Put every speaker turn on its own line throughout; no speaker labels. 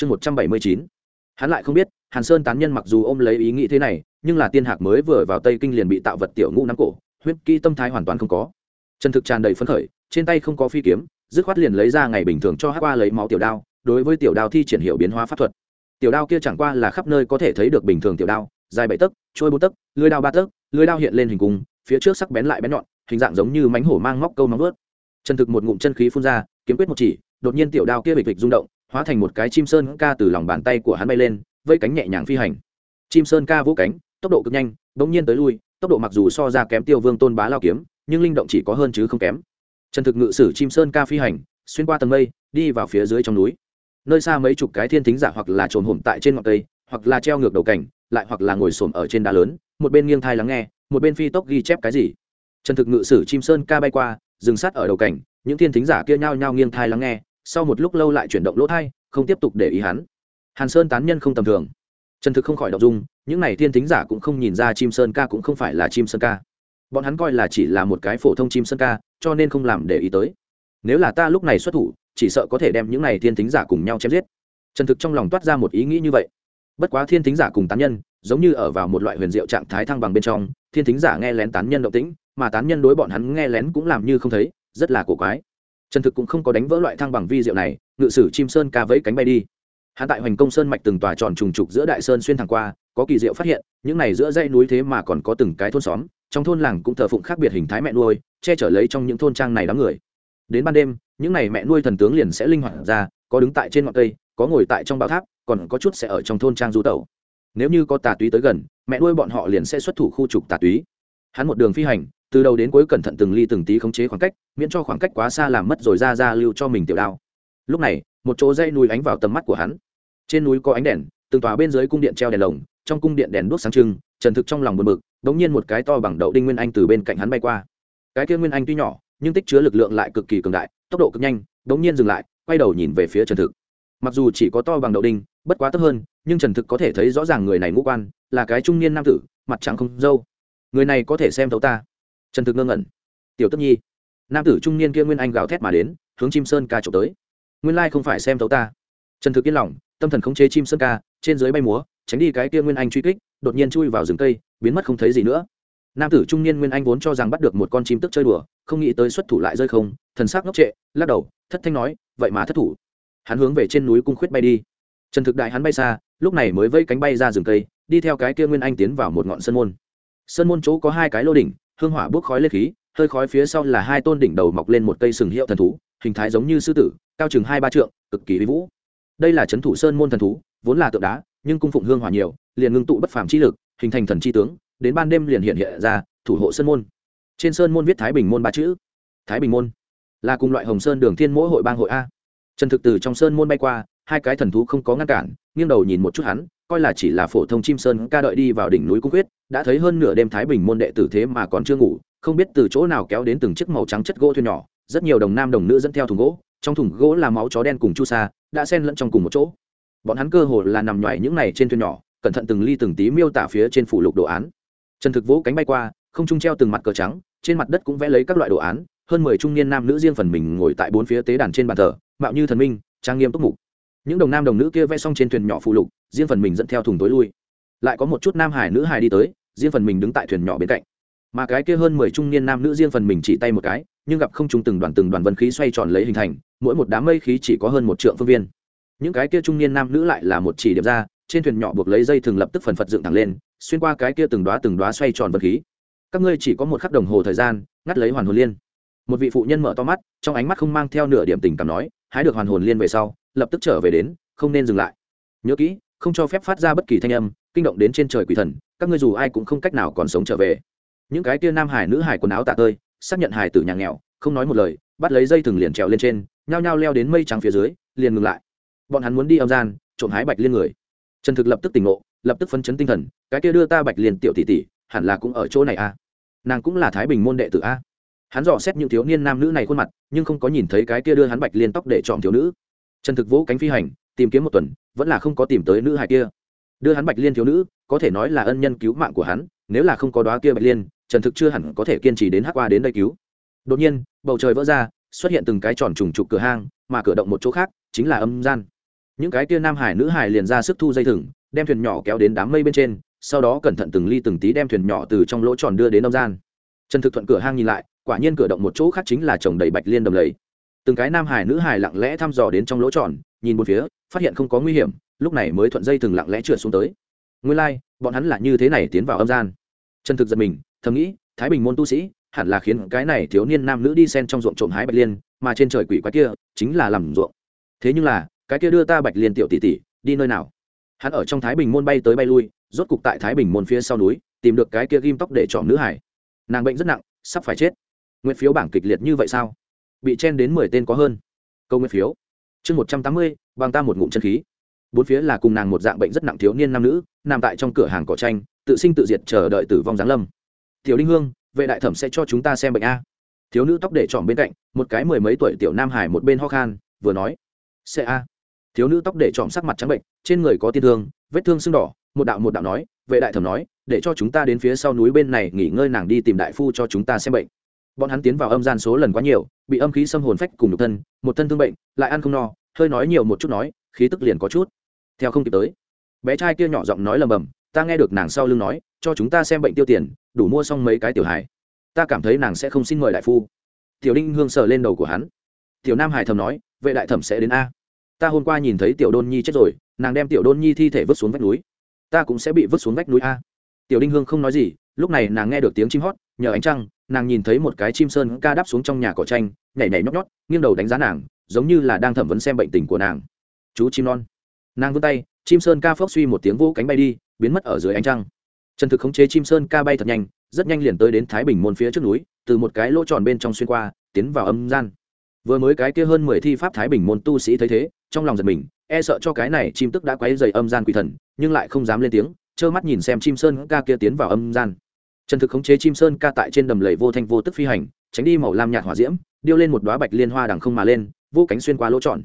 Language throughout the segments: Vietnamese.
chương một trăm bảy mươi chín. Hắn lại không biết, hàn sơn tán nhân mặc dù ôm lấy ý nghĩ thế này, nhưng là tiên hạc mới vừa vào tây kinh liền bị tạo vật tiểu ngũ nắm cổ, huyết kỹ tâm thái hoàn toàn không có. Chân thực tràn đầy phấn khởi, trên tay không có phi kiếm, dứt khoát liền lấy ra ngày bình thường cho hát qua lấy máu tiểu đao, đối với tiểu đao thi triển hiệu biến hóa pháp thuật. Tiểu đao kia chẳng qua là khắp nơi có thể thấy được bình thường tiểu đao, dài bảy tấc, trôi bốn tấc lưới đao ba tấc lưới đao hiện lên hình cung, phía trước sắc bén lại bén nhọn, hình dạng giống như mánh hổ mang móc câu móng vớt chân thực một ngụm chân khí phun ra, kiếm quyết một chỉ, đột nhiên tiểu đao kia bịch bịch rung động hóa thành một cái chim sơn ca từ lòng bàn tay của hắn bay lên, vây cánh nhẹ nhàng phi hành. Chim sơn ca vỗ cánh, tốc độ cực nhanh, bỗng nhiên tới lui, tốc độ mặc dù so ra kém tiêu vương tôn bá lao kiếm, nhưng linh động chỉ có hơn chứ không kém. Trần thực ngự sử chim sơn ca phi hành, xuyên qua tầng mây, đi vào phía dưới trong núi. Nơi xa mấy chục cái thiên thính giả hoặc là trồn hổm tại trên ngọn cây, hoặc là treo ngược đầu cảnh, lại hoặc là ngồi xổm ở trên đá lớn, một bên nghiêng thai lắng nghe, một bên phi tốc ghi chép cái gì. Trần thực ngự sử chim sơn ca bay qua, dừng sát ở đầu cảnh, những thiên thính giả kia nhao nhao nghiêng thai lắng nghe sau một lúc lâu lại chuyển động lỗ thai, không tiếp tục để ý hắn. Hàn sơn tán nhân không tầm thường. Trần thực không khỏi đọc dung, những n à y thiên thính giả cũng không nhìn ra chim sơn ca cũng không phải là chim sơn ca. Bọn hắn coi là chỉ là một cái phổ thông chim sơn ca, cho nên không làm để ý tới. Nếu là ta lúc này xuất thủ, chỉ sợ có thể đem những n à y thiên thính giả cùng nhau chém giết. Trần thực trong lòng toát ra một ý nghĩ như vậy. Bất quá thiên thính giả cùng tán nhân, giống như ở vào một loại huyền diệu trạng thái thăng bằng bên trong, thiên thính giả nghe lén tán nhân động tĩnh, mà tán nhân đối bọn hắn nghe lén cũng làm như không thấy, rất là cổ quái trần thực cũng không có đánh vỡ loại thăng bằng vi diệu này, ngự sử chim sơn ca vẫy cánh bay đi. Hắn tại hoành công sơn mạch từng tòa tròn trùng trục giữa đại sơn xuyên thẳng qua, có kỳ diệu phát hiện, những này giữa dãy núi thế mà còn có từng cái thôn xóm, trong thôn làng cũng thờ phụng khác biệt hình thái mẹ nuôi, che chở lấy trong những thôn trang này đám người. Đến ban đêm, những này mẹ nuôi thần tướng liền sẽ linh hoạt ra, có đứng tại trên ngọn cây, có ngồi tại trong bao tháp, còn có chút sẽ ở trong thôn trang du tẩu. Nếu như có tà túy tới gần, mẹ nuôi bọn họ liền sẽ xuất thủ khu trục tà túy. Hắn một đường phi hành từ đầu đến cuối cẩn thận từng ly từng tí khống chế khoảng cách, miễn cho khoảng cách quá xa làm mất rồi ra ra lưu cho mình tiểu đao. Lúc này, một chỗ dây núi ánh vào tầm mắt của hắn. Trên núi có ánh đèn, từng tòa bên dưới cung điện treo đèn lồng, trong cung điện đèn đuốc sáng trưng, trần thực trong lòng buồn bực, bỗng nhiên một cái to bằng đậu đinh nguyên anh từ bên cạnh hắn bay qua. Cái kia nguyên anh tuy nhỏ, nhưng tích chứa lực lượng lại cực kỳ cường đại, tốc độ cực nhanh, bỗng nhiên dừng lại, quay đầu nhìn về phía trần thực. Mặc dù chỉ có to bằng đậu đinh, bất quá thấp hơn, nhưng trần thực có thể thấy rõ ràng người này ngũ quan, là cái trung niên nam tử, mặt trắng không dâu người này có thể xem thấu ta trần thực ngơ ngẩn. Tiểu tức nhi. Nam tử trung niên kia nguyên anh gào thét mà đến, hướng chim sơn ca trộm tới. Nguyên lai không phải xem thấu ta. Trần thực yên lòng, tâm thần khống chế chim sơn ca, trên dưới bay múa, tránh đi cái kia nguyên anh truy kích, đột nhiên chui vào rừng cây, biến mất không thấy gì nữa. Nam tử trung niên nguyên anh vốn cho rằng bắt được một con chim tức chơi đùa, không nghĩ tới xuất thủ lại rơi không, thần sắc ngốc trệ, lắc đầu, thất thanh nói, vậy mà thất thủ. Hắn hướng về trên núi cung khuyết bay đi. Trần thực đại hắn bay xa, lúc này mới vây cánh bay ra rừng cây, đi theo cái kia nguyên anh tiến vào một ngọn sơn môn. Sơn môn chỗ có hai cái lô đỉnh hương hỏa bốc khói lên khí, hơi khói phía sau là hai tôn đỉnh đầu mọc lên một cây sừng hiệu thần thú, hình thái giống như sư tử, cao chừng hai ba trượng, cực kỳ uy vũ. Đây là trấn thủ sơn môn thần thú, vốn là tượng đá, nhưng cung phụng hương hỏa nhiều, liền ngưng tụ bất phàm chi lực, hình thành thần chi tướng, đến ban đêm liền hiện hiện ra, thủ hộ sơn môn. Trên sơn môn viết thái bình môn ba chữ. Thái bình môn là cùng loại hồng sơn đường thiên mỗi hội bang hội a. Trần thực từ trong sơn môn bay qua, hai cái thần thú không có ngăn cản, nghiêng đầu nhìn một chút hắn, coi là chỉ là phổ thông chim sơn, ca đợi đi vào đỉnh núi cung quyết đã thấy hơn nửa đêm thái bình môn đệ tử thế mà còn chưa ngủ, không biết từ chỗ nào kéo đến từng chiếc màu trắng chất gỗ thuyền nhỏ, rất nhiều đồng nam đồng nữ dẫn theo thùng gỗ, trong thùng gỗ là máu chó đen cùng chu sa, đã xen lẫn trong cùng một chỗ. Bọn hắn cơ hồ là nằm nhoài những này trên thuyền nhỏ, cẩn thận từng ly từng tí miêu tả phía trên phủ lục đồ án. Trần thực vỗ cánh bay qua, không trung treo từng mặt cờ trắng, trên mặt đất cũng vẽ lấy các loại đồ án, hơn mười trung niên nam nữ riêng phần mình ngồi tại bốn phía tế đàn trên bàn thờ, mạo như thần minh, trang nghiêm túc mục. Những đồng nam đồng nữ kia vẽ xong trên thuyền nhỏ phụ lục, riêng phần mình dẫn theo thùng tối lui lại có một chút nam hải nữ hải đi tới, riêng phần mình đứng tại thuyền nhỏ bên cạnh. Mà cái kia hơn mười trung niên nam nữ riêng phần mình chỉ tay một cái, nhưng gặp không trung từng đoàn từng đoàn vân khí xoay tròn lấy hình thành, mỗi một đám mây khí chỉ có hơn một trượng phương viên. Những cái kia trung niên nam nữ lại là một chỉ điểm ra, trên thuyền nhỏ buộc lấy dây thường lập tức phần phật dựng thẳng lên, xuyên qua cái kia từng đoá từng đoá xoay tròn vật khí. Các ngươi chỉ có một khắc đồng hồ thời gian, ngắt lấy hoàn hồn liên. Một vị phụ nhân mở to mắt, trong ánh mắt không mang theo nửa điểm tình cảm nói, hái được hoàn hồn liên về sau, lập tức trở về đến, không nên dừng lại. Nhớ kỹ, không cho phép phát ra bất kỳ thanh âm kinh động đến trên trời quỷ thần, các ngươi dù ai cũng không cách nào còn sống trở về. Những cái kia nam hải nữ hải quần áo tạ tơi, xác nhận hải tử nhà nghèo, không nói một lời, bắt lấy dây thừng liền trèo lên trên, nhao nhao leo đến mây trắng phía dưới, liền ngừng lại. Bọn hắn muốn đi âm gian, trộm hái bạch liên người. Trần thực lập tức tỉnh ngộ, lập tức phấn chấn tinh thần, cái kia đưa ta bạch liên tiểu tỷ tỷ, hẳn là cũng ở chỗ này a. À. nàng cũng là thái bình môn đệ tử a. Hắn dò xét những thiếu niên nam nữ này khuôn mặt, nhưng không có nhìn thấy cái kia đưa hắn bạch liên tóc để chọn thiếu nữ. Trần thực vỗ cánh phi hành, tìm kiếm một tuần, vẫn là không có tìm tới nữ hài kia đưa hắn bạch liên thiếu nữ, có thể nói là ân nhân cứu mạng của hắn, nếu là không có đoá kia bạch liên, trần thực chưa hẳn có thể kiên trì đến hắc qua đến đây cứu. Đột nhiên, bầu trời vỡ ra, xuất hiện từng cái tròn trùng trục cửa hang, mà cửa động một chỗ khác chính là âm gian. Những cái kia nam hải nữ hải liền ra sức thu dây thừng, đem thuyền nhỏ kéo đến đám mây bên trên, sau đó cẩn thận từng ly từng tí đem thuyền nhỏ từ trong lỗ tròn đưa đến âm gian. Trần thực thuận cửa hang nhìn lại, quả nhiên cửa động một chỗ khác chính là chồng đầy bạch liên đầm lầy. Từng cái nam hải nữ hải lặng lẽ thăm dò đến trong lỗ tròn, nhìn một phía, phát hiện không có nguy hiểm lúc này mới thuận dây thừng lặng lẽ trượt xuống tới. Nguyên lai、like, bọn hắn là như thế này tiến vào âm gian. Chân thực giật mình thầm nghĩ thái bình môn tu sĩ hẳn là khiến cái này thiếu niên nam nữ đi sen trong ruộng trộm hái bạch liên mà trên trời quỷ quái kia chính là làm ruộng. Thế nhưng là cái kia đưa ta bạch liên tiểu tỷ tỷ đi nơi nào? Hắn ở trong thái bình môn bay tới bay lui rốt cục tại thái bình môn phía sau núi tìm được cái kia ghim tóc để chọn nữ hải. Nàng bệnh rất nặng sắp phải chết. Nguyện phiếu bảng kịch liệt như vậy sao? Bị chen đến mười tên có hơn. Câu nguyện phiếu. Chương một trăm tám mươi bằng ta một ngụm chân khí bốn phía là cùng nàng một dạng bệnh rất nặng thiếu niên nam nữ, nằm tại trong cửa hàng cỏ tranh tự sinh tự diệt chờ đợi tử vong giáng lâm. Tiểu đinh hương, vệ đại thẩm sẽ cho chúng ta xem bệnh a. Thiếu nữ tóc để tròn bên cạnh, một cái mười mấy tuổi tiểu nam hải một bên ho khan, vừa nói, sẽ a. Thiếu nữ tóc để tròn sắc mặt trắng bệnh, trên người có tiên thương, vết thương sưng đỏ, một đạo một đạo nói, vệ đại thẩm nói, để cho chúng ta đến phía sau núi bên này nghỉ ngơi nàng đi tìm đại phu cho chúng ta xem bệnh. Bọn hắn tiến vào âm gian số lần quá nhiều, bị âm khí xâm hồn phách cùng nhục thân, một thân thương bệnh, lại ăn không no, hơi nói nhiều một chút nói, khí tức liền có chút theo không kịp tới. Bé trai kia nhỏ giọng nói lầm bầm, ta nghe được nàng sau lưng nói, cho chúng ta xem bệnh tiêu tiền, đủ mua xong mấy cái tiểu hải ta cảm thấy nàng sẽ không xin mời đại phu. Tiểu đinh hương sờ lên đầu của hắn. Tiểu nam hải thầm nói, vệ đại thẩm sẽ đến a. Ta hôm qua nhìn thấy tiểu đôn nhi chết rồi, nàng đem tiểu đôn nhi thi thể vứt xuống vách núi. Ta cũng sẽ bị vứt xuống vách núi a. Tiểu đinh hương không nói gì, lúc này nàng nghe được tiếng chim hót, nhờ ánh trăng, nàng nhìn thấy một cái chim sơn ca đáp xuống trong nhà cỏ tranh nhảy nhảy nhót nhót, nghiêng đầu đánh giá nàng, giống như là đang thẩm vấn xem bệnh tình của nàng. Chú chim non nàng vươn tay, chim sơn ca phốc suy một tiếng vô cánh bay đi, biến mất ở dưới ánh trăng. Trần thực khống chế chim sơn ca bay thật nhanh, rất nhanh liền tới đến thái bình môn phía trước núi, từ một cái lỗ tròn bên trong xuyên qua, tiến vào âm gian. Vừa mới cái kia hơn mười thi pháp thái bình môn tu sĩ thấy thế, trong lòng giật mình e sợ cho cái này chim tức đã quấy dày âm gian quỷ thần, nhưng lại không dám lên tiếng, trơ mắt nhìn xem chim sơn ca kia tiến vào âm gian. Trần thực khống chế chim sơn ca tại trên đầm lầy vô thanh vô tức phi hành, tránh đi màu lam nhạt hỏa diễm, điêu lên một đoá bạch liên hoa đằng không mà lên, vô cánh xuyên qua lỗ tròn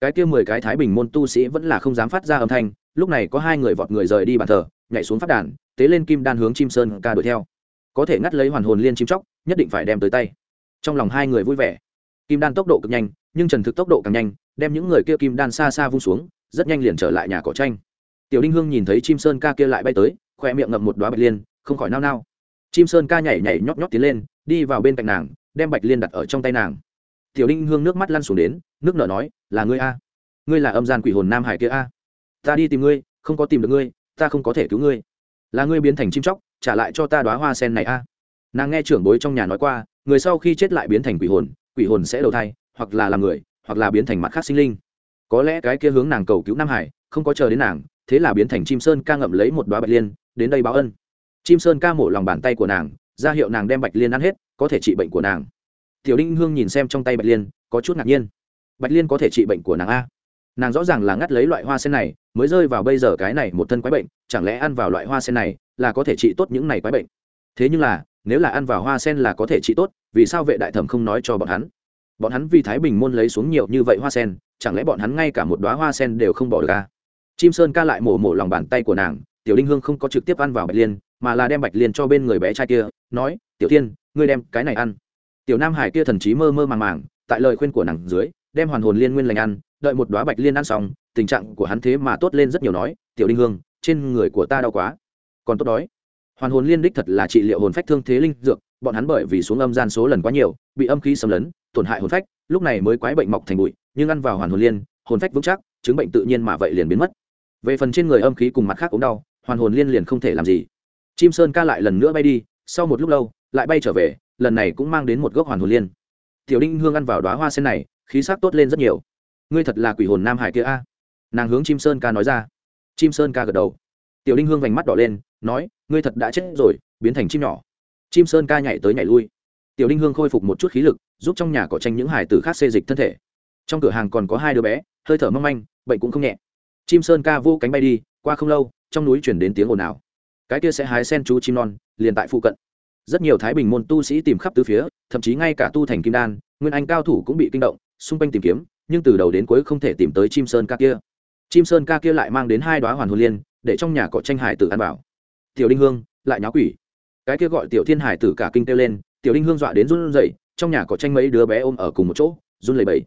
cái kia mười cái thái bình môn tu sĩ vẫn là không dám phát ra âm thanh, lúc này có hai người vọt người rời đi bàn thờ, nhảy xuống phát đàn, tế lên kim đan hướng chim sơn ca đuổi theo. Có thể ngắt lấy hoàn hồn liên chim chóc, nhất định phải đem tới tay. Trong lòng hai người vui vẻ. Kim đan tốc độ cực nhanh, nhưng trần thực tốc độ càng nhanh, đem những người kia kim đan xa xa vung xuống, rất nhanh liền trở lại nhà cỏ tranh. Tiểu đinh hương nhìn thấy chim sơn ca kia lại bay tới khoe miệng ngậm một đoá bạch liên, không khỏi nao nao. Chim sơn ca nhảy nhảy nhót nhót tiến lên, đi vào bên cạnh nàng, đem bạch liên đặt ở trong tay nàng. Tiểu đinh hương nước mắt lăn xuống đến, nước nở nói là ngươi a. Ngươi là âm gian quỷ hồn nam hải kia a. Ta đi tìm ngươi, không có tìm được ngươi, ta không có thể cứu ngươi. Là ngươi biến thành chim chóc, trả lại cho ta đoá hoa sen này a. Nàng nghe trưởng bối trong nhà nói qua, người sau khi chết lại biến thành quỷ hồn quỷ hồn sẽ đầu thai, hoặc là làm người, hoặc là biến thành mặt khác sinh linh. Có lẽ cái kia hướng nàng cầu cứu nam hải, không có chờ đến nàng, thế là biến thành chim sơn ca ngậm lấy một đoá bạch liên, đến đây báo ân. Chim sơn ca mổ lòng bàn tay của nàng, ra hiệu nàng đem bạch liên ăn hết, có thể trị bệnh của nàng. Tiểu đinh hương nhìn xem trong tay bạch liên, có chút ngạc nhiên bạch liên có thể trị bệnh của nàng a. Nàng rõ ràng là ngắt lấy loại hoa sen này, mới rơi vào bây giờ cái này một thân quái bệnh, chẳng lẽ ăn vào loại hoa sen này là có thể trị tốt những này quái bệnh? Thế nhưng là, nếu là ăn vào hoa sen là có thể trị tốt, vì sao vệ đại thẩm không nói cho bọn hắn? Bọn hắn vì thái bình môn lấy xuống nhiều như vậy hoa sen, chẳng lẽ bọn hắn ngay cả một đoá hoa sen đều không bỏ được ca chim sơn ca lại mổ mổ lòng bàn tay của nàng, tiểu đinh hương không có trực tiếp ăn vào bạch liên, mà là đem bạch liên cho bên người bé trai kia, nói, tiểu tiên ngươi đem cái này ăn. Tiểu nam hải kia thần trí mơ mơ màng màng, tại lời khuyên của nàng dưới đem hoàn hồn liên nguyên lành ăn, đợi một đoá bạch liên ăn xong, tình trạng của hắn thế mà tốt lên rất nhiều nói, tiểu đinh hương, trên người của ta đau quá. Còn tốt đói. Hoàn hồn liên đích thật là trị liệu hồn phách thương thế linh dược, bọn hắn bởi vì xuống âm gian số lần quá nhiều, bị âm khí xâm lấn, tổn hại hồn phách, lúc này mới quái bệnh mọc thành bụi, nhưng ăn vào hoàn hồn liên, hồn phách vững chắc, chứng bệnh tự nhiên mà vậy liền biến mất. Về phần trên người âm khí cùng mặt khác ốm đau, hoàn hồn liên liền không thể làm gì. Chim sơn ca lại lần nữa bay đi, sau một lúc lâu, lại bay trở về, lần này cũng mang đến một gốc hoàn hồn liên. Tiểu đinh hương ăn vào đoá hoa sen này khí sắc tốt lên rất nhiều. Ngươi thật là quỷ hồn nam hải kia a. Nàng hướng chim sơn ca nói ra. Chim sơn ca gật đầu. Tiểu đinh hương vành mắt đỏ lên, nói, ngươi thật đã chết rồi, biến thành chim nhỏ. Chim sơn ca nhảy tới nhảy lui. Tiểu đinh hương khôi phục một chút khí lực, giúp trong nhà cỏ tranh những hải tử khác xê dịch thân thể. Trong cửa hàng còn có hai đứa bé, hơi thở mâm anh bệnh cũng không nhẹ. Chim sơn ca vô cánh bay đi, qua không lâu, trong núi chuyển đến tiếng ồn ào. Cái kia sẽ hái sen chú chim non, liền tại phụ cận. Rất nhiều thái bình môn tu sĩ tìm khắp tứ phía, thậm chí ngay cả tu thành kim đan, nguyên anh cao thủ cũng bị kinh động xung quanh tìm kiếm, nhưng từ đầu đến cuối không thể tìm tới chim sơn ca kia. Chim sơn ca kia lại mang đến hai đoá hoàn hồn liên, để trong nhà có tranh hải tử ăn vào. Tiểu đinh hương, lại nháo quỷ. Cái kia gọi tiểu thiên hải tử cả kinh kêu lên, tiểu đinh hương dọa đến run rẩy, trong nhà có tranh mấy đứa bé ôm ở cùng một chỗ, run lẩy bẩy.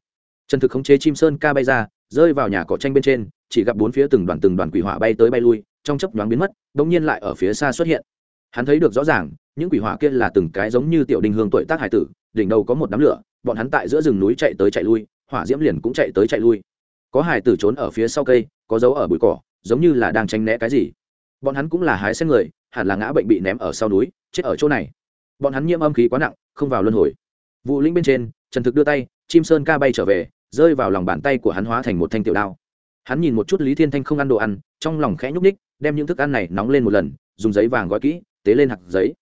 Trần thực khống chế chim sơn ca bay ra, rơi vào nhà cỏ tranh bên trên, chỉ gặp bốn phía từng đoàn từng đoàn quỷ hỏa bay tới bay lui, trong chớp nhoáng biến mất, bỗng nhiên lại ở phía xa xuất hiện. Hắn thấy được rõ ràng, những quỷ hỏa kia là từng cái giống như tiểu đinh hương tuổi tác hải tử đỉnh đầu có một đám lửa, bọn hắn tại giữa rừng núi chạy tới chạy lui, hỏa diễm liền cũng chạy tới chạy lui. Có hải tử trốn ở phía sau cây, có dấu ở bụi cỏ, giống như là đang tránh né cái gì. Bọn hắn cũng là hái xen người, hẳn là ngã bệnh bị ném ở sau núi, chết ở chỗ này. Bọn hắn nhiễm âm khí quá nặng, không vào luân hồi. Vụ linh bên trên, trần thực đưa tay, chim sơn ca bay trở về, rơi vào lòng bàn tay của hắn hóa thành một thanh tiểu đao. Hắn nhìn một chút lý thiên thanh không ăn đồ ăn, trong lòng khẽ nhúc ních đem những thức ăn này nóng lên một lần, dùng giấy vàng gói kỹ, tế lên hạt giấy.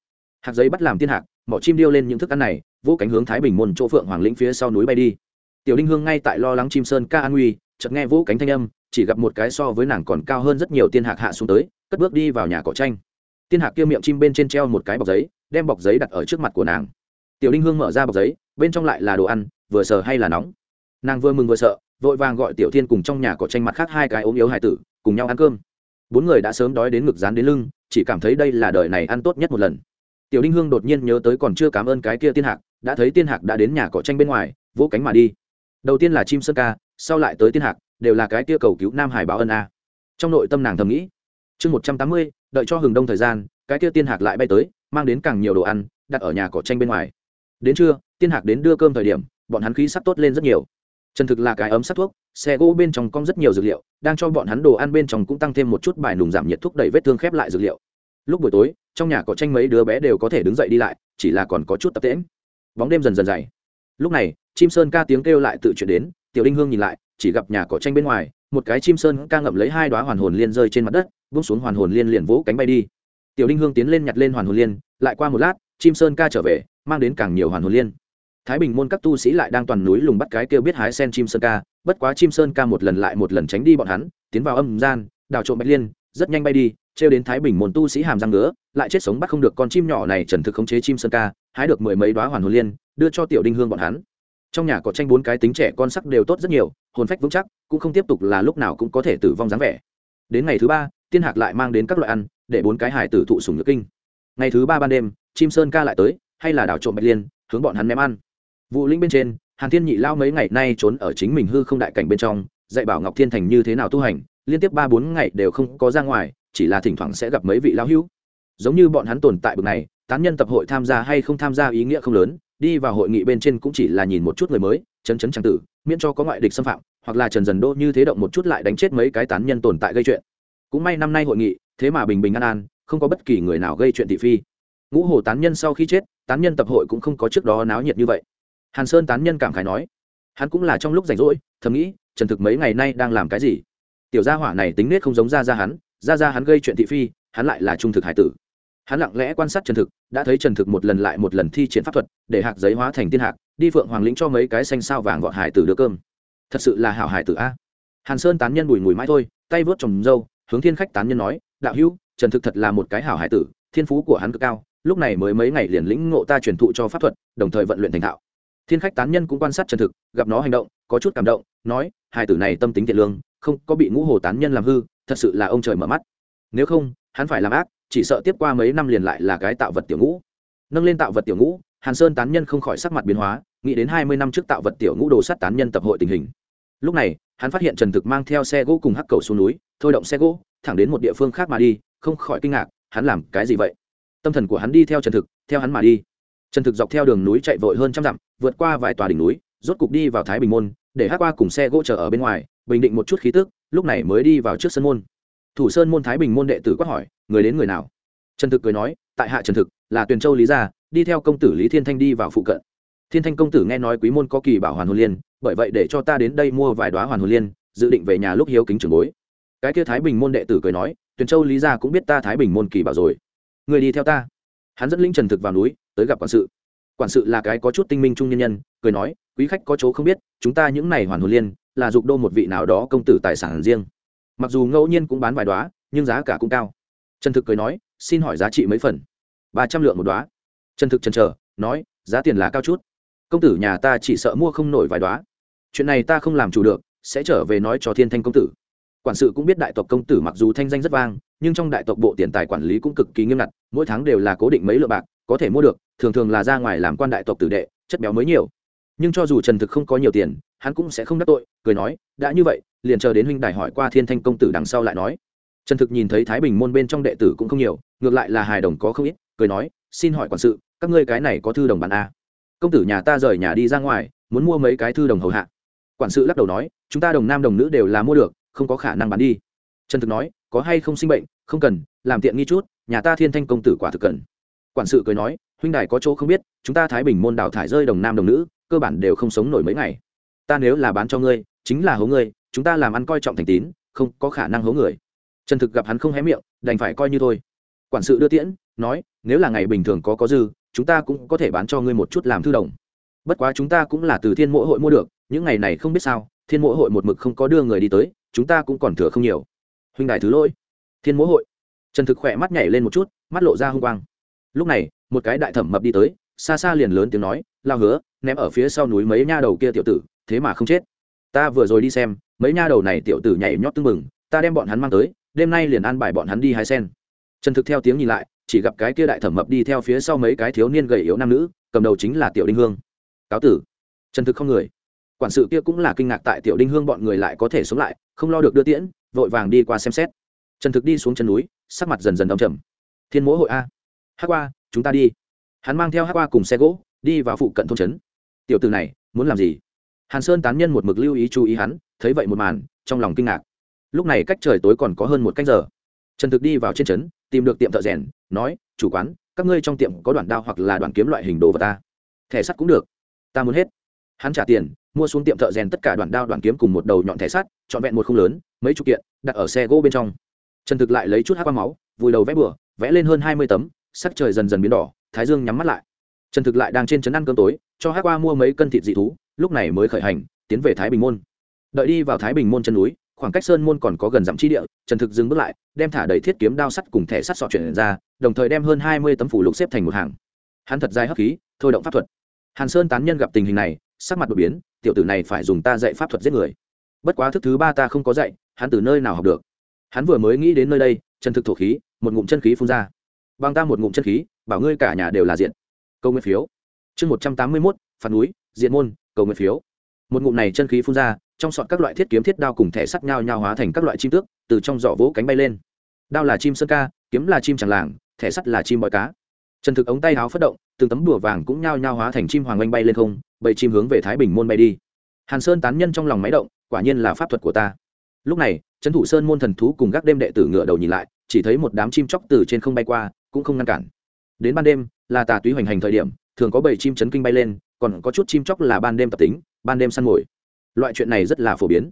Hạt giấy bắt làm tiên hạt mỏ chim điêu lên những thức ăn này vô cánh hướng thái bình môn chỗ phượng hoàng lĩnh phía sau núi bay đi. Tiểu đinh hương ngay tại lo lắng chim sơn ca an nguy, chợt nghe vũ cánh thanh âm, chỉ gặp một cái so với nàng còn cao hơn rất nhiều tiên hạc hạ xuống tới, cất bước đi vào nhà cỏ tranh. Tiên hạc kia miệng chim bên trên treo một cái bọc giấy, đem bọc giấy đặt ở trước mặt của nàng. Tiểu đinh hương mở ra bọc giấy, bên trong lại là đồ ăn, vừa sờ hay là nóng. Nàng vừa mừng vừa sợ, vội vàng gọi tiểu thiên cùng trong nhà cỏ tranh mặt khác hai cái ốm yếu hải tử, cùng nhau ăn cơm. Bốn người đã sớm đói đến ngực dán đến lưng, chỉ cảm thấy đây là đời này ăn tốt nhất một lần tiểu đinh hương đột nhiên nhớ tới còn chưa cảm ơn cái kia tiên hạc, đã thấy tiên hạc đã đến nhà cỏ tranh bên ngoài, vỗ cánh mà đi. Đầu tiên là chim sơn ca, sau lại tới tiên hạc, đều là cái kia cầu cứu nam hải báo ân a. Trong nội tâm nàng thầm nghĩ, chương một trăm tám mươi, đợi cho hừng đông thời gian, cái kia tiên hạc lại bay tới, mang đến càng nhiều đồ ăn, đặt ở nhà cỏ tranh bên ngoài. Đến trưa, tiên hạc đến đưa cơm thời điểm, bọn hắn khí sắc tốt lên rất nhiều. Chân thực là cái ấm sắt thuốc, xe gỗ bên trong cong rất nhiều dược liệu, đang cho bọn hắn đồ ăn bên trong cũng tăng thêm một chút bài nùng giảm nhiệt thúc đẩy vết thương khép lại dược liệu lúc buổi tối, trong nhà có tranh mấy đứa bé đều có thể đứng dậy đi lại, chỉ là còn có chút tập tễm bóng đêm dần dần dày. Lúc này, chim sơn ca tiếng kêu lại tự chuyển đến, tiểu đinh hương nhìn lại, chỉ gặp nhà cỏ tranh bên ngoài, một cái chim sơn ca ngậm lấy hai đoá hoàn hồn liên rơi trên mặt đất vung xuống hoàn hồn liên liền vỗ cánh bay đi. Tiểu đinh hương tiến lên nhặt lên hoàn hồn liên, lại qua một lát, chim sơn ca trở về, mang đến càng nhiều hoàn hồn liên. Thái bình môn các tu sĩ lại đang toàn núi lùng bắt cái kêu biết hái sen chim sơn ca, bất quá chim sơn ca một lần lại một lần tránh đi bọn hắn, tiến vào âm gian, đào trộm bạch liên, rất nhanh bay đi trêu đến thái bình môn tu sĩ hàm răng ngứa, lại chết sống bắt không được con chim nhỏ này trần thực khống chế chim sơn ca, hái được mười mấy đoá hoàn hồn liên, đưa cho tiểu đinh hương bọn hắn. Trong nhà có tranh bốn cái tính trẻ con sắc đều tốt rất nhiều, hồn phách vững chắc, cũng không tiếp tục là lúc nào cũng có thể tử vong dáng vẻ. Đến ngày thứ ba, tiên hạc lại mang đến các loại ăn, để bốn cái hải tử thụ sùng nhược kinh. Ngày thứ ba ban đêm, chim sơn ca lại tới, hay là đảo trộm bạch liên, hướng bọn hắn ném ăn. Vụ linh bên trên, hàn thiên nhị lao mấy ngày nay trốn ở chính mình hư không đại cảnh bên trong, dạy bảo ngọc thiên thành như thế nào tu hành, liên tiếp ba bốn ngày đều không có ra ngoài chỉ là thỉnh thoảng sẽ gặp mấy vị lao hữu. Giống như bọn hắn tồn tại bực này, tán nhân tập hội tham gia hay không tham gia ý nghĩa không lớn, đi vào hội nghị bên trên cũng chỉ là nhìn một chút người mới, chấn chấn trang tử, miễn cho có ngoại địch xâm phạm, hoặc là trần dần đô như thế động một chút lại đánh chết mấy cái tán nhân tồn tại gây chuyện. Cũng may năm nay hội nghị, thế mà bình bình an an, không có bất kỳ người nào gây chuyện thị phi. Ngũ hồ tán nhân sau khi chết, tán nhân tập hội cũng không có trước đó náo nhiệt như vậy. Hàn sơn tán nhân cảm khái nói, hắn cũng là trong lúc rảnh rỗi, thầm nghĩ, trần thực mấy ngày nay đang làm cái gì? Tiểu gia hỏa này tính nết không giống ra ra hắn ra ra hắn gây chuyện thị phi, hắn lại là trung thực hải tử. Hắn lặng lẽ quan sát trần thực, đã thấy trần thực một lần lại một lần thi triển pháp thuật, để hạc giấy hóa thành tiên hạc, đi phượng hoàng lĩnh cho mấy cái xanh sao vàng gọt hải tử đưa cơm. Thật sự là hảo hải tử a. Hàn sơn tán nhân bùi mùi mãi thôi, tay vớt trồng dâu, hướng thiên khách tán nhân nói, đạo hữu, trần thực thật là một cái hảo hải tử, thiên phú của hắn cực cao, lúc này mới mấy ngày liền lĩnh ngộ ta truyền thụ cho pháp thuật, đồng thời vận luyện thành thạo. Thiên khách tán nhân cũng quan sát trần thực, gặp nó hành động, có chút cảm động, nói, hải tử này tâm tính thiện lương, không có bị ngũ hồ tán nhân làm hư thật sự là ông trời mở mắt. Nếu không, hắn phải làm ác, chỉ sợ tiếp qua mấy năm liền lại là cái tạo vật tiểu ngũ. Nâng lên tạo vật tiểu ngũ, hàn sơn tán nhân không khỏi sắc mặt biến hóa, nghĩ đến hai mươi năm trước tạo vật tiểu ngũ đồ sắt tán nhân tập hội tình hình. Lúc này, hắn phát hiện trần thực mang theo xe gỗ cùng hắc cầu xuống núi, thôi động xe gỗ, thẳng đến một địa phương khác mà đi, không khỏi kinh ngạc, hắn làm cái gì vậy? Tâm thần của hắn đi theo trần thực, theo hắn mà đi. Trần thực dọc theo đường núi chạy vội hơn trăm dặm, vượt qua vài tòa đỉnh núi, rốt cục đi vào thái bình môn, để hát qua cùng xe gỗ chờ ở bên ngoài, bình định một chút khí tức lúc này mới đi vào trước sân môn. Thủ sơn môn thái bình môn đệ tử quát hỏi, người đến người nào? Trần thực cười nói, tại hạ trần thực, là tuyền châu lý gia, đi theo công tử lý thiên thanh đi vào phụ cận. Thiên thanh công tử nghe nói quý môn có kỳ bảo hoàn hồn liên, bởi vậy để cho ta đến đây mua vài đoá hoàn hồn liên, dự định về nhà lúc hiếu kính trường bối. Cái kia thái bình môn đệ tử cười nói, tuyền châu lý gia cũng biết ta thái bình môn kỳ bảo rồi. Người đi theo ta. Hắn dẫn linh trần thực vào núi, tới gặp quản sự quản sự là cái có chút tinh minh trung nhân nhân, cười nói, quý khách có chỗ không biết, chúng ta những này hoàn hồn liên, là dục đô một vị nào đó công tử tài sản riêng. Mặc dù ngẫu nhiên cũng bán vài đoá nhưng giá cả cũng cao. Trần thực cười nói, xin hỏi giá trị mấy phần? Ba trăm lượng một đoá trần thực trần trờ nói, giá tiền là cao chút. Công tử nhà ta chỉ sợ mua không nổi vài đoá chuyện này ta không làm chủ được, sẽ trở về nói cho thiên thanh công tử quản sự cũng biết đại tộc công tử mặc dù thanh danh rất vang, nhưng trong đại tộc bộ tiền tài quản lý cũng cực kỳ nghiêm ngặt, mỗi tháng đều là cố định mấy lượng bạc, có thể mua được, thường thường là ra ngoài làm quan đại tộc tử đệ, chất béo mới nhiều. Nhưng cho dù trần thực không có nhiều tiền, hắn cũng sẽ không đắc tội, cười nói, đã như vậy, liền chờ đến huynh đài hỏi qua thiên thanh công tử đằng sau lại nói. Trần thực nhìn thấy thái bình môn bên trong đệ tử cũng không nhiều, ngược lại là hài đồng có không ít, cười nói, xin hỏi quản sự, các ngươi cái này có thư đồng bạn a? Công tử nhà ta rời nhà đi ra ngoài, muốn mua mấy cái thư đồng hầu hạ. Quản sự lắc đầu nói, chúng ta đồng nam đồng nữ đều là mua được không có khả năng bán đi. Trần thực nói, có hay không sinh bệnh? Không cần, làm tiện nghi chút, nhà ta thiên thanh công tử quả thực cần. Quản sự cười nói, huynh đài có chỗ không biết, chúng ta thái bình môn đào thải rơi đồng nam đồng nữ, cơ bản đều không sống nổi mấy ngày. Ta nếu là bán cho ngươi, chính là hố ngươi, chúng ta làm ăn coi trọng thành tín, không có khả năng hố người. Trần thực gặp hắn không hé miệng, đành phải coi như thôi. Quản sự đưa tiễn, nói, nếu là ngày bình thường có có dư, chúng ta cũng có thể bán cho ngươi một chút làm thư đồng. Bất quá chúng ta cũng là từ thiên mỗi hội mua được, những ngày này không biết sao thiên mỗi hội một mực không có đưa người đi tới, chúng ta cũng còn thừa không nhiều. Huynh đại thứ lỗi. Thiên mỗi hội. Trần thực khỏe mắt nhảy lên một chút, mắt lộ ra h u n g quang. Lúc này, một cái đại thẩm mập đi tới, xa xa liền lớn tiếng nói, lao hứa, ném ở phía sau núi mấy nha đầu kia tiểu tử, thế mà không chết. Ta vừa rồi đi xem, mấy nha đầu này tiểu tử nhảy nhót tưng mừng ta đem bọn hắn mang tới, đêm nay liền ăn bài bọn hắn đi hái sen. Trần thực theo tiếng nhìn lại, chỉ gặp cái kia đại thẩm mập đi theo phía sau mấy cái thiếu niên gầy yếu nam nữ, cầm đầu chính là tiểu đinh hương. Cáo tử. Trần thực không người quản sự kia cũng là kinh ngạc tại tiểu đinh hương bọn người lại có thể sống lại, không lo được đưa tiễn, vội vàng đi qua xem xét. Trần thực đi xuống chân núi, sắc mặt dần dần đóng trầm. Thiên mỗ hội a. Hát qua, chúng ta đi. Hắn mang theo hát qua cùng xe gỗ, đi vào phụ cận thôn trấn. Tiểu từ này, muốn làm gì? Hàn sơn tán nhân một mực lưu ý chú ý hắn, thấy vậy một màn, trong lòng kinh ngạc. Lúc này cách trời tối còn có hơn một cách giờ. Trần thực đi vào trên trấn, tìm được tiệm thợ rèn, nói, chủ quán, các ngươi trong tiệm có đoạn đao hoặc là đoạn kiếm loại hình đồ vật ta. Thẻ sắt cũng được. Ta muốn hết. Hắn trả tiền mua xuống tiệm thợ rèn tất cả đoạn đao đoạn kiếm cùng một đầu nhọn thẻ sắt, trọn vẹn một không lớn, mấy chục kiện, đặt ở xe gỗ bên trong. Trần thực lại lấy chút hát qua máu, vùi đầu vẽ bừa, vẽ lên hơn hai mươi tấm, sắc trời dần dần biến đỏ, thái dương nhắm mắt lại. Trần thực lại đang trên trấn ăn cơm tối, cho hát qua mua mấy cân thịt dị thú, lúc này mới khởi hành, tiến về thái bình môn. Đợi đi vào thái bình môn chân núi, khoảng cách sơn môn còn có gần dặm chi địa, trần thực dừng bước lại, đem thả đầy thiết kiếm đao sắt cùng thẻ sắt sọ chuyển ra, đồng thời đem hơn hai mươi tấm phủ lục xếp thành một hàng. Hắn thật dài hấp khí, thôi động pháp thuật. Hàn sơn tán nhân gặp tình hình này sắc mặt đột biến, tiểu tử này phải dùng ta dạy pháp thuật giết người. Bất quá thức thứ ba ta không có dạy, hắn từ nơi nào học được? Hắn vừa mới nghĩ đến nơi đây, chân thực thổ khí, một ngụm chân khí phun ra. Bằng ta một ngụm chân khí, bảo ngươi cả nhà đều là diện. Câu nguyên phiếu. Chương một trăm tám mươi mốt, phản núi, diện môn cầu nguyên phiếu. Một ngụm này chân khí phun ra, trong sọt các loại thiết kiếm thiết đao cùng thẻ sắt nhau nhau hóa thành các loại chim tước, từ trong giỏ vỗ cánh bay lên. Đao là chim sơn ca, kiếm là chim chẳng làng, thẻ sắt là chim bọi cá. Trần thực ống tay áo phất động, từng tấm đùa vàng cũng nhao nhao hóa thành chim hoàng oanh bay lên không bầy chim hướng về thái bình môn bay đi. Hàn sơn tán nhân trong lòng máy động, quả nhiên là pháp thuật của ta. Lúc này, trấn thủ sơn môn thần thú cùng gác đêm đệ tử ngựa đầu nhìn lại, chỉ thấy một đám chim chóc từ trên không bay qua, cũng không ngăn cản. Đến ban đêm, là tà túy hoành hành thời điểm, thường có bầy chim chấn kinh bay lên, còn có chút chim chóc là ban đêm tập tính, ban đêm săn mồi. Loại chuyện này rất là phổ biến.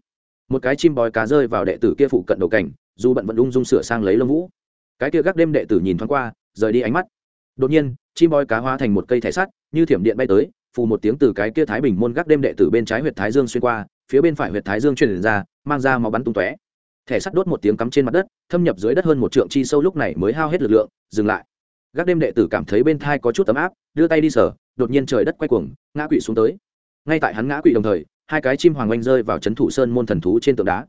Một cái chim bói cá rơi vào đệ tử kia phụ cận đầu cảnh, dù bận vẫn ung dung sửa sang lấy lông vũ. Cái kia gác đêm đệ tử nhìn thoáng qua, rời đi ánh mắt. Đột nhiên, chim bói cá hóa thành một cây thẻ sắt, như thiểm điện bay tới phù một tiếng từ cái kia thái bình môn gác đêm đệ tử bên trái huyệt thái dương xuyên qua, phía bên phải huyệt thái dương truyền ra, mang ra máu bắn tung tóe. Thẻ sắt đốt một tiếng cắm trên mặt đất, thâm nhập dưới đất hơn một trượng chi sâu lúc này mới hao hết lực lượng, dừng lại. Gác đêm đệ tử cảm thấy bên thai có chút tấm áp, đưa tay đi sở đột nhiên trời đất quay cuồng, ngã quỵ xuống tới. Ngay tại hắn ngã quỵ đồng thời, hai cái chim hoàng oanh rơi vào trấn thủ sơn môn thần thú trên tượng đá.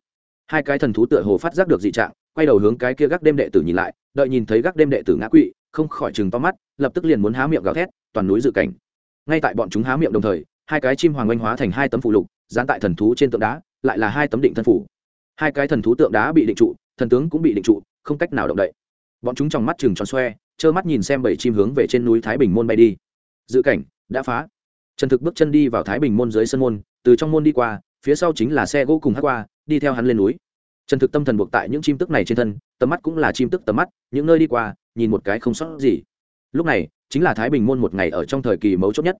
Hai cái thần thú tựa hồ phát giác được dị trạng, quay đầu hướng cái kia gác đêm đệ tử nhìn lại, đợi nhìn thấy gác đêm đệ tử ngã quỵ, không khỏi chừng to mắt, lập tức liền muốn há miệng gào thét, toàn núi dự cảnh ngay tại bọn chúng há miệng đồng thời, hai cái chim hoàng oanh hóa thành hai tấm phủ lục, dán tại thần thú trên tượng đá, lại là hai tấm định thân phủ. Hai cái thần thú tượng đá bị định trụ, thần tướng cũng bị định trụ, không cách nào động đậy. Bọn chúng trong mắt chừng tròn xoe, trơ mắt nhìn xem bảy chim hướng về trên núi thái bình môn bay đi. Dự cảnh, đã phá. Trần thực bước chân đi vào thái bình môn dưới sân môn, từ trong môn đi qua, phía sau chính là xe gỗ cùng hát qua, đi theo hắn lên núi. Trần thực tâm thần buộc tại những chim tức này trên thân, tầm mắt cũng là chim tức tầm mắt, những nơi đi qua, nhìn một cái không sót gì. Lúc này chính là thái bình môn một ngày ở trong thời kỳ mấu chốt nhất.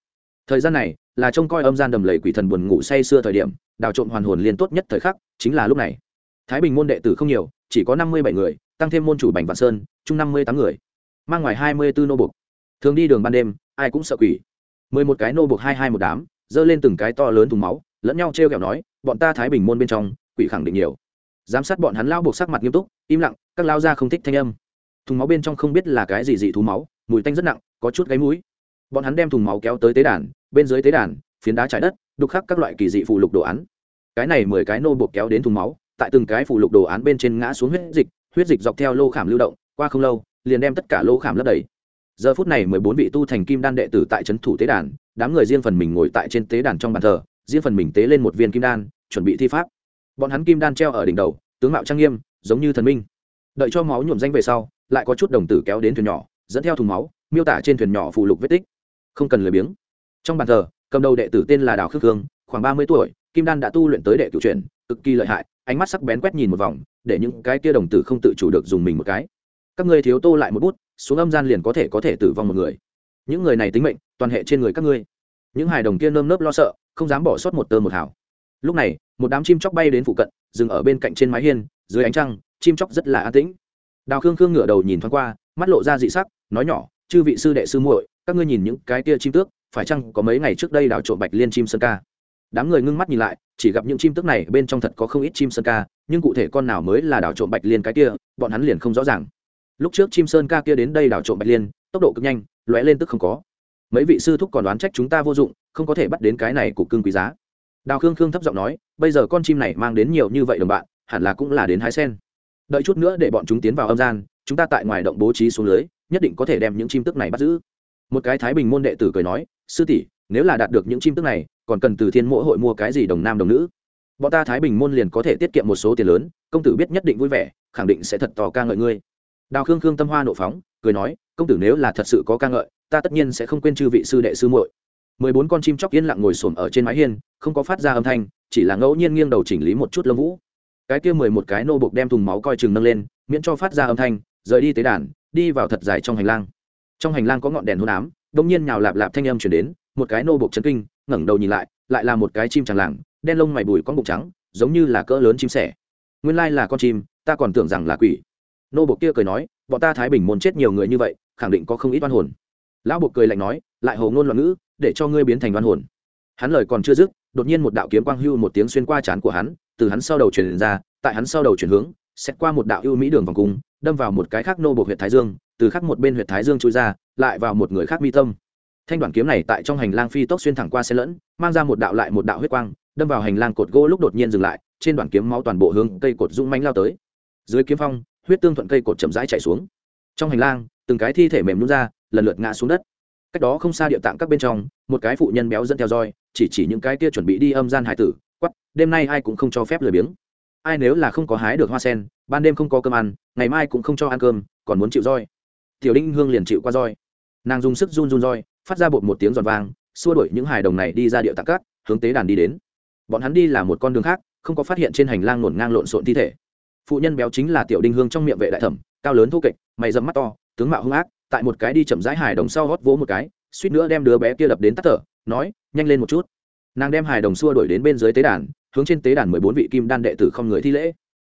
Thời gian này là trông coi âm gian đầm lầy quỷ thần buồn ngủ say xưa thời điểm, đào trộm hoàn hồn liên tốt nhất thời khắc, chính là lúc này. Thái bình môn đệ tử không nhiều, chỉ có năm mươi bảy người, tăng thêm môn chủ bành vạn sơn, chung năm mươi tám người. Mang ngoài hai mươi bốn nô bục thường đi đường ban đêm, ai cũng sợ quỷ. mười một cái nô bục hai hai một đám, giơ lên từng cái to lớn thùng máu, lẫn nhau t r e o kẹo nói, bọn ta thái bình môn bên trong, quỷ khẳng định nhiều. Giám sát bọn hắn lao buộc sắc mặt nghiêm túc, im lặng, các lao ra không thích thanh âm. Thùng máu bên trong không biết là cái gì dị thú máu, mùi tanh rất nặng có chút gáy mũi. Bọn hắn đem thùng máu kéo tới tế đàn, bên dưới tế đàn, phiến đá trái đất, đục khắc các loại kỳ dị phụ lục đồ án. Cái này mười cái nô buộc kéo đến thùng máu, tại từng cái phụ lục đồ án bên trên ngã xuống huyết dịch huyết dịch dọc theo lô khảm lưu động, qua không lâu, liền đem tất cả lô khảm lấp đầy. Giờ phút này mười bốn vị tu thành kim đan đệ tử tại trấn thủ tế đàn, đám người riêng phần mình ngồi tại trên tế đàn trong bàn thờ, riêng phần mình tế lên một viên kim đan, chuẩn bị thi pháp. Bọn hắn kim đan treo ở đỉnh đầu, tướng mạo trang nghiêm, giống như thần minh. Đợi cho máu nhuộm danh về sau, lại có chút đồng tử kéo đến thuyền nhỏ, dẫn theo thùng máu miêu tả trên thuyền nhỏ phụ lục vết tích. Không cần lười biếng. Trong bàn thờ, cầm đầu đệ tử tên là đào khước hương, khoảng ba mươi tuổi, kim đan đã tu luyện tới đệ cựu truyền cực kỳ lợi hại, ánh mắt sắc bén quét nhìn một vòng, để những cái kia đồng tử không tự chủ được dùng mình một cái. Các ngươi thiếu tô lại một bút, xuống âm gian liền có thể có thể tử vong một người. Những người này tính mệnh, toàn hệ trên người các ngươi. Những hài đồng kia nơm nớp lo sợ, không dám bỏ sót một tơ một hào. Lúc này, một đám chim chóc bay đến phụ cận, dừng ở bên cạnh trên mái hiên, dưới ánh trăng, chim chóc rất là an tĩnh. Đào khương khương ngửa đầu nhìn thoáng qua, mắt lộ ra dị sắc, nói nhỏ chư vị sư đệ sư muội, các ngươi nhìn những cái kia chim tước, phải chăng có mấy ngày trước đây đào trộm bạch liên chim sơn ca? Đám người ngưng mắt nhìn lại, chỉ gặp những chim tước này bên trong thật có không ít chim sơn ca, nhưng cụ thể con nào mới là đào trộm bạch liên cái kia, bọn hắn liền không rõ ràng. Lúc trước chim sơn ca kia đến đây đào trộm bạch liên, tốc độ cực nhanh, lóe lên tức không có. Mấy vị sư thúc còn đoán trách chúng ta vô dụng, không có thể bắt đến cái này của cương quý giá. Đào khương khương thấp giọng nói, bây giờ con chim này mang đến nhiều như vậy đồng bạn, hẳn là cũng là đến hái sen đợi chút nữa để bọn chúng tiến vào âm gian, chúng ta tại ngoài động bố trí xuống lưới, nhất định có thể đem những chim tức này bắt giữ. Một cái thái bình môn đệ tử cười nói, sư tỷ, nếu là đạt được những chim tức này, còn cần từ thiên mỗi hội mua cái gì đồng nam đồng nữ? Bọn ta thái bình môn liền có thể tiết kiệm một số tiền lớn, công tử biết nhất định vui vẻ, khẳng định sẽ thật tò ca ngợi ngươi. Đào khương khương tâm hoa nộ phóng, cười nói, công tử nếu là thật sự có ca ngợi, ta tất nhiên sẽ không quên chư vị sư đệ sư muội. Mười bốn con chim chóc yên lặng ngồi xổm ở trên mái hiên, không có phát ra âm thanh, chỉ là ngẫu nhiên nghiêng đầu chỉnh lý một chút lông vũ cái kia mười một cái nô bục đem thùng máu coi chừng nâng lên, miễn cho phát ra âm thanh, rời đi tế đàn, đi vào thật dài trong hành lang. Trong hành lang có ngọn đèn hôn ám, đông nhiên nhào lạp lạp thanh âm chuyển đến, một cái nô bục chấn kinh, ngẩng đầu nhìn lại lại là một cái chim tràng làng, đen lông mày bùi con bụng trắng, giống như là cỡ lớn chim sẻ. Nguyên lai là con chim, ta còn tưởng rằng là quỷ. Nô bục kia cười nói, bọn ta thái bình muốn chết nhiều người như vậy, khẳng định có không ít oan hồn. Lão bục cười lạnh nói, lại hồ ngôn loạn ngữ, để cho ngươi biến thành oan hồn. Hắn lời còn chưa dứt, đột nhiên một đạo kiếm quang hưu một tiếng xuyên qua trán của hắn từ hắn sau đầu chuyển ra, tại hắn sau đầu chuyển hướng xét qua một đạo ưu mỹ đường vòng cung, đâm vào một cái khác nô bộ huyện thái dương, từ khắc một bên huyện thái dương chui ra, lại vào một người khác mi tâm. Thanh đoàn kiếm này tại trong hành lang phi tốc xuyên thẳng qua xe lẫn, mang ra một đạo lại một đạo huyết quang, đâm vào hành lang cột gỗ lúc đột nhiên dừng lại, trên đoàn kiếm máu toàn bộ hướng cây cột rung manh lao tới. Dưới kiếm phong, huyết tương thuận cây cột chậm rãi chạy xuống. Trong hành lang, từng cái thi thể mềm nhún ra, lần lượt ngã xuống đất. Cách đó không xa địa tạng các bên trong, một cái phụ nhân béo dẫn theo roi, chỉ chỉ những cái kia chuẩn bị đi âm gian hải tử quắp đêm nay ai cũng không cho phép lười biếng. Ai nếu là không có hái được hoa sen, ban đêm không có cơm ăn, ngày mai cũng không cho ăn cơm, còn muốn chịu roi. Tiểu đinh hương liền chịu qua roi. Nàng dùng sức run run roi, phát ra bột một tiếng giòn vang, xua đuổi những hài đồng này đi ra địa tạc cát, hướng tế đàn đi đến. Bọn hắn đi là một con đường khác, không có phát hiện trên hành lang ngổn ngang lộn xộn thi thể. Phụ nhân béo chính là tiểu đinh hương trong miệng vệ đại thẩm, cao lớn thô kệch, mày dẫm mắt to, tướng mạo hung ác, tại một cái đi chậm rãi hài đồng sau hót vỗ một cái, suýt nữa đem đứa bé kia đập đến tắt thở, nói, nhanh lên một chút nàng đem hài đồng xua đuổi đến bên dưới tế đàn, hướng trên tế đàn mười bốn vị kim đan đệ tử không người thi lễ.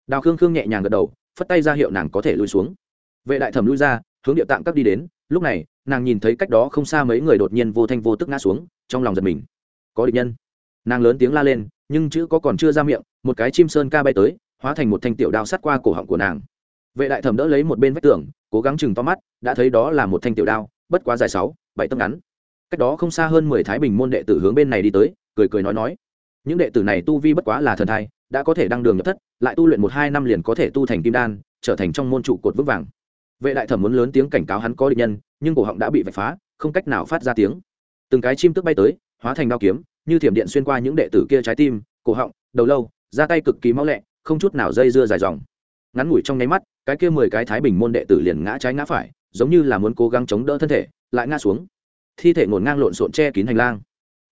Đào khương khương nhẹ nhàng gật đầu, phất tay ra hiệu nàng có thể lui xuống. Vệ đại thẩm lui ra, hướng địa tạng cấp đi đến, lúc này, nàng nhìn thấy cách đó không xa mấy người đột nhiên vô thanh vô tức ngã xuống, trong lòng giật mình. Có địch nhân. Nàng lớn tiếng la lên, nhưng chữ có còn chưa ra miệng, một cái chim sơn ca bay tới, hóa thành một thanh tiểu đao sát qua cổ họng của nàng. Vệ đại thẩm đỡ lấy một bên vách tường, cố gắng chừng to mắt, đã thấy đó là một thanh tiểu đao, bất quá dài sáu, bảy tấc ngắn. Cách đó không xa hơn mười thái bình môn đệ tử hướng bên này đi tới cười cười nói nói. Những đệ tử này tu vi bất quá là thần thai, đã có thể đăng đường nhập thất, lại tu luyện một hai năm liền có thể tu thành kim đan, trở thành trong môn trụ cột vững vàng. Vệ đại thẩm muốn lớn tiếng cảnh cáo hắn có địch nhân, nhưng cổ họng đã bị vạch phá, không cách nào phát ra tiếng. Từng cái chim tức bay tới, hóa thành đao kiếm, như thiểm điện xuyên qua những đệ tử kia trái tim, cổ họng, đầu lâu ra tay cực kỳ máu lẹ, không chút nào dây dưa dài dòng. Ngắn ngủi trong nháy mắt, cái kia mười cái thái bình môn đệ tử liền ngã trái ngã phải, giống như là muốn cố gắng chống đỡ thân thể, lại ngã xuống. Thi thể ngổn ngang lộn xộn che kín hành lang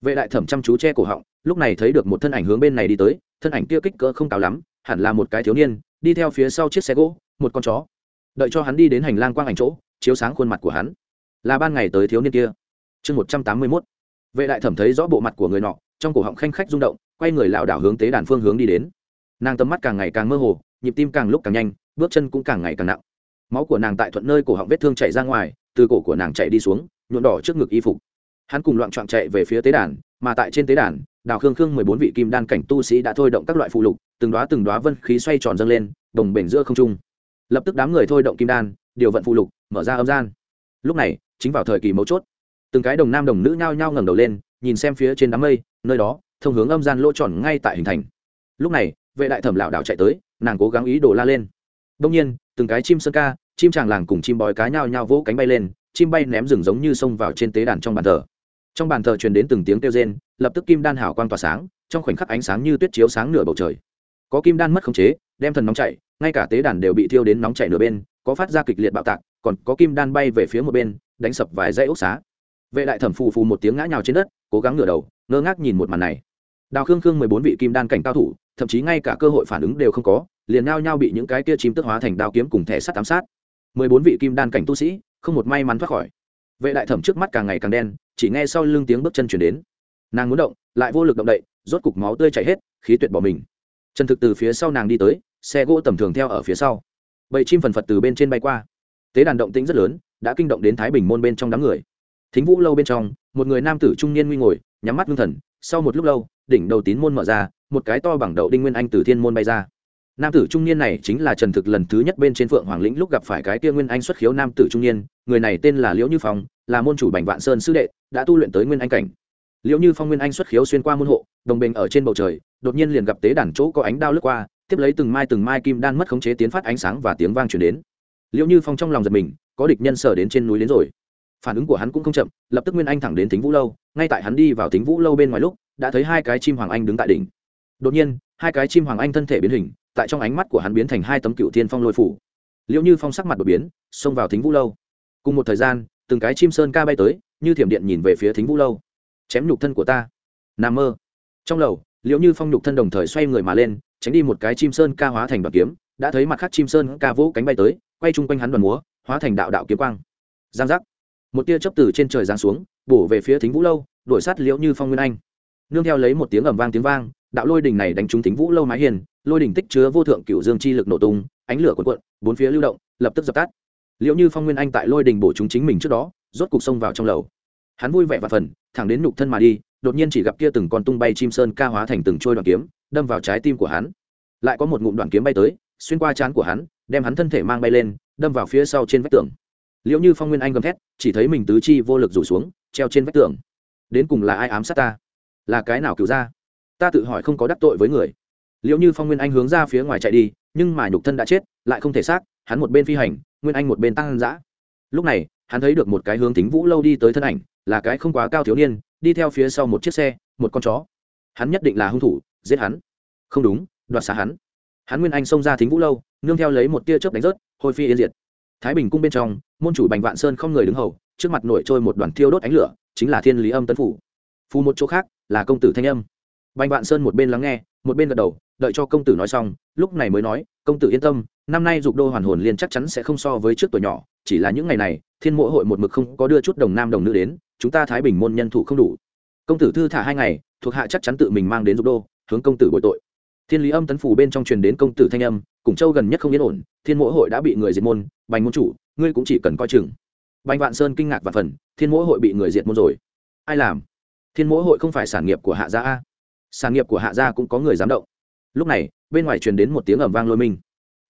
vệ đại thẩm chăm chú che cổ họng, lúc này thấy được một thân ảnh hướng bên này đi tới, thân ảnh kia kích cỡ không cao lắm, hẳn là một cái thiếu niên, đi theo phía sau chiếc xe gỗ, một con chó. Đợi cho hắn đi đến hành lang quang ảnh chỗ, chiếu sáng khuôn mặt của hắn. Là ban ngày tới thiếu niên kia. Chương một trăm tám mươi mốt. Vệ đại thẩm thấy rõ bộ mặt của người nọ, trong cổ họng khanh khách rung động, quay người lảo đảo hướng tế đàn phương hướng đi đến. Nàng tầm mắt càng ngày càng mơ hồ, nhịp tim càng lúc càng nhanh, bước chân cũng càng ngày càng nặng. Máu của nàng tại thuận nơi cổ họng vết thương chảy ra ngoài, từ cổ của nàng chạy đi xuống nhuộn đỏ trước ngực y phục hắn cùng loạn trọn chạy về phía tế đàn, mà tại trên tế đàn, đào khương khương mười bốn vị kim đan cảnh tu sĩ đã thôi động các loại phụ lục, từng đoá từng đoá vân khí xoay tròn dâng lên, đồng bể giữa không trung. Lập tức đám người thôi động kim đan, điều vận phụ lục, mở ra âm gian. Lúc này, chính vào thời kỳ mấu chốt, từng cái đồng nam đồng nữ nhao nhao ngẩng đầu lên, nhìn xem phía trên đám mây, nơi đó, thông hướng âm gian lỗ tròn ngay tại hình thành. Lúc này, vệ đại thẩm lảo đảo chạy tới, nàng cố gắng ý đồ la lên. Đông nhiên, từng cái chim sơn ca, chim tràng làng cùng chim bói cá nhao nhao vỗ cánh bay lên, chim bay ném rừng giống như xông vào trên tế đàn trong bàn thờ trong bàn thờ truyền đến từng tiếng kêu rên, lập tức kim đan hảo quang tỏa sáng, trong khoảnh khắc ánh sáng như tuyết chiếu sáng nửa bầu trời. Có kim đan mất khống chế, đem thần nóng chạy, ngay cả tế đàn đều bị thiêu đến nóng chạy nửa bên, có phát ra kịch liệt bạo tạc, còn có kim đan bay về phía một bên, đánh sập vài dãy ốc xá. Vệ đại thẩm phù phù một tiếng ngã nhào trên đất, cố gắng ngửa đầu, ngơ ngác nhìn một màn này. Đào khương khương mười bốn vị kim đan cảnh cao thủ, thậm chí ngay cả cơ hội phản ứng đều không có, liền nao nhau bị những cái kia chim tức hóa thành đao kiếm cùng thẻ sắt ám sát. Mười bốn vị kim đan cảnh tu sĩ, không một may mắn thoát khỏi. Vệ đại thẩm trước mắt càng ngày càng đen chỉ nghe sau lưng tiếng bước chân chuyển đến. Nàng muốn động, lại vô lực động đậy, rốt cục máu tươi chảy hết, khí tuyệt bỏ mình. Chân thực từ phía sau nàng đi tới, xe gỗ tầm thường theo ở phía sau. Bầy chim phần phật từ bên trên bay qua. Tế đàn động tĩnh rất lớn, đã kinh động đến thái bình môn bên trong đám người. Thính vũ lâu bên trong, một người nam tử trung niên nguy ngồi, nhắm mắt ngưng thần, sau một lúc lâu, đỉnh đầu tín môn mở ra, một cái to bằng đậu đinh nguyên anh từ thiên môn bay ra nam tử trung niên này chính là trần thực lần thứ nhất bên trên phượng hoàng lĩnh lúc gặp phải cái kia nguyên anh xuất khiếu nam tử trung niên, người này tên là liễu như phong, là môn chủ bành vạn sơn sư đệ, đã tu luyện tới nguyên anh cảnh. Liễu như phong nguyên anh xuất khiếu xuyên qua môn hộ, đồng bình ở trên bầu trời, đột nhiên liền gặp tế đàn chỗ có ánh đao lướt qua, tiếp lấy từng mai từng mai kim đan mất khống chế tiến phát ánh sáng và tiếng vang chuyển đến. Liễu như phong trong lòng giật mình, có địch nhân sở đến trên núi đến rồi. Phản ứng của hắn cũng không chậm, lập tức nguyên anh thẳng đến thính vũ lâu, ngay tại hắn đi vào thính vũ lâu bên ngoài lúc, đã thấy hai cái chim hoàng anh đứng tại đỉnh. Đột nhiên, hai cái chim hoàng anh thân thể biến hình tại trong ánh mắt của hắn biến thành hai tấm cựu thiên phong lôi phủ. Liệu như phong sắc mặt đột biến, xông vào thính vũ lâu. Cùng một thời gian, từng cái chim sơn ca bay tới, như thiểm điện nhìn về phía thính vũ lâu. Chém nhục thân của ta. N mơ. Trong lầu liệu như phong nhục thân đồng thời xoay người mà lên, tránh đi một cái chim sơn ca hóa thành đoàn kiếm, đã thấy mặt khác chim sơn ca vỗ cánh bay tới, quay chung quanh hắn đoàn múa, hóa thành đạo đạo kiếm quang. Giang giác. Một tia chấp từ trên trời giáng xuống, bổ về phía thính vũ lâu đổi sát liễu như phong nguyên anh. Nương theo lấy một tiếng ầm vang tiếng vang đạo lôi đình này đánh trúng thính vũ lâu mái hiền lôi đình tích chứa vô thượng cựu dương chi lực nổ tung, ánh lửa cuộn cuộn, bốn phía lưu động, lập tức dập tắt. Liệu như phong nguyên anh tại lôi đình bổ chúng chính mình trước đó, rốt cục xông vào trong lầu. Hắn vui vẻ và phần, thẳng đến nhục thân mà đi, đột nhiên chỉ gặp kia từng con tung bay chim sơn ca hóa thành từng trôi đoạn kiếm, đâm vào trái tim của hắn. Lại có một ngụm đoạn kiếm bay tới, xuyên qua trán của hắn, đem hắn thân thể mang bay lên, đâm vào phía sau trên vách tường. Liệu như phong nguyên anh gầm thét, chỉ thấy mình tứ chi vô lực rủ xuống, treo trên vách tường. Đến cùng là ai ám sát ta? Là cái nào cứu ra ta tự hỏi không có đắc tội với người. Liệu như phong nguyên anh hướng ra phía ngoài chạy đi, nhưng mà nhục thân đã chết, lại không thể xác, hắn một bên phi hành, nguyên anh một bên tăng giã lúc này, hắn thấy được một cái hướng tính vũ lâu đi tới thân ảnh, là cái không quá cao thiếu niên, đi theo phía sau một chiếc xe, một con chó. Hắn nhất định là hung thủ, giết hắn. Không đúng, đoạt xá hắn. Hắn nguyên anh xông ra thính vũ lâu, nương theo lấy một tia chớp đánh rớt, hôi phi yên diệt. Thái bình cung bên trong, môn chủ bành vạn sơn không người đứng hầu, trước mặt nổi trôi một đoàn thiêu đốt ánh lửa, chính là thiên lý âm tấn phủ. Phù một chỗ khác là công tử thanh âm bành vạn sơn một bên lắng nghe, một bên gật đầu, đợi cho công tử nói xong, lúc này mới nói, công tử yên tâm, năm nay dục đô hoàn hồn liên chắc chắn sẽ không so với trước tuổi nhỏ, chỉ là những ngày này, thiên mộ hội một mực không có đưa chút đồng nam đồng nữ đến, chúng ta thái bình môn nhân thủ không đủ. Công tử thư thả hai ngày, thuộc hạ chắc chắn tự mình mang đến dục đô, hướng công tử bội tội. Thiên lý âm tấn phủ bên trong truyền đến công tử thanh âm, cùng châu gần nhất không yên ổn, thiên mộ hội đã bị người diệt môn, bành môn chủ, ngươi cũng chỉ cần coi chừng. Bành vạn sơn kinh ngạc và phần, thiên mộ hội bị người diệt môn rồi. Ai làm? Thiên mộ hội không phải sản nghiệp của hạ gia a sản nghiệp của hạ gia cũng có người dám động. Lúc này, bên ngoài truyền đến một tiếng ầm vang lôi minh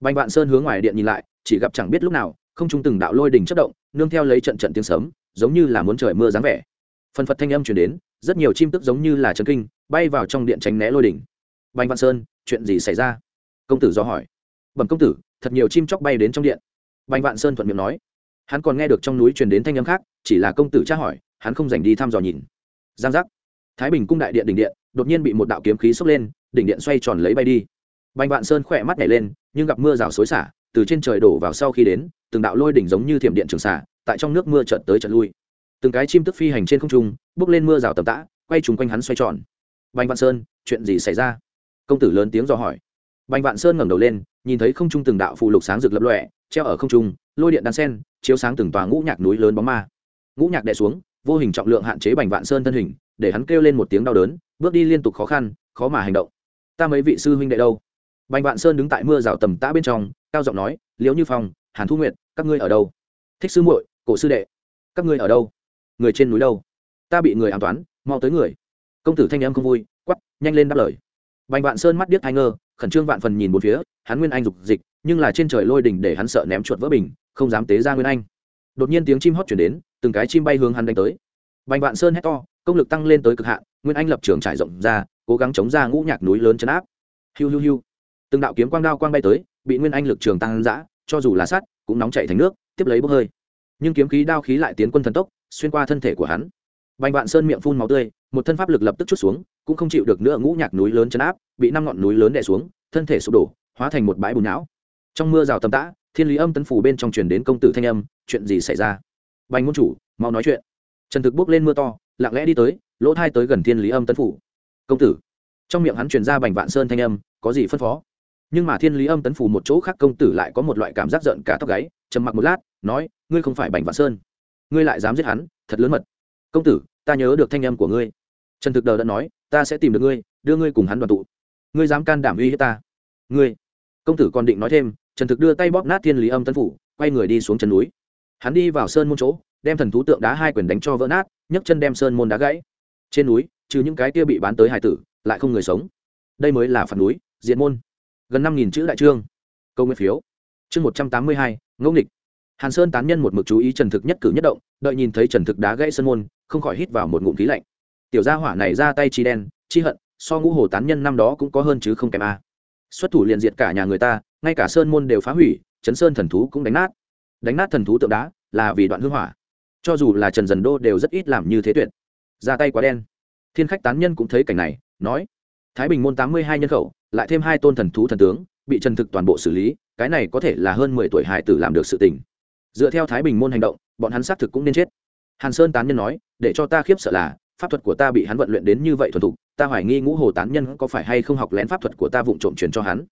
bành vạn sơn hướng ngoài điện nhìn lại, chỉ gặp chẳng biết lúc nào, không trung từng đạo lôi đỉnh chất động, nương theo lấy trận trận tiếng sấm, giống như là muốn trời mưa dáng vẻ. Phần phật thanh âm truyền đến, rất nhiều chim tức giống như là chân kinh, bay vào trong điện tránh né lôi đỉnh bành vạn sơn, chuyện gì xảy ra? Công tử do hỏi. Bẩm công tử, thật nhiều chim chóc bay đến trong điện. Bành vạn sơn thuận miệng nói. Hắn còn nghe được trong núi truyền đến thanh âm khác, chỉ là công tử tra hỏi, hắn không dành đi thăm dò nhìn. Giang giác. Thái bình cung đại điện đỉnh điện đột nhiên bị một đạo kiếm khí xốc lên, đỉnh điện xoay tròn lấy bay đi. Bành vạn sơn khỏe mắt nhảy lên, nhưng gặp mưa rào xối xả, từ trên trời đổ vào sau khi đến, từng đạo lôi đỉnh giống như thiểm điện trường xả, tại trong nước mưa trận tới trận lui. Từng cái chim tức phi hành trên không trung, bước lên mưa rào tầm tã, quay trùng quanh hắn xoay tròn. Bành vạn sơn, chuyện gì xảy ra? Công tử lớn tiếng dò hỏi. Bành vạn sơn ngẩng đầu lên, nhìn thấy không trung từng đạo phụ lục sáng rực lập lọe treo ở không trung, lôi điện đan sen, chiếu sáng từng tòa ngũ nhạc núi lớn bóng ma. Ngũ nhạc đè xuống, vô hình trọng lượng hạn chế bành vạn sơn thân hình để hắn kêu lên một tiếng đau đớn, bước đi liên tục khó khăn, khó mà hành động. Ta mấy vị sư huynh đệ đâu? Bành vạn sơn đứng tại mưa rào tầm tã bên trong, cao giọng nói, liễu như phong, hàn thu nguyện các ngươi ở đâu? Thích sư muội, cổ sư đệ, các ngươi ở đâu? Người trên núi đâu? Ta bị người an toán, mau tới người. Công tử thanh em không vui quắp nhanh lên đáp lời. Bành vạn sơn mắt điếc ai ngơ khẩn trương vạn phần nhìn một phía, hắn nguyên anh dục dịch, nhưng là trên trời lôi đỉnh để hắn sợ ném chuột vỡ bình, không dám tế ra nguyên anh. Đột nhiên tiếng chim hót chuyển đến, từng cái chim bay hướng hắn đánh tới bành vạn sơn hét to công lực tăng lên tới cực hạn nguyên anh lập trường trải rộng ra cố gắng chống ra ngũ nhạc núi lớn chấn áp. Hiu hiu hiu. Từng đạo kiếm quang đao quang bay tới bị nguyên anh lực trường tăng dã, cho dù là sắt cũng nóng chảy thành nước tiếp lấy bốc hơi. Nhưng kiếm khí đao khí lại tiến quân thần tốc xuyên qua thân thể của hắn. Bành vạn sơn miệng phun máu tươi một thân pháp lực lập tức chút xuống cũng không chịu được nữa ngũ nhạc núi lớn chấn áp bị năm ngọn núi lớn đè xuống thân thể sụp đổ hóa thành một bãi bùn não. Trong mưa rào tầm tã thiên lý âm tấn phủ bên trong truyền đến công tử thanh âm chuyện gì xảy ra? Bành môn chủ mau nói chuyện trần thực bước lên mưa to, lặng lẽ đi tới, lỗ thai tới gần thiên lý âm tấn phủ. Công tử. Trong miệng hắn truyền ra bành vạn sơn thanh âm, có gì phân phó? Nhưng mà thiên lý âm tấn phủ một chỗ khác công tử lại có một loại cảm giác giận cả tóc gáy, trầm mặc một lát, nói, ngươi không phải bành vạn sơn. Ngươi lại dám giết hắn, thật lớn mật. Công tử, ta nhớ được thanh âm của ngươi. Trần thực đờ đã nói, ta sẽ tìm được ngươi, đưa ngươi cùng hắn đoàn tụ. Ngươi dám can đảm uy hiếp ta. Ngươi. Công tử còn định nói thêm, trần thực đưa tay bóp nát thiên lý âm tân phủ, quay người đi xuống chân núi. Hắn đi vào sơn môn chỗ đem thần thú tượng đá hai quyền đánh cho vỡ nát, nhấc chân đem sơn môn đá gãy. Trên núi, trừ những cái kia bị bán tới hải tử, lại không người sống. Đây mới là phản núi, diện môn. Gần năm nghìn chữ đại trương. Câu nguyên phiếu. Chương một trăm tám mươi hai, ngẫu nghịch. Hàn sơn tán nhân một mực chú ý trần thực nhất cử nhất động, đợi nhìn thấy trần thực đá gãy sơn môn, không khỏi hít vào một ngụm khí lạnh. Tiểu gia hỏa này ra tay chi đen, chi hận, so ngũ hồ tán nhân năm đó cũng có hơn chứ không kém a. Xuất thủ liền diệt cả nhà người ta, ngay cả sơn môn đều phá hủy chấn sơn thần thú cũng đánh nát. Đánh nát thần thú tượng đá, là vì đoạn hư hỏa cho dù là trần dần đô đều rất ít làm như thế tuyệt. Ra tay quá đen. Thiên khách tán nhân cũng thấy cảnh này, nói, thái bình môn tám mươi hai nhân khẩu, lại thêm hai tôn thần thú thần tướng, bị trần thực toàn bộ xử lý, cái này có thể là hơn mười tuổi hải tử làm được sự tình. Dựa theo thái bình môn hành động, bọn hắn xác thực cũng nên chết. Hàn sơn tán nhân nói, để cho ta khiếp sợ là, pháp thuật của ta bị hắn vận luyện đến như vậy thuần thục, ta hoài nghi ngũ hồ tán nhân có phải hay không học lén pháp thuật của ta vụng trộm truyền cho hắn?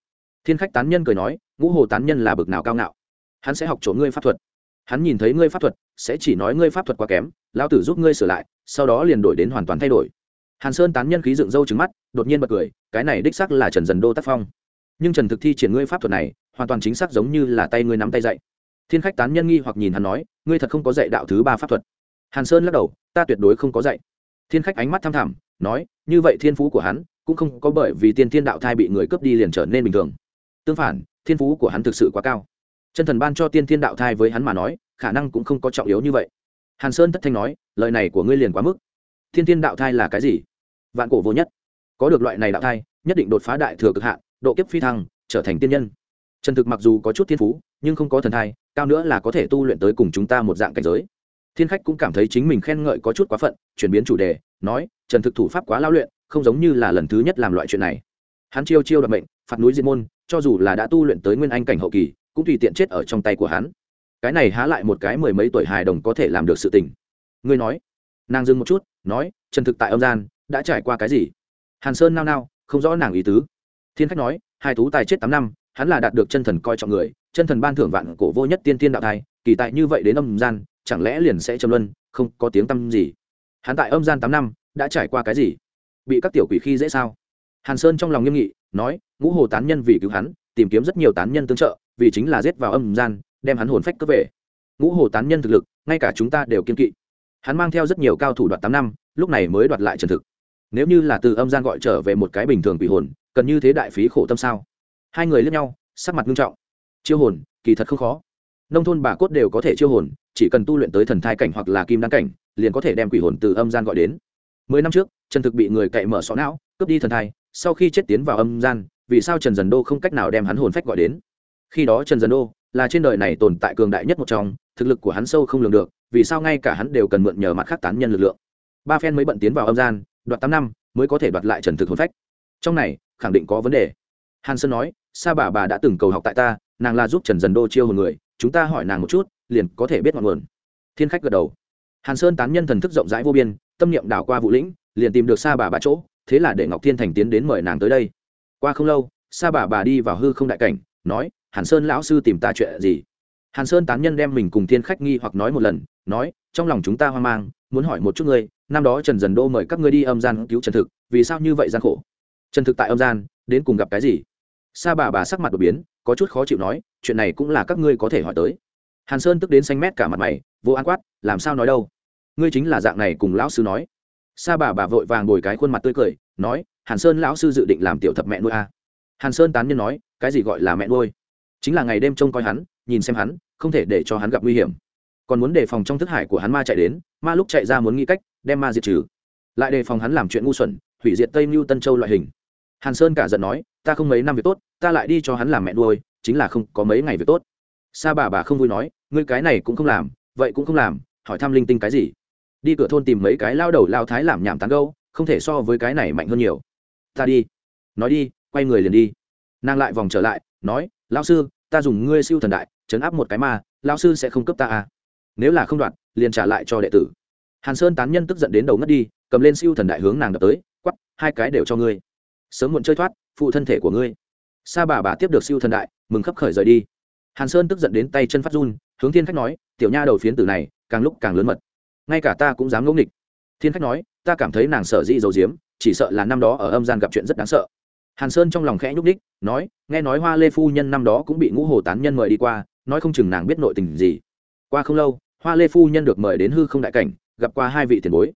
Thiên khách tán nhân cười nói, ngũ hồ tán nhân là bực nào cao ngạo? Hắn sẽ học chỗ ngươi pháp thuật hắn nhìn thấy ngươi pháp thuật, sẽ chỉ nói ngươi pháp thuật quá kém lao tử giúp ngươi sửa lại, sau đó liền đổi đến hoàn toàn thay đổi. Hàn sơn tán nhân khí dựng râu trứng mắt, đột nhiên bật cười, cái này đích sắc là trần dần đô tác phong. Nhưng trần thực thi triển ngươi pháp thuật này, hoàn toàn chính xác giống như là tay ngươi nắm tay dạy. Thiên khách tán nhân nghi hoặc nhìn hắn nói, ngươi thật không có dạy đạo thứ ba pháp thuật. Hàn sơn lắc đầu, ta tuyệt đối không có dạy. Thiên khách ánh mắt tham thẳm, nói, như vậy thiên phú của hắn cũng không có bởi vì tiên thiên đạo thai bị người cướp đi liền trở nên bình thường. Tương phản, thiên phú của hắn thực sự quá cao chân thần ban cho tiên thiên đạo thai với hắn mà nói, khả năng cũng không có trọng yếu như vậy. Hàn sơn thất thanh nói, lời này của ngươi liền quá mức. Thiên thiên đạo thai là cái gì? Vạn cổ vô nhất. Có được loại này đạo thai, nhất định đột phá đại thừa cực hạn, độ kiếp phi thăng, trở thành tiên nhân. Trần thực mặc dù có chút thiên phú, nhưng không có thần thai, cao nữa là có thể tu luyện tới cùng chúng ta một dạng cảnh giới. Thiên khách cũng cảm thấy chính mình khen ngợi có chút quá phận, chuyển biến chủ đề, nói trần thực thủ pháp quá lao luyện, không giống như là lần thứ nhất làm loại chuyện này. Hắn chiêu chiêu đặc mệnh, phạt núi diệt môn, cho dù là đã tu luyện tới nguyên anh cảnh hậu kỳ cũng tùy tiện chết ở trong tay của hắn. Cái này há lại một cái mười mấy tuổi hài đồng có thể làm được sự tình. Ngươi nói. Nàng dừng một chút, nói trần thực tại âm gian, đã trải qua cái gì? Hàn sơn nao nao, không rõ nàng ý tứ. Thiên khách nói, hai tú tài chết tám năm, hắn là đạt được chân thần coi trọng người, chân thần ban thưởng vạn cổ vô nhất tiên tiên đạo thai, kỳ tại như vậy đến âm gian, chẳng lẽ liền sẽ châm luân, không có tiếng tăm gì? Hắn tại âm gian tám năm, đã trải qua cái gì? Bị các tiểu quỷ khi dễ sao? Hàn sơn trong lòng nghiêm nghị, nói, ngũ hồ tán nhân vì cứu hắn tìm kiếm rất nhiều tán nhân tương trợ, vì chính là giết vào âm gian, đem hắn hồn phách cướp về. Ngũ hồ tán nhân thực lực, ngay cả chúng ta đều kiên kỵ. Hắn mang theo rất nhiều cao thủ đoạt tám năm, lúc này mới đoạt lại trần thực. Nếu như là từ âm gian gọi trở về một cái bình thường quỷ hồn, cần như thế đại phí khổ tâm sao? Hai người lướt nhau, sắc mặt nghiêm trọng. Chiêu hồn, kỳ thật không khó. Nông thôn bà cốt đều có thể chiêu hồn, chỉ cần tu luyện tới thần thai cảnh hoặc là kim đăng cảnh, liền có thể đem quỷ hồn từ âm gian gọi đến. Mười năm trước, trần thực bị người cậy mở sọ não, cướp đi thần thai, sau khi chết tiến vào âm gian vì sao trần dần đô không cách nào đem hắn hồn phách gọi đến? Khi đó trần dần đô là trên đời này tồn tại cường đại nhất một trong, thực lực của hắn sâu không lường được, vì sao ngay cả hắn đều cần mượn nhờ mặt khác tán nhân lực lượng? Ba phen mới bận tiến vào âm gian đoạt tám năm mới có thể đoạt lại trần thực hồn phách. Trong này, khẳng định có vấn đề. Hàn sơn nói, sa bà bà đã từng cầu học tại ta, nàng là giúp trần dần đô chiêu hồn người, chúng ta hỏi nàng một chút, liền có thể biết ngọn nguồn. Thiên khách gật đầu. Hàn sơn tán nhân thần thức rộng rãi vô biên, tâm niệm đảo qua vũ lĩnh, liền tìm được sa bà bà chỗ, thế là để ngọc thiên thành tiến đến mời nàng tới đây qua không lâu, sa bà bà đi vào hư không đại cảnh, nói, hàn sơn lão sư tìm ta chuyện gì? Hàn sơn tán nhân đem mình cùng thiên khách nghi hoặc nói một lần, nói, trong lòng chúng ta hoang mang, muốn hỏi một chút ngươi, năm đó trần dần đô mời các ngươi đi âm gian cứu trần thực, vì sao như vậy gian khổ? Trần thực tại âm gian, đến cùng gặp cái gì? Sa bà bà sắc mặt đột biến, có chút khó chịu nói, chuyện này cũng là các ngươi có thể hỏi tới. Hàn sơn tức đến xanh mét cả mặt mày, vô an quát, làm sao nói đâu? Ngươi chính là dạng này cùng lão sư nói. Sa bà bà vội vàng bồi cái khuôn mặt tươi cười, nói hàn sơn lão sư dự định làm tiểu thập mẹ nuôi a. À. hàn sơn tán nhân nói, cái gì gọi là mẹ nuôi? Chính là ngày đêm trông coi hắn, nhìn xem hắn, không thể để cho hắn gặp nguy hiểm. Còn muốn đề phòng trong thức hải của hắn ma chạy đến, ma lúc chạy ra muốn nghĩ cách đem ma diệt trừ. Lại đề phòng hắn làm chuyện ngu xuẩn, hủy diệt tây mưu tân châu loại hình. Hàn sơn cả giận nói, ta không mấy năm việc tốt, ta lại đi cho hắn làm mẹ nuôi, chính là không có mấy ngày việc tốt. Sa bà bà không vui nói, ngươi cái này cũng không làm, vậy cũng không làm, hỏi thăm linh tinh cái gì? Đi cửa thôn tìm mấy cái lao đầu lao thái làm nhảm tán gâu không thể so với cái này mạnh hơn nhiều ta đi. Nói đi, quay người liền đi. Nàng lại vòng trở lại, nói lao sư, ta dùng ngươi siêu thần đại, chấn áp một cái ma lao sư sẽ không cấp ta à nếu là không đoạn, liền trả lại cho đệ tử. Hàn sơn tán nhân tức giận đến đầu ngất đi, cầm lên siêu thần đại hướng nàng đập tới quắp hai cái đều cho ngươi. Sớm muộn chơi thoát, phụ thân thể của ngươi. Sa bà bà tiếp được siêu thần đại, mừng khấp khởi rời đi. Hàn sơn tức giận đến tay chân phát run, hướng thiên khách nói, tiểu nha đầu phiến tử này, càng lúc càng lớn mật. Ngay cả ta cũng dám ngẫu nghịch. Thiên khách nói, ta cảm thấy nàng sợ dĩ dầu diếm chỉ sợ là năm đó ở âm gian gặp chuyện rất đáng sợ. Hàn sơn trong lòng khẽ nhúc ních nói, nghe nói hoa lê phu nhân năm đó cũng bị ngũ hồ tán nhân mời đi qua, nói không chừng nàng biết nội tình gì. Qua không lâu, hoa lê phu nhân được mời đến hư không đại cảnh, gặp qua hai vị tiền bối.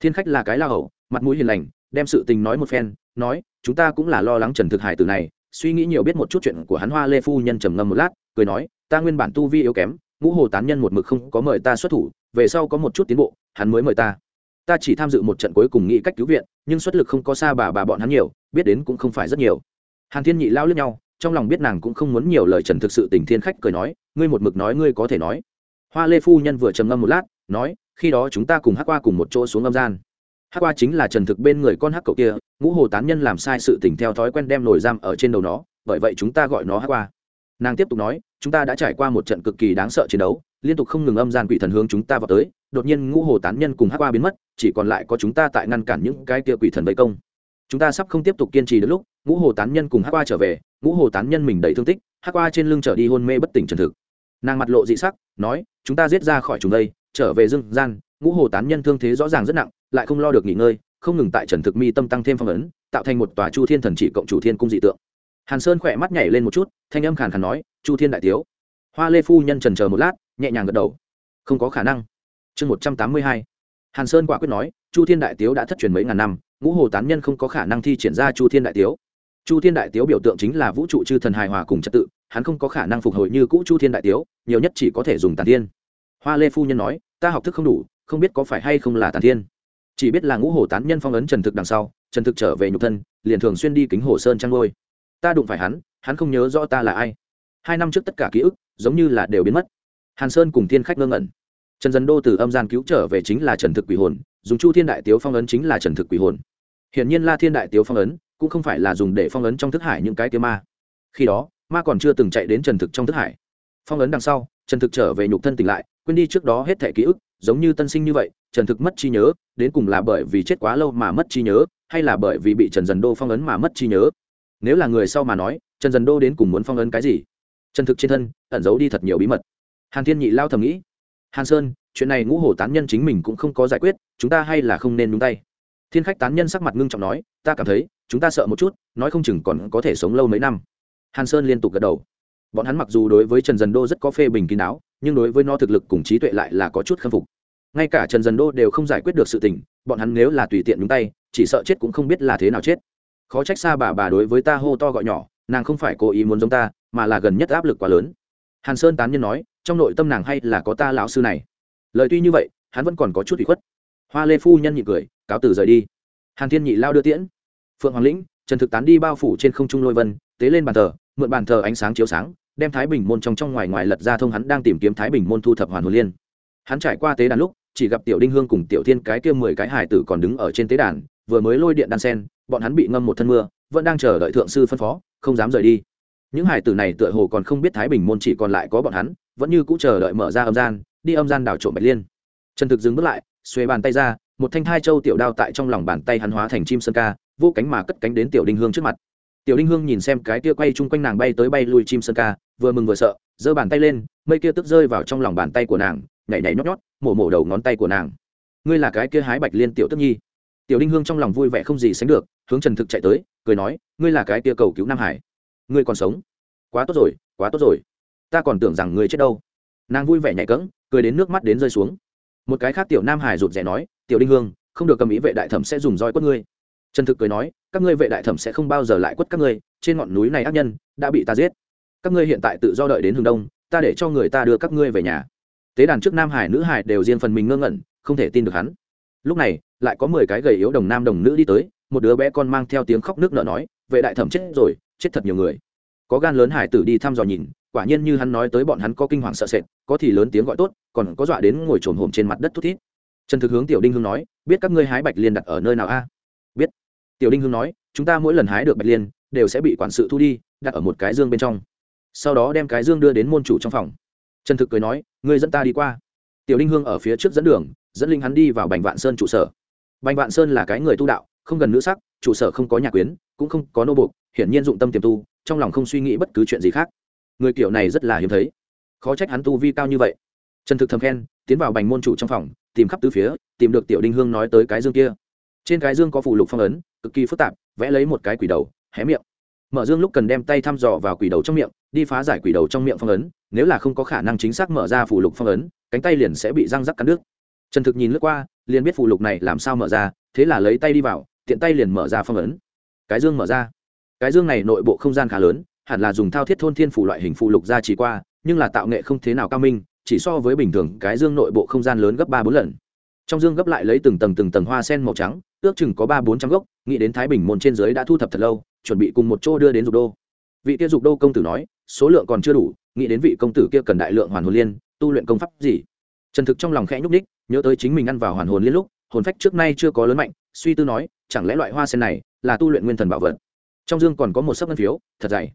Thiên khách là cái la hậu mặt mũi hiền lành, đem sự tình nói một phen, nói, chúng ta cũng là lo lắng trần thực hải từ này, suy nghĩ nhiều biết một chút chuyện của hắn. Hoa lê phu nhân trầm ngâm một lát, cười nói, ta nguyên bản tu vi yếu kém, ngũ hồ tán nhân một mực không có mời ta xuất thủ, về sau có một chút tiến bộ, hắn mới mời ta ta chỉ tham dự một trận cuối cùng nghĩ cách cứu viện, nhưng xuất lực không có xa bà bà bọn hắn nhiều, biết đến cũng không phải rất nhiều. Hàn thiên nhị lao lướt nhau, trong lòng biết nàng cũng không muốn nhiều lời trần thực sự tình thiên khách cười nói, ngươi một mực nói ngươi có thể nói. Hoa lê phu nhân vừa trầm ngâm một lát, nói, khi đó chúng ta cùng hát qua cùng một chỗ xuống âm gian. Hát qua chính là trần thực bên người con hát cậu kia, ngũ hồ tán nhân làm sai sự tình theo thói quen đem nồi giam ở trên đầu nó, bởi vậy chúng ta gọi nó hát qua. Nàng tiếp tục nói, chúng ta đã trải qua một trận cực kỳ đáng sợ chiến đấu, liên tục không ngừng âm gian quỷ thần hướng chúng ta vào tới đột nhiên ngũ hồ tán nhân cùng Hắc qua biến mất, chỉ còn lại có chúng ta tại ngăn cản những cái kia quỷ thần vây công. Chúng ta sắp không tiếp tục kiên trì được lúc, ngũ hồ tán nhân cùng Hắc qua trở về, ngũ hồ tán nhân mình đầy thương tích, Hắc qua trên lưng trở đi hôn mê bất tỉnh trần thực. Nàng mặt lộ dị sắc, nói, chúng ta giết ra khỏi chúng đây, trở về dương gian. Ngũ hồ tán nhân thương thế rõ ràng rất nặng, lại không lo được nghỉ ngơi, không ngừng tại trần thực mi tâm tăng thêm phong ấn, tạo thành một tòa chu thiên thần chỉ cộng chủ thiên cung dị tượng. Hàn sơn khỏe mắt nhảy lên một chút, thanh âm khàn khàn nói, chu thiên đại thiếu. Hoa lê phu nhân trần chờ một lát, nhẹ nhàng gật đầu. Không có khả năng chương một trăm tám mươi hai. Hàn sơn quả quyết nói, chu thiên đại tiếu đã thất truyền mấy ngàn năm, ngũ hồ tán nhân không có khả năng thi triển ra chu thiên đại tiếu. Chu thiên đại tiếu biểu tượng chính là vũ trụ chư thần hài hòa cùng trật tự, hắn không có khả năng phục hồi như cũ chu thiên đại tiếu, nhiều nhất chỉ có thể dùng tàn thiên. Hoa lê phu nhân nói, ta học thức không đủ, không biết có phải hay không là tàn thiên. Chỉ biết là ngũ hồ tán nhân phong ấn trần thực đằng sau, trần thực trở về nhục thân, liền thường xuyên đi kính hồ sơn trang ngôi. Ta đụng phải hắn hắn không nhớ rõ ta là ai. Hai năm trước tất cả ký ức, giống như là đều biến mất. Hàn sơn cùng thiên khách ngơ ngẩn trần dân đô từ âm gian cứu trở về chính là trần thực quỷ hồn, dùng chu thiên đại tiếu phong ấn chính là trần thực quỷ hồn. Hiển nhiên la thiên đại tiếu phong ấn cũng không phải là dùng để phong ấn trong thức hải những cái kia ma. Khi đó, ma còn chưa từng chạy đến trần thực trong thức hải. Phong ấn đằng sau, trần thực trở về nhục thân tỉnh lại, quên đi trước đó hết thẻ ký ức, giống như tân sinh như vậy, trần thực mất trí nhớ, đến cùng là bởi vì chết quá lâu mà mất trí nhớ, hay là bởi vì bị trần dần đô phong ấn mà mất trí nhớ? Nếu là người sau mà nói, trần dần đô đến cùng muốn phong ấn cái gì? Trần thực trên thân, ẩn giấu đi thật nhiều bí mật. Hàn thiên nhị lao thầm nghĩ hàn sơn, chuyện này ngũ hổ tán nhân chính mình cũng không có giải quyết, chúng ta hay là không nên nhúng tay. Thiên khách tán nhân sắc mặt ngưng trọng nói, ta cảm thấy, chúng ta sợ một chút, nói không chừng còn có thể sống lâu mấy năm. Hàn sơn liên tục gật đầu. Bọn hắn mặc dù đối với trần dần đô rất có phê bình kín đáo, nhưng đối với nó thực lực cùng trí tuệ lại là có chút khâm phục. Ngay cả trần dần đô đều không giải quyết được sự tình, bọn hắn nếu là tùy tiện nhúng tay, chỉ sợ chết cũng không biết là thế nào chết. Khó trách xa bà bà đối với ta hô to gọi nhỏ, nàng không phải cố ý muốn giống ta, mà là gần nhất áp lực quá lớn. Hàn sơn tán nhân nói trong nội tâm nàng hay là có ta lão sư này? Lời tuy như vậy, hắn vẫn còn có chút bị khuất. Hoa lê phu nhân nhị cười, cáo từ rời đi. Hàn thiên nhị lao đưa tiễn. Phượng hoàng lĩnh, trần thực tán đi bao phủ trên không trung lôi vân, tế lên bàn thờ, mượn bàn thờ ánh sáng chiếu sáng, đem thái bình môn trong trong ngoài ngoài lật ra thông hắn đang tìm kiếm thái bình môn thu thập hoàn hồn liên. Hắn trải qua tế đàn lúc, chỉ gặp tiểu đinh hương cùng tiểu thiên cái kia mười cái hải tử còn đứng ở trên tế đàn, vừa mới lôi điện đan sen, bọn hắn bị ngâm một thân mưa, vẫn đang chờ đợi thượng sư phân phó, không dám rời đi. Những hải tử này tựa hồ còn không biết thái bình môn chỉ còn lại có bọn hắn vẫn như cũ chờ đợi mở ra âm gian, đi âm gian đảo trộm bạch liên. Trần thực dừng bước lại xuê bàn tay ra, một thanh thai châu tiểu đao tại trong lòng bàn tay hắn hóa thành chim sơn ca, vô cánh mà cất cánh đến tiểu đinh hương trước mặt. Tiểu đinh hương nhìn xem cái kia quay chung quanh nàng bay tới bay lui chim sơn ca, vừa mừng vừa sợ, giơ bàn tay lên, mây kia tức rơi vào trong lòng bàn tay của nàng, nhảy nhảy nhót nhót, mổ mổ đầu ngón tay của nàng. Ngươi là cái kia hái bạch liên tiểu tức nhi. Tiểu đinh hương trong lòng vui vẻ không gì sánh được, hướng trần thực chạy tới, cười nói, ngươi là cái kia cầu cứu nam hải. Ngươi còn sống. Quá tốt rồi, quá tốt rồi ta còn tưởng rằng ngươi chết đâu. Nàng vui vẻ nhảy cẫng, cười đến nước mắt đến rơi xuống. Một cái khác tiểu nam hải rụt rè nói, tiểu đinh hương, không được cầm ý vệ đại thẩm sẽ dùng roi quất ngươi. Trần thực cười nói, các ngươi vệ đại thẩm sẽ không bao giờ lại quất các ngươi, trên ngọn núi này ác nhân đã bị ta giết. Các ngươi hiện tại tự do đợi đến hướng đông, ta để cho người ta đưa các ngươi về nhà. Tế đàn trước nam hải nữ hải đều riêng phần mình ngơ ngẩn, không thể tin được hắn. Lúc này, lại có mười cái gầy yếu đồng nam đồng nữ đi tới, một đứa bé con mang theo tiếng khóc nước nở nói, vệ đại thẩm chết rồi, chết thật nhiều người. Có gan lớn hải tử đi thăm dò nhìn quả nhiên như hắn nói tới bọn hắn có kinh hoàng sợ sệt, có thì lớn tiếng gọi tốt, còn có dọa đến ngồi trồn hổm trên mặt đất thút thít. Trần thực hướng tiểu đinh hương nói, biết các ngươi hái bạch liên đặt ở nơi nào a? Biết. Tiểu đinh hương nói, chúng ta mỗi lần hái được bạch liên, đều sẽ bị quản sự thu đi, đặt ở một cái dương bên trong. Sau đó đem cái dương đưa đến môn chủ trong phòng. Trần thực cười nói, ngươi dẫn ta đi qua. Tiểu đinh hương ở phía trước dẫn đường, dẫn linh hắn đi vào bành vạn sơn trụ sở. Bành vạn sơn là cái người tu đạo, không gần nữ sắc, trụ sở không có nhà quyến, cũng không có nô buộc, hiển nhiên dụng tâm tiềm tu, trong lòng không suy nghĩ bất cứ chuyện gì khác người kiểu này rất là hiếm thấy. Khó trách hắn tu vi cao như vậy. Trần thực thầm khen, tiến vào bành môn chủ trong phòng, tìm khắp tứ phía, tìm được tiểu đinh hương nói tới cái dương kia. Trên cái dương có phụ lục phong ấn, cực kỳ phức tạp, vẽ lấy một cái quỷ đầu, hé miệng. Mở dương lúc cần đem tay thăm dò vào quỷ đầu trong miệng, đi phá giải quỷ đầu trong miệng phong ấn, nếu là không có khả năng chính xác mở ra phụ lục phong ấn, cánh tay liền sẽ bị răng rắc cắn đứt. Trần thực nhìn lướt qua, liền biết phụ lục này làm sao mở ra, thế là lấy tay đi vào, tiện tay liền mở ra phong ấn. Cái dương mở ra. Cái dương này nội bộ không gian khá lớn hẳn là dùng thao thiết thôn thiên phủ loại hình phụ lục ra chỉ qua, nhưng là tạo nghệ không thế nào cao minh, chỉ so với bình thường cái dương nội bộ không gian lớn gấp ba bốn lần. Trong dương gấp lại lấy từng tầng từng tầng hoa sen màu trắng, ước chừng có ba bốn trăm gốc, nghĩ đến thái bình môn trên dưới đã thu thập thật lâu, chuẩn bị cùng một chỗ đưa đến dục đô. Vị kia dục đô công tử nói, số lượng còn chưa đủ, nghĩ đến vị công tử kia cần đại lượng hoàn hồn liên, tu luyện công pháp gì? Trần thực trong lòng khẽ nhúc ních nhớ tới chính mình ăn vào hoàn hồn liên lúc, hồn phách trước nay chưa có lớn mạnh, suy tư nói, chẳng lẽ loại hoa sen này là tu luyện nguyên thần bảo vật? Trong dương còn có một sấp ngân phiếu, thật dày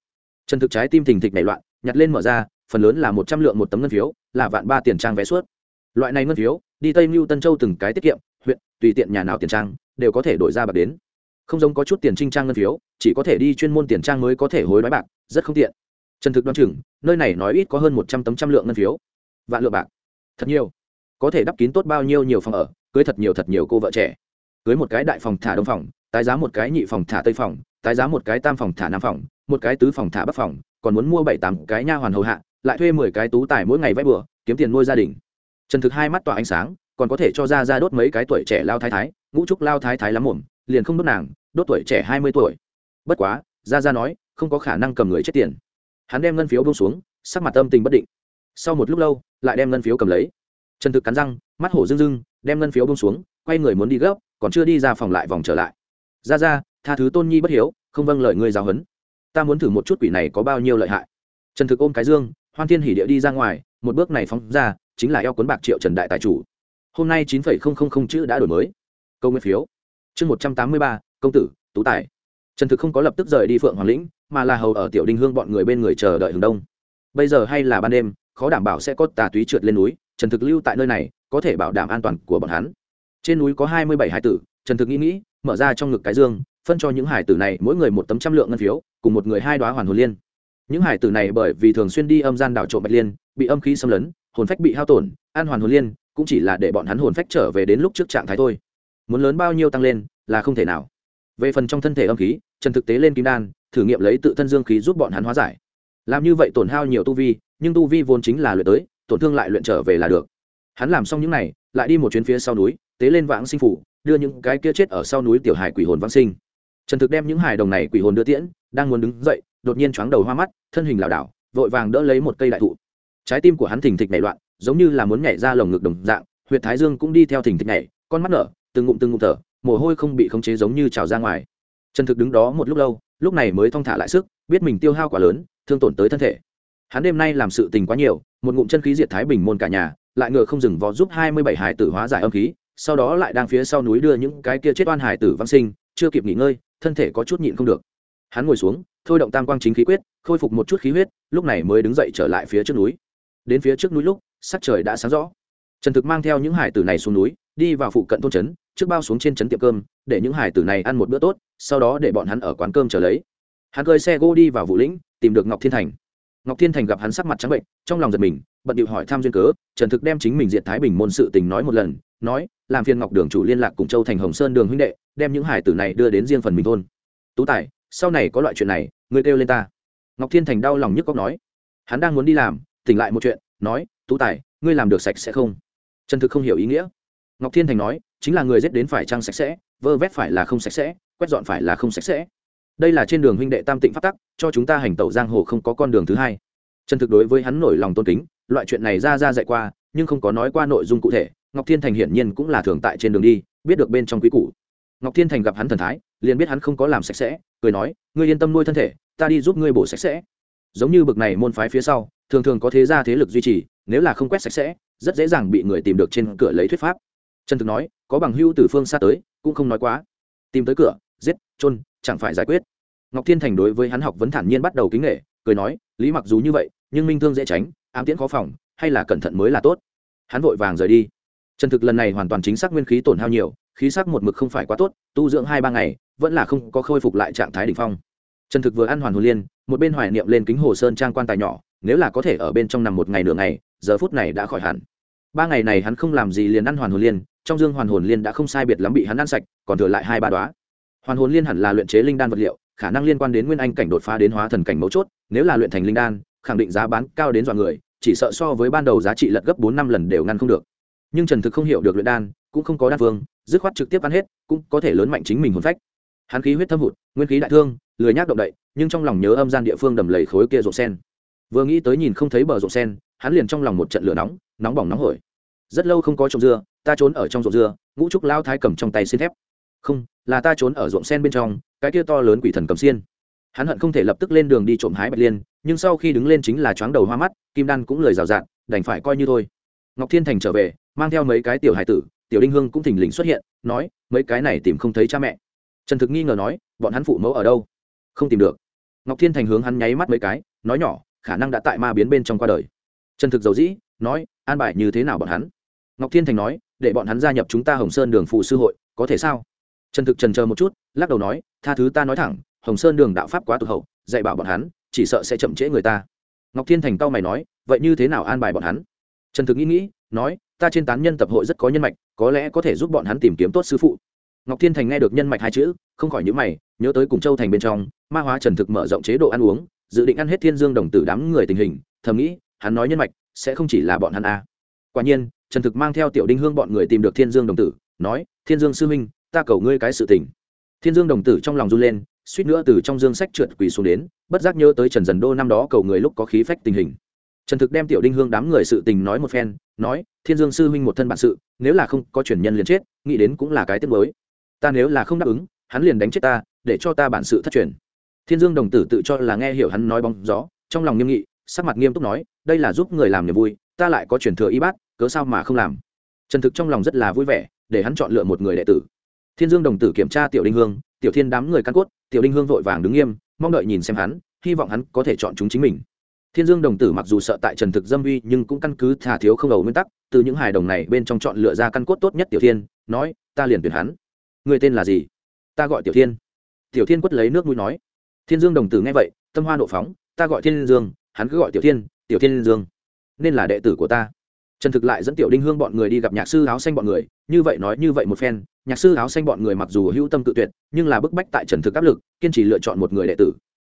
trần thực trái tim thình thịch nảy loạn, nhặt lên mở ra, phần lớn là một trăm lượng một tấm ngân phiếu, là vạn ba tiền trang vé suốt. Loại này ngân phiếu, đi tây mưu tân châu từng cái tiết kiệm, huyện, tùy tiện nhà nào tiền trang, đều có thể đổi ra bạc đến. Không giống có chút tiền trinh trang ngân phiếu, chỉ có thể đi chuyên môn tiền trang mới có thể hối đoái bạc, rất không tiện. Trần thực đoán chừng, nơi này nói ít có hơn một trăm tấm trăm lượng ngân phiếu. Vạn lượng bạc. Thật nhiều. Có thể đắp kín tốt bao nhiêu nhiều phòng ở, cưới thật nhiều thật nhiều cô vợ trẻ. Cưới một cái đại phòng thả đông phòng, tái giá một cái nhị phòng thả tây phòng tái giá một cái tam phòng thả nam phòng, một cái tứ phòng thả bắc phòng, còn muốn mua bảy tám cái nha hoàn hầu hạ, lại thuê mười cái tú tài mỗi ngày vay bừa, kiếm tiền nuôi gia đình. Trần thực hai mắt tỏa ánh sáng, còn có thể cho ra ra đốt mấy cái tuổi trẻ lao thái thái, ngũ trúc lao thái thái lắm mồm, liền không đốt nàng, đốt tuổi trẻ hai mươi tuổi. Bất quá ra ra nói, không có khả năng cầm người chết tiền. Hắn đem ngân phiếu bông xuống, sắc mặt âm tình bất định. Sau một lúc lâu, lại đem ngân phiếu cầm lấy. Trần thực cắn răng, mắt hổ rưng rưng, đem ngân phiếu bông xuống, quay người muốn đi gấp, còn chưa đi ra phòng lại vòng trở lại. Ra ra tha thứ tôn nhi bất hiếu, không vâng lời ngươi giáo huấn. Ta muốn thử một chút quỷ này có bao nhiêu lợi hại. Trần thực ôm cái dương, hoan thiên hỉ địa đi ra ngoài, một bước này phóng ra, chính là eo cuốn bạc triệu trần đại tài chủ. Hôm nay chín phẩy không không không chữ đã đổi mới. Câu nguyên phiếu. Chương một trăm tám mươi ba, công tử, tú tài. Trần thực không có lập tức rời đi phượng hoàng lĩnh, mà là hầu ở tiểu đình hương bọn người bên người chờ đợi hướng đông. Bây giờ hay là ban đêm, khó đảm bảo sẽ có tà túy trượt lên núi, trần thực lưu tại nơi này, có thể bảo đảm an toàn của bọn hắn. Trên núi có hai mươi bảy hải tử, trần thực nghĩ nghĩ, mở ra trong ngực cái dương phân cho những hải tử này mỗi người một tấm trăm lượng ngân phiếu cùng một người hai đoá hoàn hồn liên. Những hải tử này bởi vì thường xuyên đi âm gian đảo trộm bạch liên bị âm khí xâm lấn hồn phách bị hao tổn an hoàn hồn liên cũng chỉ là để bọn hắn hồn phách trở về đến lúc trước trạng thái thôi. Muốn lớn bao nhiêu tăng lên là không thể nào. Về phần trong thân thể âm khí trần thực tế lên kim đan thử nghiệm lấy tự thân dương khí giúp bọn hắn hóa giải. Làm như vậy tổn hao nhiều tu vi nhưng tu vi vốn chính là luyện tới tổn thương lại luyện trở về là được. Hắn làm xong những này, lại đi một chuyến phía sau núi tế lên vãng sinh phủ đưa những cái kia chết ở sau núi tiểu hải quỷ hồn vãng sinh trần thực đem những hài đồng này quỷ hồn đưa tiễn, đang muốn đứng dậy, đột nhiên choáng đầu hoa mắt, thân hình lảo đảo, vội vàng đỡ lấy một cây đại thụ. Trái tim của hắn thình thịch nảy loạn, giống như là muốn nhảy ra lồng ngực đồng dạng, Huyệt thái dương cũng đi theo thình thịch nhảy, con mắt nở, từng ngụm từng ngụm thở, mồ hôi không bị khống chế giống như trào ra ngoài. Trần thực đứng đó một lúc lâu, lúc này mới thong thả lại sức, biết mình tiêu hao quá lớn, thương tổn tới thân thể. Hắn đêm nay làm sự tình quá nhiều, một ngụm chân khí diệt thái bình môn cả nhà, lại ngựa không dừng vó giúp hai mươi bảy hải tử hóa giải âm khí, sau đó lại đang phía sau núi đưa những cái kia chết oan hải tử văn sinh, chưa kịp nghỉ ngơi thân thể có chút nhịn không được. Hắn ngồi xuống, thôi động tam quang chính khí quyết, khôi phục một chút khí huyết, lúc này mới đứng dậy trở lại phía trước núi. Đến phía trước núi lúc, sắc trời đã sáng rõ. Trần thực mang theo những hải tử này xuống núi, đi vào phụ cận thôn trấn, trước bao xuống trên trấn tiệm cơm, để những hải tử này ăn một bữa tốt, sau đó để bọn hắn ở quán cơm trở lấy. Hắn cơi xe gỗ đi vào vũ lĩnh, tìm được ngọc thiên thành. Ngọc thiên thành gặp hắn sắc mặt trắng bệnh, trong lòng giật mình bận điệu hỏi thăm duyên cớ, trần thực đem chính mình diện thái bình môn sự tình nói một lần, nói, làm phiên ngọc đường chủ liên lạc cùng châu thành hồng sơn đường huynh đệ, đem những hải tử này đưa đến riêng phần mình thôn. Tú tài, sau này có loại chuyện này, ngươi kêu lên ta. Ngọc thiên thành đau lòng nhức cóc nói. Hắn đang muốn đi làm, tỉnh lại một chuyện, nói, tú tài, ngươi làm được sạch sẽ không? Trần thực không hiểu ý nghĩa. Ngọc thiên thành nói, chính là người giết đến phải trăng sạch sẽ, vơ vét phải là không sạch sẽ, quét dọn phải là không sạch sẽ. Đây là trên đường huynh đệ tam tịnh phát tắc, cho chúng ta hành tẩu giang hồ không có con đường thứ hai. Trần thực đối với hắn nổi lòng tôn kính loại chuyện này ra ra dạy qua, nhưng không có nói qua nội dung cụ thể, ngọc thiên thành hiển nhiên cũng là thường tại trên đường đi, biết được bên trong quý cũ. ngọc thiên thành gặp hắn thần thái, liền biết hắn không có làm sạch sẽ, cười nói, ngươi yên tâm nuôi thân thể, ta đi giúp ngươi bổ sạch sẽ. Giống như bực này môn phái phía sau, thường thường có thế gia thế lực duy trì, nếu là không quét sạch sẽ, rất dễ dàng bị người tìm được trên cửa lấy thuyết pháp. Trần thực nói, có bằng hưu từ phương xa tới, cũng không nói quá. Tìm tới cửa, giết trôn chẳng phải giải quyết. Ngọc thiên thành đối với hắn học vấn thản nhiên bắt đầu kính nghệ cười nói, lý mặc dù như vậy, nhưng minh thương dễ tránh ám tiễn khó phòng, hay là cẩn thận mới là tốt. Hắn vội vàng rời đi. Trần thực lần này hoàn toàn chính xác nguyên khí tổn hao nhiều, khí sắc một mực không phải quá tốt, tu dưỡng hai ba ngày, vẫn là không có khôi phục lại trạng thái đ ỉ n h phong. Trần thực vừa ăn hoàn hồn liên, một bên hoài niệm lên kính hồ sơn trang quan tài nhỏ, nếu là có thể ở bên trong nằm một ngày nửa ngày, giờ phút này đã khỏi hẳn. Ba ngày này hắn không làm gì liền ăn hoàn hồn liên, trong dương hoàn hồn liên đã không sai biệt lắm bị hắn ăn sạch, còn thừa lại hai ba đoá hoàn hồn liên hẳn là luyện chế linh đan vật liệu, khả năng liên quan đến nguyên anh cảnh đột phá đến hóa thần cảnh mấu chốt, nếu là luyện thành linh đan khẳng định giá bán cao đến dọa người, chỉ sợ so với ban đầu giá trị lật gấp bốn năm lần đều ngăn không được. Nhưng trần thực không hiểu được luyện đan, cũng không có đan phương dứt khoát trực tiếp ăn hết, cũng có thể lớn mạnh chính mình hồn phách. Hắn khí huyết thâm hụt, nguyên khí đại thương, lười nhác động đậy, nhưng trong lòng nhớ âm gian địa phương đầm lầy khối kia rộn sen. Vừa nghĩ tới nhìn không thấy bờ rộn sen, hắn liền trong lòng một trận lửa nóng nóng bỏng nóng hổi. Rất lâu không có trồng dưa, ta trốn ở trong ruộng dưa, ngũ trúc lao thái cầm trong tay xin thép. Không, là ta trốn ở ruộng sen bên trong, cái kia to lớn quỷ thần cầm xiên hắn hận không thể lập tức lên đường đi trộm hái bạch liên, nhưng sau khi đứng lên chính là choáng đầu hoa mắt, kim đan cũng lời rào rạt, đành phải coi như thôi. Ngọc thiên thành trở về, mang theo mấy cái tiểu hải tử, tiểu đinh hương cũng thình lình xuất hiện, nói, mấy cái này tìm không thấy cha mẹ. Trần thực nghi ngờ nói, bọn hắn phụ mẫu ở đâu? Không tìm được. Ngọc thiên thành hướng hắn nháy mắt mấy cái, nói nhỏ, khả năng đã tại ma biến bên trong qua đời. Trần thực dầu dĩ, nói, an bài như thế nào bọn hắn? Ngọc thiên thành nói, để bọn hắn gia nhập chúng ta hồng sơn đường phụ sư hội, có thể sao? Trần thực trần chờ một chút, lắc đầu nói, tha thứ ta nói thẳng hồng sơn đường đạo pháp quá tụt hậu, dạy bảo bọn hắn, chỉ sợ sẽ chậm trễ người ta. Ngọc thiên thành tao mày nói, vậy như thế nào an bài bọn hắn? Trần thực nghĩ nghĩ, nói, ta trên tán nhân tập hội rất có nhân mạch, có lẽ có thể giúp bọn hắn tìm kiếm tốt sư phụ. Ngọc thiên thành nghe được nhân mạch hai chữ, không khỏi những mày, nhớ tới cùng châu thành bên trong, ma hóa trần thực mở rộng chế độ ăn uống, dự định ăn hết thiên dương đồng tử đám người tình hình, thầm nghĩ, hắn nói nhân mạch, sẽ không chỉ là bọn hắn a. À. quả nhiên, trần thực mang theo tiểu đinh hương bọn người tìm được thiên dương đồng tử, nói, thiên dương sư huynh, ta cầu ngươi cái sự tình. Thiên dương đồng tử trong lòng run lên suýt nữa từ trong dương sách trượt quỳ xuống đến, bất giác nhớ tới trần dần đô năm đó cầu người lúc có khí phách tình hình. Trần thực đem tiểu đinh hương đám người sự tình nói một phen, nói, thiên dương sư huynh một thân bản sự, nếu là không có chuyển nhân liền chết, nghĩ đến cũng là cái tiết mới ta nếu là không đáp ứng, hắn liền đánh chết ta, để cho ta bản sự thất truyền. Thiên dương đồng tử tự cho là nghe hiểu hắn nói bóng gió, trong lòng nghiêm nghị, sắc mặt nghiêm túc nói, đây là giúp người làm niềm vui, ta lại có truyền thừa y bát, cớ sao mà không làm? Trần thực trong lòng rất là vui vẻ, để hắn chọn lựa một người đệ tử. Thiên dương đồng tử kiểm tra tiểu đinh hương tiểu thiên đám người căn cốt, tiểu đinh hương vội vàng đứng nghiêm, mong đợi nhìn xem hắn, hy vọng hắn có thể chọn chúng chính mình. Thiên dương đồng tử mặc dù sợ tại trần thực dâm uy, nhưng cũng căn cứ thà thiếu không đầu nguyên tắc, từ những hài đồng này bên trong chọn lựa ra căn cốt tốt nhất tiểu thiên, nói, ta liền tuyển hắn. Người tên là gì? Ta gọi tiểu thiên. Tiểu thiên quất lấy nước mũi nói. Thiên dương đồng tử nghe vậy, tâm hoa nộ phóng, ta gọi thiên dương, hắn cứ gọi tiểu thiên tiểu thiên dương. Nên là đệ tử của ta. Trần thực lại dẫn tiểu đinh hương bọn người đi gặp nhạc sư áo xanh bọn người như vậy nói như vậy một phen, nhạc sư áo xanh bọn người mặc dù hữu tâm tự tuyệt, nhưng là bức bách tại trần thực áp lực, kiên trì lựa chọn một người đệ tử.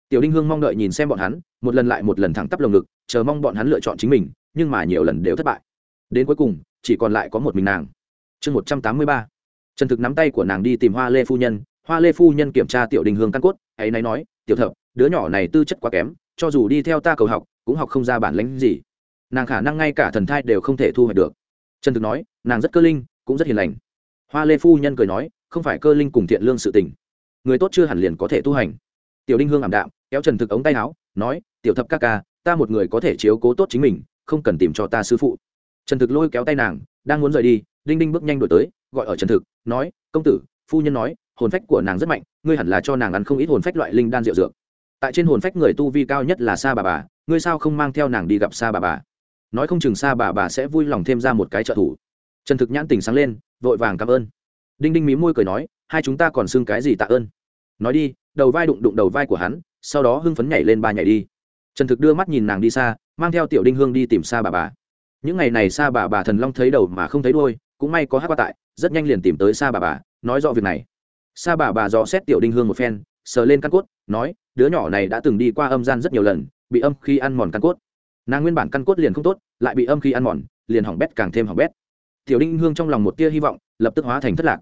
Tiểu đinh hương mong đợi nhìn xem bọn hắn, một lần lại một lần thẳng tắp lồng ngực, chờ mong bọn hắn lựa chọn chính mình, nhưng mà nhiều lần đều thất bại. Đến cuối cùng, chỉ còn lại có một mình nàng. Chương một trăm tám mươi ba. Trần thực nắm tay của nàng đi tìm hoa lê phu nhân, hoa lê phu nhân kiểm tra tiểu đình hương căn cốt, ấy nay nói, tiểu thập, đứa nhỏ này tư chất quá kém, cho dù đi theo ta cầu học, cũng học không ra bản lánh gì. Nàng khả năng ngay cả thần thai đều không thể thu hoạch được. Trần thực nói, nàng rất cơ linh cũng rất hiền lành. Hoa lê phu nhân cười nói, không phải cơ linh cùng thiện lương sự tình. Người tốt chưa hẳn liền có thể tu hành. Tiểu đinh hương ảm đạm, kéo trần thực ống tay áo, nói, tiểu thập ca ca, ta một người có thể chiếu cố tốt chính mình, không cần tìm cho ta sư phụ. Trần thực lôi kéo tay nàng, đang muốn rời đi, đinh đinh bước nhanh đổi tới, gọi ở trần thực, nói, công tử, phu nhân nói, hồn phách của nàng rất mạnh, ngươi hẳn là cho nàng ăn không ít hồn phách loại linh đan rượu dược. Tại trên hồn phách người tu vi cao nhất là sa bà bà, ngươi sao không mang theo nàng đi gặp sa bà bà? Nói không chừng sa bà bà sẽ vui lòng thêm ra một cái trợ thủ trần thực nhãn tình sáng lên, vội vàng cảm ơn. Đinh đinh mí môi cười nói, hai chúng ta còn xưng cái gì tạ ơn? Nói đi, đầu vai đụng đụng đầu vai của hắn, sau đó hưng phấn nhảy lên ba nhảy đi. Trần thực đưa mắt nhìn nàng đi xa, mang theo tiểu đinh hương đi tìm sa bà bà. Những ngày này sa bà bà thần long thấy đầu mà không thấy đôi cũng may có hát qua tại, rất nhanh liền tìm tới sa bà bà, nói rõ việc này. Sa bà bà dò xét tiểu đinh hương một phen, sờ lên căn cốt, nói, đứa nhỏ này đã từng đi qua âm gian rất nhiều lần, bị âm khi ăn mòn căn cốt. Nàng nguyên bản căn cốt liền không tốt, lại bị âm khi ăn mòn, liền hỏng bét càng thêm hỏng bét tiểu đinh hương trong lòng một tia hy vọng, lập tức hóa thành thất lạc.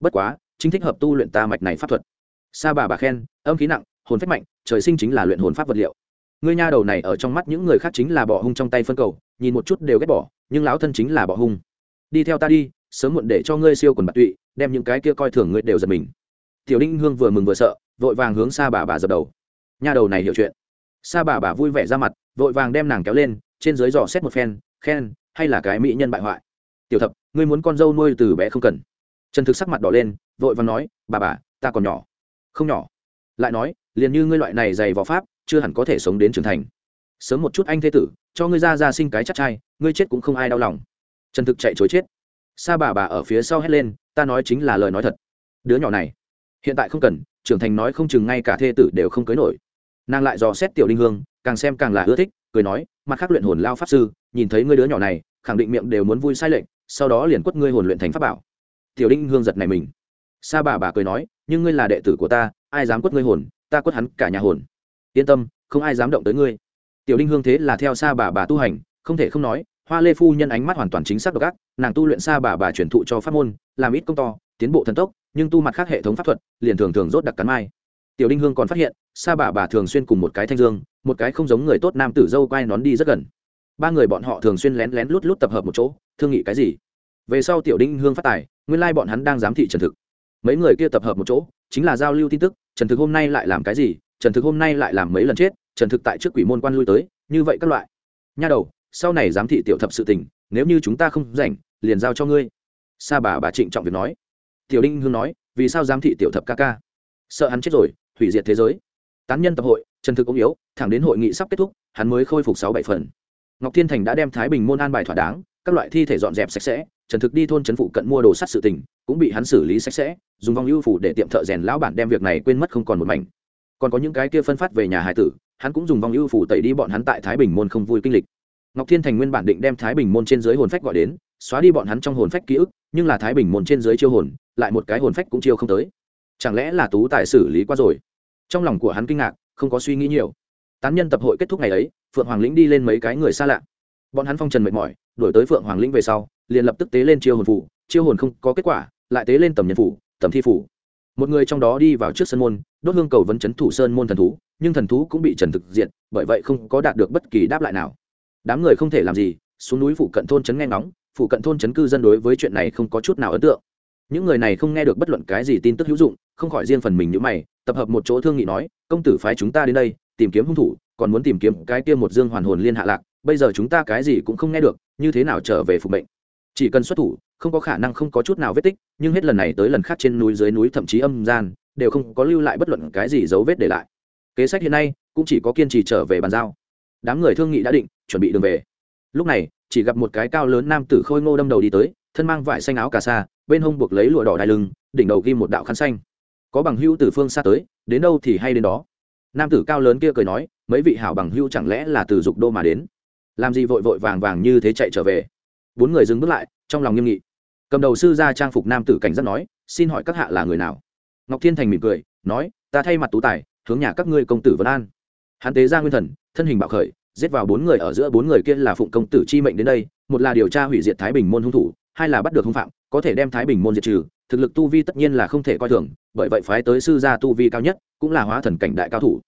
Bất quá, chính thích hợp tu luyện ta mạch này pháp thuật. Sa bà bà khen, âm khí nặng, hồn phách mạnh, trời sinh chính là luyện hồn pháp vật liệu. Ngươi nha đầu này ở trong mắt những người khác chính là bỏ hung trong tay phân cầu, nhìn một chút đều ghét bỏ, nhưng lão thân chính là bỏ hung. Đi theo ta đi, sớm muộn để cho ngươi siêu quần bạc tụy, đem những cái kia coi thường ngươi đều giật mình. Tiểu đinh hương vừa mừng vừa sợ, vội vàng hướng xa bà bà dập đầu. Nha đầu này hiểu chuyện. Xa bà bà vui vẻ ra mặt, vội vàng đem nàng kéo lên, trên dưới dò xét một phen, khen, hay là cái mỹ nhân bại hoại tiểu thập, ngươi muốn con dâu nuôi từ bé không cần. Trần thực sắc mặt đỏ lên, vội và nói, bà bà, ta còn nhỏ. Không nhỏ. Lại nói, liền như ngươi loại này dày vò pháp, chưa hẳn có thể sống đến trưởng thành. Sớm một chút anh thế tử, cho ngươi ra ra sinh cái chắc trai, ngươi chết cũng không ai đau lòng. Trần thực chạy chối chết. Sa bà bà ở phía sau hét lên, ta nói chính là lời nói thật. Đứa nhỏ này, hiện tại không cần, trưởng thành nói không chừng ngay cả thê tử đều không cưới nổi. Nàng lại dò xét tiểu đinh hương, càng xem càng là ưa thích, cười nói, mặt khác luyện hồn lao pháp sư, nhìn thấy ngươi đứa nhỏ này, khẳng định miệng đều muốn vui sai lệnh sau đó liền quất ngươi hồn luyện thành pháp bảo. Tiểu đinh hương giật này mình. Sa bà bà cười nói, nhưng ngươi là đệ tử của ta, ai dám quất ngươi hồn, ta quất hắn cả nhà hồn. Yên tâm, không ai dám động tới ngươi. Tiểu đinh hương thế là theo sa bà bà tu hành, không thể không nói, hoa lê phu nhân ánh mắt hoàn toàn chính xác độc ác, nàng tu luyện sa bà bà truyền thụ cho pháp môn, làm ít công to, tiến bộ thần tốc, nhưng tu mặt khác hệ thống pháp thuật, liền thường thường rốt đặc cắn mai. Tiểu đinh hương còn phát hiện, sa bà bà thường xuyên cùng một cái thanh dương, một cái không giống người tốt nam tử dâu quay nón đi rất gần ba người bọn họ thường xuyên lén lén lút lút tập hợp một chỗ, thương nghị cái gì? Về sau tiểu đinh hương phát tài, nguyên lai bọn hắn đang giám thị trần thực. Mấy người kia tập hợp một chỗ, chính là giao lưu tin tức, trần thực hôm nay lại làm cái gì? Trần thực hôm nay lại làm mấy lần chết, trần thực tại trước quỷ môn quan lui tới, như vậy các loại. Nha đầu, sau này giám thị tiểu thập sự tình, nếu như chúng ta không rảnh, liền giao cho ngươi. Sa bà bà trịnh trọng việc nói. Tiểu đinh hương nói, vì sao giám thị tiểu thập ca ca? Sợ hắn chết rồi, hủy diệt thế giới. Tán nhân tập hội, trần thực ống yếu, thẳng đến hội nghị sắp kết thúc, hắn mới khôi phục sáu bảy phần ngọc thiên thành đã đem thái bình môn an bài thỏa đáng, các loại thi thể dọn dẹp sạch sẽ, trần thực đi thôn trấn phụ cận mua đồ sắt sự tình, cũng bị hắn xử lý sạch sẽ, dùng vong ưu phủ để tiệm thợ rèn lão bản đem việc này quên mất không còn một mảnh. Còn có những cái kia phân phát về nhà hải tử, hắn cũng dùng vong ưu phủ tẩy đi bọn hắn tại thái bình môn không vui kinh lịch. Ngọc thiên thành nguyên bản định đem thái bình môn trên dưới hồn phách gọi đến, xóa đi bọn hắn trong hồn phách ký ức, nhưng là thái bình môn trên dưới chiêu hồn, lại một cái hồn phách cũng chiêu không tới. Chẳng lẽ là tú tài xử lý qua rồi? Trong lòng của hắn kinh ngạc, không có suy nghĩ nhiều tán nhân tập hội kết thúc ngày ấy, phượng hoàng lĩnh đi lên mấy cái người xa lạ. Bọn hắn phong trần mệt mỏi đổi tới phượng hoàng lĩnh về sau, liền lập tức tế lên chiêu hồn phủ, chiêu hồn không có kết quả, lại tế lên tầm nhân phủ, tầm thi phủ. Một người trong đó đi vào trước sân môn, đốt hương cầu vấn chấn thủ sơn môn thần thú, nhưng thần thú cũng bị trần thực diện bởi vậy không có đạt được bất kỳ đáp lại nào. Đám người không thể làm gì, xuống núi phụ cận thôn trấn nghe ngóng phụ cận thôn trấn cư dân đối với chuyện này không có chút nào ấn tượng. Những người này không nghe được bất luận cái gì tin tức hữu dụng, không khỏi riêng phần mình như mày, tập hợp một chỗ thương nghị nói, công tử phái chúng ta đến đây tìm kiếm hung thủ, còn muốn tìm kiếm cái kia một dương hoàn hồn liên hạ lạc, bây giờ chúng ta cái gì cũng không nghe được, như thế nào trở về phục mệnh? Chỉ cần xuất thủ, không có khả năng không có chút nào vết tích, nhưng hết lần này tới lần khác trên núi dưới núi thậm chí âm gian, đều không có lưu lại bất luận cái gì dấu vết để lại. Kế sách hiện nay, cũng chỉ có kiên trì trở về bàn giao. Đám người thương nghị đã định, chuẩn bị đường về. Lúc này, chỉ gặp một cái cao lớn nam tử khôi ngô đâm đầu đi tới, thân mang vải xanh áo cà sa, bên hông buộc lấy lụa đỏ đai lưng, đỉnh đầu ghi một đạo khăn xanh. Có bằng hữu từ phương xa tới, đến đâu thì hay đến đó nam tử cao lớn kia cười nói, mấy vị hảo bằng hữu chẳng lẽ là từ dục đô mà đến? Làm gì vội vội vàng vàng như thế chạy trở về? Bốn người dừng bước lại, trong lòng nghiêm nghị. Cầm đầu sư ra trang phục nam tử cảnh giác nói, xin hỏi các hạ là người nào? Ngọc thiên thành mỉm cười, nói, ta thay mặt tú tài, hướng nhà các ngươi công tử vân an. Hắn tế ra nguyên thần, thân hình bạo khởi, giết vào bốn người ở giữa bốn người kia là phụng công tử chi mệnh đến đây, một là điều tra hủy diệt thái bình môn hung thủ hai là bắt được hung phạm, có thể đem thái bình môn diệt trừ, thực lực tu vi tất nhiên là không thể coi thường, bởi vậy phái tới sư gia tu vi cao nhất cũng là hóa thần cảnh đại cao thủ.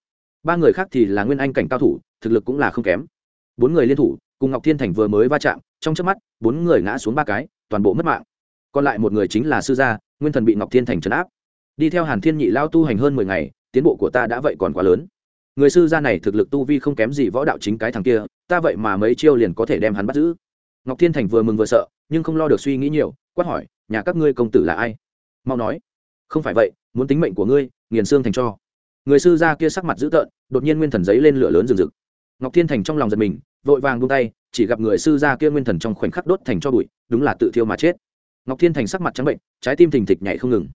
Ba người khác thì là nguyên anh cảnh cao thủ, thực lực cũng là không kém. Bốn người liên thủ, cùng ngọc thiên thành vừa mới va chạm, trong chớp mắt, bốn người ngã xuống ba cái, toàn bộ mất mạng. Còn lại một người chính là sư gia, nguyên thần bị ngọc thiên thành trấn áp. Đi theo hàn thiên nhị lao tu hành hơn mười ngày, tiến bộ của ta đã vậy còn quá lớn. Người sư gia này thực lực tu vi không kém gì võ đạo chính cái thằng kia, ta vậy mà mấy chiêu liền có thể đem hắn bắt giữ. Ngọc thiên thành vừa mừng vừa sợ nhưng không lo được suy nghĩ nhiều quát hỏi nhà các ngươi công tử là ai? Mau nói. Không phải vậy muốn tính mệnh của ngươi nghiền xương thành cho. Người sư gia kia sắc mặt dữ tợn đột nhiên nguyên thần giấy lên lửa lớn rừng rực. Ngọc thiên thành trong lòng giật mình vội vàng buông tay chỉ gặp người sư gia kia nguyên thần trong khoảnh khắc đốt thành cho bụi đúng là tự thiêu mà chết. Ngọc thiên thành sắc mặt trắng bệnh trái tim thình thịch nhảy không ngừng.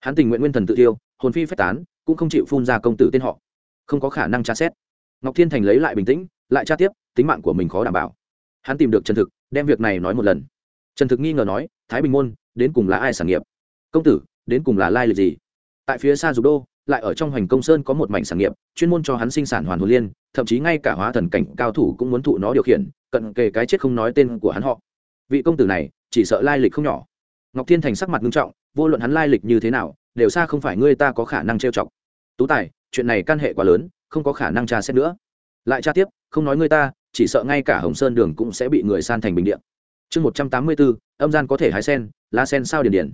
Hắn tình nguyện nguyên thần tự thiêu, hồn phi phách tán cũng không chịu phun ra công tử tên họ. Không có khả năng tra xét. Ngọc thiên thành lấy lại bình tĩnh lại tra tiếp tính mạng của mình khó đảm bảo. Hắn tìm được chân thực đem việc này nói một lần trần thực nghi ngờ nói, thái bình môn, đến cùng là ai sản nghiệp? Công tử, đến cùng là lai lịch gì? Tại phía xa dục đô, lại ở trong hoành công sơn có một mảnh sản nghiệp, chuyên môn cho hắn sinh sản hoàn hồn liên, thậm chí ngay cả hóa thần cảnh cao thủ cũng muốn thụ nó điều khiển, cận kề cái chết không nói tên của hắn họ. Vị công tử này, chỉ sợ lai lịch không nhỏ. Ngọc thiên thành sắc mặt nghiêm trọng, vô luận hắn lai lịch như thế nào, đều xa không phải ngươi ta có khả năng trêu chọc. Tú tài, chuyện này can hệ quá lớn, không có khả năng tra xét nữa. Lại tra tiếp, không nói ngươi ta, chỉ sợ ngay cả hồng sơn đường cũng sẽ bị người san thành bình điện chương một trăm tám mươi bốn âm gian có thể hái sen, lá sen sao điền điển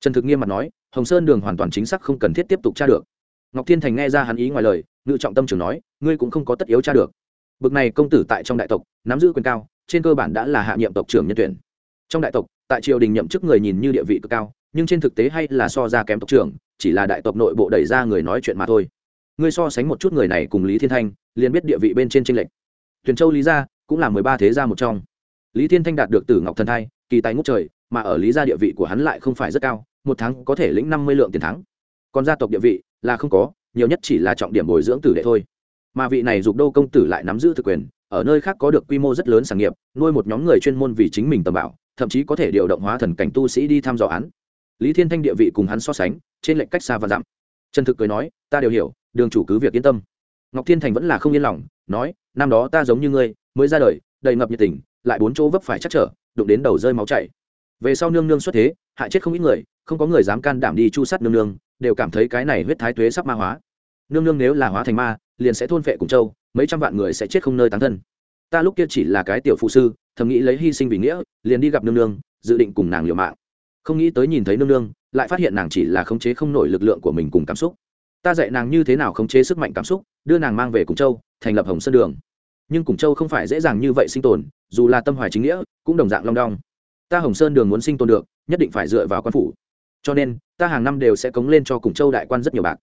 trần thực nghiêm mặt nói, hồng sơn đường hoàn toàn chính xác không cần thiết tiếp tục tra được. Ngọc thiên thành nghe ra hắn ý ngoài lời, ngự trọng tâm trường nói, ngươi cũng không có tất yếu tra được. Bực này công tử tại trong đại tộc, nắm giữ quyền cao, trên cơ bản đã là hạ nhiệm tộc trưởng nhân tuyển. Trong đại tộc, tại triều đình nhậm chức người nhìn như địa vị cực cao, nhưng trên thực tế hay là so ra kém tộc trưởng, chỉ là đại tộc nội bộ đẩy ra người nói chuyện mà thôi. Ngươi so sánh một chút người này cùng lý thiên thanh, liền biết địa vị bên trên tranh lệch. Tuyền châu lý gia cũng là mười ba thế gia một trong lý thiên thanh đạt được tử ngọc thần thai, kỳ tài ngút trời, mà ở lý gia địa vị của hắn lại không phải rất cao, một tháng có thể lĩnh năm mươi lượng tiền thắng. Còn gia tộc địa vị là không có, nhiều nhất chỉ là trọng điểm bồi dưỡng tử đệ thôi. Mà vị này dục đô công tử lại nắm giữ thực quyền, ở nơi khác có được quy mô rất lớn sản nghiệp, nuôi một nhóm người chuyên môn vì chính mình tầm bảo, thậm chí có thể điều động hóa thần cảnh tu sĩ đi thăm dò án. Lý thiên thanh địa vị cùng hắn so sánh, trên lệnh cách xa và dặm. Trần thực cười nói, ta đều hiểu, đường chủ cứ việc yên tâm. Ngọc thiên thành vẫn là không yên lòng, nói, năm đó ta giống như ngươi, mới ra đời, đầy ngập nhiệt tình lại bốn chỗ vấp phải chắc trở, đụng đến đầu rơi máu chảy. Về sau nương nương xuất thế, hại chết không ít người, không có người dám can đảm đi chu sát nương nương, đều cảm thấy cái này huyết thái tuế sắp ma hóa. Nương nương nếu là hóa thành ma, liền sẽ thôn phệ cùng châu, mấy trăm vạn người sẽ chết không nơi tán thân. Ta lúc kia chỉ là cái tiểu phụ sư, thầm nghĩ lấy hy sinh vì nghĩa, liền đi gặp nương nương, dự định cùng nàng liều mạng. Không nghĩ tới nhìn thấy nương nương, lại phát hiện nàng chỉ là khống chế không nổi lực lượng của mình cùng cảm xúc. Ta dạy nàng như thế nào khống chế sức mạnh cảm xúc, đưa nàng mang về cùng châu, thành lập hồng sơn đường nhưng cùng châu không phải dễ dàng như vậy sinh tồn, dù là tâm hoài chính nghĩa, cũng đồng dạng long đong. Ta hồng sơn đường muốn sinh tồn được, nhất định phải dựa vào quan phủ. Cho nên, ta hàng năm đều sẽ cống lên cho cùng châu đại quan rất nhiều bạc.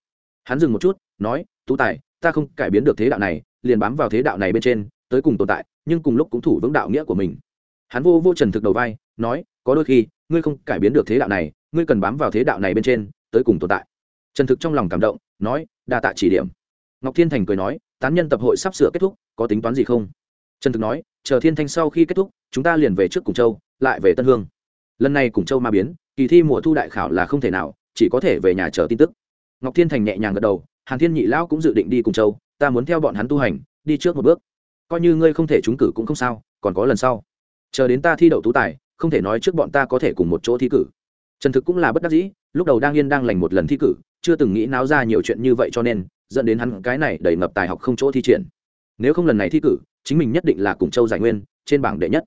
Hắn dừng một chút, nói, tú tài, ta không cải biến được thế đạo này, liền bám vào thế đạo này bên trên, tới cùng tồn tại, nhưng cùng lúc cũng thủ vững đạo nghĩa của mình. Hắn vô vô trần thực đầu vai, nói, có đôi khi, ngươi không cải biến được thế đạo này, ngươi cần bám vào thế đạo này bên trên, tới cùng tồn tại. Trần thực trong lòng cảm động, nói, đa tạ chỉ điểm. Ngọc thiên thành cười nói, tán nhân tập hội sắp sửa kết thúc có tính toán gì không? Trần thực nói, chờ thiên thanh sau khi kết thúc, chúng ta liền về trước cùng châu, lại về tân hương. Lần này cùng châu ma biến, kỳ thi mùa thu đại khảo là không thể nào, chỉ có thể về nhà chờ tin tức. Ngọc thiên thành nhẹ nhàng gật đầu, hàn thiên nhị lão cũng dự định đi cùng châu, ta muốn theo bọn hắn tu hành, đi trước một bước. Coi như ngươi không thể trúng cử cũng không sao, còn có lần sau. Chờ đến ta thi đậu tú tài, không thể nói trước bọn ta có thể cùng một chỗ thi cử. Trần thực cũng là bất đắc dĩ, lúc đầu đang yên đang lành một lần thi cử, chưa từng nghĩ náo ra nhiều chuyện như vậy cho nên, dẫn đến hắn cái này đầy ngập tài học không chỗ thi triển nếu không lần này thi cử, chính mình nhất định là cùng châu giải nguyên trên bảng đệ nhất.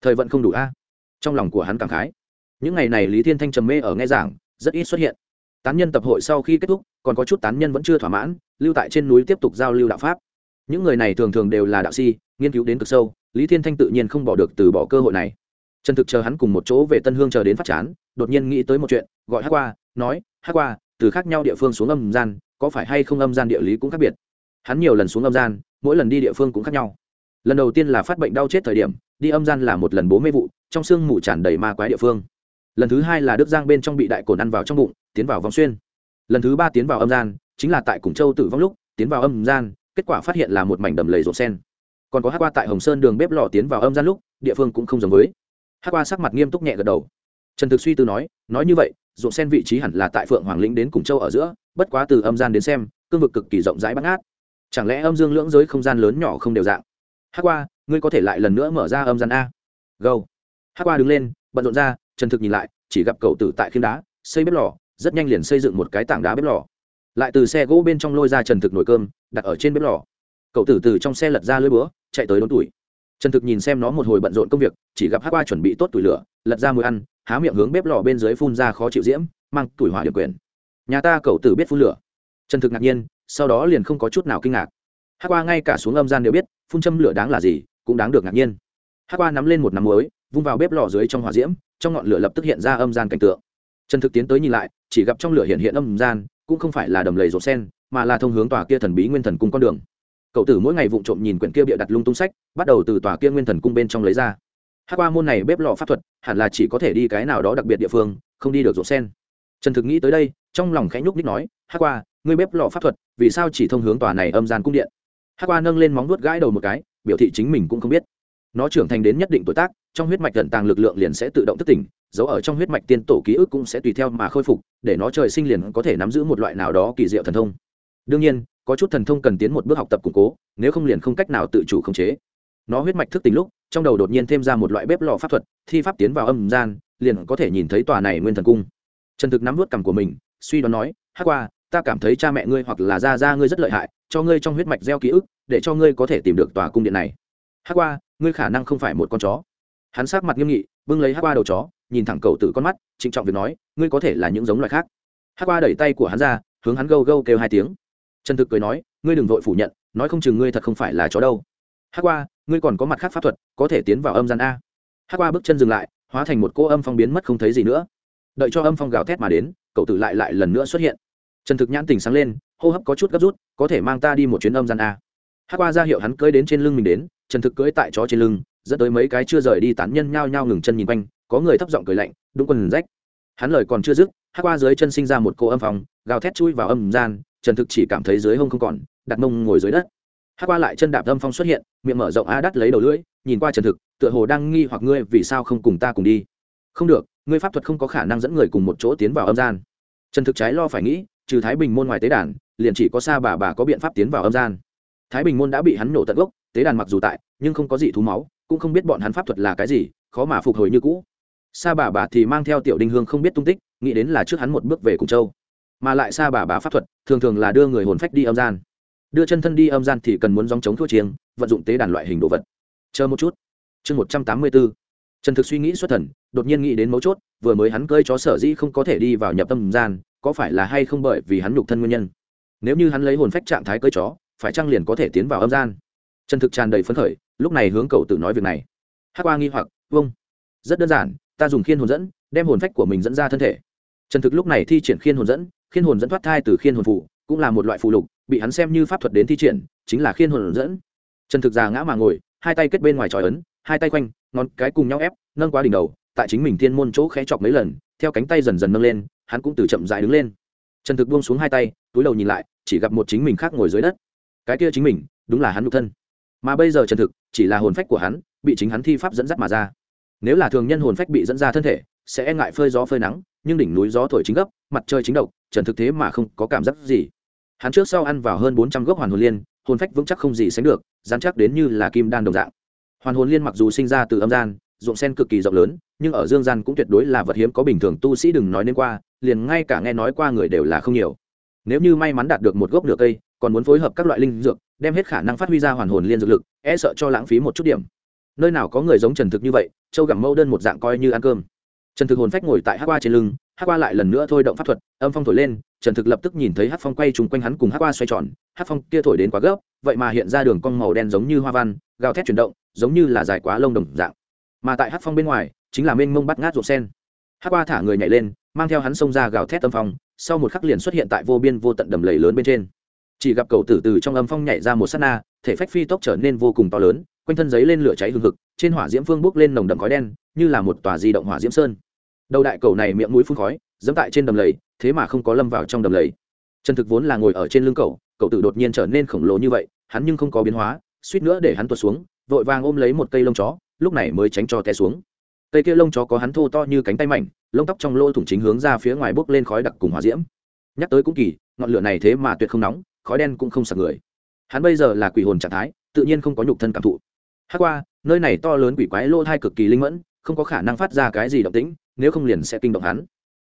Thời vận không đủ a. Trong lòng của hắn cảm khái. Những ngày này lý thiên thanh trầm mê ở nghe giảng, rất ít xuất hiện. Tán nhân tập hội sau khi kết thúc, còn có chút tán nhân vẫn chưa thỏa mãn, lưu tại trên núi tiếp tục giao lưu đạo pháp. Những người này thường thường đều là đạo si nghiên cứu đến cực sâu, lý thiên thanh tự nhiên không bỏ được từ bỏ cơ hội này. Trần thực chờ hắn cùng một chỗ về tân hương chờ đến phát chán, đột nhiên nghĩ tới một chuyện, gọi hát qua, nói hát qua, từ khác nhau địa phương xuống âm gian, có phải hay không âm gian địa lý cũng khác biệt? Hắn nhiều lần xuống âm gian mỗi lần đi địa phương cũng khác nhau. Lần đầu tiên là phát bệnh đau chết thời điểm, đi âm gian là một lần bố mê vụ, trong xương mù tràn đầy ma quái địa phương. Lần thứ hai là đức giang bên trong bị đại cồn ăn vào trong bụng, tiến vào vòng xuyên. Lần thứ ba tiến vào âm gian, chính là tại củng châu tử vong lúc, tiến vào âm gian, kết quả phát hiện là một mảnh đầm lầy rộn sen còn có hát qua tại hồng sơn đường bếp lò tiến vào âm gian lúc, địa phương cũng không giống với. Hát qua sắc mặt nghiêm túc nhẹ gật đầu. Trần thực suy tư nói nói như vậy, rộn sen vị trí hẳn là tại phượng hoàng lĩnh đến củng châu ở giữa, bất quá từ âm gian đến xem, cương vực cực kỳ rộng rãi bắt ngát chẳng lẽ âm dương lưỡng giới không gian lớn nhỏ không đều dạng? Hát qua, ngươi có thể lại lần nữa mở ra âm gian a. Gâu hát qua đứng lên, bận rộn ra trần thực nhìn lại, chỉ gặp cậu tử tại khiêm đá, xây bếp lò, rất nhanh liền xây dựng một cái tảng đá bếp lò. Lại từ xe gỗ bên trong lôi ra trần thực nồi cơm, đặt ở trên bếp lò. Cậu tử từ trong xe lật ra lưới búa, chạy tới đốn tuổi trần thực nhìn xem nó một hồi bận rộn công việc, chỉ gặp hát qua chuẩn bị tốt tuổi lửa, lật ra mùi ăn, há miệng hướng bếp lò bên dưới phun ra khó chịu diễm, mang tuổi hỏa điều quyền nhà ta cậu tử biết phun lửa. Trần thực ngạc nhiên sau đó liền không có chút nào kinh ngạc. Hát qua ngay cả xuống âm gian đều biết, phun châm lửa đáng là gì, cũng đáng được ngạc nhiên. Hát qua nắm lên một nắm muối, vung vào bếp lò dưới trong hỏa diễm, trong ngọn lửa lập tức hiện ra âm gian cảnh tượng. Trần thực tiến tới nhìn lại, chỉ gặp trong lửa hiện hiện âm gian, cũng không phải là đầm lầy rổ sen, mà là thông hướng tòa kia thần bí nguyên thần cung con đường. Cậu tử mỗi ngày vụng trộm nhìn quyển kia bịa đặt lung tung sách, bắt đầu từ tòa kia nguyên thần cung bên trong lấy ra. Hát qua môn này bếp lò pháp thuật, hẳn là chỉ có thể đi cái nào đó đặc biệt địa phương, không đi được rổ sen. Trần thực nghĩ tới đây, trong lòng khẽ nhúc ních nói hát qua ngươi bếp lò pháp thuật, vì sao chỉ thông hướng tòa này âm gian cung điện? Hát qua nâng lên móng vuốt gãi đầu một cái, biểu thị chính mình cũng không biết. Nó trưởng thành đến nhất định tuổi tác, trong huyết mạch tận tàng lực lượng liền sẽ tự động thức tỉnh giấu ở trong huyết mạch tiên tổ ký ức cũng sẽ tùy theo mà khôi phục, để nó trời sinh liền có thể nắm giữ một loại nào đó kỳ diệu thần thông. Đương nhiên, có chút thần thông cần tiến một bước học tập củng cố, nếu không liền không cách nào tự chủ khống chế. Nó huyết mạch thức tỉnh lúc, trong đầu đột nhiên thêm ra một loại bếp lò pháp thuật, thi pháp tiến vào âm gian, liền có thể nhìn thấy tòa này nguyên thần cung. Trần thực nắm vớt cằm của mình, suy đoán nói hát qua ta cảm thấy cha mẹ ngươi hoặc là gia gia ngươi rất lợi hại, cho ngươi trong huyết mạch gieo ký ức, để cho ngươi có thể tìm được tòa cung điện này. Hát qua, ngươi khả năng không phải một con chó. Hắn sát mặt nghiêm nghị, bưng lấy hát qua đầu chó, nhìn thẳng cầu tử con mắt, trịnh trọng việc nói, ngươi có thể là những giống loài khác. Hát qua đẩy tay của hắn ra, hướng hắn gâu gâu kêu hai tiếng. Trần thực cười nói, ngươi đừng vội phủ nhận, nói không chừng ngươi thật không phải là chó đâu. Hát qua, ngươi còn có mặt khác pháp thuật, có thể tiến vào âm gian a. Hát qua bước chân dừng lại, hóa thành một cô âm phong biến mất không thấy gì nữa. Đợi cho âm phong gào thét mà đến, cậu tử lại lại lần nữa xuất hiện trần thực nhãn tình sáng lên, hô hấp có chút gấp rút, có thể mang ta đi một chuyến âm gian a. Hát qua ra hiệu hắn cưỡi đến trên lưng mình đến, trần thực cưỡi tại chó trên lưng, dẫn tới mấy cái chưa rời đi tán nhân nhao nhao ngừng chân nhìn quanh, có người thấp giọng cười lạnh, đúng quần rách. Hắn lời còn chưa dứt hát qua dưới chân sinh ra một cô âm phòng gào thét chui vào âm gian, trần thực chỉ cảm thấy dưới hông không còn, đặt mông ngồi dưới đất. Hát qua lại chân đạp âm phong xuất hiện, miệng mở rộng a đắt lấy đầu lưỡi, nhìn qua trần thực, tựa hồ đang nghi hoặc ngươi vì sao không cùng ta cùng đi. Không được, ngươi pháp thuật không có khả năng dẫn người cùng một chỗ tiến vào âm gian. Trần thực trái lo phải nghĩ trừ thái bình môn ngoài tế đàn, liền chỉ có xa bà bà có biện pháp tiến vào âm gian. Thái bình môn đã bị hắn nổ tận gốc, tế đàn mặc dù tại, nhưng không có gì thú máu, cũng không biết bọn hắn pháp thuật là cái gì, khó mà phục hồi như cũ. Sa bà bà thì mang theo tiểu đinh hương không biết tung tích, nghĩ đến là trước hắn một bước về cùng châu. Mà lại sa bà bà pháp thuật, thường thường là đưa người hồn phách đi âm gian. Đưa chân thân đi âm gian thì cần muốn dòng chống thua chiêng, vận dụng tế đàn loại hình đồ vật. Chờ một chút. Chương một trăm tám mươi bốn. Trần thực suy nghĩ xuất thần, đột nhiên nghĩ đến mấu chốt, vừa mới hắn cơi chó sở dĩ không có thể đi vào nhập âm gian có phải là hay không bởi vì hắn nhục thân nguyên nhân? Nếu như hắn lấy hồn phách trạng thái cơi chó, phải chăng liền có thể tiến vào âm gian? Trần thực tràn đầy phấn khởi, lúc này hướng cậu tự nói việc này. Hát qua nghi hoặc vâng. Rất đơn giản, ta dùng khiên hồn dẫn, đem hồn phách của mình dẫn ra thân thể. Trần thực lúc này thi triển khiên hồn dẫn, khiên hồn dẫn thoát thai từ khiên hồn phụ, cũng là một loại phụ lục, bị hắn xem như pháp thuật đến thi triển, chính là khiên hồn dẫn. Trần thực già ngã mà ngồi, hai tay kết bên ngoài tròi ấn, hai tay quanh, ngón cái cùng nhau ép, nâng quá đỉnh đầu, tại chính mình thiên môn chỗ khẽ chọc mấy lần, theo cánh tay dần dần nâng lên hắn cũng từ chậm dại đứng lên. Trần thực buông xuống hai tay, túi đầu nhìn lại, chỉ gặp một chính mình khác ngồi dưới đất. Cái kia chính mình, đúng là hắn nhục thân. Mà bây giờ trần thực, chỉ là hồn phách của hắn, bị chính hắn thi pháp dẫn dắt mà ra. Nếu là thường nhân hồn phách bị dẫn ra thân thể, sẽ e ngại phơi gió phơi nắng, nhưng đỉnh núi gió thổi chính gấp, mặt trời chính độc, trần thực thế mà không có cảm giác gì. Hắn trước sau ăn vào hơn bốn trăm gốc hoàn hồn liên, hồn phách vững chắc không gì sánh được, dán chắc đến như là kim đan đồng dạng. Hoàn hồn liên mặc dù sinh ra từ âm gian, ruộng sen cực kỳ rộng lớn, nhưng ở dương gian cũng tuyệt đối là vật hiếm có bình thường tu sĩ đừng nói nên qua liền ngay cả nghe nói qua người đều là không nhiều. Nếu như may mắn đạt được một gốc nửa cây, còn muốn phối hợp các loại linh dược, đem hết khả năng phát huy ra hoàn hồn liên dược lực e sợ cho lãng phí một chút điểm. Nơi nào có người giống trần thực như vậy, châu gặm mâu đơn một dạng coi như ăn cơm. Trần thực hồn phách ngồi tại hát qua trên lưng hát qua lại lần nữa thôi động pháp thuật, âm phong thổi lên, trần thực lập tức nhìn thấy hát phong quay trúng quanh hắn cùng hát qua xoay tròn hát phong kia thổi đến quá gấp, vậy mà hiện ra đường cong màu đen giống như hoa văn, gào thét chuyển động, giống như là dài quá lông đồng dạng. Mà tại hát phong bên ngoài, chính là mênh mông bắt ngát ruột sen. Hát qua thả người nhảy lên mang theo hắn xông ra gào thét âm phong, sau một khắc liền xuất hiện tại vô biên vô tận đầm lầy lớn bên trên. Chỉ gặp cầu tử từ trong âm phong nhảy ra một s á t na, thể phách phi tốc trở nên vô cùng to lớn, quanh thân giấy lên lửa cháy hừng hực, trên hỏa diễm phương bốc lên nồng đậm khói đen, như là một tòa di động hỏa diễm sơn. Đầu đại cầu này miệng mũi phun khói dẫm tại trên đầm lầy, thế mà không có lâm vào trong đầm lầy. Trần thực vốn là ngồi ở trên lưng cầu cầu tử đột nhiên trở nên khổng lồ như vậy, hắn nhưng không có biến hóa, suýt nữa để hắn tuột xuống, vội vàng ôm lấy một cây lông chó, lúc này mới tránh cho té xuống cây kia lông chó có hắn thô to như cánh tay mảnh, lông tóc trong lỗ thủng chính hướng ra phía ngoài bốc lên khói đặc cùng hỏa diễm. Nhắc tới cũng kỳ, ngọn lửa này thế mà tuyệt không nóng, khói đen cũng không sạc người. Hắn bây giờ là quỷ hồn trạng thái, tự nhiên không có nhục thân cảm thụ. Hát qua, nơi này to lớn quỷ quái lỗ thai cực kỳ linh mẫn, không có khả năng phát ra cái gì động tĩnh, nếu không liền sẽ kinh động hắn.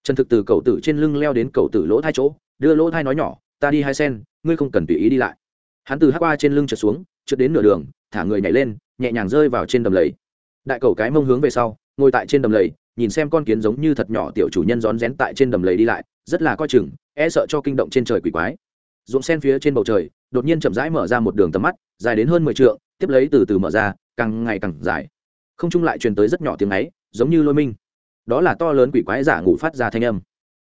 Trần thực từ cầu tử trên lưng leo đến cầu tử lỗ thai chỗ, đưa lỗ thai nói nhỏ, ta đi hai sen, ngươi không cần tùy ý đi lại. Hắn từ hát qua trên lưng trượt xuống, trượt đến nửa đường, thả người nhảy lên, nhẹ nhàng rơi vào trên đầm lầy. Đại cầu cái mông hướng về sau ngồi tại trên đầm lầy, nhìn xem con kiến giống như thật nhỏ tiểu chủ nhân rón rén tại trên đầm lầy đi lại, rất là coi chừng e sợ cho kinh động trên trời quỷ quái. Ruộng sen phía trên bầu trời, đột nhiên chậm rãi mở ra một đường tầm mắt, dài đến hơn mười t tiếp lấy từ từ mở ra, càng ngày càng dài. Không trung lại truyền tới rất nhỏ tiếng ấy, giống như lôi minh. Đó là to lớn quỷ quái giả ngủ phát ra thanh âm.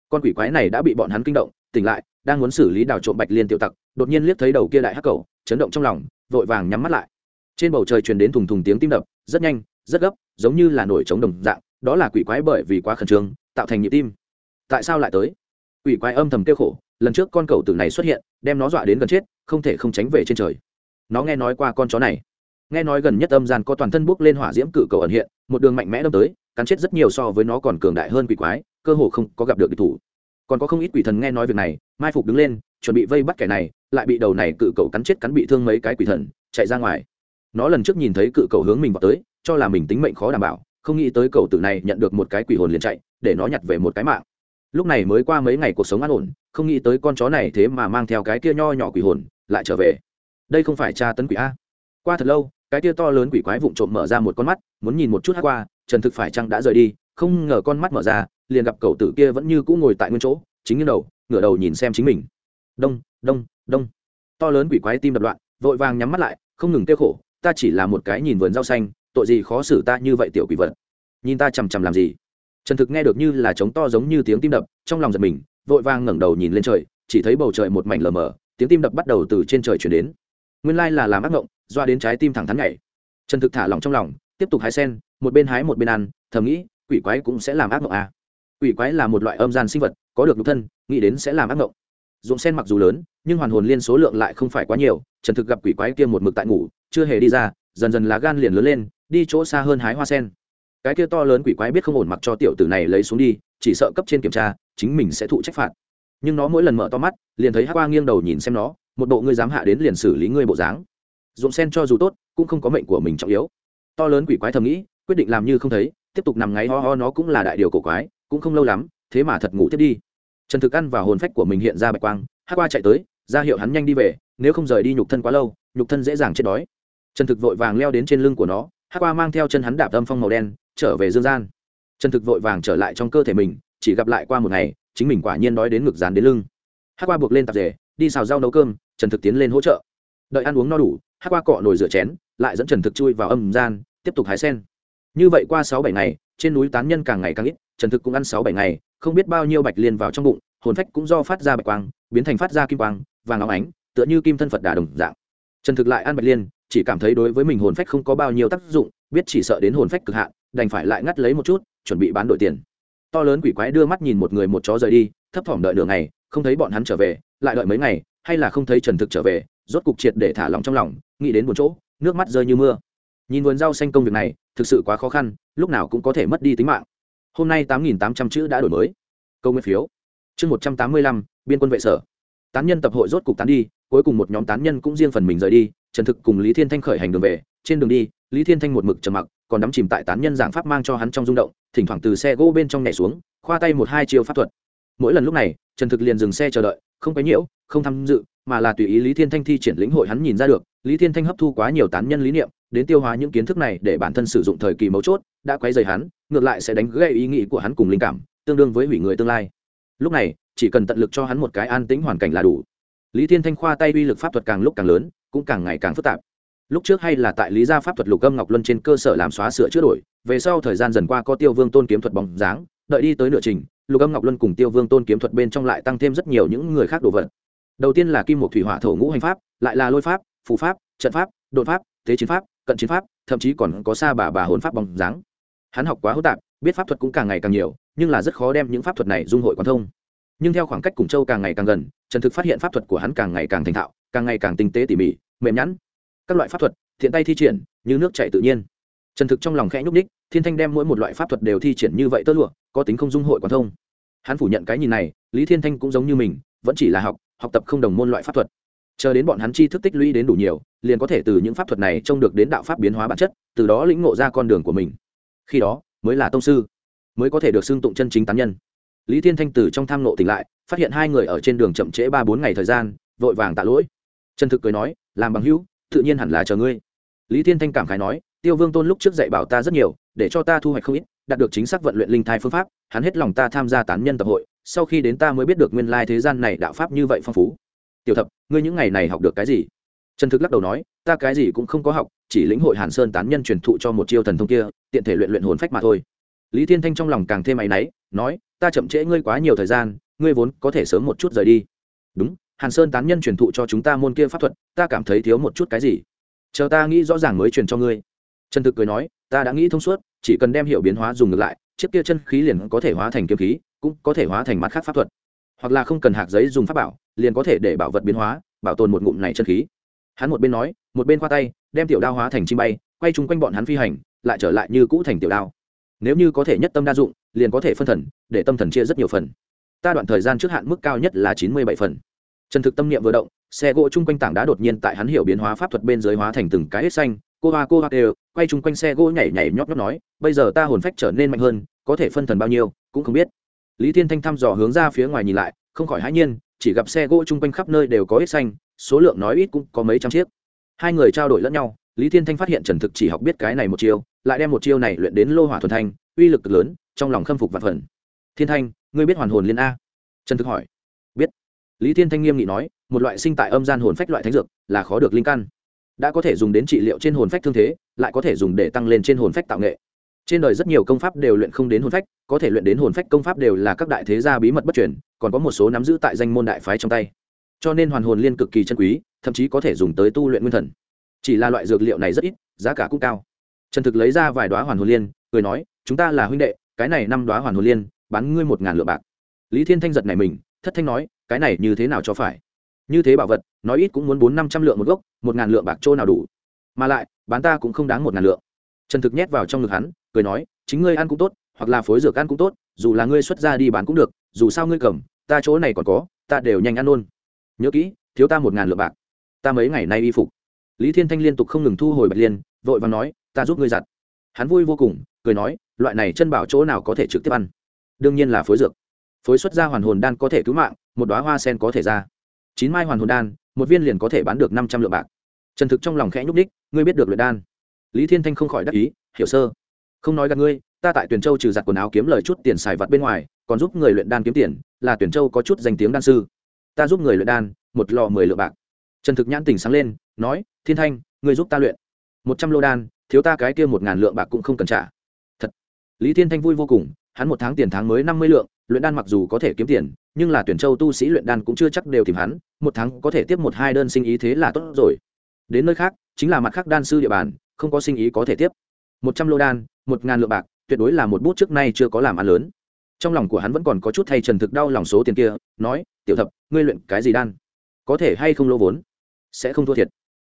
Con quỷ quái này đã bị bọn hắn kinh động, tỉnh lại, đang muốn xử lý đào trộm bạch liên tiểu tặc, đột nhiên liếc thấy đầu kia đại hắc cầu chấn động trong lòng, vội vàng nhắm mắt lại. Trên bầu trời truyền đến thùng thùng tiếng tim đập, rất nhanh rất gấp, giống như là nổi trống đồng dạng, đó là quỷ quái bởi vì quá khẩn trương, tạo thành nhịp tim. Tại sao lại tới? Quỷ quái âm thầm kêu khổ, lần trước con cầu tử này xuất hiện, đem nó dọa đến gần chết, không thể không tránh về trên trời. Nó nghe nói qua con chó này. Nghe nói gần nhất âm gian có toàn thân bước lên hỏa diễm cự cầu ẩn hiện, một đường mạnh mẽ đâm tới, cắn chết rất nhiều so với nó còn cường đại hơn quỷ quái, cơ hồ không có gặp được địch thủ. Còn có không ít quỷ thần nghe nói việc này, mai phục đứng lên, chuẩn bị vây bắt kẻ này, lại bị đầu này cự cầu cắn chết cắn bị thương mấy cái quỷ thần, chạy ra ngoài. Nó lần trước nhìn thấy cự cầu hướng mình vào tới cho là mình tính mệnh khó đảm bảo, không nghĩ tới cầu tử này nhận được một cái quỷ hồn liền chạy, để nó nhặt về một cái mạng. Lúc này mới qua mấy ngày cuộc sống an ổn, không nghĩ tới con chó này thế mà mang theo cái kia nho nhỏ quỷ hồn, lại trở về. Đây không phải cha tấn quỷ a. Qua thật lâu, cái kia to lớn quỷ quái vụng trộm mở ra một con mắt, muốn nhìn một chút hát qua, trần thực phải chăng đã rời đi, không ngờ con mắt mở ra, liền gặp cậu tử kia vẫn như cũ ngồi tại nguyên chỗ, chính như đầu, ngửa đầu nhìn xem chính mình. Đông đông đông. To lớn quỷ quái tim đập loạn, vội vàng nhắm mắt lại, không ngừng kêu khổ, ta chỉ là một cái nhìn vườn rau xanh tội gì khó xử ta như vậy tiểu quỷ vật? Nhìn ta chằm chằm làm gì? Trần thực nghe được như là trống to giống như tiếng tim đập, trong lòng giật mình, vội vang ngẩng đầu nhìn lên trời, chỉ thấy bầu trời một mảnh lờ mờ, tiếng tim đập bắt đầu từ trên trời chuyển đến. Nguyên lai là làm ác ngộng, doa đến trái tim thẳng thắn nhảy. Trần thực thả lòng trong lòng, tiếp tục hái sen, một bên hái một bên ăn, thầm nghĩ, quỷ quái cũng sẽ làm ác ngộng à. quỷ quái là một loại âm gian sinh vật, có được nhục thân, nghĩ đến sẽ làm ác ngộng. Dụng sen mặc dù lớn, nhưng hoàn hồn liên số lượng lại không phải quá nhiều, trần thực gặp quỷ quái kia một mực tại ngủ, chưa hề đi ra, dần dần lá gan liền lớn lên đi chỗ xa hơn hái hoa sen. Cái kia to lớn quỷ quái biết không ổn mặc cho tiểu tử này lấy xuống đi, chỉ sợ cấp trên kiểm tra, chính mình sẽ thụ trách phạt. Nhưng nó mỗi lần mở to mắt, liền thấy hát qua nghiêng đầu nhìn xem nó, một bộ ngươi dám hạ đến liền xử lý ngươi bộ dáng. Ruộng sen cho dù tốt, cũng không có mệnh của mình trọng yếu. To lớn quỷ quái thầm nghĩ, quyết định làm như không thấy, tiếp tục nằm ngáy ho ho nó cũng là đại điều cổ quái, cũng không lâu lắm, thế mà thật ngủ tiếp đi. Trần thực ăn và hồn phách của mình hiện ra bạch quang hát qua chạy tới, ra hiệu hắn nhanh đi về, nếu không rời đi nhục thân quá lâu, nhục thân dễ dàng chết đói. Trần thực vội vàng leo đến trên lưng của nó hát qua mang theo chân hắn đạp âm phong màu đen, trở về dương gian. Trần thực vội vàng trở lại trong cơ thể mình, chỉ gặp lại qua một ngày, chính mình quả nhiên đói đến ngực dán đến lưng. Hát qua buộc lên tạp rể đi xào rau nấu cơm trần thực tiến lên hỗ trợ. Đợi ăn uống no đủ, hát qua cọ nồi rửa chén, lại dẫn trần thực chui vào âm gian, tiếp tục hái sen. Như vậy qua sáu bảy ngày, trên núi tán nhân càng ngày càng ít trần thực cũng ăn sáu bảy ngày, không biết bao nhiêu bạch liên vào trong bụng, hồn phách cũng do phát ra bạch quang, biến thành phát ra kim quang, vàng óng ánh, tựa như kim thân phật đà đồng dạng. Trần thực lại ăn bạch liên chỉ cảm thấy đối với mình hồn phách không có bao nhiêu tác dụng, biết chỉ sợ đến hồn phách cực hạn, đành phải lại ngắt lấy một chút, chuẩn bị bán đổi tiền. To lớn quỷ quái đưa mắt nhìn một người một chó rời đi, thấp thỏm đợi nửa ngày, không thấy bọn hắn trở về, lại đợi mấy ngày, hay là không thấy trần thực trở về, rốt cục triệt để thả lòng trong lòng, nghĩ đến một chỗ, nước mắt rơi như mưa. Nhìn vườn rau xanh công việc này, thực sự quá khó khăn, lúc nào cũng có thể mất đi tính mạng. Hôm nay tám nghìn tám trăm chữ đã đổi mới. Câu nguyên phiếu. Chương một trăm tám mươi lăm, biên quân vệ sở. Tán nhân tập hội rốt cục tán đi, cuối cùng một nhóm tán nhân cũng riêng phần mình rời đi trần thực cùng lý thiên thanh khởi hành đường về. Trên đường đi, lý thiên thanh một mực trầm mặc, còn đắm chìm tại tán nhân giảng pháp mang cho hắn trong rung động, thỉnh thoảng từ xe gỗ bên trong nhảy xuống, khoa tay một hai chiều pháp thuật. Mỗi lần lúc này, trần thực liền dừng xe chờ đợi, không quấy nhiễu, không tham dự, mà là tùy ý lý thiên thanh thi triển lĩnh hội hắn nhìn ra được, lý thiên thanh hấp thu quá nhiều tán nhân lý niệm, đến tiêu hóa những kiến thức này để bản thân sử dụng thời kỳ mấu chốt, đã quấy dày hắn, ngược lại sẽ đánh gây ý nghĩ của hắn cùng linh cảm, tương đương với hủy người tương lai. Lúc này, chỉ cần tận lực cho hắn một cái an tĩnh hoàn cảnh là đủ. Lý thiên thanh khoa tay uy lực pháp thuật càng lúc càng lớn cũng càng ngày càng phức tạp. Lúc trước hay là tại lý gia pháp thuật lục âm ngọc luân trên cơ sở làm xóa sửa chữa đổi, về sau thời gian dần qua có tiêu vương tôn kiếm thuật bóng dáng, đợi đi tới nửa trình, lục âm ngọc luân cùng tiêu vương tôn kiếm thuật bên trong lại tăng thêm rất nhiều những người khác đồ vật. Đầu tiên là kim một thủy hỏa thổ ngũ hành pháp, lại là lôi pháp, phù pháp, trận pháp đột pháp, thế chiến pháp, cận chiến pháp, thậm chí còn có xa bà bà hồn pháp bóng dáng. Hắn học quá hỗn tạp, biết pháp thuật cũng càng ngày càng nhiều, nhưng là rất khó đem những pháp thuật này dung hội quan thông nhưng theo khoảng cách cùng châu càng ngày càng gần, trần thực phát hiện pháp thuật của hắn càng ngày càng thành thạo, càng ngày càng tinh tế tỉ mỉ, mềm nhẵn. Các loại pháp thuật, thiện tay thi triển, như nước chảy tự nhiên. Trần thực trong lòng khẽ nhúc ních thiên thanh đem mỗi một loại pháp thuật đều thi triển như vậy tơ lụa, có tính không dung hội quán thông. Hắn phủ nhận cái nhìn này, lý thiên thanh cũng giống như mình, vẫn chỉ là học học tập không đồng môn loại pháp thuật. Chờ đến bọn hắn chi thức tích lũy đến đủ nhiều, liền có thể từ những pháp thuật này trông được đến đạo pháp biến hóa bản chất, từ đó lĩnh ngộ ra con đường của mình. Khi đó, mới là tông sư, mới có thể được xưng tụng chân chính tán nhân lý thiên thanh từ trong tham nộ tỉnh lại, phát hiện hai người ở trên đường chậm trễ ba bốn ngày thời gian, vội vàng tạ lỗi. Trần thực cười nói, làm bằng hữu, tự nhiên hẳn là chờ ngươi. Lý thiên thanh cảm khái nói, tiêu vương tôn lúc trước dạy bảo ta rất nhiều, để cho ta thu hoạch không ít, đạt được chính xác vận luyện linh thai phương pháp, hắn hết lòng ta tham gia tán nhân tập hội, sau khi đến ta mới biết được nguyên lai thế gian này đạo pháp như vậy phong phú. Tiểu thập, ngươi những ngày này học được cái gì? Trần thực lắc đầu nói, ta cái gì cũng không có học, chỉ lĩnh hội hàn sơn tán nhân truyền thụ cho một chiêu thần thông kia, tiện thể luyện luyện hồn phách mà thôi. Lý thiên thanh trong lòng càng thêm áy náy, nói ta chậm trễ ngươi quá nhiều thời gian, ngươi vốn có thể sớm một chút rời đi. Đúng, hàn sơn tán nhân truyền thụ cho chúng ta môn kia pháp thuật, ta cảm thấy thiếu một chút cái gì? Chờ ta nghĩ rõ ràng mới truyền cho ngươi. Trần thực cười nói, ta đã nghĩ thông suốt, chỉ cần đem hiệu biến hóa dùng ngược lại, chiếc kia chân khí liền có thể hóa thành kiếm khí, cũng có thể hóa thành mặt khác pháp thuật. Hoặc là không cần hạt giấy dùng pháp bảo, liền có thể để bảo vật biến hóa, bảo tồn một ngụm này chân khí. Hắn một bên nói, một bên khoa tay, đem tiểu đao hóa thành chim bay, quay chung quanh bọn hắn phi hành, lại trở lại như cũ thành tiểu đao nếu như có thể nhất tâm đa dụng, liền có thể phân thần, để tâm thần chia rất nhiều phần. Ta đoạn thời gian trước hạn mức cao nhất là chín mươi bảy phần. Trần thực tâm niệm vừa động, xe gỗ chung quanh tảng đá đột nhiên tại hắn hiểu biến hóa pháp thuật bên dưới hóa thành từng cái hết xanh, cô hoa cô hoa đều, quay chung quanh xe gỗ nhảy nhảy nhóp nhóp nói, bây giờ ta hồn phách trở nên mạnh hơn, có thể phân thần bao nhiêu, cũng không biết. Lý thiên thanh thăm dò hướng ra phía ngoài nhìn lại, không khỏi hãi nhiên, chỉ gặp xe gỗ chung quanh khắp nơi đều có hết xanh, số lượng nói ít cũng có mấy trăm chiếc. Hai người trao đổi lẫn nhau lý thiên thanh phát hiện trần thực chỉ học biết cái này một chiêu, lại đem một chiêu này luyện đến lô hỏa thuần thanh, uy lực cực lớn, trong lòng khâm phục và phần. Thiên thanh, ngươi biết hoàn hồn liên a? Trần thực hỏi. Biết. Lý thiên thanh nghiêm nghị nói, một loại sinh tại âm gian hồn phách loại thánh dược, là khó được linh căn. Đã có thể dùng đến trị liệu trên hồn phách thương thế, lại có thể dùng để tăng lên trên hồn phách tạo nghệ. Trên đời rất nhiều công pháp đều luyện không đến hồn phách, có thể luyện đến hồn phách công pháp đều là các đại thế gia bí mật bất truyền, còn có một số nắm giữ tại danh môn đại phái trong tay. Cho nên hoàn hồn liên cực kỳ chân quý, thậm chí có thể dùng tới tu luyện nguyên thần chỉ là loại dược liệu này rất ít, giá cả cũng cao. Trần thực lấy ra vài đoá hoàn hồn liên, cười nói, chúng ta là huynh đệ, cái này năm đoá hoàn hồn liên, bán ngươi một ngàn lượng bạc. Lý thiên thanh giật này mình, thất thanh nói, cái này như thế nào cho phải? Như thế bảo vật, nói ít cũng muốn bốn năm trăm lượng một gốc, một ngàn lượng bạc trô nào đủ? Mà lại, bán ta cũng không đáng một ngàn lượng. Trần thực nhét vào trong ngực hắn, cười nói, chính ngươi ăn cũng tốt, hoặc là phối dược ăn cũng tốt, dù là ngươi xuất ra đi bán cũng được, dù sao ngươi cầm, ta chỗ này còn có, ta đều nhanh ăn luôn. Nhớ kỹ, thiếu ta một ngàn lượng bạc. Ta mấy ngày nay y phục lý thiên thanh liên tục không ngừng thu hồi bạch liên, vội và nói, ta giúp ngươi giặt. Hắn vui vô cùng, cười nói, loại này chân bảo chỗ nào có thể trực tiếp ăn? Đương nhiên là phối dược. Phối xuất ra hoàn hồn đan có thể cứu mạng, một đoá hoa sen có thể ra. Chín mai hoàn hồn đan, một viên liền có thể bán được năm trăm lượng bạc. Trần thực trong lòng khẽ nhúc đích ngươi biết được luyện đan? Lý thiên thanh không khỏi đắc ý, hiểu sơ. Không nói gặp ngươi, ta tại tuyển châu trừ giặt quần áo kiếm lời chút tiền xài vặt bên ngoài, còn giúp người luyện đan kiếm tiền, là tuyển châu có chút danh tiếng đan sư. Ta giúp người luyện đan, một lò mười lượng bạc trần thực nhãn tỉnh sáng lên, nói, thiên thanh người giúp ta luyện. Một trăm lô đan, thiếu ta cái kia một ngàn lượng bạc cũng không cần trả. Thật. Lý thiên thanh vui vô cùng, hắn một tháng tiền tháng mới năm mươi lượng, luyện đan mặc dù có thể kiếm tiền, nhưng là tuyển châu tu sĩ luyện đan cũng chưa chắc đều tìm hắn, một tháng có thể tiếp một hai đơn sinh ý thế là tốt rồi. Đến nơi khác, chính là mặt khác đan sư địa bàn, không có sinh ý có thể tiếp. Một trăm lô đan, một ngàn lượng bạc, tuyệt đối là một bút trước nay chưa có làm ăn lớn. Trong lòng của hắn vẫn còn có chút thay trần thực đau lòng số tiền kia, nói, tiểu thập, ngươi luyện cái gì đan? Có thể hay không lỗ vốn? Sẽ không thua thiệt.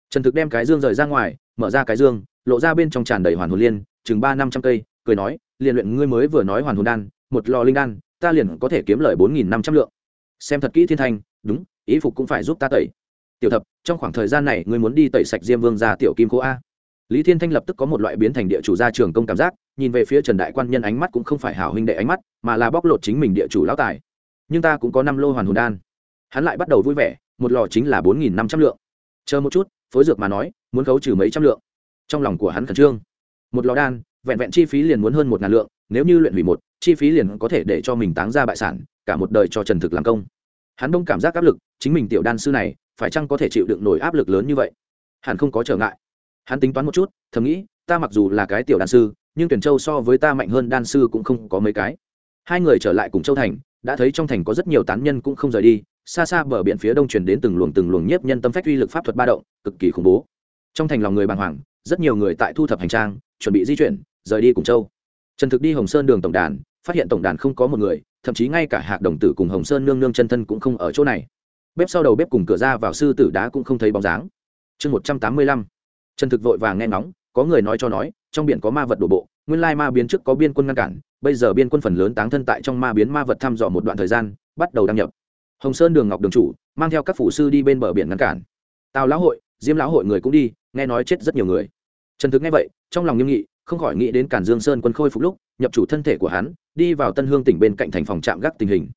Trần thực đem cái dương rời ra ngoài, mở ra cái dương, lộ ra bên trong tràn đầy hoàn hồn liên, chừng ba năm trăm cây, cười nói liền luyện ngươi mới vừa nói hoàn hồn đan, một lò linh đan, ta liền có thể kiếm lời bốn nghìn năm trăm lượng. Xem thật kỹ thiên thanh, đúng, ý phục cũng phải giúp ta tẩy. Tiểu thập, trong khoảng thời gian này ngươi muốn đi tẩy sạch diêm vương ra tiểu kim cố a. Lý thiên thanh lập tức có một loại biến thành địa chủ gia trường công cảm giác, nhìn về phía trần đại quan nhân ánh mắt cũng không phải hảo huynh đệ ánh mắt, mà là bóc lột chính mình địa chủ lão tài. Nhưng ta cũng có năm lô hoàn hồn đan. Hắn lại bắt đầu vui vẻ, một lò chính là bốn nghìn năm trăm lượng chờ một chút, phối dược mà nói, muốn khấu trừ mấy trăm lượng. Trong lòng của hắn khẩn trương. Một lò đan, vẹn vẹn chi phí liền muốn hơn một ngàn lượng, nếu như luyện hủy một, chi phí liền có thể để cho mình táng ra bại sản, cả một đời cho trần thực làm công. Hắn đông cảm giác áp lực, chính mình tiểu đan sư này, phải chăng có thể chịu đựng nổi áp lực lớn như vậy? Hẳn không có trở ngại. Hắn tính toán một chút, thầm nghĩ, ta mặc dù là cái tiểu đan sư, nhưng tuyển châu so với ta mạnh hơn đan sư cũng không có mấy cái. Hai người trở lại cùng châu thành, đã thấy trong thành có rất nhiều tán nhân cũng không rời đi xa xa bờ biển phía đông truyền đến từng luồng từng luồng nhiếp nhân tâm phách uy lực pháp thuật ba động, cực kỳ khủng bố. Trong thành lòng người bàng hoàng, rất nhiều người tại thu thập hành trang, chuẩn bị di chuyển, rời đi cùng châu. Trần thực đi hồng sơn đường tổng đàn, phát hiện tổng đàn không có một người, thậm chí ngay cả hạc đồng tử cùng hồng sơn nương nương chân thân cũng không ở chỗ này. Bếp sau đầu bếp cùng cửa ra vào sư tử đá cũng không thấy bóng dáng. Chương một trăm tám mươi lăm. Trần thực vội vàng nghe ngóng, có người nói cho nói, trong biển có ma vật đổ bộ, nguyên lai ma biến trước có biên quân ngăn cản, bây giờ biên quân phần lớn táng thân tại trong ma biến ma vật thăm dò một đoạn thời gian, bắt đầu đăng nhập hồng sơn đường ngọc đường chủ, mang theo các phủ sư đi bên bờ biển ngăn cản. Tào lão hội, diêm lão hội người cũng đi, nghe nói chết rất nhiều người. Trần thực nghe vậy, trong lòng nghiêm nghị, không khỏi nghĩ đến cản dương sơn quân khôi phục lúc, nhập chủ thân thể của hắn, đi vào tân hương tỉnh bên cạnh thành phòng trạm gác tình hình.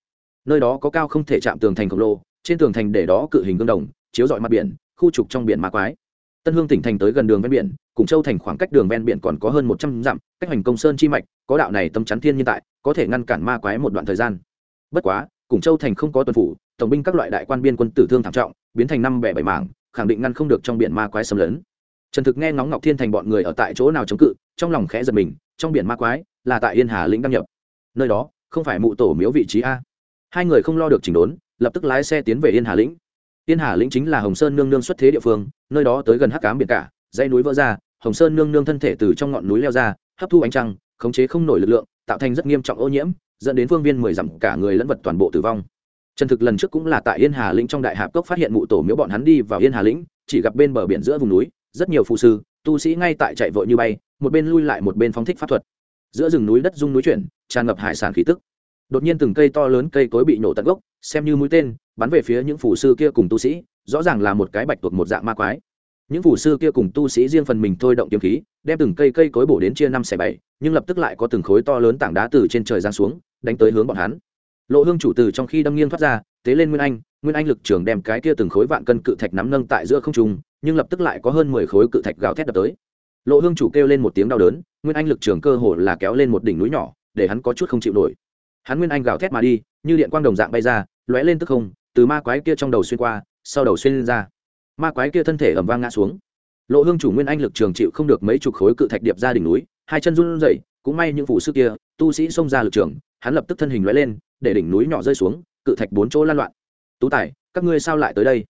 Nơi đó có cao không thể chạm tường thành khổng lồ, trên tường thành để đó cự hình gương đồng, chiếu dọi mặt biển, khu trục trong biển ma quái. Tân hương tỉnh thành tới gần đường ven biển, cùng châu thành khoảng cách đường ven biển còn có hơn một trăm dặm, cách hành công sơn chi mạch, có đạo này tâm chắn thiên nhiên tại, có thể ngăn cản ma quái một đoạn thời gian. Bất quá cùng châu thành không có tuần phủ, tổng binh các loại đại quan biên quân tử thương thảm trọng, biến thành năm bẻ bảy mảng, khẳng định ngăn không được trong biển ma quái xâm lấn. Trần thực nghe ngóng ngọc thiên thành bọn người ở tại chỗ nào chống cự, trong lòng khẽ giật mình, trong biển ma quái là tại yên hà lĩnh đăng nhập. Nơi đó, không phải mụ tổ miếu vị trí a. Hai người không lo được chỉnh đốn, lập tức lái xe tiến về yên hà lĩnh. Yên hà lĩnh chính là hồng sơn nương nương xuất thế địa phương, nơi đó tới gần hắc cám biển cả, dãy núi vỡ ra, hồng sơn nương nương thân thể từ trong ngọn núi leo ra, hấp thu ánh trăng, khống chế không nổi lực lượng, tạo thành rất nghiêm trọng ô nhiễm dẫn đến phương viên mười dặm, cả người lẫn vật toàn bộ tử vong. Trần thực lần trước cũng là tại yên hà lĩnh trong đại hạp cốc phát hiện mụ tổ miếu bọn hắn đi vào yên hà lĩnh, chỉ gặp bên bờ biển giữa vùng núi, rất nhiều phụ sư, tu sĩ ngay tại chạy vội như bay, một bên lui lại một bên phóng thích pháp thuật. Giữa rừng núi đất rung núi chuyển, tràn ngập hải sản khí tức. Đột nhiên từng cây to lớn cây cối bị nổ tận gốc, xem như mũi tên, bắn về phía những phủ sư kia cùng tu sĩ, rõ ràng là một cái bạch tuộc một dạng ma quái những phủ sư kia cùng tu sĩ riêng phần mình thôi động kiếm khí, đem từng cây cây cối bổ đến chia năm xẻ bảy, nhưng lập tức lại có từng khối to lớn tảng đá từ trên trời giáng xuống, đánh tới hướng bọn hắn. Lộ hương chủ từ trong khi đâm nghiêng thoát ra, tế lên nguyên anh nguyên anh lực trường đem cái kia từng khối vạn cân cự thạch nắm nâng tại giữa không trung, nhưng lập tức lại có hơn mười khối cự thạch gào thét đập tới. Lộ hương chủ kêu lên một tiếng đau đớn, nguyên anh lực trường cơ hồ là kéo lên một đỉnh núi nhỏ, để hắn có chút không chịu nổi. Hắn nguyên anh gào thét mà đi, như điện quang đồng dạng bay ra, lóe lên tức không, từ ma quái kia trong đầu xuyên qua, sau đầu xuyên lên ra ma quái kia thân thể ầm vang ngã xuống. Lộ hương chủ nguyên anh lực trường chịu không được mấy chục khối cự thạch điệp ra đỉnh núi, hai chân run rẩy, cũng may những phụ sư kia, tu sĩ xông ra lực trường, hắn lập tức thân hình lóe lên, để đỉnh núi nhỏ rơi xuống, cự thạch bốn chỗ lan loạn. Tú tài, các ngươi sao lại tới đây?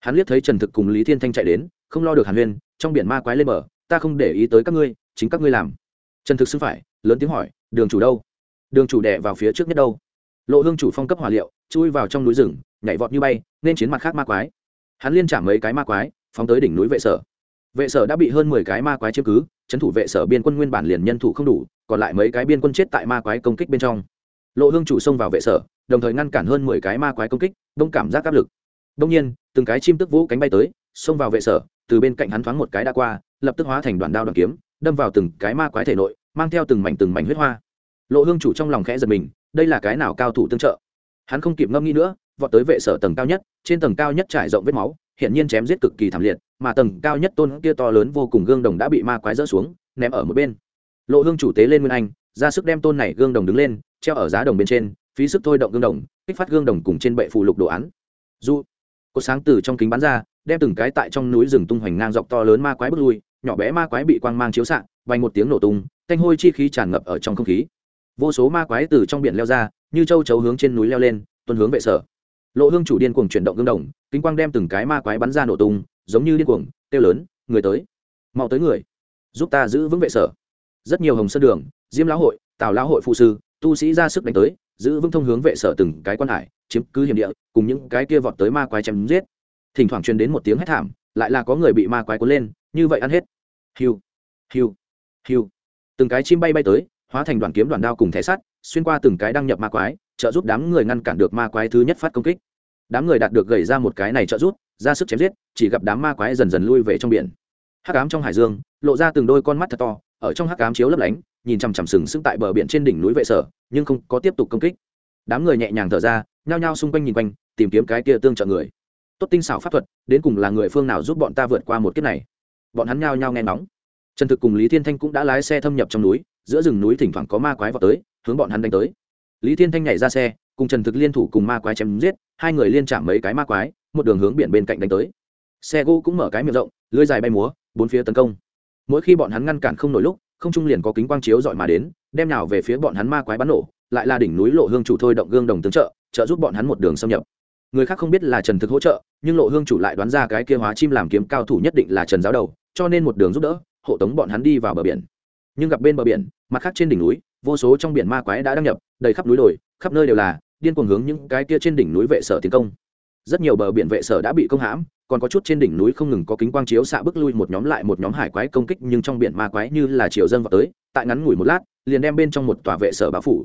Hắn liếc thấy trần thực cùng lý thiên thanh chạy đến, không lo được hàn huyên, trong biển ma quái lên bờ, ta không để ý tới các ngươi, chính các ngươi làm. Trần thực xưng phải, lớn tiếng hỏi, đường chủ đâu? Đường chủ đẻ vào phía trước nhất đâu. Lộ hương chủ phong cấp hỏa liệu, chui vào trong núi rừng, nhảy vọt như bay, nên chiến mặt khác ma quái hắn liên trả mấy cái ma quái, phóng tới đỉnh núi vệ sở. Vệ sở đã bị hơn mười cái ma quái chiếm cứ, trấn thủ vệ sở biên quân nguyên bản liền nhân thủ không đủ, còn lại mấy cái biên quân chết tại ma quái công kích bên trong. Lộ hương chủ xông vào vệ sở, đồng thời ngăn cản hơn mười cái ma quái công kích, đông cảm giác áp lực. Đông nhiên, từng cái chim tức vũ cánh bay tới, xông vào vệ sở, từ bên cạnh hắn thoáng một cái đã qua, lập tức hóa thành đoàn đao đoàn kiếm, đâm vào từng cái ma quái thể nội, mang theo từng mảnh từng mảnh huyết hoa. Lộ hương chủ trong lòng khẽ giật mình, đây là cái nào cao thủ tương trợ? Hắn không kịp ngâm nghĩ nữa vọt tới vệ sở tầng cao nhất, trên tầng cao nhất trải rộng vết máu hiện nhiên chém giết cực kỳ thảm liệt, mà tầng cao nhất tôn kia to lớn vô cùng gương đồng đã bị ma quái rỡ xuống, ném ở một bên. Lộ hương chủ tế lên nguyên anh, ra sức đem tôn này gương đồng đứng lên, treo ở giá đồng bên trên, phí sức thôi động gương đồng, kích phát gương đồng cùng trên bệ phụ lục đồ án. Du có sáng từ trong kính bắn ra, đem từng cái tại trong núi rừng tung hoành ngang dọc to lớn ma quái bước lui, nhỏ bé ma quái bị quang mang chiếu xạ vành một tiếng nổ tung, thanh hôi chi khí tràn ngập ở trong không khí. Vô số ma quái từ trong biển leo ra, như châu chấu hướng trên núi leo lên, tuần hướng vệ sở lộ hương chủ điên cuồng chuyển động gương đồng kính quang đem từng cái ma quái bắn ra nổ tung, giống như điên cuồng, kêu lớn, người tới, mau tới người, giúp ta giữ vững vệ sở. Rất nhiều hồng sơn đường, diêm lão hội, tào lão hội phụ sư, tu sĩ ra sức đánh tới, giữ vững thông hướng vệ sở từng cái quan hải, chiếm cứ hiểm địa, cùng những cái kia vọt tới ma quái chém giết. Thỉnh thoảng truyền đến một tiếng hét thảm, lại là có người bị ma quái cuốn lên, như vậy ăn hết. Hiu hiu hiu. Từng cái chim bay bay tới, hóa thành đoàn kiếm đoàn đao cùng thẻ sắt xuyên qua từng cái đăng nhập ma quái, trợ giúp đám người ngăn cản được ma quái thứ nhất phát công kích. Đám người đạt được gầy ra một cái này trợ giúp, ra sức chém giết, chỉ gặp đám ma quái dần dần lui về trong biển. Hắc ám trong hải dương, lộ ra từng đôi con mắt thật to, ở trong hắc ám chiếu lấp lánh, nhìn chằm chằm sừng sững tại bờ biển trên đỉnh núi vệ sở, nhưng không có tiếp tục công kích. Đám người nhẹ nhàng thở ra, nhao nhao xung quanh nhìn quanh, tìm kiếm cái kia tương trợ người. Tốt tinh xảo pháp thuật, đến cùng là người phương nào giúp bọn ta vượt qua một kiếp này? Bọn hắn nhao nhao nghe nóng trần thực cùng lý thiên thanh cũng đã lái xe thâm nhập trong núi, giữa rừng núi thỉnh thoảng có ma quái vào tới hướng bọn hắn đánh tới. Lý thiên thanh nhảy ra xe, cùng trần thực liên thủ cùng ma quái chém giết, hai người liên chạm mấy cái ma quái, một đường hướng biển bên cạnh đánh tới. Xe gỗ cũng mở cái miệng rộng, lưới dài bay múa, bốn phía tấn công. Mỗi khi bọn hắn ngăn cản không nổi lúc, không trung liền có kính quang chiếu dọi mà đến, đem nào về phía bọn hắn ma quái bắn nổ, lại là đỉnh núi lộ hương chủ thôi động gương đồng tướng trợ trợ giúp bọn hắn một đường xâm nhập. Người khác không biết là trần thực hỗ trợ, nhưng lộ hương chủ lại đoán ra cái kia hóa chim làm kiếm cao thủ nhất định là trần giáo đầu, cho nên một đường giúp đỡ, hộ tống bọn hắn đi vào bờ biển. Nhưng gặp bên bờ biển, mặt khác trên đỉnh núi vô số trong biển ma quái đã đăng nhập, đầy khắp núi đồi, khắp nơi đều là, điên cuồng hướng những cái kia trên đỉnh núi vệ sở tiến công. Rất nhiều bờ biển vệ sở đã bị công hãm, còn có chút trên đỉnh núi không ngừng có kính quang chiếu xạ bước lui một nhóm lại một nhóm hải quái công kích, nhưng trong biển ma quái như là chiều dân vào tới, tại ngắn ngủi một lát, liền đem bên trong một tòa vệ sở báo phủ.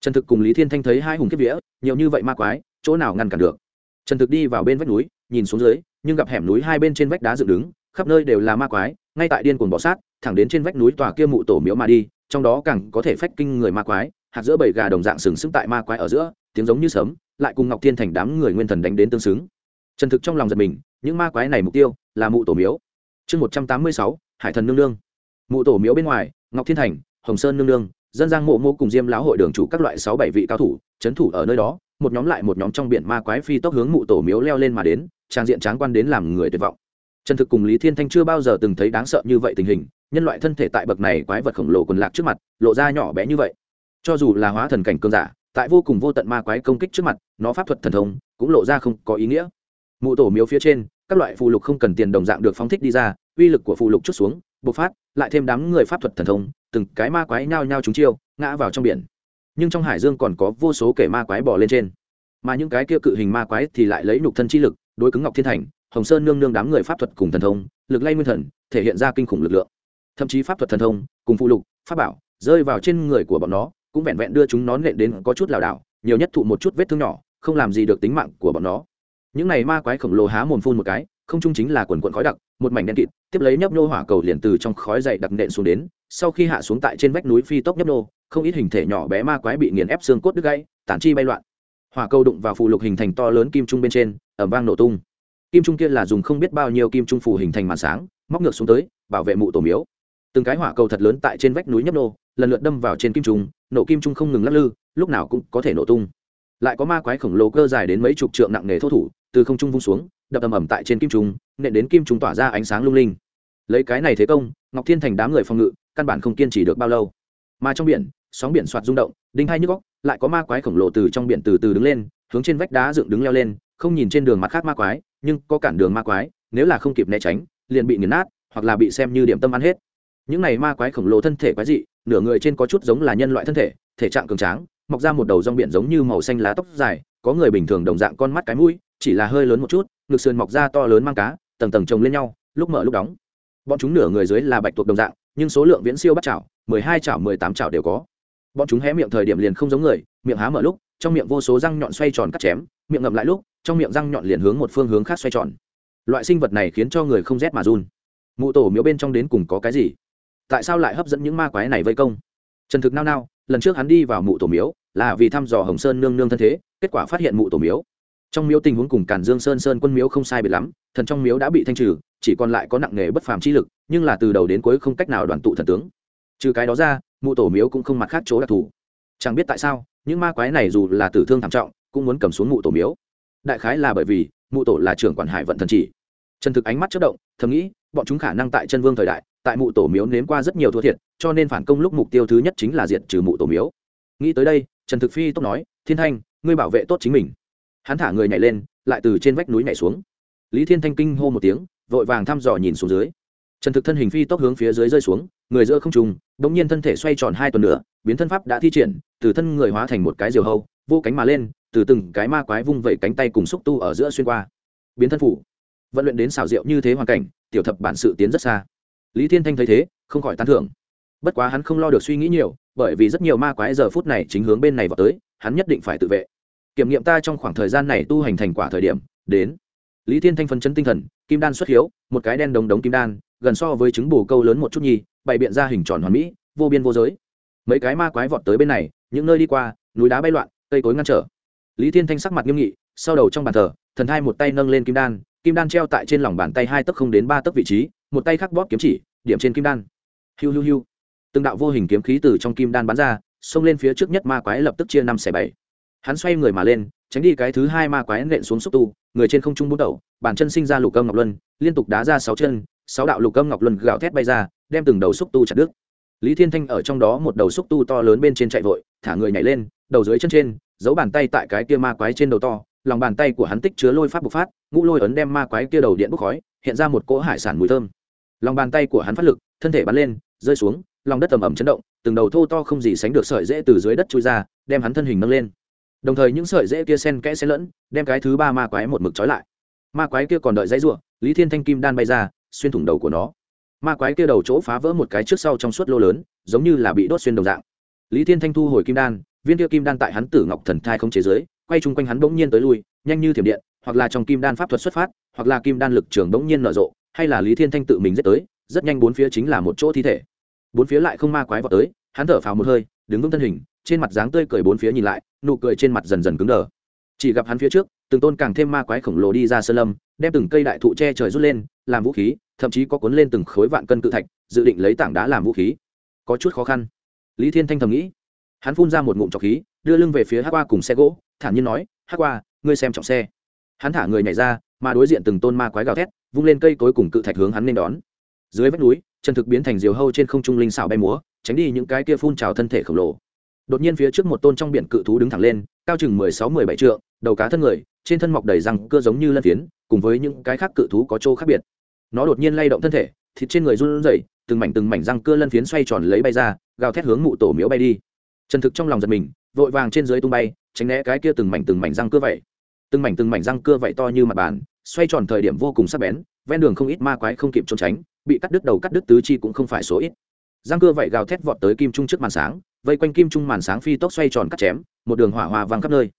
Trần thực cùng lý thiên thanh thấy hai hùng kiếp vía, nhiều như vậy ma quái, chỗ nào ngăn cản được? Trần thực đi vào bên vách núi, nhìn xuống dưới, nhưng gặp hẻm núi hai bên trên vách đá dựng đứng, khắp nơi đều là ma quái, ngay tại điên cuồng bọ sát, thẳng đến trên vách núi tòa kia mụ tổ miếu mà đi trong đó càng có thể phách kinh người ma quái, hạt giữa bầy gà đồng dạng sừng sững tại ma quái ở giữa, tiếng giống như sấm, lại cùng ngọc thiên thành đám người nguyên thần đánh đến tương xứng. Trần thực trong lòng giật mình, những ma quái này mục tiêu là mụ tổ miếu. Chương một trăm tám mươi sáu, hải thần nương nương. Mụ tổ miếu bên ngoài, ngọc thiên thành, hồng sơn nương nương, dân giang mộ mô cùng diêm lão hội đường chủ các loại sáu bảy vị cao thủ, trấn thủ ở nơi đó, một nhóm lại một nhóm trong biển ma quái phi tốc hướng mụ tổ miếu leo lên mà đến, trang diện tráng quan đến làm người tuyệt vọng. Trần thực cùng lý thiên thanh chưa bao giờ từng thấy đáng sợ như vậy tình hình nhân loại thân thể tại bậc này quái vật khổng lồ quần lạc trước mặt, lộ ra nhỏ bé như vậy. Cho dù là hóa thần cảnh cơn giả, tại vô cùng vô tận ma quái công kích trước mặt, nó pháp thuật thần thông cũng lộ ra không có ý nghĩa. Mụ tổ miếu phía trên, các loại phù lục không cần tiền đồng dạng được phóng thích đi ra, uy lực của phù lục chút xuống, bộc phát, lại thêm đám người pháp thuật thần thông, từng cái ma quái nhao nhao trúng chiêu, ngã vào trong biển. Nhưng trong hải dương còn có vô số kẻ ma quái bỏ lên trên. Mà những cái kia cự hình ma quái thì lại lấy nhục thân chi lực, đối cứng ngọc thiên thành, hồng sơn nương nương đám người pháp thuật cùng thần thông, lực lay nguyên thần, thể hiện ra kinh khủng lực lượng thậm chí pháp thuật thần thông, cùng phụ lục, pháp bảo, rơi vào trên người của bọn nó, cũng vẹn vẹn đưa chúng nó nện đến có chút lảo đảo, nhiều nhất thụ một chút vết thương nhỏ, không làm gì được tính mạng của bọn nó. Những này ma quái khổng lồ há mồm phun một cái, không chung chính là quần quần khói đặc, một mảnh đen kịt, tiếp lấy nhấp nô hỏa cầu liền từ trong khói dậy đặc nện xuống đến, sau khi hạ xuống tại trên vách núi phi tốc nhấp nô không ít hình thể nhỏ bé ma quái bị nghiền ép xương cốt đứt gãy, tản chi bay loạn. Hỏa cầu đụng vào phù lục hình thành to lớn kim trung bên trên ẩm vang nổ tung. Kim trung kia là dùng không biết bao nhiêu kim trung phù hình thành màn sáng, móc ngược xuống tới, bảo vệ mụ tổ miếu từng cái hỏa cầu thật lớn tại trên vách núi nhấp nô, lần lượt đâm vào trên kim trung, nổ kim trung không ngừng lắc lư, lúc nào cũng có thể nổ tung. Lại có ma quái khổng lồ cơ dài đến mấy chục trượng nặng nề thô thủ, từ không trung vung xuống, đập ầm ầm tại trên kim trung, nện đến kim trung tỏa ra ánh sáng lung linh. Lấy cái này thế công, ngọc thiên thành đám người phòng ngự, căn bản không kiên trì được bao lâu. Mà trong biển, sóng biển soạt rung động, đinh hai nhức góc lại có ma quái khổng lồ từ trong biển từ từ đứng lên, hướng trên vách đá dựng đứng leo lên, không nhìn trên đường mặt khác ma quái, nhưng có cản đường ma quái, nếu là không kịp né tránh, liền bị nghiền nát, hoặc là bị xem như điểm tâm ăn hết những này ma quái khổng lồ thân thể quái dị, nửa người trên có chút giống là nhân loại thân thể thể trạng cường tráng, mọc ra một đầu rong biển giống như màu xanh lá tóc dài, có người bình thường đồng dạng con mắt cái mũi, chỉ là hơi lớn một chút, ngực sườn mọc ra to lớn mang cá, tầng tầng chồng lên nhau, lúc mở lúc đóng. Bọn chúng nửa người dưới là bạch tuộc đồng dạng, nhưng số lượng viễn siêu bắt chảo, mười hai chảo, mười tám chảo đều có. Bọn chúng hé miệng thời điểm liền không giống người, miệng há mở lúc, trong miệng vô số răng nhọn xoay tròn cắt chém, miệng ngậm lại lúc, trong miệng răng nhọn liền hướng một phương hướng khác xoay tròn. Loại sinh vật này khiến cho người không rét mà run. Mụ tổ miếu bên trong đến cùng có cái gì? Tại sao lại hấp dẫn những ma quái này vây công? Trần thực nao nao, lần trước hắn đi vào mụ tổ miếu, là vì thăm dò hồng sơn nương nương thân thế, kết quả phát hiện mụ tổ miếu. Trong miếu tình huống cùng cản dương sơn sơn quân miếu không sai biệt lắm, thần trong miếu đã bị thanh trừ, chỉ còn lại có nặng nghề bất phàm chi lực, nhưng là từ đầu đến cuối không cách nào đoàn tụ thần tướng. Trừ cái đó ra, mụ tổ miếu cũng không mặt khác chỗ đặc thù. Chẳng biết tại sao, những ma quái này dù là tử thương thảm trọng, cũng muốn cầm xuống mụ tổ miếu. Đại khái là bởi vì, mụ tổ là trưởng quản hải vận thần chỉ. Trần thực ánh mắt chất động, thầm nghĩ bọn chúng khả năng tại chân vương thời đại, tại mụ tổ miếu nếm qua rất nhiều thua thiệt, cho nên phản công lúc mục tiêu thứ nhất chính là diệt trừ mụ tổ miếu. Nghĩ tới đây, trần thực phi tốc nói, thiên thanh, ngươi bảo vệ tốt chính mình. Hắn thả người nhảy lên, lại từ trên vách núi nhảy xuống. Lý thiên thanh kinh hô một tiếng, vội vàng thăm dò nhìn xuống dưới. Trần thực thân hình phi tốc hướng phía dưới rơi xuống, người giữa không trùng đ ỗ n g nhiên thân thể xoay tròn hai tuần nữa, biến thân pháp đã thi triển, từ thân người hóa thành một cái diều hâu, vô cánh mà lên, từ từng cái ma quái vung vẩy cánh tay cùng xúc tu ở giữa xuyên qua. Biến thân phủ. Vận luyện đến xảo diệu như thế hoàn cảnh tiểu thập bản sự tiến rất xa. Lý thiên thanh thấy thế, không khỏi tán thưởng. Bất quá hắn không lo được suy nghĩ nhiều, bởi vì rất nhiều ma quái giờ phút này chính hướng bên này vào tới, hắn nhất định phải tự vệ. Kiểm nghiệm ta trong khoảng thời gian này tu hành thành quả thời điểm, đến. Lý thiên thanh phân chấn tinh thần, kim đan xuất hiếu, một cái đen đồng đống kim đan, gần so với trứng bồ câu lớn một chút nhi bày biện ra hình tròn hoàn mỹ, vô biên vô giới. Mấy cái ma quái vọt tới bên này, những nơi đi qua, núi đá bay loạn, cây cối ngăn trở. Lý thiên thanh sắc mặt nghiêm nghị, sau đầu trong bàn thờ, thần hai một tay nâng lên kim đan kim đan treo tại trên lòng bàn tay hai tấc không đến ba tấc vị trí, một tay khắc bóp kiếm chỉ, điểm trên kim đan. Hiu hiu hiu. Từng đạo vô hình kiếm khí từ trong kim đan bắn ra, xông lên phía trước nhất ma quái lập tức chia năm xẻ bảy. Hắn xoay người mà lên, tránh đi cái thứ hai ma quái nện xuống xúc tu, người trên không trung bút đầu, bàn chân sinh ra lục âm ngọc luân, liên tục đá ra sáu chân, sáu đạo lục âm ngọc luân gào thét bay ra, đem từng đầu xúc tu chặt đứt. Lý thiên thanh ở trong đó một đầu xúc tu to lớn bên trên chạy vội, thả người nhảy lên, đầu dưới chân trên, giấu bàn tay tại cái kia ma quái trên đầu to lòng bàn tay của hắn tích chứa lôi pháp bộc phát, ngũ lôi ấn đem ma quái kia đầu điện bốc khói, hiện ra một cỗ hải sản mùi thơm. Lòng bàn tay của hắn phát lực, thân thể bắn lên, rơi xuống, lòng đất ẩm ẩm chấn động, từng đầu thô to không gì sánh được sợi dễ từ dưới đất trôi ra, đem hắn thân hình nâng lên. Đồng thời những sợi dễ kia sen kẽ xen lẫn, đem cái thứ ba ma quái một mực trói lại. Ma quái kia còn đợi dãy ruộng lý thiên thanh kim đan bay ra, xuyên thủng đầu của nó. Ma quái kia đầu chỗ phá vỡ một cái trước sau trong suốt lô lớn, giống như là bị đốt xuyên đồng dạng. Lý thiên thanh thu hồi kim đan, viên kia kim đan tại hắn tử ngọc thần thai không chế giới quay chung quanh hắn bỗng nhiên tới lui, nhanh như thiểm điện, hoặc là trong kim đan pháp thuật xuất phát, hoặc là kim đan lực trường bỗng nhiên nở rộ, hay là lý thiên thanh tự mình dết tới, rất nhanh bốn phía chính là một chỗ thi thể. Bốn phía lại không ma quái vào tới, hắn thở phào một hơi, đứng vững thân hình, trên mặt dáng tươi cười bốn phía nhìn lại, nụ cười trên mặt dần dần cứng đờ. Chỉ gặp hắn phía trước, từng tôn càng thêm ma quái khổng lồ đi ra sơn lâm, đem từng cây đại thụ che trời rút lên, làm vũ khí, thậm chí có cuốn lên từng khối vạn cân cự thạch, dự định lấy tảng đá làm vũ khí. Có chút khó khăn. Lý thiên thanh thầm nghĩ. Hắn phun ra một ngụm trọc khí đưa lưng về phía hát qua cùng xe gỗ, thản nhiên nói, hát qua, ngươi xem trọng xe. Hắn thả người nhảy ra, mà đối diện từng tôn ma quái gào thét, vung lên cây cối cùng cự thạch hướng hắn nên đón. Dưới vách núi, chân thực biến thành diều hâu trên không trung linh xảo bay múa, tránh đi những cái kia phun trào thân thể khổng lồ. Đột nhiên phía trước một tôn trong biển cự thú đứng thẳng lên, cao chừng mười sáu, mười bảy trượng, đầu cá thân người, trên thân mọc đầy răng cưa giống như lân phiến, cùng với những cái khác cự thú có chỗ khác biệt. Nó đột nhiên lay động thân thể, thịt trên người run rẩy, từng mảnh từng mảnh răng cưa lân phiến xoay tròn lấy bay ra, gào thét hướng mụ tổ miếu bay đi. Trần thực trong lòng giật mình vội vàng trên dưới tung bay, tránh né cái kia từng mảnh từng mảnh răng cưa vậy. Từng mảnh từng mảnh răng cưa vậy to như mặt bàn, xoay tròn thời điểm vô cùng sắc bén, ven đường không ít ma quái không kịp trốn tránh, bị cắt đứt đầu cắt đứt tứ chi cũng không phải số ít. Răng cưa vậy gào thét vọt tới kim trung trước màn sáng, vây quanh kim trung màn sáng phi tốc xoay tròn cắt chém, một đường hỏa hoa vang khắp nơi.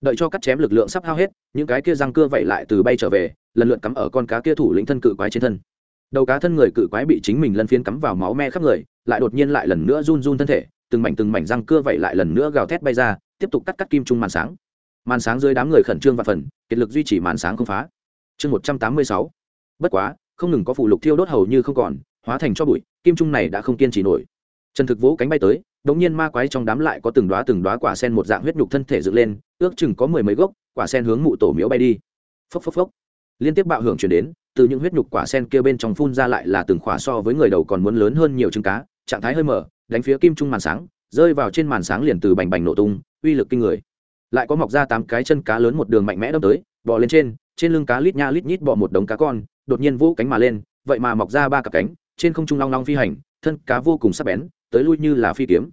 Đợi cho cắt chém lực lượng sắp hao hết, những cái kia răng cưa vậy lại từ bay trở về, lần lượt cắm ở con cá kia thủ lĩnh thân cự quái trên thân. Đầu cá thân người cự quái bị chính mình lân phiến cắm vào máu me khắp người, lại đột nhiên lại lần nữa run run thân thể từng mảnh từng mảnh răng cưa vậy lại lần nữa gào thét bay ra, tiếp tục cắt cắt kim trung màn sáng. Màn sáng dưới đám người khẩn trương và phần, kiệt lực duy trì màn sáng không phá. Chương một trăm tám mươi sáu. Bất quá, không ngừng có phụ lục thiêu đốt hầu như không còn, hóa thành cho bụi, kim trung này đã không kiên trì nổi. Trần thực vỗ cánh bay tới, đống nhiên ma quái trong đám lại có từng đóa từng đóa quả sen một dạng huyết nhục thân thể dựng lên, ước chừng có mười mấy gốc quả sen hướng mụ tổ miếu bay đi. Phốc phốc phốc. Liên tiếp bạo hưởng truyền đến, từ những huyết nhục quả sen kia bên trong phun ra lại là từng khỏa so với người đầu còn muốn lớn hơn nhiều trứng cá, trạng thái hơi mở đánh phía kim trung màn sáng, rơi vào trên màn sáng liền từ bành bành nổ tung, uy lực kinh người. Lại có mọc ra tám cái chân cá lớn một đường mạnh mẽ đâm tới, bò lên trên trên lưng cá lít nha lít nhít bọ một đống cá con, đột nhiên vỗ cánh mà lên, vậy mà mọc ra ba cặp cánh, trên không trung long long phi hành, thân cá vô cùng sắc bén, tới lui như là phi kiếm.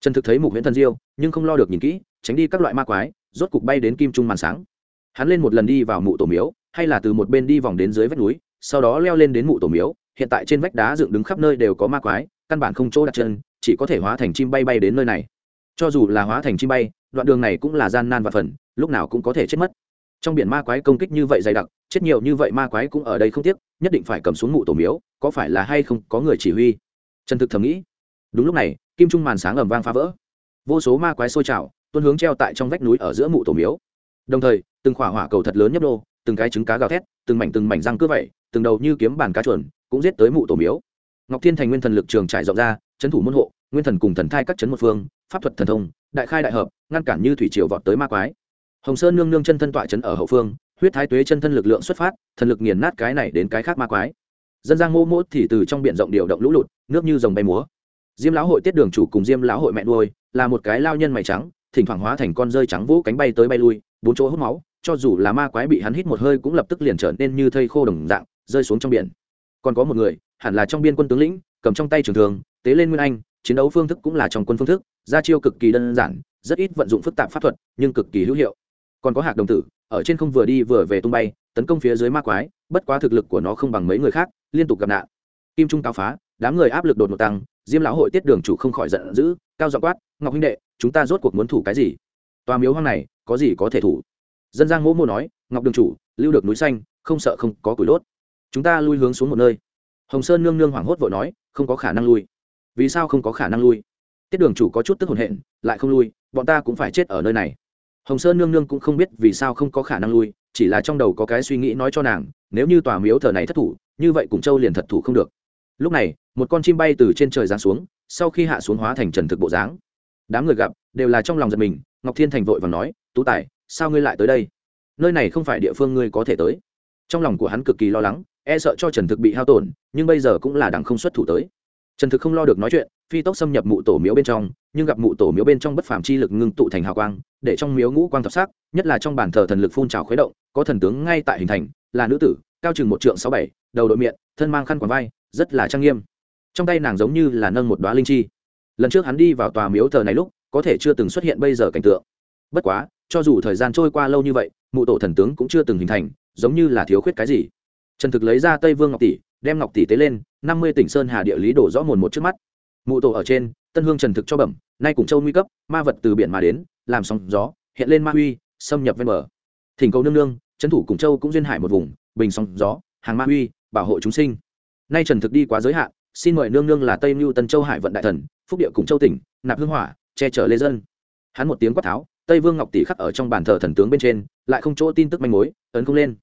Trần thực thấy mục huyễn thần diêu, nhưng không lo được nhìn kỹ, tránh đi các loại ma quái, rốt cục bay đến kim trung màn sáng. Hắn lên một lần đi vào mụ tổ miếu, hay là từ một bên đi vòng đến dưới vách núi, sau đó leo lên đến mụ tổ miếu, hiện tại trên vách đá dựng đứng khắp nơi đều có ma quái, căn bản không chỗ đặt chân chỉ có thể hóa thành chim bay bay đến nơi này. Cho dù là hóa thành chim bay, đoạn đường này cũng là gian nan và phần, lúc nào cũng có thể chết mất. Trong biển ma quái công kích như vậy dày đặc, chết nhiều như vậy ma quái cũng ở đây không tiếc, nhất định phải cầm xuống mụ tổ miếu, có phải là hay không, có người chỉ huy. Trần thực thầm nghĩ. Đúng lúc này, kim trung màn sáng ầm vang phá vỡ. Vô số ma quái sôi trào, tuôn hướng treo tại trong vách núi ở giữa mụ tổ miếu. Đồng thời, từng khỏa hỏa cầu thật lớn nhấp đô từng cái trứng cá gào thét, từng mảnh từng mảnh răng cứ vậy, từng đầu như kiếm bàn cá chuồn, cũng giết tới mụ tổ miếu. Ngọc thiên thành nguyên thần lực trường trải rộng ra trấn thủ môn hộ, nguyên thần cùng thần thai các chấn một phương, pháp thuật thần thông, đại khai đại hợp, ngăn cản như thủy triều vọt tới ma quái. Hồng sơn nương nương chân thân tọa chấn ở hậu phương, huyết thái tuế chân thân lực lượng xuất phát, thần lực nghiền nát cái này đến cái khác ma quái. Dân giang mô mốt thì từ trong biển rộng điều động lũ lụt, nước như dòng bay múa. Diêm lão hội tiết đường chủ cùng diêm lão hội mẹ nuôi, là một cái lao nhân mày trắng, thỉnh thoảng hóa thành con rơi trắng vũ cánh bay tới bay lui, bốn chỗ hút máu, cho dù là ma quái bị hắn hít một hơi cũng lập tức liền trở nên như thây khô đồng dạng, rơi xuống trong biển. Còn có một người, hẳn là trong biên quân tướng lĩnh cầm trong tay trường thường tế lên nguyên anh, chiến đấu phương thức cũng là trong quân phương thức ra chiêu cực kỳ đơn giản, rất ít vận dụng phức tạp pháp thuật, nhưng cực kỳ hữu hiệu. Còn có hạc đồng tử, ở trên không vừa đi vừa về tung bay, tấn công phía dưới ma quái, bất quá thực lực của nó không bằng mấy người khác, liên tục gặp nạn. Kim trung cao phá, đám người áp lực đột ngột tăng, diêm lão hội tiết đường chủ không khỏi giận dữ, cao dọ quát, ngọc huynh đệ, chúng ta rốt cuộc muốn thủ cái gì? Tòa miếu hoang này, có gì có thể thủ? Dân giang mỗ mô nói, ngọc đường chủ, lưu được núi xanh, không sợ không có củi đốt. Chúng ta lui hướng xuống một nơi. Hồng sơn nương nương hoảng hốt vội nói không có khả năng lui. Vì sao không có khả năng lui? Tiết đường chủ có chút tức hồn hện lại không lui, bọn ta cũng phải chết ở nơi này. Hồng sơn nương nương cũng không biết vì sao không có khả năng lui, chỉ là trong đầu có cái suy nghĩ nói cho nàng, nếu như tòa miếu thờ này thất thủ, như vậy cùng châu liền thật thủ không được. Lúc này, một con chim bay từ trên trời giáng xuống, sau khi hạ xuống hóa thành trần thực bộ dáng. Đám người gặp, đều là trong lòng giật mình, ngọc thiên thành vội và nói, tú tài, sao ngươi lại tới đây? Nơi này không phải địa phương ngươi có thể tới. Trong lòng của hắn cực kỳ lo lắng e sợ cho trần thực bị hao tổn, nhưng bây giờ cũng là đằng không xuất thủ tới. Trần thực không lo được nói chuyện, phi tốc xâm nhập mụ tổ miếu bên trong, nhưng gặp mụ tổ miếu bên trong bất phàm chi lực ngưng tụ thành hào quang, để trong miếu ngũ quang thập sắc, nhất là trong bàn thờ thần lực phun trào khuấy động, có thần tướng ngay tại hình thành, là nữ tử, cao chừng một trượng sáu bảy, đầu đội miệng, thân mang khăn quàng vai, rất là trang nghiêm. Trong tay nàng giống như là nâng một đoá linh chi. Lần trước hắn đi vào tòa miếu thờ này lúc, có thể chưa từng xuất hiện bây giờ cảnh tượng. Bất quá, cho dù thời gian trôi qua lâu như vậy, mụ tổ thần tướng cũng chưa từng hình thành, giống như là thiếu khuyết cái gì trần thực lấy ra tây vương ngọc tỷ, đem ngọc tỷ tế lên, năm mươi tỉnh sơn hà địa lý đổ rõ mồn một trước mắt. Mụ tổ ở trên, tân hương trần thực cho bẩm, nay cùng châu nguy cấp, ma vật từ biển mà đến, làm sóng gió, hiện lên ma huy, xâm nhập ven bờ. Thỉnh cầu nương nương, trấn thủ cùng châu cũng duyên hải một vùng, bình sóng gió, hàng ma huy, bảo hộ chúng sinh. Nay trần thực đi quá giới hạn, xin mời nương nương là tây mưu tân châu hải vận đại thần, phúc địa cùng châu tỉnh, nạp hương hỏa, che chở lê dân. Hắn một tiếng quát tháo, tây vương ngọc tỷ khắc ở trong bàn thờ thần tướng bên trên, lại không chỗ tin tức manh mối, ấn không lên.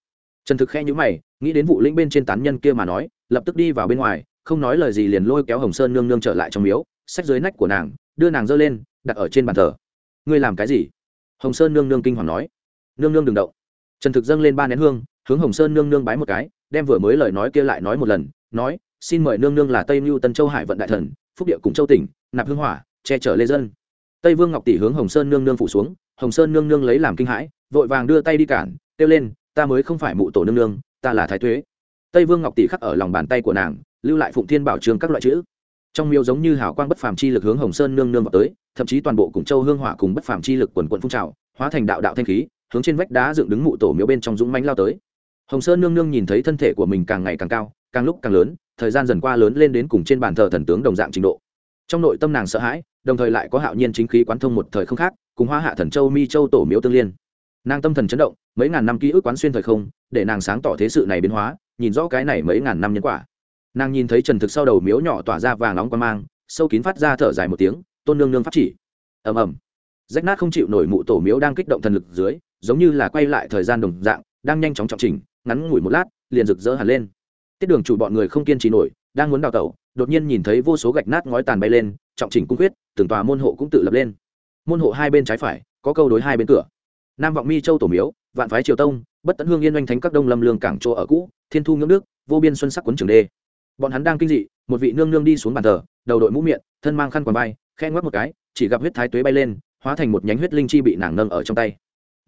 Trần thực khe nhữ mày nghĩ đến vụ lĩnh bên trên tán nhân kia mà nói, lập tức đi vào bên ngoài, không nói lời gì liền lôi kéo hồng sơn nương nương trở lại trong miếu, sách dưới nách của nàng, đưa nàng dơ lên, đặt ở trên bàn thờ. Ngươi làm cái gì? Hồng sơn nương nương kinh hoàng nói. Nương nương đừng động. Trần thực dâng lên ba nén hương, hướng hồng sơn nương nương bái một cái, đem vừa mới lời nói kia lại nói một lần, nói, xin mời nương nương là tây mưu tân châu hải vận đại thần, phúc địa cùng châu tỉnh, nạp hương hỏa, che chở lê dân. Tây vương ngọc tỷ hướng hồng sơn nương nương phụ xuống, hồng sơn nương nương lấy làm kinh hãi, vội vàng đưa tay đi cản, kêu lên, ta mới không phải mụ tổ nương nương ta là thái thuế. Tây vương ngọc tỷ khắc ở lòng bàn tay của nàng, lưu lại phụng thiên bảo trường các loại chữ. Trong miêu giống như hào quang bất phàm chi lực hướng hồng sơn nương nương vào tới, thậm chí toàn bộ cùng châu hương hỏa cùng bất phàm chi lực quần quận phun trào, hóa thành đạo đạo thanh khí, hướng trên vách đá dựng đứng mụ tổ miếu bên trong dũng mánh lao tới. Hồng sơn nương nương nhìn thấy thân thể của mình càng ngày càng cao, càng lúc càng lớn, thời gian dần qua lớn lên đến cùng trên bàn thờ thần tướng đồng dạng trình độ. Trong nội tâm nàng sợ hãi, đồng thời lại có hạo nhiên chính khí quán thông một thời không khác, cùng hoa hạ thần châu mi châu tổ miếu tương liên. Nàng tâm thần chấn động mấy ngàn năm ký ức quán xuyên thời không, để nàng sáng tỏ thế sự này biến hóa, nhìn rõ cái này mấy ngàn năm nhân quả. Nàng nhìn thấy trần thực sau đầu miếu nhỏ tỏa ra vàng nóng quan mang, sâu kín phát ra thở dài một tiếng, tôn nương nương phát chỉ. Ầm ầm. Rách nát không chịu nổi mụ tổ miếu đang kích động thần lực dưới, giống như là quay lại thời gian đồng dạng, đang nhanh chóng trọng trình, ngắn ngủi một lát, liền rực rỡ hẳn lên. Tiết đường chủ bọn người không kiên trì nổi, đang muốn đào tẩu, đột nhiên nhìn thấy vô số gạch nát ngói tàn bay lên, trọng chỉnh cung quyết, từng tòa môn hộ cũng tự lập lên. Môn hộ hai bên trái phải, có câu đối hai bên cửa. Nam vọng mi châu tổ miếu vạn phái triều tông, bất tận hương yên oanh thánh các đông lâm lương cảng chỗ ở cũ, thiên thu ngưỡng nước vô biên xuân sắc quấn trường đê. Bọn hắn đang kinh dị, một vị nương nương đi xuống bàn thờ, đầu đội mũ miệng, thân mang khăn quàng vai khen ngoắc một cái, chỉ gặp huyết thái tuế bay lên, hóa thành một nhánh huyết linh chi bị nàng nâng ở trong tay.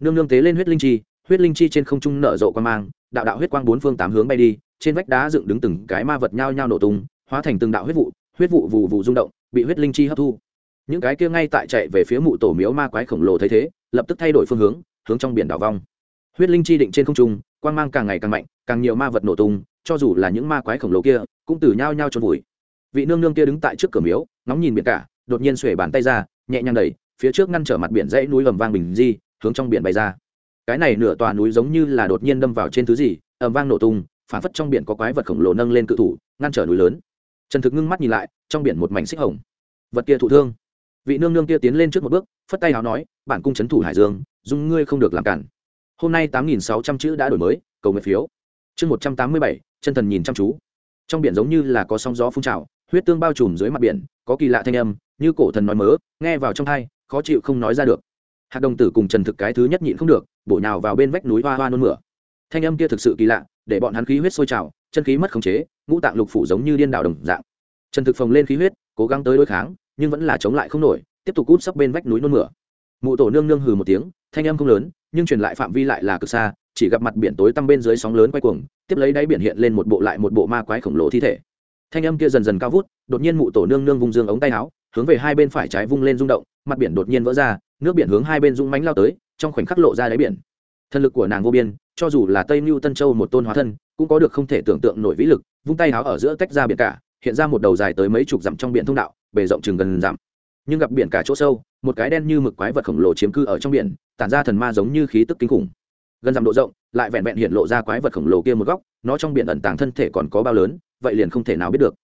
Nương nương tế lên huyết linh chi, huyết linh chi trên không trung nở rộ quan mang, đạo đạo huyết quang bốn phương tám hướng bay đi, trên vách đá dựng đứng từng cái ma vật nhao nhao nổ tung, hóa thành từng đạo huyết vụ huyết vụ vụ vụ rung động, bị huyết linh chi hấp thu. Những cái kia ngay tại chạy về phía mụ tổ miếu ma quái khổng lồ thấy thế, lập tức thay đổi phương hướng hướng trong biển đảo vong huyết linh chi định trên không trung, quang mang càng ngày càng mạnh, càng nhiều ma vật nổ tung, cho dù là những ma quái khổng lồ kia, cũng từ nhao nhao trôn vùi. Vị nương nương kia đứng tại trước cửa miếu, ngóng nhìn biển cả, đột nhiên xuể bàn tay ra, nhẹ nhàng đẩy, phía trước ngăn trở mặt biển dãy núi ầm vang bình di, hướng trong biển bay ra. Cái này nửa tòa núi giống như là đột nhiên đâm vào trên thứ gì, ầm vang nổ tung, phản phất trong biển có quái vật khổng lồ nâng lên cự thủ, ngăn trở núi lớn. Trần thực ngưng mắt nhìn lại, trong biển một mảnh xích hồng. Vật kia thụ thương. Vị nương nương kia tiến lên trước một bước, phất tay nào nói, bản cung c thủ hải dương dung ngươi không được làm cản hôm nay tám nghìn sáu trăm chữ đã đổi mới, cầu nguyện phiếu. Chương một trăm tám mươi bảy, chân thần nhìn chăm chú. Trong biển giống như là có sóng gió phun trào, huyết tương bao trùm dưới mặt biển, có kỳ lạ thanh âm, như cổ thần nói mớ, nghe vào trong thai, khó chịu không nói ra được. Hạt đồng tử cùng trần thực cái thứ nhất nhịn không được, bổ nhào vào bên vách núi hoa hoa nôn mửa. Thanh âm kia thực sự kỳ lạ, để bọn hắn khí huyết sôi trào, chân khí mất khống chế, ngũ tạng lục phủ giống như điên đảo đồng dạng. Trần thực phồng lên khí huyết, cố gắng tới đối kháng, nhưng vẫn là chống lại không nổi, tiếp tục cút sấp bên vách núi nôn mửa. Mụ tổ nương nương hừ một tiếng, thanh âm không lớn nhưng truyền lại phạm vi lại là cực xa, chỉ gặp mặt biển tối tăm bên dưới sóng lớn quay cuồng, tiếp lấy đáy biển hiện lên một bộ lại một bộ ma quái khổng lồ thi thể. Thanh âm kia dần dần cao vút, đột nhiên mụ tổ nương nương vung dương ống tay áo, hướng về hai bên phải trái vung lên rung động, mặt biển đột nhiên vỡ ra, nước biển hướng hai bên rung mánh lao tới, trong khoảnh khắc lộ ra đáy biển. Thân lực của nàng vô biên, cho dù là tây mưu tân châu một tôn hóa thân, cũng có được không thể tưởng tượng nổi vĩ lực, vung tay áo ở giữa tách ra biển cả, hiện ra một đầu dài tới mấy chục dặm trong biển thông đạo, bề rộng chừng gần dặm nhưng gặp biển cả chỗ sâu, một cái đen như mực quái vật khổng lồ chiếm cư ở trong biển, tản ra thần ma giống như khí tức kinh khủng. Gần dặm độ rộng, lại vẹn vẹn hiện lộ ra quái vật khổng lồ kia một góc, nó trong biển ẩn tàng thân thể còn có bao lớn, vậy liền không thể nào biết được.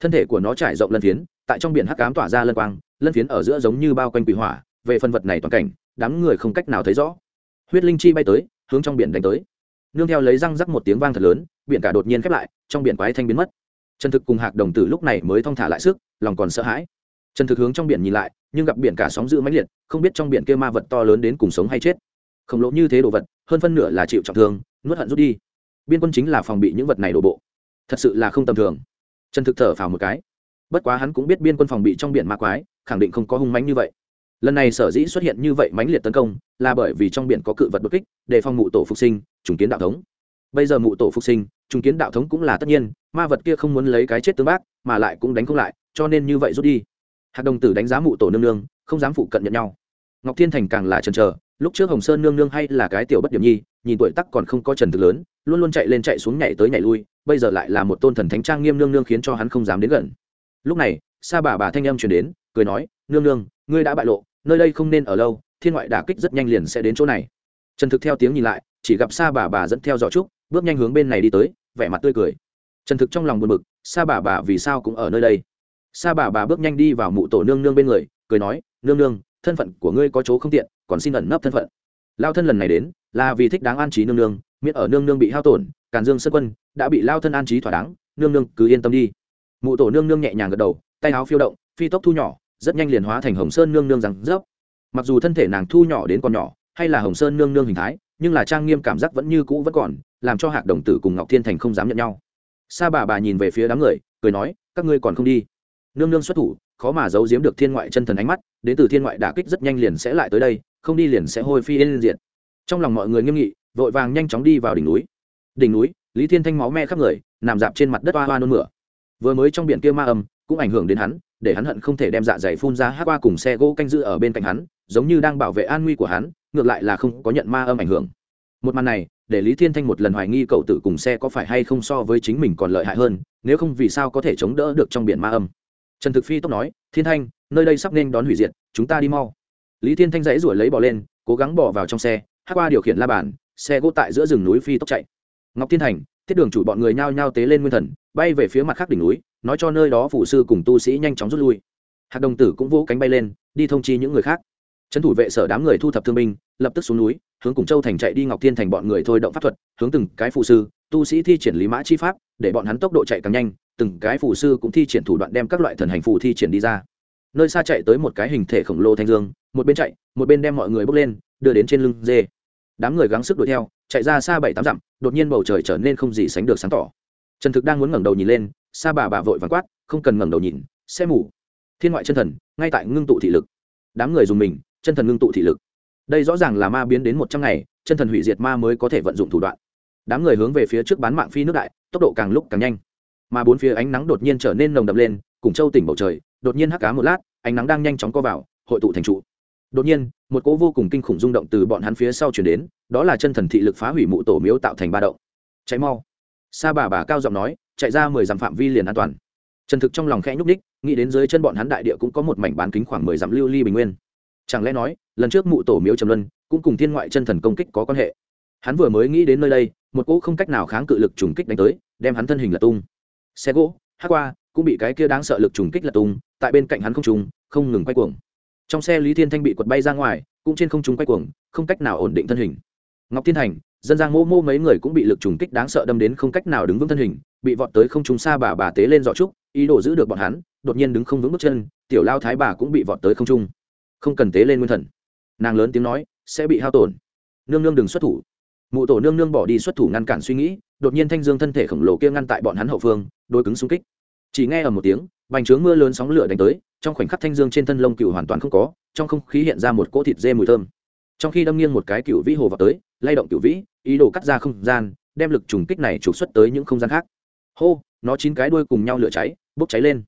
Thân thể của nó trải rộng lân phiến, tại trong biển hắc cám tỏa ra lân quang, lân phiến ở giữa giống như bao quanh quỷ hỏa, về phần vật này toàn cảnh, đám người không cách nào thấy rõ. Huyết linh chi bay tới, hướng trong biển đánh tới. Nương theo lấy răng rắc một tiếng vang thật lớn, biển cả đột nhiên khép lại, trong biển quái thanh biến mất. Trần thực cùng hạc đồng tử lúc này mới thong thả lại sức, lòng còn sợ hãi trần thực hướng trong biển nhìn lại, nhưng gặp biển cả sóng giữ mãnh liệt, không biết trong biển kia ma vật to lớn đến cùng sống hay chết. Khổng lồ như thế đồ vật, hơn phân nửa là chịu trọng thương, nuốt hận rút đi. Biên quân chính là phòng bị những vật này đổ bộ. Thật sự là không tầm thường. Trần thực thở phào một cái. Bất quá hắn cũng biết biên quân phòng bị trong biển ma quái, khẳng định không có hung mánh như vậy. Lần này sở dĩ xuất hiện như vậy mãnh liệt tấn công, là bởi vì trong biển có cự vật đột kích để phòng mụ tổ phục sinh, trùng kiến đạo thống. Bây giờ mụ tổ phục sinh, trùng kiến đạo thống cũng là tất nhiên, ma vật kia không muốn lấy cái chết tương bác, mà lại cũng đánh không lại, cho nên như vậy rút đi hạt đồng tử đánh giá mụ tổ nương nương, không dám phụ cận nhận nhau. Ngọc thiên thành càng là chần trờ lúc trước hồng sơn nương nương hay là cái tiểu bất điểm nhi, nhìn tuổi tắc còn không có trần thực lớn, luôn luôn chạy lên chạy xuống nhảy tới nhảy lui, bây giờ lại là một tôn thần thánh trang nghiêm nương nương khiến cho hắn không dám đến gần. Lúc này, sa bà bà thanh âm truyền đến, cười nói, nương nương, ngươi đã bại lộ, nơi đây không nên ở lâu, thiên ngoại đả kích rất nhanh liền sẽ đến chỗ này. Trần thực theo tiếng nhìn lại, chỉ gặp sa bà bà dẫn theo dõi trúc, bước nhanh hướng bên này đi tới, vẻ mặt tươi cười. Trần thực trong lòng buồn bực, sa bà bà vì sao cũng ở nơi đây? Sa bà bà bước nhanh đi vào mụ tổ nương nương bên người, cười nói, nương nương, thân phận của ngươi có chỗ không tiện, còn xin ẩn nấp thân phận. Lao thân lần này đến, là vì thích đáng an trí nương nương, miễn ở nương nương bị hao tổn, càn dương sân quân đã bị lao thân an trí thỏa đáng, nương nương cứ yên tâm đi. Mụ tổ nương nương nhẹ nhàng gật đầu, tay áo phiêu động, phi tốc thu nhỏ, rất nhanh liền hóa thành hồng sơn nương nương rằng dốc mặc dù thân thể nàng thu nhỏ đến còn nhỏ, hay là hồng sơn nương nương hình thái, nhưng là trang nghiêm cảm giác vẫn như cũ vẫn còn, làm cho hạc đồng tử cùng ngọc thiên thành không dám nhận nhau. Sa bà bà nhìn về phía đám người, cười nói, các ngươi còn không đi? Nương nương xuất thủ, khó mà giấu giếm được thiên ngoại chân thần ánh mắt, đến từ thiên ngoại đả kích rất nhanh liền sẽ lại tới đây, không đi liền sẽ hôi phi lên diện trong lòng mọi người nghiêm nghị, vội vàng nhanh chóng đi vào đỉnh núi. Đỉnh núi, lý thiên thanh máu me khắp người, nằm dạp trên mặt đất hoa hoa nôn mửa. Vừa mới trong biển kia ma âm, cũng ảnh hưởng đến hắn, để hắn hận không thể đem dạ dày phun ra hát qua cùng xe gỗ canh giữ ở bên cạnh hắn, giống như đang bảo vệ an nguy của hắn, ngược lại là không có nhận ma âm ảnh hưởng. Một màn này, để lý thiên thanh một lần hoài nghi cậu tử cùng xe có phải hay không so với chính mình còn lợi hại hơn, nếu không vì sao có thể chống đỡ được trong biển ma âm trần thực phi tốc nói, thiên thanh, nơi đây sắp nên đón hủy diệt, chúng ta đi mau. Lý thiên thanh dãy ruổi lấy bỏ lên, cố gắng bỏ vào trong xe, hát qua điều khiển la bàn, xe gỗ tại giữa rừng núi phi tốc chạy. Ngọc thiên thành tiết đường chủ bọn người nhao nhao tế lên nguyên thần, bay về phía mặt khác đỉnh núi, nói cho nơi đó phủ sư cùng tu sĩ nhanh chóng rút lui. Hạt đồng tử cũng vỗ cánh bay lên, đi thông chi những người khác. Trấn thủ vệ sở đám người thu thập thương binh, lập tức xuống núi, hướng cùng châu thành chạy đi ngọc thiên thành bọn người thôi động pháp thuật, hướng từng cái phụ sư, tu sĩ thi triển lý mã chi pháp, để bọn hắn tốc độ chạy càng nhanh từng cái phù sư cũng thi triển thủ đoạn đem các loại thần hành phù thi triển đi ra. Nơi xa chạy tới một cái hình thể khổng lồ thanh dương, một bên chạy, một bên đem mọi người bốc lên, đưa đến trên lưng dê. Đám người gắng sức đuổi theo, chạy ra xa bảy tám dặm, đột nhiên bầu trời trở nên không gì sánh được sáng tỏ. Trần thực đang muốn ngẩng đầu nhìn lên xa bà bà vội vàng quát, không cần ngẩng đầu nhìn, xe mù. Thiên ngoại chân thần, ngay tại ngưng tụ thị lực. Đám người dùng mình, chân thần ngưng tụ thị lực. Đây rõ ràng là ma biến đến một trăm ngày, chân thần hủy diệt ma mới có thể vận dụng thủ đoạn. Đám người hướng về phía trước bán mạng phi nước đại, tốc độ càng lúc càng nhanh mà bốn phía ánh nắng đột nhiên trở nên nồng đậm lên, cùng châu tỉnh bầu trời, đột nhiên hắc cá một lát, ánh nắng đang nhanh chóng co vào, hội tụ thành trụ. Đột nhiên, một cỗ vô cùng kinh khủng rung động từ bọn hắn phía sau chuyển đến, đó là chân thần thị lực phá hủy mụ tổ miếu tạo thành ba động. Cháy mau. Sa bà bà cao giọng nói, chạy ra mười dặm phạm vi liền an toàn. Trần thực trong lòng khẽ nhúc ních nghĩ đến dưới chân bọn hắn đại địa cũng có một mảnh bán kính khoảng mười dặm lưu ly bình nguyên. Chẳng lẽ nói, lần trước mụ tổ miếu trầm luân, cũng cùng thiên ngoại chân thần công kích có quan hệ? Hắn vừa mới nghĩ đến nơi đây, một cỗ không cách nào kháng cự lực trùng kích đánh tới, đem hắn thân hình là tung xe gỗ, hát qua, cũng bị cái kia đáng sợ lực trùng kích lật tung, tại bên cạnh hắn không trùng, không ngừng quay cuồng. Trong xe lý thiên thanh bị quật bay ra ngoài, cũng trên không trung quay cuồng, không cách nào ổn định thân hình. Ngọc thiên thành, dân giang mô mô mấy người cũng bị lực trùng kích đáng sợ đâm đến không cách nào đứng vững thân hình, bị vọt tới không trung xa bà bà tế lên dọ trúc, ý đồ giữ được bọn hắn, đột nhiên đứng không vững bước chân, tiểu lao thái bà cũng bị vọt tới không trung. Không cần tế lên nguyên thần. Nàng lớn tiếng nói, sẽ bị hao tổn. Nương nương đừng xuất thủ mụ tổ nương nương bỏ đi xuất thủ ngăn cản suy nghĩ, đột nhiên thanh dương thân thể khổng lồ kia ngăn tại bọn hắn hậu phương, đôi cứng xung kích. Chỉ nghe ở một tiếng, bành trướng mưa lớn sóng lửa đánh tới, trong khoảnh khắc thanh dương trên thân lông cựu hoàn toàn không có, trong không khí hiện ra một cỗ thịt dê mùi thơm. Trong khi đâm nghiêng một cái cựu vĩ hồ vào tới, lay động cựu vĩ, ý đồ cắt ra không gian, đem lực trùng kích này trục xuất tới những không gian khác. Hô, nó chín cái đuôi cùng nhau lửa cháy, bốc cháy lên.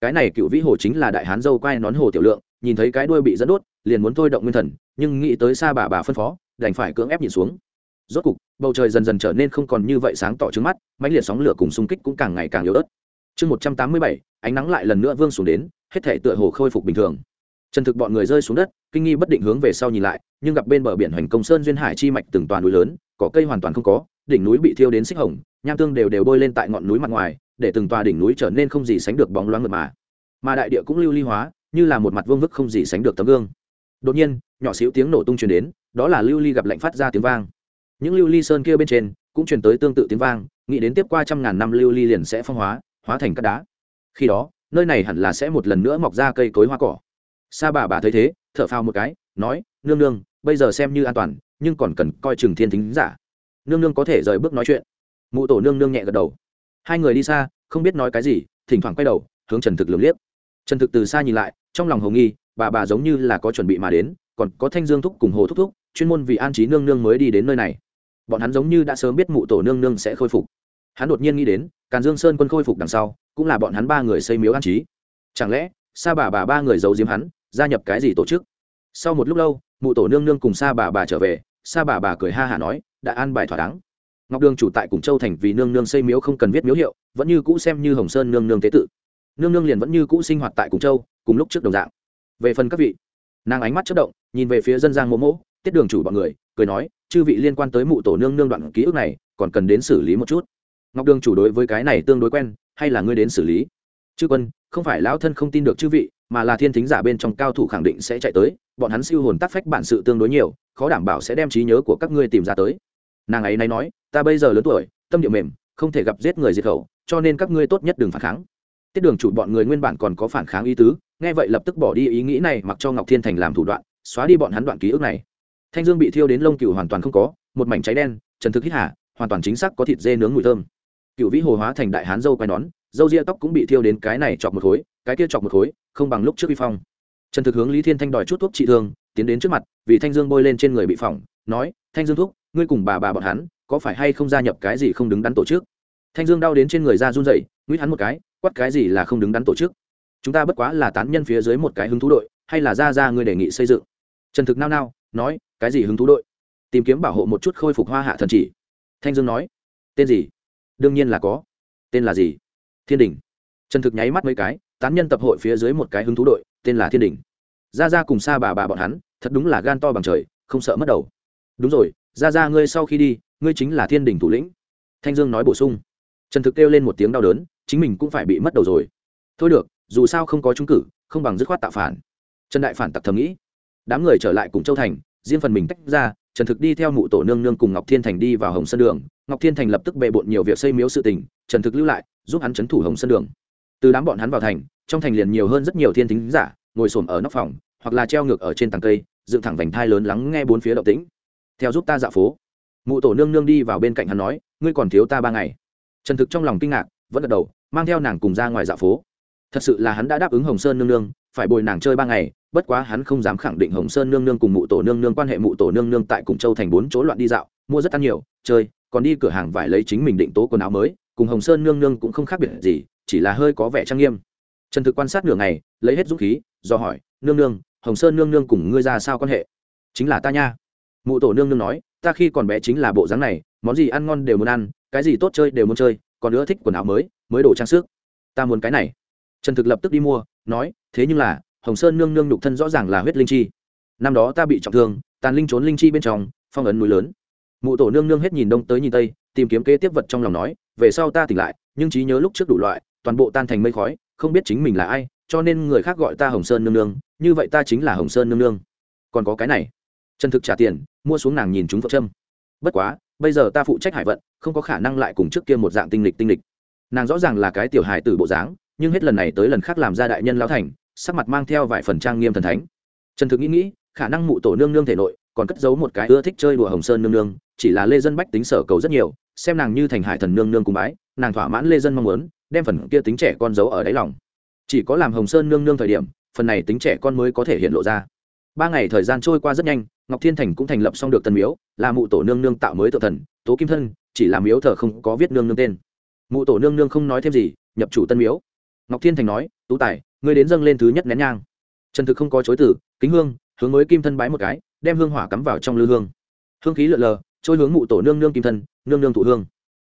Cái này cựu vĩ hồ chính là đại hán dâu quai nón hồ tiểu lượng, nhìn thấy cái đuôi bị dẫn đốt, liền muốn thôi động nguyên thần, nhưng nghĩ tới xa bà bà phân phó, đành phải cưỡng ép nhìn xuống rốt cục, bầu trời dần dần trở nên không còn như vậy sáng tỏ trước mắt, mãnh liệt sóng lửa cùng xung kích cũng càng ngày càng yếu ớt. Chương một trăm tám mươi bảy, ánh nắng lại lần nữa vương xuống đến, hết thể tựa hồ khôi phục bình thường. Trần thực bọn người rơi xuống đất, kinh nghi bất định hướng về sau nhìn lại, nhưng gặp bên bờ biển hoành công sơn duyên hải chi mạch từng toàn núi lớn, cỏ cây hoàn toàn không có, đỉnh núi bị thiêu đến xích hồng, nham tương đều đều bôi lên tại ngọn núi mặt ngoài, để từng tòa đỉnh núi trở nên không gì sánh được bóng loáng mượt mà. Mà đại địa cũng lưu ly hóa, như là một mặt vương vức không gì sánh được tấm gương. Đột nhiên, nhỏ xíu tiếng nổ tung truyền đến, đó là lưu ly gặp lạnh phát ra tiếng vang những lưu ly sơn kia bên trên, cũng truyền tới tương tự tiếng vang, nghĩ đến tiếp qua trăm ngàn năm lưu ly liền sẽ phong hóa hóa thành cát đá. Khi đó, nơi này hẳn là sẽ một lần nữa mọc ra cây cối hoa cỏ. Sa bà bà thấy thế, thở phào một cái, nói, nương nương, bây giờ xem như an toàn, nhưng còn cần coi chừng thiên thính giả. Nương nương có thể rời bước nói chuyện. Mụ tổ nương nương nhẹ gật đầu. Hai người đi xa, không biết nói cái gì, thỉnh thoảng quay đầu, hướng trần thực lường liếc. Trần thực từ xa nhìn lại, trong lòng hầu nghi, bà bà giống như là có chuẩn bị mà đến, còn có thanh dương thúc cùng hồ thúc thúc, chuyên môn vì an trí nương nương mới đi đến nơi này bọn hắn giống như đã sớm biết mụ tổ nương nương sẽ khôi phục. Hắn đột nhiên nghĩ đến, càn dương sơn quân khôi phục đằng sau, cũng là bọn hắn ba người xây miếu an trí. Chẳng lẽ, sa bà bà ba người giấu diếm hắn, gia nhập cái gì tổ chức? Sau một lúc lâu, mụ tổ nương nương cùng sa bà bà trở về, sa bà bà cười ha hả nói, đã an bài thỏa đáng. Ngọc đường chủ tại cùng châu thành vì nương nương xây miếu không cần viết miếu hiệu, vẫn như cũ xem như hồng sơn nương nương tế tự. Nương nương liền vẫn như cũ sinh hoạt tại cùng châu, cùng lúc trước đồng dạng. Về phần các vị, nàng ánh mắt chất động, nhìn về phía dân giang mô mỗ, tiết đường chủ bọn người cười nói, chư vị liên quan tới mụ tổ nương nương đoạn ký ức này, còn cần đến xử lý một chút. Ngọc đường chủ đối với cái này tương đối quen, hay là ngươi đến xử lý? Chư quân, không phải lão thân không tin được chư vị, mà là thiên thính giả bên trong cao thủ khẳng định sẽ chạy tới, bọn hắn siêu hồn tác phách bản sự tương đối nhiều, khó đảm bảo sẽ đem trí nhớ của các ngươi tìm ra tới. Nàng ấy nay nói, ta bây giờ lớn tuổi, tâm địa mềm, không thể gặp giết người diệt khẩu, cho nên các ngươi tốt nhất đừng phản kháng. Tiết đường chủ bọn người nguyên bản còn có phản kháng ý tứ, nghe vậy lập tức bỏ đi ý nghĩ này, mặc cho ngọc thiên thành làm thủ đoạn, xóa đi bọn hắn đoạn ký ức này thanh dương bị thiêu đến lông cừu hoàn toàn không có, một mảnh cháy đen, trần thực hít hà, hoàn toàn chính xác có thịt dê nướng mùi thơm. Cựu vĩ hồ hóa thành đại hán dâu quai nón, dâu ria tóc cũng bị thiêu đến cái này chọc một khối, cái kia chọc một khối, không bằng lúc trước vi phong. Trần thực hướng lý thiên thanh đòi chút thuốc trị thương, tiến đến trước mặt, vì thanh dương bôi lên trên người bị phỏng, nói, thanh dương thuốc ngươi cùng bà bà bọn hắn, có phải hay không gia nhập cái gì không đứng đắn tổ chức? Thanh dương đau đến trên người ra run dậy nguyễn hắn một cái quắt cái gì là không đứng đắn tổ chức? Chúng ta bất quá là tán nhân phía dưới một cái hứng thú đội, hay là ra ra ngươi đề nghị xây dựng? Trần thực nao nao, nói cái gì hứng thú đội? Tìm kiếm bảo hộ một chút khôi phục hoa hạ thần chỉ. Thanh dương nói. Tên gì? Đương nhiên là có. Tên là gì? Thiên đình. Trần thực nháy mắt mấy cái, tán nhân tập hội phía dưới một cái hứng thú đội, tên là thiên đình. Ra ra cùng xa bà bà bọn hắn, thật đúng là gan to bằng trời, không sợ mất đầu. Đúng rồi ra ra ngươi sau khi đi, ngươi chính là thiên đình thủ lĩnh. Thanh dương nói bổ sung. Trần thực kêu lên một tiếng đau đớn, chính mình cũng phải bị mất đầu rồi. Thôi được, dù sao không có trung cử, không bằng dứt khoát tạo phản. Trần đại phản tặc thầm nghĩ. Đám người trở lại cùng châu thành riêng phần mình tách ra, trần thực đi theo mụ tổ nương nương cùng ngọc thiên thành đi vào hồng sơn đường. Ngọc thiên thành lập tức bệ bộn nhiều việc xây miếu sự tình, trần thực lưu lại, giúp hắn c thủ hồng sơn đường. Từ đám bọn hắn vào thành, trong thành liền nhiều hơn rất nhiều thiên thính giả, ngồi xổm ở nóc phòng, hoặc là treo ngược ở trên tầng cây, dựng thẳng vành thai lớn lắng nghe bốn phía động tĩnh. Theo giúp ta dạo phố, mụ tổ nương nương đi vào bên cạnh hắn nói, ngươi còn thiếu ta ba ngày. Trần thực trong lòng kinh ngạc, vẫn gật đầu, mang theo nàng cùng ra ngoài dạo phố thật sự là hắn đã đáp ứng hồng sơn nương nương, phải bồi nàng chơi ba ngày, bất quá hắn không dám khẳng định hồng sơn nương nương cùng mụ tổ nương nương quan hệ mụ tổ nương nương tại cùng châu thành bốn chỗ loạn đi dạo, mua rất ăn nhiều, chơi, còn đi cửa hàng vải lấy chính mình định tố quần áo mới, cùng hồng sơn nương nương cũng không khác biệt gì, chỉ là hơi có vẻ trang nghiêm. Trần thực quan sát nửa ngày, lấy hết dũng khí, do hỏi, nương nương, hồng sơn nương nương cùng ngươi ra sao quan hệ? Chính là ta nha. Mụ tổ nương nương nói, ta khi còn bé chính là bộ dáng này, món gì ăn ngon đều muốn ăn, cái gì tốt chơi đều muốn chơi, còn nữa thích quần áo mới mới đồ trang sức. Ta muốn cái này trần thực lập tức đi mua, nói, thế nhưng là, hồng sơn nương nương nhục thân rõ ràng là huyết linh chi. Năm đó ta bị trọng thương, tàn linh trốn linh chi bên trong, phong ấn núi lớn. Mụ tổ nương nương hết nhìn đông tới nhìn tây, tìm kiếm kế tiếp vật trong lòng nói, về sau ta tỉnh lại, nhưng trí nhớ lúc trước đủ loại, toàn bộ tan thành mây khói, không biết chính mình là ai, cho nên người khác gọi ta hồng sơn nương nương, như vậy ta chính là hồng sơn nương nương. Còn có cái này. Trần thực trả tiền, mua xuống nàng nhìn chúng phượng trâm. Bất quá, bây giờ ta phụ trách hải vận, không có khả năng lại cùng trước kia một dạng tinh lịch tinh lịch. Nàng rõ ràng là cái tiểu hài tử bộ dáng nhưng hết lần này tới lần khác làm ra đại nhân lão thành, sắc mặt mang theo vài phần trang nghiêm thần thánh. Trần thực nghĩ nghĩ, khả năng mụ tổ nương nương thể nội còn cất giấu một cái ưa thích chơi đùa hồng sơn nương nương, chỉ là lê dân bách tính sở cầu rất nhiều, xem nàng như thành hải thần nương nương cùng bái, nàng thỏa mãn lê dân mong muốn, đem phần kia tính trẻ con giấu ở đáy lòng. Chỉ có làm hồng sơn nương nương thời điểm, phần này tính trẻ con mới có thể hiện lộ ra. Ba ngày thời gian trôi qua rất nhanh, ngọc thiên thành cũng thành lập xong được tân miếu, là mụ tổ nương nương tạo mới tự thần, tố kim thân chỉ là miếu thờ không có viết nương nương tên. Mụ tổ nương nương không nói thêm gì, nhập chủ tân miếu ngọc thiên thành nói, tú tài, ngươi đến dâng lên thứ nhất nén nhang. Trần thực không có chối tử kính hương, hướng mới kim thân bái một cái, đem hương hỏa cắm vào trong lư hương. Hương khí lượn lờ, trôi hướng mụ tổ nương nương kim thân, nương nương thụ hương.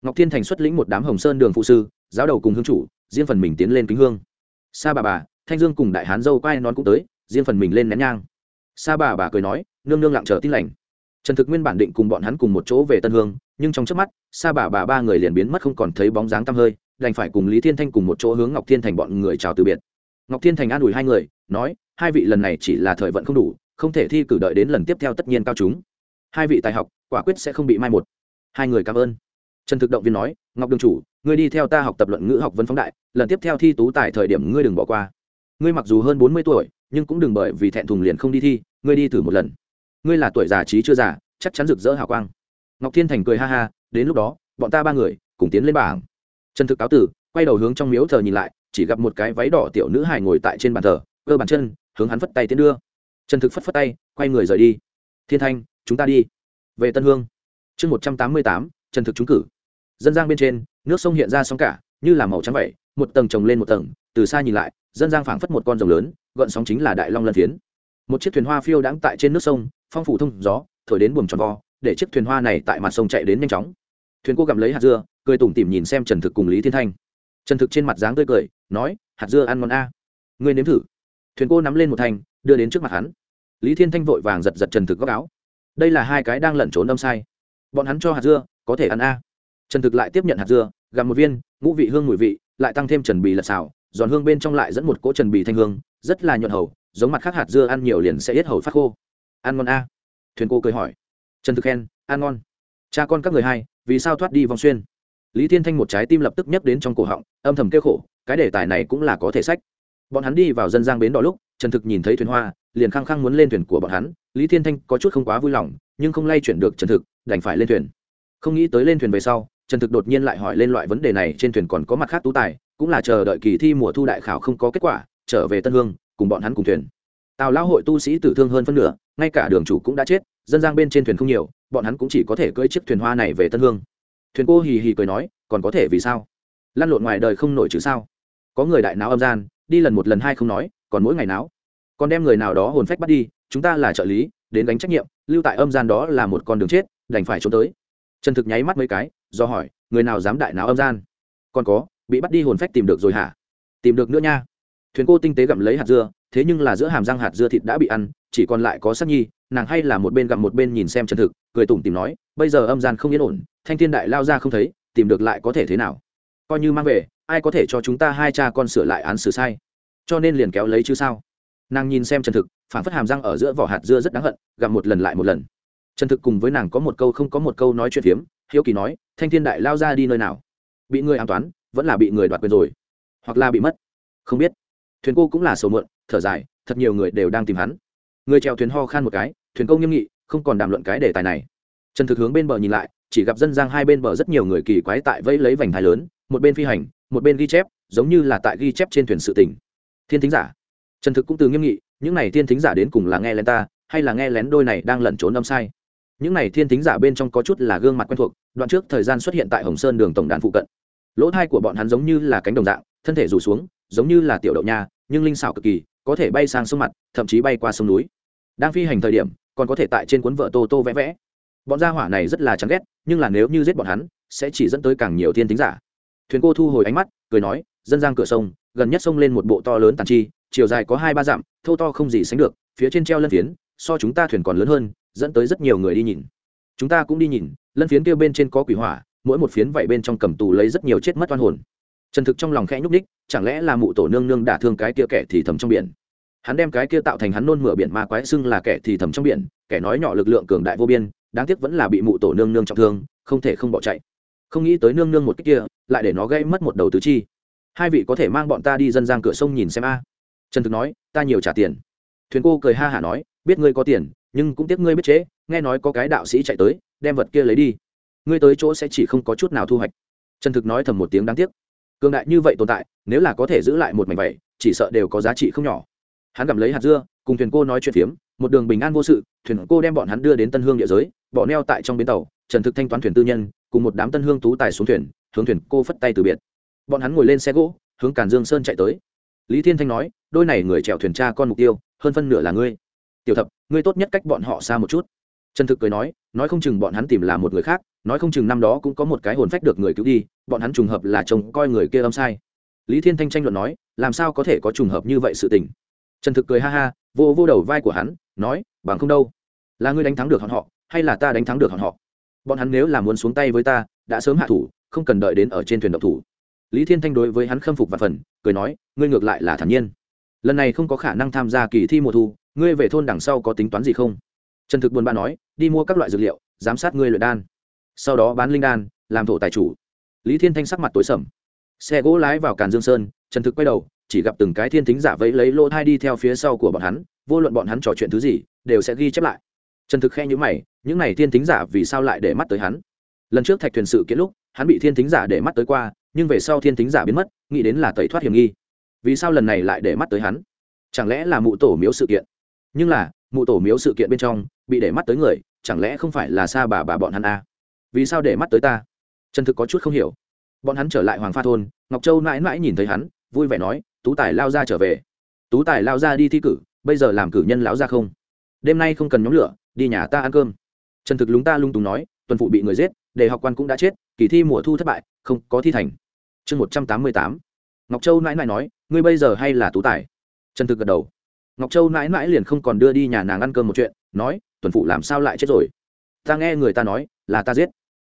Ngọc thiên thành xuất lĩnh một đám hồng sơn đường phụ sư, giáo đầu cùng hương chủ, riêng phần mình tiến lên kính hương. Sa bà bà, thanh dương cùng đại hán dâu quai nón cũng tới, riêng phần mình lên nén nhang. Sa bà bà cười nói, nương nương lặng chờ tin lành. Trần thực nguyên bản định cùng bọn hắn cùng một chỗ về tân hương, nhưng trong trước mắt, sa bà bà ba người liền biến mất không còn thấy bóng dáng tăm hơi đành phải cùng lý thiên thanh cùng một chỗ hướng ngọc thiên thành bọn người chào từ biệt. Ngọc thiên thành an ủi hai người, nói, hai vị lần này chỉ là thời vận không đủ, không thể thi cử đợi đến lần tiếp theo tất nhiên cao chúng. Hai vị tài học, quả quyết sẽ không bị mai một. Hai người cảm ơn. Trần thực động viên nói, ngọc đường chủ, ngươi đi theo ta học tập luận ngữ học vấn phóng đại, lần tiếp theo thi tú tại thời điểm ngươi đừng bỏ qua. Ngươi mặc dù hơn bốn mươi tuổi, nhưng cũng đừng bởi vì thẹn thùng liền không đi thi, ngươi đi thử một lần. Ngươi là tuổi già trí chưa già, chắc chắn rực rỡ hào quang. Ngọc thiên thành cười ha ha, đến lúc đó, bọn ta ba người cùng tiến lên bảng trần thực cáo tử, quay đầu hướng trong miếu thờ nhìn lại, chỉ gặp một cái váy đỏ tiểu nữ hài ngồi tại trên bàn thờ, cơ bàn chân, hướng hắn phất tay tiến đưa. Trần thực phất phất tay, quay người rời đi. Thiên thanh, chúng ta đi. Về tân hương. Chương một trăm tám mươi tám trần thực trúng cử. Dân giang bên trên, nước sông hiện ra sóng cả, như là màu trắng vậy, một tầng trồng lên một tầng, từ xa nhìn lại, dân giang phảng phất một con rồng lớn gợn sóng chính là đại long lân phiến. Một chiếc thuyền hoa phiêu đãng tại trên nước sông, phong phủ thông gió, thổi đến buồm tròn vo, để chiếc thuyền hoa này tại mặt sông chạy đến nhanh chóng. Thuyền cô gặm lấy hạt dưa cười tủm tỉm nhìn xem trần thực cùng lý thiên thanh. Trần thực trên mặt dáng tươi cười, nói, hạt dưa ăn ngon a. Ngươi nếm thử. Thuyền cô nắm lên một thanh, đưa đến trước mặt hắn. Lý thiên thanh vội vàng giật giật trần thực góc áo. Đây là hai cái đang lẩn trốn âm sai. Bọn hắn cho hạt dưa, có thể ăn a. Trần thực lại tiếp nhận hạt dưa, gặm một viên, ngũ vị hương mùi vị, lại tăng thêm trần bì lật xào, giòn hương bên trong lại dẫn một cỗ trần bì thanh hương, rất là nhuận hầu, giống mặt khác hạt dưa ăn nhiều liền sẽ hết hầu phát khô. Ăn ngon a? Thuyền cô cười hỏi. Trần thực khen, ăn ngon. Cha con các người hai vì sao thoát đi vòng xuyên? Lý thiên thanh một trái tim lập tức nhấc đến trong cổ họng, âm thầm kêu khổ, cái đề tài này cũng là có thể sách. Bọn hắn đi vào dân giang bến đỏ lúc, trần thực nhìn thấy thuyền hoa, liền khăng khăng muốn lên thuyền của bọn hắn. Lý thiên thanh có chút không quá vui lòng, nhưng không lay chuyển được trần thực, đành phải lên thuyền. Không nghĩ tới lên thuyền về sau, trần thực đột nhiên lại hỏi lên loại vấn đề này, trên thuyền còn có mặt khác tú tài, cũng là chờ đợi kỳ thi mùa thu đại khảo không có kết quả, trở về tân hương, cùng bọn hắn cùng thuyền. Tào lão hội tu sĩ tử thương hơn phân nửa, ngay cả đường chủ cũng đã chết, dân giang bên trên thuyền không nhiều, bọn hắn cũng chỉ có thể cưỡi chiếc thuyền hoa này về tân hương thuyền cô hì hì cười nói, còn có thể vì sao? Lăn lộn ngoài đời không nổi chứ sao? Có người đại não âm gian, đi lần một lần hai không nói, còn mỗi ngày não còn đem người nào đó hồn phách bắt đi, chúng ta là trợ lý, đến gánh trách nhiệm, lưu tại âm gian đó là một con đường chết, đành phải trốn tới. Trần thực nháy mắt mấy cái, do hỏi, người nào dám đại não âm gian? Còn có, bị bắt đi hồn phách tìm được rồi hả? Tìm được nữa nha. Thuyền cô tinh tế gặm lấy hạt dưa, thế nhưng là giữa hàm răng hạt dưa thịt đã bị ăn, chỉ còn lại có sắc nhi, nàng hay là một bên gặm một bên nhìn xem trần thực, cười tủm tìm nói, bây giờ âm gian không yên ổn thanh thiên đại lao ra không thấy, tìm được lại có thể thế nào? Coi như mang về, ai có thể cho chúng ta hai cha con sửa lại án xử sai? Cho nên liền kéo lấy chứ sao? Nàng nhìn xem trần thực, phản phất hàm răng ở giữa vỏ hạt dưa rất đáng hận, gặp một lần lại một lần. Trần thực cùng với nàng có một câu không có một câu nói chuyện phiếm, hiếu kỳ nói, thanh thiên đại lao ra đi nơi nào? Bị người an toán, vẫn là bị người đoạt quyền rồi, hoặc là bị mất. Không biết. Thuyền cô cũng là sầu muộn, thở dài, thật nhiều người đều đang tìm hắn. Người chèo thuyền ho khan một cái, thuyền câu nghiêm nghị, không còn đàm luận cái đề tài này. Trần thực hướng bên bờ nhìn lại chỉ gặp dân giang hai bên bờ rất nhiều người kỳ quái tại vẫy lấy vành thái lớn, một bên phi hành, một bên ghi chép, giống như là tại ghi chép trên thuyền sự tỉnh thiên thính giả. Trần thực cũng từ nghiêm nghị, những này thiên thính giả đến cùng là nghe lén ta, hay là nghe lén đôi này đang lẩn trốn âm sai? Những này thiên thính giả bên trong có chút là gương mặt quen thuộc, đoạn trước thời gian xuất hiện tại hồng sơn đường tổng đàn phụ cận. Lỗ thai của bọn hắn giống như là cánh đồng dạng, thân thể rủ xuống, giống như là tiểu đậu nha, nhưng linh xảo cực kỳ, có thể bay sang sông mặt, thậm chí bay qua sông núi. Đang phi hành thời điểm, còn có thể tại trên cuốn vợ tô tô vẽ vẽ bọn gia hỏa này rất là chán ghét, nhưng là nếu như giết bọn hắn, sẽ chỉ dẫn tới càng nhiều thiên tính giả. Thuyền cô thu hồi ánh mắt, cười nói, dân giang cửa sông, gần nhất sông lên một bộ to lớn tàn chi, chiều dài có hai ba dặm, thô to không gì sánh được, phía trên treo lân phiến, so chúng ta thuyền còn lớn hơn, dẫn tới rất nhiều người đi nhìn. Chúng ta cũng đi nhìn, lân phiến kia bên trên có quỷ hỏa, mỗi một phiến vậy bên trong cầm tù lấy rất nhiều chết mất oan hồn. Trần thực trong lòng khẽ nhúc ních chẳng lẽ là mụ tổ nương nương đả thương cái kia kẻ thì thầm trong biển? Hắn đem cái kia tạo thành hắn nôn mửa biển ma quái xưng là kẻ thì thầm trong biển, kẻ nói nhỏ lực lượng cường đại vô biên đáng tiếc vẫn là bị mụ tổ nương nương trọng thương, không thể không bỏ chạy. Không nghĩ tới nương nương một cách kia, lại để nó gây mất một đầu tứ chi. Hai vị có thể mang bọn ta đi dân giang cửa sông nhìn xem a. Trần thực nói, ta nhiều trả tiền. Thuyền cô cười ha hả nói, biết ngươi có tiền, nhưng cũng tiếc ngươi biết chế, nghe nói có cái đạo sĩ chạy tới, đem vật kia lấy đi. Ngươi tới chỗ sẽ chỉ không có chút nào thu hoạch. Trần thực nói thầm một tiếng đáng tiếc. Cường đại như vậy tồn tại, nếu là có thể giữ lại một mảnh vậy, chỉ sợ đều có giá trị không nhỏ. Hắn gặm lấy hạt dưa, cùng thuyền cô nói chuyện phiếm, một đường bình an vô sự, thuyền cô đem bọn hắn đưa đến tân hương địa giới bỏ neo tại trong bến tàu, trần thực thanh toán thuyền tư nhân, cùng một đám tân hương tú tài xuống thuyền, hướng thuyền cô phất tay từ biệt. Bọn hắn ngồi lên xe gỗ, hướng càn dương sơn chạy tới. Lý thiên thanh nói, đôi này người chèo thuyền cha con mục tiêu, hơn phân nửa là ngươi. Tiểu thập, ngươi tốt nhất cách bọn họ xa một chút. Trần thực cười nói nói không chừng bọn hắn tìm là một người khác, nói không chừng năm đó cũng có một cái hồn phách được người cứu đi, bọn hắn trùng hợp là chồng coi người kia âm sai. Lý thiên thanh tranh luận nói, làm sao có thể có trùng hợp như vậy sự tình? Trần thực cười ha ha, vô vô đầu vai của hắn, nói, bằng không đâu. Là ngươi đánh thắng được hòn họ hay là ta đánh thắng được hòn họ? Bọn hắn nếu là muốn xuống tay với ta, đã sớm hạ thủ, không cần đợi đến ở trên thuyền độc thủ. Lý thiên thanh đối với hắn khâm phục và phần, cười nói, ngươi ngược lại là thản nhiên. Lần này không có khả năng tham gia kỳ thi mùa thu, ngươi về thôn đằng sau có tính toán gì không? Trần thực buồn bã nói, đi mua các loại dược liệu, giám sát ngươi luyện đan. Sau đó bán linh đan, làm thổ tài chủ. Lý thiên thanh sắc mặt tối sầm. Xe gỗ lái vào càn dương sơn, trần thực quay đầu, chỉ gặp từng cái thiên thính giả vẫy lấy lỗ thai đi theo phía sau của bọn hắn, vô luận bọn hắn trò chuyện thứ gì, đều sẽ ghi chép lại trần thực khe nhữ mày, những n à y thiên thính giả vì sao lại để mắt tới hắn? Lần trước thạch thuyền sự kiện lúc, hắn bị thiên thính giả để mắt tới qua, nhưng về sau thiên thính giả biến mất, nghĩ đến là tẩy thoát hiểm nghi. Vì sao lần này lại để mắt tới hắn? Chẳng lẽ là mụ tổ miếu sự kiện? Nhưng là, mụ tổ miếu sự kiện bên trong, bị để mắt tới người, chẳng lẽ không phải là xa bà bà bọn hắn à? vì sao để mắt tới ta? Trần thực có chút không hiểu. Bọn hắn trở lại hoàng pha thôn, ngọc châu mãi mãi nhìn thấy hắn, vui vẻ nói, tú tài lao ra trở về. Tú tài lao ra đi thi cử, bây giờ làm cử nhân lão ra không? Đêm nay không cần nhóm lửa đi nhà ta ăn cơm. Trần thực lúng ta lung túng nói, tuần phụ bị người giết đề học quan cũng đã chết, kỳ thi mùa thu thất bại, không có thi thành. Chương một trăm tám mươi tám. Ngọc châu mãi mãi nói, ngươi bây giờ hay là tú tài? Trần thực gật đầu. Ngọc châu mãi mãi liền không còn đưa đi nhà nàng ăn cơm một chuyện, nói, tuần phụ làm sao lại chết rồi? Ta nghe người ta nói, là ta giết.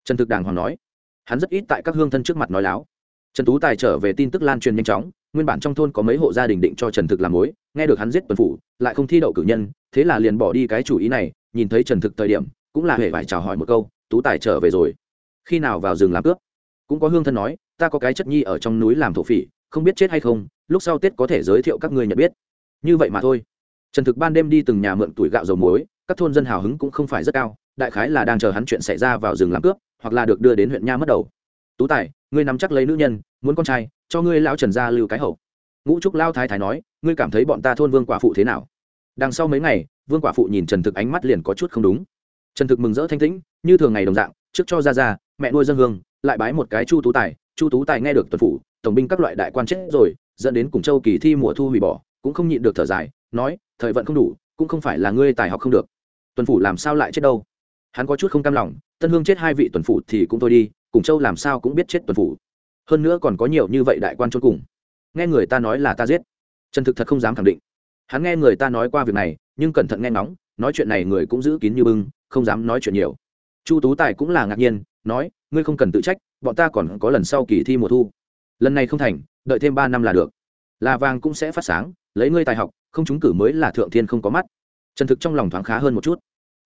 Trần thực đàng hoàng nói. Hắn rất ít tại các hương thân trước mặt nói láo. Trần tú tài trở về tin tức lan truyền nhanh chóng, nguyên bản trong thôn có mấy hộ gia đình định cho trần thực làm mối, nghe được hắn giết tuần phủ lại không thi đậu cử nhân thế là liền bỏ đi cái chủ ý này, nhìn thấy trần thực thời điểm, cũng là hề phải chào hỏi một câu, tú tài trở về rồi. Khi nào vào rừng làm cướp? Cũng có hương thân nói, ta có cái chất nhi ở trong núi làm thổ phỉ, không biết chết hay không, lúc sau tết có thể giới thiệu các ngươi nhận biết. Như vậy mà thôi. Trần thực ban đêm đi từng nhà mượn tuổi gạo dầu muối, các thôn dân hào hứng cũng không phải rất cao, đại khái là đang chờ hắn chuyện xảy ra vào rừng làm cướp, hoặc là được đưa đến huyện nha mất đầu. Tú tài, ngươi nắm chắc lấy nữ nhân, muốn con trai, cho ngươi lão trần gia lưu cái hậu. Ngũ trúc lao thái thái nói, ngươi cảm thấy bọn ta thôn vương quả phụ thế nào? Đằng sau mấy ngày, vương quả phụ nhìn trần thực ánh mắt liền có chút không đúng. Trần thực mừng rỡ thanh tĩnh, như thường ngày đồng dạng, trước cho ra ra, mẹ nuôi dân hương, lại bái một cái chu tú tài. Chu tú tài nghe được tuần phủ, tổng binh các loại đại quan chết rồi, dẫn đến cùng châu kỳ thi mùa thu hủy bỏ, cũng không nhịn được thở dài, nói, thời vận không đủ, cũng không phải là ngươi tài học không được. Tuần phủ làm sao lại chết đâu? Hắn có chút không cam lòng, tân hương chết hai vị tuần phủ thì cũng thôi đi, cùng châu làm sao cũng biết chết tuần phủ. Hơn nữa còn có nhiều như vậy đại quan chôn cùng. Nghe người ta nói là ta giết. Trần thực thật không dám khẳng định hắn nghe người ta nói qua việc này, nhưng cẩn thận nghe ngóng, nói chuyện này người cũng giữ kín như bưng, không dám nói chuyện nhiều. Chu tú tài cũng là ngạc nhiên, nói, ngươi không cần tự trách, bọn ta còn có lần sau kỳ thi mùa thu. Lần này không thành, đợi thêm ba năm là được. Là vàng cũng sẽ phát sáng, lấy ngươi tài học, không trúng cử mới là thượng thiên không có mắt. Trần thực trong lòng thoáng khá hơn một chút.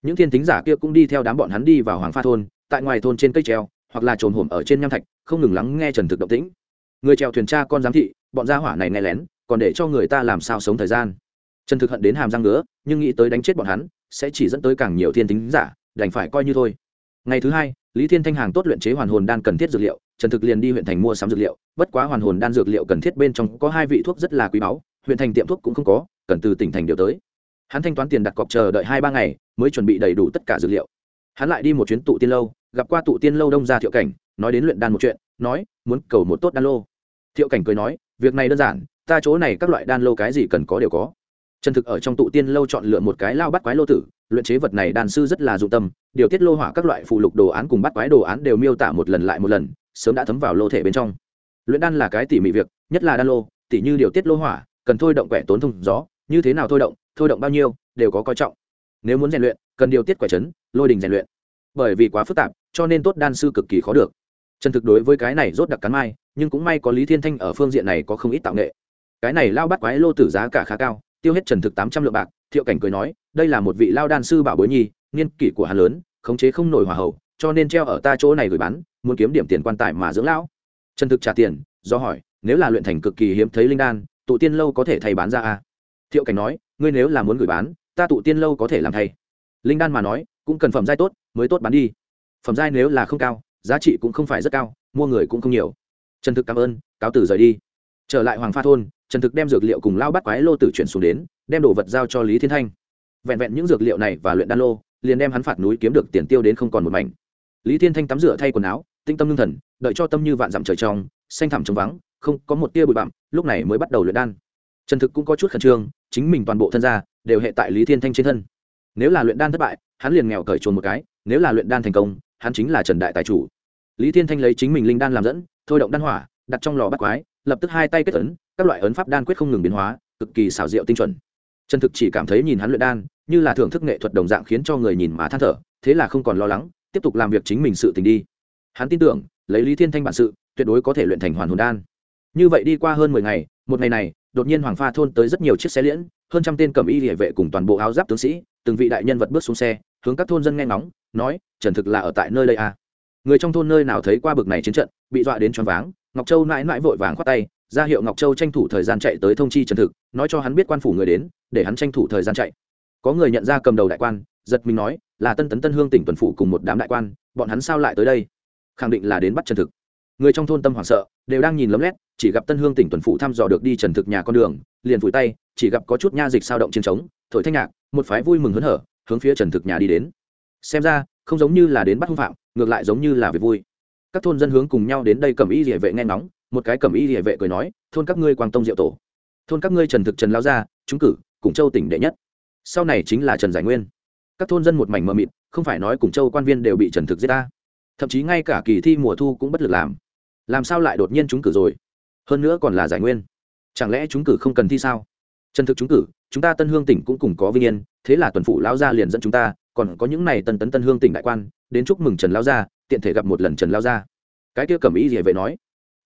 Những thiên tính giả kia cũng đi theo đám bọn hắn đi vào hoàng pha thôn, tại ngoài thôn trên cây treo, hoặc là trồn hổm ở trên nham thạch, không ngừng lắng nghe trần thực động tĩnh. Người trèo thuyền cha con giám thị, bọn gia hỏa này nghe lén, còn để cho người ta làm sao sống thời gian trần thực hận đến hàm răng nữa nhưng nghĩ tới đánh chết bọn hắn, sẽ chỉ dẫn tới càng nhiều thiên tính giả, đành phải coi như thôi. Ngày thứ hai, lý thiên thanh hàng tốt luyện chế hoàn hồn đan cần thiết dược liệu, trần thực liền đi huyện thành mua sắm dược liệu, bất quá hoàn hồn đan dược liệu cần thiết bên trong có hai vị thuốc rất là quý báu, huyện thành tiệm thuốc cũng không có, cần từ tỉnh thành điều tới. Hắn thanh toán tiền đặt cọc chờ đợi hai ba ngày, mới chuẩn bị đầy đủ tất cả dược liệu. Hắn lại đi một chuyến tụ tiên lâu, gặp qua tụ tiên lâu đông ra thiệu cảnh, nói đến luyện đan một chuyện, nói, muốn cầu một tốt đan lô. Thiệu cảnh cười nói, việc này đơn giản, ta chỗ này các loại đan lô cái gì cần có đều có trần thực ở trong tụ tiên lâu chọn lựa một cái lao bắt quái lô tử, luyện chế vật này đan sư rất là dụng tâm, điều tiết lô hỏa các loại phụ lục đồ án cùng bắt quái đồ án đều miêu tả một lần lại một lần, sớm đã thấm vào lô thể bên trong. Luyện đan là cái tỉ mỉ việc, nhất là đan lô, tỉ như điều tiết lô hỏa, cần thôi động quẻ tốn thông gió, như thế nào thôi động thôi động bao nhiêu, đều có coi trọng. Nếu muốn rèn luyện, cần điều tiết quẻ chấn, lôi đình rèn luyện. Bởi vì quá phức tạp, cho nên tốt đan sư cực kỳ khó được. Trần thực đối với cái này rốt đặc cắn mai, nhưng cũng may có lý thiên thanh ở phương diện này có không ít tạo nghệ. Cái này lao bắt quái lô tử giá cả khá cao tiêu hết trần thực tám trăm lượng bạc, thiệu cảnh cười nói, đây là một vị lao đan sư bảo bối nhi, niên kỷ của hắn lớn, khống chế không nổi hòa hậu, cho nên treo ở ta chỗ này gửi bán, muốn kiếm điểm tiền quan tài mà dưỡng lão. Trần thực trả tiền, do hỏi, nếu là luyện thành cực kỳ hiếm thấy linh đan, tụ tiên lâu có thể thay bán ra à? thiệu cảnh nói, ngươi nếu là muốn gửi bán, ta tụ tiên lâu có thể làm thay. Linh đan mà nói, cũng cần phẩm giai tốt, mới tốt bán đi. Phẩm giai nếu là không cao, giá trị cũng không phải rất cao, mua người cũng không nhiều. Trần thực cảm ơn, cáo tử rời đi. Trở lại hoàng pha thôn trần thực đem dược liệu cùng lao bắt quái lô tử chuyển xuống đến, đem đồ vật giao cho lý thiên thanh. Vẹn vẹn những dược liệu này và luyện đan lô, liền đem hắn phạt núi kiếm được tiền tiêu đến không còn một mảnh. Lý thiên thanh tắm rửa thay quần áo, tinh tâm lương thần, đợi cho tâm như vạn dặm trời trong, xanh thẳm trống vắng, không có một tia bụi bặm, lúc này mới bắt đầu luyện đan. Trần thực cũng có chút khẩn trương, chính mình toàn bộ thân gia đều hệ tại lý thiên thanh trên thân. Nếu là luyện đan thất bại, hắn liền nghèo cởi trồn một cái, nếu là luyện đan thành công, hắn chính là trần đại tài chủ. Lý thiên thanh lấy chính mình linh đan làm dẫn, thôi động đan hỏa, đặt trong lò bắt quái, lập tức hai tay kết tấn các loại ấn pháp đan quyết không ngừng biến hóa, cực kỳ xảo diệu tinh chuẩn. Trần thực chỉ cảm thấy nhìn hắn luyện đan, như là thưởng thức nghệ thuật đồng dạng khiến cho người nhìn mà than thở, thế là không còn lo lắng, tiếp tục làm việc chính mình sự tình đi. Hắn tin tưởng, lấy lý thiên thanh bản sự, tuyệt đối có thể luyện thành hoàn hồn đan. Như vậy đi qua hơn mười ngày, một ngày này, đột nhiên hoàng pha thôn tới rất nhiều chiếc xe liễn, hơn trăm tên cầm y địa vệ cùng toàn bộ áo giáp tướng sĩ, từng vị đại nhân vật bước xuống xe, hướng các thôn dân nghe ngóng, nói, trần thực là ở tại nơi đây à. người trong thôn nơi nào thấy qua bực này chiến trận, bị dọa đến choáng váng, ngọc châu mãi mãi vội vàng khoát tay ra hiệu ngọc châu tranh thủ thời gian chạy tới thông chi trần thực, nói cho hắn biết quan phủ người đến, để hắn tranh thủ thời gian chạy. Có người nhận ra cầm đầu đại quan, giật mình nói, là tân tấn tân hương tỉnh tuần phủ cùng một đám đại quan, bọn hắn sao lại tới đây? Khẳng định là đến bắt trần thực. Người trong thôn tâm hoảng sợ, đều đang nhìn lấm lét, chỉ gặp tân hương tỉnh tuần phủ thăm dò được đi trần thực nhà con đường, liền vùi tay, chỉ gặp có chút nha dịch sao động trên trống, thổi thanh nhạc, một phái vui mừng hớn hở, hướng phía trần thực nhà đi đến. Xem ra, không giống như là đến bắt hung phạm, ngược lại giống như là việc vui. Các thôn dân hướng cùng nhau đến đây cầm y địa vệ nghe ngóng một cái cầm y địa vệ cười nói, thôn các ngươi quang tông diệu tổ. Thôn các ngươi trần thực trần lao gia trúng cử, cùng châu tỉnh đệ nhất. Sau này chính là trần giải nguyên. Các thôn dân một mảnh mờ mịt, không phải nói cùng châu quan viên đều bị trần thực giết ta. Thậm chí ngay cả kỳ thi mùa thu cũng bất lực làm. Làm sao lại đột nhiên trúng cử rồi? Hơn nữa còn là giải nguyên. Chẳng lẽ trúng cử không cần thi sao? Trần thực trúng cử, chúng ta tân hương tỉnh cũng cùng có vinh yên, thế là tuần phủ lão gia liền dẫn chúng ta, còn có những này tân tấn tân hương tỉnh đại quan, đến chúc mừng trần lao gia tiện thể gặp một lần trần lao gia cái kia cầm ý gì vậy nói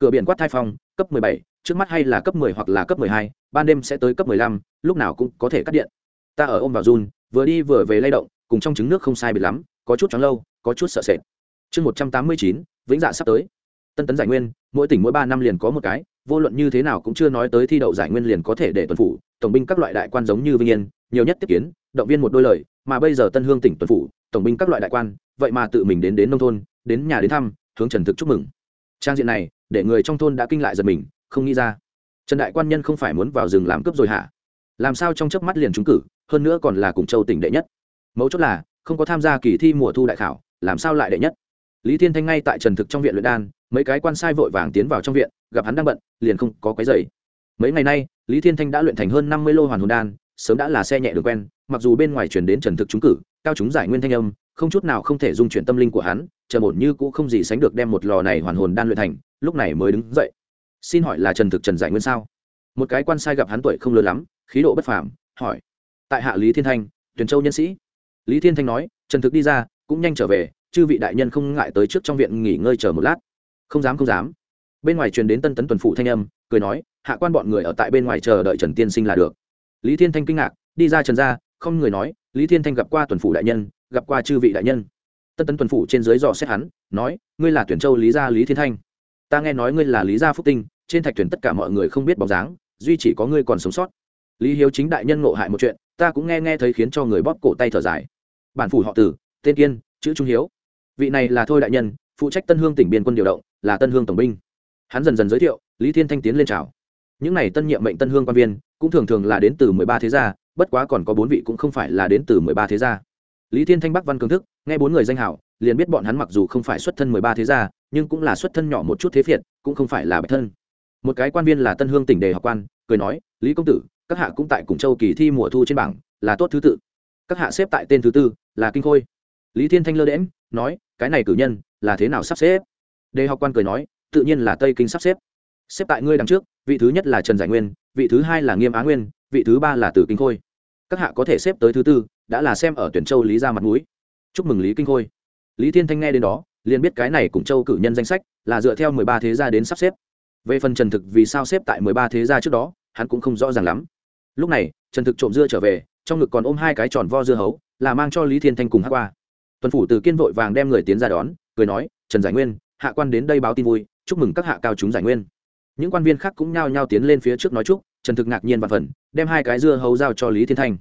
cửa biển quát thai phong, cấp mười bảy, trước mắt hay là cấp mười hoặc là cấp mười hai, ban đêm sẽ tới cấp mười lăm, lúc nào cũng có thể cắt điện. Ta ở ôm vào run, vừa đi vừa về lay động, cùng trong trứng nước không sai biệt lắm, có chút chóng lâu, có chút sợ sệt. Chương một trăm tám mươi chín, vĩnh dạ sắp tới. Tân tấn giải nguyên, mỗi tỉnh mỗi ba năm liền có một cái, vô luận như thế nào cũng chưa nói tới thi đậu giải nguyên liền có thể để tuần phủ, tổng binh các loại đại quan giống như vinh yên, nhiều nhất tiếp kiến, động viên một đôi lời, mà bây giờ tân hương tỉnh tuần phủ, tổng binh các loại đại quan, vậy mà tự mình đến đến nông thôn, đến nhà đến thăm, hướng trần thực chúc mừng. Trang diện này để người trong thôn đã kinh lại giật mình, không nghĩ ra. Trần đại quan nhân không phải muốn vào rừng làm cướp rồi hả? Làm sao trong chớp mắt liền trúng cử, hơn nữa còn là cùng châu tỉnh đệ nhất. Mấu chốt là, không có tham gia kỳ thi mùa thu đại khảo, làm sao lại đệ nhất? Lý thiên thanh ngay tại trần thực trong viện luyện đan, mấy cái quan sai vội vàng tiến vào trong viện, gặp hắn đang bận, liền không có quấy giày mấy ngày nay, lý thiên thanh đã luyện thành hơn năm mươi lô hoàn hồn đan, sớm đã là xe nhẹ đường quen, mặc dù bên ngoài chuyển đến trần thực trúng cử, cao chúng giải nguyên thanh âm không chút nào không thể dung chuyển tâm linh của hắn chờ ổn như cũ không gì sánh được đem một lò này hoàn hồn đan luyện thành, lúc này mới đứng dậy. Xin hỏi là trần thực trần giải nguyên sao? Một cái quan sai gặp hắn tuổi không lớn lắm, khí độ bất phàm, hỏi. Tại hạ lý thiên thanh, tuyền châu nhân sĩ. Lý thiên thanh nói, trần thực đi ra, cũng nhanh trở về, chư vị đại nhân không ngại tới trước trong viện nghỉ ngơi chờ một lát. Không dám không dám. Bên ngoài truyền đến tân tấn tuần phụ thanh âm, cười nói, hạ quan bọn người ở tại bên ngoài chờ đợi trần tiên sinh là được. Lý thiên thanh kinh ngạc, đi ra trần ra, không người nói, lý thiên thanh gặp qua tuần phủ đại nhân gặp qua chư vị đại nhân. Tân tấn tuần phủ trên dưới dò xét hắn, nói, ngươi là tuyển châu lý gia lý thiên thanh. Ta nghe nói ngươi là lý gia phúc tinh, trên thạch tuyển tất cả mọi người không biết bóng dáng, duy chỉ có ngươi còn sống sót. Lý hiếu chính đại nhân ngộ hại một chuyện, ta cũng nghe nghe thấy khiến cho người bóp cổ tay thở dài. Bản phủ họ tử, tên kiên, chữ trung hiếu. Vị này là thôi đại nhân, phụ trách tân hương tỉnh biên quân điều động, là tân hương tổng binh. Hắn dần dần giới thiệu, lý thiên thanh tiến lên chào. Những này tân nhiệm mệnh tân hương quan viên, cũng thường thường là đến từ mười ba thế gia, bất quá còn có bốn vị cũng không phải là đến từ mười ba thế gia lý thiên thanh bắc văn cường thức, nghe bốn người danh hảo liền biết bọn hắn mặc dù không phải xuất thân mười ba thế gia, nhưng cũng là xuất thân nhỏ một chút thế phiệt, cũng không phải là bạch thân. Một cái quan viên là tân hương tỉnh đề học quan, cười nói, lý công tử, các hạ cũng tại cùng châu kỳ thi mùa thu trên bảng, là tốt thứ tự. Các hạ xếp tại tên thứ tư, là kinh khôi. Lý thiên thanh lơ đễm nói, cái này cử nhân, là thế nào sắp xếp? Đề học quan cười nói, tự nhiên là tây kinh sắp xếp. Xếp tại ngươi đằng trước, vị thứ nhất là trần giải nguyên, vị thứ hai là nghiêm á nguyên, vị thứ ba là tử kinh khôi. Các hạ có thể xếp tới thứ tư đã là xem ở tuyển châu lý ra mặt mũi. Chúc mừng lý kinh khôi. Lý thiên thanh nghe đến đó, liền biết cái này cùng châu cử nhân danh sách là dựa theo mười ba thế gia đến sắp xếp. Về phần trần thực vì sao xếp tại mười ba thế gia trước đó, hắn cũng không rõ ràng lắm. Lúc này, trần thực trộm dưa trở về, trong ngực còn ôm hai cái tròn vo dưa hấu, là mang cho lý thiên thanh cùng hát qua. Tuần phủ từ kiên vội vàng đem người tiến ra đón, cười nói, trần giải nguyên, hạ quan đến đây báo tin vui, chúc mừng các hạ cao chúng giải nguyên. Những quan viên khác cũng nhao nhao tiến lên phía trước nói chúc, trần thực ngạc nhiên và phần, đem hai cái dưa hấu giao cho lý thiên thanh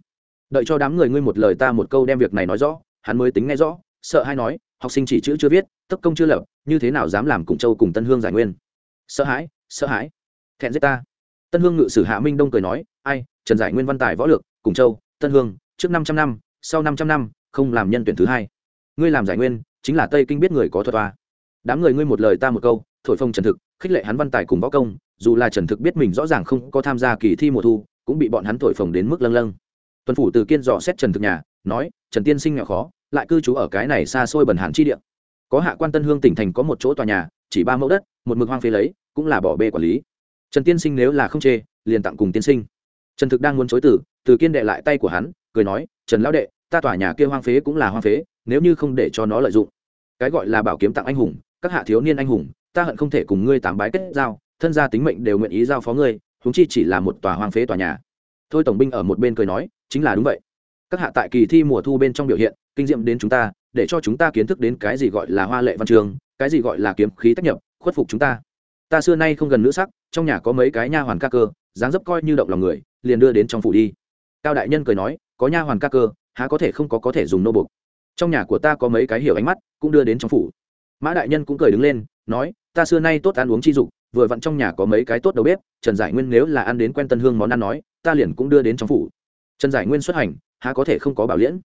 đợi cho đám người ngươi một lời ta một câu đem việc này nói rõ, hắn mới tính nghe rõ, sợ hay nói, học sinh chỉ chữ chưa viết tất công chưa lập, như thế nào dám làm cùng châu cùng tân hương giải nguyên? Sợ hãi sợ hãi. Thẹn giết ta. Tân hương ngự sử hạ minh đông cười nói, ai, trần giải nguyên văn tài võ lược, cùng châu, tân hương, trước năm trăm năm, sau năm trăm năm, không làm nhân tuyển thứ hai. Ngươi làm giải nguyên, chính là tây kinh biết người có thuật toa. Đám người ngươi một lời ta một câu, thổi phông trần thực, khích lệ hắn văn tài cùng võ công, dù là trần thực biết mình rõ ràng không có tham gia kỳ thi mùa thu, cũng bị bọn hắn thổi phồng đến mức lâng lâng tuần phủ từ kiên dò xét trần thực nhà, nói, trần tiên sinh nghèo khó, lại cư trú ở cái này xa xôi bẩn hàn chi địa. Có hạ quan tân hương tỉnh thành có một chỗ tòa nhà, chỉ ba mẫu đất, một mực hoang phế lấy, cũng là bỏ bê quản lý. Trần tiên sinh nếu là không chê, liền tặng cùng tiên sinh. Trần thực đang muốn chối tử từ kiên đệ lại tay của hắn, cười nói, trần lão đệ, ta tòa nhà kia hoang phế cũng là hoang phế, nếu như không để cho nó lợi dụng. Cái gọi là bảo kiếm tặng anh hùng, các hạ thiếu niên anh hùng, ta hận không thể cùng ngươi tám bái kết giao, thân gia tính mệnh đều nguyện ý giao phó ngươi húng chi chỉ là một tòa hoang phế tòa nhà thôi tổng binh ở một bên cười nói, chính là đúng vậy. Các hạ tại kỳ thi mùa thu bên trong biểu hiện, kinh diệm đến chúng ta, để cho chúng ta kiến thức đến cái gì gọi là hoa lệ văn trường, cái gì gọi là kiếm khí tác nhập, khuất phục chúng ta. Ta xưa nay không gần nữ sắc, trong nhà có mấy cái nha hoàn ca cơ, dáng dấp coi như động lòng người, liền đưa đến trong phủ đi. Cao đại nhân cười nói, có nha hoàn ca cơ, há có thể không có có thể dùng nô bục. Trong nhà của ta có mấy cái hiểu ánh mắt, cũng đưa đến trong phủ. Mã đại nhân cũng cười đứng lên, nói, ta xưa nay tốt ăn uống chi dục, vừa vặn trong nhà có mấy cái tốt đầu bếp, trần giải nguyên nếu là ăn đến quen tân hương món ăn nói ta liền cũng đưa đến trong phủ. Trần giải nguyên xuất hành, há có thể không có bảo liễn?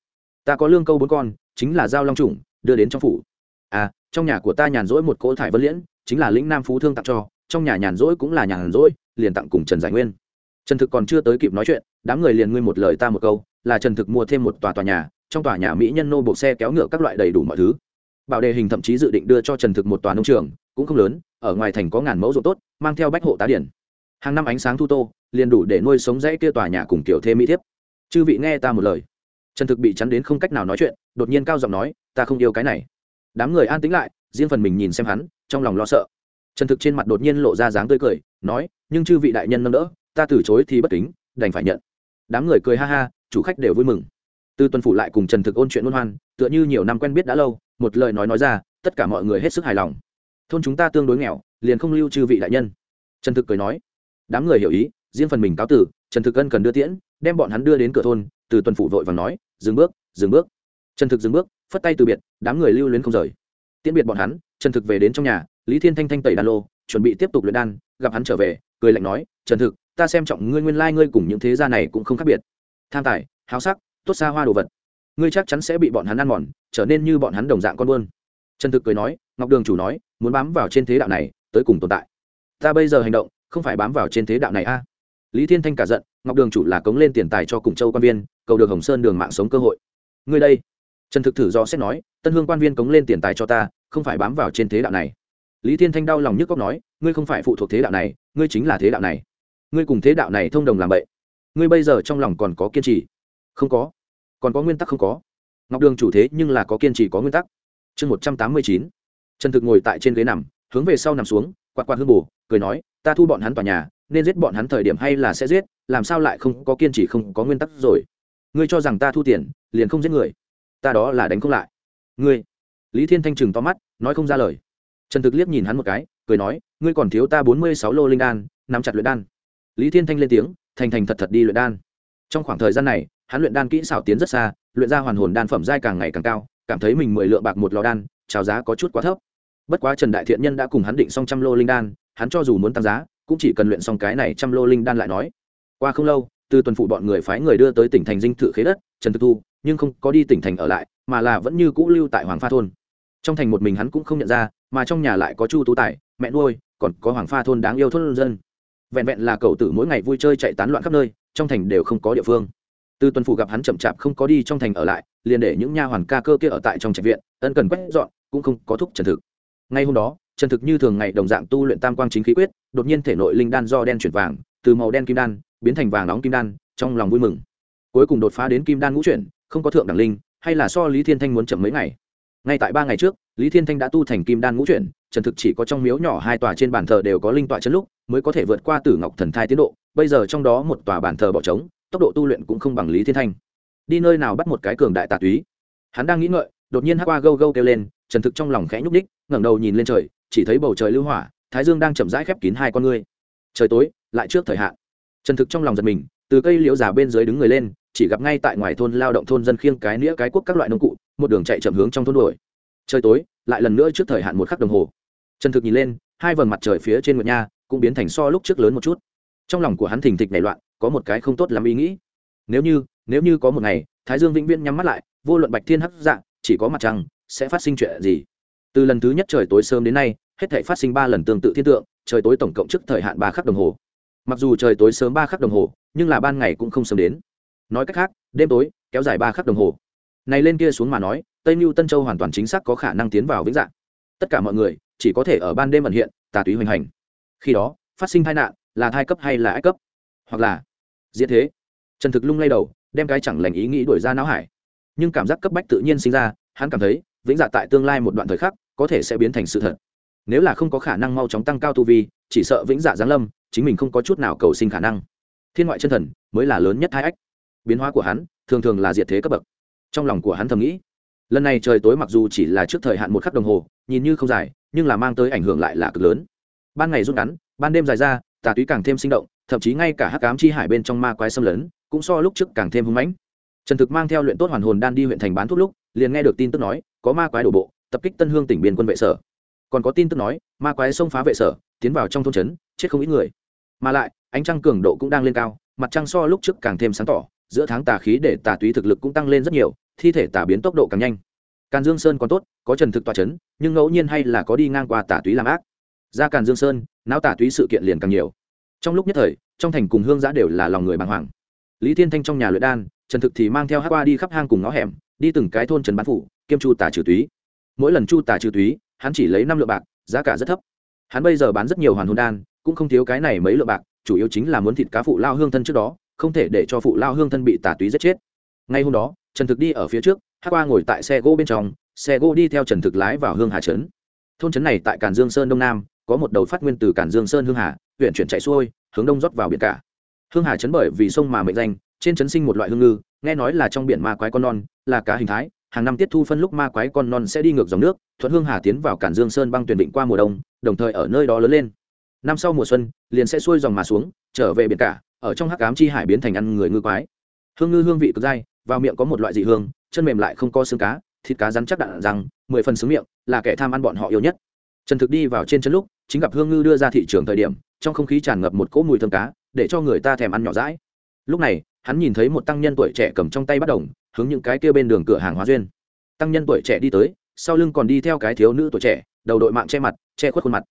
Ta có lương câu bốn con, chính là giao long trùng đưa đến trong phủ. À trong nhà của ta nhàn rỗi một cỗ thải vân liễn, chính là lĩnh nam phú thương tặng cho, trong nhà nhàn rỗi cũng là nhàn rỗi, liền tặng cùng trần giải nguyên. Trần thực còn chưa tới kịp nói chuyện, đám người liền nguyên một lời ta một câu, là trần thực mua thêm một tòa tòa nhà, trong tòa nhà mỹ nhân nô bộ xe kéo ngựa các loại đầy đủ mọi thứ. Bảo đề hình thậm chí dự định đưa cho trần thực một tòa nông trường, cũng không lớn, ở ngoài thành có ngàn mẫu ruộng tốt, mang theo bách hộ tá điển. Hàng năm ánh sáng thu tô liền đủ để nuôi sống dãy kia tòa nhà cùng kiểu thê mỹ thiếp. Chư vị nghe ta một lời. Trần thực bị chắn đến không cách nào nói chuyện, đột nhiên cao giọng nói, ta không yêu cái này. Đám người an tĩnh lại, riêng phần mình nhìn xem hắn, trong lòng lo sợ. Trần thực trên mặt đột nhiên lộ ra dáng tươi cười, nói, nhưng chư vị đại nhân nâng đỡ, ta từ chối thì bất kính, đành phải nhận. Đám người cười ha ha, chủ khách đều vui mừng. Tư tuần phủ lại cùng trần thực ôn chuyện ôn hoan, tựa như nhiều năm quen biết đã lâu, một lời nói nói ra, tất cả mọi người hết sức hài lòng. Thôn chúng ta tương đối nghèo, liền không lưu chư vị đại nhân. Trần thực cười nói. Đám người hiểu ý riêng phần mình cáo tử trần thực ân cần đưa tiễn, đem bọn hắn đưa đến cửa thôn, từ tuần phủ vội và nói, dừng bước dừng bước. Trần thực dừng bước, phất tay từ biệt, đám người lưu luyến không rời. Tiễn biệt bọn hắn, trần thực về đến trong nhà, lý thiên thanh thanh tẩy đan lô, chuẩn bị tiếp tục luyện đan, gặp hắn trở về, cười lạnh nói, trần thực, ta xem trọng ngươi nguyên lai ngươi cùng những thế gia này cũng không khác biệt. Tham tài, háo sắc, tốt xa hoa đồ vật. Ngươi chắc chắn sẽ bị bọn hắn ăn mòn, trở nên như bọn hắn đồng dạng con buôn. Trần thực cười nói, ngọc đường chủ nói, muốn bám vào trên thế đạo này, tới cùng tồn tại. Ta bây giờ hành động, không phải bám vào trên thế đạo này a lý thiên thanh cả giận, ngọc đường chủ là cống lên tiền tài cho cùng châu quan viên, cầu được hồng sơn đường mạng sống cơ hội. Ngươi đây. Trần thực thử do xét nói, tân hương quan viên cống lên tiền tài cho ta, không phải bám vào trên thế đạo này. Lý thiên thanh đau lòng nhức cóc nói, ngươi không phải phụ thuộc thế đạo này, ngươi chính là thế đạo này. Ngươi cùng thế đạo này thông đồng làm vậy ngươi bây giờ trong lòng còn có kiên trì? Không có. Còn có nguyên tắc không có? Ngọc đường chủ thế nhưng là có kiên trì có nguyên tắc. Chương một trăm tám mươi chín. Trần thực ngồi tại trên ghế nằm, hướng về sau nằm xuống, quạt quạt hương bù, cười nói, ta thu bọn hắn tòa nhà nên giết bọn hắn thời điểm hay là sẽ giết, làm sao lại không có kiên trì, không có nguyên tắc rồi? Ngươi cho rằng ta thu tiền, liền không giết người. Ta đó là đánh không lại. Ngươi. Lý thiên thanh trừng to mắt, nói không ra lời. Trần thực liếc nhìn hắn một cái, cười nói, ngươi còn thiếu ta bốn mươi sáu lô linh đan, nắm chặt luyện đan. Lý thiên thanh lên tiếng, thành thành thật thật đi luyện đan. Trong khoảng thời gian này, hắn luyện đan kỹ xảo tiến rất xa, luyện ra hoàn hồn đan phẩm giai càng ngày càng cao, cảm thấy mình mười lượng bạc một lò đan trào giá có chút quá thấp. Bất quá trần đại thiện nhân đã cùng hắn định xong trăm lô linh đan, hắn cho dù muốn tăng giá cũng chỉ cần luyện xong cái này trăm lô linh đan lại nói. Qua không lâu từ tuần phụ bọn người phái người đưa tới tỉnh thành dinh thự khế đất, trần thực thu, nhưng không có đi tỉnh thành ở lại, mà là vẫn như cũ lưu tại hoàng pha thôn. Trong thành một mình hắn cũng không nhận ra, mà trong nhà lại có chu tú tài, mẹ nuôi, còn có hoàng pha thôn đáng yêu thôn dân. Vẹn vẹn là cậu tử mỗi ngày vui chơi chạy tán loạn khắp nơi, trong thành đều không có địa phương. Từ tuần phụ gặp hắn chậm chạp không có đi trong thành ở lại, liền để những nha hoàn ca cơ kia ở tại trong trạch viện, ân cần quét dọn, cũng không có thúc trần thực. Ngay hôm đó trần thực như thường ngày đồng dạng tu luyện tam quang chính khí quyết đột nhiên thể nội linh đan do đen chuyển vàng từ màu đen kim đan biến thành vàng nóng kim đan trong lòng vui mừng. Cuối cùng đột phá đến kim đan ngũ chuyển không có thượng đẳng linh hay là so lý thiên thanh muốn chậm mấy ngày. Ngay tại ba ngày trước lý thiên thanh đã tu thành kim đan ngũ chuyển trần thực chỉ có trong miếu nhỏ hai tòa trên bàn thờ đều có linh tọa chân lúc mới có thể vượt qua tử ngọc thần thai tiến độ bây giờ trong đó một tòa bàn thờ bỏ trống tốc độ tu luyện cũng không bằng lý thiên thanh. Đi nơi nào bắt một cái cường đại tà túy? Hắn đang nghĩ ngợi đột nhiên hắc qua gâu gâu kêu lên trần thực trong lòng khẽ nhúc nhích, ngẩng đầu nhìn lên trời chỉ thấy bầu trời lưu hỏa, thái dương đang chậm rãi khép kín hai con ngươi. Trời tối, lại trước thời hạn. Trần thực trong lòng giật mình, từ cây liễu già bên dưới đứng người lên, chỉ gặp ngay tại ngoài thôn lao động thôn dân khiêng cái nĩa cái cuốc các loại nông cụ, một đường chạy chậm hướng trong thôn đuổi. Trời tối, lại lần nữa trước thời hạn một khắc đồng hồ. Trần thực nhìn lên, hai vầng mặt trời phía trên nguyệt nha cũng biến thành so lúc trước lớn một chút. Trong lòng của hắn thình thịch nảy loạn, có một cái không tốt lắm ý nghĩ. Nếu như nếu như có một ngày, thái dương vĩnh viễn nhắm mắt lại, vô luận bạch thiên hắc dạng chỉ có mặt trăng, sẽ phát sinh chuyện gì? Từ lần thứ nhất trời tối sớm đến nay, hết thể phát sinh ba lần tương tự thiên tượng, trời tối tổng cộng trước thời hạn ba khắc đồng hồ. Mặc dù trời tối sớm ba khắc đồng hồ, nhưng là ban ngày cũng không sớm đến. Nói cách khác, đêm tối kéo dài ba khắc đồng hồ. Này lên kia xuống mà nói, tây mưu tân châu hoàn toàn chính xác có khả năng tiến vào vĩnh dạng. Tất cả mọi người chỉ có thể ở ban đêm ẩn hiện, tà túy hoành hành. Khi đó, phát sinh tai nạn là thai cấp hay là ách cấp? Hoặc là diễn thế? Trần thực lung lay đầu, đem cái chẳng lành ý nghĩ đuổi ra não hải. Nhưng cảm giác cấp bách tự nhiên sinh ra, hắn cảm thấy vĩnh dạ tại tương lai một đoạn thời khắc có thể sẽ biến thành sự thật. Nếu là không có khả năng mau chóng tăng cao tu vi, chỉ sợ vĩnh dạ giáng lâm, chính mình không có chút nào cầu sinh khả năng. Thiên ngoại chân thần mới là lớn nhất hai ách. Biến hóa của hắn thường thường là diệt thế cấp bậc. Trong lòng của hắn thầm nghĩ, lần này trời tối mặc dù chỉ là trước thời hạn một khắc đồng hồ, nhìn như không dài, nhưng là mang tới ảnh hưởng lại là cực lớn. Ban ngày rút ngắn, ban đêm dài ra, tà túy càng thêm sinh động, thậm chí ngay cả hắc cám chi hải bên trong ma quái xâm lấn, cũng so lúc trước càng thêm hưng mãnh. Trần thực mang theo luyện tốt hoàn hồn đan đi huyện thành bán thuốc lúc, liền nghe được tin tức nói, có ma quái đổ bộ tập kích tân hương tỉnh biên quân vệ sở. Còn có tin tức nói, ma quái xông phá vệ sở, tiến vào trong thôn trấn, chết không ít người. Mà lại, ánh trăng cường độ cũng đang lên cao, mặt trăng so lúc trước càng thêm sáng tỏ, giữa tháng tà khí để tà túy thực lực cũng tăng lên rất nhiều, thi thể tà biến tốc độ càng nhanh. Càn dương sơn còn tốt, có trần thực tòa trấn, nhưng ngẫu nhiên hay là có đi ngang qua tà túy làm ác. Ra càn dương sơn não tà túy sự kiện liền càng nhiều. Trong lúc nhất thời, trong thành cùng hương giã đều là lòng người bàng hoàng. Lý thiên thanh trong nhà luyện đan, trần thực thì mang theo hát qua đi khắp hang cùng ngõ hẻm, đi từng cái thôn trần bán phủ, kiêm chu tà trừ túy mỗi lần chu tà trừ túy, hắn chỉ lấy năm lượng bạc, giá cả rất thấp. Hắn bây giờ bán rất nhiều hoàn hồn đan, cũng không thiếu cái này mấy lượng bạc, chủ yếu chính là muốn thịt cá phụ lao hương thân trước đó, không thể để cho phụ lao hương thân bị tà túy giết chết. Ngay hôm đó, trần thực đi ở phía trước hát qua ngồi tại xe gỗ bên trong, xe gỗ đi theo trần thực lái vào hương hà trấn. Thôn trấn này tại cản dương sơn đông nam, có một đầu phát nguyên từ cản dương sơn hương hà, huyện chuyển chạy xuôi, hướng đông rót vào biển cả. Hương hà trấn bởi vì sông mà mệnh danh, trên trấn sinh một loại hương ngư, nghe nói là trong biển ma quái con non, là cá hình thái hàng năm tiết thu phân lúc ma quái con non sẽ đi ngược dòng nước, thuận hương hà tiến vào cản dương sơn băng tuyển định qua mùa đông, đồng thời ở nơi đó lớn lên. Năm sau mùa xuân, liền sẽ xuôi dòng mà xuống, trở về biển cả, ở trong hắc ám chi hải biến thành ăn người ngư quái. Hương ngư hương vị cực dai, vào miệng có một loại dị hương, chân mềm lại không có xương cá, thịt cá rắn chắc đạn rằng, mười phần xứng miệng, là kẻ tham ăn bọn họ yêu nhất. Trần thực đi vào trên chân lúc, chính gặp hương ngư đưa ra thị trường thời điểm, trong không khí tràn ngập một cỗ mùi thơm cá, để cho người ta thèm ăn nhỏ rãi lúc này, hắn nhìn thấy một tăng nhân tuổi trẻ cầm trong tay bắt đồng hướng những cái kia bên đường cửa hàng hóa duyên. Tăng nhân tuổi trẻ đi tới, sau lưng còn đi theo cái thiếu nữ tuổi trẻ, đầu đội mạng che mặt, che khuất khuôn mặt.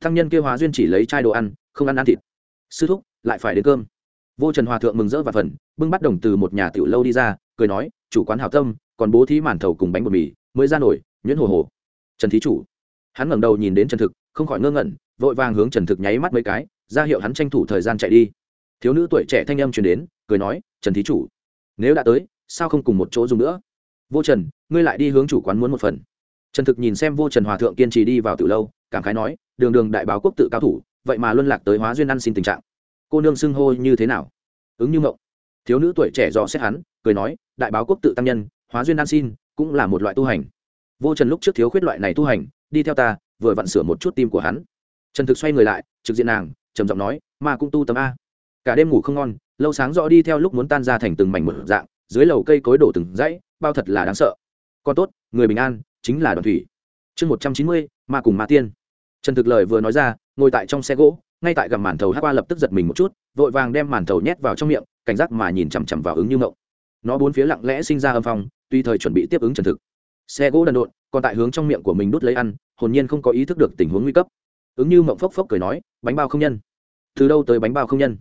Tăng nhân kia hóa duyên chỉ lấy chai đồ ăn, không ăn ăn thịt. Sư thúc, lại phải đến cơm. Vô trần hòa thượng mừng rỡ và phần bưng bắt đồng từ một nhà tiểu lâu đi ra, cười nói, chủ quán hảo tâm, còn bố thí màn thầu cùng bánh bột mì, mới ra nổi, nhuyễn hồ hồ. Trần thí chủ. Hắn ngẩng đầu nhìn đến trần thực, không khỏi ngơ ngẩn, vội vàng hướng trần thực nháy mắt mấy cái, ra hiệu hắn tranh thủ thời gian chạy đi. Thiếu nữ tuổi trẻ thanh âm truyền đến, cười nói, trần thí chủ, nếu đã tới sao không cùng một chỗ dùng nữa? Vô trần, ngươi lại đi hướng chủ quán muốn một phần. Trần thực nhìn xem vô trần hòa thượng kiên trì đi vào từ lâu, cảm khái nói, đường đường đại báo quốc tự cao thủ, vậy mà luân lạc tới hóa duyên ăn xin tình trạng. Cô nương xưng hô như thế nào? Ứng như mộng. Thiếu nữ tuổi trẻ dò xét hắn, cười nói, đại báo quốc tự tăng nhân, hóa duyên ăn xin, cũng là một loại tu hành. Vô trần lúc trước thiếu khuyết loại này tu hành, đi theo ta, vừa vặn sửa một chút tim của hắn. Trần thực xoay người lại, trực diện nàng, trầm giọng nói mà cũng tu tấm a. Cả đêm ngủ không ngon, lâu sáng rõ đi theo lúc muốn tan ra thành từng mảnh một dạng dưới lầu cây cối đổ từng dãy, bao thật là đáng sợ. Còn tốt, người bình an chính là đoàn thủy. Chương một trăm chín mươi, ma cùng ma tiên. Trần thực lời vừa nói ra, ngồi tại trong xe gỗ, ngay tại gầm màn thầu hát qua lập tức giật mình một chút, vội vàng đem màn thầu nhét vào trong miệng, cảnh giác mà nhìn chằm chằm vào ứng như mộng nó bốn phía lặng lẽ sinh ra âm phong, tuy thời chuẩn bị tiếp ứng trần thực. Xe gỗ đần độn, còn tại hướng trong miệng của mình đút lấy ăn, hồn nhiên không có ý thức được tình huống nguy cấp. Ứng như mộng phốc phốc cười nói, bánh bao không nhân. Từ đâu tới bánh bao không nhân?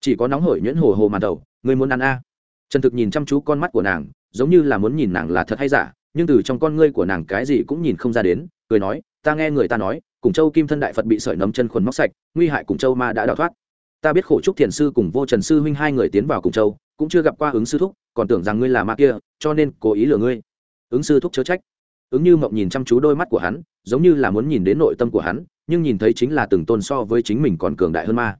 Chỉ có nóng hổi nhuyễn hồ hồ màn đầu người muốn ăn a trần thực nhìn chăm chú con mắt của nàng, giống như là muốn nhìn nàng là thật hay giả, nhưng từ trong con ngươi của nàng cái gì cũng nhìn không ra đến, cười nói, ta nghe người ta nói, cùng châu kim thân đại phật bị sợi nấm chân khuẩn móc sạch, nguy hại cùng châu ma đã đào thoát. Ta biết khổ trúc thiền sư cùng vô trần sư huynh hai người tiến vào cùng châu, cũng chưa gặp qua ứng sư thúc, còn tưởng rằng ngươi là ma kia, cho nên cố ý lừa ngươi. Ứng sư thúc chớ trách. Ứng như mộng nhìn chăm chú đôi mắt của hắn, giống như là muốn nhìn đến nội tâm của hắn, nhưng nhìn thấy chính là từng tôn so với chính mình còn cường đại hơn ma.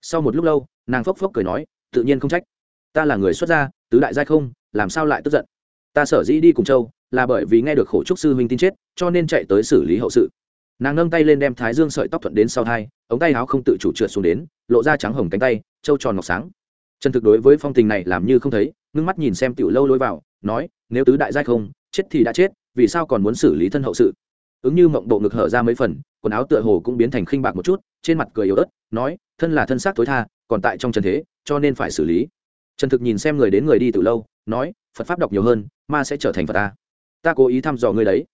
Sau một lúc lâu, nàng phốc phốc cười nói, tự nhiên không trách ta là người xuất gia, tứ đại giai không, làm sao lại tức giận? Ta sở dĩ đi cùng châu là bởi vì nghe được khổ trúc sư huynh tin chết, cho nên chạy tới xử lý hậu sự. Nàng nâng tay lên đem thái dương sợi tóc thuận đến sau thai, ống tay áo không tự chủ trượt xuống đến, lộ ra trắng hồng cánh tay, trâu tròn ngọc sáng. Trần thực đối với phong tình này làm như không thấy, ngưng mắt nhìn xem tiểu lâu lối vào, nói, nếu tứ đại giai không, chết thì đã chết, vì sao còn muốn xử lý thân hậu sự? Ứng như mộng bộ ngực hở ra mấy phần, quần áo tựa hồ cũng biến thành khinh bạc một chút, trên mặt cười yếu ớt, nói, thân là thân xác tối tha, còn tại trong trần thế, cho nên phải xử lý trần thực nhìn xem người đến người đi từ lâu, nói, phật pháp đọc nhiều hơn, ma sẽ trở thành phật ta. Ta cố ý thăm dò ngươi đấy.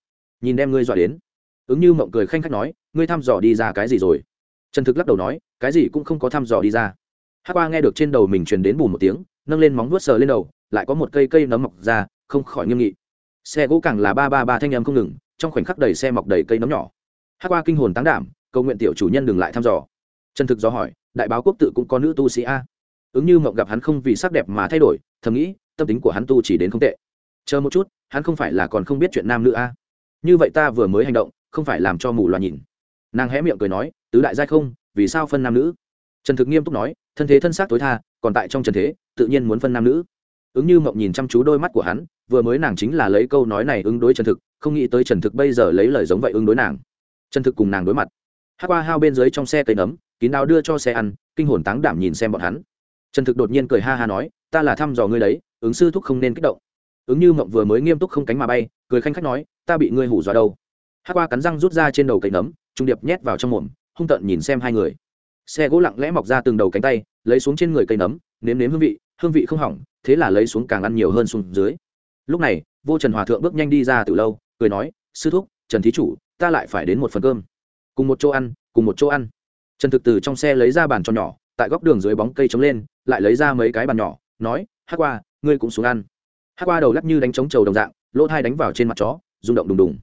Nhìn đem ngươi dọa đến, ứng như mộng cười khanh khách nói, ngươi thăm dò đi ra cái gì rồi? Trần thực lắc đầu nói, cái gì cũng không có thăm dò đi ra. Hát qua nghe được trên đầu mình truyền đến bùn một tiếng, nâng lên móng vuốt sờ lên đầu, lại có một cây cây nấm mọc ra, không khỏi nghiêm nghị. Xe gỗ càng là ba ba ba thanh âm không ngừng, trong khoảnh khắc đầy xe mọc đầy cây nấm nhỏ. Hát qua kinh hồn tán đảm, cầu nguyện tiểu chủ nhân đừng lại thăm dò. Trần thực do hỏi, đại báo quốc tự cũng có nữ tu sĩ a? Ứng như mộng gặp hắn không vì sắc đẹp mà thay đổi, thầm nghĩ, tâm tính của hắn tu chỉ đến không tệ. Chờ một chút, hắn không phải là còn không biết chuyện nam nữ a. Như vậy ta vừa mới hành động, không phải làm cho mù loà nhìn. Nàng hé miệng cười nói, tứ đại giai không, vì sao phân nam nữ? Trần thực nghiêm túc nói, thân thế thân xác tối tha, còn tại trong trần thế, tự nhiên muốn phân nam nữ. Ứng như mộng nhìn chăm chú đôi mắt của hắn, vừa mới nàng chính là lấy câu nói này ứng đối trần thực, không nghĩ tới trần thực bây giờ lấy lời giống vậy ứng đối nàng. Trần thực cùng nàng đối mặt. Hát qua hao bên dưới trong xe cây nấm, kín đáo đưa cho xe ăn, kinh hồn táng đảm nhìn xem bọn hắn trần thực đột nhiên cười ha ha nói, ta là thăm dò ngươi đấy, ứng sư thúc không nên kích động. Ứng như mộng vừa mới nghiêm túc không cánh mà bay, cười khanh khách nói, ta bị ngươi hủ dọa đâu. Hát qua cắn răng rút ra trên đầu cây nấm, trung điệp nhét vào trong mồm, hung tợn nhìn xem hai người. Xe gỗ lặng lẽ mọc ra từng đầu cánh tay, lấy xuống trên người cây nấm, nếm nếm hương vị hương vị không hỏng, thế là lấy xuống càng ăn nhiều hơn xuống dưới. Lúc này, vô trần hòa thượng bước nhanh đi ra từ lâu, cười nói, sư thúc, trần thí chủ, ta lại phải đến một phần cơm. Cùng một chỗ ăn, cùng một chỗ ăn. Trần thực từ trong xe lấy ra bàn tròn nhỏ, tại góc đường dưới bóng cây trống lên lại lấy ra mấy cái bàn nhỏ, nói hát qua, ngươi cũng xuống ăn. Hát qua đầu lắc như đánh trống trầu đồng dạng, lỗ thai đánh vào trên mặt chó, rung động đùng đùng.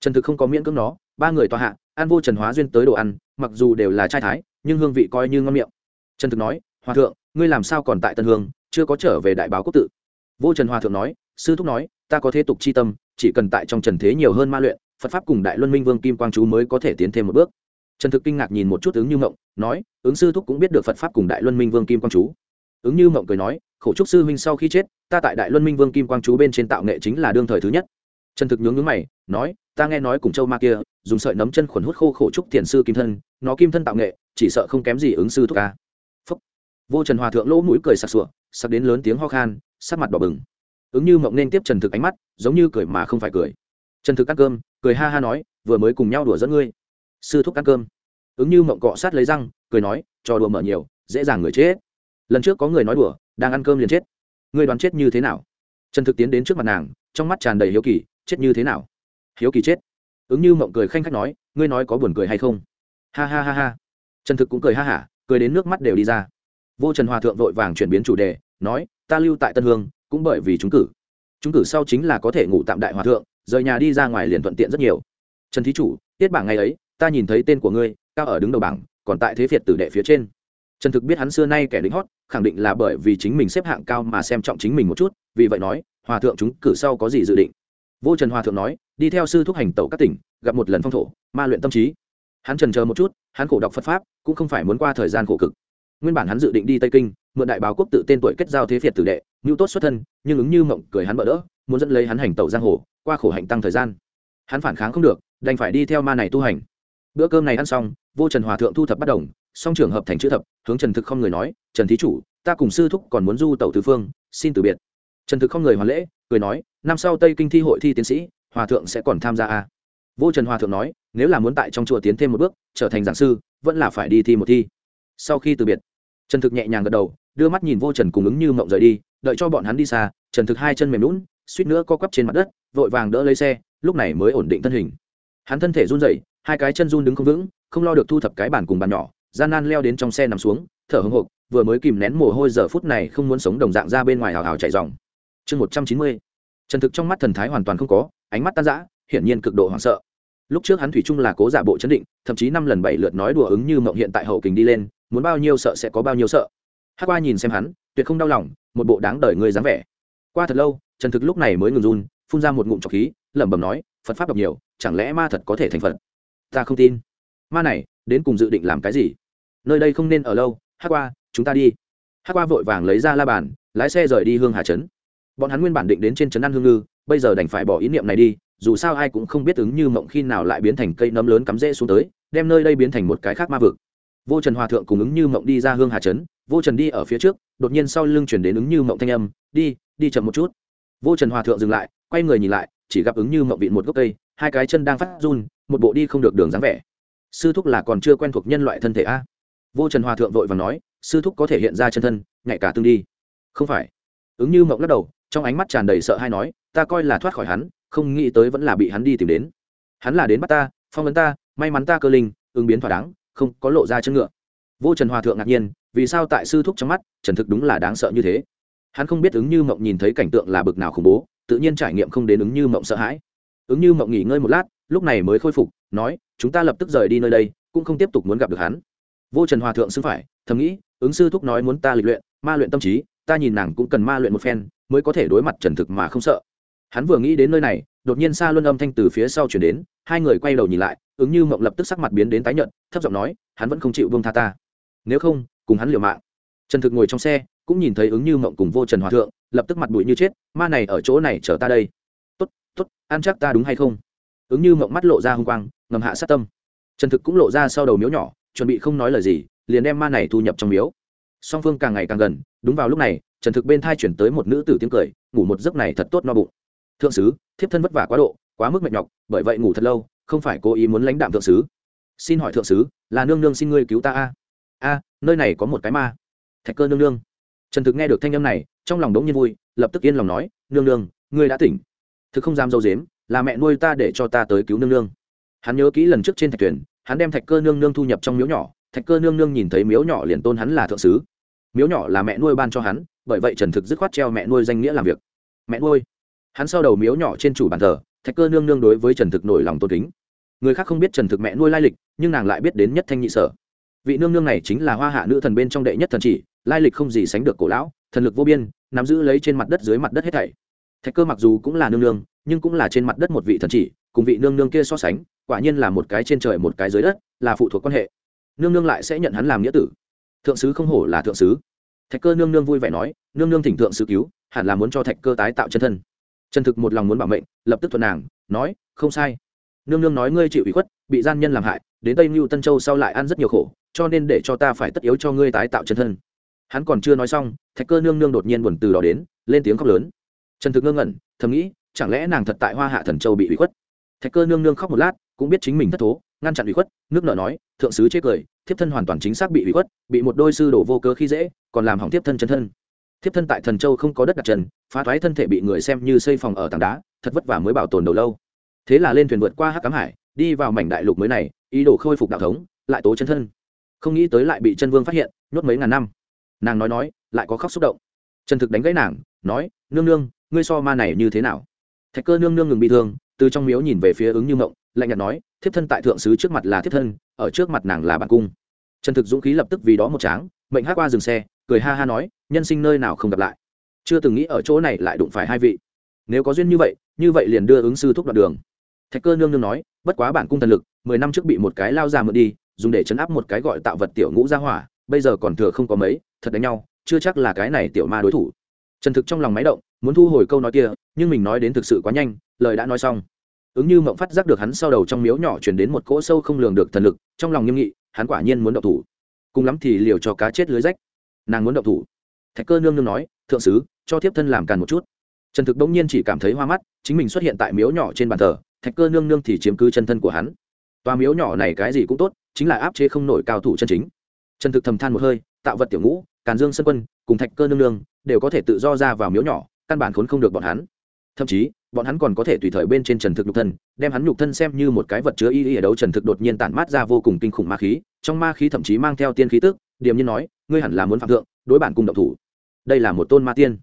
Trần thực không có miễn cưỡng nó, ba người tòa hạ, ăn vô trần hóa duyên tới đồ ăn, mặc dù đều là trai thái, nhưng hương vị coi như ngon miệng. Trần thực nói, hòa thượng, ngươi làm sao còn tại tân hương, chưa có trở về đại báo quốc tự? Vô trần hòa thượng nói, sư thúc nói, ta có thế tục c h i tâm, chỉ cần tại trong trần thế nhiều hơn ma luyện, phật pháp cùng đại luân minh vương kim quang chú mới có thể tiến thêm một bước. Trần thực kinh ngạc nhìn một chút ứng như mộng, nói, ứng sư thúc cũng biết được phật pháp cùng đại luân minh vương kim quang chú ứng như mộng cười nói, khổ trúc sư huynh sau khi chết, ta tại đại luân minh vương kim quang chú bên trên tạo nghệ chính là đương thời thứ nhất. Trần thực nhướng nhướng mày, nói, ta nghe nói cùng châu ma kia, dùng sợi nấm chân khuẩn hút khô khổ trúc thiền sư kim thân, nó kim thân tạo nghệ, chỉ sợ không kém gì ứng sư thúc ca Phúc. vô trần hòa thượng lỗ mũi cười sặc sụa, sặc đến lớn tiếng ho khan, sắc mặt đỏ bừng. Ứng như mộng nên tiếp trần thực ánh mắt, giống như cười mà không phải cười. Trần thực ăn cơm, cười ha ha nói, vừa mới cùng nhau đùa dẫn ngươi. Sư thúc ăn cơm. Ứng như mộng cọ sát lấy răng, cười nói, trò đùa mở nhiều, dễ dàng người chết lần trước có người nói đùa, đang ăn cơm liền chết. Ngươi đoán chết như thế nào? Trần thực tiến đến trước mặt nàng, trong mắt tràn đầy hiếu kỳ, chết như thế nào? Hiếu kỳ chết. Ứng như mộng cười khanh khách nói, ngươi nói có buồn cười hay không? Ha ha ha ha. Trần thực cũng cười ha hả, cười đến nước mắt đều đi ra. Vô trần hòa thượng vội vàng chuyển biến chủ đề, nói, ta lưu tại tân hương, cũng bởi vì chúng cử. Chúng cử sau chính là có thể ngủ tạm đại hòa thượng, rời nhà đi ra ngoài liền thuận tiện rất nhiều. Trần thí chủ, tiết bảng ngày ấy, ta nhìn thấy tên của ngươi, cao ở đứng đầu bảng, còn tại thế việt tử đệ phía trên trần thực biết hắn xưa nay kẻ lính hót, khẳng định là bởi vì chính mình xếp hạng cao mà xem trọng chính mình một chút, vì vậy nói, hòa thượng chúng cử sau có gì dự định? Vô trần hòa thượng nói, đi theo sư thúc hành tẩu các tỉnh, gặp một lần phong thổ, ma luyện tâm trí. Hắn trần chờ một chút, hắn khổ đọc phật pháp, cũng không phải muốn qua thời gian khổ cực. Nguyên bản hắn dự định đi tây kinh, mượn đại báo quốc tự tên tuổi kết giao thế phiệt tử đệ ngưu tốt xuất thân, nhưng ứng như mộng cười hắn bỡ đỡ, muốn dẫn lấy hắn hành tẩu giang hồ, qua khổ hạnh tăng thời gian. Hắn phản kháng không được, đành phải đi theo ma này tu hành. Bữa cơm này ăn xong, vô trần hòa thượng thu thập bắt đồng song trường hợp thành chữ thập, hướng trần thực không người nói, trần thí chủ, ta cùng sư thúc còn muốn du tẩu tứ phương, xin từ biệt. Trần thực không người hoàn lễ, cười nói, năm sau tây kinh thi hội thi tiến sĩ, hòa thượng sẽ còn tham gia a. À? vô trần hòa thượng nói, nếu là muốn tại trong chùa tiến thêm một bước, trở thành giảng sư, vẫn là phải đi thi một thi. Sau khi từ biệt, trần thực nhẹ nhàng gật đầu, đưa mắt nhìn vô trần cùng ứng như mộng rời đi, đợi cho bọn hắn đi xa, trần thực hai chân mềm lún suýt nữa co quắp trên mặt đất, vội vàng đỡ lấy xe, lúc này mới ổn định thân hình. Hắn thân thể run rẩy, hai cái chân run đứng không vững, không lo được thu thập cái bàn cùng bàn nhỏ gian nan leo đến trong xe nằm xuống, thở hưng hộp vừa mới kìm nén mồ hôi giờ phút này không muốn sống đồng dạng ra bên ngoài hào hào chạy dòng. Chương một trăm chín mươi. Trần thực trong mắt thần thái hoàn toàn không có, ánh mắt tan rã, hiển nhiên cực độ hoảng sợ. Lúc trước hắn thủy chung là cố giả bộ chấn định, thậm chí năm lần bảy lượt nói đùa ứng như mộng hiện tại hậu kình đi lên, muốn bao nhiêu sợ sẽ có bao nhiêu sợ. Hát qua nhìn xem hắn, tuyệt không đau lòng, một bộ đáng đời người dáng vẻ. Qua thật lâu, trần thực lúc này mới ngừng run, phun ra một ngụm trọc khí, lẩm bẩm nói, phật pháp đọc nhiều, chẳng lẽ ma thật có thể thành phật? Ta không tin. Ma này, đến cùng dự định làm cái gì? Nơi đây không nên ở lâu, hát qua, chúng ta đi. Hát qua vội vàng lấy ra la bàn, lái xe rời đi hương hà trấn. Bọn hắn nguyên bản định đến trên trấn ăn hương ngư, bây giờ đành phải bỏ ý niệm này đi, dù sao ai cũng không biết ứng như mộng khi nào lại biến thành cây nấm lớn cắm rễ xuống tới, đem nơi đây biến thành một cái khác ma vực. Vô trần hòa thượng cùng ứng như mộng đi ra hương hà trấn, vô trần đi ở phía trước, đột nhiên sau lưng chuyển đến ứng như mộng thanh âm, đi đi chậm một chút. Vô trần hòa thượng dừng lại, quay người nhìn lại, chỉ gặp ứng như mộng vịn một gốc cây, hai cái chân đang phát run, một bộ đi không được đường dáng vẻ. Sư thúc là còn chưa quen thuộc nhân loại thân thể a vô trần hòa thượng vội và nói, sư thúc có thể hiện ra chân thân, nhạy cả tương đi. Không phải. Ứng như mộng lắc đầu, trong ánh mắt tràn đầy sợ hay nói, ta coi là thoát khỏi hắn, không nghĩ tới vẫn là bị hắn đi tìm đến. Hắn là đến bắt ta, phong vấn ta, may mắn ta cơ linh, ứng biến thỏa đáng, không có lộ ra chân ngựa. Vô trần hòa thượng ngạc nhiên, vì sao tại sư thúc trong mắt, trần thực đúng là đáng sợ như thế? Hắn không biết ứng như mộng nhìn thấy cảnh tượng là bực nào khủng bố, tự nhiên trải nghiệm không đến ứng như mộng sợ hãi. Ứng như mộng nghỉ ngơi một lát, lúc này mới khôi phục, nói, chúng ta lập tức rời đi nơi đây, cũng không tiếp tục muốn gặp được hắn vô trần hòa thượng xưng phải, thầm nghĩ, ứng sư thúc nói muốn ta lịch luyện, ma luyện tâm trí, ta nhìn nàng cũng cần ma luyện một phen, mới có thể đối mặt trần thực mà không sợ. Hắn vừa nghĩ đến nơi này, đột nhiên xa luân âm thanh từ phía sau chuyển đến, hai người quay đầu nhìn lại, ứng như mộng lập tức sắc mặt biến đến tái nhợt, thấp giọng nói, hắn vẫn không chịu vương tha ta. Nếu không, cùng hắn liều mạng. Trần thực ngồi trong xe, cũng nhìn thấy ứng như mộng cùng vô trần hòa thượng, lập tức mặt bụi như chết, ma này ở chỗ này chở ta đây. Tốt tốt, ăn chắc ta đúng hay không? Ứng như mộng mắt lộ ra h u n g quang, ngầm hạ sát tâm. Trần thực cũng lộ ra sau đầu miếu nhỏ chuẩn bị không nói lời gì, liền đem ma này thu nhập trong miếu. Song phương càng ngày càng gần, đúng vào lúc này, trần thực bên thai chuyển tới một nữ tử tiếng cười, ngủ một giấc này thật tốt no bụng. Thượng sứ, thiếp thân vất vả quá độ, quá mức mệt nhọc, bởi vậy ngủ thật lâu, không phải cố ý muốn lãnh đạm thượng sứ. Xin hỏi thượng sứ, là nương nương xin ngươi cứu ta a. A, nơi này có một cái ma. Thạch cơ nương nương. Trần thực nghe được thanh âm này, trong lòng đống nhiên vui, lập tức yên lòng nói, nương nương, ngươi đã tỉnh. Thực không dám dâu dếm là mẹ nuôi ta để cho ta tới cứu nương nương. Hắn nhớ kỹ lần trước trên thạch tuyển hắn đem thạch cơ nương nương thu nhập trong miếu nhỏ, thạch cơ nương nương nhìn thấy miếu nhỏ liền tôn hắn là thượng sứ. Miếu nhỏ là mẹ nuôi ban cho hắn, bởi vậy trần thực dứt khoát treo mẹ nuôi danh nghĩa làm việc. Mẹ nuôi? Hắn sau đầu miếu nhỏ trên chủ bàn thờ, thạch cơ nương nương đối với trần thực nổi lòng tôn kính. Người khác không biết trần thực mẹ nuôi lai lịch, nhưng nàng lại biết đến nhất thanh nhị sở. Vị nương nương này chính là hoa hạ nữ thần bên trong đệ nhất thần chỉ, lai lịch không gì sánh được cổ lão, thần lực vô biên, nắm giữ lấy trên mặt đất dưới mặt đất hết thảy. Thạch cơ mặc dù cũng là nương nương, nhưng cũng là trên mặt đất một vị thần chỉ, cùng vị nương nương kia so sánh quả nhiên là một cái trên trời một cái dưới đất, là phụ thuộc quan hệ. Nương nương lại sẽ nhận hắn làm nghĩa tử. Thượng sứ không hổ là thượng sứ. Thạch cơ nương nương vui vẻ nói, nương nương thỉnh thượng sứ cứu, hẳn là muốn cho thạch cơ tái tạo chân thân. Chân thực một lòng muốn bảo mệnh, lập tức thuận nàng, nói, không sai. Nương nương nói ngươi chịu ủy khuất, bị gian nhân làm hại, đến tây mưu tân châu sau lại ăn rất nhiều khổ, cho nên để cho ta phải tất yếu cho ngươi tái tạo chân thân. Hắn còn chưa nói xong, thạch cơ nương nương đột nhiên buồn từ đó đến, lên tiếng khóc lớn. Trần thực ngơ ngẩn, thầm nghĩ, chẳng lẽ nàng thật tại hoa hạ thần châu bị ủy khuất? Thạch cơ nương nương khóc một lát cũng biết chính mình thất thố, ngăn chặn ủy khuất, nước nợ nói, thượng sứ chế cười, thiếp thân hoàn toàn chính xác bị ủy khuất, bị một đôi sư đổ vô cớ khi dễ, còn làm hỏng thiếp thân chân thân. Thiếp thân tại thần châu không có đất đặt trần, phá thoái thân thể bị người xem như xây phòng ở tảng đá, thật vất vả mới bảo tồn đầu lâu. Thế là lên thuyền vượt qua hắc cám hải, đi vào mảnh đại lục mới này, ý đồ khôi phục đạo thống, lại tố chân thân. Không nghĩ tới lại bị chân vương phát hiện, nhốt mấy ngàn năm. Nàng nói nói, lại có khóc xúc động. Trần thực đánh gãy nàng, nói, nương nương, ngươi so ma này như thế nào? Thạch cơ nương nương ngừng bị thương từ trong miếu nhìn về phía ứng như mộng, lạnh nhạt nói, thiếp thân tại thượng sứ trước mặt là thiếp thân, ở trước mặt nàng là bản cung. Trần thực dũng khí lập tức vì đó một tráng, mệnh hát qua dừng xe, cười ha ha nói, nhân sinh nơi nào không gặp lại. Chưa từng nghĩ ở chỗ này lại đụng phải hai vị. Nếu có duyên như vậy như vậy liền đưa ứng sư thúc đoạn đường. Thạch cơ nương nương nói, bất quá bản cung thần lực, mười năm trước bị một cái lao ra mượn đi, dùng để chấn áp một cái gọi tạo vật tiểu ngũ ra hỏa, bây giờ còn thừa không có mấy, thật đánh nhau, chưa chắc là cái này tiểu ma đối thủ. Trần thực trong lòng máy động muốn thu hồi câu nói kia, nhưng mình nói đến thực sự quá nhanh, lời đã nói xong. Ứng như mộng phát giác được hắn sau đầu trong miếu nhỏ chuyển đến một cỗ sâu không lường được thần lực, trong lòng nghiêm nghị, hắn quả nhiên muốn động thủ. Cùng lắm thì liều cho cá chết lưới rách. Nàng muốn động thủ. Thạch cơ nương nương nói, thượng sứ, cho thiếp thân làm càn một chút. Trần thực bỗng nhiên chỉ cảm thấy hoa mắt, chính mình xuất hiện tại miếu nhỏ trên bàn thờ, thạch cơ nương nương thì chiếm cứ chân thân của hắn. Toa miếu nhỏ này cái gì cũng tốt, chính là áp chế không nổi cao thủ chân chính. Trần thực thầm than một hơi, tạo vật tiểu ngũ, càn dương sân quân, cùng thạch cơ nương nương, đều có thể tự do ra vào miếu nhỏ căn bản khốn không được bọn hắn. Thậm chí, bọn hắn còn có thể tùy thời bên trên trần thực nhục thân, đem hắn nhục thân xem như một cái vật chứa y y ở đấu trần thực đột nhiên tản mát ra vô cùng kinh khủng ma khí, trong ma khí thậm chí mang theo tiên khí tức, điềm nhiên nói, ngươi hẳn là muốn phạm thượng, đối bản cùng động thủ. Đây là một tôn ma tiên.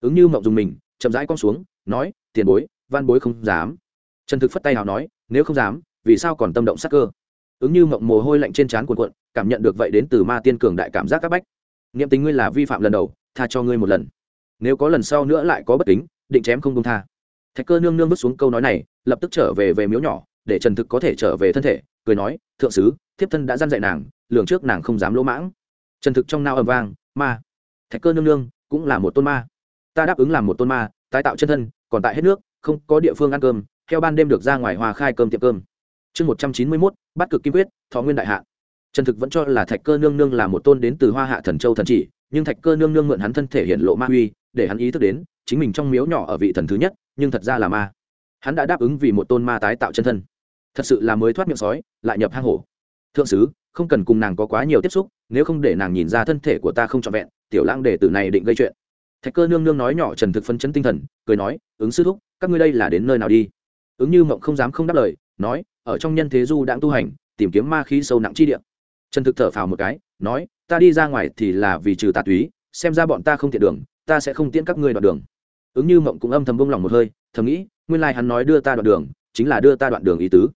Ứng như mộng dùng mình, chậm rãi con xuống, nói, tiền bối van bối không dám. Trần thực phất tay nào nói, nếu không dám, vì sao còn tâm động sắc cơ? Ứng như mộng mồ hôi lạnh trên trán cuộn cuộn, cảm nhận được vậy đến từ ma tiên cường đại cảm giác các bách. Nghiệm tính ngươi là vi phạm lần đầu, tha cho ngươi một lần nếu có lần sau nữa lại có bất kính, định chém không công tha. Thạch cơ nương nương bước xuống câu nói này, lập tức trở về về miếu nhỏ, để trần thực có thể trở về thân thể, cười nói, thượng sứ, thiếp thân đã dăn dạy nàng, lường trước nàng không dám lỗ mãng. Trần thực trong nao ầm vang, ma. Thạch cơ nương nương cũng là một tôn ma. Ta đáp ứng làm một tôn ma, tái tạo chân thân, còn tại hết nước, không có địa phương ăn cơm, theo ban đêm được ra ngoài hòa khai cơm tiệm cơm. Chương một trăm chín mươi mốt bắt cực kim quyết, thọ nguyên đại hạ. Trần thực vẫn cho là thạch cơ nương nương là một tôn đến từ hoa hạ thần châu thần chỉ, nhưng thạch cơ nương nương mượn hắn thân thể hiện lộ ma uy để hắn ý thức đến, chính mình trong miếu nhỏ ở vị thần thứ nhất, nhưng thật ra là ma. Hắn đã đáp ứng vì một tôn ma tái tạo chân thân. Thật sự là mới thoát miệng sói, lại nhập hang hổ. Thượng sứ, không cần cùng nàng có quá nhiều tiếp xúc, nếu không để nàng nhìn ra thân thể của ta không trọn vẹn, tiểu lãng để tử này định gây chuyện. Thạch cơ nương nương nói nhỏ trần thực phân chấn tinh thần, cười nói, ứng sư thúc, các ngươi đây là đến nơi nào đi? Ứng như mộng không dám không đáp lời, nói, ở trong nhân thế du đang tu hành, tìm kiếm ma khí sâu nặng chi địa. Trần thực thở phào một cái, nói, ta đi ra ngoài thì là vì trừ tà túy, xem ra bọn ta không tiện đường ta sẽ không tiễn các ngươi đoạn đường. Ứng như mộng cũng âm thầm bông lòng một hơi, thầm nghĩ, nguyên lai hắn nói đưa ta đoạn đường, chính là đưa ta đoạn đường ý tứ.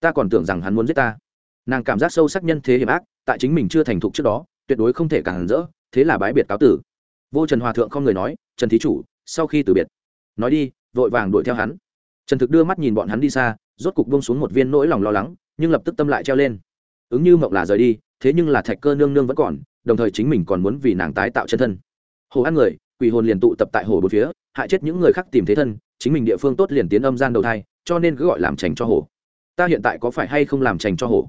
Ta còn tưởng rằng hắn muốn giết ta. Nàng cảm giác sâu sắc nhân thế hiểm ác, tại chính mình chưa thành thục trước đó, tuyệt đối không thể càng rỡ, thế là bái biệt cáo tử. Vô trần hòa thượng không người nói, trần thí chủ, sau khi từ biệt. Nói đi, vội vàng đuổi theo hắn. Trần thực đưa mắt nhìn bọn hắn đi xa, rốt cục bông xuống một viên nỗi lòng lo lắng, nhưng lập tức tâm lại treo lên. Ứng như mộng là rời đi, thế nhưng là thạch cơ nương nương vẫn còn, đồng thời chính mình còn muốn vì nàng tái tạo chân thân. Hồ ăn người quỷ hồn liền tụ tập tại hồ bốn phía, hại chết những người khác tìm thế thân, chính mình địa phương tốt liền tiến âm gian đầu thai, cho nên cứ gọi làm trành cho hồ. Ta hiện tại có phải hay không làm trành cho hồ?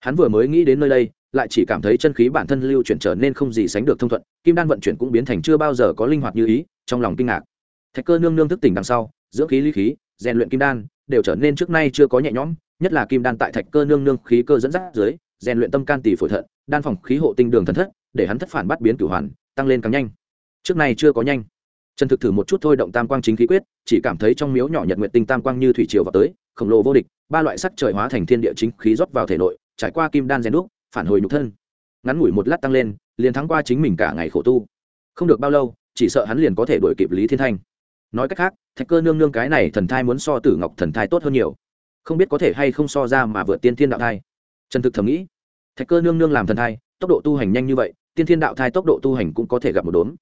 Hắn vừa mới nghĩ đến nơi đây, lại chỉ cảm thấy chân khí bản thân lưu chuyển trở nên không gì sánh được thông thuận, kim đan vận chuyển cũng biến thành chưa bao giờ có linh hoạt như ý, trong lòng kinh ngạc. Thạch cơ nương nương thức tỉnh đằng sau, dưỡng khí lý khí, rèn luyện kim đan, đều trở nên trước nay chưa có nhẹ nhõm, nhất là kim đan tại thạch cơ nương nương khí cơ dẫn dắt dưới, rèn luyện tâm can tỷ phổi thận, đan phòng khí hộ tinh đường thần thất, để hắn thất phản bắt biến cửu hoàn, tăng lên càng nhanh trước này chưa có nhanh. Trần thực thử một chút thôi động tam quang chính khí quyết, chỉ cảm thấy trong miếu nhỏ nhật nguyện tinh tam quang như thủy triều vào tới, khổng lồ vô địch, ba loại sắc trời hóa thành thiên địa chính khí rót vào thể nội, trải qua kim đan rèn đúc, phản hồi nhục thân. Ngắn ngủi một lát tăng lên, liền thắng qua chính mình cả ngày khổ tu. Không được bao lâu, chỉ sợ hắn liền có thể đuổi kịp lý thiên thanh. Nói cách khác, thạch cơ nương nương cái này thần thai muốn so tử ngọc thần thai tốt hơn nhiều. Không biết có thể hay không so ra mà vượt tiên thiên đạo thai. Trần thực thầm nghĩ. Thạch cơ nương nương làm thần thai, tốc độ tu hành nhanh như vậy, tiên thiên đạo thai tốc độ tu hành cũng có thể gặp một đốm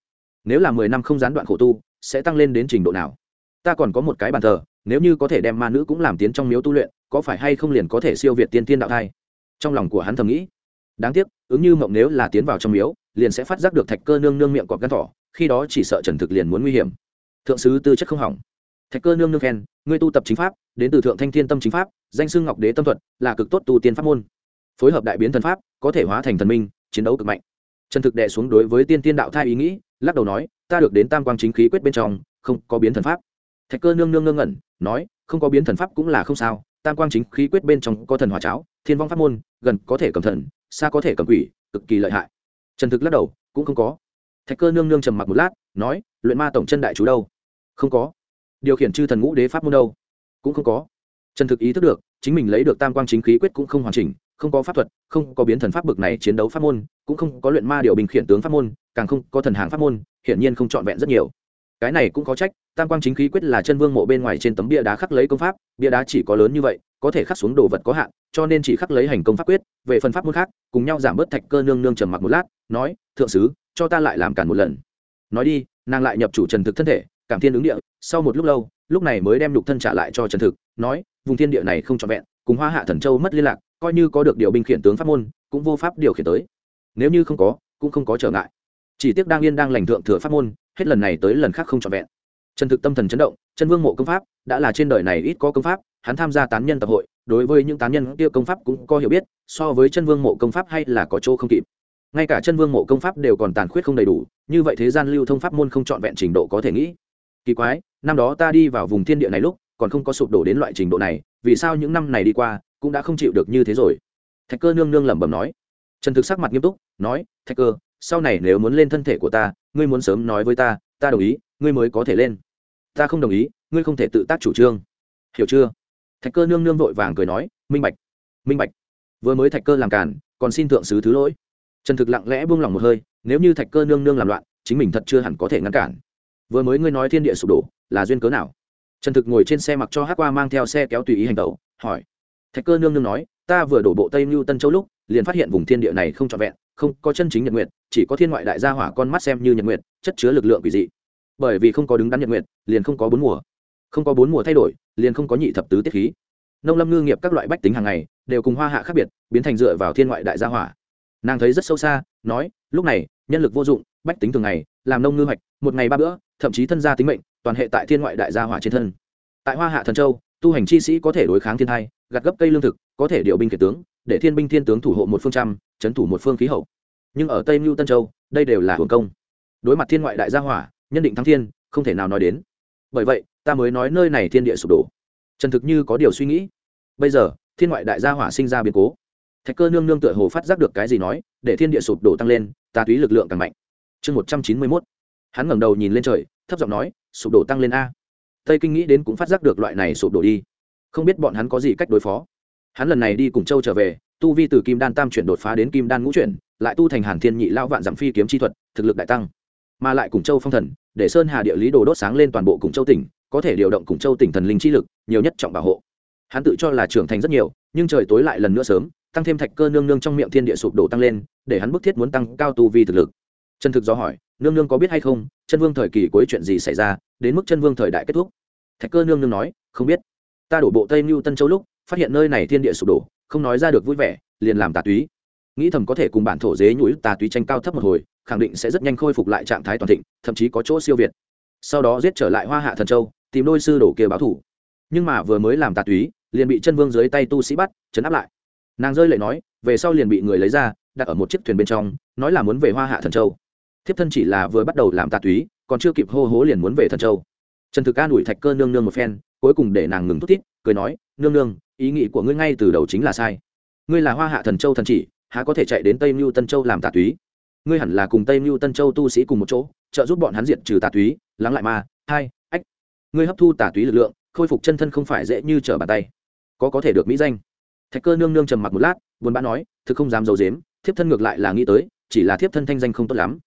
nếu là mười năm không gián đoạn khổ tu, sẽ tăng lên đến trình độ nào? Ta còn có một cái bàn thờ, nếu như có thể đem ma nữ cũng làm tiến trong miếu tu luyện, có phải hay không liền có thể siêu việt tiên tiên đạo thai? Trong lòng của hắn thầm nghĩ. Đáng tiếc, ứng như mộng nếu là tiến vào trong miếu, liền sẽ phát giác được thạch cơ nương nương miệng cọp gắn thỏ, khi đó chỉ sợ trần thực liền muốn nguy hiểm. Thượng sứ tư chất không hỏng. Thạch cơ nương nương khen, ngươi tu tập chính pháp, đến từ thượng thanh thiên tâm chính pháp, danh sư ngọc đế tâm thuật, là cực tốt tu tiên pháp môn. Phối hợp đại biến thần pháp, có thể hóa thành thần minh, chiến đấu cực mạnh trần thực đệ xuống đối với tiên tiên đạo thai ý nghĩ, lắc đầu nói, ta được đến tam quang chính khí quyết bên trong, không có biến thần pháp. Thạch cơ nương nương ngơ ngẩn, nói, không có biến thần pháp cũng là không sao, tam quang chính khí quyết bên trong có thần hòa cháo, thiên vong pháp môn, gần có thể cầm thần, xa có thể cầm quỷ, cực kỳ lợi hại. Trần thực lắc đầu, cũng không có. Thạch cơ nương nương trầm mặc một lát, nói, luyện ma tổng chân đại chú đâu? Không có. Điều khiển chư thần ngũ đế pháp môn đâu? Cũng không có. Trần thực ý thức được, chính mình lấy được tam quang chính khí quyết cũng không hoàn chỉnh không có pháp thuật, không có biến thần pháp bực này chiến đấu pháp môn, cũng không có luyện ma điều bình khiển tướng pháp môn, càng không có thần hàng pháp môn, hiển nhiên không trọn vẹn rất nhiều. Cái này cũng có trách, tam quang chính khí quyết là chân vương mộ bên ngoài trên tấm bia đá khắc lấy công pháp, bia đá chỉ có lớn như vậy, có thể khắc xuống đồ vật có hạn, cho nên chỉ khắc lấy hành công pháp quyết, về phần pháp môn khác, cùng nhau giảm bớt thạch cơ nương nương trầm mặc một lát, nói, thượng sứ, cho ta lại làm cản một lần. Nói đi, nàng lại nhập chủ trần thực thân thể, cảm thiên ứng địa, sau một lúc lâu, lúc này mới đem lục thân trả lại cho trần thực, nói, vùng thiên địa này không trọn vẹn, cùng hoa hạ thần châu mất liên lạc coi như có được điều binh khiển tướng pháp môn, cũng vô pháp điều khiển tới. Nếu như không có, cũng không có trở ngại. Chỉ tiếc đang yên đang lành thượng thừa pháp môn, hết lần này tới lần khác không trọn vẹn. Trần thực tâm thần chấn động chân vương mộ công pháp, đã là trên đời này ít có công pháp, hắn tham gia tán nhân tập hội, đối với những tán nhân kia công pháp cũng có hiểu biết, so với chân vương mộ công pháp hay là có chỗ không kịp. Ngay cả chân vương mộ công pháp đều còn tàn khuyết không đầy đủ, như vậy thế gian lưu thông pháp môn không trọn vẹn trình độ có thể nghĩ. Kỳ quái, năm đó ta đi vào vùng thiên địa này lúc, còn không có sụp đổ đến loại trình độ này, vì sao những năm này đi qua cũng đã không chịu được như thế rồi. Thạch cơ nương nương lẩm bẩm nói. Trần thực sắc mặt nghiêm túc, nói, thạch cơ, sau này nếu muốn lên thân thể của ta, ngươi muốn sớm nói với ta ta đồng ý, ngươi mới có thể lên. Ta không đồng ý, ngươi không thể tự tác chủ trương. Hiểu chưa? Thạch cơ nương nương vội vàng cười nói, minh bạch minh bạch. Vừa mới thạch cơ làm cản còn xin thượng sứ thứ lỗi. Trần thực lặng lẽ buông lỏng một hơi, nếu như thạch cơ nương nương làm loạn, chính mình thật chưa hẳn có thể ngăn cản. Vừa mới ngươi nói thiên địa sụp đổ, là duyên cớ nào? Trần thực ngồi trên xe mặc cho hát qua mang theo xe kéo tùy ý hành tẩu, hỏi thạch cơ nương nương nói ta vừa đổ bộ tây mưu tân châu lúc liền phát hiện vùng thiên địa này không trọn vẹn không có chân chính nhật nguyệt, chỉ có thiên ngoại đại gia hỏa con mắt xem như nhật nguyệt, chất chứa lực lượng quỷ dị. Bởi vì không có đứng đắn nhật nguyệt, liền không có bốn mùa. Không có bốn mùa thay đổi liền không có nhị thập tứ tiết khí. Nông lâm ngư nghiệp các loại bách tính hàng ngày đều cùng hoa hạ khác biệt biến thành dựa vào thiên ngoại đại gia hỏa. Nàng thấy rất sâu xa nói lúc này nhân lực vô dụng bách tính thường ngày làm nông ngư hoạch một ngày ba bữa thậm chí thân gia tính mệnh toàn hệ tại thiên ngoại đại gia hỏa trên thân. Tại hoa hạ thần châu tu hành chi sĩ có thể đối kháng thiên thai gặt gấp cây lương thực, có thể điều binh kiệt tướng, để thiên binh thiên tướng thủ hộ một phương trăm trấn thủ một phương khí hậu. Nhưng ở tây mưu tân châu, đây đều là hưởng công. Đối mặt thiên ngoại đại gia hỏa, nhân định thắng thiên, không thể nào nói đến. Bởi vậy, ta mới nói nơi này thiên địa sụp đổ. Trần thực như có điều suy nghĩ. Bây giờ, thiên ngoại đại gia hỏa sinh ra biến cố. Thạch cơ nương nương tựa hồ phát giác được cái gì nói, để thiên địa sụp đổ tăng lên, ta túy lực lượng càng mạnh. Chương một trăm chín mươi mốt. Hắn ngẩng đầu nhìn lên trời, thấp giọng nói, sụp đổ tăng lên a. Tây kinh nghĩ đến cũng phát giác được loại này sụp đổ đi không biết bọn hắn có gì cách đối phó. Hắn lần này đi cùng châu trở về, tu vi từ kim đan tam chuyển đột phá đến kim đan ngũ chuyển, lại tu thành hàn thiên nhị lao vạn giảm phi kiếm chi thuật, thực lực đại tăng. Mà lại cùng châu phong thần, để sơn hà địa lý đồ đốt sáng lên toàn bộ cùng châu tỉnh, có thể điều động cùng châu tỉnh thần linh chi lực, nhiều nhất trọng bảo hộ. Hắn tự cho là trưởng thành rất nhiều, nhưng trời tối lại lần nữa sớm, tăng thêm thạch cơ nương nương trong miệng thiên địa sụp đổ tăng lên, để hắn bức thiết muốn tăng cao tu vi thực lực. Chân thực do hỏi, nương nương có biết hay không, chân vương thời kỳ cuối chuyện gì xảy ra, đến mức chân vương thời đại kết thúc? Thạch cơ nương nương nói, không biết ta đổ bộ tây mưu tân châu lúc, phát hiện nơi này thiên địa sụp đổ, không nói ra được vui vẻ, liền làm tà túy. Nghĩ thầm có thể cùng bản thổ dế nhũi tà túy tranh cao thấp một hồi, khẳng định sẽ rất nhanh khôi phục lại trạng thái toàn thịnh, thậm chí có chỗ siêu việt. Sau đó giết trở lại hoa hạ thần châu, tìm đôi sư đổ kia báo thủ. Nhưng mà vừa mới làm tà túy, liền bị chân vương dưới tay tu sĩ bắt chấn áp lại. Nàng rơi lệ nói, về sau liền bị người lấy ra, đặt ở một chiếc thuyền bên trong, nói là muốn về hoa hạ thần châu. Thiếp thân chỉ là vừa bắt đầu làm tà túy, còn chưa kịp hô hố liền muốn về thần châu. Trần thực an ủi thạch cơ nương nương một phen cuối cùng để nàng ngừng thút thít, cười nói, nương nương, ý nghĩ của ngươi ngay từ đầu chính là sai. Ngươi là hoa hạ thần châu thần chỉ, há có thể chạy đến tây mưu tân châu làm tà túy? Ngươi hẳn là cùng tây mưu tân châu tu sĩ cùng một chỗ, trợ giúp bọn hắn diệt trừ tà túy, lắng lại ma hai ách. Ngươi hấp thu tà túy lực lượng, khôi phục chân thân không phải dễ như trở bàn tay. Có có thể được mỹ danh. Thạch cơ nương nương trầm mặc một lát, buồn bã nói, thực không dám d i ấ u dếm thiếp thân ngược lại là nghĩ tới, chỉ là thiếp thân thanh danh không tốt lắm.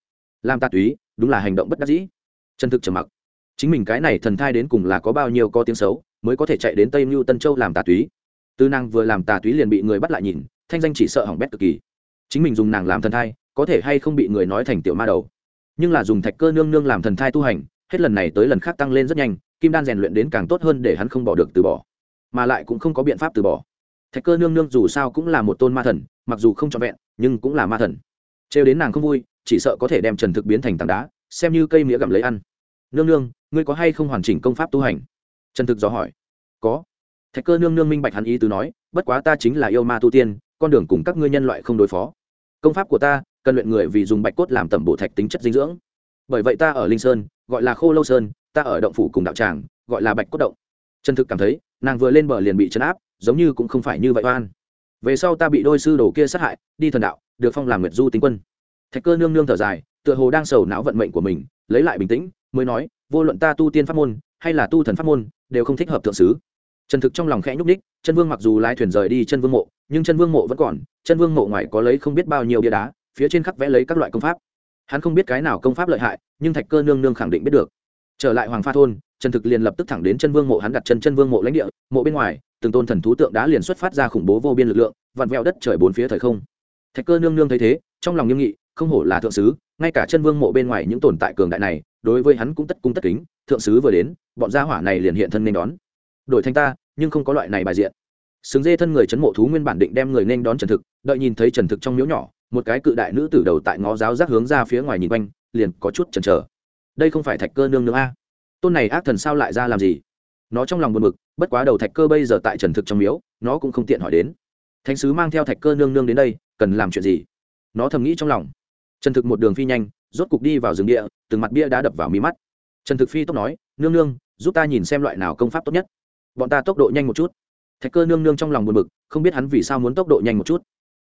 Làm tà túy, đúng là hành động bất đắc dĩ. Chân thực trầm mặc chính mình cái này thần thai đến cùng là có bao nhiêu có tiếng xấu, mới có thể chạy đến tây mưu tân châu làm tà túy. Tư năng vừa làm tà túy liền bị người bắt lại nhìn, thanh danh chỉ sợ hỏng bét cực kỳ. Chính mình dùng nàng làm thần thai, có thể hay không bị người nói thành tiểu ma đầu. Nhưng là dùng thạch cơ nương nương làm thần thai tu hành, hết lần này tới lần khác tăng lên rất nhanh, kim đan rèn luyện đến càng tốt hơn để hắn không bỏ được từ bỏ. Mà lại cũng không có biện pháp từ bỏ. Thạch cơ nương nương dù sao cũng là một tôn ma thần, mặc dù không trọn vẹn, nhưng cũng là ma thần. Trêu đến nàng không vui, chỉ sợ có thể đem trần thực biến thành tảng đá, xem như cây mía gặm lấy ăn. Nương nương ngươi có hay không hoàn chỉnh công pháp tu hành? Trần thực dò hỏi. Có. Thạch cơ nương nương minh bạch hắn ý tứ nói, bất quá ta chính là yêu ma tu tiên, con đường cùng các ngươi nhân loại không đối phó. Công pháp của ta, cần luyện người vì dùng bạch cốt làm tẩm bổ thạch tính chất dinh dưỡng. Bởi vậy ta ở linh sơn, gọi là khô lâu sơn, ta ở động phủ cùng đạo tràng, gọi là bạch cốt động. Trần thực cảm thấy, nàng vừa lên bờ liền bị chấn áp, giống như cũng không phải như vậy oan. Về sau ta bị đôi sư đồ kia sát hại, đi thần đạo, được phong làm nguyệt du tính quân. Thạch cơ nương nương thở dài, tựa hồ đang sầu não vận mệnh của mình, lấy lại bình tĩnh, mới nói vô luận ta tu tiên pháp môn, hay là tu thần pháp môn, đều không thích hợp thượng sứ. Trần thực trong lòng khẽ nhúc ních chân vương mặc dù lái thuyền rời đi chân vương mộ, nhưng chân vương mộ vẫn còn, chân vương mộ ngoài có lấy không biết bao nhiêu bia đá, phía trên khắc vẽ lấy các loại công pháp. Hắn không biết cái nào công pháp lợi hại, nhưng thạch cơ nương nương khẳng định biết được. Trở lại hoàng pha thôn, trần thực liền lập tức thẳng đến chân vương mộ, hắn đặt chân chân vương mộ lãnh địa, mộ bên ngoài, từng tôn thần thú tượng đã liền xuất phát ra khủng bố vô biên lực lượng, vặn vẹo đất trời bốn phía thời không. Thạch cơ nương nương thấy thế, trong lòng nghiêm nghị, không hổ là thượng sứ ngay cả chân vương mộ bên ngoài những tồn tại cường đại này, đối với hắn cũng tất cung tất kính, thượng sứ vừa đến, bọn gia hỏa này liền hiện thân nên đón. Đổi thành ta, nhưng không có loại này bài diện. Xứng dê thân người chấn mộ thú nguyên bản định đem người nên đón trần thực, đợi nhìn thấy trần thực trong miếu nhỏ, một cái cự đại nữ tử đầu tại ngó giáo giác hướng ra phía ngoài nhìn quanh, liền có chút chần chờ. Đây không phải thạch cơ nương nương a? Tôn này ác thần sao lại ra làm gì? Nó trong lòng buồn bực, bất quá đầu thạch cơ bây giờ tại trần thực trong miếu, nó cũng không tiện hỏi đến. Thánh sứ mang theo thạch cơ nương nương đến đây, cần làm chuyện gì? Nó thầm nghĩ trong lòng trần thực một đường phi nhanh, rốt cục đi vào rừng địa, từng mặt bia đã đập vào mí mắt. Trần thực phi tốc nói, nương nương, giúp ta nhìn xem loại nào công pháp tốt nhất. Bọn ta tốc độ nhanh một chút. Thạch cơ nương nương trong lòng buồn bực, không biết hắn vì sao muốn tốc độ nhanh một chút.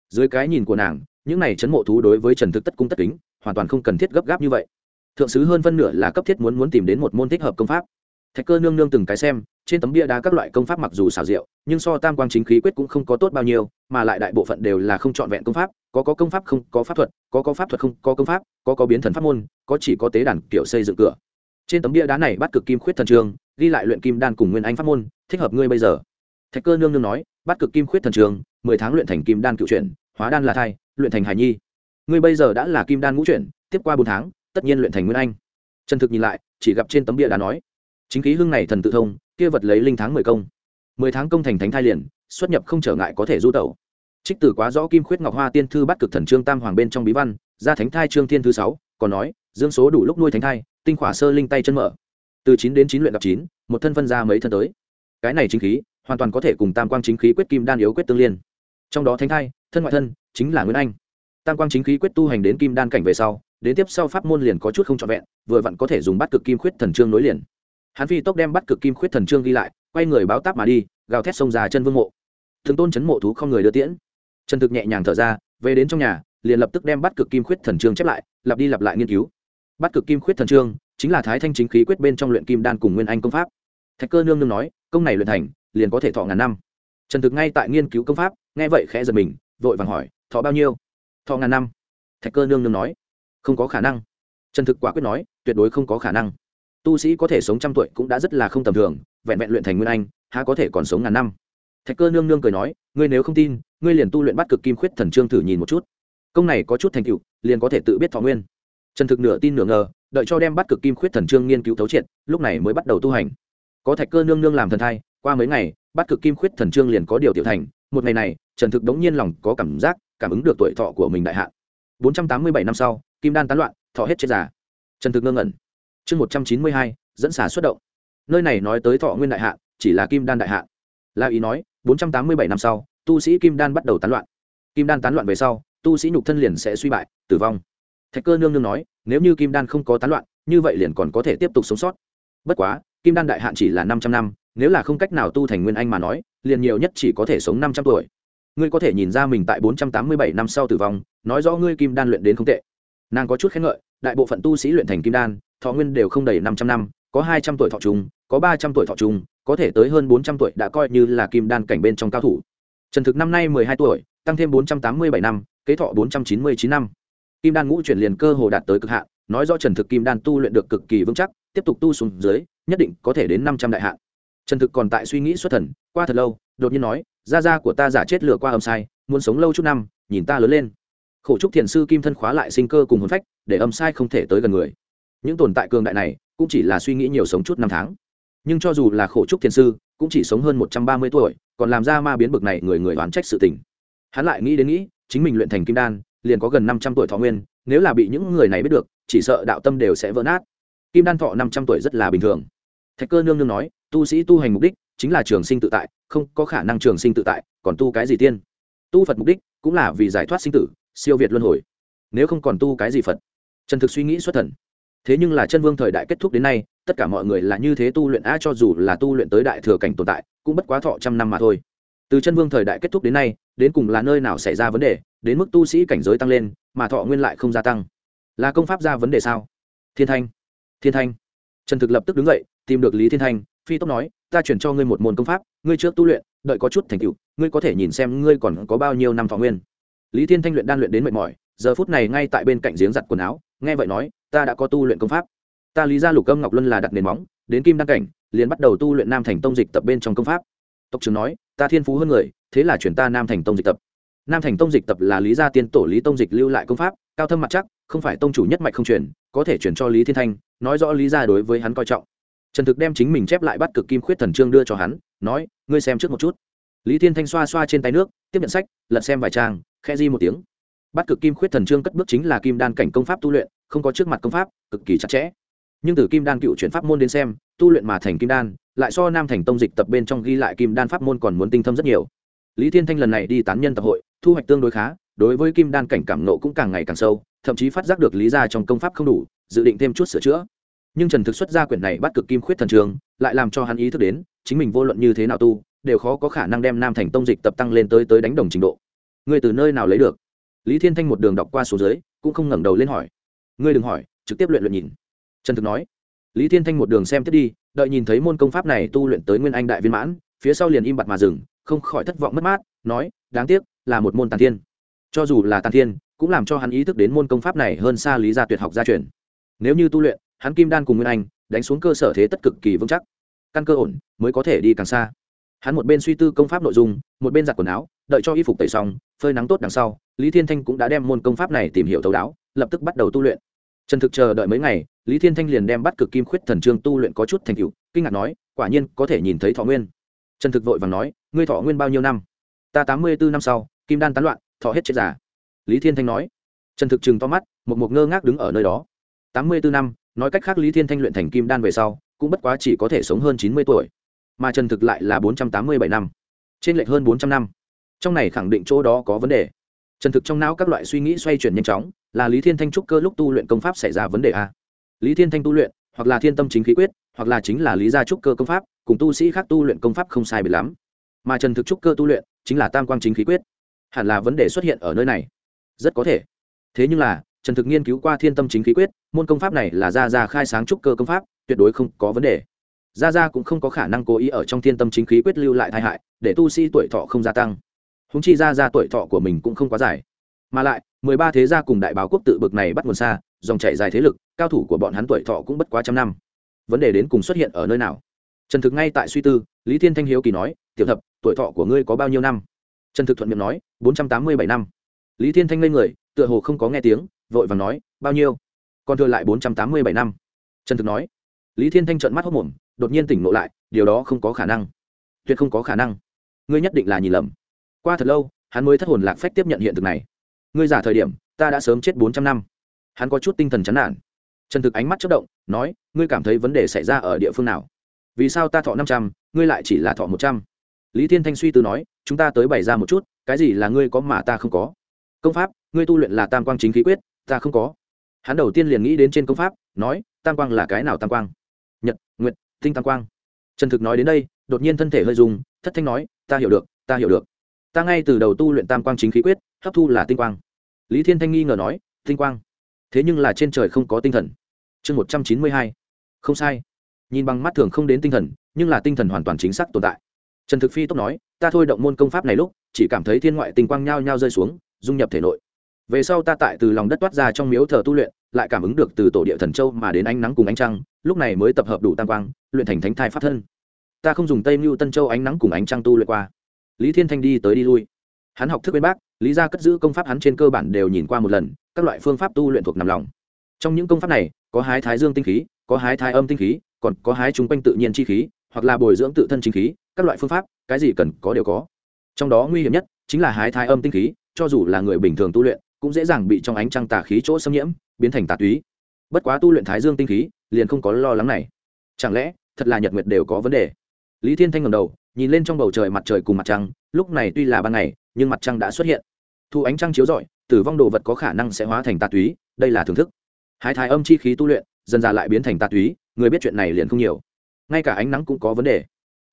Dưới cái nhìn của nàng, những này chấn mộ thú đối với trần thực tất cung tất kính, hoàn toàn không cần thiết gấp gáp như vậy. Thượng sứ hơn phân nửa là cấp thiết muốn muốn tìm đến một môn thích hợp công pháp thạch cơ nương nương từng cái xem, trên tấm bia đá các loại công pháp mặc dù xảo diệu, nhưng so tam quang chính khí quyết cũng không có tốt bao nhiêu, mà lại đại bộ phận đều là không trọn vẹn công pháp, có có công pháp không, có pháp thuật, có có pháp thuật không, có công pháp, có có biến thần pháp môn, có chỉ có tế đàn kiểu xây dựng cửa. Trên tấm bia đá này bắt cực kim khuyết thần trường, ghi lại luyện kim đan cùng nguyên anh pháp môn, thích hợp ngươi bây giờ. Thạch cơ nương nương nói, bắt cực kim khuyết thần trường, mười tháng luyện thành kim đan cựu chuyển, hóa đan là thai, luyện thành hải nhi. Ngươi bây giờ đã là kim đan ngũ chuyển, tiếp qua bốn tháng, tất nhiên luyện thành nguyên anh. Trần thực nhìn lại, chỉ gặp trên tấm bia đá nói chính khí hưng này thần tự thông, kia vật lấy linh tháng mười công. Mười tháng công thành thánh thai liền, xuất nhập không trở ngại có thể du tẩu. Trích từ quá rõ kim khuyết ngọc hoa tiên thư bắt cực thần trương tam hoàng bên trong bí văn, ra thánh thai trương thiên thứ sáu, còn nói, dương số đủ lúc nuôi thánh thai, tinh khỏa sơ linh tay chân mở. Từ chín đến chín luyện gặp chín, một thân phân ra mấy thân tới. Cái này chính khí, hoàn toàn có thể cùng tam quang chính khí quyết kim đan yếu quyết tương liên. Trong đó thánh thai, thân ngoại thân, chính là nguyễn anh. Tam quang chính khí quyết tu hành đến kim đan cảnh về sau, đến tiếp sau pháp môn liền có chút không trọn vẹn, vừa vặn có thể dùng bắt cực kim khuyết thần trương nối liền hắn phi tốc đem bắt cực kim khuyết thần trương ghi lại, quay người báo táp mà đi, gào thét sông ra chân vương mộ. Thường tôn chấn mộ thú không người đưa tiễn. Trần thực nhẹ nhàng thở ra, về đến trong nhà, liền lập tức đem bắt cực kim khuyết thần trương chép lại, lặp đi lặp lại nghiên cứu. Bắt cực kim khuyết thần trương chính là thái thanh chính khí quyết bên trong luyện kim đan cùng nguyên anh công pháp. Thạch cơ nương nương nói, công này luyện thành, liền có thể thọ ngàn năm. Trần thực ngay tại nghiên cứu công pháp, nghe vậy khẽ giật mình, vội vàng hỏi, thọ bao nhiêu? Thọ ngàn năm. Thạch cơ nương nương nói, không có khả năng. Trần thực quả quyết nói, tuyệt đối không có khả năng tu sĩ có thể sống trăm tuổi cũng đã rất là không tầm thường, vẹn vẹn luyện thành nguyên anh, há có thể còn sống ngàn năm. Thạch cơ nương nương cười nói, ngươi nếu không tin, ngươi liền tu luyện bắt cực kim khuyết thần trương thử nhìn một chút. Công này có chút thành tựu, liền có thể tự biết thọ nguyên. Trần thực nửa tin nửa ngờ, đợi cho đem bắt cực kim khuyết thần trương nghiên cứu thấu triệt, lúc này mới bắt đầu tu hành. Có thạch cơ nương nương làm thần thai, qua mấy ngày, bắt cực kim khuyết thần trương liền có điều tiểu thành. Một ngày này, trần thực đống nhiên lòng có cảm giác, cảm ứng được tuổi thọ của mình đại hạn. Bốn trăm tám mươi bảy năm sau, kim đan tán loạn, thọ hết chết già. Trần thực ngơ ngẩn chương một trăm chín mươi hai dẫn xả xuất động. Nơi này nói tới thọ nguyên đại Hạ, chỉ là kim đan đại Hạ. la ý nói bốn trăm tám mươi bảy năm sau tu sĩ kim đan bắt đầu tán loạn. Kim đan tán loạn về sau tu sĩ nhục thân liền sẽ suy bại tử vong. Thạch cơ nương nương nói nếu như kim đan không có tán loạn như vậy liền còn có thể tiếp tục sống sót. Bất quá kim đan đại hạn chỉ là năm trăm năm nếu là không cách nào tu thành nguyên anh mà nói liền nhiều nhất chỉ có thể sống năm trăm tuổi. Ngươi có thể nhìn ra mình tại bốn trăm tám mươi bảy năm sau tử vong nói rõ ngươi kim đan luyện đến không tệ. Nàng có chút khen ngợi đại bộ phận tu sĩ luyện thành kim đan, thọ nguyên đều không đầy năm trăm năm, có hai trăm tuổi thọ trùng có ba trăm tuổi thọ trùng có thể tới hơn bốn trăm tuổi đã coi như là kim đan cảnh bên trong cao thủ. Trần thực năm nay mười hai tuổi, tăng thêm bốn trăm tám mươi bảy năm, kế thọ bốn trăm chín mươi chín năm. Kim đan ngũ chuyển liền cơ hồ đạt tới cực hạn, nói do trần thực kim đan tu luyện được cực kỳ vững chắc, tiếp tục tu xuống dưới, nhất định có thể đến năm trăm đại hạn. Trần thực còn tại suy nghĩ xuất thần, qua thật lâu, đột nhiên nói, gia gia của ta giả chết lừa qua âm sai, muốn sống lâu chút năm, nhìn ta lớn lên khổ trúc thiền sư kim thân khóa lại sinh cơ cùng hồn phách, để âm sai không thể tới gần người. Những tồn tại cường đại này, cũng chỉ là suy nghĩ nhiều sống chút năm tháng. Nhưng cho dù là khổ trúc thiền sư, cũng chỉ sống hơn một trăm ba mươi tuổi, còn làm ra ma biến bực này người người oán trách sự tình. Hắn lại nghĩ đến nghĩ, chính mình luyện thành kim đan, liền có gần năm trăm tuổi thọ nguyên, nếu là bị những người này biết được, chỉ sợ đạo tâm đều sẽ vỡ nát. Kim đan thọ năm trăm tuổi rất là bình thường. Thạch cơ nương nương nói, tu sĩ tu hành mục đích chính là trường sinh tự tại, không có khả năng trường sinh tự tại, còn tu cái gì tiên? Tu phật mục đích cũng là vì giải thoát sinh tử siêu việt luân hồi. Nếu không còn tu cái gì phật? Trần thực suy nghĩ xuất thần. Thế nhưng là chân vương thời đại kết thúc đến nay, tất cả mọi người là như thế tu luyện a cho dù là tu luyện tới đại thừa cảnh tồn tại, cũng bất quá thọ trăm năm mà thôi. Từ chân vương thời đại kết thúc đến nay, đến cùng là nơi nào xảy ra vấn đề, đến mức tu sĩ cảnh giới tăng lên, mà thọ nguyên lại không gia tăng. Là công pháp ra vấn đề sao? Thiên thanh thiên thanh. Trần thực lập tức đứng dậy, tìm được lý thiên thanh, phi tốc nói, ta chuyển cho ngươi một môn công pháp, ngươi trước tu luyện, đợi có chút thành tựu, ngươi có thể nhìn xem ngươi còn có bao nhiêu năm thọ nguyên lý thiên thanh luyện đan luyện đến mệt mỏi, giờ phút này ngay tại bên cạnh giếng giặt quần áo, nghe vậy nói, ta đã có tu luyện công pháp. Ta lý ra lục âm ngọc luân là đặt nền móng, đến kim đăng cảnh, liền bắt đầu tu luyện nam thành tông dịch tập bên trong công pháp. Tộc trưởng nói, ta thiên phú hơn người, thế là chuyển ta nam thành tông dịch tập. Nam thành tông dịch tập là lý gia tiên tổ lý tông dịch lưu lại công pháp, cao thâm mặt chắc, không phải tông chủ nhất mạch không chuyển có thể chuyển cho lý thiên thanh, nói rõ lý gia đối với hắn coi trọng. Trần thực đem chính mình chép lại bắt cực kim khuyết thần trương đưa cho hắn, nói, ngươi xem trước một chút. Lý thiên thanh xoa xoa trên tay nước, tiếp nhận sách, lật xem vài trang khe di một tiếng. Bắt cực kim khuyết thần trương cất bước chính là kim đan cảnh công pháp tu luyện, không có trước mặt công pháp, cực kỳ chặt chẽ. Nhưng từ kim đan cựu chuyển pháp môn đến xem, tu luyện mà thành kim đan, lại so nam thành tông dịch tập bên trong ghi lại kim đan pháp môn còn muốn tinh thâm rất nhiều. Lý thiên thanh lần này đi tán nhân tập hội, thu hoạch tương đối khá, đối với kim đan cảnh cảm nộ cũng càng ngày càng sâu, thậm chí phát giác được lý ra trong công pháp không đủ, dự định thêm chút sửa chữa. Nhưng trần thực xuất ra quyển này bắt cực kim khuyết thần trường, lại làm cho hắn ý thức đến, chính mình vô luận như thế nào tu, đều khó có khả năng đem nam thành tông dịch tập tăng lên tới tới đánh đồng trình độ ngươi từ nơi nào lấy được? Lý thiên thanh một đường đọc qua số dưới, cũng không ngẩng đầu lên hỏi. Ngươi đừng hỏi, trực tiếp luyện luyện nhìn. Trần thực nói. Lý thiên thanh một đường xem tiếp đi, đợi nhìn thấy môn công pháp này tu luyện tới nguyên anh đại viên mãn, phía sau liền im bặt mà dừng, không khỏi thất vọng mất mát, nói, đáng tiếc, là một môn tàn thiên. Cho dù là tàn thiên, cũng làm cho hắn ý thức đến môn công pháp này hơn xa lý gia tuyệt học gia truyền. Nếu như tu luyện, hắn kim đan cùng nguyên anh, đánh xuống cơ sở thế tất cực kỳ vững chắc. Căn cơ ổn, mới có thể đi càng xa hắn một bên suy tư công pháp nội dung, một bên giặt quần áo, đợi cho y phục tẩy xong, phơi nắng tốt đằng sau, lý thiên thanh cũng đã đem môn công pháp này tìm hiểu thấu đáo, lập tức bắt đầu tu luyện. Trần thực chờ đợi mấy ngày, lý thiên thanh liền đem bắt cực kim khuyết thần trương tu luyện có chút thành cựu kinh ngạc nói, quả nhiên, có thể nhìn thấy thọ nguyên. Trần thực vội và nói, ngươi thọ nguyên bao nhiêu năm? Ta tám mươi bốn năm sau, kim đan tán loạn, thọ hết chết giả lý thiên thanh nói. Trần thực chừng to mắt, một mục ngơ ngác đứng ở nơi đó. Tám mươi bốn năm, nói cách khác lý thiên thanh luyện thành kim đan về sau, cũng bất quá chỉ có thể sống hơn chín mươi tuổi mà trần thực lại là bốn trăm tám mươi bảy năm, trên lệch hơn bốn trăm năm. Trong này khẳng định chỗ đó có vấn đề. Trần thực trong não các loại suy nghĩ xoay chuyển nhanh chóng, là lý thiên thanh trúc cơ lúc tu luyện công pháp xảy ra vấn đề a. Lý thiên thanh tu luyện, hoặc là thiên tâm chính khí quyết, hoặc là chính là lý gia trúc cơ công pháp, cùng tu sĩ khác tu luyện công pháp không sai biệt lắm. Mà trần thực trúc cơ tu luyện, chính là tam quang chính khí quyết. Hẳn là vấn đề xuất hiện ở nơi này. Rất có thể. Thế nhưng là trần thực nghiên cứu qua thiên tâm chính khí quyết, môn công pháp này là gia gia khai sáng trúc cơ công pháp, tuyệt đối không có vấn đề gia gia cũng không có khả năng cố ý ở trong thiên tâm chính khí quyết lưu lại tai hại, để tu sĩ tuổi thọ không gia tăng. Húng chi gia gia tuổi thọ của mình cũng không quá dài. Mà lại, mười ba thế gia cùng đại báo quốc tự bực này bắt nguồn xa, dòng chảy dài thế lực, cao thủ của bọn hắn tuổi thọ cũng bất quá trăm năm. Vấn đề đến cùng xuất hiện ở nơi nào? Trần thực ngay tại suy tư, lý thiên thanh hiếu kỳ nói, tiểu thập, tuổi thọ của ngươi có bao nhiêu năm? Trần thực thuận miệng nói, bốn trăm tám mươi bảy năm. Lý thiên thanh lên người, tựa hồ không có nghe tiếng, vội và nói, bao nhiêu? Còn thừa lại bốn trăm tám mươi bảy năm. Trần thực nói. Lý thiên thanh trợn mắt hốc mồm đột nhiên tỉnh ngộ lại, điều đó không có khả năng. Tuyệt không có khả năng. Ngươi nhất định là nhìn lầm. Qua thật lâu, hắn mới thất hồn lạc phách tiếp nhận hiện thực này. Ngươi giả thời điểm, ta đã sớm chết bốn trăm năm. Hắn có chút tinh thần chán nản. Trần thực ánh mắt chất động, nói, ngươi cảm thấy vấn đề xảy ra ở địa phương nào? Vì sao ta thọ năm trăm, ngươi lại chỉ là thọ một trăm? Lý thiên thanh suy tư nói, chúng ta tới bày ra một chút, cái gì là ngươi có mà ta không có? Công pháp, ngươi tu luyện là tam quang chính khí quyết, ta không có. Hắn đầu tiên liền nghĩ đến trên công pháp, nói, tam quang là cái nào tam quang? Nhật, nguyệt tinh tam quang. Trần thực nói đến đây, đột nhiên thân thể hơi dùng thất thanh nói, ta hiểu được, ta hiểu được. Ta ngay từ đầu tu luyện tam quang chính khí quyết, hấp thu là tinh quang. Lý thiên thanh nghi ngờ nói, tinh quang? Thế nhưng là trên trời không có tinh thần. Chương một trăm chín mươi hai. Không sai. Nhìn bằng mắt thường không đến tinh thần, nhưng là tinh thần hoàn toàn chính xác tồn tại. Trần thực phi tốc nói, ta thôi động môn công pháp này lúc, chỉ cảm thấy thiên ngoại tinh quang nhao nhao rơi xuống, dung nhập thể nội. Về sau ta tại từ lòng đất toát ra trong miếu thờ tu luyện lại cảm ứng được từ tổ địa thần châu mà đến ánh nắng cùng ánh trăng, lúc này mới tập hợp đủ tam quang, luyện thành thánh thai pháp thân. Ta không dùng tây mưu tân châu ánh nắng cùng ánh trăng tu luyện qua. Lý thiên thanh đi tới đi lui. Hắn học thức bên bác, lý gia cất giữ công pháp hắn trên cơ bản đều nhìn qua một lần, các loại phương pháp tu luyện thuộc nằm lòng. Trong những công pháp này, có hái thái dương tinh khí, có hái thái âm tinh khí, còn có hái chung quanh tự nhiên chi khí, hoặc là bồi dưỡng tự thân chính khí, các loại phương pháp, cái gì cần có đều có. Trong đó nguy hiểm nhất chính là hái thái âm tinh khí, cho dù là người bình thường tu luyện, cũng dễ dàng bị trong ánh trăng tà khí chỗ xâm nhiễm biến thành tà túy. Bất quá tu luyện thái dương tinh khí, liền không có lo lắng này. Chẳng lẽ, thật là nhật nguyệt đều có vấn đề? Lý thiên thanh ngầm đầu, nhìn lên trong bầu trời mặt trời cùng mặt trăng, lúc này tuy là ban ngày, nhưng mặt trăng đã xuất hiện. Thu ánh trăng chiếu rọi, tử vong đồ vật có khả năng sẽ hóa thành tà túy, đây là thưởng thức. Hai thái âm chi khí tu luyện, dần ra lại biến thành tà túy, người biết chuyện này liền không nhiều. Ngay cả ánh nắng cũng có vấn đề.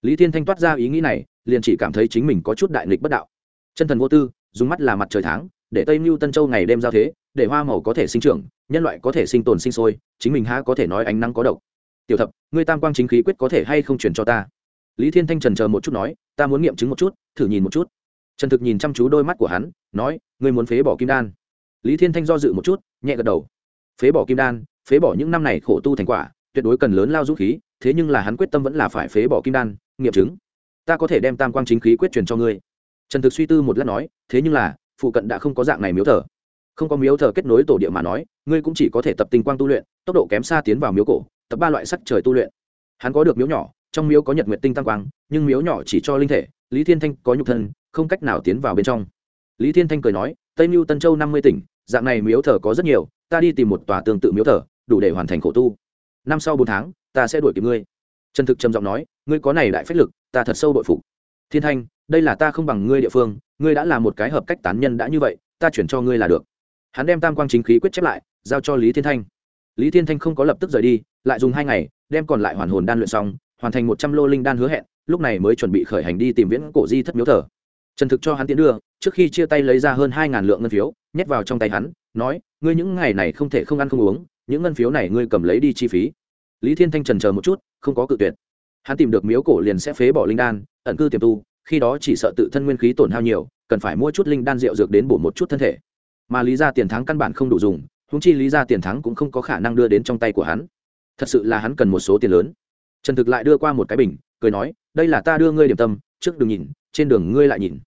Lý thiên thanh toát ra ý nghĩ này, liền chỉ cảm thấy chính mình có chút đại nghịch bất đạo. Chân thần vô tư, dùng mắt là mặt trời tháng, để tây mưu tân châu ngày đêm giao thế để hoa màu có thể sinh trưởng, nhân loại có thể sinh tồn sinh sôi, chính mình ha có thể nói ánh nắng có độc. Tiểu thập, ngươi tam quang chính khí quyết có thể hay không truyền cho ta? Lý thiên thanh trần chờ một chút nói, ta muốn nghiệm chứng một chút, thử nhìn một chút. Trần thực nhìn chăm chú đôi mắt của hắn, nói, ngươi muốn phế bỏ kim đan. Lý thiên thanh do dự một chút, nhẹ gật đầu. Phế bỏ kim đan, phế bỏ những năm này khổ tu thành quả, tuyệt đối cần lớn lao dũng khí, thế nhưng là hắn quyết tâm vẫn là phải phế bỏ kim đan, nghiệm chứng. Ta có thể đem tam quang chính khí quyết truyền cho ngươi. Trần thực suy tư một lát nói, thế nhưng là, phụ cận đã không có dạng này miếu thờ không có miếu thờ kết nối tổ địa mà nói, ngươi cũng chỉ có thể tập tinh quang tu luyện, tốc độ kém xa tiến vào miếu cổ, tập ba loại sắc trời tu luyện. Hắn có được miếu nhỏ, trong miếu có nhật nguyệt tinh tăng quang, nhưng miếu nhỏ chỉ cho linh thể, lý thiên thanh có nhục thân, không cách nào tiến vào bên trong. Lý thiên thanh cười nói, tây mưu tân châu năm mươi tỉnh, dạng này miếu thờ có rất nhiều, ta đi tìm một tòa tương tự miếu thờ, đủ để hoàn thành khổ tu. Năm sau bốn tháng, ta sẽ đuổi kịp ngươi. Trần thực trầm giọng nói, ngươi có này đại phách lực, ta thật sâu bội phục. Thiên thanh, đây là ta không bằng ngươi địa phương, ngươi đã là một cái hợp cách tán nhân đã như vậy, ta chuyển cho ngươi là được hắn đem tam quang chính khí quyết chép lại, giao cho lý thiên thanh. Lý thiên thanh không có lập tức rời đi, lại dùng hai ngày, đem còn lại hoàn hồn đan luyện xong, hoàn thành một trăm lô linh đan hứa hẹn, lúc này mới chuẩn bị khởi hành đi tìm viễn cổ di thất miếu thờ. Trần thực cho hắn tiến đưa, trước khi chia tay lấy ra hơn hai ngàn lượng ngân phiếu, nhét vào trong tay hắn, nói, ngươi những ngày này không thể không ăn không uống, những ngân phiếu này ngươi cầm lấy đi chi phí. Lý thiên thanh trần chờ một chút, không có cự tuyệt. Hắn tìm được miếu cổ liền sẽ phế bỏ linh đan, ẩn cư tiềm tu, khi đó chỉ sợ tự thân nguyên khí tổn hao nhiều, cần phải mua chút linh đan rượu dược đến bổ một chút thân thể mà lý ra tiền thắng căn bản không đủ dùng húng chi lý ra tiền thắng cũng không có khả năng đưa đến trong tay của hắn. Thật sự là hắn cần một số tiền lớn. Trần thực lại đưa qua một cái bình, cười nói, đây là ta đưa ngươi điểm tâm, trước đường nhìn, trên đường ngươi lại nhìn.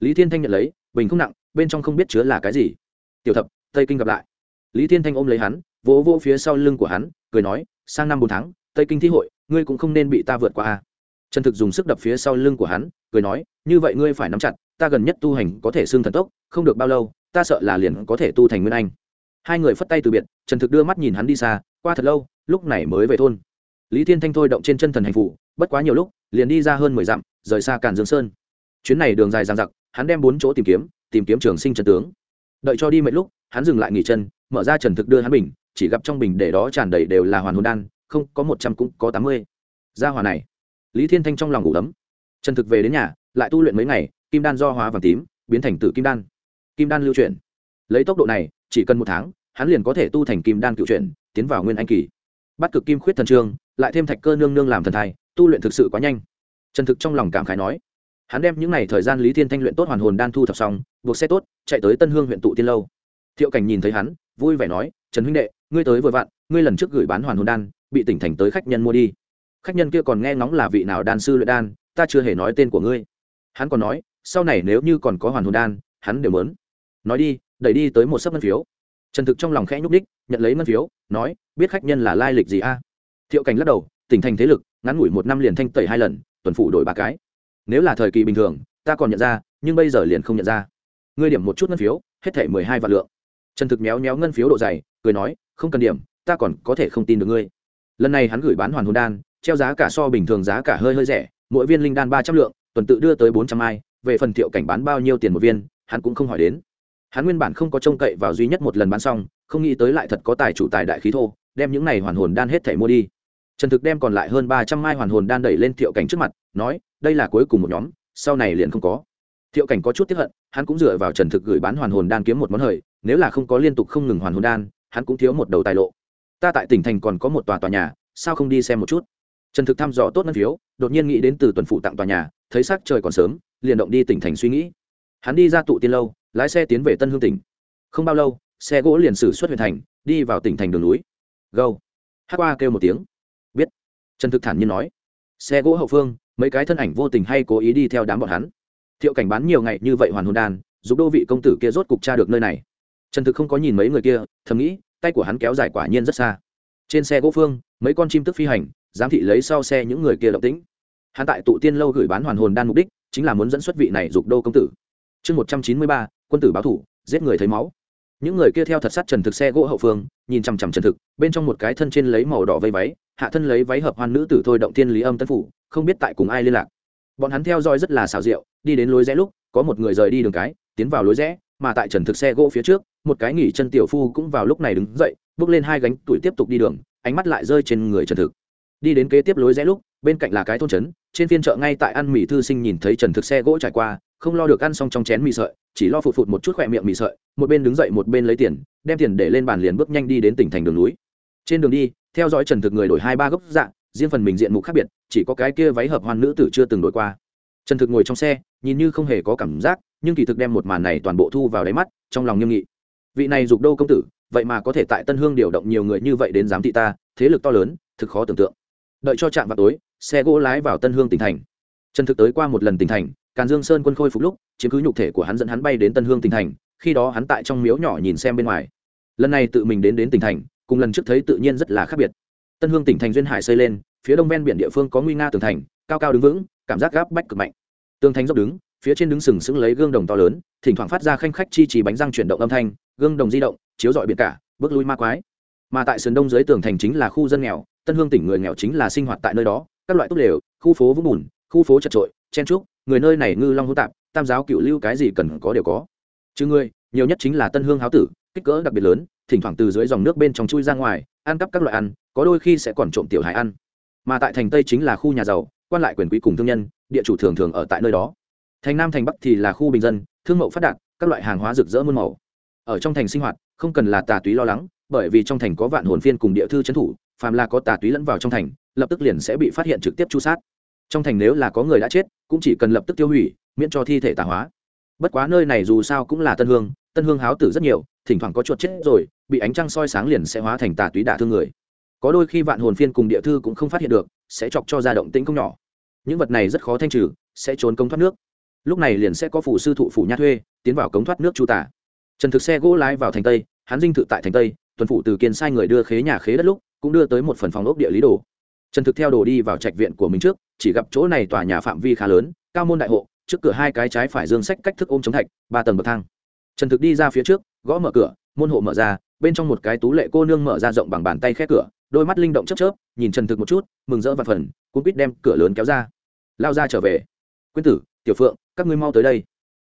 Lý thiên thanh nhận lấy, bình không nặng, bên trong không biết chứa là cái gì. Tiểu thập, tây kinh gặp lại. Lý thiên thanh ôm lấy hắn, vỗ vỗ phía sau lưng của hắn, cười nói, sang năm bốn tháng, tây kinh thi hội, ngươi cũng không nên bị ta vượt qua a. Trần thực dùng sức đập phía sau lưng của hắn, cười nói, như vậy ngươi phải nắm chặt, ta gần nhất tu hành có thể xương thần tốc, không được bao lâu ta sợ là liền có thể tu thành nguyên anh. Hai người phất tay từ biệt, trần thực đưa mắt nhìn hắn đi xa, qua thật lâu, lúc này mới về thôn. Lý thiên thanh thôi động trên chân thần hành phủ, bất quá nhiều lúc, liền đi ra hơn mười dặm, rời xa càn dương sơn. Chuyến này đường dài dang dặc, hắn đem bốn chỗ tìm kiếm tìm kiếm trường sinh trần tướng. Đợi cho đi mấy lúc, hắn dừng lại nghỉ chân, mở ra trần thực đưa hắn bình, chỉ gặp trong bình để đó tràn đầy đều là hoàn hồn đan, không, có một trăm cũng có tám mươi. Gia hòa này. Lý thiên thanh trong lòng ngủ ấm. Trần thực về đến nhà, lại tu luyện mấy ngày, kim đan do hóa vàng tím, biến thành tử kim đan kim đan lưu chuyển. Lấy tốc độ này, chỉ cần một tháng, hắn liền có thể tu thành kim đan cựu chuyển, tiến vào nguyên anh kỳ. Bắt cực kim khuyết thần trương, lại thêm thạch cơ nương nương làm thần thai, tu luyện thực sự quá nhanh. Trần thực trong lòng cảm khái nói, hắn đem những n à y thời gian lý thiên thanh luyện tốt hoàn hồn đan thu thập xong, buộc xe tốt, chạy tới tân hương huyện tụ tiên lâu. Thiệu cảnh nhìn thấy hắn, vui vẻ nói, trần huynh đệ, ngươi tới vừa vặn, ngươi lần trước gửi bán hoàn hồn đan, bị tỉnh thành tới khách nhân mua đi. Khách nhân kia còn nghe ngóng là vị nào đan sư luyện đan, ta chưa hề nói tên của ngươi. Hắn còn nói, sau này nếu như còn có hoàn hồn đan, hắn đều mớn nói đi, đẩy đi tới một sấp ngân phiếu. Trần thực trong lòng khẽ nhúc đích nhận lấy ngân phiếu, nói, biết khách nhân là lai lịch gì a? Thiệu cảnh lắc đầu, tỉnh thành thế lực, ngắn ngủi một năm liền thanh tẩy hai lần, tuần phủ đổi ba cái. Nếu là thời kỳ bình thường, ta còn nhận ra, nhưng bây giờ liền không nhận ra. Ngươi điểm một chút ngân phiếu, hết thể mười hai vạn lượng. Trần thực méo méo ngân phiếu độ dày, cười nói, không cần điểm, ta còn có thể không tin được ngươi. Lần này hắn gửi bán hoàn hồn đan, treo giá cả so bình thường giá cả hơi hơi rẻ, mỗi viên linh đan ba trăm lượng, tuần tự đưa tới bốn trăm ai, về phần thiệu cảnh bán bao nhiêu tiền một viên, hắn cũng không hỏi đến hắn nguyên bản không có trông cậy vào duy nhất một lần bán xong, không nghĩ tới lại thật có tài chủ tài đại khí thô, đem những này hoàn hồn đan hết thể mua đi. Trần thực đem còn lại hơn ba trăm mai hoàn hồn đan đẩy lên thiệu cảnh trước mặt, nói, đây là cuối cùng một nhóm, sau này liền không có. Thiệu cảnh có chút tiếp hận, hắn cũng dựa vào trần thực gửi bán hoàn hồn đan kiếm một món hời, nếu là không có liên tục không ngừng hoàn hồn đan, hắn cũng thiếu một đầu tài lộ. Ta tại tỉnh thành còn có một tòa tòa nhà, sao không đi xem một chút? Trần thực thăm dò tốt ngân phiếu, đột nhiên nghĩ đến từ tuần phụ tặng tòa nhà, thấy sắc trời còn sớm, liền động đi tỉnh thành suy nghĩ. Hắn đi ra tụ tiên lâu lái xe tiến về tân hương tỉnh. Không bao lâu, xe gỗ liền xử xuất huyện thành, đi vào tỉnh thành đường núi. Gâu hát qua kêu một tiếng. Biết. Trần thực thản nhiên nói. Xe gỗ hậu phương, mấy cái thân ảnh vô tình hay cố ý đi theo đám bọn hắn. Thiệu cảnh bán nhiều ngày như vậy hoàn hồn đan giúp đô vị công tử kia rốt cục tra được nơi này. Trần thực không có nhìn mấy người kia, thầm nghĩ, tay của hắn kéo dài quả nhiên rất xa. Trên xe gỗ phương, mấy con chim tức phi hành, giám thị lấy sau xe những người kia động tĩnh. Hắn tại tụ tiên lâu gửi bán hoàn hồn đan mục đích, chính là muốn dẫn xuất vị này dục đô công tử. Chương một trăm chín mươi ba quân tử báo thủ, giết người thấy máu. Những người kia theo thật sát trần thực xe gỗ hậu phương, nhìn chằm chằm trần thực, bên trong một cái thân trên lấy màu đỏ vây váy, hạ thân lấy váy hợp hoan nữ tử thôi động tiên lý âm tân phủ, không biết tại cùng ai liên lạc. Bọn hắn theo dõi rất là xảo diệu, đi đến lối rẽ lúc, có một người rời đi đường cái, tiến vào lối rẽ, mà tại trần thực xe gỗ phía trước, một cái nghỉ chân tiểu phu cũng vào lúc này đứng dậy, bước lên hai gánh tuổi tiếp tục đi đường, ánh mắt lại rơi trên người trần thực. Đi đến kế tiếp lối rẽ lúc, bên cạnh là cái thôn trấn, trên phiên chợ ngay tại ăn mì thư sinh nhìn thấy trần thực xe gỗ trải qua không lo được ăn xong trong chén mì sợi, chỉ lo phụt phụt một chút khỏe miệng mì sợi, một bên đứng dậy một bên lấy tiền, đem tiền để lên bàn liền bước nhanh đi đến tỉnh thành đường núi. Trên đường đi, theo dõi trần thực người đổi hai ba gốc dạng riêng phần mình diện mục khác biệt, chỉ có cái kia váy hợp hoan nữ tử chưa từng đổi qua. Trần thực ngồi trong xe, nhìn như không hề có cảm giác, nhưng kỳ thực đem một màn này toàn bộ thu vào đáy mắt, trong lòng nghiêm nghị. Vị này dục đô công tử, vậy mà có thể tại tân hương điều động nhiều người như vậy đến giám thị ta, thế lực to lớn, thực khó tưởng tượng. Đợi cho trạm vào tối, xe gỗ lái vào tân hương tỉnh thành. Trần thực tới qua một lần tỉnh thành càn dương sơn quân khôi phục lúc chiếm cứ nhục thể của hắn dẫn hắn bay đến tân hương tỉnh thành khi đó hắn tại trong miếu nhỏ nhìn xem bên ngoài. Lần này tự mình đến đến tỉnh thành cùng lần trước thấy tự nhiên rất là khác biệt. Tân hương tỉnh thành duyên hải xây lên phía đông ven biển địa phương có nguy nga tường thành cao cao đứng vững cảm giác gáp bách cực mạnh. Tường thành dốc đứng phía trên đứng sừng sững lấy gương đồng to lớn thỉnh thoảng phát ra khanh khách chi trì bánh răng chuyển động âm thanh gương đồng di động chiếu dọi biển cả bước lui ma quái. Mà tại sườn đông dưới tường thành chính là khu dân nghèo tân hương tỉnh người nghèo chính là sinh hoạt tại nơi đó các loại tốt đều, khu phố vũng bùn khu phố chật trội chen trúc người nơi này ngư long hữu tạp, tam giáo cựu lưu cái gì cần có đều có. Chứ ngươi, nhiều nhất chính là tân hương háo tử, kích cỡ đặc biệt lớn, thỉnh thoảng từ dưới dòng nước bên trong chui ra ngoài, ăn cắp các loại ăn, có đôi khi sẽ còn trộm tiểu hải ăn. Mà tại thành tây chính là khu nhà giàu, quan lại quyền quý cùng thương nhân, địa chủ thường thường ở tại nơi đó. Thành nam thành bắc thì là khu bình dân, thương mậu phát đạt, các loại hàng hóa rực rỡ muôn màu. Ở trong thành sinh hoạt, không cần là tà túy lo lắng, bởi vì trong thành có vạn hồn phiên cùng địa thư trấn thủ, phàm là có tà túy lẫn vào trong thành, lập tức liền sẽ bị phát hiện trực tiếp chu sát trong thành nếu là có người đã chết, cũng chỉ cần lập tức tiêu hủy, miễn cho thi thể tà hóa. Bất quá nơi này dù sao cũng là tân hương tân hương háo tử rất nhiều, thỉnh thoảng có chuột chết rồi, bị ánh trăng soi sáng liền sẽ hóa thành tà túy đả thương người. Có đôi khi vạn hồn phiên cùng địa thư cũng không phát hiện được, sẽ chọc cho ra động tĩnh không nhỏ. Những vật này rất khó thanh trừ, sẽ trốn công thoát nước. Lúc này liền sẽ có phủ sư thụ phủ nha thuê, tiến vào cống thoát nước chu tả trần thực xe gỗ lái vào thành tây, hắn dinh thự tại thành tây, tuần phủ từ kiên sai người đưa khế nhà khế đất lúc, cũng đưa tới một phần phòng ốc địa lý đồ trần thực theo đồ đi vào trạch viện của mình trước, chỉ gặp chỗ này tòa nhà phạm vi khá lớn, cao môn đại hộ, trước cửa hai cái trái phải dương sách cách thức ôm chống thạch, ba tầng bậc thang. Trần thực đi ra phía trước, gõ mở cửa, môn hộ mở ra, bên trong một cái tú lệ cô nương mở ra rộng bằng bàn tay khét cửa, đôi mắt linh động chớp chớp, nhìn trần thực một chút, mừng rỡ và phần cũng biết đem cửa lớn kéo ra. Lao ra trở về. Quyên tử, tiểu phượng, các ngươi mau tới đây.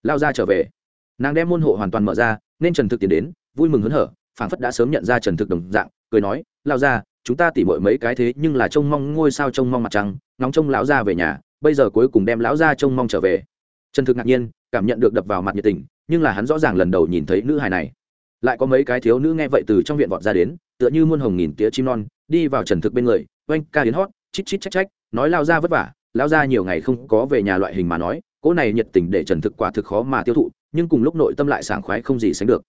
Lao ra trở về. Nàng đem môn hộ hoàn toàn mở ra, nên trần thực tiến đến, vui mừng hớn hở, phảng phất đã sớm nhận ra trần thực đồng dạng, cười nói, lao ra chúng ta tỉ mọi mấy cái thế nhưng là trông mong ngôi sao trông mong mặt trăng nóng trông lão ra về nhà, bây giờ cuối cùng đem lão ra trông mong trở về. Trần thực ngạc nhiên, cảm nhận được đập vào mặt nhiệt tình, nhưng là hắn rõ ràng lần đầu nhìn thấy nữ hài này. Lại có mấy cái thiếu nữ nghe vậy từ trong viện vọt ra đến, tựa như muôn hồng nghìn tía chim non, đi vào trần thực bên người, oanh, ca đến hót chít chít trách trách nói lao ra vất vả lao ra nhiều ngày không có về nhà loại hình mà nói, cỗ này nhiệt tình để trần thực quả thực khó mà tiêu thụ, nhưng cùng lúc nội tâm lại sảng khoái không gì sánh được.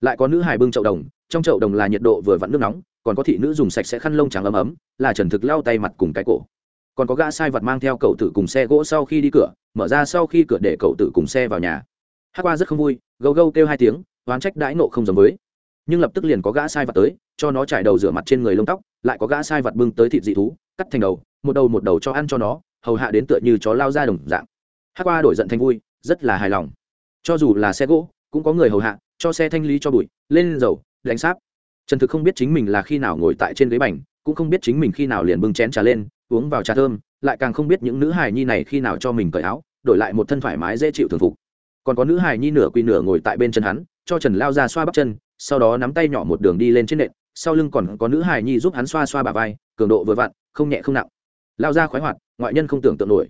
Lại có nữ hài bưng chậu đồng, trong chậu đồng là nhiệt độ vừa vặn nước nóng còn có thị nữ dùng sạch sẽ khăn lông trắng ấm ấm, là trần thực lau tay mặt cùng cái cổ. Còn có gã sai vật mang theo cậu tử cùng xe gỗ sau khi đi cửa, mở ra sau khi cửa để cậu tử cùng xe vào nhà. Hát qua rất không vui, gâu gâu kêu hai tiếng, oán trách đãi nộ không giống với. Nhưng lập tức liền có gã sai vật tới, cho nó trải đầu rửa mặt trên người lông tóc, lại có gã sai vật bưng tới thịt dị thú, cắt thành đầu, một đầu một đầu cho ăn cho nó, hầu hạ đến tựa như chó lao ra đồng dạng. Hát qua đổi giận thành vui, rất là hài lòng. Cho dù là xe gỗ, cũng có người hầu hạ, cho xe thanh lý cho bụi, lên dầu, đánh sáp trần thực không biết chính mình là khi nào ngồi tại trên ghế bành, cũng không biết chính mình khi nào liền bưng chén trà lên, uống vào trà thơm, lại càng không biết những nữ hài nhi này khi nào cho mình cởi áo, đổi lại một thân thoải mái dễ chịu thường phục. Còn có nữ hài nhi nửa quỳ nửa ngồi tại bên chân hắn, cho trần lao ra xoa bắp chân, sau đó nắm tay nhỏ một đường đi lên trên nệm sau lưng còn có nữ hài nhi giúp hắn xoa xoa bà vai, cường độ vừa vặn, không nhẹ không nặng. Lao ra khoái hoạt, ngoại nhân không tưởng tượng nổi.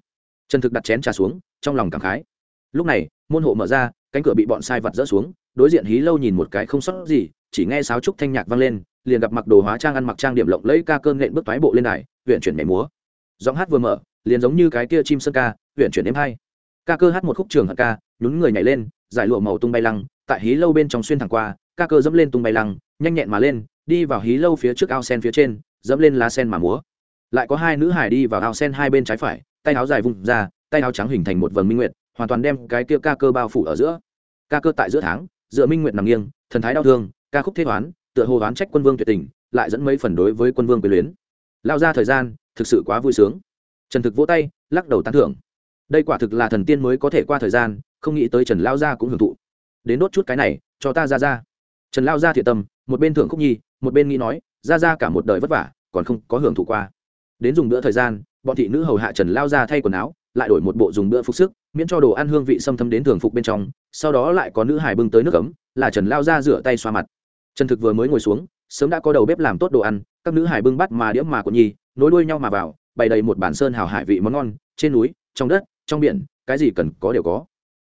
Trần thực đặt chén trà xuống, trong lòng cảm khái. Lúc này, môn hộ mở ra, cánh cửa bị bọn sai vặt dỡ xuống đối diện hí lâu nhìn một cái không sót gì, chỉ nghe sáo trúc thanh nhạc vang lên, liền gặp mặc đồ hóa trang ăn mặc trang điểm lộng lẫy ca cơn nện bước toái bộ lên đài, huyện chuyển mẻ múa. Giọng hát vừa mở, liền giống như cái kia chim sơn ca, huyện chuyển êm hay. Ca cơ hát một khúc trường hạt ca, nhún người nhảy lên, giải lụa màu tung bay lăng, tại hí lâu bên trong xuyên thẳng qua, ca cơ dẫm lên tung bay lăng, nhanh nhẹn mà lên, đi vào hí lâu phía trước ao sen phía trên, dẫm lên lá sen mà múa. Lại có hai nữ hải đi vào ao sen hai bên trái phải, tay áo dài vùng ra, tay áo trắng hình thành một vầng minh nguyệt, hoàn toàn đem cái kia ca cơ bao phủ ở giữa. Ca cơ tại giữa tháng dựa minh nguyệt nằm nghiêng, thần thái đau thương, ca khúc thế toán tựa hồ oán trách quân vương tuyệt tình, lại dẫn mấy phần đối với quân vương quyền luyến. Lao ra thời gian, thực sự quá vui sướng. Trần thực vỗ tay, lắc đầu tán thưởng. Đây quả thực là thần tiên mới có thể qua thời gian, không nghĩ tới trần lao gia cũng hưởng thụ. Đến đốt chút cái này, cho ta ra ra. Trần lao gia thiện tâm, một bên thưởng khúc nhi, một bên nghĩ nói, ra ra cả một đời vất vả, còn không có hưởng thụ qua. Đến dùng bữa thời gian, bọn thị nữ hầu hạ trần lao gia thay quần áo lại đổi một bộ dùng bữa phục sức, miễn cho đồ ăn hương vị xâm thấm đến thường phục bên trong, sau đó lại có nữ hải bưng tới nước ấm, là trần lao ra rửa tay xoa mặt. Trần thực vừa mới ngồi xuống, sớm đã có đầu bếp làm tốt đồ ăn, các nữ hải bưng bắt mà đĩa mà của nhi nối đuôi nhau mà vào, bày đầy một bản sơn hào hải vị món ngon, trên núi, trong đất, trong biển, cái gì cần có đều có.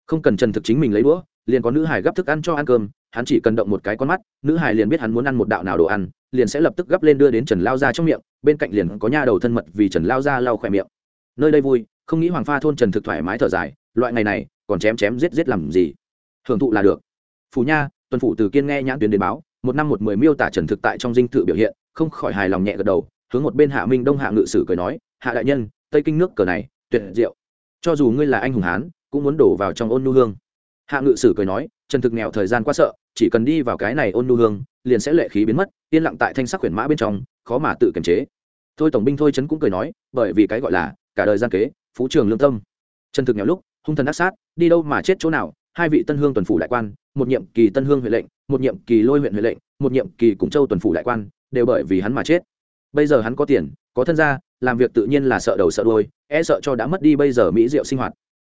Không cần trần thực chính mình lấy đũa, liền có nữ hải gấp thức ăn cho ăn cơm, hắn chỉ cần động một cái con mắt, nữ hải liền biết hắn muốn ăn một đạo nào đồ ăn, liền sẽ lập tức gấp lên đưa đến trần lao ra trong miệng, bên cạnh liền có nha đầu thân mật vì trần lao ra lau khỏe miệng. Nơi đây vui không nghĩ hoàng pha thôn trần thực thoải mái thở dài, loại ngày này, còn chém chém giết giết làm gì? Hưởng thụ là được. Phù nha, tuần phủ từ kiên nghe nhãn tuyến đến báo, một năm một mười miêu tả trần thực tại trong dinh thự biểu hiện, không khỏi hài lòng nhẹ gật đầu, hướng một bên hạ minh đông hạ ngự sử cười nói, hạ đại nhân, tây kinh nước cờ này, tuyệt diệu. Cho dù ngươi là anh hùng hán, cũng muốn đổ vào trong ôn nu hương. Hạ ngự sử cười nói, trần thực nghèo thời gian quá sợ, chỉ cần đi vào cái này ôn nu hương, liền sẽ lệ khí biến mất, yên lặng tại thanh sắc quyển mã bên trong, khó mà tự kiềm chế. Thôi tổng binh thôi trấn cũng cười nói, bởi vì cái gọi là, cả đời gian kế phú trường lương tâm. Trần thực nghèo lúc, hung thần ác sát, đi đâu mà chết chỗ nào, hai vị tân hương tuần phủ đại quan, một nhiệm kỳ tân hương huệ lệnh, một nhiệm kỳ lôi huyện huệ lệnh, một nhiệm kỳ cùng châu tuần phủ đại quan, đều bởi vì hắn mà chết. Bây giờ hắn có tiền, có thân gia, làm việc tự nhiên là sợ đầu sợ đôi e sợ cho đã mất đi bây giờ mỹ diệu sinh hoạt.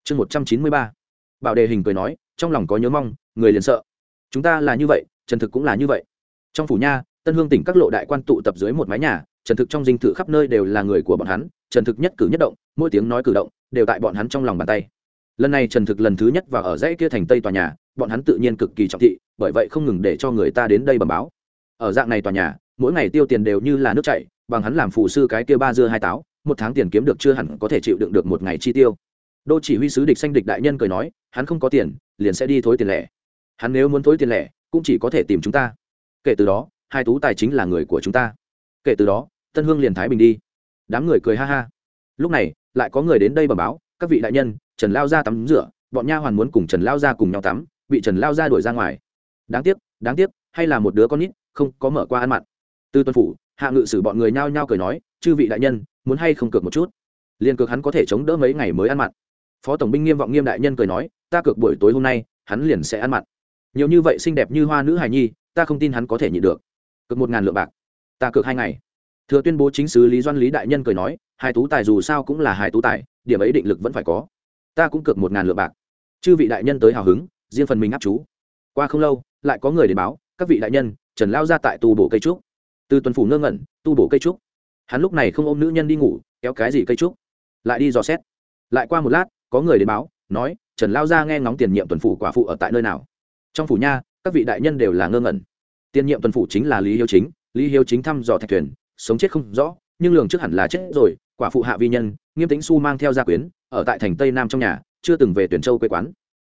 Chương một trăm chín mươi ba. Bảo đề hình cười nói, trong lòng có nhớ mong, người liền sợ. Chúng ta là như vậy trần thực cũng là như vậy. Trong phủ nha, tân hương tỉnh các lộ đại quan tụ tập dưới một mái nhà trần thực trong dinh thự khắp nơi đều là người của bọn hắn trần thực nhất cử nhất động, mỗi tiếng nói cử động đều tại bọn hắn trong lòng bàn tay. Lần này trần thực lần thứ nhất vào ở dãy kia thành tây tòa nhà, bọn hắn tự nhiên cực kỳ trọng thị, bởi vậy không ngừng để cho người ta đến đây bẩm báo. Ở dạng này tòa nhà, mỗi ngày tiêu tiền đều như là nước chảy, bằng hắn làm phụ sư cái kia ba dưa hai táo, một tháng tiền kiếm được chưa hẳn có thể chịu đựng được một ngày chi tiêu. Đô chỉ huy sứ địch xanh địch đại nhân cười nói, hắn không có tiền, liền sẽ đi thối tiền lẻ. Hắn nếu muốn thối tiền lẻ, cũng chỉ có thể tìm chúng ta. Kể từ đó, hai tú tài chính là người của chúng ta. Kể từ đó, tân hương liền thái bình đi đám người cười ha ha. Lúc này, lại có người đến đây bẩm báo, các vị đại nhân, trần lao ra tắm rửa, bọn nha hoàn muốn cùng trần lao ra cùng nhau tắm, bị trần lao ra đuổi ra ngoài. Đáng tiếc đáng tiếc, hay là một đứa con nít, không có mở qua ăn mặn. Từ tuân phủ, hạ ngự sử bọn người nhao nhao cười nói, chư vị đại nhân, muốn hay không cược một chút? Liền cược hắn có thể chống đỡ mấy ngày mới ăn mặn. Phó tổng binh nghiêm vọng nghiêm đại nhân cười nói, ta cược buổi tối hôm nay, hắn liền sẽ ăn mặn. Nhiều như vậy xinh đẹp như hoa nữ hài nhi, ta không tin hắn có thể nhịn được. Cược một ngàn lượng bạc, ta cược hai ngày thừa tuyên bố chính sứ lý doan lý đại nhân cười nói, hai tú tài dù sao cũng là hai tú tài, điểm ấy định lực vẫn phải có. Ta cũng cược một ngàn lượng bạc. Chư vị đại nhân tới hào hứng, riêng phần mình áp chú. Qua không lâu, lại có người đến báo, các vị đại nhân, trần lao ra tại tu bổ cây trúc. Từ tuần phủ ngơ ngẩn, tu bổ cây trúc. Hắn lúc này không ôm nữ nhân đi ngủ, kéo cái gì cây trúc? Lại đi dò xét. Lại qua một lát, có người đến báo, nói, trần lao ra nghe ngóng tiền nhiệm tuần phủ quả phụ ở tại nơi nào. Trong phủ nha, các vị đại nhân đều là ngơ ngẩn. Tiền nhiệm tuần phủ chính là lý hiếu chính, lý hiếu chính thăm dò thạch thuyền sống chết không rõ, nhưng lường trước hẳn là chết rồi, quả phụ hạ vi nhân, nghiêm tính su mang theo gia quyến, ở tại thành tây nam trong nhà, chưa từng về tuyển châu quê quán.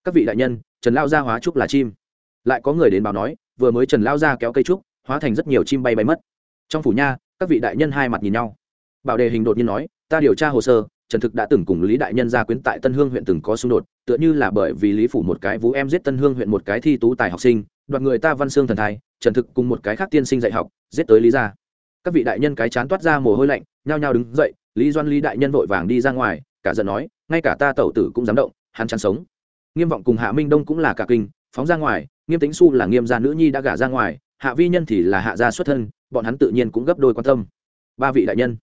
Các vị đại nhân, trần lao gia hóa trúc là chim. Lại có người đến báo nói, vừa mới trần lao gia kéo cây trúc, hóa thành rất nhiều chim bay bay mất. Trong phủ nha, các vị đại nhân hai mặt nhìn nhau. Bảo đề hình đột nhiên nói, ta điều tra hồ sơ, trần thực đã từng cùng lý đại nhân gia quyến tại tân hương huyện từng có xung đột, tựa như là bởi vì lý phủ một cái vũ em giết tân hương huyện một cái thi tú tài học sinh, đoạt người ta văn xương thần thai, trần thực cùng một cái khác tiên sinh dạy học, giết tới lý gia các vị đại nhân cái chán toát ra mồ hôi lạnh, nhao nhao đứng dậy, lý doan lý đại nhân vội vàng đi ra ngoài, cả giận nói, ngay cả ta tẩu tử cũng dám động, hắn chán sống. Nghiêm vọng cùng hạ minh đông cũng là cả kinh, phóng ra ngoài, nghiêm tính su là nghiêm gia nữ nhi đã gả ra ngoài, hạ vi nhân thì là hạ gia xuất thân, bọn hắn tự nhiên cũng gấp đôi quan tâm. Ba vị đại nhân.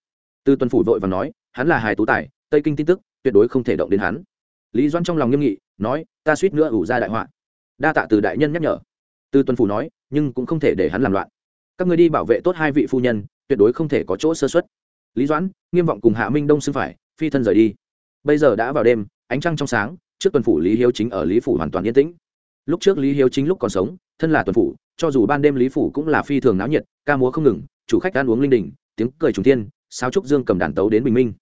Tư tuần phủ vội và nói, hắn là hài tú tài, tây kinh tin tức, tuyệt đối không thể động đến hắn. Lý doan trong lòng nghiêm nghị, nói, ta suýt nữa ủ ra đại họa. Đa tạ từ đại nhân nhắc nhở. Tư tuần phủ nói, nhưng cũng không thể để hắn làm loạn các người đi bảo vệ tốt hai vị phu nhân, tuyệt đối không thể có chỗ sơ xuất lý doãn, nghiêm vọng cùng hạ minh đông xưng phải, phi thân rời đi. Bây giờ đã vào đêm, ánh trăng trong sáng, trước tuần phủ lý hiếu chính ở lý phủ hoàn toàn yên tĩnh. Lúc trước lý hiếu chính lúc còn sống, thân là tuần phủ, cho dù ban đêm lý phủ cũng là phi thường náo nhiệt, ca múa không ngừng, chủ khách ăn uống linh đình, tiếng cười trùng thiên. sao trúc dương cầm đàn tấu đến bình minh.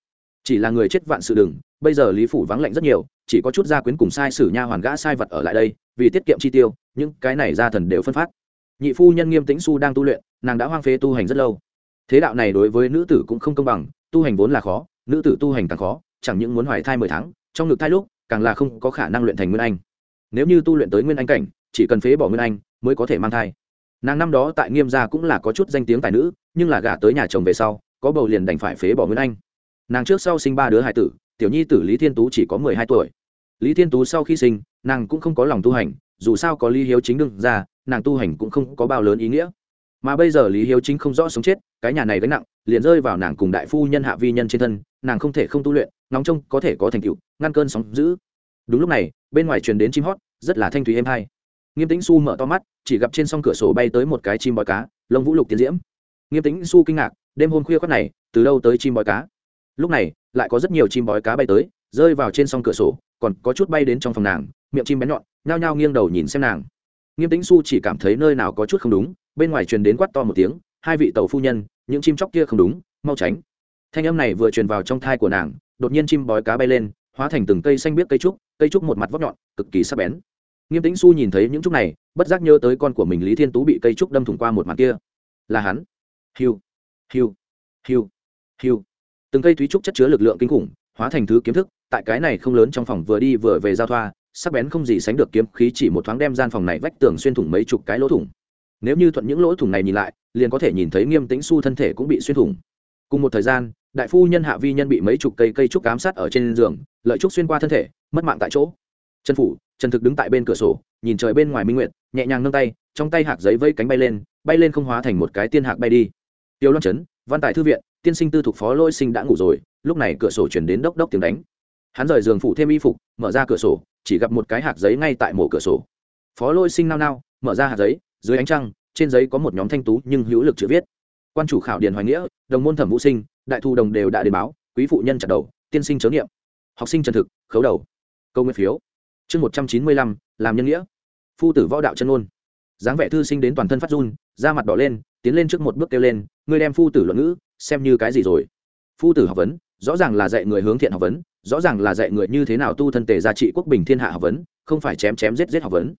Chỉ là người chết vạn sự đừng, bây giờ lý phủ vắng lạnh rất nhiều, chỉ có chút gia quyến cùng sai sử nha hoàn gã sai vật ở lại đây, vì tiết kiệm chi tiêu, những cái này gia thần đều phân phát nhị phu nhân nghiêm tĩnh su đang tu luyện, nàng đã hoang phế tu hành rất lâu. Thế đạo này đối với nữ tử cũng không công bằng, tu hành vốn là khó, nữ tử tu hành càng khó, chẳng những muốn hoài thai mười tháng, trong ngực thai lúc, càng là không có khả năng luyện thành nguyên anh. Nếu như tu luyện tới nguyên anh cảnh, chỉ cần phế bỏ nguyên anh, mới có thể mang thai. Nàng năm đó tại nghiêm gia cũng là có chút danh tiếng tài nữ, nhưng là gả tới nhà chồng về sau, có bầu liền đành phải phế bỏ nguyên anh. Nàng trước sau sinh ba đứa hải tử, tiểu nhi tử lý thiên tú chỉ có mười hai tuổi. Lý thiên tú sau khi sinh, nàng cũng không có lòng tu hành, dù sao có lý hiếu chính đương ra nàng tu hành cũng không có bao lớn ý nghĩa. Mà bây giờ lý hiếu chính không rõ sống chết, cái nhà này gánh nặng, liền rơi vào nàng cùng đại phu nhân hạ vi nhân trên thân, nàng không thể không tu luyện nóng trông có thể có thành tựu, ngăn cơn sóng giữ đúng lúc này, bên ngoài truyền đến chim hót, rất là thanh thúy êm hay nghiêm tĩnh su mở to mắt, chỉ gặp trên s o n g cửa sổ bay tới một cái chim bói cá, lông vũ lục tiến diễm. Nghiêm tĩnh su kinh ngạc, đêm hôm khuya khoác này, từ đâu tới chim bói cá? Lúc này, lại có rất nhiều chim bói cá bay tới, rơi vào trên s o n g cửa sổ, còn có chút bay đến trong phòng nàng, miệng chim bén nhọn, nhao nhao nghiêng đầu nhìn xem nàng nghiêm tĩnh su chỉ cảm thấy nơi nào có chút không đúng, bên ngoài truyền đến quát to một tiếng, hai vị tàu phu nhân, những chim chóc kia không đúng, mau tránh. Thanh âm này vừa truyền vào trong thai của nàng, đột nhiên chim bói cá bay lên, hóa thành từng cây xanh biếc cây trúc cây trúc một mặt vóc nhọn, cực kỳ sắc bén. Nghiêm tĩnh su nhìn thấy những trúc này, bất giác nhớ tới con của mình lý thiên tú bị cây trúc đâm thủng qua một mặt kia. Là hắn. Hiu hiu hiu hiu. Từng cây thúy trúc chất chứa lực lượng kinh khủng, hóa thành thứ kiếm thức, tại cái này không lớn trong phòng vừa đi vừa về giao thoa sắc bén không gì sánh được kiếm khí chỉ một thoáng đem gian phòng này vách tường xuyên thủng mấy chục cái lỗ thủng. Nếu như thuận những lỗ thủng này nhìn lại, liền có thể nhìn thấy nghiêm tĩnh su thân thể cũng bị xuyên thủng. Cùng một thời gian, đại phu nhân hạ vi nhân bị mấy chục cây cây trúc cám sát ở trên giường, lợi trúc xuyên qua thân thể, mất mạng tại chỗ. Trần phủ, trần thực đứng tại bên cửa sổ, nhìn trời bên ngoài minh nguyệt, nhẹ nhàng nâng tay, trong tay hạc giấy vây cánh bay lên bay lên không hóa thành một cái tiên hạc bay đi. Tiêu loan trấn văn tài thư viện, tiên sinh tư thục phó lôi sinh đã ngủ rồi, lúc này cửa sổ chuyển đến đốc đốc tiếng đánh hắn rời giường phủ thêm y phục, mở ra cửa sổ, chỉ gặp một cái hạt giấy ngay tại mổ cửa sổ. Phó lôi sinh nao nao, mở ra hạt giấy, dưới ánh trăng, trên giấy có một nhóm thanh tú nhưng hữu lực chữ viết. Quan chủ khảo điền hoài nghĩa, đồng môn thẩm vũ sinh, đại thu đồng đều đã đến báo, quý phụ nhân chặt đầu, tiên sinh chớ nghiệm. Học sinh trần thực, khấu đầu. Câu nguyên phiếu. Chương một trăm chín mươi lăm, làm nhân nghĩa. Phu tử võ đạo chân ôn dáng vẻ thư sinh đến toàn thân phát run, da mặt đỏ lên, tiến lên trước một bước kêu lên, ngươi đem phu tử luận ngữ, xem như cái gì rồi? Phu tử học vấn rõ ràng là dạy người hướng thiện học vấn, rõ ràng là dạy người như thế nào tu thân tề gia trị quốc bình thiên hạ học vấn, không phải chém chém giết giết học vấn.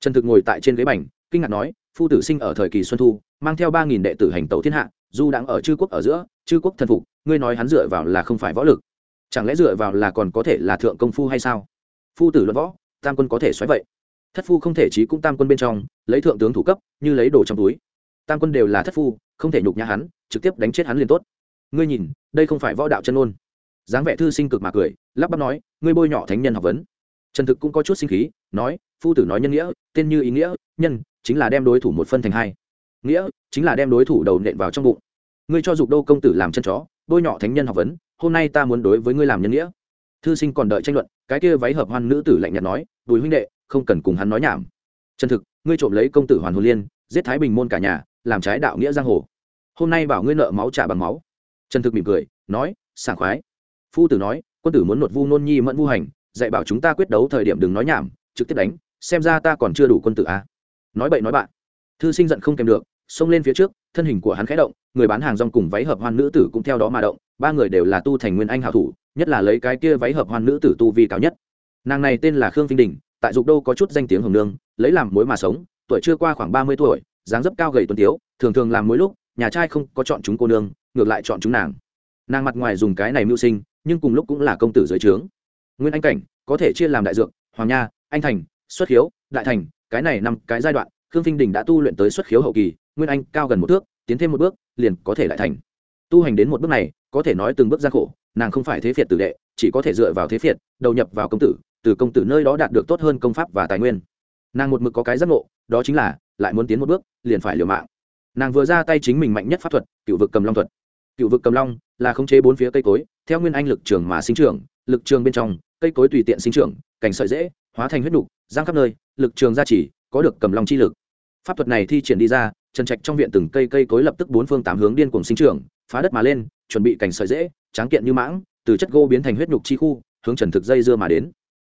Trần thực ngồi tại trên ghế bành, kinh ngạc nói, phu tử sinh ở thời kỳ xuân thu, mang theo ba nghìn đệ tử hành tẩu thiên hạ dù đang ở chư quốc ở giữa, chư quốc thần phục, ngươi nói hắn dựa vào là không phải võ lực. Chẳng lẽ dựa vào là còn có thể là thượng công phu hay sao? Phu tử luận võ, tam quân có thể xoáy vậy. Thất phu không thể trí cũng tam quân bên trong, lấy thượng tướng thủ cấp, như lấy đồ trong túi. Tam quân đều là thất phu, không thể nhục nhã hắn, trực tiếp đánh chết hắn liền tốt ngươi nhìn, đây không phải võ đạo chân ôn dáng vẻ thư sinh cực mà cười, lắp bắp nói, ngươi bôi nhọ thánh nhân học vấn. Trần thực cũng có chút sinh khí, nói, phu tử nói nhân nghĩa, tên như ý nghĩa, nhân, chính là đem đối thủ một phân thành hai. Nghĩa, chính là đem đối thủ đầu nện vào trong bụng. Ngươi cho dục đô công tử làm chân chó, bôi nhọ thánh nhân học vấn, hôm nay ta muốn đối với ngươi làm nhân nghĩa. Thư sinh còn đợi tranh luận, cái kia váy hợp hoan nữ tử lạnh nhạt nói, bùi huynh đệ, không cần cùng hắn nói nhảm. Chân thực, ngươi trộm lấy công tử hoàn hồ liên, giết thái bình môn cả nhà, làm trái đạo nghĩa giang hồ. Hôm nay bảo ngươi nợ máu trả bằng máu trần thực mỉm cười, nói, sảng khoái. Phu tử nói, quân tử muốn nột vu nôn nhi mẫn vu hành, dạy bảo chúng ta quyết đấu thời điểm đừng nói nhảm, trực tiếp đánh, xem ra ta còn chưa đủ quân tử à. nói bậy nói bạn. Thư sinh giận không kèm được, xông lên phía trước, thân hình của hắn khẽ động, người bán hàng rong cùng váy hợp hoan nữ tử cũng theo đó mà động, ba người đều là tu thành nguyên anh hảo thủ, nhất là lấy cái kia váy hợp hoan nữ tử tu vi cao nhất. Nàng này tên là khương phi đình, tại dục đô có chút danh tiếng hồng nương, lấy làm mối mà sống, tuổi chưa qua khoảng ba mươi tuổi, dáng dấp cao gầy tuấn tiếu, thường thường làm mối lúc, nhà trai không có chọn chúng cô nương ngược lại chọn chúng nàng. Nàng mặt ngoài dùng cái này mưu sinh, nhưng cùng lúc cũng là công tử dưới trướng. Nguyên anh cảnh, có thể chia làm đại dược, hoàng nha, anh thành, xuất khiếu, đại thành, cái này năm cái giai đoạn, khương phinh đình đã tu luyện tới xuất khiếu hậu kỳ, nguyên anh cao gần một thước, tiến thêm một bước, liền có thể đại thành. Tu hành đến một bước này, có thể nói từng bước gian khổ, nàng không phải thế phiệt tử đệ, chỉ có thể dựa vào thế phiệt, đầu nhập vào công tử, từ công tử nơi đó đạt được tốt hơn công pháp và tài nguyên. Nàng một mực có cái giác ngộ, đó chính là, lại muốn tiến một bước, liền phải liều mạng. Nàng vừa ra tay chính mình mạnh nhất pháp thuật, cựu vực cầm long thuật cựu vực cầm long là khống chế bốn phía cây cối, theo nguyên anh lực trường mà sinh trưởng, lực trường bên trong, cây cối tùy tiện sinh trưởng cảnh sợi dễ, hóa thành huyết đục giang khắp nơi, lực trường gia trì, có được cầm long chi lực. Pháp thuật này thi triển đi ra, trần trạch trong viện từng cây cây cối lập tức bốn phương tám hướng điên cùng sinh trưởng, phá đất mà lên, chuẩn bị cảnh sợi dễ, tráng kiện như mãng, từ chất gỗ biến thành huyết nhục chi khu, hướng trần thực dây dưa mà đến.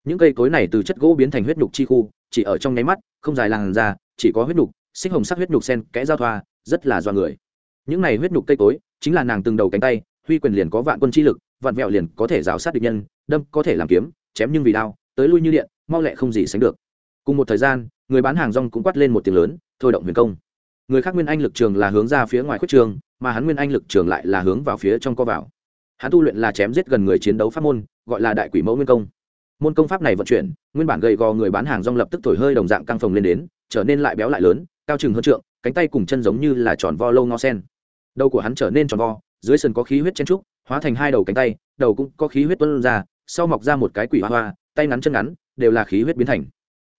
Những cây cối này từ chất gỗ biến thành huyết nhục chi khu, chỉ ở trong nháy mắt, không dài làn ra chỉ có huyết nhục sinh hồng sắc huyết nhục sen kẽ giao thoa, rất là do người. Những này huyết nhục cây cối chính là nàng từng đầu cánh tay, huy quyền liền có vạn quân chi lực, vạn vẹo liền có thể rào sát địch nhân, đâm có thể làm kiếm, chém nhưng vì đao, tới lui như điện, mau lẹ không gì sánh được. Cùng một thời gian, người bán hàng rong cũng quát lên một tiếng lớn, thôi động huyền công. Người khác nguyên anh lực trường là hướng ra phía ngoài khuất trường, mà hắn nguyên anh lực trường lại là hướng vào phía trong co vào. Hắn tu luyện là chém giết gần người chiến đấu pháp môn, gọi là đại quỷ mẫu nguyên công. Môn công pháp này vận chuyển, nguyên bản gầy gò người bán hàng rong lập tức thổi hơi đồng dạng căng phồng lên đến, trở nên lại béo lại lớn, cao chừng hơn trượng, cánh tay cùng chân giống như là tròn vo lâu ngó sen đầu của hắn trở nên tròn vo, dưới sườn có khí huyết chen trúc, hóa thành hai đầu cánh tay, đầu cũng có khí huyết tuân ra, sau mọc ra một cái quỷ hoa hoa, tay ngắn chân ngắn, đều là khí huyết biến thành.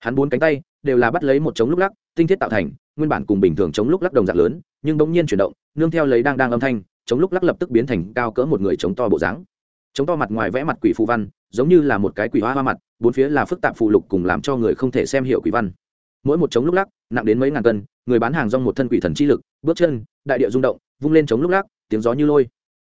Hắn bốn cánh tay đều là bắt lấy một chống lúc lắc, tinh thiết tạo thành, nguyên bản cùng bình thường chống lúc lắc đồng dạng lớn, nhưng bỗng nhiên chuyển động, nương theo lấy đang đang âm thanh chống lúc lắc lập tức biến thành cao cỡ một người chống to bộ dáng. Chống to mặt ngoài vẽ mặt quỷ phù văn, giống như là một cái quỷ hoa hoa mặt, bốn phía là phức tạp phù lục cùng làm cho người không thể xem hiểu quỷ văn. Mỗi một chống lúc lắc, nặng đến mấy ngàn cân, người bán hàng rong một thân quỷ thần chi lực, bước chân, đại địa rung động vung lên chống lúc lắc, tiếng gió như lôi.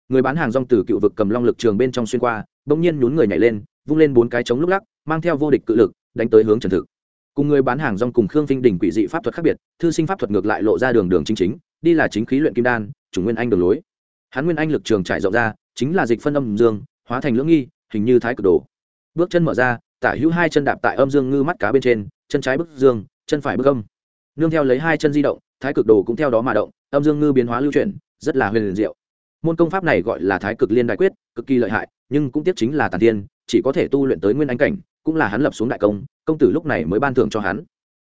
Người bán hàng rong từ cựu vực cầm long lực trường bên trong xuyên qua, bỗng nhiên nhún người nhảy lên, vung lên bốn cái chống lúc lắc, mang theo vô địch cự lực, đánh tới hướng trần thực. Cùng người bán hàng rong cùng khương vinh đình quỷ dị pháp thuật khác biệt, thư sinh pháp thuật ngược lại lộ ra đường đường chính chính, đi là chính khí luyện kim đan, chủ nguyên anh đường lối. Hắn nguyên anh lực trường trải rộng ra, chính là dịch phân âm dương, hóa thành lưỡng nghi, hình như thái cực đồ. Bước chân mở ra, tả hữu hai chân đạp tại âm dương ngư mắt cá bên trên, chân trái bức dương, chân phải bức âm. Nương theo lấy hai chân di động, thái cực đồ cũng theo đó mà động âm dương ngư biến hóa lưu chuyển rất là huyền liền diệu. Môn công pháp này gọi là thái cực liên đại quyết, cực kỳ lợi hại, nhưng cũng tiếp chính là tàn tiên, chỉ có thể tu luyện tới nguyên anh cảnh, cũng là hắn lập xuống đại công công tử lúc này mới ban thưởng cho hắn.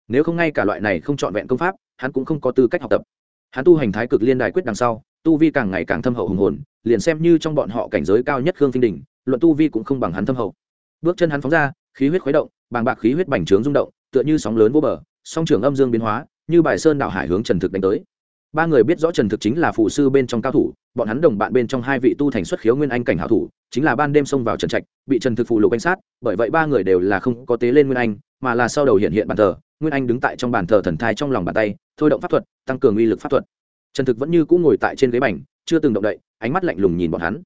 Nếu không ngay cả loại này không trọn vẹn công pháp, hắn cũng không có tư cách học tập. Hắn tu hành thái cực liên đại quyết đằng sau, tu vi càng ngày càng thâm hậu hùng hồn, liền xem như trong bọn họ cảnh giới cao nhất khương phinh đình, luận tu vi cũng không bằng hắn thâm hậu. Bước chân hắn phóng ra, khí huyết khuấy động, bàng bạc khí huyết bành trướng rung động, tựa như sóng lớn vô bờ, song trường âm dương biến hóa, như bài sơn đạo hải hướng trần thực đánh tới ba người biết rõ trần thực chính là phụ sư bên trong cao thủ, bọn hắn đồng bạn bên trong hai vị tu thành xuất khiếu nguyên anh cảnh hảo thủ, chính là ban đêm xông vào trần trạch, bị trần thực phụ lục anh sát, bởi vậy ba người đều là không có tế lên nguyên anh, mà là sau đầu hiện hiện bàn thờ, nguyên anh đứng tại trong bàn thờ thần thai trong lòng bàn tay, thôi động pháp thuật, tăng cường uy lực pháp thuật. Trần thực vẫn như cũ ngồi tại trên ghế bành, chưa từng động đậy, ánh mắt lạnh lùng nhìn bọn hắn.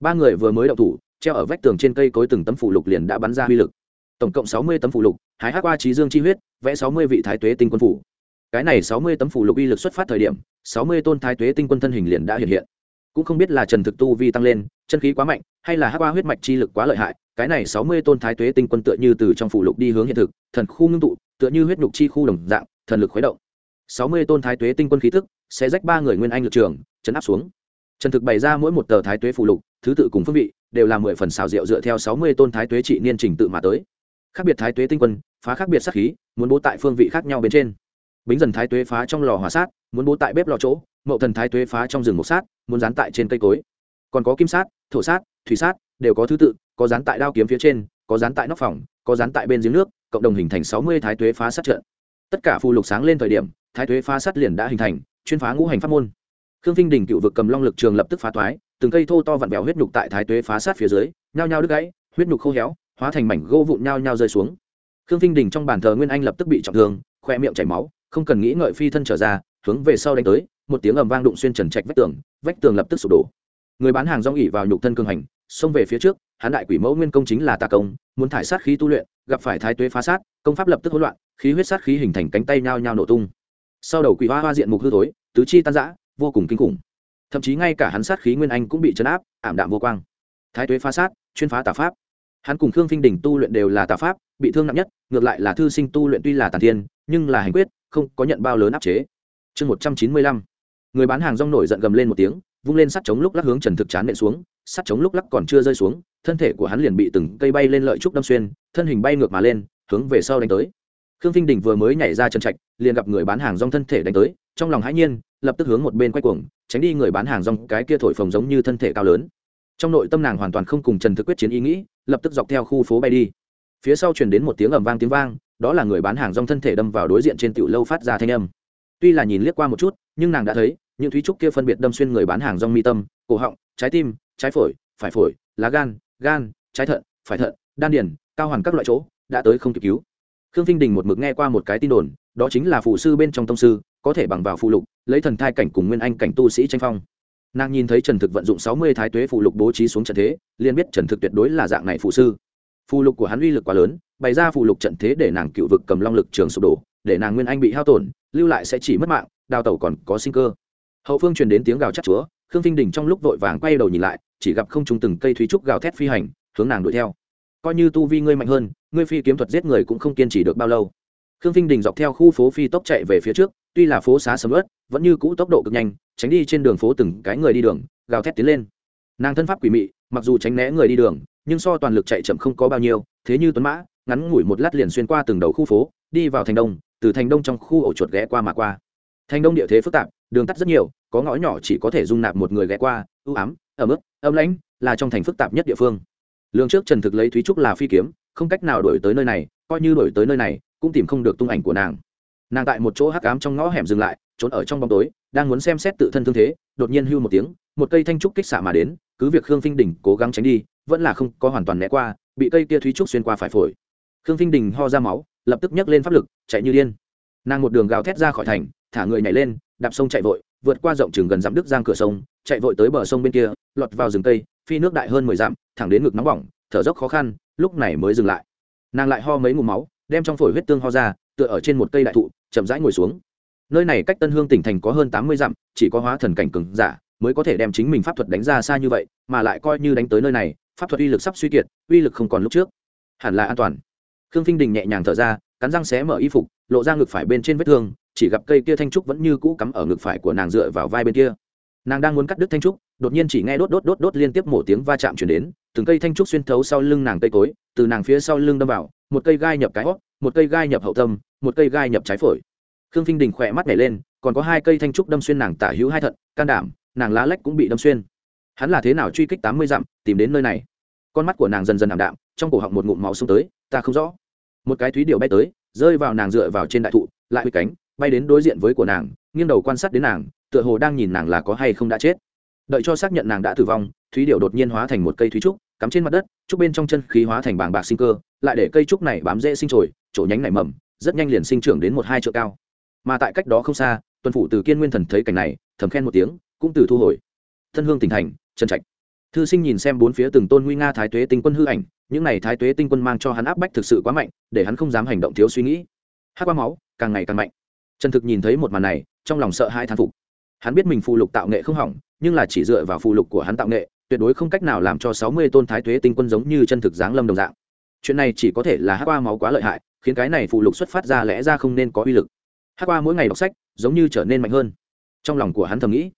Ba người vừa mới động thủ, treo ở vách tường trên cây cối từng tấm phụ lục liền đã bắn ra uy lực. Tổng cộng sáu mươi tấm phụ lục, hái hát qua trí dương chi huyết, vẽ sáu mươi vị thái tuế tinh quân phủ cái này sáu mươi tấm phủ lục uy lực xuất phát thời điểm, sáu mươi tôn thái tuế tinh quân thân hình liền đã hiện hiện. Cũng không biết là trần thực tu vi tăng lên, chân khí quá mạnh, hay là hát qua huyết mạch chi lực quá lợi hại, cái này sáu mươi tôn thái tuế tinh quân tựa như từ trong phủ lục đi hướng hiện thực, thần khu ngưng tụ, tựa như huyết nhục chi khu đồng dạng, thần lực khuấy động. Sáu mươi tôn thái tuế tinh quân khí tức sẽ rách ba người nguyên anh lực trường, chấn áp xuống. Trần thực bày ra mỗi một tờ thái tuế phủ lục, thứ tự cùng phương vị, đều là mười phần xào rượu dựa theo sáu mươi tôn thái tuế trị niên trình tự mà tới. Khác biệt thái tuế tinh quân, phá khác biệt sát khí, muốn bố tại phương vị khác nhau bên trên bính dần thái tuế phá trong lò hỏa sát, muốn bố tại bếp lò chỗ, mậu thần thái tuế phá trong rừng một sát, muốn dán tại trên cây cối. Còn có kim sát, thổ sát, thủy sát, đều có thứ tự, có dán tại đao kiếm phía trên, có dán tại nóc phòng, có dán tại bên giếng nước, cộng đồng hình thành sáu mươi thái tuế phá sát trận. Tất cả phù lục sáng lên thời điểm, thái tuế phá sát liền đã hình thành, chuyên phá ngũ hành pháp môn. Khương vinh đình cựu vực cầm long lực trường lập tức phá toái, từng cây thô to vặn vẹo huyết nhục tại thái tuế phá sát phía dưới, nhao nhao đứt gãy, huyết nhục khô héo, hóa thành mảnh gỗ vụn nhao nhao rơi xuống. Khương vinh đình trong bàn thờ nguyên anh lập tức bị trọng thương, khoe miệng chảy máu không cần nghĩ ngợi phi thân trở ra, hướng về sau đánh tới, một tiếng ầm vang đụng xuyên trần trạch vách tường vách tường lập tức sụp đổ. Người bán hàng rong ỉ vào nhục thân cường hành, xông về phía trước hán đại quỷ mẫu nguyên công chính là tà công, muốn thải sát khí tu luyện, gặp phải thái tuế phá sát, công pháp lập tức hỗn loạn, khí huyết sát khí hình thành cánh tay nhao nhao nổ tung. Sau đầu quỷ hoa hoa diện mục hư tối tứ chi tan rã, vô cùng kinh khủng. Thậm chí ngay cả hắn sát khí nguyên anh cũng bị chấn áp, ảm đạm vô quang. Thái tuế phá sát, chuyên phá tà pháp. Hắn cùng khương phinh đình tu luyện đều là tà pháp, bị thương nặng nhất, ngược lại là thư sinh tu luyện tuy là tàn thiên, nhưng là hành quyết không có nhận bao lớn áp chế. Chương một trăm chín mươi lăm. Người bán hàng rong nổi giận gầm lên một tiếng, vung lên sắt chống lúc lắc hướng trần thực chán nện xuống, sắt chống lúc lắc còn chưa rơi xuống, thân thể của hắn liền bị từng cây bay lên lợi trúc đâm xuyên, thân hình bay ngược mà lên, hướng về sau đánh tới. Khương vinh đình vừa mới nhảy ra chân trạch, liền gặp người bán hàng rong thân thể đánh tới, trong lòng hãi nhiên, lập tức hướng một bên quay cuồng, tránh đi người bán hàng rong cái kia thổi phồng giống như thân thể cao lớn. Trong nội tâm nàng hoàn toàn không cùng trần thực quyết chiến ý nghĩ, lập tức dọc theo khu phố bay đi. Phía sau truyền đến một tiếng ầm vang tiếng vang đó là người bán hàng rong thân thể đâm vào đối diện trên tiểu lâu phát ra thanh âm. Tuy là nhìn liếc qua một chút, nhưng nàng đã thấy, những thúy trúc kia phân biệt đâm xuyên người bán hàng rong mi tâm, cổ họng, trái tim, trái phổi, phải phổi, lá gan gan, trái thận, phải thận, đan điền, cao hoàn các loại chỗ, đã tới không kịp cứu. Khương vinh đình một mực nghe qua một cái tin đồn, đó chính là phụ sư bên trong tông sư, có thể bằng vào phụ lục, lấy thần thai cảnh cùng nguyên anh cảnh tu sĩ tranh phong. Nàng nhìn thấy trần thực vận dụng sáu mươi thái tuế phụ lục bố trí xuống trận thế, liền biết trần thực tuyệt đối là dạng này phụ sư phụ lục của hắn uy lực quá lớn, bày ra phụ lục trận thế để nàng cựu vực cầm long lực trường sụp đổ, để nàng nguyên anh bị hao tổn, lưu lại sẽ chỉ mất mạng, đào tẩu còn có sinh cơ. Hậu phương truyền đến tiếng gào chắc chúa, khương vinh đình trong lúc vội vàng quay đầu nhìn lại, chỉ gặp không trùng từng cây thúy trúc gào thét phi hành, hướng nàng đuổi theo. Coi như tu vi ngươi mạnh hơn, ngươi phi kiếm thuật giết người cũng không kiên trì được bao lâu. Khương vinh đình dọc theo khu phố phi tốc chạy về phía trước, tuy là phố xá sầm ớt vẫn như cũ tốc độ cực nhanh, tránh đi trên đường phố từng cái người đi đường, gào thét tiến lên. Nàng thân pháp quỷ mị, mặc dù tránh né người đi đường nhưng so toàn lực chạy chậm không có bao nhiêu, thế như tuấn mã, ngắn ngủi một lát liền xuyên qua từng đầu khu phố, đi vào thành đông, từ thành đông trong khu ổ chuột ghé qua mà qua. Thành đông địa thế phức tạp, đường tắt rất nhiều, có ngõ nhỏ chỉ có thể dung nạp một người ghé qua, ưu ám, ẩm ướt, âm lãnh, là trong thành phức tạp nhất địa phương. Lương trước trần thực lấy thúy trúc là phi kiếm, không cách nào đổi tới nơi này, coi như đổi tới nơi này, cũng tìm không được tung ảnh của nàng. Nàng tại một chỗ hắc ám trong ngõ hẻm dừng lại, trốn ở trong bóng tối, đang muốn xem xét tự thân thương thế, đột nhiên hưu một tiếng, một cây thanh trúc kích xạ mà đến, cứ việc khương phinh đỉnh cố gắng tránh đi vẫn là không có hoàn toàn né qua, bị cây kia thúy trúc xuyên qua phải phổi. Khương vinh đình ho ra máu, lập tức nhấc lên pháp lực, chạy như điên. Nàng một đường gào thét ra khỏi thành, thả người nhảy lên, đạp sông chạy vội, vượt qua rộng chừng gần dặm đức giang cửa sông, chạy vội tới bờ sông bên kia, lọt vào rừng cây, phi nước đại hơn mười dặm, thẳng đến ngực nóng bỏng, thở dốc khó khăn, lúc này mới dừng lại. Nàng lại ho mấy ngụm máu, đem trong phổi huyết tương ho ra, tựa ở trên một cây đại thụ, chậm rãi ngồi xuống. Nơi này cách tân hương tỉnh thành có hơn tám mươi dặm, chỉ có hóa thần cảnh cừng giả mới có thể đem chính mình pháp thuật đánh ra xa như vậy, mà lại coi như đánh tới nơi này pháp thuật uy lực sắp suy kiệt, uy lực không còn lúc trước. Hẳn là an toàn. Khương phinh đình nhẹ nhàng thở ra, cắn răng xé mở y phục, lộ ra ngực phải bên trên vết thương, chỉ gặp cây kia thanh trúc vẫn như cũ cắm ở ngực phải của nàng dựa vào vai bên kia. Nàng đang muốn cắt đứt thanh trúc, đột nhiên chỉ nghe đốt đốt đốt đốt liên tiếp mổ tiếng va chạm chuyển đến, từng cây thanh trúc xuyên thấu sau lưng nàng cây cối, từ nàng phía sau lưng đâm vào, một cây gai nhập cái hót, một cây gai nhập hậu tâm, một cây gai nhập trái phổi. Khương phinh đình khỏe mắt nhảy lên, còn có hai cây thanh trúc đâm xuyên nàng tả hữu hai thận, can đảm, nàng lá lách cũng bị đâm xuyên hắn là thế nào truy kích tám mươi dặm, tìm đến nơi này? Con mắt của nàng dần dần ảm đạm, trong cổ họng một ngụm máu xông tới, ta không rõ. Một cái thúy điệu bay tới, rơi vào nàng dựa vào trên đại thụ, lại bị cánh, bay đến đối diện với của nàng, nghiêng đầu quan sát đến nàng, tựa hồ đang nhìn nàng là có hay không đã chết. Đợi cho xác nhận nàng đã tử vong, thúy điệu đột nhiên hóa thành một cây thúy trúc, cắm trên mặt đất, trúc bên trong chân khí hóa thành bàng bạc sinh cơ, lại để cây trúc này bám dễ sinh trồi, chỗ nhánh nảy mầm, rất nhanh liền sinh trưởng đến một hai chợ cao. Mà tại cách đó không xa, tuần phủ từ kiên nguyên thần thấy cảnh này, thầm khen một tiếng, cũng từ thu hồi. Thân hương tỉnh thành trần trạch. Thư sinh nhìn xem bốn phía từng tôn nguy nga thái tuế tinh quân hư ảnh, những n à y thái tuế tinh quân mang cho hắn áp bách thực sự quá mạnh, để hắn không dám hành động thiếu suy nghĩ. Hát qua máu, càng ngày càng mạnh. Trần thực nhìn thấy một màn này, trong lòng sợ hai thán phục. Hắn biết mình phụ lục tạo nghệ không hỏng, nhưng là chỉ dựa vào phụ lục của hắn tạo nghệ, tuyệt đối không cách nào làm cho sáu mươi tôn thái tuế tinh quân giống như chân thực giáng lâm đồng dạng. Chuyện này chỉ có thể là hát qua máu quá lợi hại, khiến cái này phụ lục xuất phát ra lẽ ra không nên có uy lực. Hát qua mỗi ngày đọc sách, giống như trở nên mạnh hơn. Trong lòng của hắn thầm nghĩ,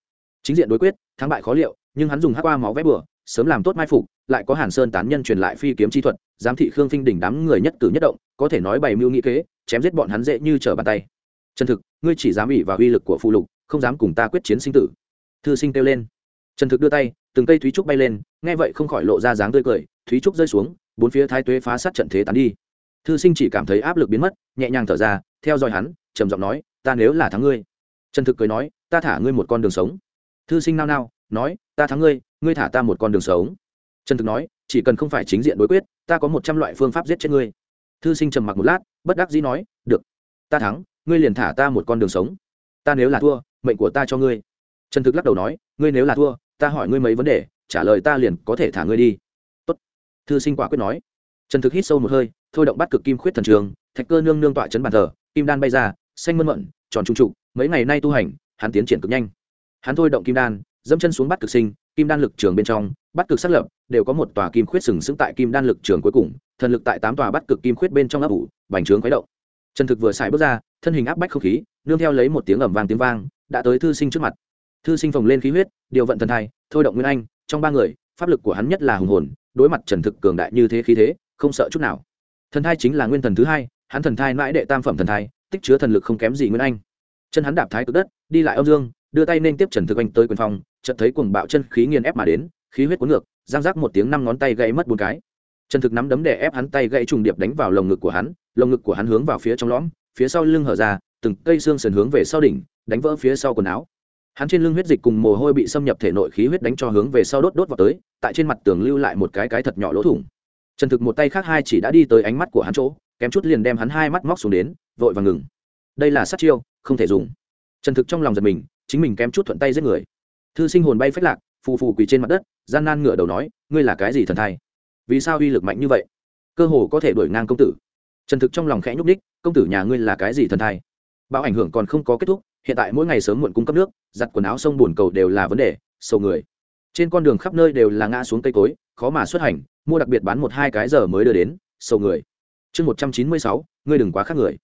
chính diện đối quyết, thắng bại khó liệu nhưng hắn dùng hát qua máu vẽ bừa, sớm làm tốt mai phục, lại có hàn sơn tán nhân truyền lại phi kiếm chi thuật, giám thị khương phinh đỉnh đám người nhất cử nhất động, có thể nói bày mưu nghĩ kế, chém giết bọn hắn dễ như trở bàn tay. Chân thực, ngươi chỉ dám ỉ và uy lực của phụ lục, không dám cùng ta quyết chiến sinh tử. Thư sinh kêu lên. Trần thực đưa tay, từng cây thúy trúc bay lên, nghe vậy không khỏi lộ ra dáng tươi cười, thúy trúc rơi xuống, bốn phía thái tuế phá sát trận thế tán đi. Thư sinh chỉ cảm thấy áp lực biến mất, nhẹ nhàng thở ra, theo dõi hắn, trầm giọng nói, ta nếu là thắng ngươi. Trần thực cười nói, ta thả ngươi một con đường sống. Thư sinh nao nao, nói ta thắng ngươi ngươi thả ta một con đường sống. Trần thực nói, chỉ cần không phải chính diện đối quyết, ta có một trăm loại phương pháp giết chết ngươi. Thư sinh trầm mặc một lát, bất đắc dĩ nói, được, ta thắng, ngươi liền thả ta một con đường sống. Ta nếu là thua, mệnh của ta cho ngươi. Trần thực lắc đầu nói, ngươi nếu là thua, ta hỏi ngươi mấy vấn đề, trả lời ta liền có thể thả ngươi đi. Tốt. thư sinh quả quyết nói. Trần thực hít sâu một hơi, thôi động bắt cực kim khuyết thần trường, thạch cơ nương nương tọa chấn bàn thờ, kim đan bay ra, xanh mơn mận, tròn trung trụ mấy ngày nay tu hành, hắn tiến triển cực nhanh. Hắn thôi động kim đan dẫm chân xuống bắt cực sinh, kim đan lực trường bên trong, bắt cực xác lập, đều có một tòa kim khuyết sừng sững tại kim đan lực trường cuối cùng, thần lực tại tám tòa bắt cực kim khuyết bên trong ấp ủ, bành trướng khuấy động. Trần thực vừa xài bước ra, thân hình áp bách không khí, nương theo lấy một tiếng ẩm vang tiếng vang, đã tới thư sinh trước mặt. Thư sinh phồng lên khí huyết, điều vận thần thai, thôi động nguyên anh, trong ba người, pháp lực của hắn nhất là hùng hồn, đối mặt trần thực cường đại như thế khí thế, không sợ chút nào. Thần thai chính là nguyên thần thứ hai, hắn thần thai mãi đệ tam phẩm thần thai, tích chứa thần lực không kém gì nguyên anh. Chân hắn đạp thái cực đất, đi lại âm dương đưa tay nên tiếp trần thực anh tới quyền phong, chợt thấy cuồng bạo chân khí nghiền ép mà đến, khí huyết cuốn ngược, giang giác một tiếng năm ngón tay gãy mất bốn cái. Trần thực nắm đấm để ép hắn tay gãy trùng điệp đánh vào lồng ngực của hắn, lồng ngực của hắn hướng vào phía trong lõm, phía sau lưng hở ra, từng cây xương sườn hướng về sau đỉnh, đánh vỡ phía sau quần áo. Hắn trên lưng huyết dịch cùng mồ hôi bị xâm nhập thể nội khí huyết đánh cho hướng về sau đốt đốt vào tới, tại trên mặt tường lưu lại một cái cái thật nhỏ lỗ thủng. Trần thực một tay khác hai chỉ đã đi tới ánh mắt của hắn chỗ, kém chút liền đem hắn hai mắt móc xuống đến, vội và ngừng. Đây là sát chiêu, không thể dùng. Trần thực trong lòng giật mình chính mình kém chút thuận tay giết người. Thư sinh hồn bay phách lạc, phù phù quỳ trên mặt đất, gian nan ngửa đầu nói, ngươi là cái gì thần thai? Vì sao uy lực mạnh như vậy? Cơ hồ có thể đuổi ngang công tử. Trần thực trong lòng khẽ nhúc ních công tử nhà ngươi là cái gì thần thai? Bão ảnh hưởng còn không có kết thúc, hiện tại mỗi ngày sớm muộn cung cấp nước, giặt quần áo sông bồn cầu đều là vấn đề, sầu người. Trên con đường khắp nơi đều là ngã xuống cây cối, khó mà xuất hành, mua đặc biệt bán một hai cái giờ mới đưa đến, sầu người. Chương một trăm chín mươi sáu, ngươi đừng quá khác người.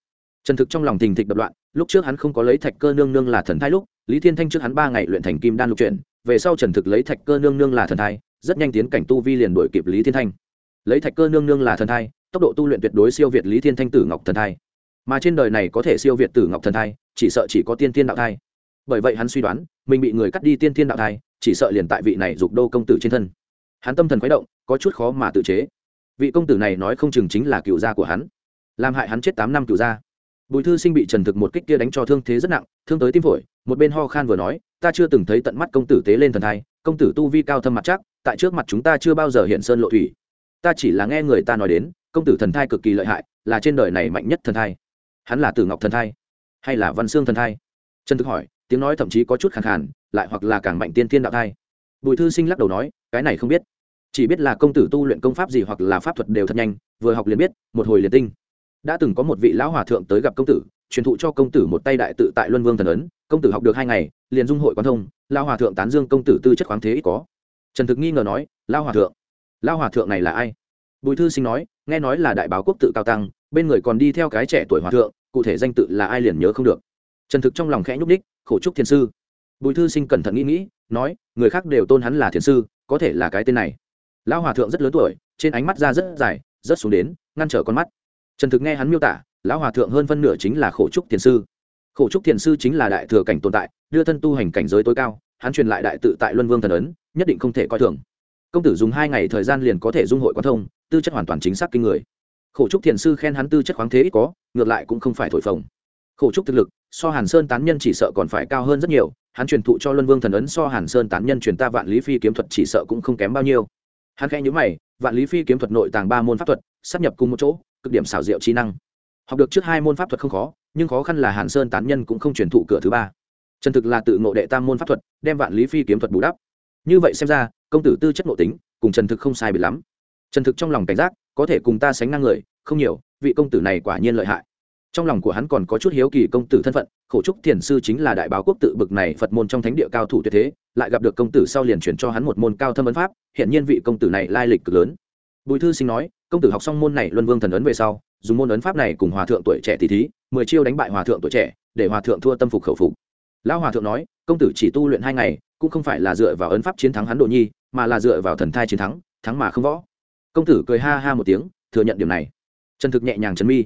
Trần thực trong lòng thình thịch đập loạn lúc trước hắn không có lấy thạch cơ nương nương là thần thai lúc, lý thiên thanh trước hắn ba ngày luyện thành kim đan lục chuyển về sau trần thực lấy thạch cơ nương nương là thần thai, rất nhanh tiến cảnh tu vi liền đổi kịp lý thiên thanh. Lấy thạch cơ nương nương là thần thai, tốc độ tu luyện tuyệt đối siêu việt lý thiên thanh tử ngọc thần thai. Mà trên đời này có thể siêu việt tử ngọc thần thai, chỉ sợ chỉ có tiên tiên đạo thai. Bởi vậy hắn suy đoán, mình bị người cắt đi tiên tiên đạo thai, chỉ sợ liền tại vị này dục đô công tử trên thân. Hắn tâm thần khuấy động, có chút khó mà tự chế. Vị công tử này nói không chừng chính là cựu gia của hắn. Làm hại hắn chết tám năm cựu gia bùi thư sinh bị trần thực một kích kia đánh cho thương thế rất nặng, thương tới tim phổi, một bên ho khan vừa nói, ta chưa từng thấy tận mắt công tử tế lên thần thai, công tử tu vi cao thâm mặt chắc, tại trước mặt chúng ta chưa bao giờ hiện sơn lộ thủy. Ta chỉ là nghe người ta nói đến, công tử thần thai cực kỳ lợi hại, là trên đời này mạnh nhất thần thai. Hắn là tử ngọc thần thai, hay là văn xương thần thai? Trần thực hỏi, tiếng nói thậm chí có chút khẳng khàn, lại hoặc là càng mạnh tiên tiên đạo thai. Bùi thư sinh lắc đầu nói, cái này không biết. Chỉ biết là công tử tu luyện công pháp gì hoặc là pháp thuật đều thật nhanh, vừa học liền biết, một hồi liền tinh đã từng có một vị lão hòa thượng tới gặp công tử, truyền thụ cho công tử một tay đại tự tại luân vương thần ấn, công tử học được hai ngày, liền dung hội quan thông lao hòa thượng tán dương công tử tư chất khoáng thế ít có. Trần thực nghi ngờ nói lao hòa thượng lao hòa thượng này là ai? Bùi thư sinh nói, nghe nói là đại báo quốc tự cao tăng, bên người còn đi theo cái trẻ tuổi hòa thượng, cụ thể danh tự là ai liền nhớ không được. Trần thực trong lòng khẽ nhúc ních khổ trúc thiên sư. Bùi thư sinh cẩn thận nghĩ nghĩ, nói, người khác đều tôn hắn là thiền sư, có thể là cái tên này. Lão hòa thượng rất lớn tuổi, trên ánh mắt ra rất dài, rất xuống đến, ngăn trở con mắt trần thực nghe hắn miêu tả, lão hòa thượng hơn phân nửa chính là khổ trúc thiền sư. Khổ trúc thiền sư chính là đại thừa cảnh tồn tại, đưa thân tu hành cảnh giới tối cao, hắn truyền lại đại tự tại luân vương thần ấn, nhất định không thể coi thường. Công tử dùng hai ngày thời gian liền có thể dung hội quan thông, tư chất hoàn toàn chính xác kinh người. Khổ trúc thiền sư khen hắn tư chất khoáng thế ít có, ngược lại cũng không phải thổi phồng. Khổ trúc thực lực, so hàn sơn tán nhân chỉ sợ còn phải cao hơn rất nhiều, hắn truyền thụ cho luân vương thần ấn so hàn sơn tán nhân truyền ta vạn lý phi kiếm thuật chỉ sợ cũng không kém bao nhiêu. Hắn khẽ nhữ mày, vạn lý phi kiếm thuật nội tàng ba môn pháp thuật, sắp nhập cùng một chỗ cực điểm xảo diệu trí năng. Học được trước hai môn pháp thuật không khó, nhưng khó khăn là hàn sơn tán nhân cũng không truyền thụ cửa thứ ba. Trần thực là tự ngộ đệ tam môn pháp thuật, đem vạn lý phi kiếm thuật bù đắp. Như vậy xem ra, công tử tư chất ngộ tính, cùng trần thực không sai biệt lắm. Trần thực trong lòng cảnh giác, có thể cùng ta sánh ngang người, không nhiều, vị công tử này quả nhiên lợi hại. Trong lòng của hắn còn có chút hiếu kỳ công tử thân phận, khổ trúc thiền sư chính là đại báo quốc tự bực này phật môn trong thánh địa cao thủ tuyệt thế, lại gặp được công tử sau liền chuyển cho hắn một môn cao thâm ấn pháp hiện nhiên vị công tử này lai lịch cực lớn. Bùi thư sinh nói công tử học xong môn này luân vương thần ấn về sau, dùng môn ấn pháp này cùng hòa thượng tuổi trẻ tỷ thí, mười chiêu đánh bại hòa thượng tuổi trẻ, để hòa thượng thua tâm phục khẩu phục. Lão hòa thượng nói, công tử chỉ tu luyện hai ngày, cũng không phải là dựa vào ấn pháp chiến thắng hắn độ nhi, mà là dựa vào thần thai chiến thắng thắng mà không võ. Công tử cười ha ha một tiếng, thừa nhận điểm này. Trần thực nhẹ nhàng trần mi.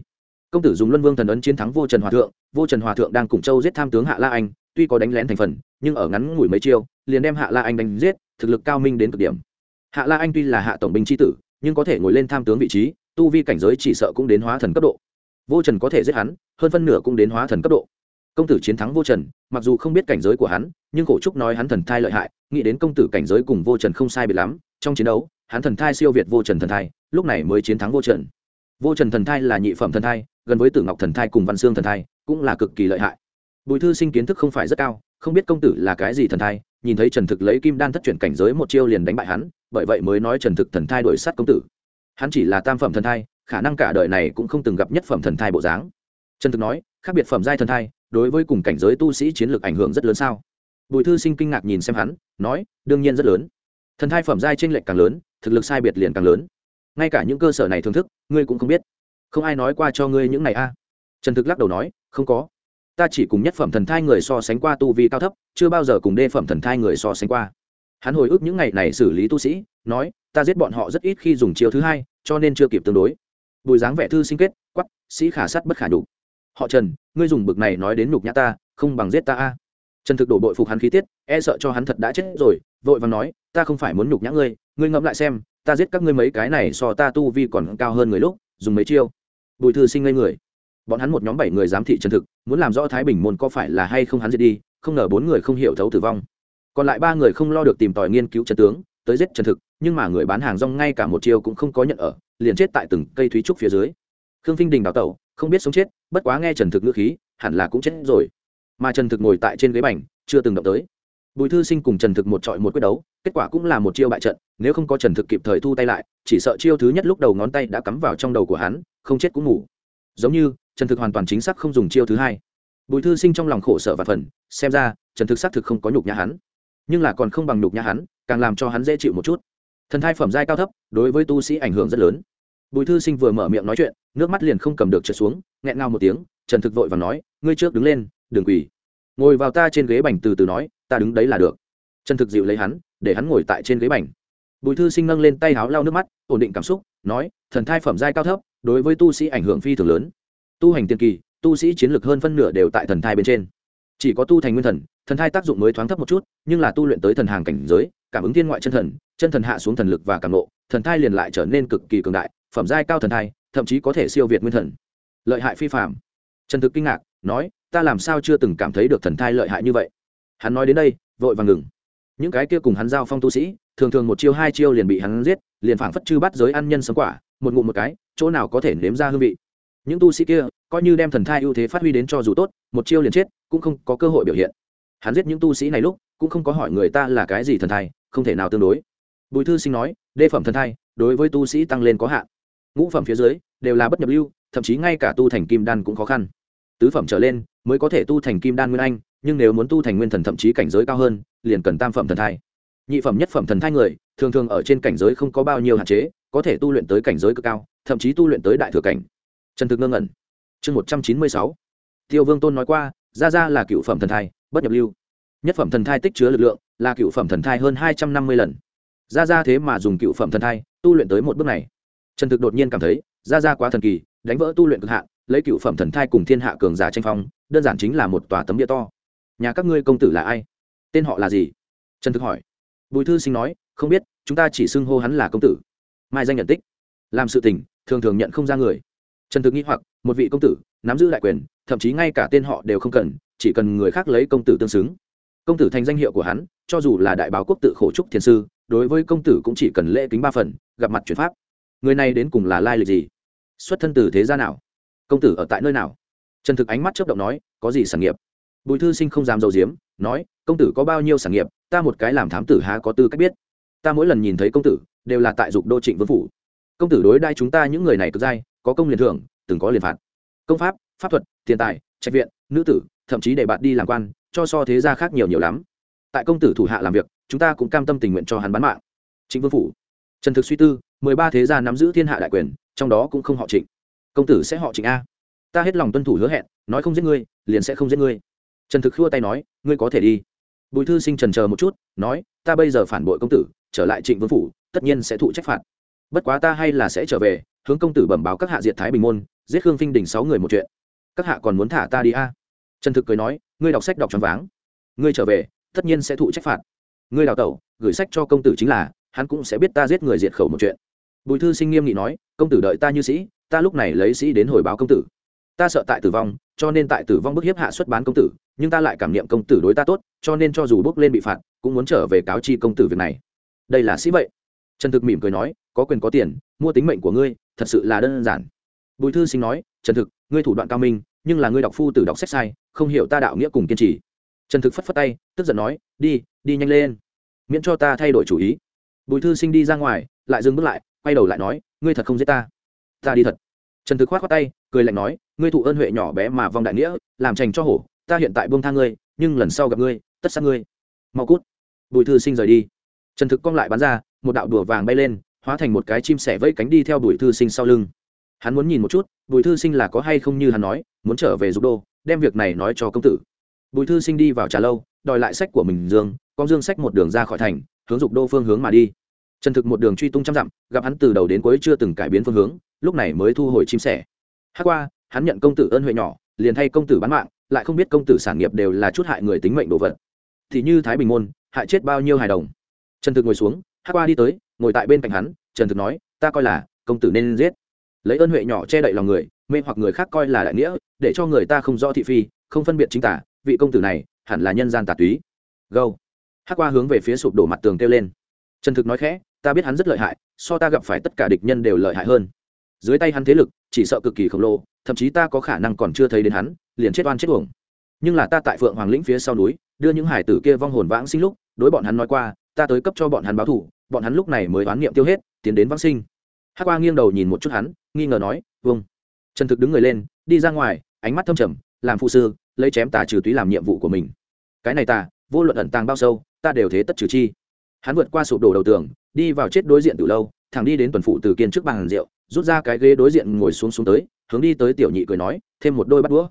Công tử dùng luân vương thần ấn chiến thắng vô trần hòa thượng, vô trần hòa thượng đang cùng châu giết tham tướng hạ la anh, tuy có đánh lén thành phần, nhưng ở ngắn ngủi mấy chiêu, liền đem hạ la anh đánh giết, thực lực cao minh đến cực điểm. Hạ la anh tuy là hạ tổng binh tri tử nhưng có thể ngồi lên tham tướng vị trí, tu vi cảnh giới chỉ sợ cũng đến hóa thần cấp độ. Vô trần có thể giết hắn, hơn phân nửa cũng đến hóa thần cấp độ. Công tử chiến thắng vô trần, mặc dù không biết cảnh giới của hắn, nhưng cổ trúc nói hắn thần thai lợi hại, nghĩ đến công tử cảnh giới cùng vô trần không sai biệt lắm, trong chiến đấu, hắn thần thai siêu việt vô trần thần thai, lúc này mới chiến thắng vô trần. Vô trần thần thai là nhị phẩm thần thai, gần với tử ngọc thần thai cùng văn xương thần thai, cũng là cực kỳ lợi hại. Bùi thư sinh kiến thức không phải rất cao, không biết công tử là cái gì thần thai, nhìn thấy trần thực lấy kim đan thất chuyển cảnh giới một chiêu liền đánh bại hắn bởi vậy mới nói trần thực thần thai đổi sát công tử. Hắn chỉ là tam phẩm thần thai, khả năng cả đời này cũng không từng gặp nhất phẩm thần thai bộ dáng. Trần thực nói, khác biệt phẩm giai thần thai, đối với cùng cảnh giới tu sĩ chiến lược ảnh hưởng rất lớn sao? Bùi thư sinh kinh ngạc nhìn xem hắn, nói, đương nhiên rất lớn. Thần thai phẩm giai t r ê n lệch càng lớn, thực lực sai biệt liền càng lớn. Ngay cả những cơ sở này thưởng thức, ngươi cũng không biết. Không ai nói qua cho ngươi những này a. Trần thực lắc đầu nói, không có. Ta chỉ cùng nhất phẩm thần thai người so sánh qua tu vi cao thấp, chưa bao giờ cùng đê phẩm thần thai người so sánh qua hắn hồi ức những ngày này xử lý tu sĩ, nói, ta giết bọn họ rất ít khi dùng chiêu thứ hai, cho nên chưa kịp tương đối. Bùi dáng vẻ thư sinh kết quắp sĩ khả sắt bất khả nhục. Họ trần, ngươi dùng bực này nói đến nhục nhã ta, không bằng giết ta a. Trần thực đổ bội phục hắn khí tiết e sợ cho hắn thật đã chết rồi, vội và nói, ta không phải muốn nhục nhã ngươi ngươi ngẫm lại xem, ta giết các ngươi mấy cái này so ta tu vi còn cao hơn người lúc, dùng mấy chiêu. Bùi thư sinh ngây người. Bọn hắn một nhóm bảy người giám thị trần thực, muốn làm rõ thái bình môn có phải là hay không hắn giết đi, không ngờ bốn người không hiểu thấu tử vong còn lại ba người không lo được tìm tòi nghiên cứu trần tướng, tới giết trần thực, nhưng mà người bán hàng rong ngay cả một chiêu cũng không có nhận ở, liền chết tại từng cây thúy trúc phía dưới. Khương phinh đình đào tẩu, không biết sống chết, bất quá nghe trần thực ngữ khí, hẳn là cũng chết rồi. Mà trần thực ngồi tại trên ghế bành, chưa từng động tới. Bùi thư sinh cùng trần thực một trọi một quyết đấu, kết quả cũng là một chiêu bại trận, nếu không có trần thực kịp thời thu tay lại, chỉ sợ chiêu thứ nhất lúc đầu ngón tay đã cắm vào trong đầu của hắn, không chết cũng ngủ. Giống như, trần thực hoàn toàn chính xác không dùng chiêu thứ hai. Bùi thư sinh trong lòng khổ sở và phần, xem ra, trần thực xác thực không có nhục nhã hắn nhưng là còn không bằng nhục nhã hắn, càng làm cho hắn dễ chịu một chút. Thần thai phẩm giai cao thấp, đối với tu sĩ ảnh hưởng rất lớn. Bùi thư sinh vừa mở miệng nói chuyện, nước mắt liền không cầm được trượt xuống, nghẹn ngào một tiếng, trần thực vội và nói, ngươi trước đứng lên, đừng quỳ. Ngồi vào ta trên ghế bành từ từ nói, ta đứng đấy là được. Trần thực dịu lấy hắn, để hắn ngồi tại trên ghế bành. Bùi thư sinh nâng lên tay háo lau nước mắt, ổn định cảm xúc, nói, thần thai phẩm giai cao thấp, đối với tu sĩ ảnh hưởng phi thường lớn. Tu hành tiên kỳ, tu sĩ chiến lược hơn phân nửa đều tại thần thai bên trên. Chỉ có tu thành nguyên thần thần thai tác dụng mới thoáng thấp một chút, nhưng là tu luyện tới thần hàng cảnh giới, cảm ứng thiên ngoại chân thần chân thần hạ xuống thần lực và cảm nộ thần thai liền lại trở nên cực kỳ cường đại, phẩm giai cao thần thai, thậm chí có thể siêu việt nguyên thần. Lợi hại phi phạm trần thực kinh ngạc, nói, ta làm sao chưa từng cảm thấy được thần thai lợi hại như vậy? Hắn nói đến đây, vội vàng ngừng. Những cái kia cùng hắn giao phong tu sĩ, thường thường một chiêu hai chiêu liền bị hắn giết, liền phảng phất chư bắt giới ăn nhân sống quả, một ngụm một cái, chỗ nào có thể nếm ra hương vị. Những tu sĩ kia, coi như đem thần thai ưu thế phát huy đến cho dù tốt, một chiêu liền chết, cũng không có cơ hội biểu hiện hắn giết những tu sĩ này lúc, cũng không có hỏi người ta là cái gì thần thai, không thể nào tương đối. Bùi thư sinh nói, đê phẩm thần thai, đối với tu sĩ tăng lên có hạn. Ngũ phẩm phía dưới, đều là bất nhập lưu, thậm chí ngay cả tu thành kim đan cũng khó khăn. Tứ phẩm trở lên, mới có thể tu thành kim đan nguyên anh, nhưng nếu muốn tu thành nguyên thần thậm chí cảnh giới cao hơn, liền cần tam phẩm thần thai. Nhị phẩm nhất phẩm thần thai người, thường thường ở trên cảnh giới không có bao nhiêu hạn chế, có thể tu luyện tới cảnh giới cực cao, thậm chí tu luyện tới đại thừa cảnh. Trần thực ngơ ngẩn. Chương một trăm chín mươi sáu. Tiêu vương tôn nói qua ra ra là cựu phẩm thần thai bất nhập lưu. Nhất phẩm thần thai tích chứa lực lượng là cựu phẩm thần thai hơn hai trăm năm mươi lần. Ra ra thế mà dùng cựu phẩm thần thai, tu luyện tới một bước này. Trần thực đột nhiên cảm thấy ra ra quá thần kỳ, đánh vỡ tu luyện cực hạn, lấy cựu phẩm thần thai cùng thiên hạ cường giả tranh phong, đơn giản chính là một tòa tấm địa to. Nhà các ngươi công tử là ai? Tên họ là gì? Trần thực hỏi. Bùi thư sinh nói, không biết, chúng ta chỉ xưng hô hắn là công tử. Mai danh nhận tích. Làm sự tình, thường thường nhận không ra người. Trần thực nghĩ hoặc, một vị công tử, nắm giữ đại quyền, thậm chí ngay cả tên họ đều không cần chỉ cần người khác lấy công tử tương xứng. Công tử thành danh hiệu của hắn, cho dù là đại báo quốc tự khổ trúc thiền sư, đối với công tử cũng chỉ cần lễ kính ba phần, gặp mặt chuyển pháp. Người này đến cùng là lai lịch gì? Xuất thân từ thế gia nào? Công tử ở tại nơi nào? Trần thực ánh mắt chớp động nói, có gì sản nghiệp? Bùi thư sinh không dám dầu diếm nói, công tử có bao nhiêu sản nghiệp, ta một cái làm thám tử há có tư cách biết. Ta mỗi lần nhìn thấy công tử, đều là tại dục đô trịnh vương phủ. Công tử đối đai chúng ta những người này cực dai, có công liền thưởng, từng có liền phạt. Công pháp pháp thuật, tiền tài, trạch viện, nữ tử thậm chí để bạn đi làm quan, cho so thế gia khác nhiều nhiều lắm. Tại công tử thủ hạ làm việc, chúng ta cũng cam tâm tình nguyện cho hắn bán mạng. Trịnh vương phủ. Trần thực suy tư, mười ba thế gia nắm giữ thiên hạ đại quyền, trong đó cũng không họ trịnh. Công tử sẽ họ trịnh a. Ta hết lòng tuân thủ hứa hẹn, nói không giết ngươi, liền sẽ không giết ngươi. Trần thực khua tay nói, ngươi có thể đi. Bùi thư sinh trần chờ một chút, nói, ta bây giờ phản bội công tử, trở lại trịnh vương phủ, tất nhiên sẽ thụ trách phạt. Bất quá ta hay là sẽ trở về, hướng công tử bẩm báo các hạ diệt thái bình môn, giết khương phinh đình sáu người một chuyện. Các hạ còn muốn thả ta đi a trần thực cười nói, ngươi đọc sách đọc tròn váng. Ngươi trở về, tất nhiên sẽ thụ trách phạt. Ngươi đào tẩu, gửi sách cho công tử chính là, hắn cũng sẽ biết ta giết người diệt khẩu một chuyện. Bùi thư sinh nghiêm nghị nói, công tử đợi ta như sĩ, ta lúc này lấy sĩ đến hồi báo công tử. Ta sợ tại tử vong, cho nên tại tử vong bức hiếp hạ xuất bán công tử, nhưng ta lại cảm niệm công tử đối ta tốt, cho nên cho dù bước lên bị phạt, cũng muốn trở về cáo chi công tử việc này. Đây là sĩ vậy trần thực mỉm cười nói, có quyền có tiền, mua tính mệnh của ngươi, thật sự là đơn giản. Bùi thư sinh nói, trần thực, ngươi thủ đoạn cao minh nhưng là ngươi đọc phu tử đọc sách sai, không hiểu ta đạo nghĩa cùng kiên trì. Trần thực phất phất tay, tức giận nói, đi đi nhanh lên. Miễn cho ta thay đổi chủ ý. Bùi thư sinh đi ra ngoài, lại dừng bước lại, quay đầu lại nói, ngươi thật không giết ta. Ta đi thật. Trần thực khoát khoát tay, cười lạnh nói, ngươi thụ ơn huệ nhỏ bé mà vong đại nghĩa, làm trành cho hổ, ta hiện tại buông tha ngươi, nhưng lần sau gặp ngươi, tất sát ngươi. Mau cút. Bùi thư sinh rời đi. Trần thực cong lại bắn ra, một đạo đùa vàng bay lên, hóa thành một cái chim sẻ vẫy cánh đi theo bùi thư sinh sau lưng hắn muốn nhìn một chút, bùi thư sinh là có hay không như hắn nói, muốn trở về dục đô, đem việc này nói cho công tử. Bùi thư sinh đi vào trà lâu, đòi lại sách của mình dương, con dương sách một đường ra khỏi thành, hướng dục đô phương hướng mà đi. Trần thực một đường truy tung trăm dặm, gặp hắn từ đầu đến cuối chưa từng cải biến phương hướng, lúc này mới thu hồi chim sẻ. Hát qua, hắn nhận công tử ơn huệ nhỏ, liền thay công tử bán mạng, lại không biết công tử sản nghiệp đều là chút hại người tính mệnh đồ vật. Thì như thái bình môn, hại chết bao nhiêu hài đồng. Trần thực ngồi xuống hát qua đi tới, ngồi tại bên cạnh hắn trần thực nói, ta coi là công tử nên giết lấy ơn huệ nhỏ che đậy lòng người, mê hoặc người khác coi là đại nghĩa, để cho người ta không rõ thị phi, không phân biệt chính tả, vị công tử này hẳn là nhân gian tà túy. Gâu. Hát qua hướng về phía sụp đổ mặt tường kêu lên. Trần thực nói khẽ, ta biết hắn rất lợi hại, so ta gặp phải tất cả địch nhân đều lợi hại hơn. Dưới tay hắn thế lực, chỉ sợ cực kỳ khổng lồ, thậm chí ta có khả năng còn chưa thấy đến hắn, liền chết oan chết uổng. Nhưng là ta tại phượng hoàng lĩnh phía sau núi, đưa những hải tử kia vong hồn vãng sinh lúc, đối bọn hắn nói qua, ta tới cấp cho bọn hắn báo thủ, bọn hắn lúc này mới oán niệm tiêu hết, tiến đến vãng sinh. Hát qua nghiêng đầu nhìn một chút hắn nghi ngờ nói vâng. Trần thực đứng người lên, đi ra ngoài, ánh mắt thâm trầm, làm phụ sư, lấy chém tà trừ túy làm nhiệm vụ của mình. Cái này ta, vô luận ẩn tàng bao sâu, ta đều thế tất trừ chi. Hắn vượt qua sụp đổ đầu tường, đi vào chết đối diện từ lâu, thẳng đi đến tuần phụ từ kiên trước bàn rượu, rút ra cái ghế đối diện ngồi xuống xuống tới, hướng đi tới tiểu nhị cười nói, thêm một đôi bắt đũa.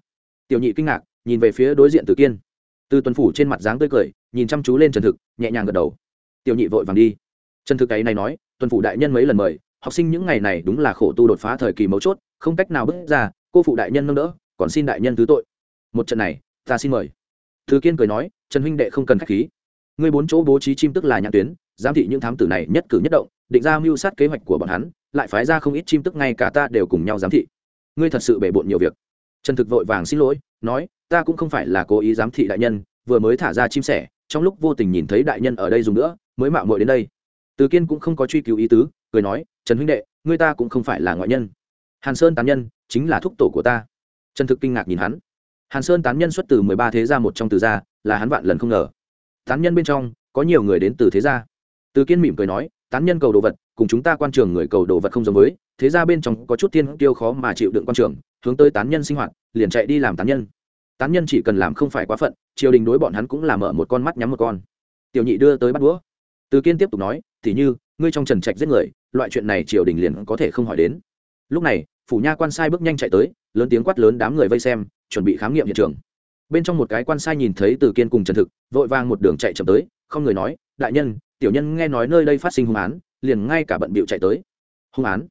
Tiểu nhị kinh ngạc, nhìn về phía đối diện từ kiên. Từ tuần phủ trên mặt dáng tươi cười, nhìn chăm chú lên trần thực, nhẹ nhàng gật đầu. Tiểu nhị vội vàng đi. Trần thực ấy này nói, tuần phủ đại nhân mấy lần mời học sinh những ngày này đúng là khổ tu đột phá thời kỳ mấu chốt, không cách nào bước ra, cô phụ đại nhân nâng đỡ, còn xin đại nhân thứ tội. Một trận này, ta xin mời. Thứ kiên cười nói, trần huynh đệ không cần khách khí. Người bốn chỗ bố trí chim tức là nhãn tuyến, giám thị những thám tử này nhất cử nhất động, định ra mưu sát kế hoạch của bọn hắn, lại phái ra không ít chim tức ngay cả ta đều cùng nhau giám thị. Ngươi thật sự bể bộn nhiều việc. Trần thực vội vàng xin lỗi, nói, ta cũng không phải là cố ý giám thị đại nhân, vừa mới thả ra chim sẻ, trong lúc vô tình nhìn thấy đại nhân ở đây dùng nữa, mới mạo muội đến đây từ kiên cũng không có truy cứu ý tứ, cười nói, trần huynh đệ, ngươi ta cũng không phải là ngoại nhân. Hàn sơn tán nhân chính là thúc tổ của ta. Trần thực kinh ngạc nhìn hắn. Hàn sơn tán nhân xuất từ mười ba thế gia một trong từ gia, là hắn vạn lần không ngờ. Tán nhân bên trong, có nhiều người đến từ thế gia. Từ kiên mỉm cười nói, tán nhân cầu đồ vật, cùng chúng ta quan trường người cầu đồ vật không giống với, thế ra bên trong có chút tiên tiêu khó mà chịu đựng quan trường, hướng tới tán nhân sinh hoạt, liền chạy đi làm tán nhân. Tán nhân chỉ cần làm không phải quá phận, triều đình đối bọn hắn cũng làm mở một con mắt nhắm một con. Tiểu nhị đưa tới bắt đũa. Từ kiên tiếp tục nói thì như, ngươi trong trần trạch giết người, loại chuyện này triều đình liền có thể không hỏi đến. Lúc này, phủ nha quan sai bước nhanh chạy tới, lớn tiếng quát lớn đám người vây xem, chuẩn bị khám nghiệm hiện trường. Bên trong một cái quan sai nhìn thấy từ kiên cùng trần thực, vội vàng một đường chạy chậm tới, không người nói, đại nhân, tiểu nhân nghe nói nơi đây phát sinh hung án, liền ngay cả bận bịu chạy tới. Hung án?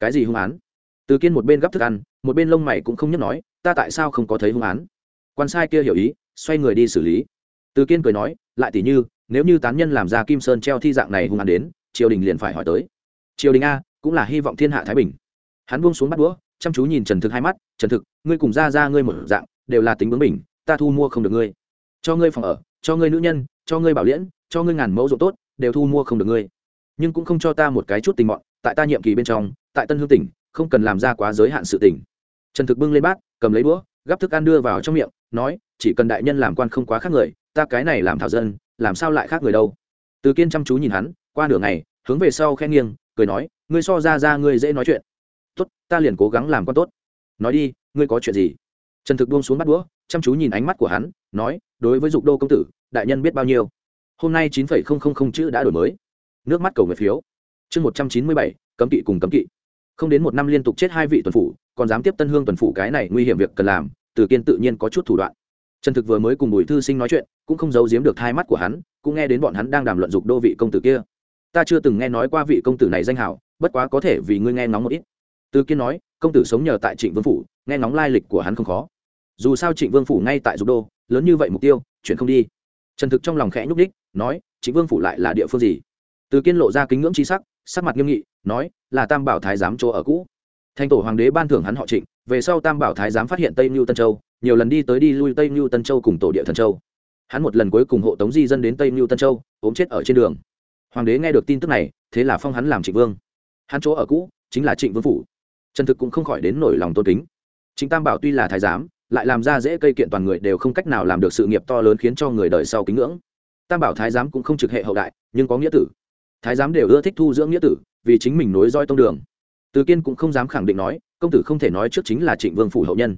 Cái gì hung án? Từ kiên một bên gấp thức ăn, một bên lông mày cũng không nhấc nói, ta tại sao không có thấy hung án? Quan sai kia hiểu ý, xoay người đi xử lý. Từ kiên cười nói, lại tỷ như nếu như tán nhân làm ra kim sơn treo thi dạng này hung hãn đến, triều đình liền phải hỏi tới. Triều đình a, cũng là hy vọng thiên hạ thái bình. Hắn buông xuống bắt đũa, chăm chú nhìn trần thực hai mắt, trần thực, ngươi cùng ra ra ngươi một dạng, đều là tính bướng mình ta thu mua không được ngươi. Cho ngươi phòng ở, cho ngươi nữ nhân, cho ngươi bảo liễn, cho ngươi ngàn mẫu ruộng tốt, đều thu mua không được ngươi. Nhưng cũng không cho ta một cái chút tình mọn, tại ta nhiệm kỳ bên trong, tại tân hương tỉnh, không cần làm ra quá giới hạn sự tỉnh trần thực bưng lên bát, cầm lấy đũa, gắp thức ăn đưa vào trong miệng, nói, chỉ cần đại nhân làm quan không quá khác người, ta cái này làm thảo dân làm sao lại khác người đâu? Từ kiên chăm chú nhìn hắn, qua nửa ngày, hướng về sau khen nghiêng, cười nói, ngươi so ra ra ngươi dễ nói chuyện. Tốt, ta liền cố gắng làm con tốt. Nói đi, ngươi có chuyện gì? Trần thực buông xuống bắt đũa, chăm chú nhìn ánh mắt của hắn, nói, đối với dục đô công tử, đại nhân biết bao nhiêu. Hôm nay chín phẩy không không không chữ đã đổi mới. Nước mắt cầu nguyện phiếu. Chương một trăm chín mươi bảy, cấm kỵ cùng cấm kỵ. Không đến một năm liên tục chết hai vị tuần phủ, còn dám tiếp tân hương tuần phủ cái này nguy hiểm việc cần làm, từ kiên tự nhiên có chút thủ đoạn trần thực vừa mới cùng bùi thư sinh nói chuyện, cũng không giấu giếm được hai mắt của hắn, cũng nghe đến bọn hắn đang đàm luận dục đô vị công tử kia. Ta chưa từng nghe nói qua vị công tử này danh hảo bất quá có thể vì ngươi nghe ngóng một ít. Từ kiên nói, công tử sống nhờ tại trịnh vương phủ, nghe ngóng lai lịch của hắn không khó. Dù sao trịnh vương phủ ngay tại dục đô, lớn như vậy mục tiêu, chuyển không đi. Trần thực trong lòng khẽ nhúc đích nói, trịnh vương phủ lại là địa phương gì? Từ kiên lộ ra kính ngưỡng c sắc sắc mặt nghiêm nghị, nói, là tam bảo thái giám chỗ ở cũ. Thành tổ hoàng đế ban thưởng hắn họ trịnh, về sau tam bảo thái giám phát hiện tây mưu tân châu nhiều lần đi tới đi lui tây mưu tân châu cùng tổ địa thần châu. Hắn một lần cuối cùng hộ tống di dân đến tây mưu tân châu, ốm chết ở trên đường. Hoàng đế nghe được tin tức này, thế là phong hắn làm trịnh vương. Hắn chỗ ở cũ chính là trịnh vương phủ. Trần thực cũng không khỏi đến nổi lòng tôn kính. Chính tam bảo tuy là thái giám, lại làm ra dễ cây kiện toàn người đều không cách nào làm được sự nghiệp to lớn khiến cho người đời sau kính ngưỡng. Tam bảo thái giám cũng không trực hệ hậu đại, nhưng có nghĩa tử. Thái giám đều ưa thích thu dưỡng nghĩa tử, vì chính mình nối roi tông đường. Từ kiên cũng không dám khẳng định nói, công tử không thể nói trước chính là trịnh vương phủ hậu nhân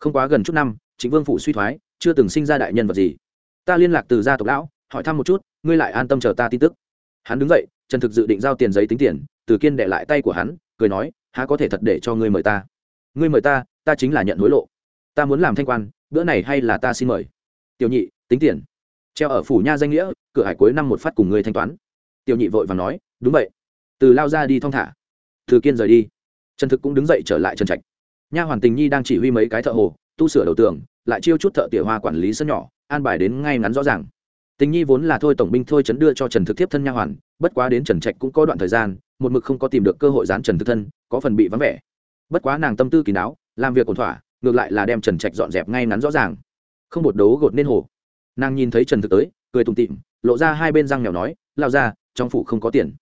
không quá gần chút năm chính vương phủ suy thoái, chưa từng sinh ra đại nhân vật gì. Ta liên lạc từ gia tộc lão, hỏi thăm một chút, ngươi lại an tâm chờ ta tin tức. Hắn đứng dậy trần thực dự định giao tiền giấy tính tiền, từ kiên để lại tay của hắn, cười nói, há có thể thật để cho ngươi mời ta? Ngươi mời ta ta chính là nhận hối lộ. Ta muốn làm thanh quan, bữa này hay là ta xin mời? Tiểu nhị, tính tiền. Treo ở phủ nha danh nghĩa, cửa hải cuối năm một phát cùng ngươi thanh toán. Tiểu nhị vội và nói, đúng vậy. Từ lao ra đi thong thả. Từ kiên rời đi. Trần thực cũng đứng dậy trở lại trần trạch nha hoàn tình nhi đang chỉ huy mấy cái thợ hồ, tu sửa đầu tường, lại chiêu chút thợ tỉa hoa quản lý sân nhỏ, an bài đến ngay ngắn rõ ràng. Tình nhi vốn là thôi tổng binh thôi chấn đưa cho trần thực tiếp thân nha hoàn, bất quá đến trần trạch cũng có đoạn thời gian, một mực không có tìm được cơ hội dán trần thực thân, có phần bị vắng vẻ. Bất quá nàng tâm tư kỳ đáo, làm việc ổn thỏa, ngược lại là đem trần trạch dọn dẹp ngay ngắn rõ ràng. Không một đấu gột nên hồ. Nàng nhìn thấy trần thực tới, cười tùng tịm lộ ra hai bên răng nhỏ nói lao ra trong phủ không có tiền.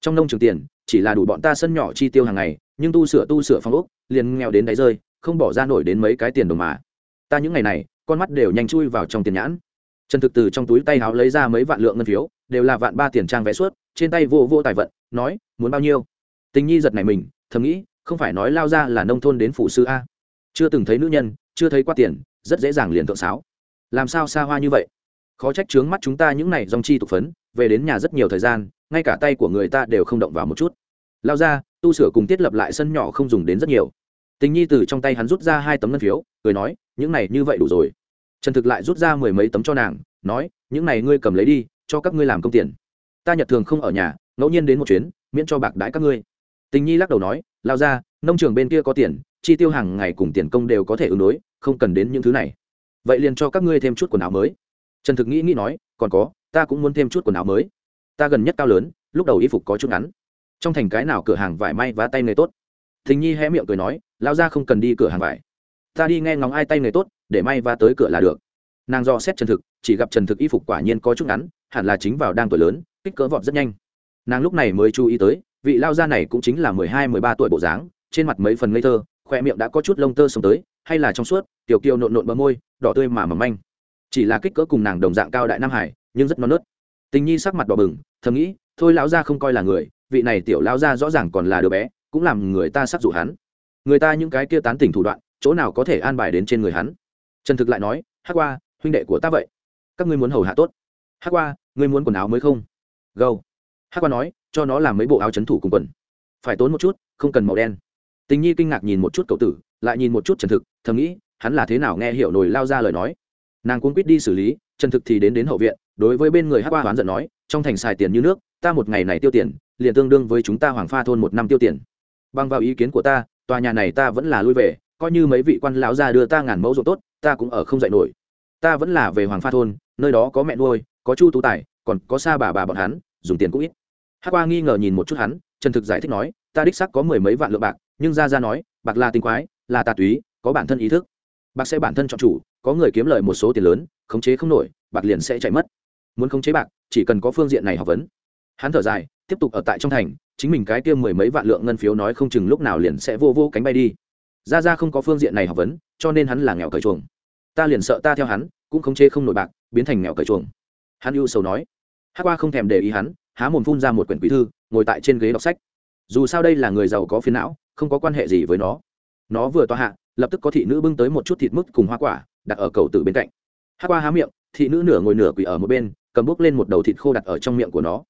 Trong nông trường tiền, chỉ là đủ bọn ta sân nhỏ chi tiêu hàng ngày nhưng tu sửa tu sửa phong ốc, liền nghèo đến đáy rơi, không bỏ ra nổi đến mấy cái tiền đồng mà. Ta những ngày này, con mắt đều nhanh chui vào trong tiền nhãn. Trần thực từ trong túi tay háo lấy ra mấy vạn lượng ngân phiếu, đều là vạn ba tiền trang vé suốt, trên tay vô vô tài vận, nói, muốn bao nhiêu? Tình nhi giật này mình, thầm nghĩ, không phải nói lao ra là nông thôn đến phủ sư a? Chưa từng thấy nữ nhân, chưa thấy qua tiền, rất dễ dàng liền thượng sáo. Làm sao xa hoa như vậy? Khó trách trướng mắt chúng ta những này dòng chi tục phấn, về đến nhà rất nhiều thời gian, ngay cả tay của người ta đều không động vào một chút. Lao ra tu sửa cùng thiết lập lại sân nhỏ không dùng đến rất nhiều. Tình nhi từ trong tay hắn rút ra hai tấm ngân phiếu, cười nói, những này như vậy đủ rồi. Trần thực lại rút ra mười mấy tấm cho nàng, nói, những này ngươi cầm lấy đi, cho các ngươi làm công tiền. Ta nhật thường không ở nhà, ngẫu nhiên đến một chuyến, miễn cho bạc đãi các ngươi. Tình nhi lắc đầu nói, lao ra, nông trường bên kia có tiền, chi tiêu hàng ngày cùng tiền công đều có thể ứng đối, không cần đến những thứ này. Vậy liền cho các ngươi thêm chút quần áo mới. Trần thực nghĩ nghĩ nói, còn có, ta cũng muốn thêm chút quần áo mới. Ta gần nhất cao lớn, lúc đầu y phục có chút ngắn trong thành cái nào cửa hàng vải may vá tay nghề tốt? Thình nhi hé miệng cười nói lao ra không cần đi cửa hàng vải. Ta đi nghe ngóng ai tay nghề tốt, để may vá tới cửa là được. Nàng do xét trần thực, chỉ gặp trần thực y phục quả nhiên có chút ngắn, hẳn là chính vào đang tuổi lớn, kích cỡ vọt rất nhanh. Nàng lúc này mới chú ý tới, vị lao gia này cũng chính là mười hai, mười ba tuổi bộ dáng, trên mặt mấy phần ngây thơ, khoe miệng đã có chút lông tơ sống tới, hay là trong suốt, tiểu kiều nộn nộn bờ môi, đỏ tươi mà mầm manh. Chỉ là kích cỡ cùng nàng đồng dạng cao đại nam hải, nhưng rất non nớt. Tình nhi sắc mặt đỏ bừng, thầm nghĩ, thôi lão gia không coi là người vị này tiểu lao gia rõ ràng còn là đứa bé, cũng làm người ta sắc dụ hắn. Người ta những cái kia tán tỉnh thủ đoạn, chỗ nào có thể an bài đến trên người hắn? Trần thực lại nói hát qua, huynh đệ của ta vậy, các ngươi muốn hầu hạ tốt. Hát qua, ngươi muốn quần áo mới không? Gâu. Hát qua nói, cho nó làm mấy bộ áo c h ấ n thủ cùng quần. Phải tốn một chút, không cần màu đen. Tình nhi kinh ngạc nhìn một chút cậu tử, lại nhìn một chút trần thực, thầm nghĩ, hắn là thế nào nghe hiểu nổi lao ra lời nói. Nàng cuốn quýt đi xử lý, trần thực thì đến đến hậu viện, đối với bên người hát qua oán giận nói, trong thành xài tiền như nước ta một ngày này tiêu tiền, liền tương đương với chúng ta hoàng pha thôn một năm tiêu tiền. Bằng vào ý kiến của ta, tòa nhà này ta vẫn là lui về, coi như mấy vị quan lão ra đưa ta ngàn mẫu ruộng tốt, ta cũng ở không dạy nổi. Ta vẫn là về hoàng pha thôn, nơi đó có mẹ nuôi, có chu tú tài, còn có xa bà bà bọn hắn, dùng tiền cũng ít. Hát qua nghi ngờ nhìn một chút hắn trần thực giải thích nói, ta đích sắc có mười mấy vạn lượng bạc, nhưng ra ra nói, bạc là tinh quái, là tà túy, có bản thân ý thức. Bạc sẽ bản thân chọn chủ, có người kiếm lời một số tiền lớn, khống chế không nổi, bạc liền sẽ chạy mất. Muốn khống chế bạc, chỉ cần có phương diện này học vấn hắn thở dài, tiếp tục ở tại trong thành, chính mình cái kia mười mấy vạn lượng ngân phiếu nói không chừng lúc nào liền sẽ vô vô cánh bay đi. Ra ra không có phương diện này học vấn, cho nên hắn là nghèo cởi chuồng. Ta liền sợ ta theo hắn, cũng không chê không nổi bạc, biến thành nghèo cởi chuồng. Hắn ưu sầu nói. Hát qua không thèm để ý hắn, há mồm phun ra một quyển quý thư, ngồi tại trên ghế đọc sách. Dù sao đây là người giàu có phiến não, không có quan hệ gì với nó. Nó vừa toa hạ, lập tức có thị nữ bưng tới một chút thịt mức cùng hoa quả, đặt ở cầu tử bên cạnh. Hát qua há miệng, thị nữ nửa ngồi nửa quỳ ở một bên, cầm bút lên một đầu thịt khô đặt ở trong miệng của nó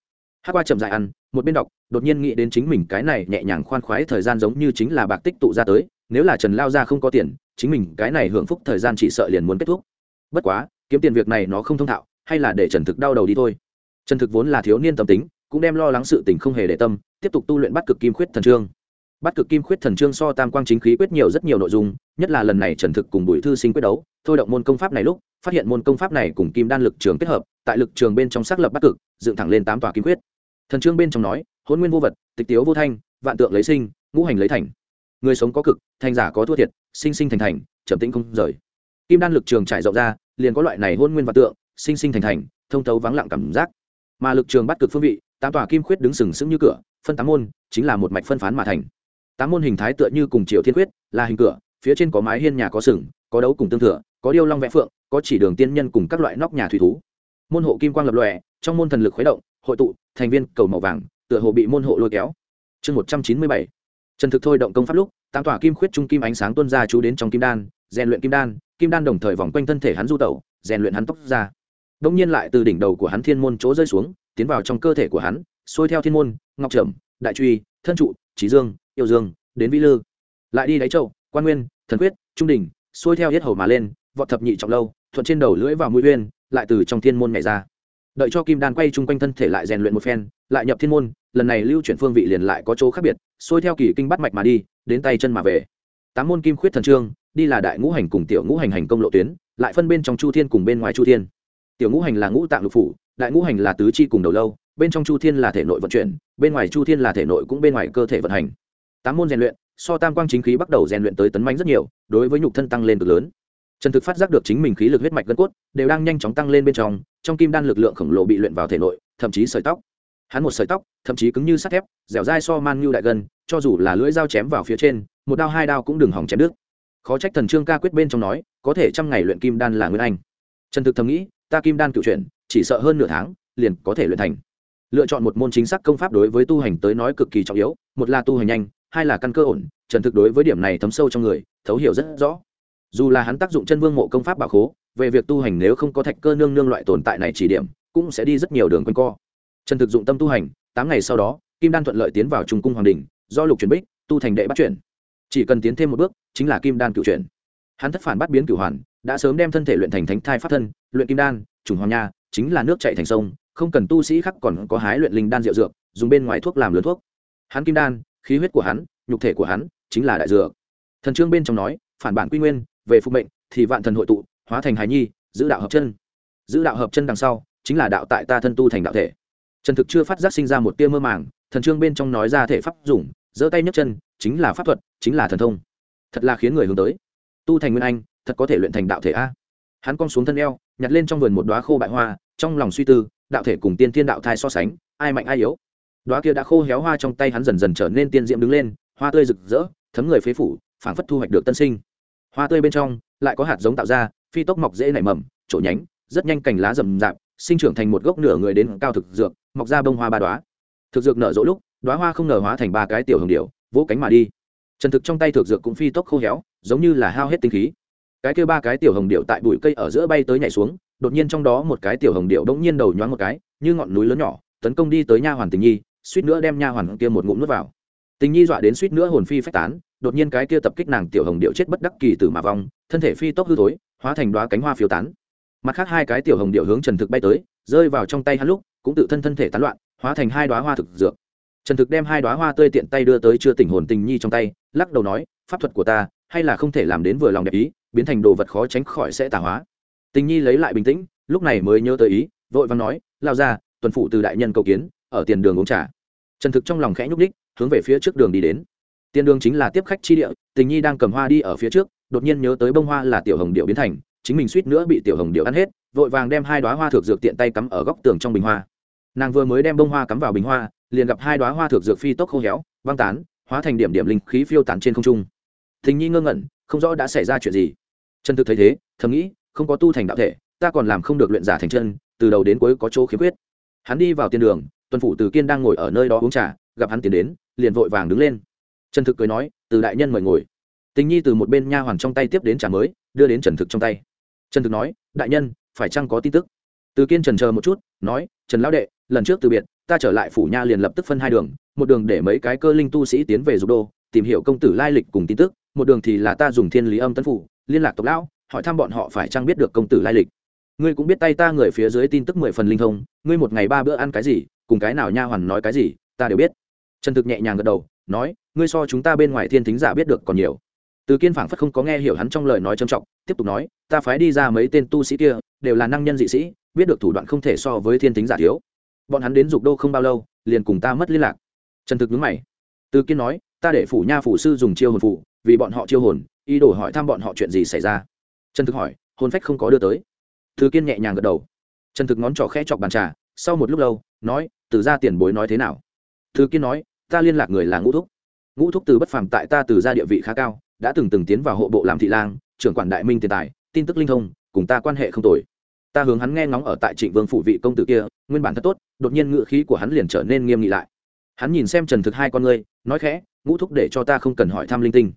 hát qua chậm dại ăn, một bên đọc, đột nhiên nghĩ đến chính mình cái này nhẹ nhàng khoan khoái thời gian giống như chính là bạc tích tụ ra tới, nếu là trần lao ra không có tiền, chính mình cái này hưởng phúc thời gian chỉ sợ liền muốn kết thúc. Bất quá, kiếm tiền việc này nó không thông thạo, hay là để trần thực đau đầu đi thôi. Trần thực vốn là thiếu niên tâm tính, cũng đem lo lắng sự tình không hề để tâm, tiếp tục tu luyện bắt cực kim khuyết thần trương. Bắt cực kim khuyết thần trương so tam quang chính khí quyết nhiều rất nhiều nội dung, nhất là lần này trần thực cùng bùi thư sinh quyết đấu, thôi động môn công pháp này lúc, phát hiện môn công pháp này cùng kim đan lực trường kết hợp, tại lực trường bên trong xác lập bắt cực, dựng thẳng lên tám tòa kim quyết thần trương bên trong nói hôn nguyên vô vật, tịch tiếu vô thanh, vạn tượng lấy sinh, ngũ hành lấy thành. Người sống có cực, thành giả có thua thiệt, sinh sinh thành thành trầm tĩnh không rời. Kim đan lực trường trải rộng ra, liền có loại này hôn nguyên vạn tượng, sinh sinh thành thành, thông thấu vắng lặng cảm giác. Mà lực trường bắt cực phương vị, tám tòa kim khuyết đứng sừng sững như cửa, phân tám môn, chính là một mạch phân phán mà thành. Tám môn hình thái tựa như cùng triều thiên khuyết, là hình cửa, phía trên có mái hiên nhà có sừng, có đấu cùng tương thừa, có điêu long vẽ phượng, có chỉ đường tiên nhân cùng các loại nóc nhà thủy thú môn hộ kim quang lập lòe, trong môn thần lực khuấy động, hội tụ, thành viên cầu màu vàng, tựa hồ bị môn hộ lôi kéo. Chương một trăm chín mươi bảy. Trần thực thôi động công pháp lúc, tám tỏa kim khuyết trung kim ánh sáng tuôn ra chú đến trong kim đan, rèn luyện kim đan kim đan đồng thời vòng quanh thân thể hắn du tẩu, rèn luyện hắn tóc ra. Đông nhiên lại từ đỉnh đầu của hắn thiên môn chỗ rơi xuống, tiến vào trong cơ thể của hắn, xuôi theo thiên môn, ngọc trầm, đại truy, thân trụ trí dương, yêu dương, đến vĩ lư. Lại đi đáy châu, quan nguyên, thần quyết, trung đình xuôi theo hết hầu mà lên, vọt thập nhị trọng lâu, thuận trên đầu lưỡi vào mũi uyên lại từ trong thiên môn nhảy ra. Đợi cho kim đan quay chung quanh thân thể lại rèn luyện một phen, lại nhập thiên môn, lần này lưu chuyển phương vị liền lại có chỗ khác biệt, xuôi theo kỳ kinh bắt mạch mà đi, đến tay chân mà về. Tám môn kim khuyết thần trương, đi là đại ngũ hành cùng tiểu ngũ hành hành công lộ tuyến, lại phân bên trong chu thiên cùng bên ngoài chu thiên. Tiểu ngũ hành là ngũ tạng lục phủ, đại ngũ hành là tứ chi cùng đầu lâu, bên trong chu thiên là thể nội vận chuyển, bên ngoài chu thiên là thể nội cũng bên ngoài cơ thể vận hành. Tám môn rèn luyện, so tam quang chính khí bắt đầu rèn luyện tới tấn manh rất nhiều, đối với nhục thân tăng lên cực lớn trần thực phát giác được chính mình khí lực huyết mạch gân cốt, đều đang nhanh chóng tăng lên bên trong trong kim đan lực lượng khổng lồ bị luyện vào thể nội, thậm chí sợi tóc. Hắn một sợi tóc, thậm chí cứng như sắt thép, dẻo dai so man như đại gân, cho dù là lưỡi dao chém vào phía trên, một đao hai đao cũng đừng hỏng chém đứt. Khó trách thần trương ca quyết bên trong nói, có thể trăm ngày luyện kim đan là nguyên anh. Trần thực thầm nghĩ, ta kim đan cựu chuyển, chỉ sợ hơn nửa tháng, liền có thể luyện thành. Lựa chọn một môn chính xác công pháp đối với tu hành tới nói cực kỳ trọng yếu, một là tu hành nhanh, hai là căn cơ ổn. Trần thực đối với điểm này thấm sâu trong người, thấu hiểu rất rõ dù là hắn tác dụng chân vương mộ công pháp bảo khố, về việc tu hành nếu không có thạch cơ nương nương loại tồn tại này chỉ điểm, cũng sẽ đi rất nhiều đường quanh co. Trần thực dụng tâm tu hành, tám ngày sau đó, kim đan thuận lợi tiến vào trung cung hoàng đình, do lục chuyển bích, tu thành đệ bắt chuyển. Chỉ cần tiến thêm một bước, chính là kim đan cựu chuyển. Hắn thất phản bắt biến cửu hoàn, đã sớm đem thân thể luyện thành thánh thai pháp thân, luyện kim đan, trùng hoàng nha, chính là nước chạy thành sông, không cần tu sĩ khác còn có hái luyện linh đan rượu dược, dùng bên ngoài thuốc làm lớn thuốc. Hắn kim đan, khí huyết của hắn, nhục thể của hắn, chính là đại dược. Thần trương bên trong nói, phản bản quy nguyên về phục mệnh, thì vạn thần hội tụ, hóa thành hài nhi, giữ đạo hợp chân. Giữ đạo hợp chân đằng sau, chính là đạo tại ta thân tu thành đạo thể. Trần thực chưa phát giác sinh ra một tia mơ màng, thần trương bên trong nói ra thể pháp dùng, giơ tay nhấc chân, chính là pháp thuật, chính là thần thông. Thật là khiến người hướng tới. Tu thành nguyên anh, thật có thể luyện thành đạo thể a. Hắn cong xuống thân eo, nhặt lên trong vườn một đoá khô bại hoa, trong lòng suy tư, đạo thể cùng tiên thiên đạo thai so sánh, ai mạnh ai yếu. Đoá kia đã khô héo hoa trong tay hắn dần dần trở nên tiên diệm đứng lên, hoa tươi rực rỡ, thấm người phế phủ, phảng phất thu hoạch được tân sinh hoa tươi bên trong lại có hạt giống tạo ra, phi tốc mọc dễ nảy mầm, trổ nhánh, rất nhanh cành lá rậm rạp, sinh trưởng thành một gốc nửa người đến cao thực dược, mọc ra bông hoa ba đoá thực dược nở rộ lúc đoá hoa không nở hóa thành ba cái tiểu hồng điệu vỗ cánh mà đi. Trần thực trong tay thực dược cũng phi tốc khô héo, giống như là hao hết tinh khí. Cái kêu ba cái tiểu hồng điệu tại bụi cây ở giữa bay tới nhảy xuống, đột nhiên trong đó một cái tiểu hồng điệu bỗng nhiên đầu nhoáng một cái, như ngọn núi lớn nhỏ, tấn công đi tới nha hoàn tình nhi, suýt nữa đem nha hoàn kia một ngụm nuốt vào tình nhi dọa đến suýt nữa hồn phi phách tán, đột nhiên cái kia tập kích nàng tiểu hồng điệu chết bất đắc kỳ từ mà vong, thân thể phi tốc hư thối, hóa thành đoá cánh hoa phiêu tán. Mặt khác hai cái tiểu hồng điệu hướng trần thực bay tới, rơi vào trong tay hắn lúc, cũng tự thân thân thể tán loạn, hóa thành hai đoá hoa thực dược. Trần thực đem hai đoá hoa tươi tiện tay đưa tới chưa tỉnh hồn tình nhi trong tay, lắc đầu nói, pháp thuật của ta, hay là không thể làm đến vừa lòng đẹp ý, biến thành đồ vật khó tránh khỏi sẽ tả hóa. Tình nhi lấy lại bình tĩnh, lúc này mới nhớ tới ý, vội vàng nói lao ra tuần phụ từ đại nhân cầu kiến, ở tiền đường uống trà trần thực trong lòng khẽ nhúc đích hướng về phía trước đường đi đến. Tiền đường chính là tiếp khách chi địa, tình nhi đang cầm hoa đi ở phía trước, đột nhiên nhớ tới bông hoa là tiểu hồng điệu biến thành, chính mình suýt nữa bị tiểu hồng điệu ăn hết, vội vàng đem hai đoá hoa thượng dược tiện tay cắm ở góc tường trong bình hoa. Nàng vừa mới đem bông hoa cắm vào bình hoa, liền gặp hai đoá hoa thượng dược phi tốc khô héo, văng tán, hóa thành điểm điểm linh khí phiêu tán trên không trung. Tình nhi ngơ ngẩn, không rõ đã xảy ra chuyện gì. Trần thực thấy thế, thầm nghĩ, không có tu thành đạo thể, ta còn làm không được luyện giả thành chân, từ đầu đến cuối có chỗ khiếm khuyết. Hắn đi vào tiên đường tuần phủ từ kiên đang ngồi ở nơi đó uống trà, gặp hắn tiến đến, liền vội vàng đứng lên. Trần thực cười nói, từ đại nhân mời ngồi. Tình nhi từ một bên nha hoàn trong tay tiếp đến trà mới, đưa đến trần thực trong tay. Trần thực nói, đại nhân, phải chăng có tin tức? Từ kiên trần chờ một chút, nói, trần lão đệ, lần trước từ biệt, ta trở lại phủ nha liền lập tức phân hai đường, một đường để mấy cái cơ linh tu sĩ tiến về dục đô, tìm hiểu công tử lai lịch cùng tin tức, một đường thì là ta dùng thiên lý âm tân phủ, liên lạc tộc lão, hỏi thăm bọn họ phải chăng biết được công tử lai lịch ngươi cũng biết tay ta người phía dưới tin tức mười phần linh thông, ngươi một ngày ba bữa ăn cái gì, cùng cái nào nha hoàn nói cái gì, ta đều biết. Trần thực nhẹ nhàng gật đầu, nói, ngươi so chúng ta bên ngoài thiên thính giả biết được còn nhiều. Từ kiên phảng phất không có nghe hiểu hắn trong lời nói trầm trọng, tiếp tục nói, ta phái đi ra mấy tên tu sĩ kia, đều là năng nhân dị sĩ, biết được thủ đoạn không thể so với thiên thính giả thiếu. Bọn hắn đến dục đô không bao lâu, liền cùng ta mất liên lạc. Trần thực nhớ mày. Từ kiên nói, ta để phủ nha phủ sư dùng chiêu hồn phủ vì bọn họ chiêu hồn, ý đồ hỏi thăm bọn họ chuyện gì xảy ra. Trần thực hỏi, hồn phách không có đưa tới. Thư kiên nhẹ nhàng gật đầu. Trần thực ngón trỏ khẽ chọc bàn trà, sau một lúc lâu, nói, từ ra tiền bối nói thế nào? Thư kiên nói, ta liên lạc người là ngũ thúc. Ngũ thúc từ bất phàm tại ta từ ra địa vị khá cao, đã từng từng tiến vào hộ bộ làm thị lang, trưởng quản đại minh tiền tài, tin tức linh thông, cùng ta quan hệ không tồi. Ta hướng hắn nghe ngóng ở tại trịnh vương phủ vị công tử kia, nguyên bản thật tốt, đột nhiên ngựa khí của hắn liền trở nên nghiêm nghị lại. Hắn nhìn xem trần thực hai con ngươi, nói khẽ, ngũ thúc để cho ta không cần hỏi thăm linh tinh.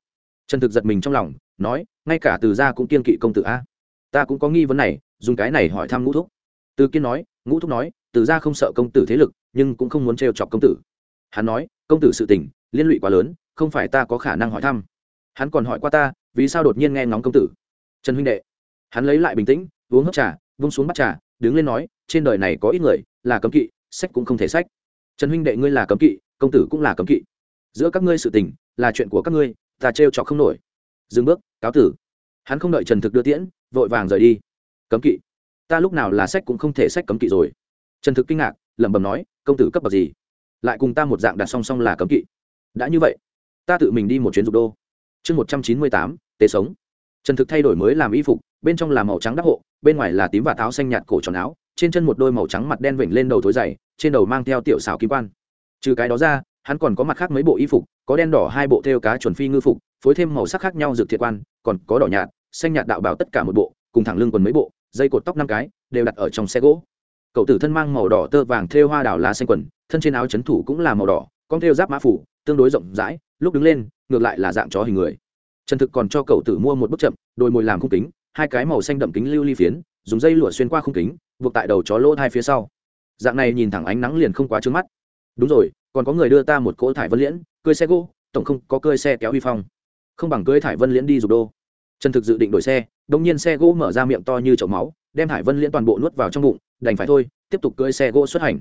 Trần thực giật mình trong lòng, nói, ngay cả từ gia cũng kiên kỵ công tử a. Ta cũng có nghi vấn này dùng cái này hỏi thăm ngũ thúc. Từ kiên nói, ngũ thúc nói, từ gia không sợ công tử thế lực, nhưng cũng không muốn trêu chọc công tử. Hắn nói, công tử sự tình, liên lụy quá lớn, không phải ta có khả năng hỏi thăm. Hắn còn hỏi qua ta, vì sao đột nhiên nghe ngóng công tử? Trần huynh đệ. Hắn lấy lại bình tĩnh, uống hớp trà, vung xuống bắt trà, đứng lên nói, trên đời này có ít người, là cấm kỵ, sách cũng không thể sách. Trần huynh đệ ngươi là cấm kỵ, công tử cũng là cấm kỵ. Giữa các ngươi sự tình, là chuyện của các ngươi, ta trêu chọc không nổi. Dừng bước, cáo tử. Hắn không đợi trần thực đưa tiễn, vội vàng rời đi cấm kỵ. Ta lúc nào là sách cũng không thể sách cấm kỵ rồi. Trần thực kinh ngạc, lẩm bẩm nói, công tử cấp bậc gì? Lại cùng ta một dạng đặt song song là cấm kỵ. Đã như vậy, ta tự mình đi một chuyến dục đô. Chương một trăm chín mươi tám, tế sống. Trần thực thay đổi mới làm y phục, bên trong là màu trắng đắc hộ, bên ngoài là tím và tháo xanh nhạt cổ tròn áo, trên chân một đôi màu trắng mặt đen vểnh lên đầu thối dày, trên đầu mang theo tiểu xào kim quan. Trừ cái đó ra, hắn còn có mặt khác mấy bộ y phục, có đen đỏ hai bộ theo cá chuẩn phi ngư phục, phối thêm màu sắc khác nhau dược thiệt quan, còn có đỏ nhạt, xanh nhạt đạo bảo tất cả một bộ, cùng thẳng lưng quần mấy bộ dây cột tóc năm cái, đều đặt ở trong xe gỗ. Cậu tử thân mang màu đỏ tơ vàng thêu hoa đảo lá xanh quần, thân trên áo chấn thủ cũng là màu đỏ, con thêu giáp mã phủ, tương đối rộng rãi, lúc đứng lên, ngược lại là dạng chó hình người. Trần thực còn cho cậu tử mua một bức chậm, đôi mồi làm khung kính, hai cái màu xanh đậm kính lưu ly phiến, dùng dây lụa xuyên qua khung kính, buộc tại đầu chó lỗ hai phía sau. Dạng này nhìn thẳng ánh nắng liền không quá trướng mắt. Đúng rồi, còn có người đưa ta một cỗ thải vân liễn, cơi xe gỗ, tổng không có cơi xe kéo huy phong. Không bằng cưới thải vân liễn đi dục đô. Trần thực dự định đổi xe đông nhiên xe gỗ mở ra miệng to như chậu máu, đem hải vân liễn toàn bộ nuốt vào trong bụng, đành phải thôi, tiếp tục cưỡi xe gỗ xuất hành.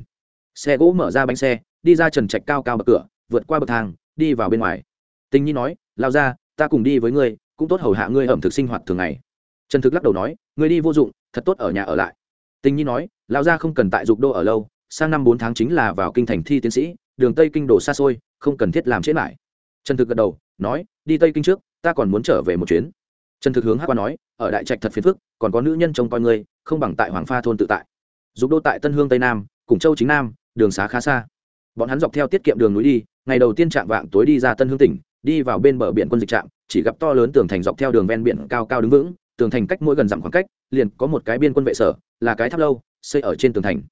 Xe gỗ mở ra bánh xe, đi ra trần trạch cao cao bậc cửa, vượt qua bậc thang, đi vào bên ngoài. Tình nhi nói lao ra ta cùng đi với ngươi, cũng tốt hầu hạ ngươi ẩm thực sinh hoạt thường ngày. Trần thực lắc đầu nói, ngươi đi vô dụng, thật tốt ở nhà ở lại. Tình nhi nói lao ra không cần tại dục đô ở lâu, sang năm bốn tháng chính là vào kinh thành thi tiến sĩ, đường tây kinh đồ xa xôi, không cần thiết làm chết lại. Trần thực gật đầu, nói, đi tây kinh trước, ta còn muốn trở về một chuyến. Trần thực hướng hát qua nói ở đại trạch thật phiền phức, còn có nữ nhân trông coi ngươi, không bằng tại hoàng pha thôn tự tại. Dục đô tại tân hương tây nam, cùng châu chính nam, đường xá khá xa. Bọn hắn dọc theo tiết kiệm đường núi đi, ngày đầu tiên chạm vạng tối đi ra tân hương tỉnh, đi vào bên bờ biển quân dịch trạm, chỉ gặp to lớn tường thành dọc theo đường ven biển cao cao đứng vững, tường thành cách mỗi gần dặm khoảng cách, liền có một cái biên quân vệ sở, là cái tháp lâu, xây ở trên tường thành.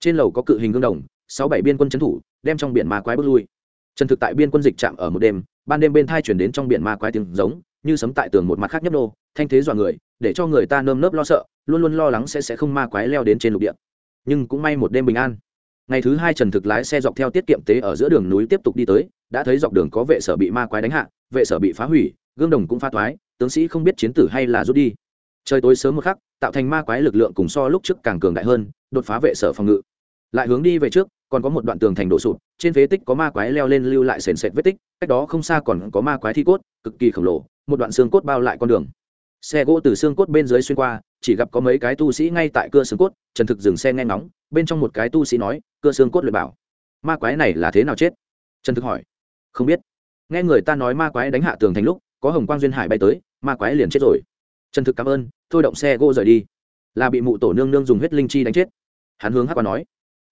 Trên lầu có cự hình gương đồng, sáu bảy biên quân trấn thủ, đem trong biển ma quái bước lui. Trần thực tại biên quân dịch trạm ở một đêm, ban đêm bên thai chuyển đến trong biển ma quái tiếng giống, như sấm tại tường một mặt khác nhấp nô thanh thế dọa người, để cho người ta nơm nớp lo sợ, luôn luôn lo lắng sẽ sẽ không ma quái leo đến trên lục địa. Nhưng cũng may một đêm bình an. Ngày thứ hai trần thực lái xe dọc theo tiết kiệm tế ở giữa đường núi tiếp tục đi tới, đã thấy dọc đường có vệ sở bị ma quái đánh hạ, vệ sở bị phá hủy, gương đồng cũng pha thoái tướng sĩ không biết chiến tử hay là rút đi. Trời tối sớm một khắc, tạo thành ma quái lực lượng cùng so lúc trước càng cường đại hơn, đột phá vệ sở phòng ngự. Lại hướng đi về trước, còn có một đoạn tường thành đổ sụp, trên phế tích có ma quái leo lên lưu lại sền sệt vết tích, cách đó không xa còn có ma quái thi cốt, cực kỳ khổng lồ, một đoạn xương cốt bao lại con đường xe gỗ từ xương cốt bên dưới xuyên qua, chỉ gặp có mấy cái tu sĩ ngay tại cưa xương cốt, trần thực dừng xe nghe ngóng, bên trong một cái tu sĩ nói cưa xương cốt luyện bảo. Ma quái này là thế nào chết? Trần thực hỏi. Không biết. Nghe người ta nói ma quái đánh hạ tường thành lúc, có hồng quang duyên hải bay tới, ma quái liền chết rồi. Trần thực cảm ơn, thôi động xe gỗ rời đi. Là bị mụ tổ nương nương dùng huyết linh chi đánh chết. Hắn hướng hát qua nói.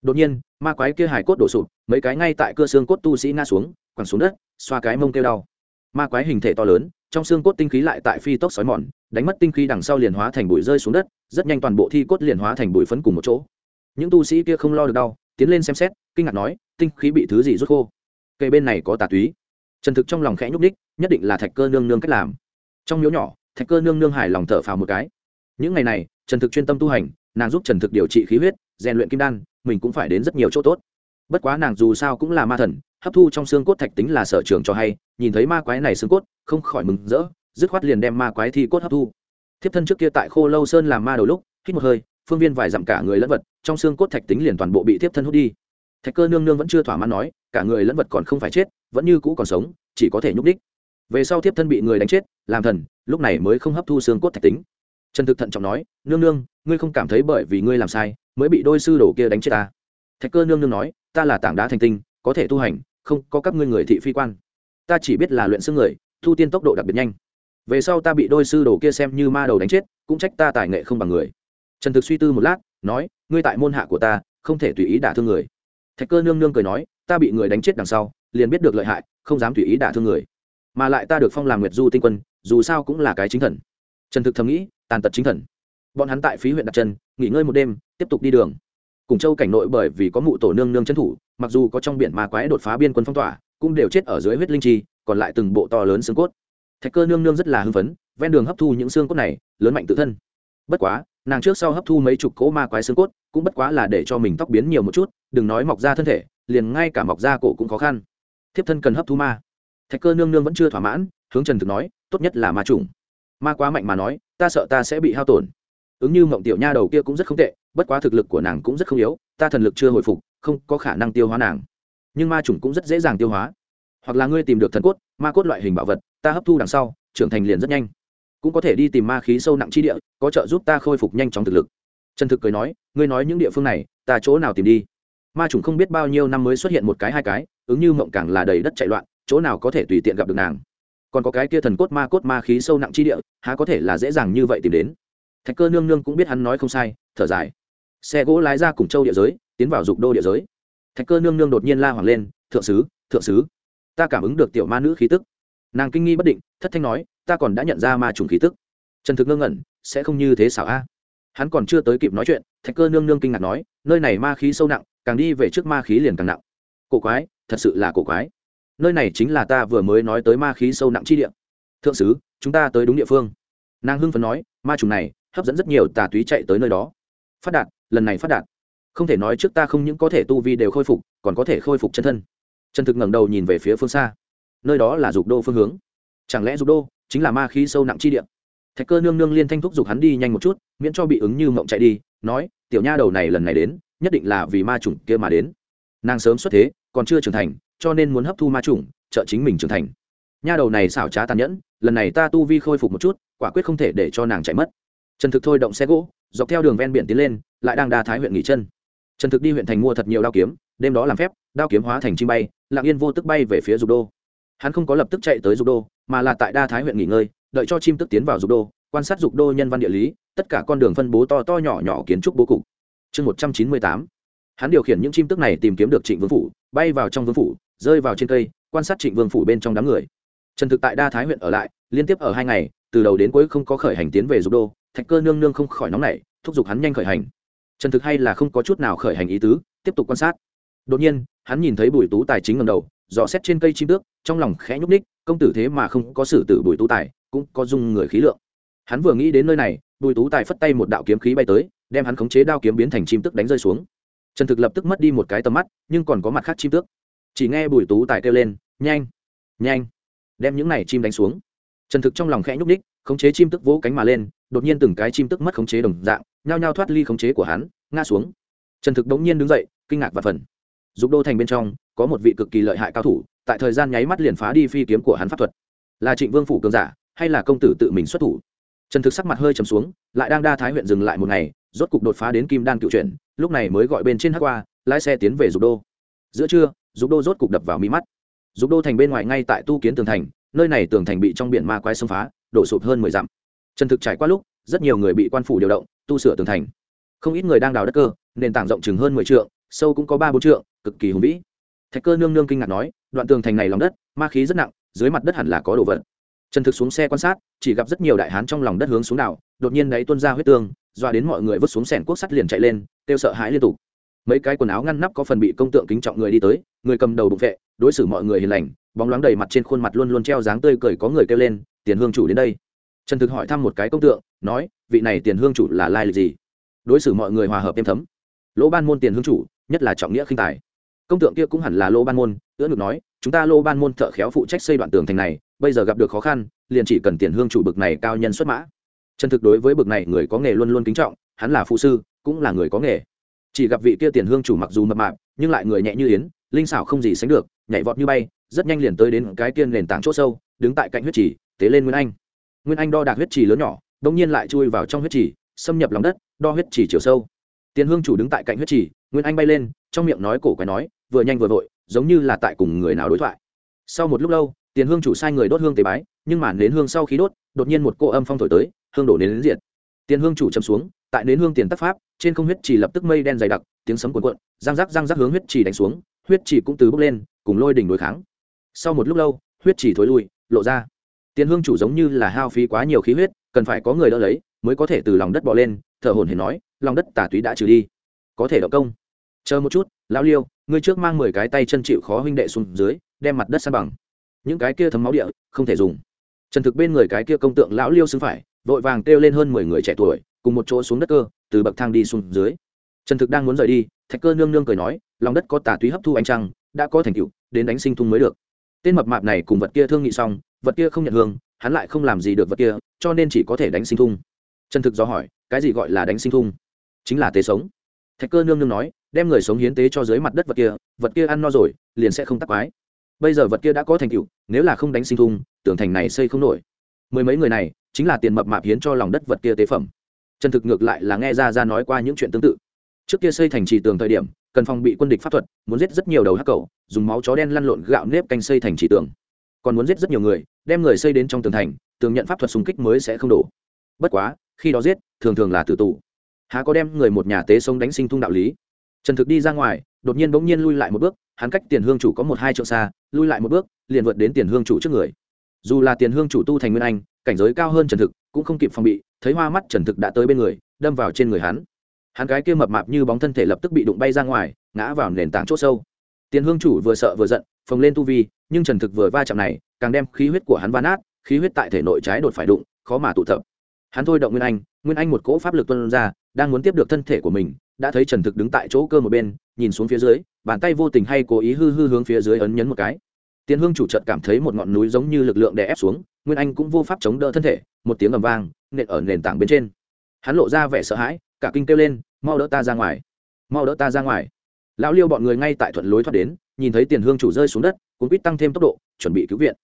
Đột nhiên, ma quái kia hải cốt đổ sụp, mấy cái ngay tại cơ xương cốt tu sĩ nga xuống, quẳng xuống đất, xoa cái mông kêu đau. Ma quái hình thể to lớn, trong xương cốt tinh khí lại tại phi tốc sói mòn đánh mất tinh khí đằng sau liền hóa thành bụi rơi xuống đất, rất nhanh toàn bộ thi cốt liền hóa thành bụi phấn cùng một chỗ. Những tu sĩ kia không lo được đau, tiến lên xem xét, kinh ngạc nói, tinh khí bị thứ gì rút khô? Cây bên này có tà túy. Trần thực trong lòng khẽ nhúc ních nhất định là thạch cơ nương nương cách làm. Trong miếu nhỏ, thạch cơ nương nương hài lòng thở phào một cái. Những ngày này, trần thực chuyên tâm tu hành, nàng giúp trần thực điều trị khí huyết, rèn luyện kim đan, mình cũng phải đến rất nhiều chỗ tốt. Bất quá nàng dù sao cũng là ma thần, hấp thu trong xương cốt thạch tính là sở trường cho hay, nhìn thấy ma quái này xương cốt, không khỏi mừng rỡ dứt khoát liền đem ma quái thi cốt hấp thu. Thiếp thân trước kia tại khô lâu sơn làm ma đầu lúc, hít một hơi, phương viên vài dặm cả người lẫn vật, trong xương cốt thạch tính liền toàn bộ bị thiếp thân hút đi. Thạch cơ nương nương vẫn chưa thỏa mãn nói, cả người lẫn vật còn không phải chết, vẫn như cũ còn sống, chỉ có thể nhúc đích. Về sau thiếp thân bị người đánh chết, làm thần, lúc này mới không hấp thu xương cốt thạch tính. Trần thực thận trọng nói, nương nương, ngươi không cảm thấy bởi vì ngươi làm sai, mới bị đôi sư đồ kia đánh chết ta? Thạch cơ nương nương nói, ta là tảng đá thành tinh, có thể tu hành, không có các ngươi người thị phi quan. Ta chỉ biết là luyện xương người thu tiên tốc độ đặc biệt nhanh về sau ta bị đôi sư đồ kia xem như ma đầu đánh chết, cũng trách ta tài nghệ không bằng người. Trần thực suy tư một lát, nói, ngươi tại môn hạ của ta, không thể tùy ý đả thương người. Thạch cơ nương nương cười nói, ta bị người đánh chết đằng sau, liền biết được lợi hại, không dám tùy ý đả thương người. Mà lại ta được phong làm nguyệt du tinh quân, dù sao cũng là cái chính thần. Trần thực thầm nghĩ, tàn tật chính thần. Bọn hắn tại phí huyện đặt chân, nghỉ ngơi một đêm, tiếp tục đi đường. Cùng châu cảnh nội bởi vì có mụ tổ nương nương trấn thủ, mặc dù có trong biển ma quái đột phá biên quân phong tỏa, cũng đều chết ở dưới huyết linh chi, còn lại từng bộ to lớn xương cốt thạch cơ nương nương rất là hưng phấn, ven đường hấp thu những xương cốt này, lớn mạnh tự thân. Bất quá, nàng trước sau hấp thu mấy chục cỗ ma quái xương cốt, cũng bất quá là để cho mình tóc biến nhiều một chút, đừng nói mọc ra thân thể, liền ngay cả mọc ra cổ cũng khó khăn. Thiếp thân cần hấp thu ma. Thạch cơ nương nương vẫn chưa thỏa mãn, hướng trần thực nói, tốt nhất là ma trùng. Ma quá mạnh mà nói, ta sợ ta sẽ bị hao tổn. Ứng như mộng tiểu nha đầu kia cũng rất không tệ, bất quá thực lực của nàng cũng rất không yếu, ta thần lực chưa hồi phục, không có khả năng tiêu hóa nàng. Nhưng ma trùng cũng rất dễ dàng tiêu hóa. Hoặc là ngươi tìm được thần cốt, ma cốt loại hình bảo vật ta hấp thu đằng sau, trưởng thành liền rất nhanh. Cũng có thể đi tìm ma khí sâu nặng chi địa, có trợ giúp ta khôi phục nhanh chóng thực lực. Trần thực cười nói, ngươi nói những địa phương này, ta chỗ nào tìm đi? Ma trùng không biết bao nhiêu năm mới xuất hiện một cái hai cái, ứng như mộng càng là đầy đất chạy loạn, chỗ nào có thể tùy tiện gặp được nàng. Còn có cái kia thần cốt ma cốt ma khí sâu nặng chi địa, há có thể là dễ dàng như vậy tìm đến? Thạch cơ nương nương cũng biết hắn nói không sai, thở dài. Xe gỗ lái ra cùng châu địa giới, tiến vào dục đô địa giới. Thạch cơ nương nương đột nhiên la hoàng lên, thượng sứ thượng sứ, ta cảm ứng được tiểu ma nữ khí tức nàng kinh nghi bất định, thất thanh nói, ta còn đã nhận ra ma trùng khí tức. Trần thực ngơ ngẩn, sẽ không như thế xảo a? Hắn còn chưa tới kịp nói chuyện, thạch cơ nương nương kinh ngạc nói, nơi này ma khí sâu nặng, càng đi về trước ma khí liền càng nặng. Cổ quái, thật sự là cổ quái. Nơi này chính là ta vừa mới nói tới ma khí sâu nặng chi địa. Thượng sứ, chúng ta tới đúng địa phương. Nàng hưng phấn nói, ma trùng này, hấp dẫn rất nhiều tà túy chạy tới nơi đó. Phát đạt, lần này phát đạt. Không thể nói trước ta không những có thể tu vi đều khôi phục, còn có thể khôi phục chân thân. Trần thực ngẩng đầu nhìn về phía phương xa nơi đó là dục đô phương hướng. Chẳng lẽ dục đô chính là ma khí sâu nặng chi địa? Thạch cơ nương nương liên thanh thúc giục hắn đi nhanh một chút, miễn cho bị ứng như mộng chạy đi, nói, tiểu nha đầu này lần này đến, nhất định là vì ma chủng kia mà đến. Nàng sớm xuất thế, còn chưa trưởng thành, cho nên muốn hấp thu ma chủng, trợ chính mình trưởng thành. Nha đầu này xảo trá tàn nhẫn, lần này ta tu vi khôi phục một chút, quả quyết không thể để cho nàng chạy mất. Trần thực thôi động xe gỗ, dọc theo đường ven biển tiến lên, lại đang đa thái huyện nghỉ chân. Trần thực đi huyện thành mua thật nhiều đao kiếm, đêm đó làm phép, đao kiếm hóa thành chim bay, lạng yên vô tức bay về phía dục đô hắn không có lập tức chạy tới dục đô, mà là tại đa thái huyện nghỉ ngơi, đợi cho chim tức tiến vào dục đô, quan sát dục đô nhân văn địa lý, tất cả con đường phân bố to to nhỏ nhỏ kiến trúc bố cục. Chương một trăm chín mươi tám, hắn điều khiển những chim tức này tìm kiếm được trịnh vương phủ, bay vào trong vương phủ, rơi vào trên cây, quan sát trịnh vương phủ bên trong đám người. Trần thực tại đa thái huyện ở lại, liên tiếp ở hai ngày, từ đầu đến cuối không có khởi hành tiến về dục đô, thạch cơ nương nương không khỏi nóng nảy, thúc giục hắn nhanh khởi hành. Trần thực hay là không có chút nào khởi hành ý tứ, tiếp tục quan sát. Đột nhiên, hắn nhìn thấy bùi tú tài chính ngầm đầu dò xét trên cây chim tước, trong lòng khẽ nhúc ních công tử thế mà không có xử tử bùi tú tài, cũng có dung người khí lượng. Hắn vừa nghĩ đến nơi này, bùi tú tài phất tay một đạo kiếm khí bay tới, đem hắn khống chế đao kiếm biến thành chim tước đánh rơi xuống. Trần thực lập tức mất đi một cái tầm mắt, nhưng còn có mặt khác chim tước. Chỉ nghe bùi tú tài kêu lên, nhanh nhanh, đem những này chim đánh xuống. Trần thực trong lòng khẽ nhúc ních khống chế chim tức vỗ cánh mà lên, đột nhiên từng cái chim tức mất khống chế đồng dạng, nhao nhao thoát ly khống chế của hắn, ngã xuống. Trần thực đống nhiên đứng dậy, kinh ngạc và phần dục đô thành bên trong, có một vị cực kỳ lợi hại cao thủ, tại thời gian nháy mắt liền phá đi phi kiếm của hắn pháp thuật. Là trịnh vương phủ cường giả, hay là công tử tự mình xuất thủ? Trần thực sắc mặt hơi trầm xuống, lại đang đa thái huyện dừng lại một ngày, rốt cục đột phá đến kim đan cựu chuyển lúc này mới gọi bên trên hắc qua, lái xe tiến về dục đô. Giữa trưa, dục đô rốt cục đập vào mi mắt. Dục đô thành bên ngoài ngay tại tu kiến tường thành, nơi này tường thành bị trong biển ma quái xâm phá, đổ sụp hơn mười dặm. Trần thực trải qua lúc, rất nhiều người bị quan phủ điều động, tu sửa tường thành. Không ít người đang đào đất cơ, nền tảng rộng chừng hơn mười t sâu cũng có ba bốn trượng, cực kỳ hùng vĩ. Thạch cơ nương nương kinh ngạc nói, đoạn tường thành này lòng đất, ma khí rất nặng, dưới mặt đất hẳn là có đồ vật. Trần thực xuống xe quan sát, chỉ gặp rất nhiều đại hán trong lòng đất hướng xuống đảo, đột nhiên đáy tuôn ra huyết tương doa đến mọi người vứt xuống sẻn quốc sắt liền chạy lên, kêu sợ hãi liên tục. Mấy cái quần áo ngăn nắp có phần bị công tượng kính trọng người đi tới, người cầm đầu bụng vệ, đối xử mọi người hiền lành, bóng loáng đầy mặt trên khuôn mặt luôn luôn treo dáng tươi cười có người kêu lên, tiền hương chủ đến đây. Trần thực hỏi thăm một cái công tượng, nói, vị này tiền hương chủ là lai lịch gì? Đối xử mọi người hòa hợp êm thấm. Lỗ ban môn tiền hương chủ nhất là trọng nghĩa khinh tài. Công tượng kia cũng hẳn là lô ban môn ưỡn được nói, chúng ta lô ban môn thợ khéo phụ trách xây đoạn tường thành này, bây giờ gặp được khó khăn, liền chỉ cần tiền hương chủ bực này cao nhân xuất mã. Chân thực đối với bực này người có nghề luôn luôn kính trọng, hắn là phụ sư, cũng là người có nghề. Chỉ gặp vị kia tiền hương chủ mặc dù mập mạp, nhưng lại người nhẹ như yến, linh xảo không gì sánh được, nhảy vọt như bay, rất nhanh liền tới đến cái tiên nền tảng chỗ sâu, đứng tại cạnh huyết trì, tế lên nguyên anh. Nguyên anh đo đạc huyết trì lớn nhỏ, đông nhiên lại chui vào trong huyết trì, xâm nhập lòng đất, đo huyết trì chiều sâu tiền hương chủ đứng tại cạnh huyết trì, nguyên anh bay lên, trong miệng nói cổ quái nói, vừa nhanh vừa vội, giống như là tại cùng người nào đối thoại. Sau một lúc lâu tiền hương chủ sai người đốt hương tế bái, nhưng mà nến hương sau khi đốt, đột nhiên một cô âm phong thổi tới, hương đổ nến đến diện. tiền hương chủ chầm xuống, tại nến hương tiền tác pháp, trên không huyết trì lập tức mây đen dày đặc, tiếng sấm cuộn cuộn, răng rắc răng rắc hướng huyết trì đánh xuống, huyết trì cũng từ bốc lên, cùng lôi đỉnh đối kháng. Sau một lúc lâu, huyết trì thối lui, lộ ra. Tiền hương chủ giống như là hao phí quá nhiều khí huyết, cần phải có người đỡ lấy, mới có thể từ lòng đất bò lên, thở hồn hển nói lòng đất tả túy đã trừ đi. Có thể động công. Chờ một chút, lão liêu, ngươi trước mang mười cái tay chân chịu khó huynh đệ xuống dưới, đem mặt đất san bằng. Những cái kia thấm máu địa, không thể dùng. Trần thực bên người cái kia công tượng lão liêu xứng phải, vội vàng kêu lên hơn mười người trẻ tuổi, cùng một chỗ xuống đất cơ, từ bậc thang đi xuống dưới. Trần thực đang muốn rời đi, thạch cơ nương nương cười nói, lòng đất có tà túy hấp thu ánh trăng, đã có thành tựu, đến đánh sinh thung mới được. Tên mập mạp này cùng vật kia thương nghị xong, vật kia không nhận hương, hắn lại không làm gì được vật kia, cho nên chỉ có thể đánh sinh thung. Trần thực do hỏi, cái gì gọi là đánh sinh thung? Chính là tế sống. Thạch cơ nương nương nói, đem người sống hiến tế cho dưới mặt đất vật kia vật kia ăn no rồi, liền sẽ không tắc quái. Bây giờ vật kia đã có thành tựu, nếu là không đánh sinh thung tưởng thành này xây không nổi. Mười mấy người này, chính là tiền mập mạp hiến cho lòng đất vật kia tế phẩm. Chân thực ngược lại là nghe ra ra nói qua những chuyện tương tự. Trước kia xây thành trì tường thời điểm, cần phòng bị quân địch pháp thuật, muốn giết rất nhiều đầu hắc cầu dùng máu chó đen lăn lộn gạo nếp canh xây thành trì tường. Còn muốn giết rất nhiều người, đem người xây đến trong tường thành, tường nhận pháp thuật xung kích mới sẽ không đổ. Bất quá, khi đó giết, thường thường là tử tù há có đem người một nhà tế sống đánh sinh thung đạo lý. Trần thực đi ra ngoài, đột nhiên bỗng nhiên lui lại một bước, hắn cách tiền hương chủ có một hai trượng xa, lui lại một bước, liền vượt đến tiền hương chủ trước người. Dù là tiền hương chủ tu thành nguyên anh, cảnh giới cao hơn trần thực, cũng không kịp phòng bị, thấy hoa mắt trần thực đã tới bên người, đâm vào trên người hắn. Hắn cái kia mập mạp như bóng thân thể lập tức bị đụng bay ra ngoài, ngã vào nền tảng c h ỗ sâu. Tiền hương chủ vừa sợ vừa giận, phồng lên tu vi, nhưng trần thực vừa va chạm này, càng đem khí huyết của hắn va nát, khí huyết tại thể nội trái đột phải đụng, khó mà tụ tập. Hắn thôi động nguyên anh nguyên anh một cỗ pháp lực tuân ra đang muốn tiếp được thân thể của mình, đã thấy trần thực đứng tại chỗ cơ một bên, nhìn xuống phía dưới, bàn tay vô tình hay cố ý hư hư hướng phía dưới ấn nhấn một cái. Tiền hương chủ trận cảm thấy một ngọn núi giống như lực lượng đè ép xuống, nguyên anh cũng vô pháp chống đỡ thân thể, một tiếng ầm vang, nện ở nền tảng bên trên. Hắn lộ ra vẻ sợ hãi, cả kinh kêu lên, mau đỡ ta ra ngoài! Mau đỡ ta ra ngoài! Lão liêu bọn người ngay tại thuận lối thoát đến, nhìn thấy tiền hương chủ rơi xuống đất, cuốn quýt tăng thêm tốc độ, chuẩn bị cứu viện.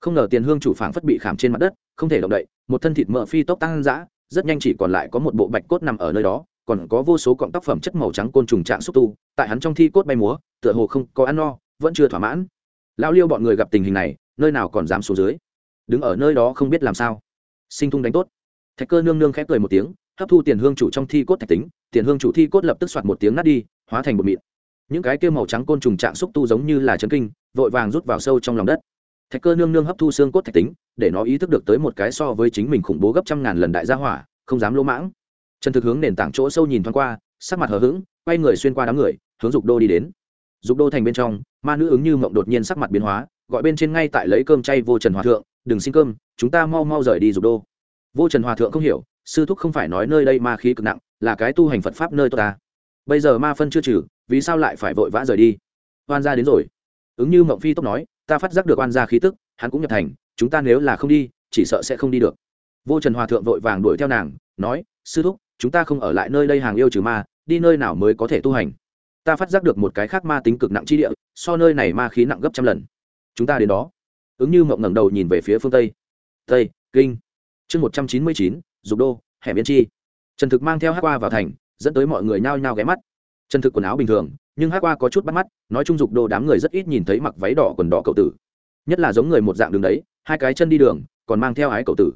Không ngờ tiền hương chủ phảng phất bị khảm trên mặt đất, không thể động đậy, một thân thịt mỡ phi tốc tăng dã rất nhanh chỉ còn lại có một bộ bạch cốt nằm ở nơi đó, còn có vô số cọng tác phẩm chất màu trắng côn trùng trạng xúc tu, tại hắn trong thi cốt bay múa, tựa hồ không có ăn no, vẫn chưa thỏa mãn. Lao liêu bọn người gặp tình hình này, nơi nào còn dám xuống dưới? Đứng ở nơi đó không biết làm sao. Sinh thung đánh tốt. Thạch cơ nương nương khép cười một tiếng, hấp thu tiền hương chủ trong thi cốt thạch tính, tiền hương chủ thi cốt lập tức soạt một tiếng nát đi, hóa thành một mịn. Những cái kêu màu trắng côn trùng trạng xúc tu giống như là chấn kinh, vội vàng rút vào sâu trong lòng đất thạch cơ nương nương hấp thu xương cốt thạch tính, để nó ý thức được tới một cái so với chính mình khủng bố gấp trăm ngàn lần đại gia hỏa, không dám lỗ mãng. Trần thực hướng nền tảng chỗ sâu nhìn thoáng qua, sắc mặt hờ hững, quay người xuyên qua đám người, hướng dục đô đi đến. Dục đô thành bên trong, ma nữ ứng như mộng đột nhiên sắc mặt biến hóa, gọi bên trên ngay tại lấy cơm chay vô trần hòa thượng, đừng xin cơm, chúng ta mau mau rời đi dục đô. Vô trần hòa thượng không hiểu, sư thúc không phải nói nơi đây ma khí cực nặng, là cái tu hành phật pháp nơi tôi ta. Bây giờ ma phân chưa trừ, vì sao lại phải vội vã rời đi? Oan gia đến rồi. Ứng như mộng phi tốc nói ta phát giác được oan gia khí tức, hắn cũng nhập thành, chúng ta nếu là không đi, chỉ sợ sẽ không đi được. Vô trần hòa thượng vội vàng đuổi theo nàng, nói, sư thúc, chúng ta không ở lại nơi đây hàng yêu trừ ma, đi nơi nào mới có thể tu hành? Ta phát giác được một cái khác ma tính cực nặng chi địa, so nơi này ma khí nặng gấp trăm lần. Chúng ta đến đó. Ứng như mộng ngẩng đầu nhìn về phía phương tây. Tây, kinh. Chương một trăm chín mươi chín, dục đô hẻm biên chi. Trần thực mang theo hát qua vào thành, dẫn tới mọi người nhao nhao ghé mắt. Trần thực quần áo bình thường nhưng hát qua có chút bắt mắt, nói chung dục đồ đám người rất ít nhìn thấy mặc váy đỏ quần đỏ cậu tử. Nhất là giống người một dạng đường đấy, hai cái chân đi đường, còn mang theo ái cậu tử.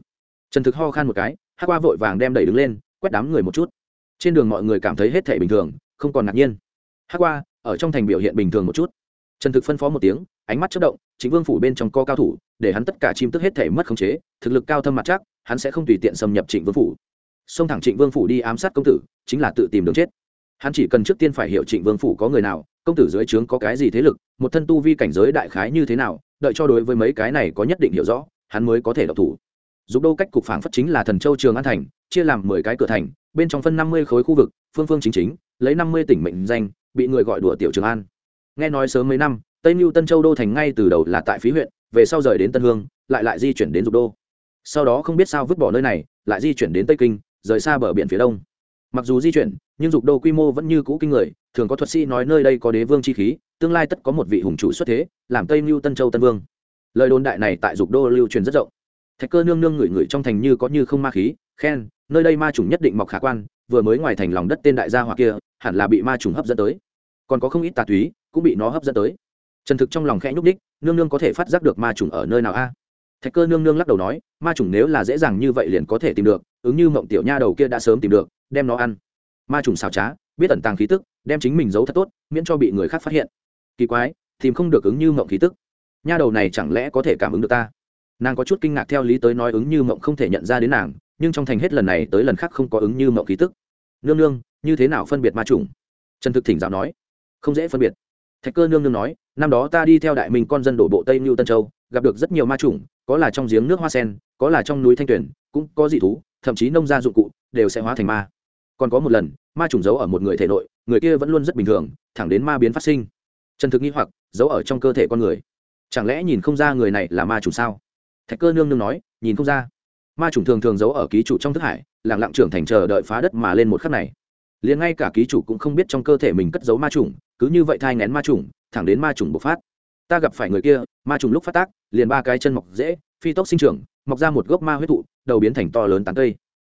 Trần thực ho khan một cái, hát qua vội vàng đem đẩy đứng lên, quét đám người một chút. Trên đường mọi người cảm thấy hết thể bình thường, không còn ngạc nhiên. Hát qua, ở trong thành biểu hiện bình thường một chút. Trần thực phân phó một tiếng, ánh mắt chất động, chính vương phủ bên trong co cao thủ, để hắn tất cả chim tức hết thể mất khống chế, thực lực cao thâm mặt chắc, hắn sẽ không tùy tiện xâm nhập trịnh vương phủ. Xông thẳng trịnh vương phủ đi ám sát công tử, chính là tự tìm đường chết hắn chỉ cần trước tiên phải hiểu trịnh vương phủ có người nào, công tử dưới trướng có cái gì thế lực, một thân tu vi cảnh giới đại khái như thế nào, đợi cho đối với mấy cái này có nhất định hiểu rõ, hắn mới có thể độc thủ. Dục đô cách cục phảng phất chính là thần châu trường an thành, chia làm mười cái cửa thành, bên trong phân năm mươi khối khu vực, phương phương chính chính, lấy năm mươi tỉnh mệnh danh, bị người gọi đùa tiểu trường an. Nghe nói sớm mấy năm, tây mưu tân châu đô thành ngay từ đầu là tại phí huyện, về sau rời đến tân hương, lại lại di chuyển đến dục đô. Sau đó không biết sao vứt bỏ nơi này, lại di chuyển đến tây kinh, rời xa bờ biển phía đông mặc dù di chuyển, nhưng dục đô quy mô vẫn như cũ kinh người, thường có thuật sĩ nói nơi đây có đế vương chi khí, tương lai tất có một vị hùng chủ xuất thế, làm tây mưu tân châu tân vương. Lời đồn đại này tại dục đô lưu truyền rất rộng. Thạch cơ nương nương ngửi ngửi trong thành như có như không ma khí, khen, nơi đây ma trùng nhất định mọc khả quan, vừa mới ngoài thành lòng đất tên đại gia hoặc kia, hẳn là bị ma trùng hấp dẫn tới. Còn có không ít tà túy, cũng bị nó hấp dẫn tới. Trần thực trong lòng khẽ nhúc ních nương nương có thể phát giác được ma trùng ở nơi nào a? Thạch cơ nương nương lắc đầu nói, ma trùng nếu là dễ dàng như vậy liền có thể tìm được, ứng như mộng tiểu nha đầu kia đã sớm tìm được đem nó ăn. Ma trùng xào trá, biết ẩn tàng khí tức, đem chính mình giấu thật tốt, miễn cho bị người khác phát hiện. Kỳ quái, tìm không được ứng như mộng khí tức. Nha đầu này chẳng lẽ có thể cảm ứng được ta? Nàng có chút kinh ngạc theo lý tới nói ứng như mộng không thể nhận ra đến nàng, nhưng trong thành hết lần này tới lần khác không có ứng như mộng khí tức. Nương nương, như thế nào phân biệt ma trùng? Trần thực thỉnh giáo nói. Không dễ phân biệt. Thạch cơ nương nương nói, năm đó ta đi theo đại minh con dân đổ bộ tây mưu tân châu, gặp được rất nhiều ma trùng, có là trong giếng nước hoa sen, có là trong núi thanh tuyển cũng có dị thú, thậm chí nông gia dụng cụ, đều sẽ hóa thành ma còn có một lần, ma trùng giấu ở một người thể nội, người kia vẫn luôn rất bình thường, thẳng đến ma biến phát sinh. Trần thực nghĩ hoặc, giấu ở trong cơ thể con người. Chẳng lẽ nhìn không ra người này là ma trùng sao? Thạch cơ nương nương nói, nhìn không ra. Ma trùng thường thường giấu ở ký chủ trong thức hải lẳng lặng trưởng thành chờ đợi phá đất mà lên một khắc này. Liền ngay cả ký chủ cũng không biết trong cơ thể mình cất giấu ma trùng, cứ như vậy thai ngén ma trùng, thẳng đến ma trùng bộc phát. Ta gặp phải người kia, ma trùng lúc phát tác, liền ba cái chân mọc dễ, phi tốc sinh trưởng, mọc ra một gốc ma huyết thụ, đầu biến thành to lớn tán cây.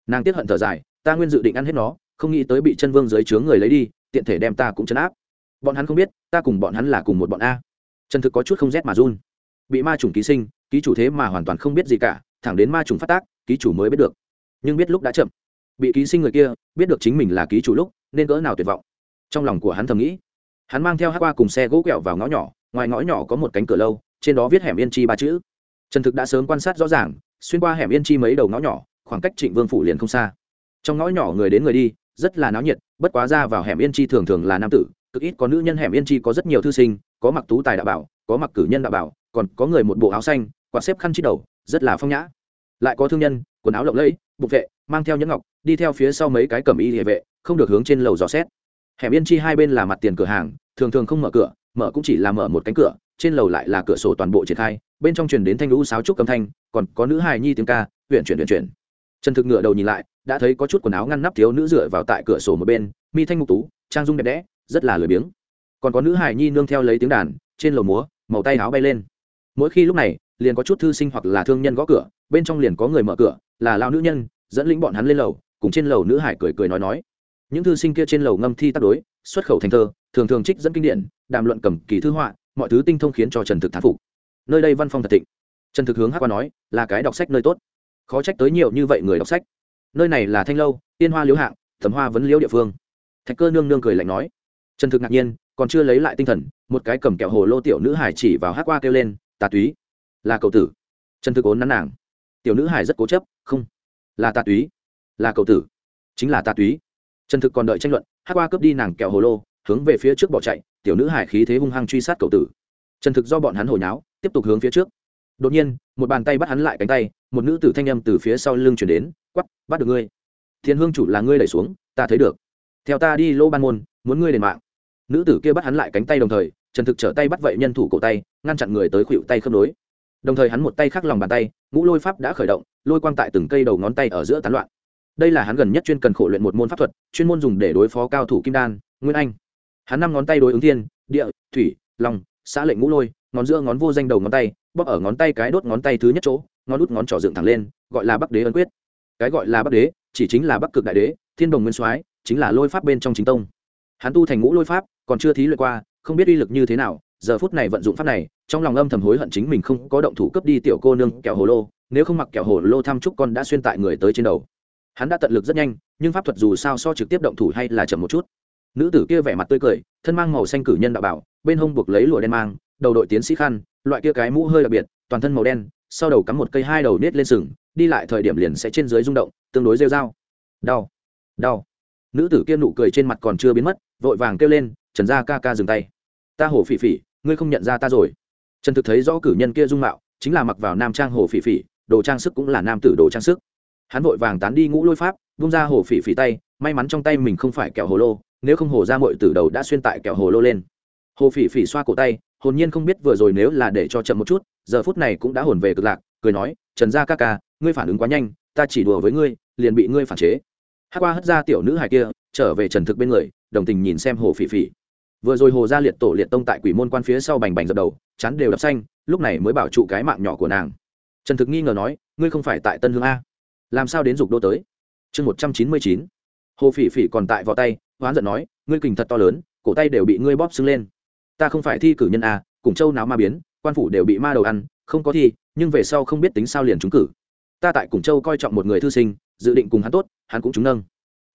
Nàng tiếp hận thở dài ta nguyên dự định ăn hết nó, không nghĩ tới bị chân vương dưới trướng người lấy đi, tiện thể đem ta cũng chấn áp. Bọn hắn không biết, ta cùng bọn hắn là cùng một bọn a. Chân thực có chút không rét mà run. Bị ma trùng ký sinh, ký chủ thế mà hoàn toàn không biết gì cả, thẳng đến ma trùng phát tác, ký chủ mới biết được. Nhưng biết lúc đã chậm. Bị ký sinh người kia, biết được chính mình là ký chủ lúc, nên cỡ nào tuyệt vọng. Trong lòng của hắn thầm nghĩ, hắn mang theo hát qua cùng xe gỗ kẹo vào ngõ nhỏ, ngoài ngõ nhỏ có một cánh cửa lâu, trên đó viết hẻm yên chi ba chữ. Trần thực đã sớm quan sát rõ ràng, xuyên qua hẻm yên chi mấy đầu ngõ nhỏ, khoảng cách trịnh vương phủ liền không xa trong ngõ nhỏ người đến người đi, rất là náo nhiệt, bất quá ra vào hẻm yên chi thường thường là nam tử, cực ít có nữ nhân hẻm yên chi có rất nhiều thư sinh, có mặc tú tài đạo bảo, có mặc cử nhân đạo bảo, còn có người một bộ áo xanh, quạt xếp khăn chít đầu, rất là phong nhã. Lại có thương nhân, quần áo lộng lẫy, bục vệ, mang theo nhẫn ngọc, đi theo phía sau mấy cái cầm y địa vệ, không được hướng trên lầu dò xét. Hẻm yên chi hai bên là mặt tiền cửa hàng, thường thường không mở cửa, mở cũng chỉ là mở một cánh cửa, trên lầu lại là cửa sổ toàn bộ triển khai, bên trong truyền đến thanh lũ sáo trúc cầm thanh, còn có nữ hài nhi tiếng ca huyện chuyển huyện chuyển. Trần thực ngựa đầu nhìn lại đã thấy có chút quần áo ngăn nắp thiếu nữ dựa vào tại cửa sổ một bên, mi thanh ngục tú, trang dung đẹp đẽ, rất là lười biếng. Còn có nữ hài nhi nương theo lấy tiếng đàn, trên lầu múa, màu tay áo bay lên. Mỗi khi lúc này, liền có chút thư sinh hoặc là thương nhân gõ cửa, bên trong liền có người mở cửa, là lao nữ nhân, dẫn lĩnh bọn hắn lên lầu, cùng trên lầu nữ hải cười cười nói nói. Những thư sinh kia trên lầu ngâm thi tác đối, xuất khẩu thành thơ, thường thường trích dẫn kinh điển, đàm luận cầm kỳ thư họa, mọi thứ tinh thông khiến cho trần thực thán phục. Nơi đây văn phong thật tịnh trần thực hướng hát qua nói, là cái đọc sách nơi tốt. Khó trách tới nhiều như vậy người đọc sách nơi này là thanh lâu, tiên hoa liễu hạng thấm hoa vấn liễu địa phương. Thạch cơ nương nương cười lạnh nói. Trần thực ngạc nhiên, còn chưa lấy lại tinh thần, một cái cầm kẹo hồ lô tiểu nữ hải chỉ vào hát qua kêu lên, tà túy. Là cậu tử. Trần thực ốn nắn nàng. Tiểu nữ hải rất cố chấp. Không. Là tà túy. Là cậu tử. Chính là tà túy. Trần thực còn đợi tranh luận, hát qua cướp đi nàng kẹo hồ lô, hướng về phía trước bỏ chạy, tiểu nữ hải khí thế hung hăng truy sát cậu tử. Trần thực do bọn hắn hồi nháo, tiếp tục hướng phía trước đột nhiên, một bàn tay bắt hắn lại cánh tay, một nữ tử thanh âm từ phía sau lưng chuyển đến quắp bắt được ngươi. Thiên hương chủ là ngươi đẩy xuống, ta thấy được. Theo ta đi lô ban môn, muốn ngươi đền mạng. Nữ tử kia bắt hắn lại cánh tay đồng thời, trần thực trở tay bắt vậy nhân thủ cổ tay, ngăn chặn người tới khuỵu tay khớp nối. Đồng thời hắn một tay khắc lòng bàn tay, ngũ lôi pháp đã khởi động, lôi quang tại từng cây đầu ngón tay ở giữa tán loạn. Đây là hắn gần nhất chuyên cần khổ luyện một môn pháp thuật, chuyên môn dùng để đối phó cao thủ kim đan, nguyên anh. Hắn năm ngón tay đối ứng thiên, địa, thủy lòng xã lệnh ngũ lôi, ngón giữa ngón vô danh đầu ngón tay bóp ở ngón tay cái đốt ngón tay thứ nhất chỗ, ngón út ngón trỏ dựng thẳng lên, gọi là bắc đế ấn quyết. Cái gọi là bắc đế, chỉ chính là bắc cực đại đế, thiên đồng nguyên soái, chính là lôi pháp bên trong chính tông. Hắn tu thành ngũ lôi pháp, còn chưa thí luyện qua, không biết uy lực như thế nào, giờ phút này vận dụng pháp này, trong lòng âm thầm hối hận chính mình không có động thủ cấp đi tiểu cô nương kẹo hồ lô, nếu không mặc kẹo hồ lô tham trúc con đã xuyên tại người tới trên đầu. Hắn đã tận lực rất nhanh, nhưng pháp thuật dù sao so trực tiếp động thủ hay là chậm một chút. Nữ tử kia vẻ mặt tươi cười, thân mang màu xanh cử nhân đạo bảo, bên hông buộc lấy lụa đen mang đầu đội tiến sĩ khăn loại kia cái mũ hơi đặc biệt, toàn thân màu đen, sau đầu cắm một cây hai đầu nết lên sừng, đi lại thời điểm liền sẽ trên dưới rung động, tương đối rêu dao đau đau. Nữ tử kia nụ cười trên mặt còn chưa biến mất, vội vàng kêu lên, trần gia ca ca dừng tay. Ta hồ phỉ phỉ, ngươi không nhận ra ta rồi. Trần thực thấy rõ cử nhân kia dung mạo, chính là mặc vào nam trang hồ phỉ phỉ, đồ trang sức cũng là nam tử đồ trang sức. Hắn vội vàng tán đi ngũ lôi pháp bung ra hồ phỉ phỉ tay, may mắn trong tay mình không phải kẹo hồ lô, nếu không hồ ra mội từ đầu đã xuyên tại kẹo hồ lô lên hồ phỉ phỉ xoa cổ tay, hồn nhiên không biết vừa rồi nếu là để cho chậm một chút, giờ phút này cũng đã hồn về cực lạc, cười nói, trần gia ca ca, ngươi phản ứng quá nhanh, ta chỉ đùa với ngươi, liền bị ngươi phản chế. Hát qua hất ra tiểu nữ hài kia, trở về trần thực bên người, đồng tình nhìn xem hồ phỉ phỉ. Vừa rồi hồ ra liệt tổ liệt tông tại quỷ môn quan phía sau bành bành dập đầu chắn đều đập xanh, lúc này mới bảo trụ cái mạng nhỏ của nàng. Trần thực nghi ngờ nói, ngươi không phải tại tân hương a? Làm sao đến dục đô tới? Chương một trăm chín mươi chín, hồ phỉ phỉ còn tại vò tay, hoán giận nói, ngươi kình thật to lớn, cổ tay đều bị ngươi bóp xưng lên ta không phải thi cử nhân a, cùng châu náo ma biến, quan phủ đều bị ma đầu ăn, không có thi, nhưng về sau không biết tính sao liền trúng cử. Ta tại cùng châu coi trọng một người thư sinh, dự định cùng hắn tốt, hắn cũng trúng nâng.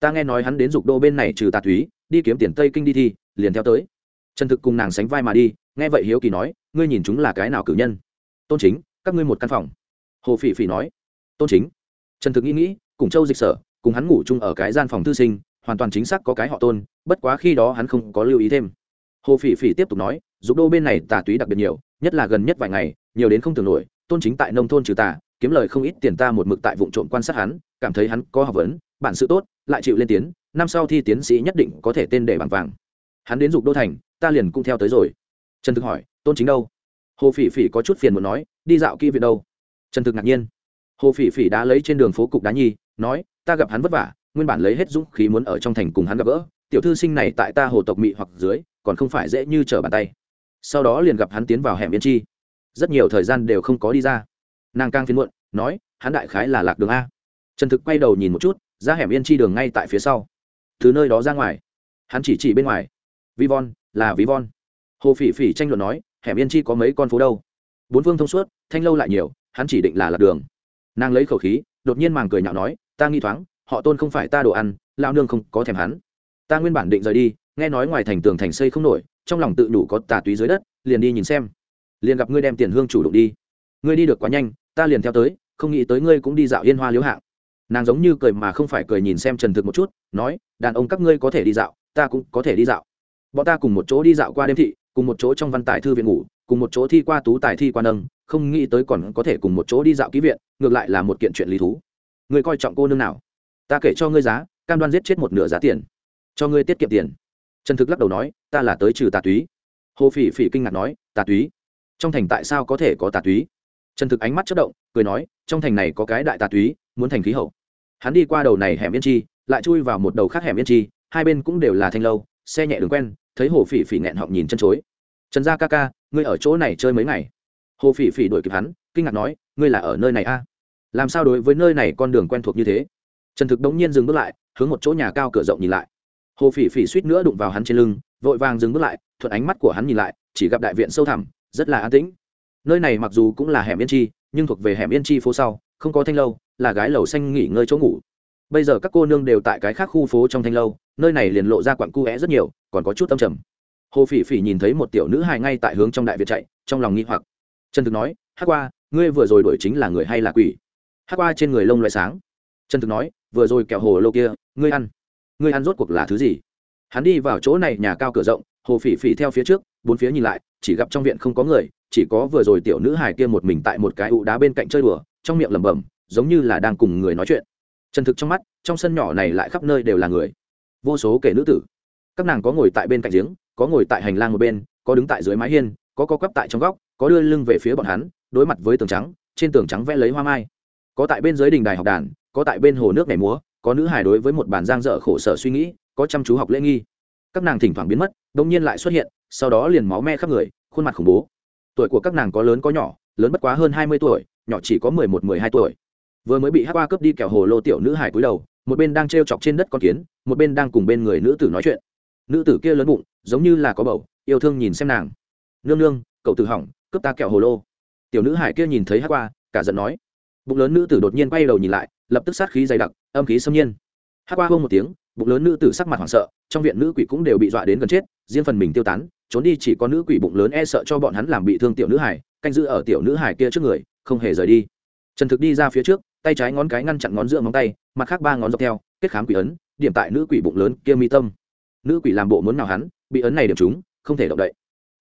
Ta nghe nói hắn đến dục đô bên này trừ tà túy, đi kiếm tiền tây kinh đi thi, liền theo tới. Trần thực cùng nàng sánh vai mà đi, nghe vậy hiếu kỳ nói, ngươi nhìn chúng là cái nào cử nhân? Tôn chính, các ngươi một căn phòng. Hồ phỉ phỉ nói, tôn chính. Trần thực nghĩ nghĩ, cùng châu dịch sở, cùng hắn ngủ chung ở cái gian phòng thư sinh, hoàn toàn chính xác có cái họ tôn, bất quá khi đó hắn không có lưu ý thêm hồ phỉ phỉ tiếp tục nói, dục đô bên này tà túy đặc biệt nhiều, nhất là gần nhất vài ngày, nhiều đến không tưởng nổi, tôn chính tại nông thôn trừ tà, kiếm lời không ít tiền ta một mực tại vụ trộm quan sát hắn, cảm thấy hắn có học vấn, bản sự tốt, lại chịu lên tiến, năm sau thi tiến sĩ nhất định có thể tên để bằng vàng. Hắn đến dục đô thành, ta liền cũng theo tới rồi. Trần thực hỏi, tôn chính đâu? Hồ phỉ phỉ có chút phiền muốn nói, đi dạo kỹ viện đâu? Trần thực ngạc nhiên. Hồ phỉ phỉ đã lấy trên đường phố cục đá nhi, nói, ta gặp hắn vất vả, nguyên bản lấy hết dũng khí muốn ở trong thành cùng hắn gặp gỡ, tiểu thư sinh này tại ta hồ tộc mị hoặc dưới còn không phải dễ như trở bàn tay. Sau đó liền gặp hắn tiến vào hẻm yên chi. Rất nhiều thời gian đều không có đi ra. Nàng càng phiền muộn, nói, hắn đại khái là lạc đường a. Trần thực quay đầu nhìn một chút, ra hẻm yên chi đường ngay tại phía sau. Từ nơi đó ra ngoài. Hắn chỉ chỉ bên ngoài. Vi von là ví von hồ phỉ phỉ tranh luận nói, hẻm yên chi có mấy con phố đâu? Bốn phương thông suốt, thanh lâu lại nhiều, hắn chỉ định là lạc đường. Nàng lấy khẩu khí, đột nhiên màng cười nhạo nói, ta nghi thoáng, họ tôn không phải ta đồ ăn lao nương không có thèm hắn. Ta nguyên bản định rời đi nghe nói ngoài thành tường thành xây không nổi, trong lòng tự đủ có tà túy dưới đất, liền đi nhìn xem. Liền gặp ngươi đem tiền hương chủ động đi. Ngươi đi được quá nhanh, ta liền theo tới, không nghĩ tới ngươi cũng đi dạo yên hoa liếu hạng. Nàng giống như cười mà không phải cười nhìn xem trần thực một chút, nói, đàn ông các ngươi có thể đi dạo, ta cũng có thể đi dạo. Bọn ta cùng một chỗ đi dạo qua đêm thị, cùng một chỗ trong văn tài thư viện ngủ, cùng một chỗ thi qua tú tài thi qua nâng, không nghĩ tới còn có thể cùng một chỗ đi dạo ký viện, ngược lại là một kiện chuyện lý thú. Người coi trọng cô nương nào? Ta kể cho ngươi giá, cam đoan giết chết một nửa giá tiền. Cho ngươi tiết kiệm tiền trần thực lắc đầu nói, ta là tới trừ tà túy. Hồ phỉ phỉ kinh ngạc nói, tà túy? Trong thành tại sao có thể có tà túy? Trần thực ánh mắt chất động, cười nói, trong thành này có cái đại tà túy, muốn thành khí hậu. Hắn đi qua đầu này hẻm yên chi, lại chui vào một đầu khác hẻm yên chi, hai bên cũng đều là thanh lâu, xe nhẹ đường quen, thấy hồ phỉ phỉ nghẹn họng nhìn chân chối. Trần gia ca ca, ngươi ở chỗ này chơi mấy ngày? Hồ phỉ phỉ đuổi kịp hắn, kinh ngạc nói, ngươi là ở nơi này a? À? làm sao đối với nơi này con đường quen thuộc như thế? Trần thực đống nhiên dừng bước lại, hướng một chỗ nhà cao cửa rộng nhìn lại hồ phỉ phỉ suýt nữa đụng vào hắn trên lưng, vội vàng dừng bước lại, thuận ánh mắt của hắn nhìn lại, chỉ gặp đại viện sâu thẳm, rất là an tĩnh. Nơi này mặc dù cũng là hẻm yên chi, nhưng thuộc về hẻm yên chi phố sau, không có thanh lâu, là gái lầu xanh nghỉ ngơi chỗ ngủ. Bây giờ các cô nương đều tại cái khác khu phố trong thanh lâu, nơi này liền lộ ra quặng cu é rất nhiều, còn có chút tâm trầm. Hồ phỉ phỉ nhìn thấy một tiểu nữ hài ngay tại hướng trong đại viện chạy, trong lòng nghi hoặc. Trần thực nói hát qua, ngươi vừa rồi đổi chính là người hay là quỷ? Hát qua trên người lông loại sáng. Trần thực nói, vừa rồi kẹo hồ lô kia, ngươi ăn ngươi ăn rốt cuộc là thứ gì? Hắn đi vào chỗ này, nhà cao cửa rộng, hồ phỉ phỉ theo phía trước, bốn phía nhìn lại, chỉ gặp trong viện không có người, chỉ có vừa rồi tiểu nữ hài kia một mình tại một cái ụ đá bên cạnh chơi đùa, trong miệng lẩm bẩm, giống như là đang cùng người nói chuyện. Chân thực trong mắt, trong sân nhỏ này lại khắp nơi đều là người. Vô số kể nữ tử. Các nàng có ngồi tại bên cạnh giếng, có ngồi tại hành lang một bên, có đứng tại dưới mái hiên, có co quắp tại trong góc, có đưa lưng về phía bọn hắn, đối mặt với tường trắng, trên tường trắng vẽ lấy hoa mai. Có tại bên dưới đình đài học đàn, có tại bên hồ nước nhảy múa có nữ hài đối với một bản giang dở khổ sở suy nghĩ, có chăm chú học lễ nghi. Các nàng thỉnh thoảng biến mất đông nhiên lại xuất hiện, sau đó liền máu me khắp người, khuôn mặt khủng bố. Tuổi của các nàng có lớn có nhỏ, lớn bất quá hơn hai mươi tuổi, nhỏ chỉ có mười một, mười hai tuổi. Vừa mới bị hát qua cướp đi kẹo hồ lô tiểu nữ hải cúi đầu, một bên đang t r e o chọc trên đất con kiến, một bên đang cùng bên người nữ tử nói chuyện. Nữ tử kia lớn bụng, giống như là có bầu, yêu thương nhìn xem nàng. Nương nương, cậu tử hỏng, cướp ta kẹo hồ lô. Tiểu nữ hải kia nhìn thấy hát qua cả giận nói bụng lớn nữ tử đột nhiên quay đầu nhìn lại, lập tức sát khí dày đặc, âm khí xâm nhiên. Hát qua hông một tiếng, bụng lớn nữ tử sắc mặt hoảng sợ, trong viện nữ quỷ cũng đều bị dọa đến gần chết, riêng phần mình tiêu tán, trốn đi chỉ có nữ quỷ bụng lớn e sợ cho bọn hắn làm bị thương tiểu nữ hải canh giữ ở tiểu nữ hải kia trước người, không hề rời đi. Trần thực đi ra phía trước, tay trái ngón cái ngăn chặn ngón giữa móng tay, mặt khác ba ngón dọc theo, kết khám quỷ ấn, điểm tại nữ quỷ bụng lớn kia mi tâm. Nữ quỷ làm bộ muốn nào hắn, bị ấn này điểm chúng không thể động đậy.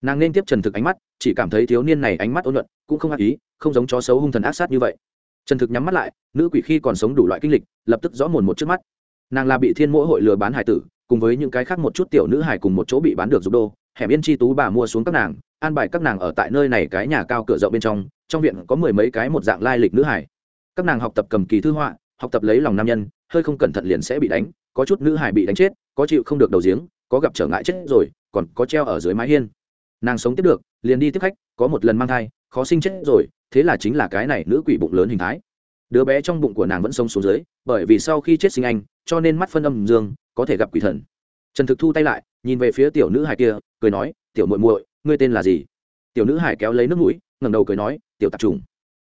Nàng nên tiếp trần thực ánh mắt, chỉ cảm thấy thiếu niên này ánh mắt ôn luận cũng không ác ý, không giống chó xấu hung thần ác sát như vậy trần thực nhắm mắt lại, nữ quỷ khi còn sống đủ loại kinh lịch, lập tức rõ mồn một trước mắt. Nàng là bị thiên mỗi hội lừa bán hải tử, cùng với những cái khác một chút tiểu nữ hải cùng một chỗ bị bán được dục đô, hẻm yên chi tú bà mua xuống các nàng, an bài các nàng ở tại nơi này cái nhà cao cửa rộng bên trong trong viện có mười mấy cái một dạng lai lịch nữ hải các nàng học tập cầm kỳ thư họa, học tập lấy lòng nam nhân, hơi không cẩn thận liền sẽ bị đánh, có chút nữ hải bị đánh chết, có chịu không được đầu giếng, có gặp trở ngại chết rồi, còn có treo ở dưới mái hiên. Nàng sống tiếp được, liền đi tiếp khách, có một lần mang thai, khó sinh chết rồi thế là chính là cái này nữ quỷ bụng lớn hình thái. Đứa bé trong bụng của nàng vẫn sống xuống dưới, bởi vì sau khi chết sinh anh, cho nên mắt phân âm dương, có thể gặp quỷ thần. Trần thực thu tay lại, nhìn về phía tiểu nữ hải kia, cười nói, tiểu muội muội, ngươi tên là gì? Tiểu nữ hải kéo lấy nước mũi, ngẩng đầu cười nói, tiểu tạp trùng.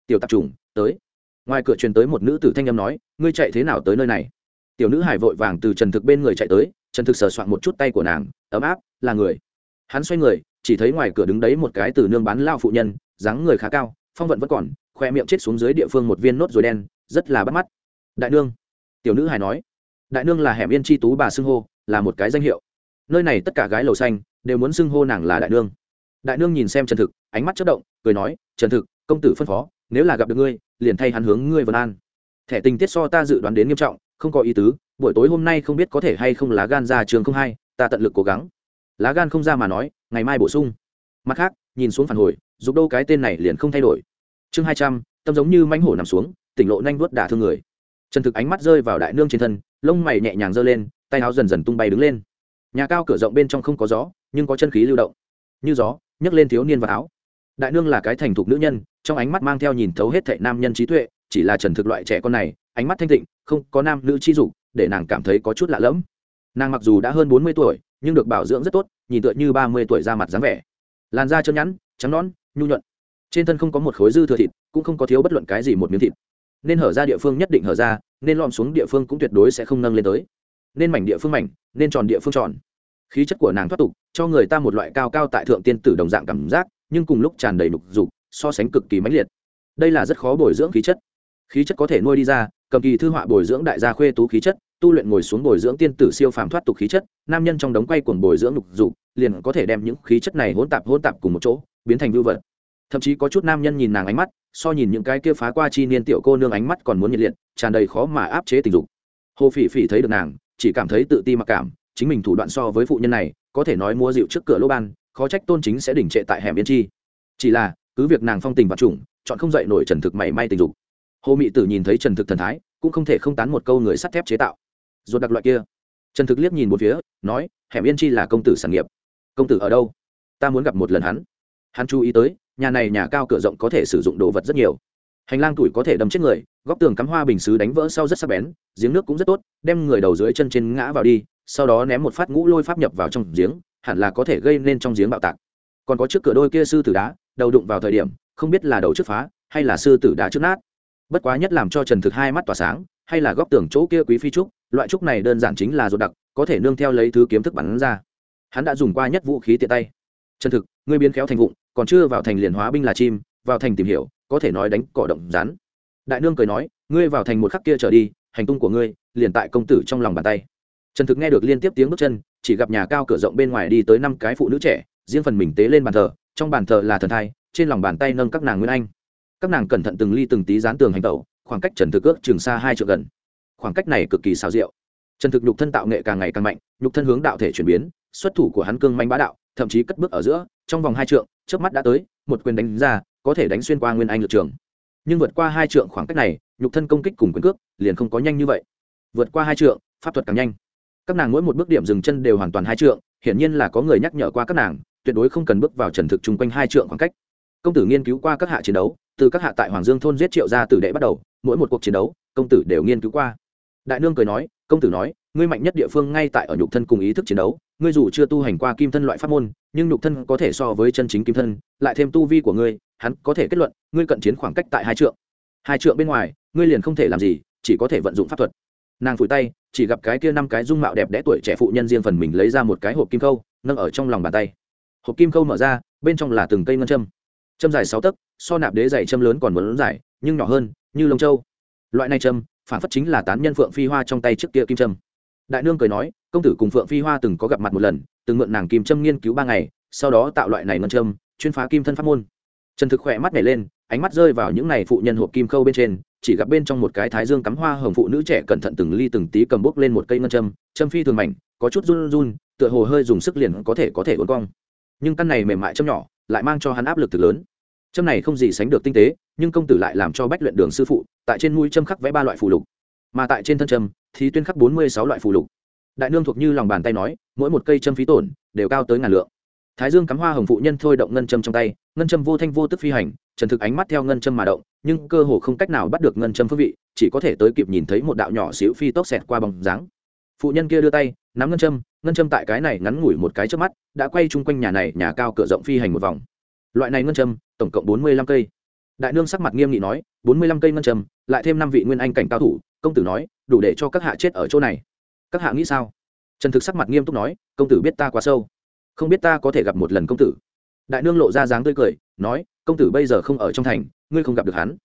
Tiểu tạp trùng, tới. Ngoài cửa truyền tới một nữ tử thanh âm nói, ngươi chạy thế nào tới nơi này? Tiểu nữ hải vội vàng từ trần thực bên người chạy tới, trần thực sờ soạn một chút tay của nàng, ấm áp, là người. Hắn xoay người, chỉ thấy ngoài cửa đứng đấy một cái từ nương bán lao phụ nhân, dáng người khá cao phong vận vẫn còn, khoe miệng chết xuống dưới địa phương một viên nốt rồi đen, rất là bắt mắt. Đại nương, tiểu nữ hài nói, đại nương là hẻm yên chi tú bà xưng hô, là một cái danh hiệu. Nơi này tất cả gái lầu xanh, đều muốn xưng hô nàng là đại nương. Đại nương nhìn xem trần thực, ánh mắt chất động, cười nói, trần thực, công tử phân phó, nếu là gặp được ngươi, liền thay hắn hướng ngươi vân an. Thẻ tình tiết so ta dự đoán đến nghiêm trọng, không có ý tứ, buổi tối hôm nay không biết có thể hay không lá gan ra trường không hay ta tận lực cố gắng. Lá gan không ra mà nói, ngày mai bổ sung. Mặt khác, nhìn xuống phản hồi dục đâu cái tên này liền không thay đổi. Chương hai trăm, tâm giống như mánh hổ nằm xuống, tỉnh lộ nhanh vuốt đả thương người. Trần thực ánh mắt rơi vào đại nương trên thân, lông mày nhẹ nhàng giơ lên, tay áo dần dần tung bay đứng lên. Nhà cao cửa rộng bên trong không có gió, nhưng có chân khí lưu động. Như gió, nhấc lên thiếu niên vào áo. Đại nương là cái thành thục nữ nhân, trong ánh mắt mang theo nhìn thấu hết thệ nam nhân trí tuệ, chỉ là trần thực loại trẻ con này, ánh mắt thanh tịnh, không có nam nữ chi dục, để nàng cảm thấy có chút lạ lẫm. Nàng mặc dù đã hơn bốn mươi tuổi, nhưng được bảo dưỡng rất tốt, nhìn tựa như ba mươi tuổi ra mặt dáng vẻ. Làn da chân nhẵn, trắng nón nhu nhuận. Trên thân không có một khối dư thừa thịt, cũng không có thiếu bất luận cái gì một miếng thịt. Nên hở ra địa phương nhất định hở ra, nên lom xuống địa phương cũng tuyệt đối sẽ không nâng lên tới. Nên mảnh địa phương mảnh, nên tròn địa phương tròn. Khí chất của nàng thoát tục, cho người ta một loại cao cao tại thượng tiên tử đồng dạng cảm giác, nhưng cùng lúc tràn đầy nục dục, so sánh cực kỳ mãnh liệt. Đây là rất khó bồi dưỡng khí chất. Khí chất có thể nuôi đi ra, cầm kỳ thư họa bồi dưỡng đại gia khuê tú khí chất, tu luyện ngồi xuống bồi dưỡng tiên tử siêu phàm thoát tục khí chất, nam nhân trong đống quay cuồng bồi dưỡng lục dục, liền có thể đem những khí chất này hỗn tạp hỗn tạp cùng một chỗ biến thành vưu vật. Thậm chí có chút nam nhân nhìn nàng ánh mắt, so nhìn những cái kia phá qua chi niên tiểu cô nương ánh mắt còn muốn nhiệt liệt, tràn đầy khó mà áp chế tình dục. Hồ phỉ phỉ thấy được nàng, chỉ cảm thấy tự ti mặc cảm, chính mình thủ đoạn so với phụ nhân này, có thể nói mua rượu trước cửa lô ban, khó trách tôn chính sẽ đỉnh trệ tại hẻm yên chi. Chỉ là, cứ việc nàng phong tình và trùng chọn không dậy nổi trần thực mảy may tình dục. Hồ mị tử nhìn thấy trần thực thần thái, cũng không thể không tán một câu người sắt thép chế tạo. Ruột đặc loại kia. Trần thực liếc nhìn một phía, nói, hẻm yên chi là công tử sản nghiệp. Công tử ở đâu? Ta muốn gặp một lần hắn hắn chú ý tới, nhà này nhà cao cửa rộng có thể sử dụng đồ vật rất nhiều. Hành lang tuổi có thể đâm chết người, góc tường cắm hoa bình xứ đánh vỡ sau rất sắc bén, giếng nước cũng rất tốt, đem người đầu dưới chân trên ngã vào đi, sau đó ném một phát ngũ lôi pháp nhập vào trong giếng, hẳn là có thể gây nên trong giếng bạo tạc. Còn có trước cửa đôi kia sư tử đá, đầu đụng vào thời điểm, không biết là đầu trước phá, hay là sư tử đá trước nát. Bất quá nhất làm cho trần thực hai mắt tỏa sáng, hay là góc tường chỗ kia quý phi trúc, loại trúc này đơn giản chính là ruột đặc, có thể nương theo lấy thứ kiếm thức bắn ra. Hắn đã dùng qua nhất vũ khí tiện tay. Trần thực ngươi biến khéo thành vụng, còn chưa vào thành liền hóa binh là chim, vào thành tìm hiểu, có thể nói đánh cỏ động rắn. Đại nương cười nói, ngươi vào thành một khắc kia trở đi, hành tung của ngươi liền tại công tử trong lòng bàn tay. Trần thực nghe được liên tiếp tiếng bước chân, chỉ gặp nhà cao cửa rộng bên ngoài đi tới năm cái phụ nữ trẻ, riêng phần mình tế lên bàn thờ, trong bàn thờ là thần thai, trên lòng bàn tay nâng các nàng nguyên anh. Các nàng cẩn thận từng ly từng tí dán tường hành tẩu, khoảng cách trần thực ước trường xa hai triệu gần. Khoảng cách này cực kỳ xào rượu trần thực nhục thân tạo nghệ càng ngày càng mạnh, nhục thân hướng đạo thể chuyển biến xuất thủ của hắn cương manh bá đạo, thậm chí cất bước ở giữa, trong vòng hai trượng trước mắt đã tới, một quyền đánh ra, có thể đánh xuyên qua nguyên anh lực trường. Nhưng vượt qua hai trượng khoảng cách này, nhục thân công kích cùng quyền cước liền không có nhanh như vậy. Vượt qua hai trượng, pháp thuật càng nhanh. Các nàng mỗi một bước điểm dừng chân đều hoàn toàn hai trượng, hiển nhiên là có người nhắc nhở qua các nàng, tuyệt đối không cần bước vào trần thực chung quanh hai trượng khoảng cách. Công tử nghiên cứu qua các hạ chiến đấu, từ các hạ tại hoàng dương thôn giết triệu gia tử đệ bắt đầu, mỗi một cuộc chiến đấu, công tử đều nghiên cứu qua. Đại nương cười nói, công tử nói, ngươi mạnh nhất địa phương ngay tại ở nhục thân cùng ý thức chiến đấu ngươi dù chưa tu hành qua kim thân loại pháp môn, nhưng nhục thân có thể so với chân chính kim thân, lại thêm tu vi của ngươi, hắn có thể kết luận, ngươi cận chiến khoảng cách tại hai trượng. Hai trượng bên ngoài, ngươi liền không thể làm gì, chỉ có thể vận dụng pháp thuật. Nàng phủi tay, chỉ gặp cái kia năm cái dung mạo đẹp đẽ tuổi trẻ phụ nhân riêng phần mình lấy ra một cái hộp kim khâu, nâng ở trong lòng bàn tay. Hộp kim khâu mở ra, bên trong là từng cây ngân châm. Châm dài sáu tấc, so nạp đế dày châm lớn còn muốn lớn dài, nhưng nhỏ hơn, như lông châu. Loại này châm, phản phất chính là tán nhân phượng phi hoa trong tay trước kia kim châm đại nương cười nói, công tử cùng phượng phi hoa từng có gặp mặt một lần, từng mượn nàng kim châm nghiên cứu ba ngày, sau đó tạo loại này ngân châm, chuyên phá kim thân pháp môn. Trần thực khỏe mắt nhảy lên, ánh mắt rơi vào những này phụ nhân hộp kim khâu bên trên, chỉ gặp bên trong một cái thái dương cắm hoa hồng phụ nữ trẻ cẩn thận từng ly từng tí cầm bốc lên một cây ngân châm châm phi thường mảnh, có chút run run, tựa hồ hơi dùng sức liền có thể có thể uốn cong. Nhưng căn này mềm mại châm nhỏ, lại mang cho hắn áp lực thực lớn. Châm này không gì sánh được tinh tế, nhưng công tử lại làm cho bách luyện đường sư phụ, tại trên mũi châm khắc vẽ ba loại phù lục mà tại trên thân châm thì tuyên khắc bốn mươi sáu loại phù lục. Đại nương thuộc như lòng bàn tay nói, mỗi một cây châm phí tổn đều cao tới ngàn lượng. Thái dương cắm hoa hồng phụ nhân thôi động ngân châm trong tay, ngân châm vô thanh vô tức phi hành, trần thực ánh mắt theo ngân châm mà động, nhưng cơ hồ không cách nào bắt được ngân châm phương vị, chỉ có thể tới kịp nhìn thấy một đạo nhỏ xíu phi tốc xẹt qua bóng dáng. Phụ nhân kia đưa tay, nắm ngân châm ngân châm tại cái này ngắn ngủi một cái trước mắt, đã quay chung quanh nhà này, nhà cao cửa rộng phi hành một vòng. Loại này ngân châm, tổng cộng bốn mươi lăm cây. Đại nương sắc mặt nghiêm nghị nói, bốn mươi lăm cây ngân châm, lại thêm năm vị nguyên anh cảnh cao thủ công tử nói, đủ để cho các hạ chết ở chỗ này. Các hạ nghĩ sao? Trần thực sắc mặt nghiêm túc nói, công tử biết ta quá sâu. Không biết ta có thể gặp một lần công tử. Đại nương lộ ra dáng tươi cười, nói, công tử bây giờ không ở trong thành, ngươi không gặp được hắn.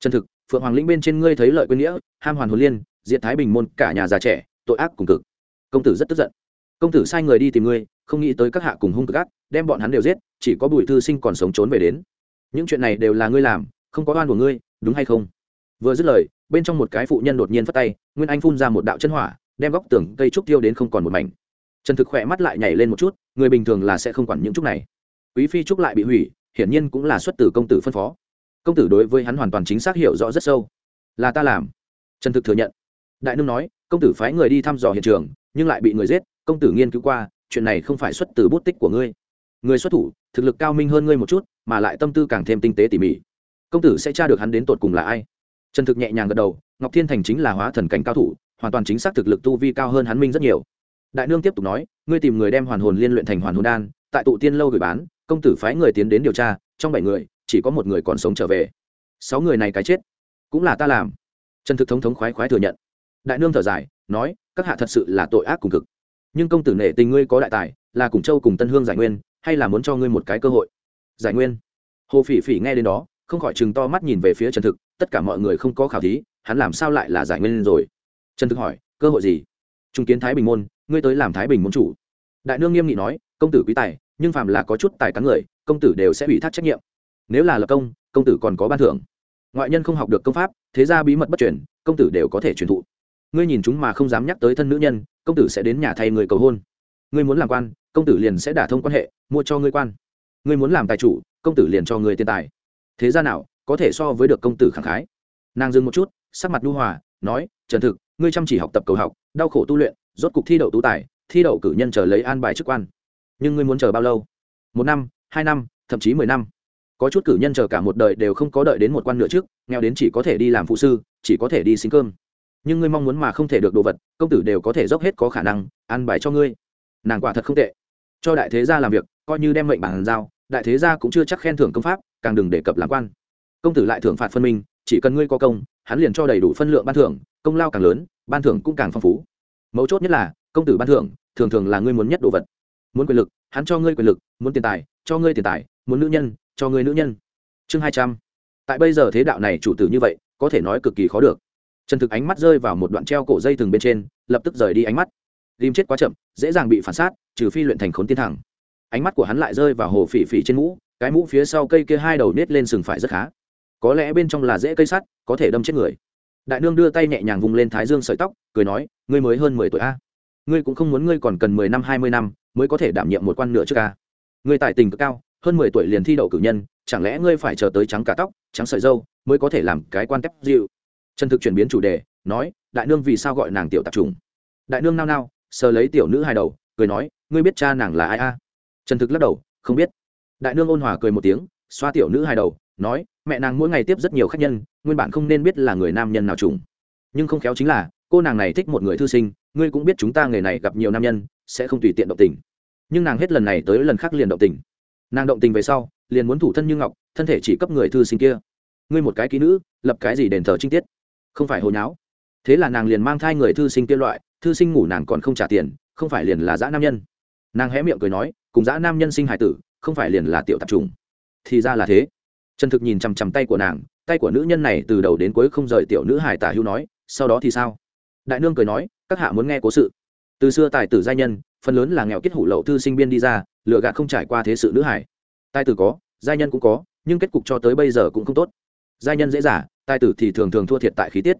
Trần thực, phượng hoàng lĩnh bên trên ngươi thấy lợi quên nghĩa, ham hoàn hồn liên diện thái bình môn, cả nhà già trẻ, tội ác cùng cực. Công tử rất tức giận. Công tử sai người đi tìm ngươi, không nghĩ tới các hạ cùng hung cực ác, đem bọn hắn đều giết, chỉ có bùi thư sinh còn sống trốn về đến. Những chuyện này đều là ngươi làm, không có oan của ngươi, đúng hay không? Vừa dứt lời, bên trong một cái phụ nhân đột nhiên phát tay, nguyên anh phun ra một đạo chân hỏa, đem góc tường cây trúc tiêu đến không còn một mảnh. Trần thực khỏe mắt lại nhảy lên một chút, người bình thường là sẽ không quản những trúc này. Quý phi trúc lại bị hủy, hiển nhiên cũng là xuất từ công tử phân phó. Công tử đối với hắn hoàn toàn chính xác hiểu rõ rất sâu. Là ta làm. Trần thực thừa nhận. Đại nương nói, công tử phái người đi thăm dò hiện trường, nhưng lại bị người giết, công tử nghiên cứu qua, chuyện này không phải xuất từ bút tích của ngươi. Người xuất thủ, thực lực cao minh hơn ngươi một chút, mà lại tâm tư càng thêm tinh tế tỉ mỉ. Công tử sẽ tra được hắn đến tột cùng là ai trần thực nhẹ nhàng gật đầu, ngọc thiên thành chính là hóa thần cảnh cao thủ, hoàn toàn chính xác thực lực tu vi cao hơn hắn minh rất nhiều. Đại nương tiếp tục nói, ngươi tìm người đem hoàn hồn liên luyện thành hoàn hồn đan, tại tụ tiên lâu gửi bán, công tử phái người tiến đến điều tra, trong bảy người, chỉ có một người còn sống trở về. Sáu người này cái chết, cũng là ta làm. Trần thực thống thống khoái khoái thừa nhận. Đại nương thở dài, nói, các hạ thật sự là tội ác cùng cực. Nhưng công tử nể tình ngươi có đại tài, là cùng châu cùng tân hương giải nguyên, hay là muốn cho ngươi một cái cơ hội? Giải nguyên. Hồ phỉ phỉ nghe đến đó không khỏi chừng to mắt nhìn về phía trần thực tất cả mọi người không có khảo thí hắn làm sao lại là giải nguyên rồi? Trần thực hỏi cơ hội gì? Trung kiến thái bình môn ngươi tới làm thái bình môn chủ. Đại nương nghiêm nghị nói công tử quý tài nhưng phàm là có chút tài cán người công tử đều sẽ ủy thác trách nhiệm. Nếu là lập công công tử còn có ban thưởng. Ngoại nhân không học được công pháp thế ra bí mật bất truyền, công tử đều có thể truyền thụ. Ngươi nhìn chúng mà không dám nhắc tới thân nữ nhân công tử sẽ đến nhà thay người cầu hôn. Ngươi muốn làm quan công tử liền sẽ đả thông quan hệ mua cho ngươi quan. Ngươi muốn làm tài chủ công tử liền cho ngươi tiền tài thế ra nào có thể so với được công tử khẳng khái? Nàng dừng một chút, sắc mặt nhu hòa, nói, trần thực, ngươi chăm chỉ học tập cầu học, đau khổ tu luyện, rốt cục thi đậu tú tài, thi đậu cử nhân chờ lấy an bài chức quan. Nhưng ngươi muốn chờ bao lâu? Một năm, hai năm, thậm chí mười năm. Có chút cử nhân chờ cả một đời đều không có đợi đến một quan nữa trước, nghèo đến chỉ có thể đi làm phụ sư, chỉ có thể đi xin cơm. Nhưng ngươi mong muốn mà không thể được đồ vật, công tử đều có thể dốc hết có khả năng, an bài cho ngươi. Nàng quả thật không tệ. Cho đại thế gia làm việc, coi như đem mệnh bản giao, đại thế gia cũng chưa chắc khen thưởng công pháp càng đừng đề cập làm quan. Công tử lại thưởng phạt phân minh, chỉ cần ngươi có công, hắn liền cho đầy đủ phân lượng ban thưởng, công lao càng lớn, ban thưởng cũng càng phong phú. Mấu chốt nhất là, công tử ban thưởng, thường thường là ngươi muốn nhất đồ vật. Muốn quyền lực, hắn cho ngươi quyền lực, muốn tiền tài, cho ngươi tiền tài, muốn nữ nhân, cho ngươi nữ nhân. Chương hai trăm. Tại bây giờ thế đạo này chủ tử như vậy, có thể nói cực kỳ khó được. Trần thực ánh mắt rơi vào một đoạn treo cổ dây thừng bên trên, lập tức rời đi ánh mắt. Ghim chết quá chậm, dễ dàng bị phản sát, trừ phi luyện thành khốn tiên thẳng. Ánh mắt của hắn lại rơi vào hồ phỉ phỉ trên mũ cái mũ phía sau cây kia hai đầu nết lên sừng phải rất khá. Có lẽ bên trong là dễ cây sắt, có thể đâm chết người. Đại nương đưa tay nhẹ nhàng vùng lên thái dương sợi tóc, cười nói, ngươi mới hơn mười tuổi a. Ngươi cũng không muốn ngươi còn cần mười năm, hai mươi năm mới có thể đảm nhiệm một quan nửa trước a. Ngươi tài tình cực cao, hơn mười tuổi liền thi đậu cử nhân, chẳng lẽ ngươi phải chờ tới trắng cả tóc, trắng sợi dâu mới có thể làm cái quan tép dịu? Trần thực chuyển biến chủ đề, nói, đại nương vì sao gọi nàng tiểu tạp trùng? Đại nương nao nao, sờ lấy tiểu nữ hai đầu, cười nói, ngươi biết cha nàng là ai a? Trần thực lắc đầu, không biết đại nương ôn hòa cười một tiếng, xoa tiểu nữ hai đầu, nói, mẹ nàng mỗi ngày tiếp rất nhiều khách nhân, nguyên bản không nên biết là người nam nhân nào trùng nhưng không khéo chính là, cô nàng này thích một người thư sinh, ngươi cũng biết chúng ta nghề này gặp nhiều nam nhân, sẽ không tùy tiện động tình. Nhưng nàng hết lần này tới lần khác liền động tình. Nàng động tình về sau, liền muốn thủ thân như ngọc, thân thể chỉ cấp người thư sinh kia. Ngươi một cái ký nữ, lập cái gì đền thờ trinh tiết? Không phải hồi nháo. Thế là nàng liền mang thai người thư sinh kia loại, thư sinh ngủ nàng còn không trả tiền, không phải liền là dã nam nhân. Nàng hé miệng cười nói, cùng dã nam nhân sinh hải tử không phải liền là tiểu tạp trùng. Thì ra là thế. Trần thực nhìn chằm chằm tay của nàng tay của nữ nhân này từ đầu đến cuối không rời tiểu nữ hải tả hữu nói sau đó thì sao? Đại nương cười nói các hạ muốn nghe cố sự. Từ xưa tài tử giai nhân phần lớn là nghèo kết hủ lậu thư sinh biên đi ra lựa gạt không trải qua thế sự nữ hải tài tử có giai nhân cũng có nhưng kết cục cho tới bây giờ cũng không tốt. Giai nhân dễ giả, tài tử thì thường thường thua thiệt tại khí tiết.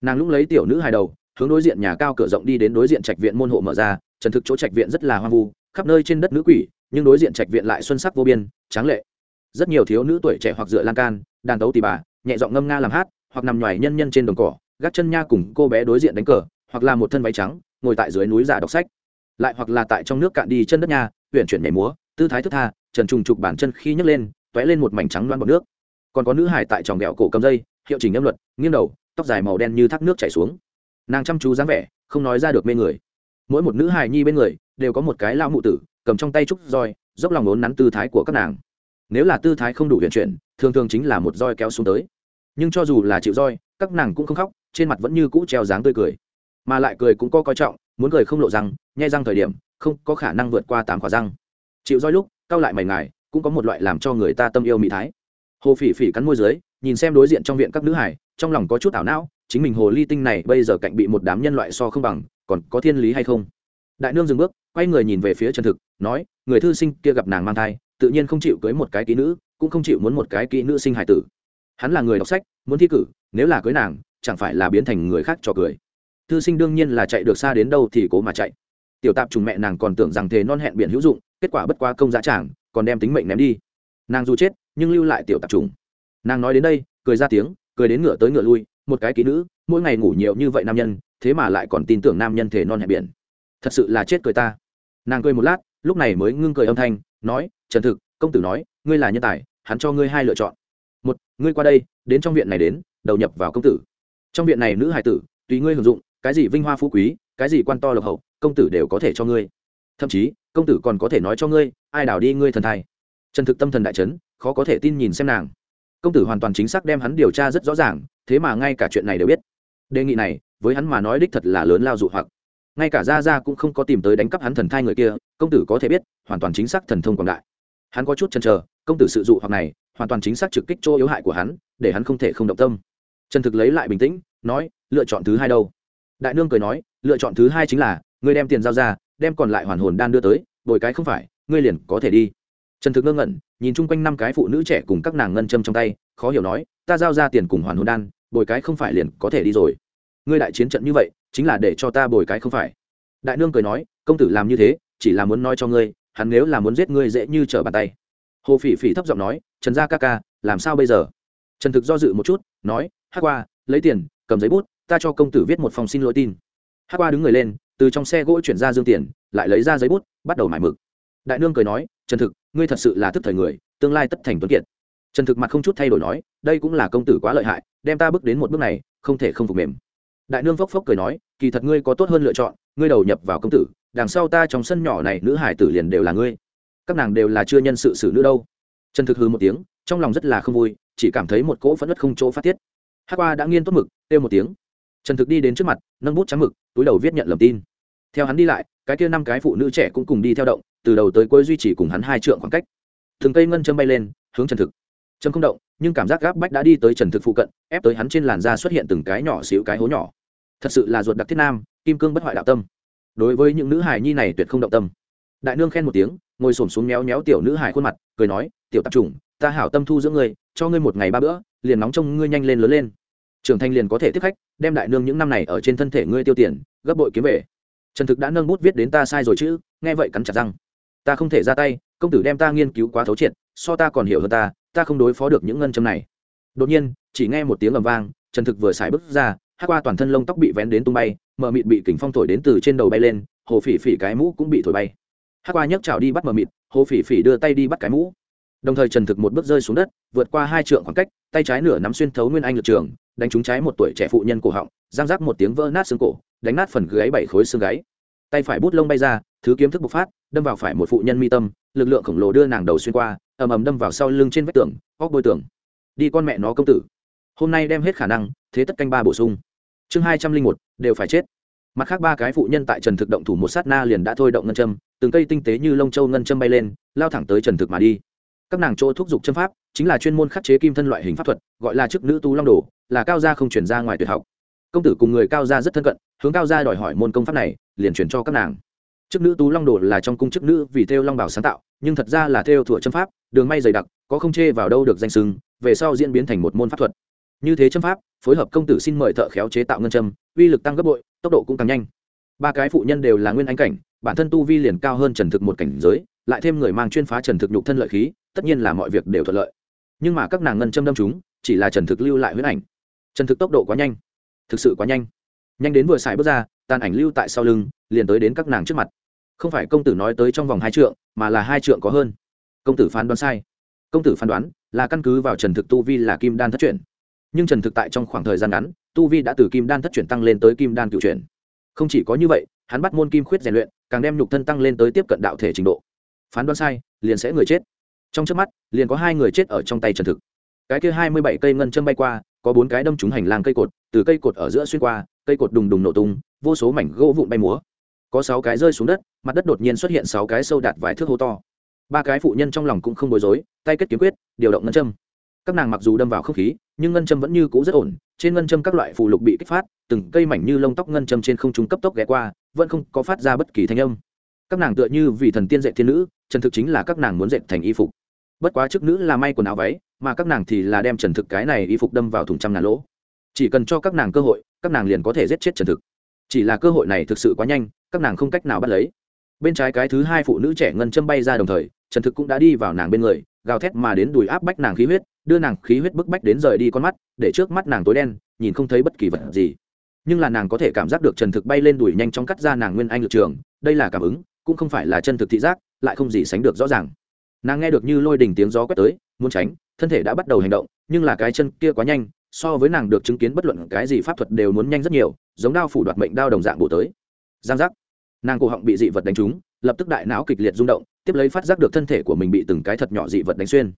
Nàng lúc lấy tiểu nữ hài đầu hướng đối diện nhà cao cửa rộng đi đến đối diện trạch viện môn hộ mở ra trần thực chỗ trạch viện rất là hoang vu khắp nơi trên đất nữ quỷ nhưng đối diện trạch viện lại xuân sắc vô biên, tráng lệ. Rất nhiều thiếu nữ tuổi trẻ hoặc dựa lan can, đàn tấu tì bà, nhẹ giọng ngâm nga làm hát, hoặc nằm ngoài nhân nhân trên đồng cỏ, gác chân nha cùng cô bé đối diện đánh cờ, hoặc là một thân váy trắng, ngồi tại dưới núi giả đọc sách. Lại hoặc là tại trong nước cạn đi chân đất nha huyện chuyển nhảy múa, tư thái thức tha, trần trùng trục bản chân khi nhấc lên t lên một mảnh trắng loan bọt nước. Còn có nữ hải tại tròng ghẹo cổ cầm dây, hiệu chỉnh âm luật, nghiêng đầu, tóc dài màu đen như thác nước chảy xuống. Nàng chăm chú dáng vẻ, không nói ra được mê người. Mỗi một nữ hài nhi bên người, đều có một cái lao mụ tử cầm trong tay trúc roi, dốc lòng ốn nắn tư thái của các nàng. Nếu là tư thái không đủ huyền chuyển, thường thường chính là một roi kéo xuống tới. Nhưng cho dù là chịu roi, các nàng cũng không khóc, trên mặt vẫn như cũ treo dáng tươi cười. Mà lại cười cũng có coi trọng, muốn cười không lộ răng, nhai răng thời điểm, không có khả năng vượt qua tám khỏa răng. Chịu roi lúc cao lại mày ngài, cũng có một loại làm cho người ta tâm yêu mỹ thái. Hồ phỉ phỉ cắn môi dưới, nhìn xem đối diện trong viện các nữ hải trong lòng có chút ảo não, chính mình hồ ly tinh này bây giờ cạnh bị một đám nhân loại so không bằng, còn có thiên lý hay không? Đại nương dừng bước, quay người nhìn về phía trần thực, nói, người thư sinh kia gặp nàng mang thai, tự nhiên không chịu cưới một cái kỹ nữ, cũng không chịu muốn một cái kỹ nữ sinh hải tử. Hắn là người đọc sách, muốn thi cử, nếu là cưới nàng, chẳng phải là biến thành người khác cho cười. Thư sinh đương nhiên là chạy được xa đến đâu thì cố mà chạy. Tiểu tạp trùng mẹ nàng còn tưởng rằng thế non hẹn biển hữu dụng, kết quả bất qua công giá tràng còn đem tính mệnh ném đi. Nàng dù chết, nhưng lưu lại tiểu tạp trùng. Nàng nói đến đây, cười ra tiếng, cười đến ngựa tới ngựa lui, một cái kỹ nữ, mỗi ngày ngủ nhiều như vậy nam nhân, thế mà lại còn tin tưởng nam nhân thể non hẹn biển thật sự là chết cười ta. Nàng cười một lát, lúc này mới ngưng cười âm thanh, nói, trần thực, công tử nói, ngươi là nhân tài, hắn cho ngươi hai lựa chọn. Một, ngươi qua đây, đến trong viện này đến, đầu nhập vào công tử. Trong viện này nữ hải tử, tùy ngươi hưởng dụng, cái gì vinh hoa phú quý, cái gì quan to lộc hậu, công tử đều có thể cho ngươi. Thậm chí, công tử còn có thể nói cho ngươi, ai đào đi ngươi thần thai. Trần thực tâm thần đại trấn khó có thể tin nhìn xem nàng. Công tử hoàn toàn chính xác đem hắn điều tra rất rõ ràng, thế mà ngay cả chuyện này đều biết. Đề nghị này, với hắn mà nói đích thật là lớn lao dụ hoặc ngay cả ra ra cũng không có tìm tới đánh cắp hắn thần thai người kia, công tử có thể biết, hoàn toàn chính xác thần thông quảng đại. Hắn có chút chần chờ, công tử sự dụ hoặc này, hoàn toàn chính xác trực kích chỗ yếu hại của hắn, để hắn không thể không động tâm. Trần thực lấy lại bình tĩnh, nói, lựa chọn thứ hai đâu? Đại nương cười nói, lựa chọn thứ hai chính là, ngươi đem tiền giao ra, đem còn lại hoàn hồn đan đưa tới, bồi cái không phải, ngươi liền có thể đi. Trần thực ngơ ngẩn, nhìn chung quanh năm cái phụ nữ trẻ cùng các nàng ngân châm trong tay, khó hiểu nói, ta giao ra tiền cùng hoàn hồn đan, bồi cái không phải liền có thể đi rồi. Ngươi đại chiến trận như vậy chính là để cho ta bồi cái không phải. Đại nương cười nói, công tử làm như thế, chỉ là muốn nói cho ngươi, hắn nếu là muốn giết ngươi dễ như trở bàn tay. Hồ phỉ phỉ thấp giọng nói, trần gia ca ca, làm sao bây giờ? Trần thực do dự một chút, nói hát qua lấy tiền, cầm giấy bút, ta cho công tử viết một phòng xin lỗi tin. Hát qua đứng người lên, từ trong xe gỗ chuyển ra dương tiền, lại lấy ra giấy bút, bắt đầu mải mực. Đại nương cười nói, trần thực, ngươi thật sự là thức thời người, tương lai tất thành tuấn kiệt. Trần thực mặt không chút thay đổi nói, đây cũng là công tử quá lợi hại, đem ta bước đến một bước này, không thể không phục mềm đại nương phốc phốc cười nói, kỳ thật ngươi có tốt hơn lựa chọn, ngươi đầu nhập vào công tử, đằng sau ta trong sân nhỏ này nữ hải tử liền đều là ngươi. Các nàng đều là chưa nhân sự xử nữ đâu. Trần thực hư một tiếng, trong lòng rất là không vui, chỉ cảm thấy một cỗ phẫn nứt không chỗ phát tiết. Hát qua đã nghiên tốt mực, kêu một tiếng. Trần thực đi đến trước mặt, nâng bút trắng mực, túi đầu viết nhận lầm tin. Theo hắn đi lại, cái kia năm cái phụ nữ trẻ cũng cùng đi theo động, từ đầu tới cuối duy trì cùng hắn hai trượng khoảng cách. Thường cây ngân châm bay lên, hướng trần thực. Châm không động nhưng cảm giác gáp bách đã đi tới trần thực phụ cận, ép tới hắn trên làn da xuất hiện từng cái nhỏ xíu cái hố nhỏ. Thật sự là ruột đặc thiết nam, kim cương bất hoại đạo tâm. Đối với những nữ hài nhi này tuyệt không động tâm. Đại nương khen một tiếng, ngồi s ổ m xuống méo méo tiểu nữ hài khuôn mặt, cười nói, tiểu tạp chủng, ta hảo tâm thu giữa ngươi, cho ngươi một ngày ba bữa, liền nóng trông ngươi nhanh lên lớn lên. Trưởng thành liền có thể tiếp khách, đem đại nương những năm này ở trên thân thể ngươi tiêu tiền, gấp bội kiếm về. Trần thực đã nâng bút viết đến ta sai rồi chứ, nghe vậy cắn chặt răng. Ta không thể ra tay, công tử đem ta nghiên cứu quá thấu triệt, so ta còn hiểu hơn ta ta không đối phó được những ngân châm này. Đột nhiên, chỉ nghe một tiếng ầm vang, trần thực vừa xài bước ra hát qua toàn thân lông tóc bị vén đến tung bay, mờ mịt bị kính phong thổi đến từ trên đầu bay lên, hồ phỉ phỉ cái mũ cũng bị thổi bay. Hát qua nhấc chảo đi bắt mờ mịt, hồ phỉ phỉ đưa tay đi bắt cái mũ. Đồng thời trần thực một bước rơi xuống đất, vượt qua hai trượng khoảng cách, tay trái nửa nắm xuyên thấu nguyên anh lực trường, đánh trúng trái một tuổi trẻ phụ nhân cổ họng, giang giác một tiếng vỡ nát xương cổ, đánh nát phần gáy bảy khối xương gáy. Tay phải bút lông bay ra, thứ kiếm thức bộc phát, đâm vào phải một phụ nhân mi tâm, lực lượng khổng lồ đưa nàng đầu xuyên qua ầm ầm đâm vào sau lưng trên vách tường, góc bôi tường. Đi con mẹ nó công tử. Hôm nay đem hết khả năng, thế tất canh ba bổ sung. Chương hai trăm linh một, đều phải chết. Mặt khác ba cái phụ nhân tại trần thực động thủ một sát na liền đã thôi động ngân châm, từng cây tinh tế như lông châu ngân châm bay lên, lao thẳng tới trần thực mà đi. Các nàng chỗ thúc giục châm pháp, chính là chuyên môn khắc chế kim thân loại hình pháp thuật, gọi là chức nữ tu long đồ, là cao gia không chuyển ra ngoài tuyệt học. Công tử cùng người cao gia rất thân cận, hướng cao gia đòi hỏi môn công pháp này, liền chuyển cho các nàng chức nữ tú long đồ là trong cung chức nữ vì theo long bảo sáng tạo, nhưng thật ra là theo thủa châm pháp, đường may dày đặc, có không chê vào đâu được danh sưng về sau diễn biến thành một môn pháp thuật. Như thế châm pháp, phối hợp công tử xin mời thợ khéo chế tạo ngân châm, uy lực tăng gấp bội, tốc độ cũng càng nhanh. Ba cái phụ nhân đều là nguyên anh cảnh, bản thân tu vi liền cao hơn trần thực một cảnh giới, lại thêm người mang chuyên phá trần thực nhục thân lợi khí, tất nhiên là mọi việc đều thuận lợi. Nhưng mà các nàng ngân châm đâm chúng, chỉ là trần thực lưu lại huyết ảnh. Trần thực tốc độ quá nhanh, thực sự quá nhanh nhanh đến vừa xài bước ra, tàn ảnh lưu tại sau lưng, liền tới đến các nàng trước mặt. Không phải công tử nói tới trong vòng hai trượng, mà là hai trượng có hơn. Công tử phán đoán sai. Công tử phán đoán là căn cứ vào trần thực tu vi là kim đan thất chuyển nhưng trần thực tại trong khoảng thời gian ngắn, tu vi đã từ kim đan thất chuyển tăng lên tới kim đan cựu chuyển không chỉ có như vậy, hắn bắt môn kim khuyết rèn luyện, càng đem nhục thân tăng lên tới tiếp cận đạo thể trình độ. Phán đoán sai, liền sẽ người chết. Trong trước mắt, liền có hai người chết ở trong tay trần thực. Cái kia hai mươi bảy cây ngân châm bay qua có bốn cái đâm trúng hành lang cây cột, từ cây cột ở giữa xuyên qua, cây cột đùng đùng nổ tung, vô số mảnh gỗ vụn bay múa. Có sáu cái rơi xuống đất, mặt đất đột nhiên xuất hiện sáu cái sâu đạt vài thước hô to. Ba cái phụ nhân trong lòng cũng không bối rối, tay kết kiếm quyết, điều động ngân châm. Các nàng mặc dù đâm vào không khí, nhưng ngân châm vẫn như cũ rất ổn, trên ngân châm các loại phù lục bị kích phát, từng cây mảnh như lông tóc ngân châm trên không trung cấp tốc ghé qua, vẫn không có phát ra bất kỳ thanh âm. Các nàng tựa như vì thần tiên dạy thiên nữ trần thực chính là các nàng muốn dạy thành y phục. Bất quá chức nữ là may quần áo váy mà các nàng thì là đem trần thực cái này y phục đâm vào thùng trăm ngàn lỗ. Chỉ cần cho các nàng cơ hội, các nàng liền có thể giết chết trần thực. Chỉ là cơ hội này thực sự quá nhanh, các nàng không cách nào bắt lấy. Bên trái cái thứ hai phụ nữ trẻ ngân châm bay ra đồng thời, trần thực cũng đã đi vào nàng bên người, gào thét mà đến đùi áp bách nàng khí huyết, đưa nàng khí huyết bức bách đến rời đi con mắt, để trước mắt nàng tối đen, nhìn không thấy bất kỳ vật gì. Nhưng là nàng có thể cảm giác được trần thực bay lên đùi nhanh chóng cắt ra nàng nguyên anh lực trường, đây là cảm ứng, cũng không phải là chân thực thị giác, lại không gì sánh được rõ ràng. Nàng nghe được như lôi đình tiếng gió quét tới, muốn tránh thân thể đã bắt đầu hành động, nhưng là cái chân kia quá nhanh, so với nàng được chứng kiến bất luận cái gì pháp thuật đều muốn nhanh rất nhiều, giống đao phủ đoạt mệnh đao đồng dạng bổ tới. Giang giác. Nàng cổ họng bị dị vật đánh trúng, lập tức đại não kịch liệt rung động, tiếp lấy phát giác được thân thể của mình bị từng cái thật nhỏ dị vật đánh xuyên.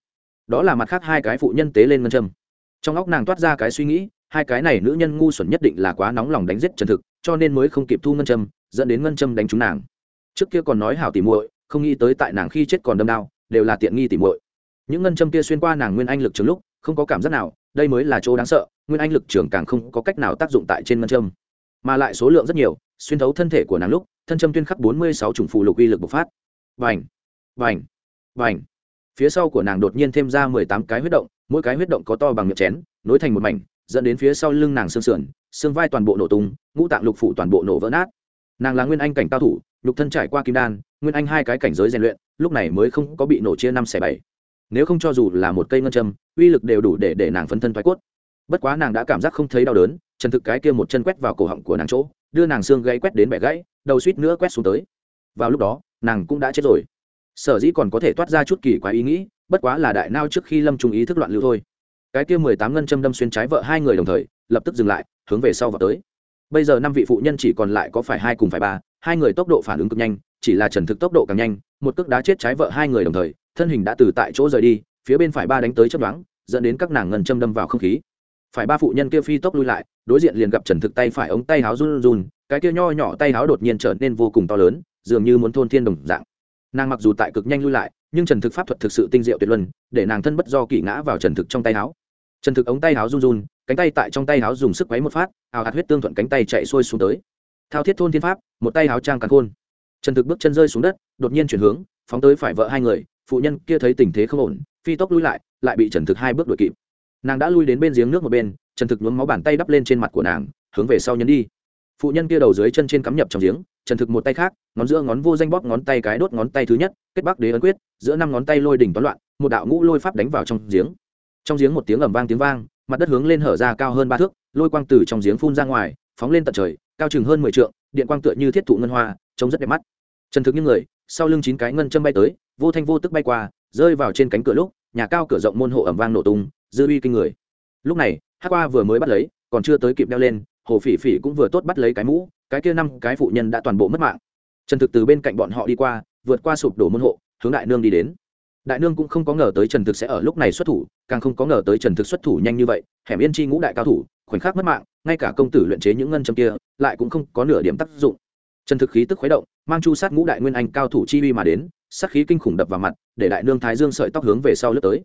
Đó là mặt khác hai cái phụ nhân tế lên ngân châm. Trong óc nàng toát ra cái suy nghĩ, hai cái này nữ nhân ngu xuẩn nhất định là quá nóng lòng đánh giết trần thực, cho nên mới không kịp thu ngân châm, dẫn đến ngân châm đánh trúng nàng. Trước kia còn nói hảo tỉ muội, không nghĩ tới tại nàng khi chết còn đâm đao, đều là tiện nghi tỉ muội những ngân châm kia xuyên qua nàng nguyên anh lực trường lúc, không có cảm giác nào, đây mới là chỗ đáng sợ, nguyên anh lực trường càng không có cách nào tác dụng tại trên ngân châm. Mà lại số lượng rất nhiều, xuyên thấu thân thể của nàng lúc, thân châm tuyên khắc bốn mươi sáu chủng phù lục uy lực bộc phát. Vành vành vành. Phía sau của nàng đột nhiên thêm ra mười tám cái huyết động, mỗi cái huyết động có to bằng miệng chén, nối thành một mảnh, dẫn đến phía sau lưng nàng xương sườn, xương vai toàn bộ nổ tung, ngũ tạng lục phủ toàn bộ nổ vỡ nát. Nàng là nguyên anh cảnh cao thủ lục thân trải qua kim đan, nguyên anh hai cái cảnh giới rèn luyện, lúc này mới không có bị nổ chia năm xẻ bảy nếu không cho dù là một cây ngân châm, uy lực đều đủ để để nàng phân thân thoái cốt. Bất quá nàng đã cảm giác không thấy đau đớn, trần thực cái kia một chân quét vào cổ họng của nàng chỗ, đưa nàng xương gãy quét đến bẻ gãy, đầu suýt nữa quét xuống tới. Vào lúc đó, nàng cũng đã chết rồi. Sở dĩ còn có thể toát ra chút kỳ quái ý nghĩ, bất quá là đại nao trước khi lâm trung ý thức loạn lưu thôi. Cái kia mười tám ngân châm đâm xuyên trái vợ hai người đồng thời, lập tức dừng lại, hướng về sau vào tới. Bây giờ năm vị phụ nhân chỉ còn lại có phải hai cùng phải ba, hai người tốc độ phản ứng cực nhanh, chỉ là trần thực tốc độ càng nhanh, một cước đá chết trái vợ hai người đồng thời thân hình đã từ tại chỗ rời đi, phía bên phải ba đánh tới chấp đoán dẫn đến các nàng ngân châm đâm vào không khí. Phải ba phụ nhân kia phi tốc lui lại, đối diện liền gặp trần thực tay phải ống tay háo run run, cái kia nho nhỏ tay háo đột nhiên trở nên vô cùng to lớn, dường như muốn thôn thiên đồng dạng. Nàng mặc dù tại cực nhanh lui lại, nhưng trần thực pháp thuật thực sự tinh diệu tuyệt luân, để nàng thân bất do kỷ ngã vào trần thực trong tay háo. Trần thực ống tay háo run run, cánh tay tại trong tay háo dùng sức quấy một phát, ào hạt huyết tương thuận cánh tay chạy xuôi xuống tới. Thao thiết thôn thiên pháp, một tay háo trang càng khôn. Trần thực bước chân rơi xuống đất, đột nhiên chuyển hướng, phóng tới phải vợ hai người phụ nhân kia thấy tình thế không ổn, phi tốc lui lại lại bị trần thực hai bước đuổi kịp. Nàng đã lui đến bên giếng nước một bên, trần thực nhuốm máu bàn tay đắp lên trên mặt của nàng, hướng về sau nhấn đi. Phụ nhân kia đầu dưới chân trên cắm nhập trong giếng, trần thực một tay khác, ngón giữa ngón vô danh bóp ngón tay cái đốt ngón tay thứ nhất, kết bắc đế ấn quyết, giữa năm ngón tay lôi đỉnh toán loạn, một đạo ngũ lôi pháp đánh vào trong giếng. Trong giếng một tiếng ầm vang tiếng vang, mặt đất hướng lên hở ra cao hơn ba thước, lôi quang từ trong giếng phun ra ngoài, phóng lên tận trời, cao chừng hơn mười trượng, điện quang tựa như thiết thụ ngân hoa, trông rất đẹp mắt. Trần thực những người sau lưng chín cái ngân châm bay tới, vô thanh vô tức bay qua, rơi vào trên cánh cửa lúc, nhà cao cửa rộng môn hộ ẩm vang nổ tung, dư uy kinh người. Lúc này hát qua vừa mới bắt lấy, còn chưa tới kịp đeo lên, hồ phỉ phỉ cũng vừa tốt bắt lấy cái mũ, cái kia năm cái phụ nhân đã toàn bộ mất mạng. Trần thực từ bên cạnh bọn họ đi qua, vượt qua sụp đổ môn hộ, hướng đại nương đi đến. Đại nương cũng không có ngờ tới trần thực sẽ ở lúc này xuất thủ, càng không có ngờ tới trần thực xuất thủ nhanh như vậy, hẻm yên chi ngũ đại cao thủ, khoảnh khắc mất mạng, ngay cả công tử luyện chế những ngân châm kia, lại cũng không có nửa điểm tác dụng trần thực khí tức khuấy động, mang chu sát ngũ đại nguyên anh cao thủ chi uy mà đến, sát khí kinh khủng đập vào mặt, để đại nương thái dương sợi tóc hướng về sau lướt tới.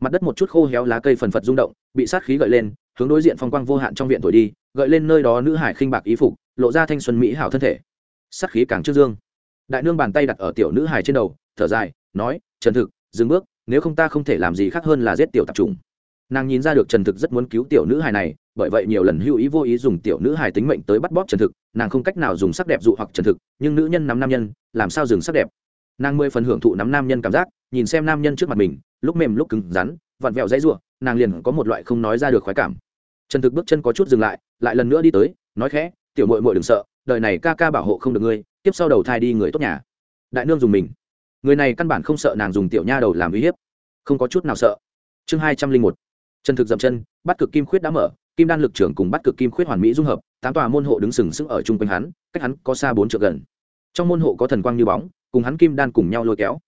Mặt đất một chút khô héo lá cây phần phật rung động, bị sát khí gợi lên, hướng đối diện phong quang vô hạn trong viện thổi đi, gợi lên nơi đó nữ hải khinh bạc ý phục, lộ ra thanh xuân mỹ hảo thân thể. Sát khí càng trước dương. Đại nương bàn tay đặt ở tiểu nữ hải trên đầu, thở dài, nói, trần thực, dừng bước, nếu không ta không thể làm gì khác hơn là giết tiểu tạp trùng nàng nhìn ra được trần thực rất muốn cứu tiểu nữ hài này, bởi vậy nhiều lần Hưu ý vô ý dùng tiểu nữ hài tính mệnh tới bắt bóp trần thực, nàng không cách nào dùng sắc đẹp dụ hoặc trần thực, nhưng nữ nhân nắm nam nhân, làm sao dừng sắc đẹp? Nàng mười phần hưởng thụ nắm nam nhân cảm giác, nhìn xem nam nhân trước mặt mình, lúc mềm lúc cứng rắn, vặn vẹo dãy ruộng, nàng liền có một loại không nói ra được khoái cảm. Trần thực bước chân có chút dừng lại lại lần nữa đi tới, nói khẽ, tiểu mội mội đừng sợ, đời này ca ca bảo hộ không được ngươi, tiếp sau đầu thai đi người tốt nhà. Đại nương dùng mình. Người này căn bản không sợ nàng dùng tiểu nha đầu làm uy hiếp. Không có chút nào sợ. Chương hai trăm linh một trần thực dậm chân bắt cực kim khuyết đã mở, kim đan lực trưởng cùng bắt cực kim khuyết hoàn mỹ dung hợp, tám tòa môn hộ đứng sừng sững ở chung quanh hắn, cách hắn có xa bốn trượng gần. Trong môn hộ có thần quang như bóng, cùng hắn kim đan cùng nhau lôi kéo.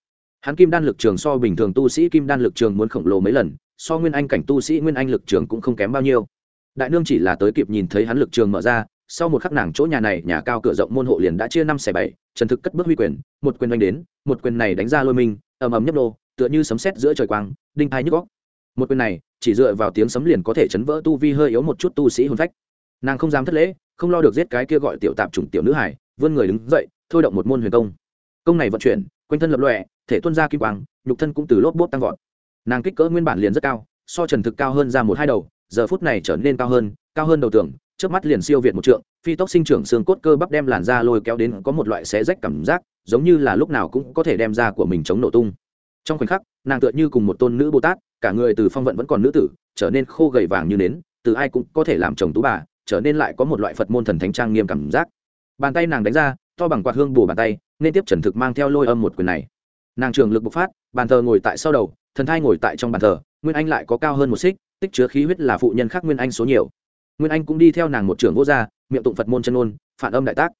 Hắn kim đan lực trường so bình thường tu sĩ kim đan lực trường muốn khổng lồ mấy lần, so nguyên anh cảnh tu sĩ nguyên anh lực trường cũng không kém bao nhiêu. Đại nương chỉ là tới kịp nhìn thấy hắn lực trường mở ra, sau một khắc nàng chỗ nhà này, nhà cao cửa rộng môn hộ liền đã chia năm xẻ bảy trần thực cất bước huy quyền, một quyền đánh đến, một quyền này đánh ra lôi minh, ầm ầm nhấp nô, tựa như sấm sét giữa trời quang, đinh thai nhức góc một quyền này chỉ dựa vào tiếng sấm liền có thể chấn vỡ tu vi hơi yếu một chút tu sĩ hồn phách. Nàng không dám thất lễ, không lo được giết cái kia gọi tiểu tạp chủng tiểu nữ hải vươn người đứng dậy, thôi động một môn huyền công. Công này vận chuyển, quanh thân lập lòe, thể tuân ra kim quang, nhục thân cũng từ lốp bốt tăng vọt. Nàng kích cỡ nguyên bản liền rất cao, so trần thực cao hơn ra một hai đầu, giờ phút này trở nên cao hơn cao hơn đầu tường trước mắt liền siêu việt một trượng, phi tốc sinh trưởng xương cốt cơ bắp đem làn da lôi kéo đến có một loại xé rách cảm giác, giống như là lúc nào cũng có thể đem ra của mình chống nổ tung. Trong khoảnh khắc, nàng tựa như cùng một tôn nữ bồ tát cả người từ phong vận vẫn còn nữ tử, trở nên khô gầy vàng như nến, từ ai cũng có thể làm chồng tú bà, trở nên lại có một loại phật môn thần thánh trang nghiêm cảm giác. Bàn tay nàng đánh ra, to bằng quạt hương bù bàn tay, nên tiếp trần thực mang theo lôi âm một quyền này. Nàng trường lực bộc phát, bàn thờ ngồi tại sau đầu, thần thai ngồi tại trong bàn thờ, nguyên anh lại có cao hơn một xích, tích chứa khí huyết là phụ nhân khác nguyên anh số nhiều. Nguyên anh cũng đi theo nàng một trưởng vô gia miệng tụng phật môn chân ôn, phản âm đại tác.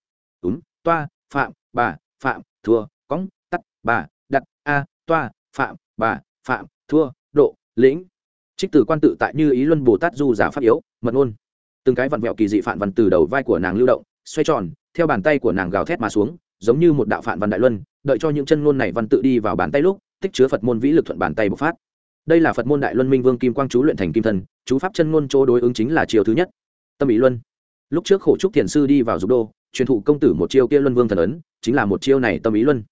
Đúng toa, phạm, bà, phạm, thua, cõng, tắt, bà, đặt, a, toa, phạm, bà, phạm, thua lĩnh. Trích từ quan tự tại như ý luân bồ tát du giả pháp yếu, mật ngôn. Từng cái vặn vẹo kỳ dị phản văn từ đầu vai của nàng lưu động, xoay tròn, theo bàn tay của nàng gào thét mà xuống, giống như một đạo phản văn đại luân, đợi cho những chân ngôn này văn tự đi vào bàn tay lúc, tích chứa phật môn vĩ lực thuận bàn tay bộc phát. Đây là phật môn đại luân minh vương kim quang chú luyện thành kim thần, chú pháp chân ngôn chỗ đối ứng chính là chiều thứ nhất. Tâm ý luân. Lúc trước khổ trúc thiền sư đi vào dục đô, truyền thụ công tử một chiêu kia luân vương thần ấn, chính là một chiêu này tâm ý luân.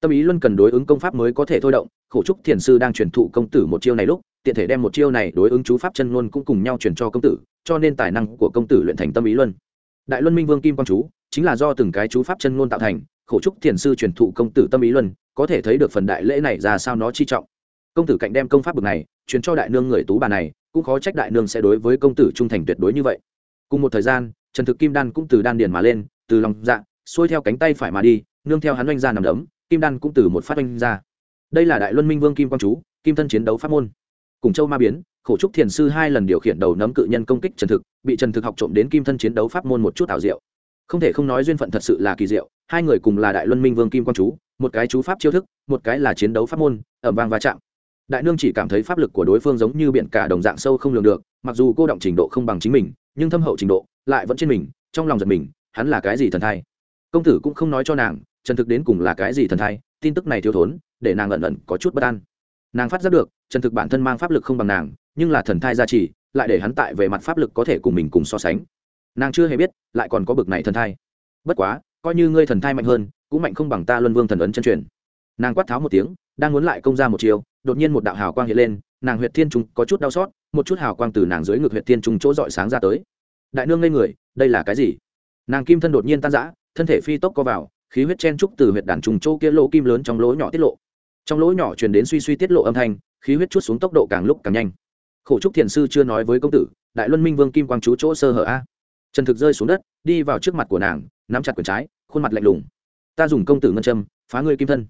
Tâm ý luân cần đối ứng công pháp mới có thể thôi động, khổ trúc thiền sư đang truyền thụ công tử một chiêu này lúc tiện thể đem một chiêu này đối ứng chú pháp chân luân cũng cùng nhau truyền cho công tử, cho nên tài năng của công tử luyện thành tâm ý luân. Đại luân minh vương kim quang chú, chính là do từng cái chú pháp chân luân tạo thành, khổ trúc thiền sư truyền thụ công tử tâm ý luân, có thể thấy được phần đại lễ này ra sao nó chi trọng. Công tử cạnh đem công pháp bực này, truyền cho đại nương người tú bà này, cũng khó trách đại nương sẽ đối với công tử trung thành tuyệt đối như vậy. Cùng một thời gian, trần thực kim đan cũng từ đan điền mà lên, từ lòng dạ xuôi theo cánh tay phải mà đi, nương theo hắn oanh ra nằm đấm, kim đan cũng từ một phát oanh ra. Đây là đại luân minh vương kim quang chú, kim thân chiến đấu pháp môn cùng châu ma biến, khổ trúc thiền sư hai lần điều khiển đầu nấm cự nhân công kích trần thực, bị trần thực học trộm đến kim thân chiến đấu pháp môn một chút ảo diệu. Không thể không nói duyên phận thật sự là kỳ diệu, hai người cùng là đại luân minh vương kim quang chú, một cái chú pháp chiêu thức, một cái là chiến đấu pháp môn, ẩm vang va chạm. Đại nương chỉ cảm thấy pháp lực của đối phương giống như biển cả đồng dạng sâu không lường được, mặc dù cô động trình độ không bằng chính mình, nhưng thâm hậu trình độ lại vẫn trên mình, trong lòng giật mình, hắn là cái gì thần thai? Công tử cũng không nói cho nàng, trần thực đến cùng là cái gì thần thai, tin tức này thiếu thốn, để nàng ẩn ẩn có chút bất an nàng phát giác được trần thực bản thân mang pháp lực không bằng nàng, nhưng là thần thai gia trì, lại để hắn tại về mặt pháp lực có thể cùng mình cùng so sánh. Nàng chưa hề biết, lại còn có bực này thần thai. Bất quá, coi như ngươi thần thai mạnh hơn, cũng mạnh không bằng ta luân vương thần ấn chân truyền. Nàng quát tháo một tiếng, đang muốn lại công ra một chiều đột nhiên một đạo hào quang hiện lên, nàng huyệt thiên trung có chút đau xót, một chút hào quang từ nàng dưới ngực huyệt thiên trung chỗ dọi sáng ra tới. Đại nương ngây người, đây là cái gì? Nàng kim thân đột nhiên tan rã, thân thể phi tốc co vào, khí huyết chen trúc từ huyệt đàn trùng chỗ kia lỗ kim lớn trong lỗ nhỏ tiết lộ trong lỗ nhỏ truyền đến suy suy tiết lộ âm thanh, khí huyết chút xuống tốc độ càng lúc càng nhanh. Khổ trúc thiền sư chưa nói với công tử, đại luân minh vương kim quang chú chỗ sơ hở a. Trần thực rơi xuống đất, đi vào trước mặt của nàng, nắm chặt quyền trái, khuôn mặt lạnh lùng. Ta dùng công tử ngân châm, phá ngươi kim thân.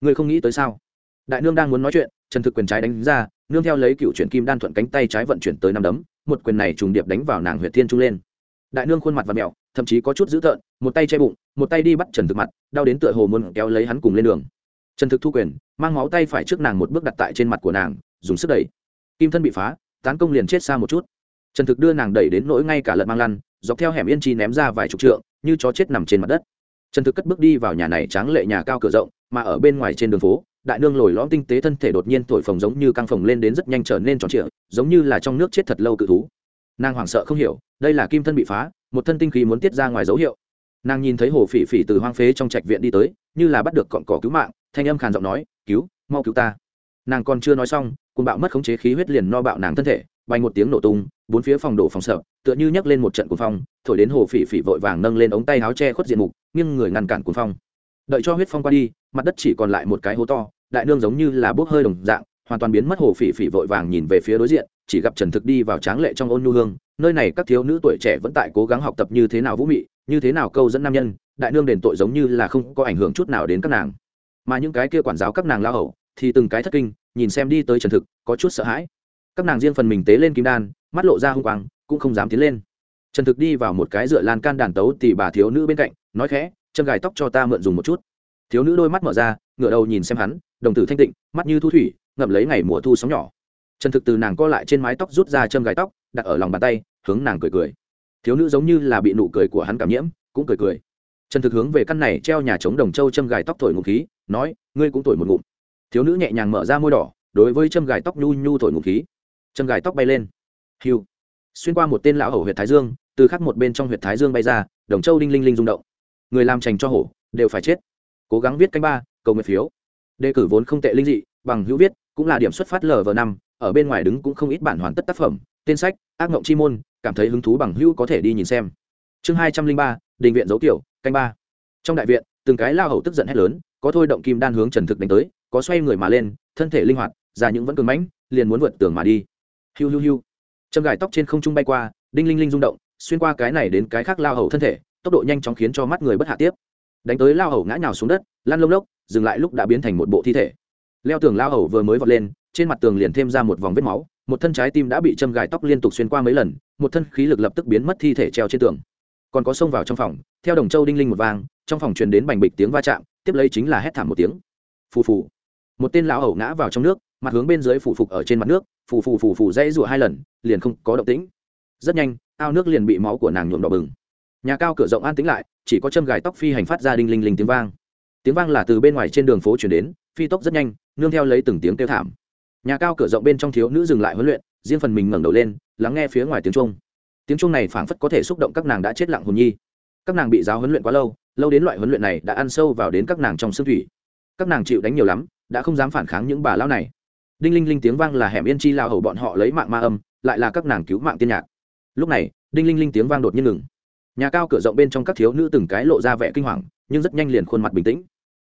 Ngươi không nghĩ tới sao? Đại nương đang muốn nói chuyện, trần thực quyền trái đánh ra, nương theo lấy cựu chuyển kim đan thuận cánh tay trái vận chuyển tới năm đấm, một quyền này trùng điệp đánh vào nàng huyệt thiên trung lên. Đại nương khuôn mặt và mẹo thậm chí có chút dữ tợn, một tay che bụng, một tay đi bắt trần thực mặt, đau đến tựa hồ muốn kéo lấy hắn cùng lên đường. Trần thực thu quyền mang máu tay phải trước nàng một bước đặt tại trên mặt của nàng, dùng sức đẩy. Kim thân bị phá, tán công liền chết xa một chút. Trần thực đưa nàng đẩy đến nỗi ngay cả lợn mang lăn, dọc theo hẻm yên chi ném ra vài chục trượng, như chó chết nằm trên mặt đất. Trần thực cất bước đi vào nhà này tráng lệ nhà cao cửa rộng, mà ở bên ngoài trên đường phố, đại nương lồi lõm tinh tế thân thể đột nhiên thổi phồng giống như căng phồng lên đến rất nhanh trở nên tròn trịa, giống như là trong nước chết thật lâu cự thú. Nàng hoảng sợ không hiểu, đây là kim thân bị phá, một thân tinh khí muốn tiết ra ngoài dấu hiệu nàng nhìn thấy hồ phỉ phỉ từ hoang phế trong trạch viện đi tới, như là bắt được cọn cỏ cứu mạng, thanh âm khàn giọng nói, cứu, mau cứu ta. Nàng còn chưa nói xong cùng bạo mất khống chế khí huyết liền no bạo nàng thân thể, bay một tiếng nổ tung, bốn phía phòng đổ phòng sợ, tựa như nhấc lên một trận cuồng phong, thổi đến hồ phỉ phỉ vội vàng nâng lên ống tay áo che khuất diện mục, nghiêng người ngăn cản cuồng phong. Đợi cho huyết phong qua đi, mặt đất chỉ còn lại một cái hố to, đại nương giống như là bốc hơi đồng dạng, hoàn toàn biến mất hồ phỉ phỉ vội vàng nhìn về phía đối diện, chỉ gặp trần thực đi vào tráng lệ trong ôn nhu hương, nơi này các thiếu nữ tuổi trẻ vẫn tại cố gắng học tập như thế nào vũ mị như thế nào câu dẫn nam nhân, đại nương đền tội giống như là không có ảnh hưởng chút nào đến các nàng. Mà những cái kia quản giáo các nàng lao hậu thì từng cái thất kinh, nhìn xem đi tới trần thực, có chút sợ hãi. Các nàng riêng phần mình tế lên kim đan, mắt lộ ra hung quang, cũng không dám tiến lên. Trần thực đi vào một cái dựa lan can đàn tấu thì bà thiếu nữ bên cạnh, nói khẽ, chân gài tóc cho ta mượn dùng một chút. Thiếu nữ đôi mắt mở ra ngựa đầu nhìn xem hắn, đồng tử thanh tịnh, mắt như thu thủy, ngậm lấy ngày mùa thu sóng nhỏ. Trần thực từ nàng co lại trên mái tóc rút ra châm gài tóc, đặt ở lòng bàn tay, hướng nàng cười cười thiếu nữ giống như là bị nụ cười của hắn cảm nhiễm, cũng cười cười. Trần thực hướng về căn này treo nhà trống đồng châu châm gài tóc thổi ngụm khí, nói, ngươi cũng thổi một ngụm. Thiếu nữ nhẹ nhàng mở ra môi đỏ, đối với châm gài tóc nhu nhu thổi ngụm khí. Châm gài tóc bay lên. Hiu. Xuyên qua một tên lão hầu huyệt thái dương, từ khắc một bên trong huyệt thái dương bay ra, đồng châu đinh linh linh rung động. Người làm trành cho hổ, đều phải chết. Cố gắng viết canh ba, cầu nguyện phiếu. Đề cử vốn không tệ linh dị, bằng hữu viết, cũng là điểm xuất phát lv năm, ở bên ngoài đứng cũng không ít bản hoàn tất tác phẩm tên sách, ác mộng chi môn, cảm thấy hứng thú bằng hữu có thể đi nhìn xem. Chương hai trăm linh ba, đình viện dấu kiểu, canh ba. Trong đại viện, từng cái lao hầu tức giận hét lớn, có thôi động kim đan hướng trần thực đánh tới, có xoay người mà lên, thân thể linh hoạt ra những vẫn cường mãnh, liền muốn vượt tường mà đi. Hiu hiu hiu. Châm gài tóc trên không trung bay qua, đinh linh linh rung động, xuyên qua cái này đến cái khác lao hầu thân thể, tốc độ nhanh chóng khiến cho mắt người bất hạ tiếp. Đánh tới lao hầu ngã nhào xuống đất, lăn lông lốc, dừng lại lúc đã biến thành một bộ thi thể. Leo tường lao hầu vừa mới vọt lên, trên mặt tường liền thêm ra một vòng vết máu một thân trái tim đã bị châm gài tóc liên tục xuyên qua mấy lần, một thân khí lực lập tức biến mất thi thể treo trên tường. Còn có xông vào trong phòng, theo đồng châu đinh linh một vang, trong phòng truyền đến bành bịch tiếng va chạm, tiếp lấy chính là hét thảm một tiếng. Phù phù. Một tên lão hầu ngã vào trong nước, mặt hướng bên dưới phủ phục ở trên mặt nước, phù phù phù phù dây rụa hai lần, liền không có động tĩnh. Rất nhanh, ao nước liền bị máu của nàng nhuộm đỏ bừng. Nhà cao cửa rộng an tĩnh lại, chỉ có châm gài tóc phi hành phát ra đinh linh linh tiếng vang. Tiếng vang là từ bên ngoài trên đường phố chuyển đến, phi tốc rất nhanh, nương theo lấy từng tiếng kêu thảm nhà cao cửa rộng bên trong thiếu nữ dừng lại huấn luyện, riêng phần mình ngẩng đầu lên, lắng nghe phía ngoài tiếng trung tiếng trung này phảng phất có thể xúc động các nàng đã chết lặng hồn nhi. Các nàng bị giáo huấn luyện quá lâu lâu đến loại huấn luyện này đã ăn sâu vào đến các nàng trong xương thủy. Các nàng chịu đánh nhiều lắm, đã không dám phản kháng những bà lão này. Đinh linh linh tiếng vang là hẻm yên chi lao hầu bọn họ lấy mạng ma âm, lại là các nàng cứu mạng tiên nhạc. Lúc này, đinh linh linh tiếng vang đột nhiên ngừng. Nhà cao cửa rộng bên trong các thiếu nữ từng cái lộ ra vẻ kinh hoàng, nhưng rất nhanh liền khuôn mặt bình tĩnh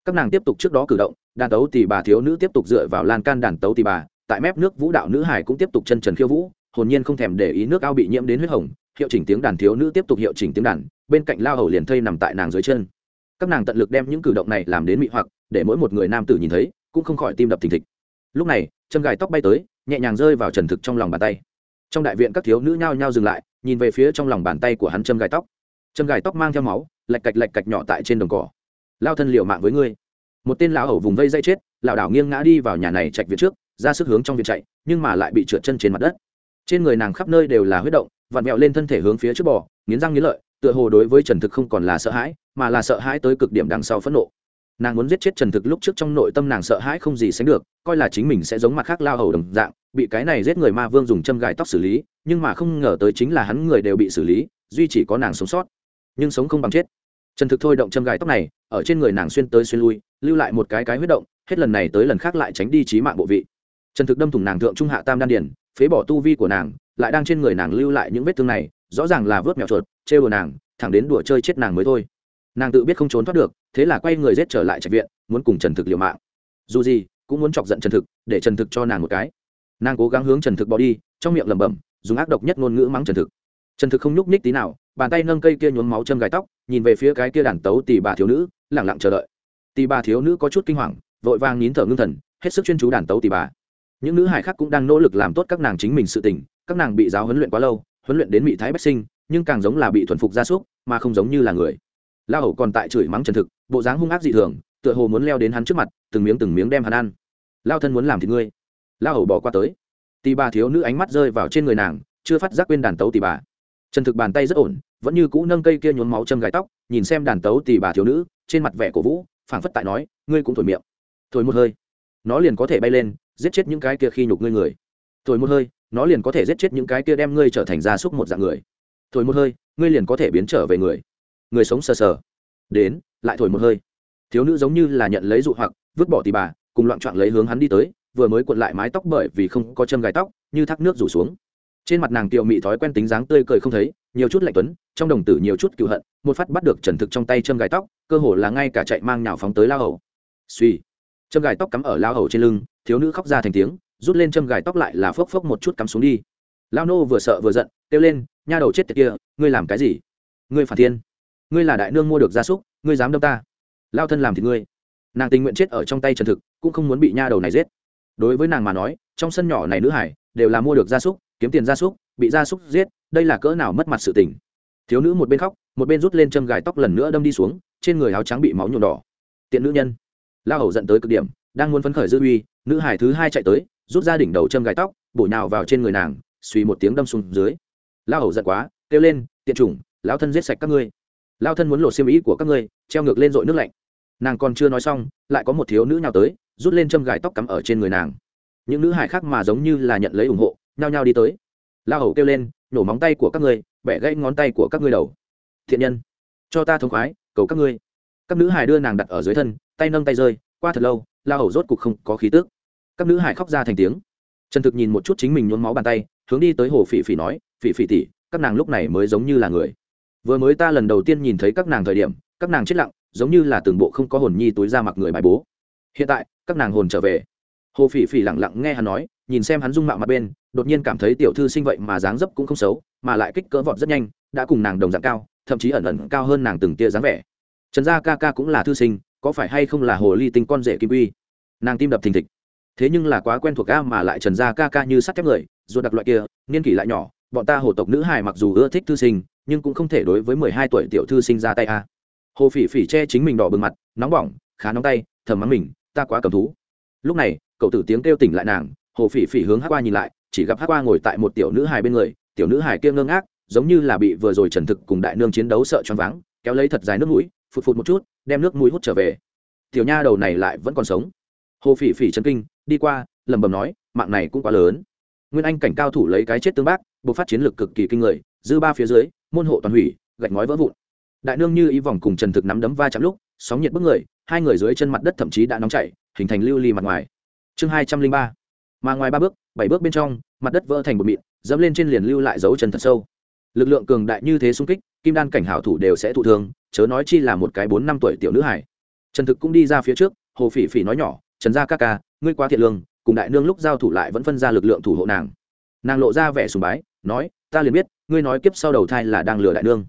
các nàng tiếp tục trước đó cử động, đàn tấu thì bà thiếu nữ tiếp tục dựa vào lan can đàn tấu thì bà, tại mép nước vũ đạo nữ hải cũng tiếp tục chân trần khiêu vũ, hồn nhiên không thèm để ý nước ao bị nhiễm đến huyết hồng, hiệu chỉnh tiếng đàn thiếu nữ tiếp tục hiệu chỉnh tiếng đàn, bên cạnh lao hầu liền thây nằm tại nàng dưới chân. Các nàng tận lực đem những cử động này làm đến mị hoặc, để mỗi một người nam tử nhìn thấy, cũng không khỏi tim đập thình thịch. Lúc này, chân gài tóc bay tới, nhẹ nhàng rơi vào trần thực trong lòng bàn tay. Trong đại viện các thiếu nữ nhao nhao dừng lại, nhìn về phía trong lòng bàn tay của hắn châm gài tóc. Châm gài tóc mang theo máu lạch cạch lạch cạch nhỏ tại trên đồng cỏ lao thân liệu mạng với ngươi. Một tên lão hầu vùng vây dây chết lão đảo nghiêng ngã đi vào nhà này chạy viện trước, ra sức hướng trong viện chạy, nhưng mà lại bị trượt chân trên mặt đất. Trên người nàng khắp nơi đều là huyết động, vặn vẹo lên thân thể hướng phía trước bò, nghiến răng nghiến lợi, tựa hồ đối với trần thực không còn là sợ hãi, mà là sợ hãi tới cực điểm đằng sau phẫn nộ. Nàng muốn giết chết trần thực lúc trước trong nội tâm nàng sợ hãi không gì sánh được, coi là chính mình sẽ giống mặt khác lao hầu đồng dạng, bị cái này giết người ma vương dùng châm gài tóc xử lý, nhưng mà không ngờ tới chính là hắn người đều bị xử lý, duy chỉ có nàng sống sót, nhưng sống không bằng chết. Trần thực thôi động châm gài tóc này ở trên người nàng xuyên tới xuyên lui, lưu lại một cái cái huyết động, hết lần này tới lần khác lại tránh đi trí mạng bộ vị. Trần thực đâm thủng nàng thượng trung hạ tam đan điển, phế bỏ tu vi của nàng, lại đang trên người nàng lưu lại những vết thương này, rõ ràng là vớt mèo chuột, trêu đùa nàng, thẳng đến đùa chơi chết nàng mới thôi. Nàng tự biết không trốn thoát được, thế là quay người rết trở lại trạch viện, muốn cùng trần thực liều mạng. Dù gì, cũng muốn chọc giận trần thực, để trần thực cho nàng một cái. Nàng cố gắng hướng trần thực bỏ đi, trong miệng lẩm bẩm, dùng ác độc nhất ngôn ngữ mắng trần thực trần thực không nhúc nhích tí nào, bàn tay nâng cây kia nhuốm máu châm gài tóc, nhìn về phía cái kia đàn tấu tì bà thiếu nữ lẳng lặng chờ đợi. Tì bà thiếu nữ có chút kinh hoàng, vội vàng nín thở ngưng thần, hết sức chuyên chú đàn tấu tì bà. Những nữ hải khác cũng đang nỗ lực làm tốt các nàng chính mình sự tình, các nàng bị giáo huấn luyện quá lâu, huấn luyện đến mỹ thái bách sinh, nhưng càng giống là bị thuần phục gia súc, mà không giống như là người. La hầu còn tại chửi mắng trần thực, bộ dáng hung ác dị thường, tựa hồ muốn leo đến hắn trước mặt, từng miếng từng miếng đem hắn ăn. Lao thân muốn làm thì ngươi. La hầu bỏ qua tới. Tì bà thiếu nữ ánh mắt rơi vào trên người nàng, chưa phát giác quên đàn tấu tì bà trần thực bàn tay rất ổn, vẫn như cũ nâng cây kia nhuốm máu châm gái tóc, nhìn xem đàn tấu tì bà thiếu nữ, trên mặt vẻ cổ vũ, phảng phất tại nói, ngươi cũng thổi miệng. Thổi một hơi. Nó liền có thể bay lên, giết chết những cái kia khi nhục ngươi người. Thổi một hơi, nó liền có thể giết chết những cái kia đem ngươi trở thành gia súc một dạng người. Thổi một hơi, ngươi liền có thể biến trở về người. Người sống sờ sờ. Đến, lại thổi một hơi. Thiếu nữ giống như là nhận lấy dụ hoặc, vứt bỏ tì bà, cùng loạn trọn lấy hướng hắn đi tới, vừa mới cuộn lại mái tóc bởi vì không có châm gài tóc, như thác nước rủ xuống trên mặt nàng tiểu mị thói quen tính dáng tươi cười không thấy, nhiều chút lạnh tuấn, trong đồng tử nhiều chút cựu hận, một phát bắt được trần thực trong tay châm gài tóc, cơ hồ là ngay cả chạy mang nhào phóng tới lao hầu. Suy châm gài tóc cắm ở lao hầu trên lưng, thiếu nữ khóc ra thành tiếng, rút lên châm gài tóc lại là phốc phốc một chút cắm xuống đi. Lao nô vừa sợ vừa giận, kêu lên, nha đầu chết tiệt kia, ngươi làm cái gì? Ngươi phản thiên. Ngươi là đại nương mua được gia súc, ngươi dám đâm ta. Lao thân làm thì ngươi. Nàng tình nguyện chết ở trong tay trần thực, cũng không muốn bị nha đầu này giết. Đối với nàng mà nói, trong sân nhỏ này nữ hải, đều là mua được gia súc kiếm tiền gia súc, bị gia súc giết, đây là cỡ nào mất mặt sự tình. Thiếu nữ một bên khóc, một bên rút lên châm gài tóc lần nữa đâm đi xuống, trên người áo trắng bị máu nhuộm đỏ. Tiện nữ nhân. La hầu dẫn tới cực điểm, đang muốn phấn khởi dư uy, nữ hải thứ hai chạy tới, rút ra đỉnh đầu châm gài tóc, bổ nhào vào trên người nàng, suy một tiếng đâm xuống dưới. La hầu giận quá, kêu lên, tiện chủng, lão thân giết sạch các ngươi. Lao thân muốn lột xiêm ý của các ngươi, treo ngược lên dội nước lạnh. Nàng còn chưa nói xong, lại có một thiếu nữ nào tới, rút lên châm gài tóc cắm ở trên người nàng. Những nữ hải khác mà giống như là nhận lấy ủng hộ nhao nhao đi tới. La hầu kêu lên nổ móng tay của các ngươi, bẻ gãy ngón tay của các ngươi đầu. Thiện nhân, cho ta thống khoái, cầu các ngươi. Các nữ hải đưa nàng đặt ở dưới thân, tay nâng tay rơi, qua thật lâu, la hầu rốt cục không có khí tức. Các nữ hải khóc ra thành tiếng. Trần thực nhìn một chút chính mình nhuốm máu bàn tay, hướng đi tới hồ phỉ phỉ nói, phỉ phỉ tỉ các nàng lúc này mới giống như là người. Vừa mới ta lần đầu tiên nhìn thấy các nàng thời điểm, các nàng chết lặng, giống như là từng bộ không có hồn nhi túi ra mặc người bài bố. Hiện tại, các nàng hồn trở về. Hồ phỉ phỉ lẳng lặng nghe hắn nói, nhìn xem hắn dung mạo mặt bên đột nhiên cảm thấy tiểu thư sinh vậy mà dáng dấp cũng không xấu, mà lại kích cỡ vọt rất nhanh, đã cùng nàng đồng dạng cao, thậm chí ẩn ẩn cao hơn nàng từng tia dáng vẻ. Trần gia ca ca cũng là thư sinh, có phải hay không là hồ ly tinh con rể kim uy nàng tim đập thình thịch. Thế nhưng là quá quen thuộc ga mà lại trần gia ca ca như sắt thép người, ruột đặc loại kia, niên kỷ lại nhỏ, bọn ta hồ tộc nữ hài mặc dù ưa thích thư sinh, nhưng cũng không thể đối với mười hai tuổi tiểu thư sinh ra tay a. Hồ phỉ phỉ che chính mình đỏ bừng mặt, nóng bỏng, khá nóng tay, thầm mắng mình, ta quá cầm thú. Lúc này, cậu tử tiếng kêu tỉnh lại nàng hồ phỉ phỉ hướng hát qua nhìn lại, chỉ gặp hát qua ngồi tại một tiểu nữ hài bên người, tiểu nữ hài kia ngơ ngác, giống như là bị vừa rồi trần thực cùng đại nương chiến đấu sợ choáng váng, kéo lấy thật dài nước mũi, phụt phụt một chút, đem nước mũi hút trở về. Tiểu nha đầu này lại vẫn còn sống. Hồ phỉ phỉ chân kinh, đi qua, lẩm bẩm nói, mạng này cũng quá lớn. Nguyên anh cảnh cao thủ lấy cái chết tương bác buộc phát chiến lực cực kỳ kinh người, dư ba phía dưới, môn hộ toàn hủy, gạch ngói vỡ vụn. Đại nương như ý vòng cùng trần thực nắm đấm va chạm lúc, sóng nhiệt bức người, hai người dưới chân mặt đất thậm chí đã nóng chảy, hình thành lưu ly mặt ngoài. Chương hai trăm linh ba mà ngoài ba bước, bảy bước bên trong, mặt đất vỡ thành bột mịn, dẫm lên trên liền lưu lại dấu chân thật sâu. Lực lượng cường đại như thế xung kích, kim đan cảnh hảo thủ đều sẽ thụ thương, chớ nói chi là một cái bốn năm tuổi tiểu nữ hải trần thực cũng đi ra phía trước, hồ phỉ phỉ nói nhỏ, trần gia ca ca, ngươi quá thiện lương, cùng đại nương lúc giao thủ lại vẫn phân ra lực lượng thủ hộ nàng. Nàng lộ ra vẻ sùng bái, nói, ta liền biết, ngươi nói kiếp sau đầu thai là đang lừa đại nương.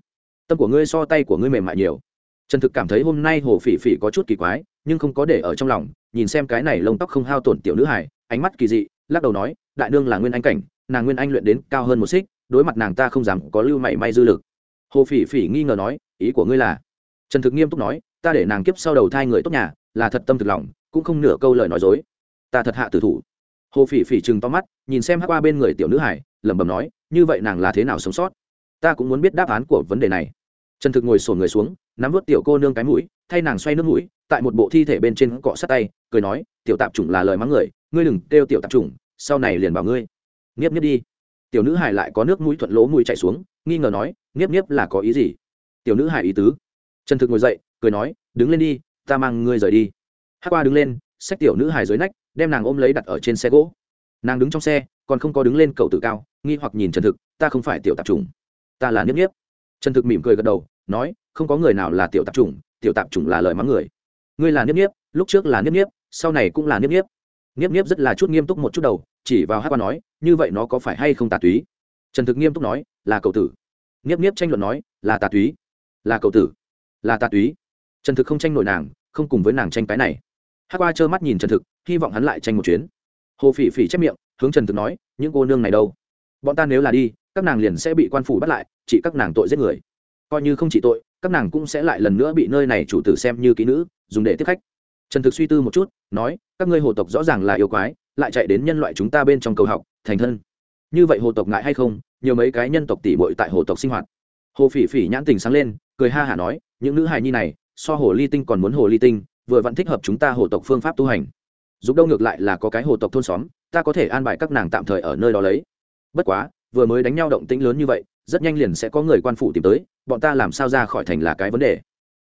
Tâm của ngươi so tay của ngươi mềm mại nhiều. Trần thực cảm thấy hôm nay hồ phỉ phỉ có chút kỳ quái, nhưng không có để ở trong lòng, nhìn xem cái này lông tóc không hao tổn tiểu nữ hải ánh mắt kỳ dị, lắc đầu nói, đại nương là nguyên anh cảnh, nàng nguyên anh luyện đến cao hơn một xích, đối mặt nàng ta không dám có lưu mảy may dư lực. Hồ phỉ phỉ nghi ngờ nói, ý của ngươi là? Trần thực nghiêm túc nói, ta để nàng kiếp sau đầu thai người tốt nhà, là thật tâm thực lòng, cũng không nửa câu lời nói dối. Ta thật hạ tử thủ. Hồ phỉ phỉ chừng to mắt, nhìn xem hát qua bên người tiểu nữ hải, lẩm bẩm nói, như vậy nàng là thế nào sống sót? Ta cũng muốn biết đáp án của vấn đề này. Trần thực ngồi sổn người xuống, nắm vớt tiểu cô nương cái mũi, thay nàng xoay nước mũi, tại một bộ thi thể bên trên cọ sát tay cười nói, tiểu tạp chủng là lời mắng người, ngươi đừng kêu tiểu tạp chủng, sau này liền bảo ngươi. Nghiếp nghiếp đi. Tiểu nữ hải lại có nước mũi thuận lỗ mũi chạy xuống, nghi ngờ nói nghiếp nghiếp là có ý gì? Tiểu nữ hải ý tứ. Trần thực ngồi dậy, cười nói, đứng lên đi, ta mang ngươi rời đi. Hát qua đứng lên, xách tiểu nữ hải dưới nách, đem nàng ôm lấy đặt ở trên xe gỗ. Nàng đứng trong xe, còn không có đứng lên cầu tự cao, nghi hoặc nhìn trần thực, ta không phải tiểu tạp chủng, ta là niếp niếp. Trần thực mỉm cười gật đầu, nói, không có người nào là tiểu tạp chủng, tiểu tạp chủng là lời mắng người. Ngươi là niếp niếp, lúc trước là niếp niếp sau này cũng là niếp niếp. Niếp niếp rất là chút nghiêm túc một chút đầu, chỉ vào hát qua nói, như vậy nó có phải hay không tà túy? Trần thực nghiêm túc nói, là cầu tử. Niếp niếp tranh luận nói, là tà túy. Là cầu tử. Là tà túy. Trần thực không tranh nổi nàng, không cùng với nàng tranh cái này. Hát qua trơ mắt nhìn trần thực, hy vọng hắn lại tranh một chuyến. Hồ phỉ phỉ chép miệng, hướng trần thực nói, những cô nương này đâu? Bọn ta nếu là đi, các nàng liền sẽ bị quan phủ bắt lại, chỉ các nàng tội giết người. Coi như không chỉ tội, các nàng cũng sẽ lại lần nữa bị nơi này chủ tử xem như ký nữ, dùng để tiếp khách. Trần thực suy tư một chút nói, các ngươi hồ tộc rõ ràng là yêu quái, lại chạy đến nhân loại chúng ta bên trong cầu học, thành thân. Như vậy hồ tộc ngại hay không? Nhiều mấy cái nhân tộc tỷ bội tại hồ tộc sinh hoạt. Hồ phỉ phỉ nhãn tình sáng lên, cười ha hả nói, những nữ hài nhi này, so hồ ly tinh còn muốn hồ ly tinh, vừa vẫn thích hợp chúng ta hồ tộc phương pháp tu hành. Giúp đâu ngược lại là có cái hồ tộc thôn xóm, ta có thể an bài các nàng tạm thời ở nơi đó lấy. Bất quá, vừa mới đánh nhau động tĩnh lớn như vậy, rất nhanh liền sẽ có người quan phủ tìm tới, bọn ta làm sao ra khỏi thành là cái vấn đề.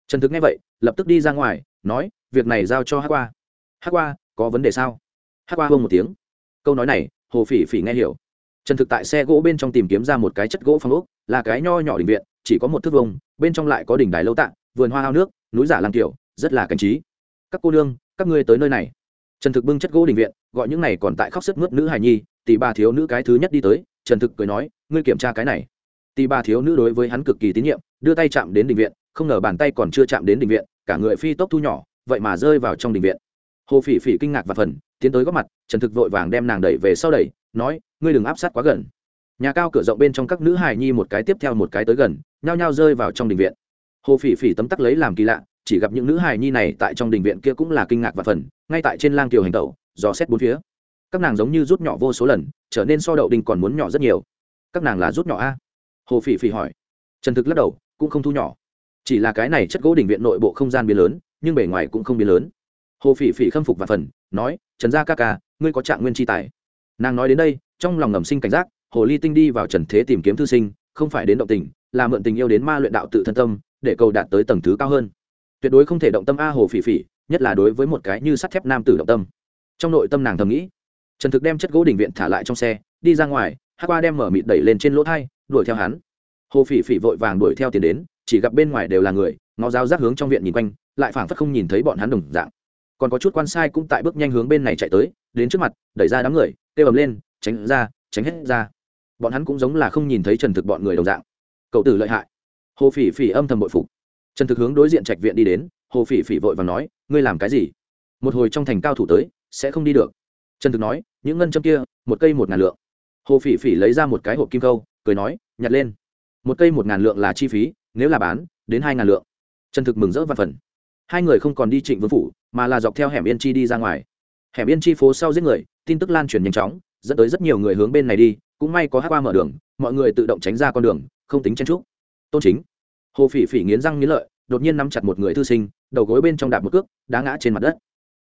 Trần thực nghe vậy, lập tức đi ra ngoài, nói, việc này giao cho hát qua hát qua, có vấn đề sao? Hát qua hông một tiếng. Câu nói này, hồ phỉ phỉ nghe hiểu. Trần thực tại xe gỗ bên trong tìm kiếm ra một cái chất gỗ phong ốc, là cái nho nhỏ định viện, chỉ có một thước vông bên trong lại có đỉnh đài lâu tạng, vườn hoa ao nước, núi giả làm kiểu rất là cảnh trí. Các cô nương, các ngươi tới nơi này. Trần thực bưng chất gỗ đình viện, gọi những này còn tại khóc sức mướt nữ hài nhi, tỷ bà thiếu nữ cái thứ nhất đi tới. Trần thực cười nói, ngươi kiểm tra cái này. Tỷ bà thiếu nữ đối với hắn cực kỳ tín nhiệm, đưa tay chạm đến đình viện, không ngờ bàn tay còn chưa chạm đến đình viện, cả người phi tốc thu nhỏ, vậy mà rơi vào trong đình viện hồ phỉ phỉ kinh ngạc và phần, tiến tới góp mặt, trần thực vội vàng đem nàng đẩy về sau đẩy, nói, ngươi đừng áp sát quá gần. Nhà cao cửa rộng bên trong các nữ hài nhi một cái tiếp theo một cái tới gần, nhao nhao rơi vào trong đình viện. Hồ phỉ phỉ tấm tắc lấy làm kỳ lạ, chỉ gặp những nữ hài nhi này tại trong đình viện kia cũng là kinh ngạc và phần, ngay tại trên lang kiều hành tẩu, dò xét bốn phía. Các nàng giống như rút nhỏ vô số lần, trở nên so đậu đình còn muốn nhỏ rất nhiều. Các nàng là rút nhỏ a? Hồ phỉ phỉ hỏi. Trần thực lắc đầu, cũng không thu nhỏ. Chỉ là cái này chất gỗ đình viện nội bộ không gian biến lớn, nhưng bề ngoài cũng không biến lớn hồ phỉ phỉ khâm phục và phần, nói, trần gia ca ca, ngươi có trạng nguyên tri tài. Nàng nói đến đây, trong lòng ngầm sinh cảnh giác, hồ ly tinh đi vào trần thế tìm kiếm thư sinh, không phải đến động tình, là mượn tình yêu đến ma luyện đạo tự thân tâm, để cầu đạt tới tầng thứ cao hơn. Tuyệt đối không thể động tâm a hồ phỉ phỉ, nhất là đối với một cái như sắt thép nam tử động tâm. Trong nội tâm nàng thầm nghĩ, trần thực đem chất gỗ đình viện thả lại trong xe, đi ra ngoài hát qua đem mở mịt đẩy lên trên lỗ thai, đuổi theo hắn. Hồ phỉ phỉ vội vàng đuổi theo tiền đến, chỉ gặp bên ngoài đều là người, ngó giáo giác hướng trong viện nhìn quanh, lại phảng phất không nhìn thấy bọn hắn đồng dạng còn có chút quan sai cũng tại bước nhanh hướng bên này chạy tới, đến trước mặt, đẩy ra đám người, kêu ầm lên, tránh ra, tránh hết ra. Bọn hắn cũng giống là không nhìn thấy trần thực bọn người đồng dạng. Cậu tử lợi hại. Hồ phỉ phỉ âm thầm bội phục. Trần thực hướng đối diện trạch viện đi đến, hồ phỉ phỉ vội và nói, ngươi làm cái gì? Một hồi trong thành cao thủ tới, sẽ không đi được. Trần thực nói, những ngân châm kia, một cây một ngàn lượng. Hồ phỉ phỉ lấy ra một cái hộp kim câu, cười nói, nhặt lên. Một cây một ngàn lượng là chi phí, nếu là bán, đến hai ngàn lượng. Trần thực mừng rỡ văn phần hai người không còn đi trịnh vương phủ, mà là dọc theo hẻm yên chi đi ra ngoài. Hẻm yên chi phố sau giết người, tin tức lan truyền nhanh chóng, dẫn tới rất nhiều người hướng bên này đi, cũng may có hát qua mở đường, mọi người tự động tránh ra con đường, không tính chen trúc tôn chính, hồ phỉ phỉ nghiến răng nghiến lợi, đột nhiên nắm chặt một người thư sinh, đầu gối bên trong đạp một cước, đá ngã trên mặt đất.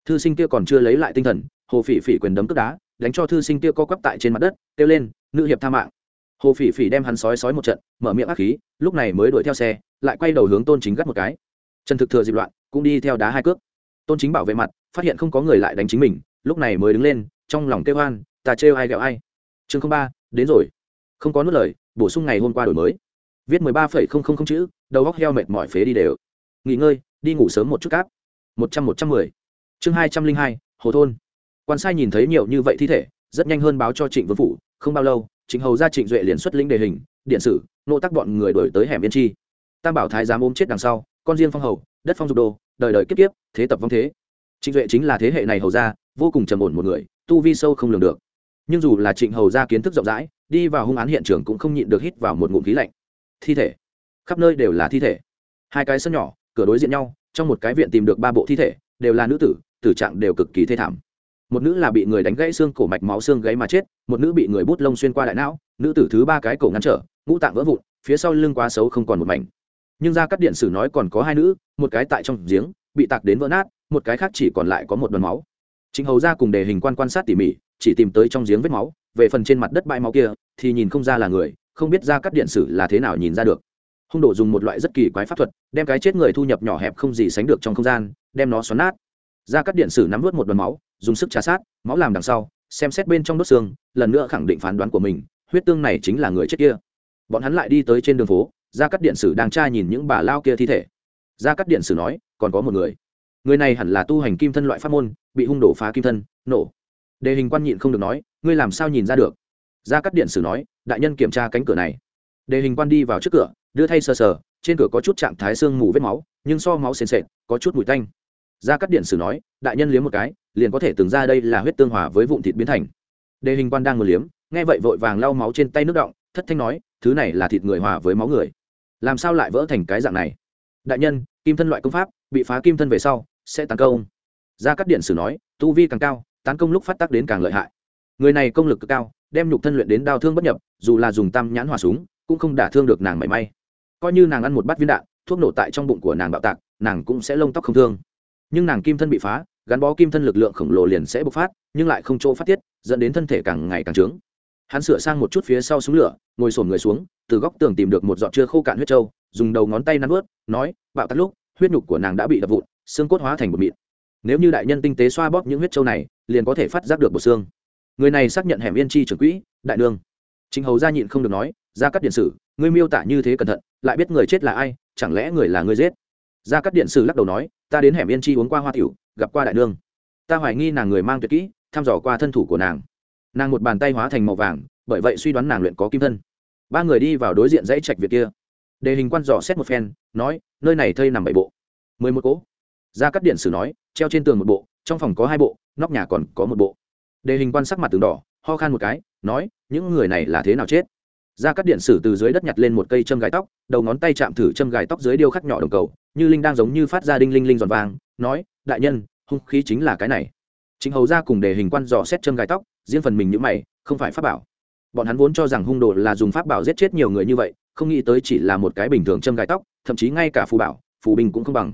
Thư sinh kia còn chưa lấy lại tinh thần, hồ phỉ phỉ quyền đấm cước đá, đánh cho thư sinh kia co quắp tại trên mặt đất, kêu lên, nữ hiệp tha mạng. Hồ phỉ phỉ đem hắn sói sói một trận, mở miệng ác khí, lúc này mới đuổi theo xe, lại quay đầu hướng tôn chính gắt một cái. Trần thực thừa dịp loạn cũng đi theo đá hai cước. Tôn chính bảo vệ mặt, phát hiện không có người lại đánh chính mình, lúc này mới đứng lên, trong lòng kêu hoan ta trêu ai gẹo ai? Chương ba, đến rồi. Không có nốt lời, bổ sung ngày hôm qua đổi mới. Viết mười ba phẩy không không không chữ, đầu góc heo mệt mỏi phế đi đều. Nghỉ ngơi, đi ngủ sớm một chút cáp. Một trăm một trăm mười. Chương hai trăm linh hai, hồ thôn. Quan sai nhìn thấy nhiều như vậy thi thể, rất nhanh hơn báo cho trịnh vương phủ, không bao lâu, trịnh hầu ra trịnh duệ liền xuất lĩnh đề hình, điện sử, nô tắc bọn người đổi tới hẻm yên chi. Tam bảo thái giám ôm chết đằng sau, con riêng phong hầu đất phong dục đồ đời đời kiếp kiếp, thế tập vong thế. Trịnh duệ chính là thế hệ này hầu ra vô cùng trầm ổn một người, tu vi sâu không lường được. Nhưng dù là trịnh hầu ra kiến thức rộng rãi, đi vào hung án hiện trường cũng không nhịn được hít vào một ngụm khí lạnh. Thi thể. Khắp nơi đều là thi thể. Hai cái sân nhỏ, cửa đối diện nhau, trong một cái viện tìm được ba bộ thi thể, đều là nữ tử tử trạng đều cực kỳ thê thảm. Một nữ là bị người đánh gãy xương cổ mạch máu xương gáy mà chết, một nữ bị người bút lông xuyên qua đại não, nữ tử thứ ba cái cổ ngăn trở, ngũ tạng vỡ vụn, phía sau lưng quá xấu không còn một mảnh nhưng ra các điện sử nói còn có hai nữ, một cái tại trong giếng, bị tạc đến vỡ nát, một cái khác chỉ còn lại có một đoàn máu. Chính hầu ra cùng đề hình quan quan sát tỉ mỉ, chỉ tìm tới trong giếng vết máu, về phần trên mặt đất bãi máu kia, thì nhìn không ra là người, không biết ra các điện sử là thế nào nhìn ra được. Hung đổ dùng một loại rất kỳ quái pháp thuật, đem cái chết người thu nhập nhỏ hẹp không gì sánh được trong không gian, đem nó xoắn nát. Ra các điện sử nắm vớt một đoàn máu, dùng sức trà sát, máu làm đằng sau, xem xét bên trong đốt xương, lần nữa khẳng định phán đoán của mình, huyết tương này chính là người chết kia. Bọn hắn lại đi tới trên đường phố gia cắt điện sử đang tra nhìn những bà lao kia thi thể. Gia cắt điện sử nói, còn có một người. Người này hẳn là tu hành kim thân loại pháp môn, bị hung đổ phá kim thân, nổ. Đề hình quan nhịn không được nói, ngươi làm sao nhìn ra được? Gia cắt điện sử nói, đại nhân kiểm tra cánh cửa này. Đề hình quan đi vào trước cửa, đưa thay sờ sờ, trên cửa có chút trạng thái xương mù vết máu, nhưng so máu sền sệt, có chút mùi tanh. Gia cắt điện sử nói, đại nhân liếm một cái, liền có thể từng ra đây là huyết tương hòa với vụn thịt biến thành. Đề hình quan đang ngồi liếm, nghe vậy vội vàng lau máu trên tay nước động, thất thanh nói, thứ này là thịt người hòa với máu người làm sao lại vỡ thành cái dạng này? Đại nhân, kim thân loại công pháp, bị phá kim thân về sau, sẽ tấn công. Ra các điện sử nói, tu vi càng cao, tấn công lúc phát tác đến càng lợi hại. Người này công lực cực cao, đem nhục thân luyện đến đau thương bất nhập, dù là dùng tam nhãn hòa súng, cũng không đả thương được nàng mảy may. Coi như nàng ăn một bát viên đạn, thuốc nổ tại trong bụng của nàng bạo tạc, nàng cũng sẽ lông tóc không thương. Nhưng nàng kim thân bị phá, gắn bó kim thân lực lượng khổng lồ liền sẽ bộc phát, nhưng lại không chỗ phát tiết, dẫn đến thân thể càng ngày càng trướng hắn sửa sang một chút phía sau súng lửa, ngồi sổm người xuống, từ góc tường tìm được một giọt chưa khô cạn huyết trâu, dùng đầu ngón tay nắn ướt nói, bạo tắt lúc, huyết nhục của nàng đã bị đập vụn, xương cốt hóa thành bột mịn. Nếu như đại nhân tinh tế xoa bóp những huyết trâu này, liền có thể phát giác được bộ xương. Người này xác nhận hẻm yên chi trưởng quỹ, đại đương chính hầu gia nhịn không được nói ra cắt điện sử, ngươi miêu tả như thế cẩn thận, lại biết người chết là ai, chẳng lẽ người là người giết? Ra cắt điện sử lắc đầu nói, ta đến hẻm yên chi uống qua hoa tiểu, gặp qua đại đương ta hoài nghi nàng người mang tuyệt kỹ, thăm dò qua thân thủ của nàng nàng một bàn tay hóa thành màu vàng, bởi vậy suy đoán nàng luyện có kim thân. Ba người đi vào đối diện dãy trạch việt kia. Đề hình quan dò xét một phen, nói, nơi này thây nằm bảy bộ. Mười một cỗ. Ra cắt điện sử nói, treo trên tường một bộ, trong phòng có hai bộ, nóc nhà còn có một bộ. Đề hình quan sắc mặt tường đỏ, ho khan một cái, nói, những người này là thế nào chết? Ra cắt điện sử từ dưới đất nhặt lên một cây châm gài tóc, đầu ngón tay chạm thử châm gài tóc dưới điêu khắc nhỏ đồng cầu, như linh đang giống như phát ra đinh linh linh giòn vàng, nói, đại nhân, hung khí chính là cái này. Chính hầu ra cùng đề hình quan dò xét châm gài tóc riêng phần mình những mày không phải pháp bảo. Bọn hắn vốn cho rằng hung đồ là dùng pháp bảo giết chết nhiều người như vậy không nghĩ tới chỉ là một cái bình thường châm gài tóc thậm chí ngay cả phù bảo phù binh cũng không bằng.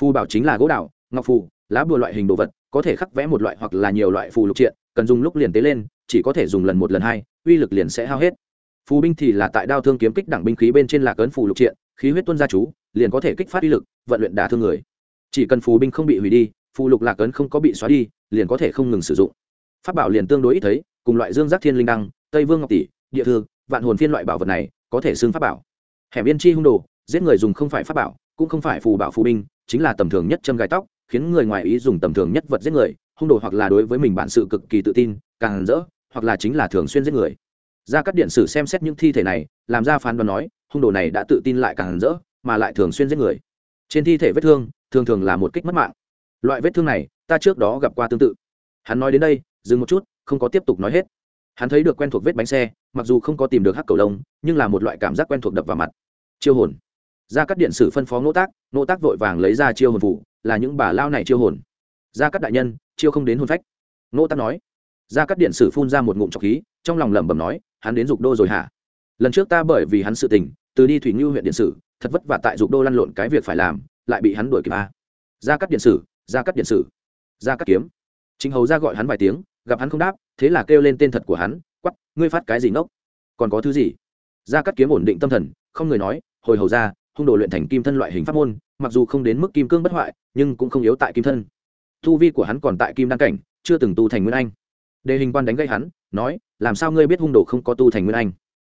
Phù bảo chính là gỗ đào, ngọc phù lá bùa loại hình đồ vật có thể khắc vẽ một loại hoặc là nhiều loại phù lục triện cần dùng lúc liền tế lên chỉ có thể dùng lần một lần hai uy lực liền sẽ hao hết. Phù binh thì là tại đao thương kiếm kích đẳng binh khí bên trên lạc ấn phù lục triện khí huyết tuân gia chú liền có thể kích phát uy lực vận luyện đả thương người. Chỉ cần phù binh không bị hủy đi phù lục lạc ấn không có bị xóa đi liền có thể không ngừng sử dụng pháp bảo liền tương đối ít thấy, cùng loại dương giác thiên linh đăng, tây vương ngọc tỷ, địa thư, vạn hồn phiên loại bảo vật này, có thể xưng pháp bảo. Hẻm yên chi hung đồ, giết người dùng không phải pháp bảo, cũng không phải phù bảo phù binh, chính là tầm thường nhất châm gai tóc, khiến người ngoài ý dùng tầm thường nhất vật giết người, hung đồ hoặc là đối với mình bản sự cực kỳ tự tin, càng rỡ, hoặc là chính là thường xuyên giết người. Ra các điện sử xem xét những thi thể này, làm ra phán đoán nói, hung đồ này đã tự tin lại càng rỡ, mà lại thường xuyên giết người. Trên thi thể vết thương, thường thường là một kích mất mạng. Loại vết thương này, ta trước đó gặp qua tương tự. Hắn nói đến đây dừng một chút, không có tiếp tục nói hết. Hắn thấy được quen thuộc vết bánh xe, mặc dù không có tìm được hắc cầu lông, nhưng là một loại cảm giác quen thuộc đập vào mặt. Chiêu hồn. Ra cắt điện sử phân phó nỗ tác nỗ tác vội vàng lấy ra chiêu hồn phủ, là những bà lao này chiêu hồn. Ra cắt đại nhân, chiêu không đến hồn phách. Nỗ tác nói. Ra cắt điện sử phun ra một ngụm trọc khí, trong lòng lẩm bẩm nói, hắn đến dục đô rồi hả? Lần trước ta bởi vì hắn sự tình, từ đi thủy ngưu huyện điện sử, thật vất vả tại dục đô lăn lộn cái việc phải làm, lại bị hắn đuổi kịp a. Ra cắt điện sử ra cắt điện sử. Ra cắt kiếm. Chính hầu ra gọi hắn vài tiếng gặp hắn không đáp, thế là kêu lên tên thật của hắn quắp ngươi phát cái gì ngốc? Còn có thứ gì? Ra cắt kiếm ổn định tâm thần, không người nói, hồi hầu ra, hung đồ luyện thành kim thân loại hình pháp môn, mặc dù không đến mức kim cương bất hoại, nhưng cũng không yếu tại kim thân. Tu vi của hắn còn tại kim đăng cảnh, chưa từng tu thành nguyên anh. Đề hình quan đánh gây hắn, nói, làm sao ngươi biết hung đồ không có tu thành nguyên anh?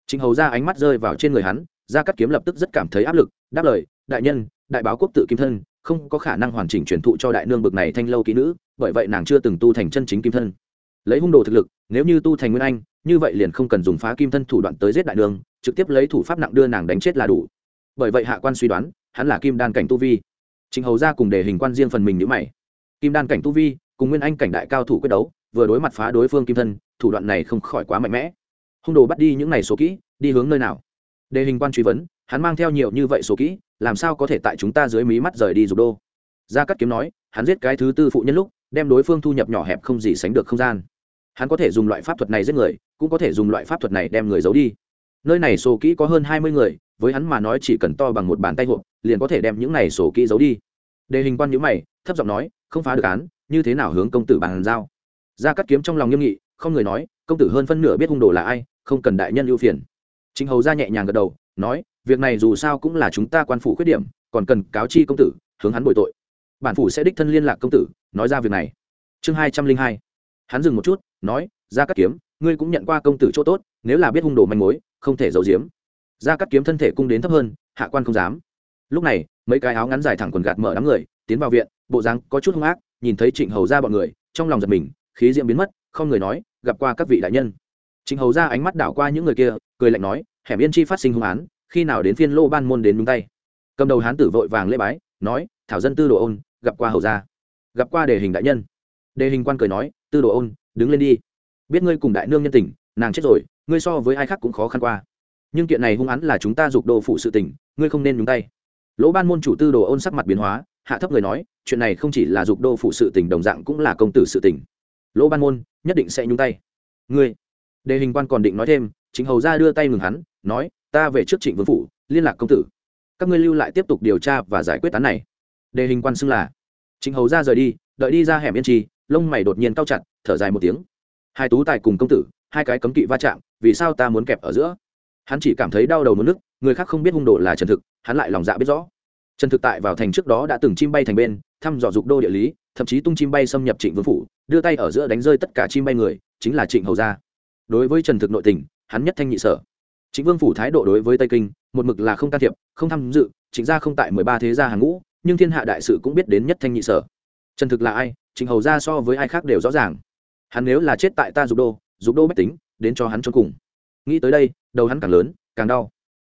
Chính hầu ra ánh mắt rơi vào trên người hắn ra cắt kiếm lập tức rất cảm thấy áp lực, đáp lời, đại nhân, đại báo quốc tự kim thân, không có khả năng hoàn chỉnh truyền thụ cho đại nương bực này thanh lâu kỹ nữ, bởi vậy nàng chưa từng tu thành chân chính kim thân lấy hung đồ thực lực, nếu như tu thành nguyên anh, như vậy liền không cần dùng phá kim thân thủ đoạn tới giết đại nương trực tiếp lấy thủ pháp nặng đưa nàng đánh chết là đủ. Bởi vậy hạ quan suy đoán, hắn là kim đan cảnh tu vi. Trình hầu ra cùng để hình quan riêng phần mình nhữ mày. Kim đan cảnh tu vi, cùng nguyên anh cảnh đại cao thủ quyết đấu, vừa đối mặt phá đối phương kim thân, thủ đoạn này không khỏi quá mạnh mẽ. Hung đồ bắt đi những này số kỹ, đi hướng nơi nào? Đề hình quan truy vấn, hắn mang theo nhiều như vậy số kỹ, làm sao có thể tại chúng ta dưới mí mắt rời đi dục đô? Gia cắt kiếm nói, hắn giết cái thứ tư phụ nhân lúc, đem đối phương thu nhập nhỏ hẹp không gì sánh được không gian hắn có thể dùng loại pháp thuật này giết người, cũng có thể dùng loại pháp thuật này đem người giấu đi. Nơi này sổ kỹ có hơn hai mươi người, với hắn mà nói chỉ cần to bằng một bàn tay hộp, liền có thể đem những này sổ kỹ giấu đi. Đề hình quan nhữ mày, thấp giọng nói, không phá được án, như thế nào hướng công tử bàn giao? Gia cắt kiếm trong lòng nghiêm nghị, không người nói, công tử hơn phân nửa biết hung đồ là ai, không cần đại nhân ưu phiền. Chính hầu ra nhẹ nhàng gật đầu, nói, việc này dù sao cũng là chúng ta quan phủ khuyết điểm, còn cần cáo chi công tử, hướng hắn bồi tội. Bản phủ sẽ đích thân liên lạc công tử, nói ra việc này. Chương hai trăm linh hai hắn dừng một chút, nói ra cắt kiếm, ngươi cũng nhận qua công tử chỗ tốt, nếu là biết hung đồ manh mối, không thể giấu giếm. Ra cắt kiếm thân thể cung đến thấp hơn, hạ quan không dám. Lúc này, mấy cái áo ngắn dài thẳng quần gạt mở đám người, tiến vào viện, bộ dáng có chút hung ác, nhìn thấy trịnh hầu ra bọn người, trong lòng giật mình, khí diễm biến mất, không người nói, gặp qua các vị đại nhân. Trịnh hầu ra ánh mắt đảo qua những người kia, cười lạnh nói, hẻm yên chi phát sinh hung án, khi nào đến phiên lô ban môn đến nhúng tay? Cầm đầu hán tử vội vàng lễ bái, nói, thảo dân tư đồ ôn, gặp qua hầu gia. Gặp qua đề hình đại nhân. Đề hình quan cười nói tư đồ ôn, đứng lên đi. Biết ngươi cùng đại nương nhân tình, nàng chết rồi, ngươi so với ai khác cũng khó khăn qua. Nhưng kiện này hung án là chúng ta giục đồ phụ sự tình, ngươi không nên nhúng tay. Lỗ ban môn chủ tư đồ ôn sắc mặt biến hóa, hạ thấp người nói, chuyện này không chỉ là giục đô phụ sự tình đồng dạng cũng là công tử sự tình. Lỗ ban môn, nhất định sẽ nhúng tay. Ngươi, đề hình quan còn định nói thêm, chính hầu ra đưa tay ngừng hắn, nói, ta về trước trịnh vương phủ, liên lạc công tử. Các ngươi lưu lại tiếp tục điều tra và giải quyết án này. Đề hình quan xưng là, chính hầu ra rời đi, đợi đi ra hẻm yên trì lông mày đột nhiên cao chặt, thở dài một tiếng. Hai tú tài cùng công tử, hai cái cấm kỵ va chạm, vì sao ta muốn kẹp ở giữa? Hắn chỉ cảm thấy đau đầu muốn nước, người khác không biết hung đồ là trần thực, hắn lại lòng dạ biết rõ. Trần thực tại vào thành trước đó đã từng chim bay thành bên, thăm dò dục đô địa lý, thậm chí tung chim bay xâm nhập trịnh vương phủ, đưa tay ở giữa đánh rơi tất cả chim bay người, chính là trịnh hầu gia. Đối với trần thực nội tình, hắn nhất thanh nhị sở. Trịnh vương phủ thái độ đối với tây kinh, một mực là không can thiệp, không tham dự chính ra không tại mười ba thế gia hàng ngũ, nhưng thiên hạ đại sự cũng biết đến nhất thanh nhị sở trần thực là ai trịnh hầu ra so với ai khác đều rõ ràng. Hắn nếu là chết tại ta dục đô dục đô bách tính, đến cho hắn cho cùng. Nghĩ tới đây, đầu hắn càng lớn, càng đau.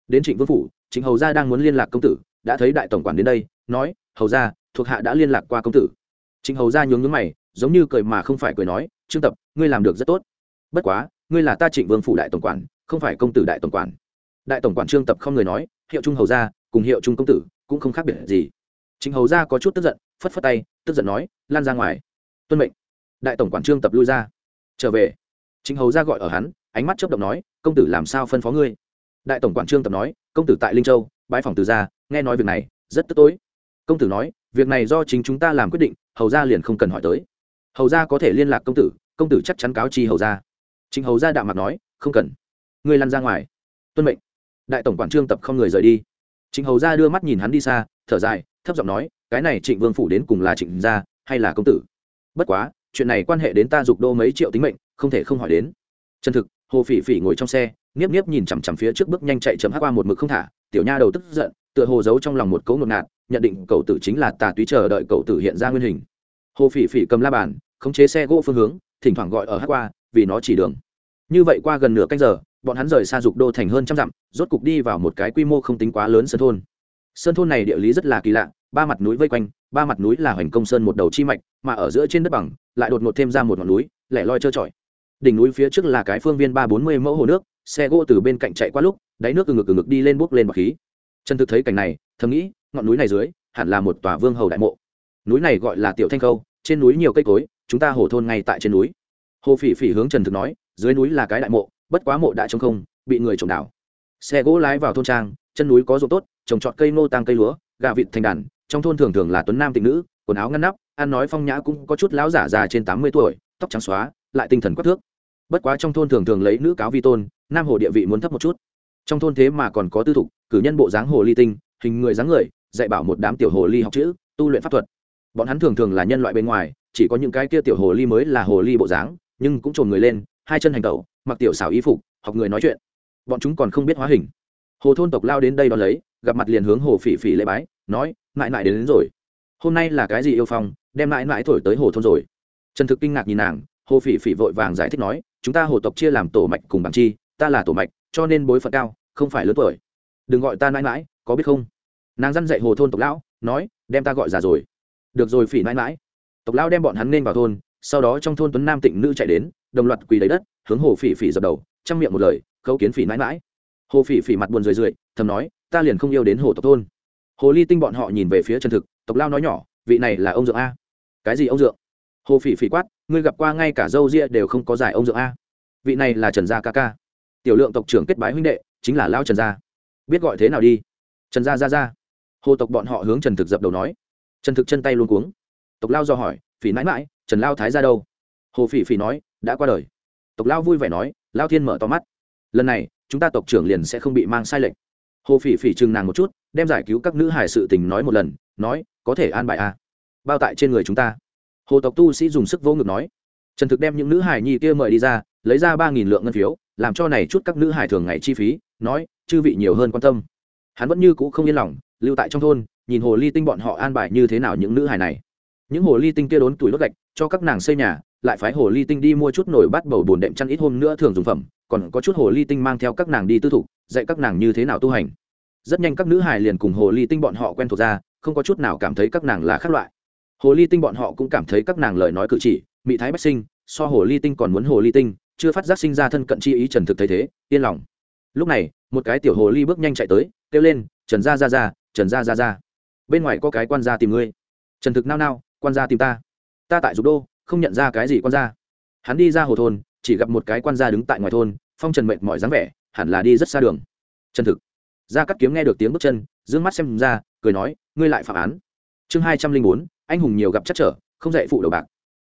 Đến trịnh vương phủ trịnh hầu gia đang muốn liên lạc công tử, đã thấy đại tổng quản đến đây, nói, hầu gia thuộc hạ đã liên lạc qua công tử. Trịnh hầu gia nhướng nhướng mày, giống như cười mà không phải cười nói, trương tập, ngươi làm được rất tốt. Bất quá, ngươi là ta trịnh vương phủ đại tổng quản, không phải công tử đại tổng quản. Đại tổng quản trương tập không người nói, hiệu trung hầu gia cùng hiệu trung công tử cũng không khác biệt gì. Trịnh hầu gia có chút tức giận, phất phất tay tức giận nói lan ra ngoài. Tuân mệnh. Đại tổng quản trương tập lui ra. Trở về. Chính hầu gia gọi ở hắn ánh mắt chớp động nói công tử làm sao phân phó ngươi? Đại tổng quản trương tập nói công tử tại linh châu bãi phòng từ ra, nghe nói việc này rất tức tối. Công tử nói việc này do chính chúng ta làm quyết định hầu gia liền không cần hỏi tới. Hầu gia có thể liên lạc công tử công tử chắc chắn cáo chi hầu gia. Chính hầu gia đạo mặt nói không cần. Ngươi lăn ra ngoài. Tuân mệnh. Đại tổng quản trương tập không người rời đi. Chính hầu gia đưa mắt nhìn hắn đi xa thở dài thấp giọng nói cái này trịnh vương phủ đến cùng là trịnh gia hay là công tử? Bất quá, chuyện này quan hệ đến ta dục đô mấy triệu tính mệnh, không thể không hỏi đến. Chân thực, hồ phỉ phỉ ngồi trong xe, nghiếp nghiếp nhìn chằm chằm phía trước bước nhanh chạy chấm hát qua một mực không thả, tiểu nha đầu tức giận, tựa hồ giấu trong lòng một cấu ngột ngạt, nhận định cậu tử chính là tà túy chờ đợi cậu tử hiện ra nguyên hình. Hồ phỉ phỉ cầm la bàn, khống chế xe gỗ phương hướng, thỉnh thoảng gọi ở hát qua, vì nó chỉ đường. Như vậy qua gần nửa canh giờ, bọn hắn rời xa dục đô thành hơn trăm dặm, rốt cục đi vào một cái quy mô không tính quá lớn sơn thôn. Sơn thôn này địa lý rất là kỳ lạ ba mặt núi vây quanh, ba mặt núi là hoành công sơn một đầu chi mạch, mà ở giữa trên đất bằng, lại đột ngột thêm ra một ngọn núi, lẻ loi trơ trọi. Đỉnh núi phía trước là cái phương viên ba bốn mươi mẫu hồ nước, xe gỗ từ bên cạnh chạy qua lúc, đáy nước từ ngực từ ngực đi lên bốc lên bọc khí. Trần thực thấy cảnh này, thầm nghĩ, ngọn núi này dưới, hẳn là một tòa vương hầu đại mộ. Núi này gọi là tiểu thanh khâu, trên núi nhiều cây cối, chúng ta hồ thôn ngay tại trên núi. Hồ phỉ phỉ hướng trần thực nói, dưới núi là cái đại mộ, bất quá mộ đã trống không, bị người trộm đảo. Xe gỗ lái vào thôn trang, chân núi có ruộng tốt, trồng trọt cây nô tăng cây lúa, gà vịt thành đàn trong thôn thường thường là tuấn nam tịnh nữ, quần áo ngăn nắp, ăn nói phong nhã cũng có chút lão giả già trên tám mươi tuổi, tóc trắng xóa, lại tinh thần quắc thước. Bất quá trong thôn thường thường lấy nữ cáo vi tôn, nam hồ địa vị muốn thấp một chút. Trong thôn thế mà còn có tư thục, cử nhân bộ dáng hồ ly tinh, hình người dáng người, dạy bảo một đám tiểu hồ ly học chữ, tu luyện pháp thuật. Bọn hắn thường thường là nhân loại bên ngoài, chỉ có những cái kia tiểu hồ ly mới là hồ ly bộ dáng, nhưng cũng trồn người lên, hai chân hành tẩu, mặc tiểu xảo y phục, học người nói chuyện. Bọn chúng còn không biết hóa hình. Hồ thôn tộc lao đến đây đón lấy, gặp mặt liền hướng hồ phỉ phỉ lễ bái nói mãi mãi đến, đến rồi. Hôm nay là cái gì yêu phong đem mãi mãi thổi tới hồ thôn rồi. Trần thực kinh ngạc nhìn nàng hồ phỉ phỉ vội vàng giải thích nói chúng ta hồ tộc chia làm tổ mạch cùng bằng chi ta là tổ mạch cho nên bối phận cao không phải lớn tuổi. Đừng gọi ta mãi mãi có biết không? Nàng dăn dạy hồ thôn tộc lão nói đem ta gọi già rồi. Được rồi phỉ mãi mãi. Tộc lão đem bọn hắn nên vào thôn sau đó trong thôn tuấn nam tịnh nữ chạy đến đồng loạt quỳ lấy đất hướng hồ phỉ phỉ dập đầu chăm miệng một lời khấu kiến phỉ mãi mãi. Hồ phỉ phỉ mặt buồn rười rượi thầm nói ta liền không yêu đến hồ tộc thôn hồ ly tinh bọn họ nhìn về phía Trần thực tộc lao nói nhỏ vị này là ông dượng a cái gì ông dượng hồ phỉ phỉ quát ngươi gặp qua ngay cả dâu ria đều không có giải ông dượng a vị này là trần gia ca ca tiểu lượng tộc trưởng kết bái huynh đệ chính là lao trần gia biết gọi thế nào đi trần gia ra ra hồ tộc bọn họ hướng trần thực dập đầu nói trần thực chân tay luôn cuống tộc lao do hỏi phỉ mãi mãi trần lao thái ra đâu hồ phỉ phỉ nói đã qua đời tộc lao vui vẻ nói lao thiên mở to mắt lần này chúng ta tộc trưởng liền sẽ không bị mang sai lệch hồ phỉ phỉ chừng nàng một chút, đem giải cứu các nữ hải sự tình nói một lần, nói, có thể an bài a à. bao tại trên người chúng ta. Hồ tộc tu sĩ dùng sức vô ngực nói. Trần thực đem những nữ hải nhi kia mời đi ra, lấy ra ba nghìn lượng ngân phiếu, làm cho này chút các nữ hải thường ngày chi phí, nói, chư vị nhiều hơn quan tâm. Hắn vẫn như c ũ không yên lòng, lưu tại trong thôn, nhìn hồ ly tinh bọn họ an bài như thế nào những nữ hải này. Những hồ ly tinh kia đốn tuổi đốt gạch, cho các nàng xây nhà lại phái hồ ly tinh đi mua chút nổi bát bầu bồn đệm chăn ít hôm nữa thường dùng phẩm, còn có chút hồ ly tinh mang theo các nàng đi tư thục, dạy các nàng như thế nào tu hành. Rất nhanh các nữ hài liền cùng hồ ly tinh bọn họ quen thuộc ra, không có chút nào cảm thấy các nàng là khác loại. Hồ ly tinh bọn họ cũng cảm thấy các nàng lời nói cử chỉ mỹ thái bách sinh, so hồ ly tinh còn muốn hồ ly tinh, chưa phát giác sinh ra thân cận chi ý trần thực thấy thế, yên lòng. Lúc này, một cái tiểu hồ ly bước nhanh chạy tới, kêu lên, trần gia ra ra trần gia ra ra bên ngoài có cái quan gia tìm ngươi. Trần thực nao nao, quan gia tìm ta. Ta tại dục đô không nhận ra cái gì quan gia. Hắn đi ra hồ thôn, chỉ gặp một cái quan gia đứng tại ngoài thôn, phong trần mệnh mọi dáng vẻ, hẳn là đi rất xa đường. Trần thực. Gia cắt kiếm nghe được tiếng bước chân d ư ơ n g mắt xem ra, cười nói, ngươi lại phạm án. Chương hai trăm linh bốn, anh hùng nhiều gặp chắc trở, không dạy phụ đầu bạc.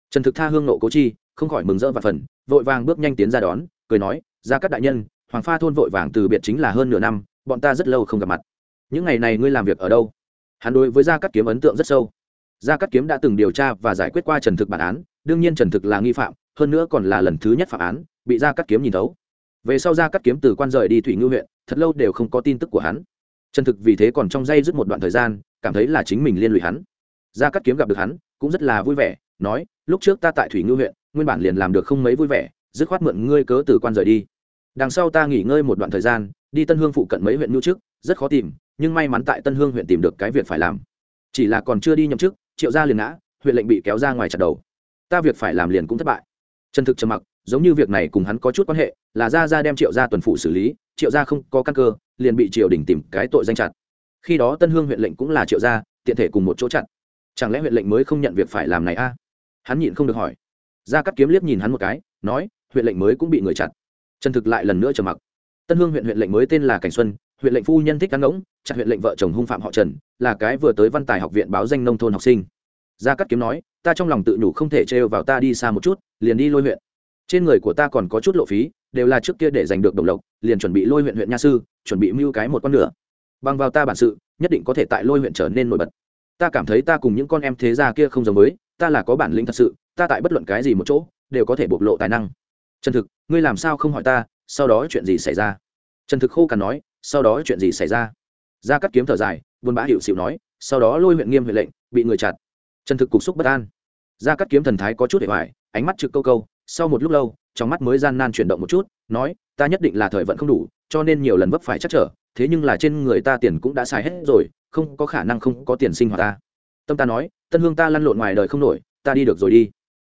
Trần thực tha hương nộ cố chi, không khỏi mừng rỡ và phần, vội vàng bước nhanh tiến ra đón, cười nói, gia cắt đại nhân, hoàng pha thôn vội vàng từ biệt chính là hơn nửa năm, bọn ta rất lâu không gặp mặt. Những ngày này ngươi làm việc ở đâu? Hắn đối với gia cắt kiếm ấn tượng rất sâu. Gia cắt kiếm đã từng điều tra và giải quyết qua trần thực bản án đương nhiên trần thực là nghi phạm, hơn nữa còn là lần thứ nhất phạm án, bị gia cắt kiếm nhìn thấu. Về sau gia cắt kiếm từ quan rời đi thủy ngư huyện, thật lâu đều không có tin tức của hắn. Trần thực vì thế còn trong dây dứt một đoạn thời gian, cảm thấy là chính mình liên lụy hắn. Gia cắt kiếm gặp được hắn, cũng rất là vui vẻ, nói, lúc trước ta tại thủy ngư huyện, nguyên bản liền làm được không mấy vui vẻ, dứt khoát mượn ngươi cớ từ quan rời đi. Đằng sau ta nghỉ ngơi một đoạn thời gian, đi tân hương phụ cận mấy huyện nhu trước, rất khó tìm, nhưng may mắn tại tân hương huyện tìm được cái việc phải làm. Chỉ là còn chưa đi nhậm chức, triệu gia liền ngã, huyện lệnh bị kéo ra ngoài chặt đầu ta việc phải làm liền cũng thất bại. Trần thực trầm mặc, giống như việc này cùng hắn có chút quan hệ, là ra ra đem triệu gia tuần phụ xử lý, triệu gia không có căn cơ, liền bị triều đình tìm cái tội danh chặt khi đó tân hương huyện lệnh cũng là triệu gia, tiện thể cùng một chỗ chặn. Chẳng lẽ huyện lệnh mới không nhận việc phải làm này a? Hắn nhịn không được hỏi. Gia cắt kiếm liếc nhìn hắn một cái, nói, huyện lệnh mới cũng bị người chặt. trần thực lại lần nữa trầm mặc. Tân hương huyện huyện lệnh mới tên là cảnh xuân, huyện lệnh phu nhân thích cán ngỗng chặt huyện lệnh vợ chồng hung phạm họ trần, là cái vừa tới văn tài học viện báo danh nông thôn học sinh. Gia cắt kiếm nói ta trong lòng tự nhủ không thể trêu vào ta đi xa một chút, liền đi lôi huyện. Trên người của ta còn có chút lộ phí, đều là trước kia để giành được đồng lộc, liền chuẩn bị lôi huyện huyện nha sư, chuẩn bị mưu cái một con nửa. Bằng vào ta bản sự, nhất định có thể tại lôi huyện trở nên nổi bật. Ta cảm thấy ta cùng những con em thế gia kia không giống với, ta là có bản lĩnh thật sự, ta tại bất luận cái gì một chỗ, đều có thể bộc lộ tài năng. Trần thực, ngươi làm sao không hỏi ta, sau đó chuyện gì xảy ra? Trần thực khô cằn nói, sau đó chuyện gì xảy ra? Ra cắt kiếm thở dài buôn bã hiệu xịu nói, sau đó lôi huyện nghiêm huyện lệnh, bị người chặt trần thực cục xúc bất an. Ra cắt kiếm thần thái có chút để hoài, ánh mắt trực câu câu, sau một lúc lâu, trong mắt mới gian nan chuyển động một chút, nói, ta nhất định là thời vận không đủ, cho nên nhiều lần vấp phải chắc trở, thế nhưng là trên người ta tiền cũng đã xài hết rồi, không có khả năng không có tiền sinh hoạt ta. Tâm ta nói, tân hương ta lăn lộn ngoài đời không nổi, ta đi được rồi đi.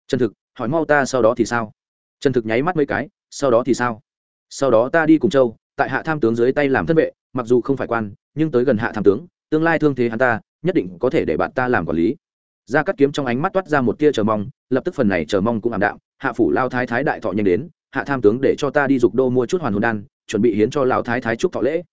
Trần thực, hỏi mau ta sau đó thì sao? Trần thực nháy mắt mấy cái, sau đó thì sao? Sau đó ta đi cùng châu, tại hạ tham tướng dưới tay làm thân vệ, mặc dù không phải quan, nhưng tới gần hạ tham tướng, tương lai thương thế hắn ta, nhất định có thể để bạn ta làm quản lý ra cắt kiếm trong ánh mắt toát ra một tia chờ mong, lập tức phần này chờ mong cũng ảm đạm. Hạ phủ lao thái thái đại thọ nhanh đến, hạ tham tướng để cho ta đi dục đô mua chút hoàn hồn đan, chuẩn bị hiến cho lao thái thái chúc thọ lễ.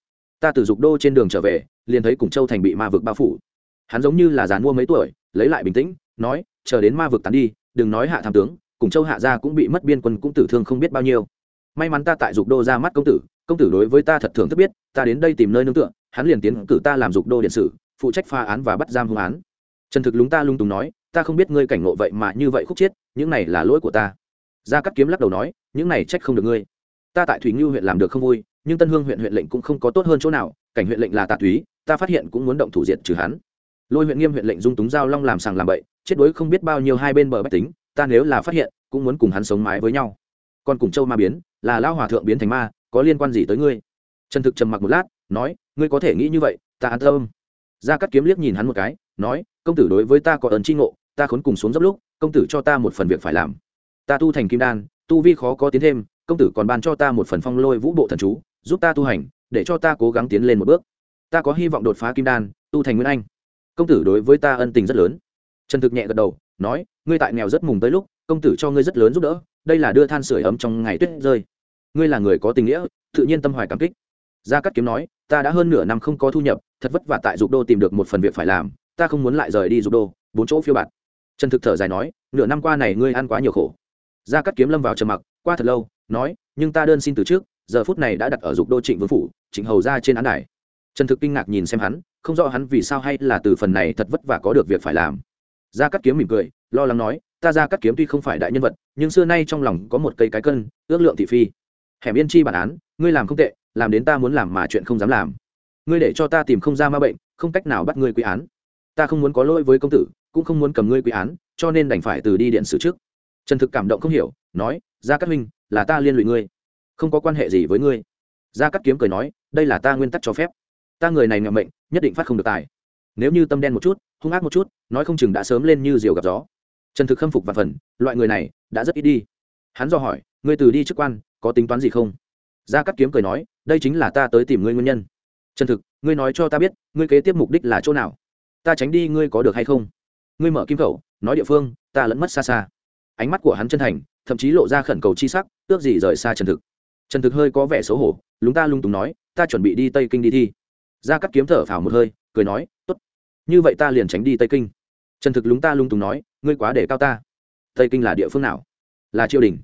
Ta từ dục đô trên đường trở về, liền thấy cùng châu thành bị ma vực bao phủ. Hắn giống như là dàn mua mấy tuổi, lấy lại bình tĩnh, nói, chờ đến ma vực tán đi, đừng nói hạ tham tướng, cùng châu hạ gia cũng bị mất biên quân cũng tử thương không biết bao nhiêu. May mắn ta tại dục đô ra mắt công tử công tử đối với ta thật thường thức biết, ta đến đây tìm nơi nương tựa, hắn liền tiến cử ta làm dục đô điện sử, phụ trách pha án và bắt giam hung án trần thực lúng ta lung túng nói, ta không biết ngươi cảnh ngộ vậy mà như vậy khúc chiết những này là lỗi của ta. Gia cắt kiếm lắc đầu nói, những này trách không được ngươi. Ta tại thủy ngưu huyện làm được không vui, nhưng tân hương huyện huyện lệnh cũng không có tốt hơn chỗ nào, cảnh huyện lệnh là tạ túy, ta phát hiện cũng muốn động thủ diệt trừ hắn. Lôi huyện nghiêm huyện lệnh dung túng giao long làm sàng làm bậy, chết đối không biết bao nhiêu hai bên bờ bách tính, ta nếu là phát hiện, cũng muốn cùng hắn sống mái với nhau. Còn cùng châu ma biến, là lao hòa thượng biến thành ma, có liên quan gì tới ngươi? Trần thực trầm mặc một lát, nói, ngươi có thể nghĩ như vậy, ta an tâm. Gia cắt kiếm liếc nhìn hắn một cái nói, công tử đối với ta có ơn tri ngộ, ta khốn cùng xuống dốc lúc, công tử cho ta một phần việc phải làm. Ta tu thành kim đan, tu vi khó có tiến thêm, công tử còn ban cho ta một phần phong lôi vũ bộ thần chú, giúp ta tu hành, để cho ta cố gắng tiến lên một bước. Ta có hy vọng đột phá kim đan, tu thành nguyên anh. Công tử đối với ta ân tình rất lớn. Trần thực nhẹ gật đầu, nói, ngươi tại nghèo rất mùng tới lúc, công tử cho ngươi rất lớn giúp đỡ, đây là đưa than sửa ấm trong ngày tuyết rơi. Ngươi là người có tình nghĩa, tự nhiên tâm hoài cảm kích. Gia cắt kiếm nói, ta đã hơn nửa năm không có thu nhập, thật vất vả tại dục đô tìm được một phần việc phải làm ta không muốn lại rời đi dục đô bốn chỗ phiêu bạt. Trần thực thở dài nói, nửa năm qua này ngươi ăn quá nhiều khổ. Gia cắt kiếm lâm vào trầm mặc, qua thật lâu, nói, nhưng ta đơn xin từ trước, giờ phút này đã đặt ở dục đô trịnh vương phủ, trịnh hầu ra trên án đài. Trần thực kinh ngạc nhìn xem hắn, không rõ hắn vì sao hay là từ phần này thật vất vả có được việc phải làm. Gia cắt kiếm mỉm cười, lo lắng nói, ta gia cắt kiếm tuy không phải đại nhân vật, nhưng xưa nay trong lòng có một cây cái cân, ước lượng thị phi. Hẻm yên chi bản án, ngươi làm không tệ, làm đến ta muốn làm mà chuyện không dám làm. Ngươi để cho ta tìm không ra ma bệnh, không cách nào bắt ngươi quy án ta không muốn có lỗi với công tử, cũng không muốn cầm ngươi quy án, cho nên đành phải từ đi điện xử trước. Trần thực cảm động không hiểu, nói, gia cát minh là ta liên lụy ngươi, không có quan hệ gì với ngươi. Gia cát kiếm cười nói, đây là ta nguyên tắc cho phép. Ta người này ngậm mệnh, nhất định phát không được tài. Nếu như tâm đen một chút, hung ác một chút, nói không chừng đã sớm lên như diều gặp gió. Trần thực khâm phục và phần, loại người này, đã rất ít đi. Hắn do hỏi, ngươi từ đi chức quan, có tính toán gì không? Gia cát kiếm cười nói, đây chính là ta tới tìm ngươi nguyên nhân. Trần thực, ngươi nói cho ta biết, ngươi kế tiếp mục đích là chỗ nào? Ta tránh đi, ngươi có được hay không? Ngươi mở kim khẩu, nói địa phương, ta lẫn mất xa xa. Ánh mắt của hắn chân thành, thậm chí lộ ra khẩn cầu chi sắc, ước gì rời xa trần thực. Trần thực hơi có vẻ xấu hổ, lúng ta lung túng nói, ta chuẩn bị đi tây kinh đi thi. Gia cắt kiếm thở phào một hơi, cười nói, tốt, như vậy ta liền tránh đi tây kinh. Trần thực lúng ta lung túng nói, ngươi quá để cao ta. Tây kinh là địa phương nào? Là triều đình.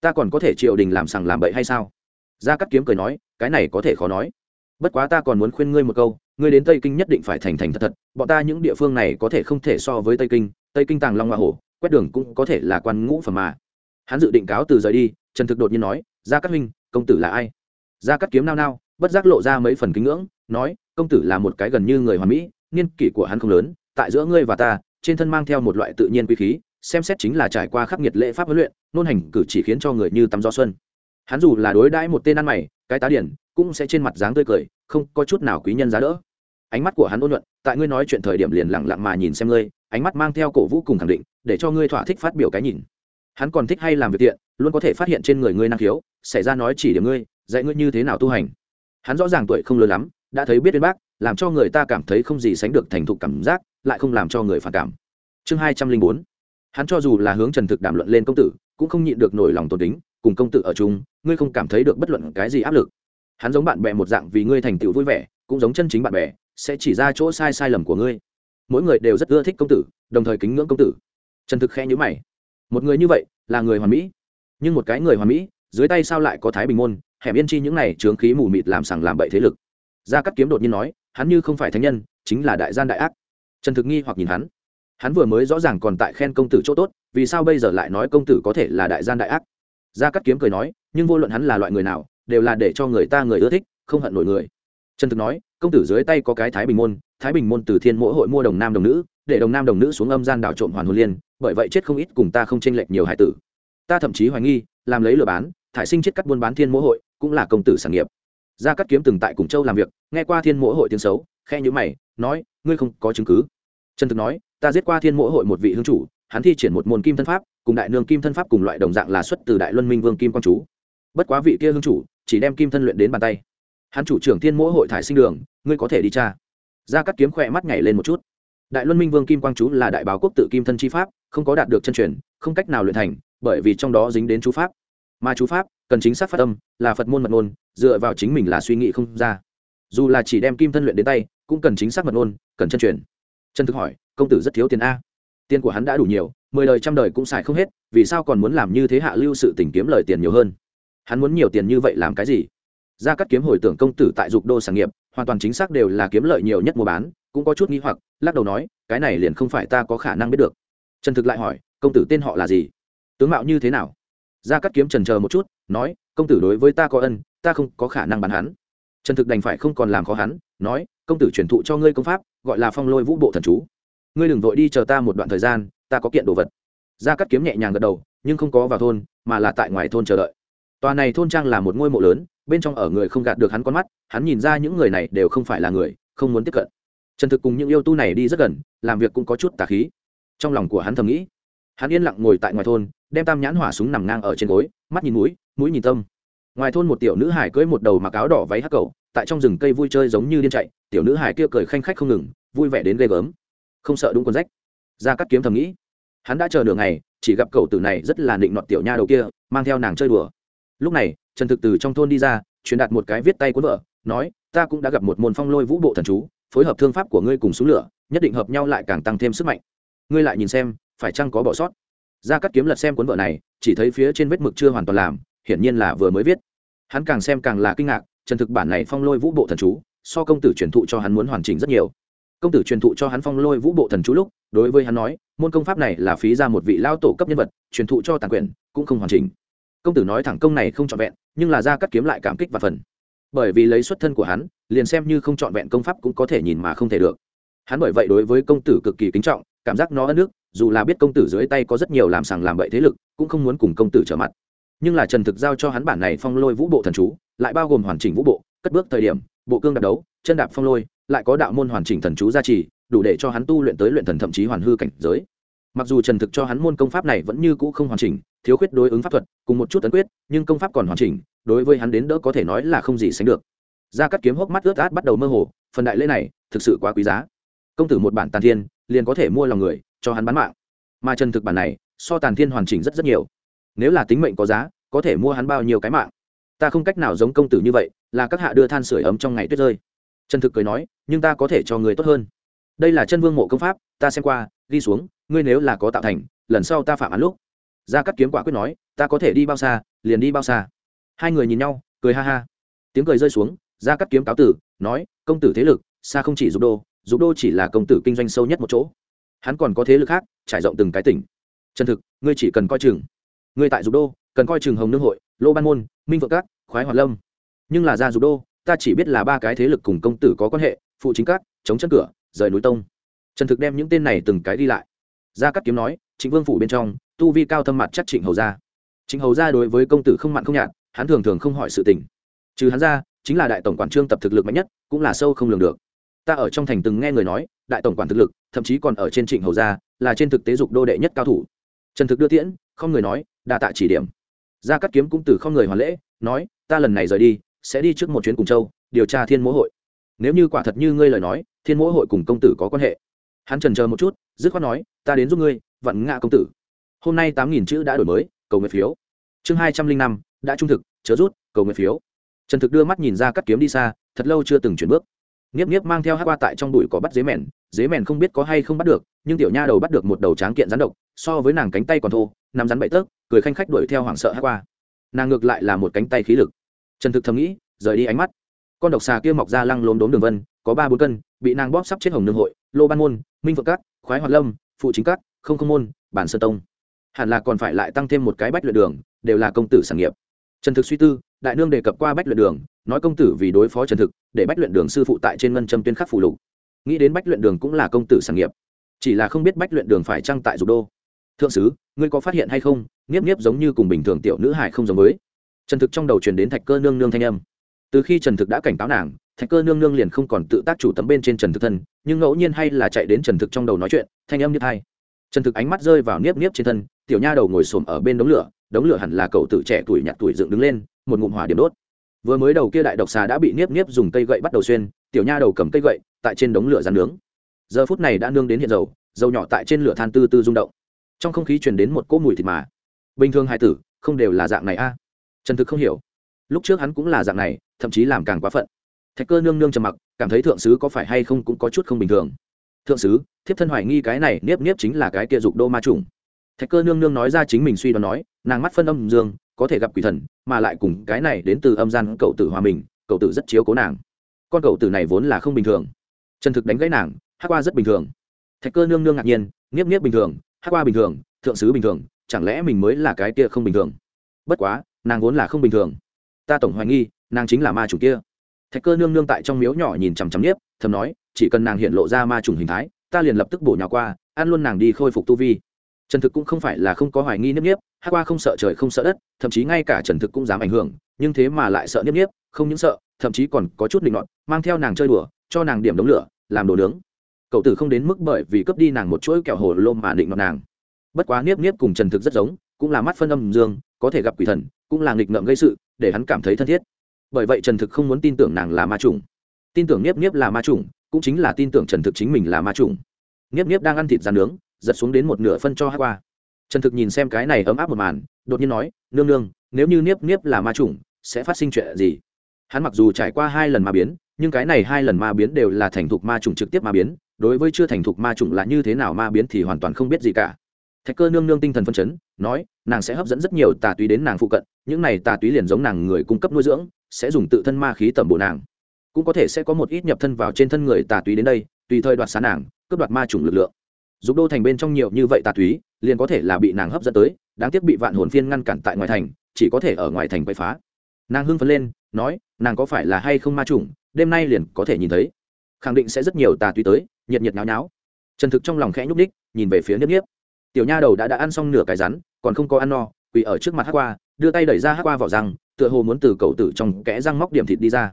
Ta còn có thể triều đình làm sằng làm bậy hay sao? Gia cắt kiếm cười nói, cái này có thể khó nói. Bất quá ta còn muốn khuyên ngươi một câu ngươi đến tây kinh nhất định phải thành thành thật thật, bọn ta những địa phương này có thể không thể so với tây kinh tây kinh tàng long hoa hổ, quét đường cũng có thể là quan ngũ phẩm mà. Hắn dự định cáo từ rời đi, trần thực đột nhiên nói, gia cát huynh, công tử là ai? Gia cát kiếm nao nao, bất giác lộ ra mấy phần kính ngưỡng, nói, công tử là một cái gần như người hoàn mỹ niên kỷ của hắn không lớn, tại giữa ngươi và ta, trên thân mang theo một loại tự nhiên quy khí, xem xét chính là trải qua khắc nghiệt lễ pháp huấn luyện, nôn hành cử chỉ khiến cho người như tắm gió xuân. Hắn dù là đối đãi một tên ăn mày, cái tá điển, cũng sẽ trên mặt dáng tươi cười không có chút nào quý nhân giá đỡ. Ánh mắt của hắn ôn nhuận, tại ngươi nói chuyện thời điểm liền lặng lặng mà nhìn xem ngươi, ánh mắt mang theo cổ vũ cùng khẳng định, để cho ngươi thỏa thích phát biểu cái nhìn. Hắn còn thích hay làm việc tiện, luôn có thể phát hiện trên người ngươi năng khiếu, xảy ra nói chỉ điểm ngươi, dạy ngươi như thế nào tu hành. Hắn rõ ràng tuổi không lớn lắm, đã thấy biết bên bác, làm cho người ta cảm thấy không gì sánh được thành thục cảm giác, lại không làm cho người phản cảm. Chương hai trăm linh bốn. Hắn cho dù là hướng trần thực đàm luận lên công tử, cũng không nhịn được nổi lòng tôn kính, cùng công tử ở chung, ngươi không cảm thấy được bất luận cái gì áp lực hắn giống bạn bè một dạng vì ngươi thành tựu vui vẻ, cũng giống chân chính bạn bè, sẽ chỉ ra chỗ sai sai lầm của ngươi. Mỗi người đều rất ưa thích công tử, đồng thời kính ngưỡng công tử. Trần thực khe nhữ mày. Một người như vậy là người hoàn mỹ. Nhưng một cái người hoàn mỹ, dưới tay sao lại có thái bình môn, hẻm yên chi những này trướng khí mù mịt làm sằng làm bậy thế lực. Gia cắt kiếm đột nhiên nói, hắn như không phải thánh nhân, chính là đại gian đại ác. Trần thực nghi hoặc nhìn hắn. Hắn vừa mới rõ ràng còn tại khen công tử chỗ tốt, vì sao bây giờ lại nói công tử có thể là đại gian đại ác? Gia cắt kiếm cười nói, nhưng vô luận hắn là loại người nào đều là để cho người ta người ưa thích, không hận nổi người. Trần thực nói, công tử dưới tay có cái thái bình môn, thái bình môn từ thiên mỗi hội mua đồng nam đồng nữ, để đồng nam đồng nữ xuống âm gian đảo trộm hoàn hồn liên, bởi vậy chết không ít cùng ta không tranh lệch nhiều hải tử. Ta thậm chí hoài nghi, làm lấy lừa bán, thải sinh chết cắt buôn bán thiên mỗi hội, cũng là công tử sản nghiệp. Gia cắt kiếm từng tại cùng châu làm việc, nghe qua thiên mỗi hội tiếng xấu khe nhữ mày, nói, ngươi không có chứng cứ. Trần thực nói, ta giết qua thiên mỗi hội một vị hương chủ, hắn thi triển một môn kim thân pháp, cùng đại nương kim thân pháp cùng loại đồng dạng là xuất từ đại luân minh vương kim quang chú. Bất quá vị kia hương chủ chỉ đem kim thân luyện đến bàn tay. Hắn chủ trưởng thiên mỗi hội thải sinh đường, ngươi có thể đi cha ra cắt kiếm khỏe mắt nhảy lên một chút. Đại luân minh vương kim quang chú là đại báo quốc tự kim thân chi pháp, không có đạt được chân truyền, không cách nào luyện thành, bởi vì trong đó dính đến chú pháp. Mà chú pháp, cần chính xác phát âm, là phật môn mật ngôn, dựa vào chính mình là suy nghĩ không ra. Dù là chỉ đem kim thân luyện đến tay, cũng cần chính xác mật ngôn, cần chân truyền. Chân thực hỏi, công tử rất thiếu tiền a? Tiền của hắn đã đủ nhiều, mười đời trăm đời cũng xài không hết, vì sao còn muốn làm như thế hạ lưu sự tình kiếm lời tiền nhiều hơn? Hắn muốn nhiều tiền như vậy làm cái gì? Gia cắt kiếm hồi tưởng công tử tại dục đô sản nghiệp, hoàn toàn chính xác đều là kiếm lợi nhiều nhất mua bán, cũng có chút nghi hoặc, lắc đầu nói, cái này liền không phải ta có khả năng biết được. Trần thực lại hỏi, công tử tên họ là gì? Tướng mạo như thế nào? Gia cắt kiếm trần chờ một chút, nói, công tử đối với ta có ân, ta không có khả năng bán hắn. Trần thực đành phải không còn làm khó hắn, nói, công tử truyền thụ cho ngươi công pháp, gọi là phong lôi vũ bộ thần chú. Ngươi đừng vội đi chờ ta một đoạn thời gian, ta có kiện đồ vật. Gia cắt kiếm nhẹ nhàng gật đầu, nhưng không có vào thôn, mà là tại ngoài thôn chờ đợi tòa này thôn trang là một ngôi mộ lớn, bên trong ở người không gạt được hắn con mắt, hắn nhìn ra những người này đều không phải là người, không muốn tiếp cận. Trần thực cùng những yêu tu này đi rất gần, làm việc cũng có chút tà khí. Trong lòng của hắn thầm nghĩ, hắn yên lặng ngồi tại ngoài thôn, đem tam nhãn hỏa súng nằm ngang ở trên gối, mắt nhìn mũi mũi nhìn tâm. Ngoài thôn một tiểu nữ hải cưỡi một đầu mặc áo đỏ váy hắc cầu tại trong rừng cây vui chơi giống như điên chạy, tiểu nữ hải kia cười khanh khách không ngừng, vui vẻ đến ghê gớm. Không sợ đúng quần rách. Ra cắt kiếm thầm nghĩ, hắn đã chờ nửa ngày, chỉ gặp cậu tử này rất là định nọt tiểu nha đầu kia, mang theo nàng chơi đùa lúc này, trần thực từ trong thôn đi ra, truyền đạt một cái viết tay cuốn vợ nói, ta cũng đã gặp một môn phong lôi vũ bộ thần chú, phối hợp thương pháp của ngươi cùng súng lửa, nhất định hợp nhau lại càng tăng thêm sức mạnh. Ngươi lại nhìn xem, phải chăng có bỏ sót? Ra cắt kiếm lật xem cuốn vợ này, chỉ thấy phía trên vết mực chưa hoàn toàn làm, hiển nhiên là vừa mới viết. Hắn càng xem càng là kinh ngạc, trần thực bản này phong lôi vũ bộ thần chú, so công tử truyền thụ cho hắn muốn hoàn chỉnh rất nhiều. Công tử truyền thụ cho hắn phong lôi vũ bộ thần chú lúc, đối với hắn nói, môn công pháp này là phí ra một vị lao tổ cấp nhân vật, truyền thụ cho tàn quyền, cũng không hoàn chỉnh công tử nói thẳng công này không trọn vẹn, nhưng là ra cắt kiếm lại cảm kích và phần. Bởi vì lấy xuất thân của hắn, liền xem như không trọn vẹn công pháp cũng có thể nhìn mà không thể được. Hắn bởi vậy đối với công tử cực kỳ kính trọng, cảm giác nó ân nước, dù là biết công tử dưới tay có rất nhiều làm sàng làm bậy thế lực, cũng không muốn cùng công tử trở mặt. Nhưng là trần thực giao cho hắn bản này phong lôi vũ bộ thần chú, lại bao gồm hoàn chỉnh vũ bộ, cất bước thời điểm, bộ cương đạp đấu, chân đạp phong lôi, lại có đạo môn hoàn chỉnh thần chú gia trì, đủ để cho hắn tu luyện tới luyện thần thậm chí hoàn hư cảnh giới. Mặc dù trần thực cho hắn môn công pháp này vẫn như cũ không hoàn chỉnh thiếu khuyết đối ứng pháp thuật, cùng một chút tấn quyết, nhưng công pháp còn hoàn chỉnh, đối với hắn đến đỡ có thể nói là không gì sánh được. Gia cắt kiếm hốc mắt ướt át bắt đầu mơ hồ, phần đại lễ này thực sự quá quý giá. Công tử một bản tàn thiên, liền có thể mua lòng người, cho hắn bán mạng. Mà trần thực bản này, so tàn thiên hoàn chỉnh rất rất nhiều. Nếu là tính mệnh có giá, có thể mua hắn bao nhiêu cái mạng? Ta không cách nào giống công tử như vậy, là các hạ đưa than sửa ấm trong ngày tuyết rơi. Trần thực cười nói, nhưng ta có thể cho người tốt hơn. Đây là chân vương mộ công pháp, ta xem qua, ghi xuống, ngươi nếu là có tạo thành, lần sau ta phạm án lúc gia cắt kiếm quả quyết nói, ta có thể đi bao xa, liền đi bao xa. Hai người nhìn nhau, cười ha ha. Tiếng cười rơi xuống, gia cắt kiếm cáo tử, nói, công tử thế lực, xa không chỉ dục đô dục đô chỉ là công tử kinh doanh sâu nhất một chỗ. Hắn còn có thế lực khác, trải rộng từng cái tỉnh. Chân thực, ngươi chỉ cần coi chừng. Ngươi tại dục đô, cần coi chừng hồng nương hội, lô ban môn, minh vượng các, khoái hoạt lâm. Nhưng là ra dục đô, ta chỉ biết là ba cái thế lực cùng công tử có quan hệ, phụ chính các, chống chân cửa, rời núi tông. Trần thực đem những tên này từng cái đi lại. Gia cắt kiếm nói, trịnh vương phủ bên trong tu vi cao thâm mặt chắc trịnh hầu gia. Trịnh hầu gia đối với công tử không mặn không nhạt, hắn thường thường không hỏi sự tình. Trừ hắn ra, chính là đại tổng quản trương tập thực lực mạnh nhất, cũng là sâu không lường được. Ta ở trong thành từng nghe người nói, đại tổng quản thực lực, thậm chí còn ở trên trịnh hầu gia, là trên thực tế dục đô đệ nhất cao thủ. Trần thực đưa tiễn, không người nói, đa tạ chỉ điểm. Gia cắt kiếm cũng từ không người hoàn lễ, nói, ta lần này rời đi, sẽ đi trước một chuyến cùng châu, điều tra thiên mỗ hội. Nếu như quả thật như ngươi lời nói, thiên mỗ hội cùng công tử có quan hệ. Hắn trần chờ một chút, dứt khoát nói, ta đến giúp ngươi vặn ngạ công tử hôm nay tám nghìn chữ đã đổi mới, cầu nguyện phiếu. Chương hai trăm linh năm, đã trung thực, chớ rút, cầu nguyện phiếu. Trần thực đưa mắt nhìn ra cắt kiếm đi xa, thật lâu chưa từng chuyển bước. Nghiếp nghiếp mang theo hát qua tại trong bụi có bắt dế mèn dế mèn không biết có hay không bắt được, nhưng tiểu nha đầu bắt được một đầu tráng kiện rắn độc, so với nàng cánh tay còn thô, nằm rắn bậy tớp cười khanh khách đuổi theo hoảng sợ hát qua nàng ngược lại là một cánh tay khí lực. Trần thực thầm nghĩ, rời đi ánh mắt. Con độc xà kia mọc ra lăng lốm đốm đường vân, có ba bốn cân, bị nàng bóp sắp chết hồng nương hội, lô ban môn, minh vượng cát, khoái hoạt lâm, phụ chính cát, không không môn, bản sơ tông hẳn là còn phải lại tăng thêm một cái bách luyện đường, đều là công tử sản nghiệp. Trần thực suy tư, đại nương đề cập qua bách luyện đường, nói công tử vì đối phó trần thực, để bách luyện đường sư phụ tại trên ngân châm tuyên khắc phụ lục. Nghĩ đến bách luyện đường cũng là công tử sản nghiệp. Chỉ là không biết bách luyện đường phải trăng tại dục đô. Thượng sứ, ngươi có phát hiện hay không nghiếp nghiếp giống như cùng bình thường tiểu nữ hải không giống với. Trần thực trong đầu truyền đến thạch cơ nương nương thanh âm. Từ khi trần thực đã cảnh cáo nàng, thạch cơ nương nương liền không còn tự tác chủ tấm bên trên trần thực thân, nhưng ngẫu nhiên hay là chạy đến trần thực trong đầu nói chuyện, thanh âm như hai trần thực ánh mắt rơi vào niếp niếp trên thân tiểu nha đầu ngồi xổm ở bên đống lửa đống lửa hẳn là cậu tử trẻ tuổi nhặt tuổi dựng đứng lên, một ngụm hỏa điểm đốt. Vừa mới đầu kia đại độc xà đã bị niếp niếp dùng cây gậy bắt đầu xuyên, tiểu nha đầu cầm cây gậy, tại trên đống lửa rán nướng. Giờ phút này đã nương đến hiện dầu dầu nhỏ tại trên lửa than tư tư rung động. Trong không khí truyền đến một cỗ mùi thịt mà. Bình thường hải tử, không đều là dạng này a. Trần thực không hiểu. Lúc trước hắn cũng là dạng này, thậm chí làm càng quá phận. Thạch cơ nương nương trầm mặc, cảm thấy thượng sứ có phải hay không cũng có chút không bình thường. Thượng sứ, thiếp thân hoài nghi cái này niếp niếp chính là cái kia dục đô ma trùng thạch cơ nương nương nói ra chính mình suy đoán nói, nàng mắt phân âm dương, có thể gặp quỷ thần, mà lại cùng cái này đến từ âm gian cậu tử hòa mình, cậu tử rất chiếu cố nàng. Con cậu tử này vốn là không bình thường. Trần thực đánh gãy nàng hát qua rất bình thường. Thạch cơ nương nương ngạc nhiên niếp niếp bình thường hát qua bình thường, thượng sứ bình thường, chẳng lẽ mình mới là cái kia không bình thường? Bất quá, nàng vốn là không bình thường. Ta tổng hoài nghi, nàng chính là ma chủ kia. Thạch cơ nương nương tại trong miếu nhỏ nhìn chằm chằm nhiếp thầm nói, chỉ cần nàng hiện lộ ra ma trùng hình thái, ta liền lập tức bổ nhào qua, ăn luôn nàng đi khôi phục tu vi trần thực cũng không phải là không có hoài nghi nếp nhiếp hát qua không sợ trời không sợ đất, thậm chí ngay cả trần thực cũng dám ảnh hưởng, nhưng thế mà lại sợ nếp nhiếp không những sợ, thậm chí còn có chút định luận mang theo nàng chơi đùa, cho nàng điểm đống lửa, làm đồ nướng. Cậu tử không đến mức bởi vì cướp đi nàng một chuỗi kẹo hồ lôm mà định luận nàng. Bất quá nếp nếp cùng trần thực rất giống, cũng là mắt phân âm dương, có thể gặp quỷ thần, cũng là nghịch ngợm gây sự, để hắn cảm thấy thân thiết. Bởi vậy trần thực không muốn tin tưởng nàng là ma trùng tin tưởng nếp nếp là ma trùng cũng chính là tin tưởng trần thực chính mình là ma trùng Nếp nếp đang ăn thịt rán nướng giật xuống đến một nửa phân cho hát qua. Trần thực nhìn xem cái này ấm áp một màn, đột nhiên nói, nương nương, nếu như niếp niếp là ma trùng sẽ phát sinh chuyện gì? Hắn mặc dù trải qua hai lần ma biến, nhưng cái này hai lần ma biến đều là thành thục ma trùng trực tiếp ma biến, đối với chưa thành thục ma trùng là như thế nào ma biến thì hoàn toàn không biết gì cả. Thạch cơ nương nương tinh thần phân chấn, nói, nàng sẽ hấp dẫn rất nhiều tà túy đến nàng phụ cận, những này tà túy liền giống nàng người cung cấp nuôi dưỡng, sẽ dùng tự thân ma khí tẩm bổ nàng. Cũng có thể sẽ có một ít nhập thân vào trên thân người tà túy đến đây, tùy thời đoạt xá nàng, cướp đoạt ma chủng lực lượng dục đô thành bên trong nhiều như vậy tà túy, liền có thể là bị nàng hấp dẫn tới, đáng tiếc bị vạn hồn phiên ngăn cản tại ngoài thành, chỉ có thể ở ngoài thành quậy phá. Nàng hưng phấn lên, nói, nàng có phải là hay không ma chủng, đêm nay liền có thể nhìn thấy. Khẳng định sẽ rất nhiều tà túy tới, nhiệt nhiệt náo náo trần thực trong lòng khẽ nhúc ních nhìn về phía nhất nhiếp tiểu nha đầu đã đã ăn xong nửa cái rắn, còn không có ăn no, quỳ ở trước mặt hát qua đưa tay đẩy ra hát qua vào răng, tựa hồ muốn từ cậu tử trong kẽ răng móc điểm thịt đi ra.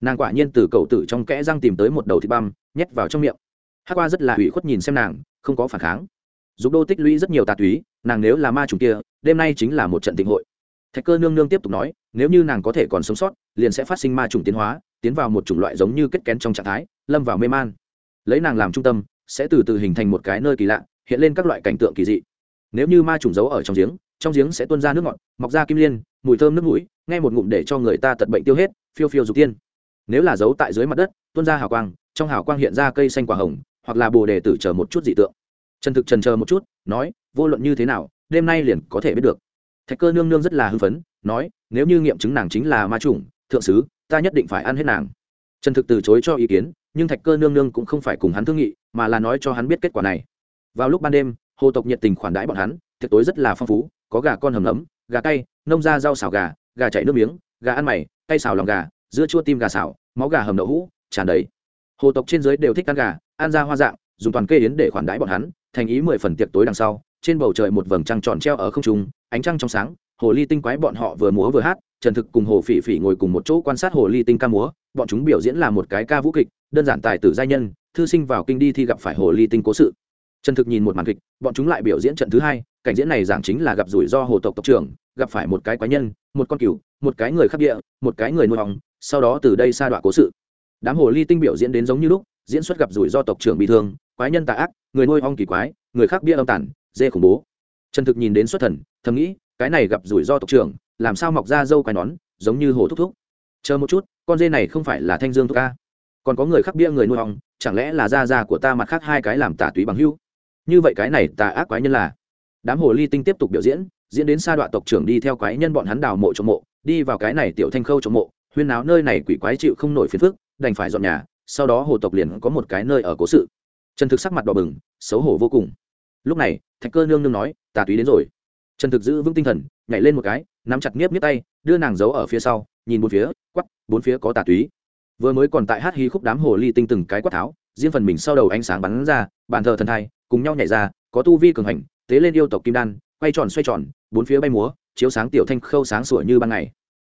Nàng quả nhiên từ cậu tử trong kẽ răng tìm tới một đầu thịt băm, nhét vào trong miệng hát qua rất là ủy khuất nhìn xem nàng, không có phản kháng. Dục đô tích lũy rất nhiều tà túy, nàng nếu là ma trùng kia, đêm nay chính là một trận tịnh hội. Thạch cơ nương nương tiếp tục nói, nếu như nàng có thể còn sống sót, liền sẽ phát sinh ma trùng tiến hóa, tiến vào một chủng loại giống như kết kén trong trạng thái, lâm vào mê man. Lấy nàng làm trung tâm, sẽ từ từ hình thành một cái nơi kỳ lạ, hiện lên các loại cảnh tượng kỳ dị. Nếu như ma trùng giấu ở trong giếng trong giếng sẽ tuôn ra nước ngọt, mọc ra kim liên, mùi thơm nước mũi ngay một ngụm để cho người ta tật bệnh tiêu hết, phiêu phiêu dục tiên. Nếu là giấu tại dưới mặt đất, tuôn ra hào quang, trong hào quang hiện ra cây xanh quả hồng hoặc là bồ đề tử chờ một chút dị tượng. Trần thực trần chờ một chút, nói, vô luận như thế nào, đêm nay liền có thể biết được. Thạch cơ nương nương rất là hưng phấn, nói, nếu như nghiệm chứng nàng chính là ma chủng, thượng sứ, ta nhất định phải ăn hết nàng. Trần thực từ chối cho ý kiến, nhưng thạch cơ nương nương cũng không phải cùng hắn thương nghị, mà là nói cho hắn biết kết quả này. Vào lúc ban đêm, hồ tộc nhiệt tình khoản đãi bọn hắn, tiệc tối rất là phong phú, có gà con hầm nấm gà cay, nông ra rau xào gà gà chảy nước miếng, gà ăn mày, cay xào lòng gà, dưa chua tim gà xào, máu gà hầm đậu hũ, tràn đầy hồ tộc trên dưới đều thích ăn gà, ăn ra hoa dạng, dùng toàn cây yến để khoản đãi bọn hắn, thành ý mười phần tiệc tối đằng sau, trên bầu trời một vầng trăng tròn treo ở không trung, ánh trăng trong sáng, hồ ly tinh quái bọn họ vừa múa vừa hát, trần thực cùng hồ phỉ phỉ ngồi cùng một chỗ quan sát hồ ly tinh ca múa, bọn chúng biểu diễn là một cái ca vũ kịch, đơn giản tài tử giai nhân, thư sinh vào kinh đi thi gặp phải hồ ly tinh cố sự. Trần thực nhìn một màn kịch, bọn chúng lại biểu diễn trận thứ hai, cảnh diễn này giảng chính là gặp rủi ro hồ tộc tộc trưởng, gặp phải một cái quái nhân, một con cừu, một cái người khắc địa, một cái người nuôi hỏng sau đó từ đây sa đọa cố sự đám hồ ly tinh biểu diễn đến giống như lúc, diễn xuất gặp rủi ro tộc trưởng bị thương, quái nhân tà ác, người nuôi ong kỳ quái, người khác bia âm tản dê khủng bố. Trần thực nhìn đến xuất thần, thầm nghĩ, cái này gặp rủi ro tộc trưởng, làm sao mọc ra dâu quai nón, giống như hồ thúc thúc. Chờ một chút, con dê này không phải là thanh dương thúc ca. Còn có người khác bia người nuôi ong, chẳng lẽ là da da của ta mặt khác hai cái làm tà túy bằng hưu? Như vậy cái này tà ác quái nhân là. Đám hồ ly tinh tiếp tục biểu diễn diễn đến sa đoạn tộc trưởng đi theo quái nhân bọn hắn đào mộ trong mộ, đi vào cái này tiểu thanh khâu trong mộ, huyên náo nơi này quỷ quái chịu không nổi phiền phức đành phải dọn nhà, sau đó hồ tộc liền có một cái nơi ở cố sự. Trần thực sắc mặt đỏ bừng, xấu hổ vô cùng. Lúc này, thạch cơ nương nương nói, tà túy đến rồi. Trần thực giữ vững tinh thần, nhảy lên một cái, nắm chặt nếp nếp tay, đưa nàng giấu ở phía sau, nhìn bốn phía quắp bốn phía có tà túy. Vừa mới còn tại hát hí khúc đám hồ ly tinh từng cái quát tháo, riêng phần mình sau đầu ánh sáng bắn ra, bàn thờ thần thai, cùng nhau nhảy ra, có tu vi cường hành, tế lên yêu tộc kim đan, quay tròn xoay tròn, bốn phía bay múa, chiếu sáng tiểu thanh khâu sáng sủa như ban ngày.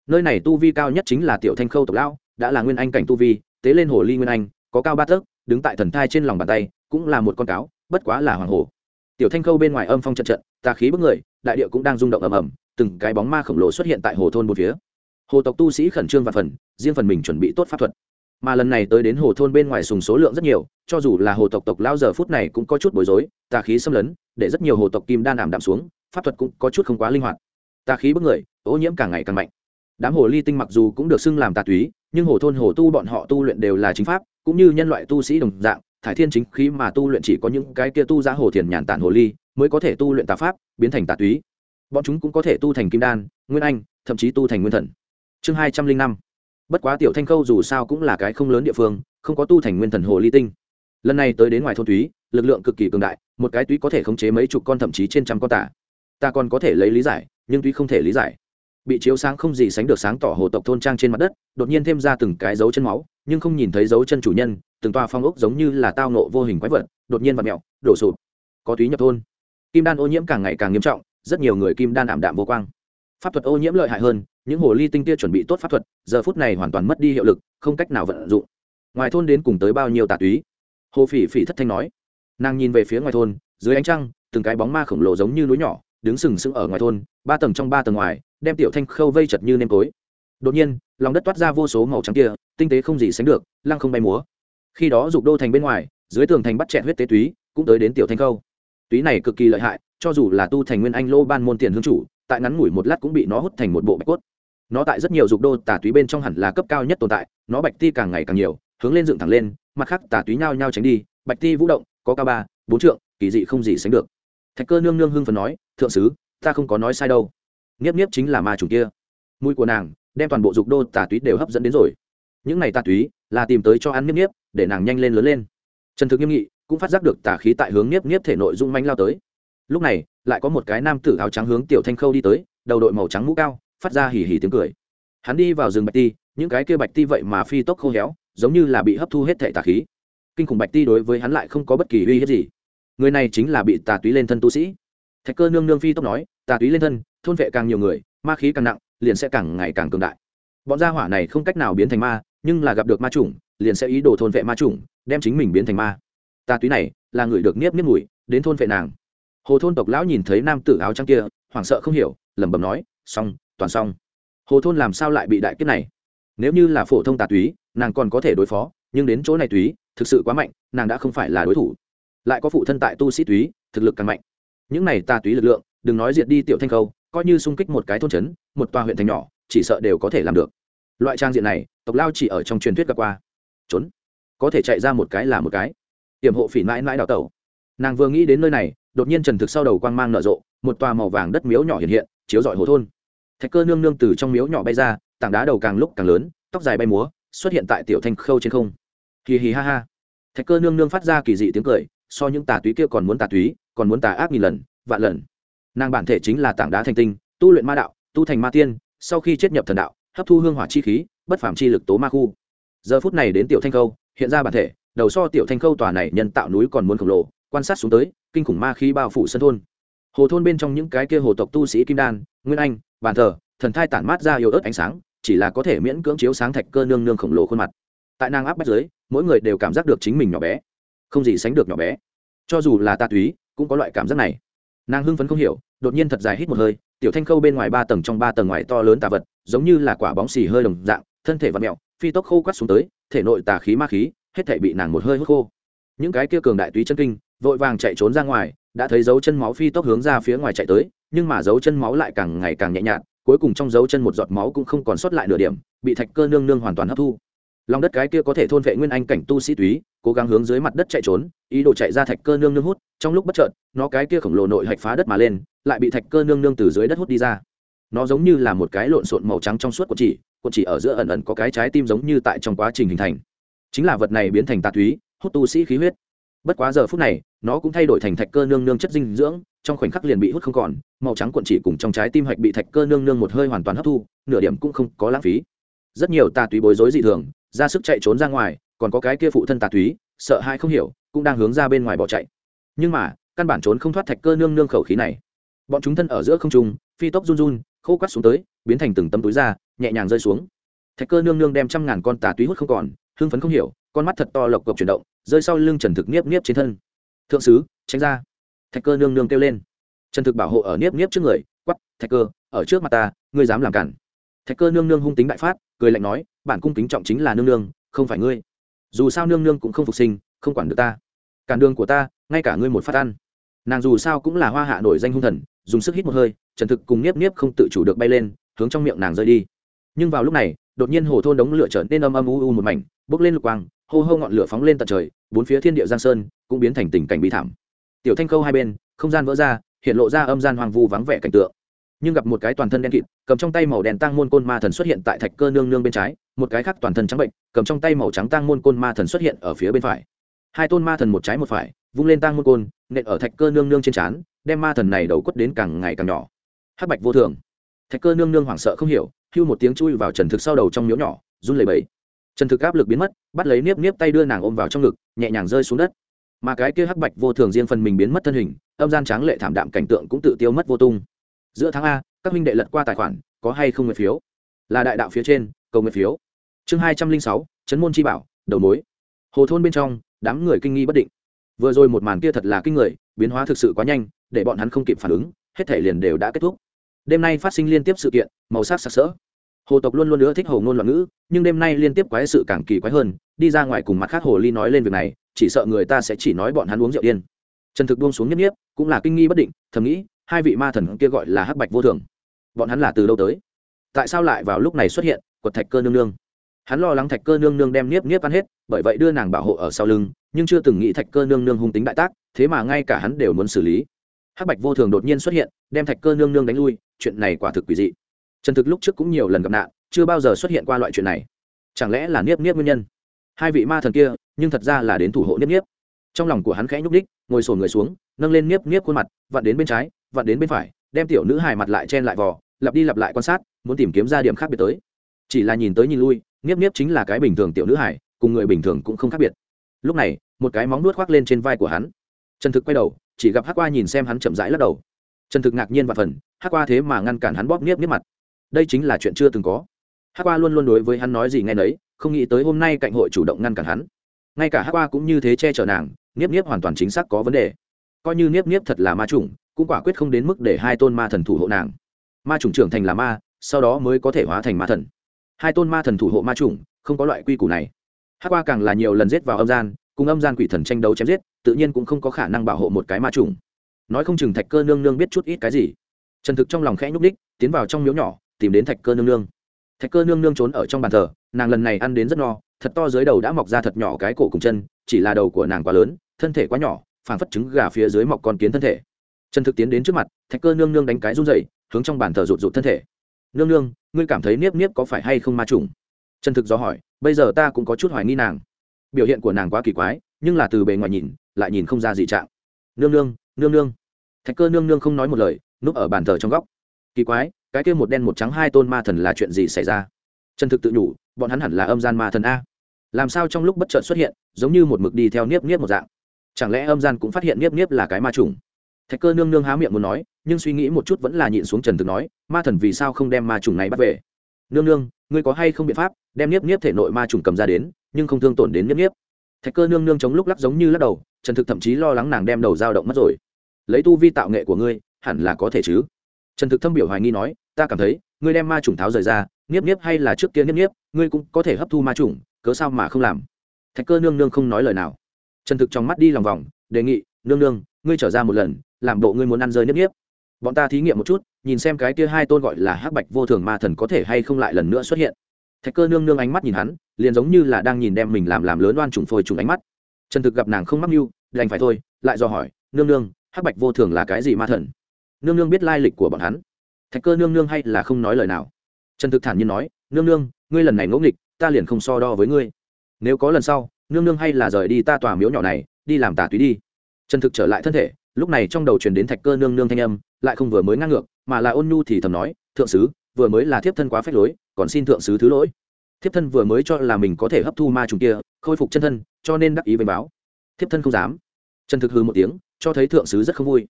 Nơi này tu vi cao nhất chính là tiểu thanh khâu tộc lão đã là nguyên anh cảnh tu vi, tế lên hồ ly nguyên anh, có cao ba tấc đứng tại thần thai trên lòng bàn tay, cũng là một con cáo, bất quá là hoàng hồ tiểu thanh khâu bên ngoài âm phong trận trận, tà khí bức người, đại địa cũng đang rung động ầm ầm, từng cái bóng ma khổng lồ xuất hiện tại hồ thôn một phía. Hồ tộc tu sĩ khẩn trương và phần, riêng phần mình chuẩn bị tốt pháp thuật. Mà lần này tới đến hồ thôn bên ngoài sùng số lượng rất nhiều, cho dù là hồ tộc tộc lao giờ phút này cũng có chút bối rối, tà khí xâm lấn, để rất nhiều hồ tộc kim đan ảm đạm xuống, pháp thuật cũng có chút không quá linh hoạt. Tà khí bức người, ô nhiễm càng ngày càng mạnh đám hồ ly tinh mặc dù cũng được xưng làm tà túy, nhưng hồ thôn hồ tu bọn họ tu luyện đều là chính pháp, cũng như nhân loại tu sĩ đồng dạng, thải thiên chính khí mà tu luyện chỉ có những cái kia tu giá hồ thiền nhàn tản hồ ly mới có thể tu luyện tà pháp, biến thành tà túy. Bọn chúng cũng có thể tu thành kim đan, nguyên anh, thậm chí tu thành nguyên thần. Chương hai trăm linh năm. Bất quá tiểu thanh khâu dù sao cũng là cái không lớn địa phương, không có tu thành nguyên thần hồ ly tinh. Lần này tới đến ngoài thôn túy, lực lượng cực kỳ cường đại, một cái túy có thể khống chế mấy chục con thậm chí trên trăm con tả ta còn có thể lấy lý giải, nhưng túy không thể lý giải bị chiếu sáng không gì sánh được sáng tỏ hồ tộc thôn trang trên mặt đất, đột nhiên thêm ra từng cái dấu chân máu, nhưng không nhìn thấy dấu chân chủ nhân, từng toa phong ốc giống như là tao nộ vô hình quái vật, đột nhiên và mẹo đổ sụp. Có túy nhập thôn. Kim đan ô nhiễm càng ngày càng nghiêm trọng, rất nhiều người kim đan ảm đạm vô quang. Pháp thuật ô nhiễm lợi hại hơn, những hồ ly tinh tia chuẩn bị tốt pháp thuật, giờ phút này hoàn toàn mất đi hiệu lực, không cách nào vận dụng. Ngoài thôn đến cùng tới bao nhiêu tà túy? Hồ phỉ phỉ thất thanh nói. Nàng nhìn về phía ngoài thôn, dưới ánh trăng, từng cái bóng ma khổng lồ giống như núi nhỏ đứng sừng sững ở ngoài thôn, ba tầng trong ba tầng ngoài, đem tiểu thanh khâu vây chật như nêm tối. Đột nhiên, lòng đất toát ra vô số màu trắng kia, tinh tế không gì sánh được, lăng không bay múa. Khi đó dục đô thành bên ngoài, dưới tường thành bắt chẹn huyết tế túy, cũng tới đến tiểu thanh khâu. Túy này cực kỳ lợi hại, cho dù là tu thành nguyên anh lô ban môn tiền hương chủ, tại ngắn ngủi một lát cũng bị nó hút thành một bộ bạch cốt. Nó tại rất nhiều dục đô tà túy bên trong hẳn là cấp cao nhất tồn tại, nó bạch ti càng ngày càng nhiều, hướng lên dựng thẳng lên, mặt khác tà túy nhao nhao tránh đi, bạch ti vũ động, có cao ba, bốn trượng, kỳ dị không gì sánh được thạch cơ nương nương hưng phần nói, thượng sứ, ta không có nói sai đâu. Nghiếp nghiếp chính là ma chủ kia. Mùi của nàng đem toàn bộ dục đô tà túy đều hấp dẫn đến rồi. Những này tà túy là tìm tới cho ăn nghiếp nghiếp, để nàng nhanh lên lớn lên. Trần thực nghiêm nghị, cũng phát giác được tà khí tại hướng nghiếp nghiếp thể nội dung manh lao tới. Lúc này, lại có một cái nam tử áo trắng hướng tiểu thanh khâu đi tới, đầu đội màu trắng mũ cao, phát ra hỉ hỉ tiếng cười. Hắn đi vào rừng bạch ti, những cái kia bạch ti vậy mà phi tốc khô héo, giống như là bị hấp thu hết thể tà khí. Kinh khủng bạch ti đối với hắn lại không có bất kỳ uy hiếp gì người này chính là bị tà túy lên thân tu sĩ. Thạch cơ nương nương phi tốc nói, tà túy lên thân, thôn vệ càng nhiều người, ma khí càng nặng, liền sẽ càng ngày càng cường đại. Bọn gia hỏa này không cách nào biến thành ma, nhưng là gặp được ma chủng, liền sẽ ý đồ thôn vệ ma chủng, đem chính mình biến thành ma. Tà túy này, là người được niếp niếp mùi, đến thôn vệ nàng. Hồ thôn tộc lão nhìn thấy nam tử áo trắng kia, hoảng sợ không hiểu, lẩm bẩm nói, xong, toàn xong. Hồ thôn làm sao lại bị đại kiếp này? Nếu như là phổ thông tà túy, nàng còn có thể đối phó, nhưng đến chỗ này túy, thực sự quá mạnh, nàng đã không phải là đối thủ lại có phụ thân tại tu sĩ túy, thực lực càng mạnh. Những này tà túy lực lượng, đừng nói diệt đi tiểu thanh khâu, coi như xung kích một cái thôn trấn, một tòa huyện thành nhỏ, chỉ sợ đều có thể làm được. Loại trang diện này, tộc lao chỉ ở trong truyền thuyết gặp qua. Trốn. Có thể chạy ra một cái là một cái. Tiềm hộ phỉ mãi mãi đào tẩu. Nàng vừa nghĩ đến nơi này, đột nhiên trần thực sau đầu quang mang nở rộ, một tòa màu vàng đất miếu nhỏ hiện hiện, chiếu rọi hồ thôn. Thạch cơ nương nương từ trong miếu nhỏ bay ra, tảng đá đầu càng lúc càng lớn, tóc dài bay múa, xuất hiện tại tiểu thanh khâu trên không. Kỳ hì ha ha. Thạch cơ nương nương phát ra kỳ dị tiếng cười so những tà túy kia còn muốn tà túy, còn muốn tà ác nghìn lần, vạn lần. Nàng bản thể chính là tảng đá thành tinh, tu luyện ma đạo, tu thành ma tiên, sau khi chết nhập thần đạo, hấp thu hương hỏa chi khí, bất phạm chi lực tố ma khu. Giờ phút này đến tiểu thanh khâu, hiện ra bản thể, đầu so tiểu thanh khâu tòa này nhân tạo núi còn muốn khổng lồ, quan sát xuống tới, kinh khủng ma khí bao phủ sân thôn. Hồ thôn bên trong những cái kia hồ tộc tu sĩ kim đan, nguyên anh, bàn thờ, thần thai tản mát ra yếu ớt ánh sáng, chỉ là có thể miễn cưỡng chiếu sáng thạch cơ nương nương khổng lồ khuôn mặt. Tại nàng áp bách dưới, mỗi người đều cảm giác được chính mình nhỏ bé không gì sánh được nhỏ bé. Cho dù là ta túy, cũng có loại cảm giác này. Nàng hưng phấn không hiểu, đột nhiên thật dài hít một hơi, tiểu thanh khâu bên ngoài ba tầng trong ba tầng ngoài to lớn tà vật, giống như là quả bóng xì hơi đồng dạng, thân thể vật mẹo, phi tốc khô quắt xuống tới, thể nội tà khí ma khí, hết thể bị nàng một hơi hút khô. Những cái kia cường đại túy chân kinh, vội vàng chạy trốn ra ngoài, đã thấy dấu chân máu phi tốc hướng ra phía ngoài chạy tới, nhưng mà dấu chân máu lại càng ngày càng nhẹ nhàng cuối cùng trong dấu chân một giọt máu cũng không còn sót lại nửa điểm, bị thạch cơ nương nương hoàn toàn hấp thu. Lòng đất cái kia có thể thôn vệ nguyên anh cảnh tu sĩ túy cố gắng hướng dưới mặt đất chạy trốn, ý đồ chạy ra thạch cơ nương nương hút, trong lúc bất chợt, nó cái kia khổng lồ nội hạch phá đất mà lên, lại bị thạch cơ nương nương từ dưới đất hút đi ra. Nó giống như là một cái lộn xộn màu trắng trong suốt của chỉ của chỉ ở giữa ẩn ẩn có cái trái tim giống như tại trong quá trình hình thành. Chính là vật này biến thành tà túy, hút tu sĩ khí huyết. Bất quá giờ phút này, nó cũng thay đổi thành thạch cơ nương nương chất dinh dưỡng, trong khoảnh khắc liền bị hút không còn, màu trắng cuộn chỉ cùng trong trái tim hạch bị thạch cơ nương nương một hơi hoàn toàn hấp thu, nửa điểm cũng không có lãng phí. Rất nhiều tà túy bối rối dị thường, ra sức chạy trốn ra ngoài còn có cái kia phụ thân tà túy, sợ hai không hiểu, cũng đang hướng ra bên ngoài bỏ chạy. Nhưng mà, căn bản trốn không thoát thạch cơ nương nương khẩu khí này. Bọn chúng thân ở giữa không trung, phi tốc run run, khô quắt xuống tới, biến thành từng tấm túi da, nhẹ nhàng rơi xuống. Thạch cơ nương nương đem trăm ngàn con tà túy hút không còn, hưng phấn không hiểu, con mắt thật to lộc cộc chuyển động, rơi sau lưng trần thực niếp niếp trên thân. Thượng sứ, tránh ra. Thạch cơ nương nương kêu lên. Trần thực bảo hộ ở niếp niếp trước người quắp thạch cơ, ở trước mặt ta, ngươi dám làm cản. Thạch cơ nương nương hung tính đại phát, cười lạnh nói, bản cung kính trọng chính là nương nương, không phải ngươi dù sao nương nương cũng không phục sinh, không quản được ta. Cản đường của ta, ngay cả ngươi một phát ăn. Nàng dù sao cũng là hoa hạ nổi danh hung thần, dùng sức hít một hơi, trần thực cùng niếp niếp không tự chủ được bay lên, hướng trong miệng nàng rơi đi. Nhưng vào lúc này, đột nhiên hồ thôn đống lửa trở nên âm âm u u một mảnh, bốc lên lục quang, hô hô ngọn lửa phóng lên tận trời, bốn phía thiên địa giang sơn cũng biến thành tình cảnh bi thảm. Tiểu thanh khâu hai bên, không gian vỡ ra, hiện lộ ra âm gian hoang vu vắng vẻ cảnh tượng nhưng gặp một cái toàn thân đen kịt, cầm trong tay màu đen tăng môn côn ma thần xuất hiện tại thạch cơ nương nương bên trái, một cái khác toàn thân trắng bệnh, cầm trong tay màu trắng tăng môn côn ma thần xuất hiện ở phía bên phải. Hai tôn ma thần một trái một phải, vung lên tăng môn côn, nện ở thạch cơ nương nương trên trán, đem ma thần này đầu quất đến càng ngày càng nhỏ. Hắc bạch vô thường. Thạch cơ nương nương hoảng sợ không hiểu, hưu một tiếng chui vào trần thực sau đầu trong miếu nhỏ, run lẩy bẩy. Trần thực áp lực biến mất, bắt lấy niếp niếp tay đưa nàng ôm vào trong ngực, nhẹ nhàng rơi xuống đất. Mà cái kia hắc bạch vô thường riêng phần mình biến mất thân hình, âm gian tráng lệ thảm đạm cảnh tượng cũng tự tiêu mất vô tung giữa tháng a, các minh đệ lật qua tài khoản, có hay không nguyện phiếu? Là đại đạo phía trên, cầu nguyện phiếu. Chương hai trăm linh sáu, chấn môn chi bảo, đầu mối. Hồ thôn bên trong, đám người kinh nghi bất định. Vừa rồi một màn kia thật là kinh người, biến hóa thực sự quá nhanh, để bọn hắn không kịp phản ứng, hết thể liền đều đã kết thúc. Đêm nay phát sinh liên tiếp sự kiện, màu sắc sặc sỡ. Hồ tộc luôn luôn nữa thích hồ ngôn loạn ngữ, nhưng đêm nay liên tiếp quái sự càng kỳ quái hơn, đi ra ngoài cùng mặt khác hồ ly nói lên việc này, chỉ sợ người ta sẽ chỉ nói bọn hắn uống rượu điên. Trần thực buông xuống nhất nhiếp, cũng là kinh nghi bất định, thầm nghĩ hai vị ma thần kia gọi là hắc bạch vô thường. Bọn hắn là từ đâu tới? Tại sao lại vào lúc này xuất hiện, quật thạch cơ nương nương? Hắn lo lắng thạch cơ nương nương đem niếp niếp ăn hết, bởi vậy đưa nàng bảo hộ ở sau lưng, nhưng chưa từng nghĩ thạch cơ nương nương hung tính đại tác, thế mà ngay cả hắn đều muốn xử lý. Hắc bạch vô thường đột nhiên xuất hiện, đem thạch cơ nương nương đánh lui, chuyện này quả thực quỷ dị. Trần thực lúc trước cũng nhiều lần gặp nạn, chưa bao giờ xuất hiện qua loại chuyện này. Chẳng lẽ là niếp niếp nguyên nhân? Hai vị ma thần kia, nhưng thật ra là đến thủ hộ niếp niếp. Trong lòng của hắn khẽ nhúc ních ngồi sổn người xuống, nâng lên niếp niếp khuôn mặt, vặn đến bên trái vặn đến bên phải, đem tiểu nữ hài mặt lại chen lại vò, lặp đi lặp lại quan sát, muốn tìm kiếm ra điểm khác biệt tới. Chỉ là nhìn tới nhìn lui niếp niếp chính là cái bình thường tiểu nữ hài, cùng người bình thường cũng không khác biệt. Lúc này, một cái móng nuốt khoác lên trên vai của hắn. Trần thực quay đầu, chỉ gặp hát qua nhìn xem hắn chậm rãi lắc đầu. Trần thực ngạc nhiên và phần hát qua thế mà ngăn cản hắn bóp niếp niếp mặt. Đây chính là chuyện chưa từng có. Hát qua luôn luôn đối với hắn nói gì ngay nấy, không nghĩ tới hôm nay cạnh hội chủ động ngăn cản hắn. Ngay cả hát qua cũng như thế che chở nàng niếp niếp hoàn toàn chính xác có vấn đề. Coi như niếp niếp thật là ma chủng cũng quả quyết không đến mức để hai tôn ma thần thủ hộ nàng. Ma chủng trưởng thành là ma, sau đó mới có thể hóa thành ma thần. Hai tôn ma thần thủ hộ ma chủng, không có loại quy củ này. Hát qua càng là nhiều lần giết vào âm gian, cùng âm gian quỷ thần tranh đấu chém giết, tự nhiên cũng không có khả năng bảo hộ một cái ma trùng nói không chừng thạch cơ nương nương biết chút ít cái gì. Trần thực trong lòng khẽ nhúc ních tiến vào trong miếu nhỏ, tìm đến thạch cơ nương nương. Thạch cơ nương nương trốn ở trong bàn thờ, nàng lần này ăn đến rất no, thật to dưới đầu đã mọc ra thật nhỏ cái cổ cùng chân, chỉ là đầu của nàng quá lớn, thân thể quá nhỏ, phảng phất trứng gà phía dưới mọc con kiến thân thể trần thực tiến đến trước mặt, thạch cơ nương nương đánh cái run dậy hướng trong bàn thờ rụt rụt thân thể. Nương nương, ngươi cảm thấy niếp niếp có phải hay không ma trùng? Trần thực do hỏi. Bây giờ ta cũng có chút hoài nghi nàng. Biểu hiện của nàng quá kỳ quái, nhưng là từ bề ngoài nhìn, lại nhìn không ra gì trạng. Nương nương nương nương. Thạch cơ nương nương không nói một lời, núp ở bàn thờ trong góc. Kỳ quái, cái kia một đen một trắng hai tôn ma thần là chuyện gì xảy ra? Trần thực tự nhủ, bọn hắn hẳn là âm gian ma thần a. Làm sao trong lúc bất chợt xuất hiện, giống như một mực đi theo niếp niếp một dạng? Chẳng lẽ âm gian cũng phát hiện niếp niếp là cái ma trùng? Thạch cơ nương nương há miệng muốn nói, nhưng suy nghĩ một chút vẫn là nhịn xuống trần thực nói, ma thần vì sao không đem ma trùng này bắt về? Nương nương, ngươi có hay không biện pháp đem niếp niếp thể nội ma trùng cầm ra đến, nhưng không thương tổn đến niếp niếp thạch cơ nương nương chống lúc lắc giống như lắc đầu, trần thực thậm chí lo lắng nàng đem đầu dao động mất rồi. Lấy tu vi tạo nghệ của ngươi, hẳn là có thể chứ? Trần thực thâm biểu hoài nghi nói, ta cảm thấy, ngươi đem ma trùng tháo rời ra niếp niếp hay là trước kia niếp niếp ngươi cũng có thể hấp thu ma trùng, cớ sao mà không làm? Thạch cơ nương nương không nói lời nào. Trần thực trong mắt đi lòng vòng, đề nghị, nương nương, ngươi trở ra một lần làm bộ ngươi muốn ăn rơi nếp nếp bọn ta thí nghiệm một chút, nhìn xem cái kia hai tôn gọi là hắc bạch vô thường ma thần có thể hay không lại lần nữa xuất hiện. Thạch cơ nương nương ánh mắt nhìn hắn, liền giống như là đang nhìn đem mình làm làm lớn oan trùng phôi trùng ánh mắt. Trần thực gặp nàng không mắc mưu, đành phải thôi, lại do hỏi, nương nương, hắc bạch vô thường là cái gì ma thần? Nương nương biết lai lịch của bọn hắn. Thạch cơ nương nương hay là không nói lời nào. Trần thực thản nhiên nói, nương nương, ngươi lần này ngẫu nghịch, ta liền không so đo với ngươi. Nếu có lần sau, nương nương hay là rời đi ta tòa miếu nhỏ này, đi làm tà túy đi. Trần thực trở lại thân thể lúc này trong đầu truyền đến thạch cơ nương nương thanh âm, lại không vừa mới ngang ngược, mà là ôn nhu thì thầm nói, thượng sứ, vừa mới là thiếp thân quá phép lối, còn xin thượng sứ thứ lỗi. Thiếp thân vừa mới cho là mình có thể hấp thu ma trùng kia, khôi phục chân thân, cho nên đắc ý với báo. Thiếp thân không dám. Trần thực hư một tiếng, cho thấy thượng sứ rất không vui.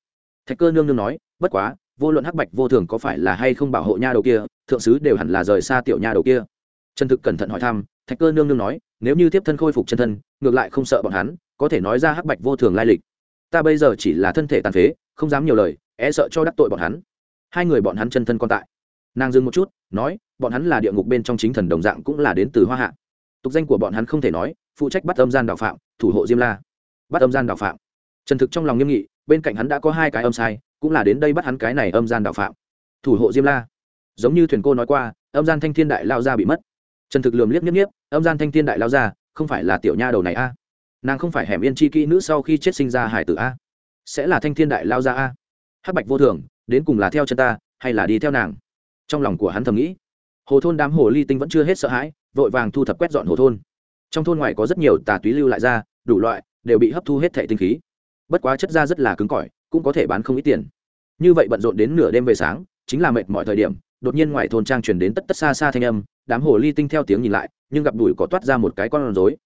Thạch cơ nương nương nói, bất quá, vô luận hắc bạch vô thường có phải là hay không bảo hộ nha đầu kia, thượng sứ đều hẳn là rời xa tiểu nha đầu kia. Trần thực cẩn thận hỏi thăm, thạch cơ nương nương nói, nếu như thiếp thân khôi phục chân thân, ngược lại không sợ bọn hắn, có thể nói ra hắc bạch vô thường lai lịch ta bây giờ chỉ là thân thể tàn phế, không dám nhiều lời e sợ cho đắc tội bọn hắn. Hai người bọn hắn chân thân còn tại. Nàng dừng một chút, nói, bọn hắn là địa ngục bên trong chính thần đồng dạng cũng là đến từ hoa hạ. Tục danh của bọn hắn không thể nói, phụ trách bắt âm gian đạo phạm, thủ hộ diêm la. Bắt âm gian đạo phạm. Trần thực trong lòng nghiêm nghị, bên cạnh hắn đã có hai cái âm sai, cũng là đến đây bắt hắn cái này âm gian đạo phạm. Thủ hộ diêm la. Giống như thuyền cô nói qua, âm gian thanh thiên đại lao ra bị mất. Trần thực lườm liếc nhất nhiếp âm gian thanh thiên đại lao ra không phải là tiểu nha đầu này a? Nàng không phải hẻm yên chi kỹ nữ sau khi chết sinh ra hải tử a? Sẽ là thanh thiên đại lao ra a? Hắc bạch vô thường, đến cùng là theo chân ta, hay là đi theo nàng? Trong lòng của hắn thầm nghĩ. Hồ thôn đám hồ ly tinh vẫn chưa hết sợ hãi, vội vàng thu thập quét dọn hồ thôn. Trong thôn ngoài có rất nhiều tà túy lưu lại ra, đủ loại, đều bị hấp thu hết thẻ tinh khí. Bất quá chất da rất là cứng cỏi, cũng có thể bán không ít tiền. Như vậy bận rộn đến nửa đêm về sáng, chính là mệt mọi thời điểm, đột nhiên ngoài thôn trang truyền đến tất tất xa xa thanh âm, đám hồ ly tinh theo tiếng nhìn lại, nhưng gặp đùi có toát ra một cái con rối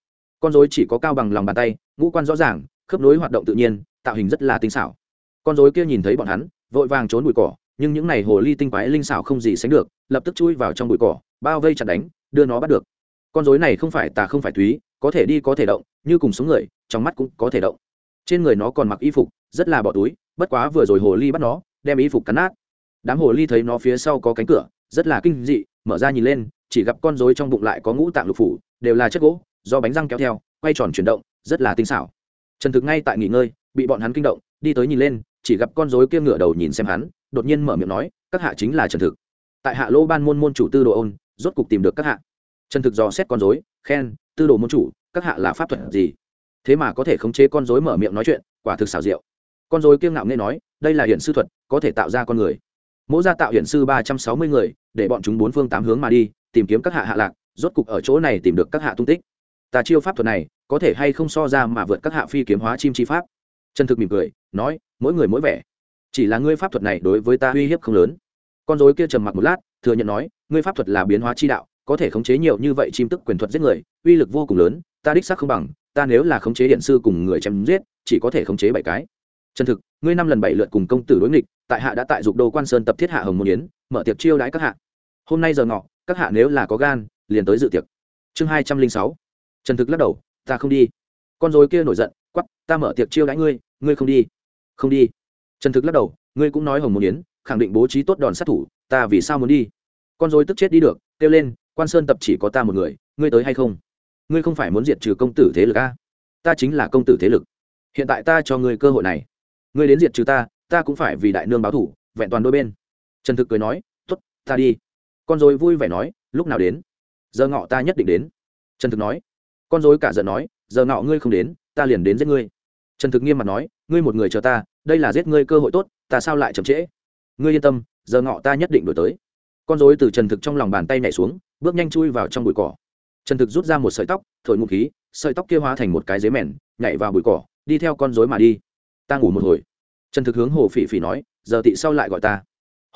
con rối chỉ có cao bằng lòng bàn tay, ngũ quan rõ ràng, khớp nối hoạt động tự nhiên, tạo hình rất là tinh xảo. Con rối kia nhìn thấy bọn hắn, vội vàng trốn bụi cỏ, nhưng những n à y hồ ly tinh quái linh xảo không gì sánh được, lập tức chui vào trong bụi cỏ, bao vây chặt đánh, đưa nó bắt được. Con rối này không phải tà không phải thúy có thể đi có thể động, như cùng sống người, trong mắt cũng có thể động. Trên người nó còn mặc y phục, rất là bỏ túi, bất quá vừa rồi hồ ly bắt nó, đem y phục cắn nát. Đám hồ ly thấy nó phía sau có cánh cửa, rất là kinh dị, mở ra nhìn lên, chỉ gặp con rối trong bụng lại có ngũ tạng lục phủ, đều là chất gỗ do bánh răng kéo theo, quay tròn chuyển động, rất là tinh xảo. Trần thực ngay tại nghỉ ngơi, bị bọn hắn kinh động, đi tới nhìn lên, chỉ gặp con rối kia ngửa đầu nhìn xem hắn, đột nhiên mở miệng nói, các hạ chính là trần thực. Tại hạ lô ban môn môn chủ tư đồ ôn, rốt cục tìm được các hạ. Trần thực dò xét con dối khen, tư đồ môn chủ, các hạ là pháp thuật gì? Thế mà có thể khống chế con dối mở miệng nói chuyện, quả thực xảo diệu. Con dối kiêng ngạo nghe nói, đây là hiển sư thuật, có thể tạo ra con người. Mỗ gia tạo hiển sư ba trăm sáu mươi người, để bọn chúng bốn phương tám hướng mà đi, tìm kiếm các hạ hạ lạc, rốt cục ở chỗ này tìm được các hạ tung tích ta chiêu pháp thuật này, có thể hay không so ra mà vượt các hạ phi kiếm hóa chim chi pháp? Trần thực mỉm cười, nói, mỗi người mỗi vẻ. Chỉ là ngươi pháp thuật này đối với ta uy hiếp không lớn. Con dối kia trầm mặc một lát, thừa nhận nói, ngươi pháp thuật là biến hóa chi đạo, có thể khống chế nhiều như vậy chim tức quyền thuật giết người, uy lực vô cùng lớn, ta đích xác không bằng, ta nếu là khống chế điện sư cùng người chém giết, chỉ có thể khống chế bảy cái. Chân thực, ngươi năm lần bảy lượt cùng công tử đối nghịch, tại hạ đã tại dục đô quan sơn tập thiết hạ hồng môn yến, mở tiệc chiêu đãi các hạ. Hôm nay giờ ngọ, các hạ nếu là có gan, liền tới dự tiệc. Chương hai trăm linh sáu trần thực lắc đầu, ta không đi. Con dối kia nổi giận quắp ta mở tiệc chiêu đãi ngươi ngươi không đi. Không đi. Trần thực lắc đầu, ngươi cũng nói hồng môn yến, khẳng định bố trí tốt đòn sát thủ, ta vì sao muốn đi? Con dối tức chết đi được, kêu lên, quan sơn tập chỉ có ta một người, ngươi tới hay không? Ngươi không phải muốn diệt trừ công tử thế lực a à? ta chính là công tử thế lực. Hiện tại ta cho ngươi cơ hội này. Ngươi đến diệt trừ ta ta cũng phải vì đại nương báo thủ, vẹn toàn đôi bên. Trần thực cười nói t ố t ta đi. Con dối vui vẻ nói, lúc nào đến? Giờ ngọ ta nhất định đến. Trần thực nói con dối cả giận nói, giờ ngọ ngươi không đến, ta liền đến giết ngươi. Trần thực nghiêm mặt nói, ngươi một người chờ ta, đây là giết ngươi cơ hội tốt, ta sao lại chậm trễ? Ngươi yên tâm, giờ ngọ ta nhất định đổi tới. Con dối từ trần thực trong lòng bàn tay nhảy xuống, bước nhanh chui vào trong bụi cỏ. Trần thực rút ra một sợi tóc, thổi ngụ khí, sợi tóc kia hóa thành một cái dế mèn, nhảy vào bụi cỏ, đi theo con dối mà đi. Ta ngủ một hồi. Trần thực hướng hồ phỉ phỉ nói, giờ tị sau lại gọi ta.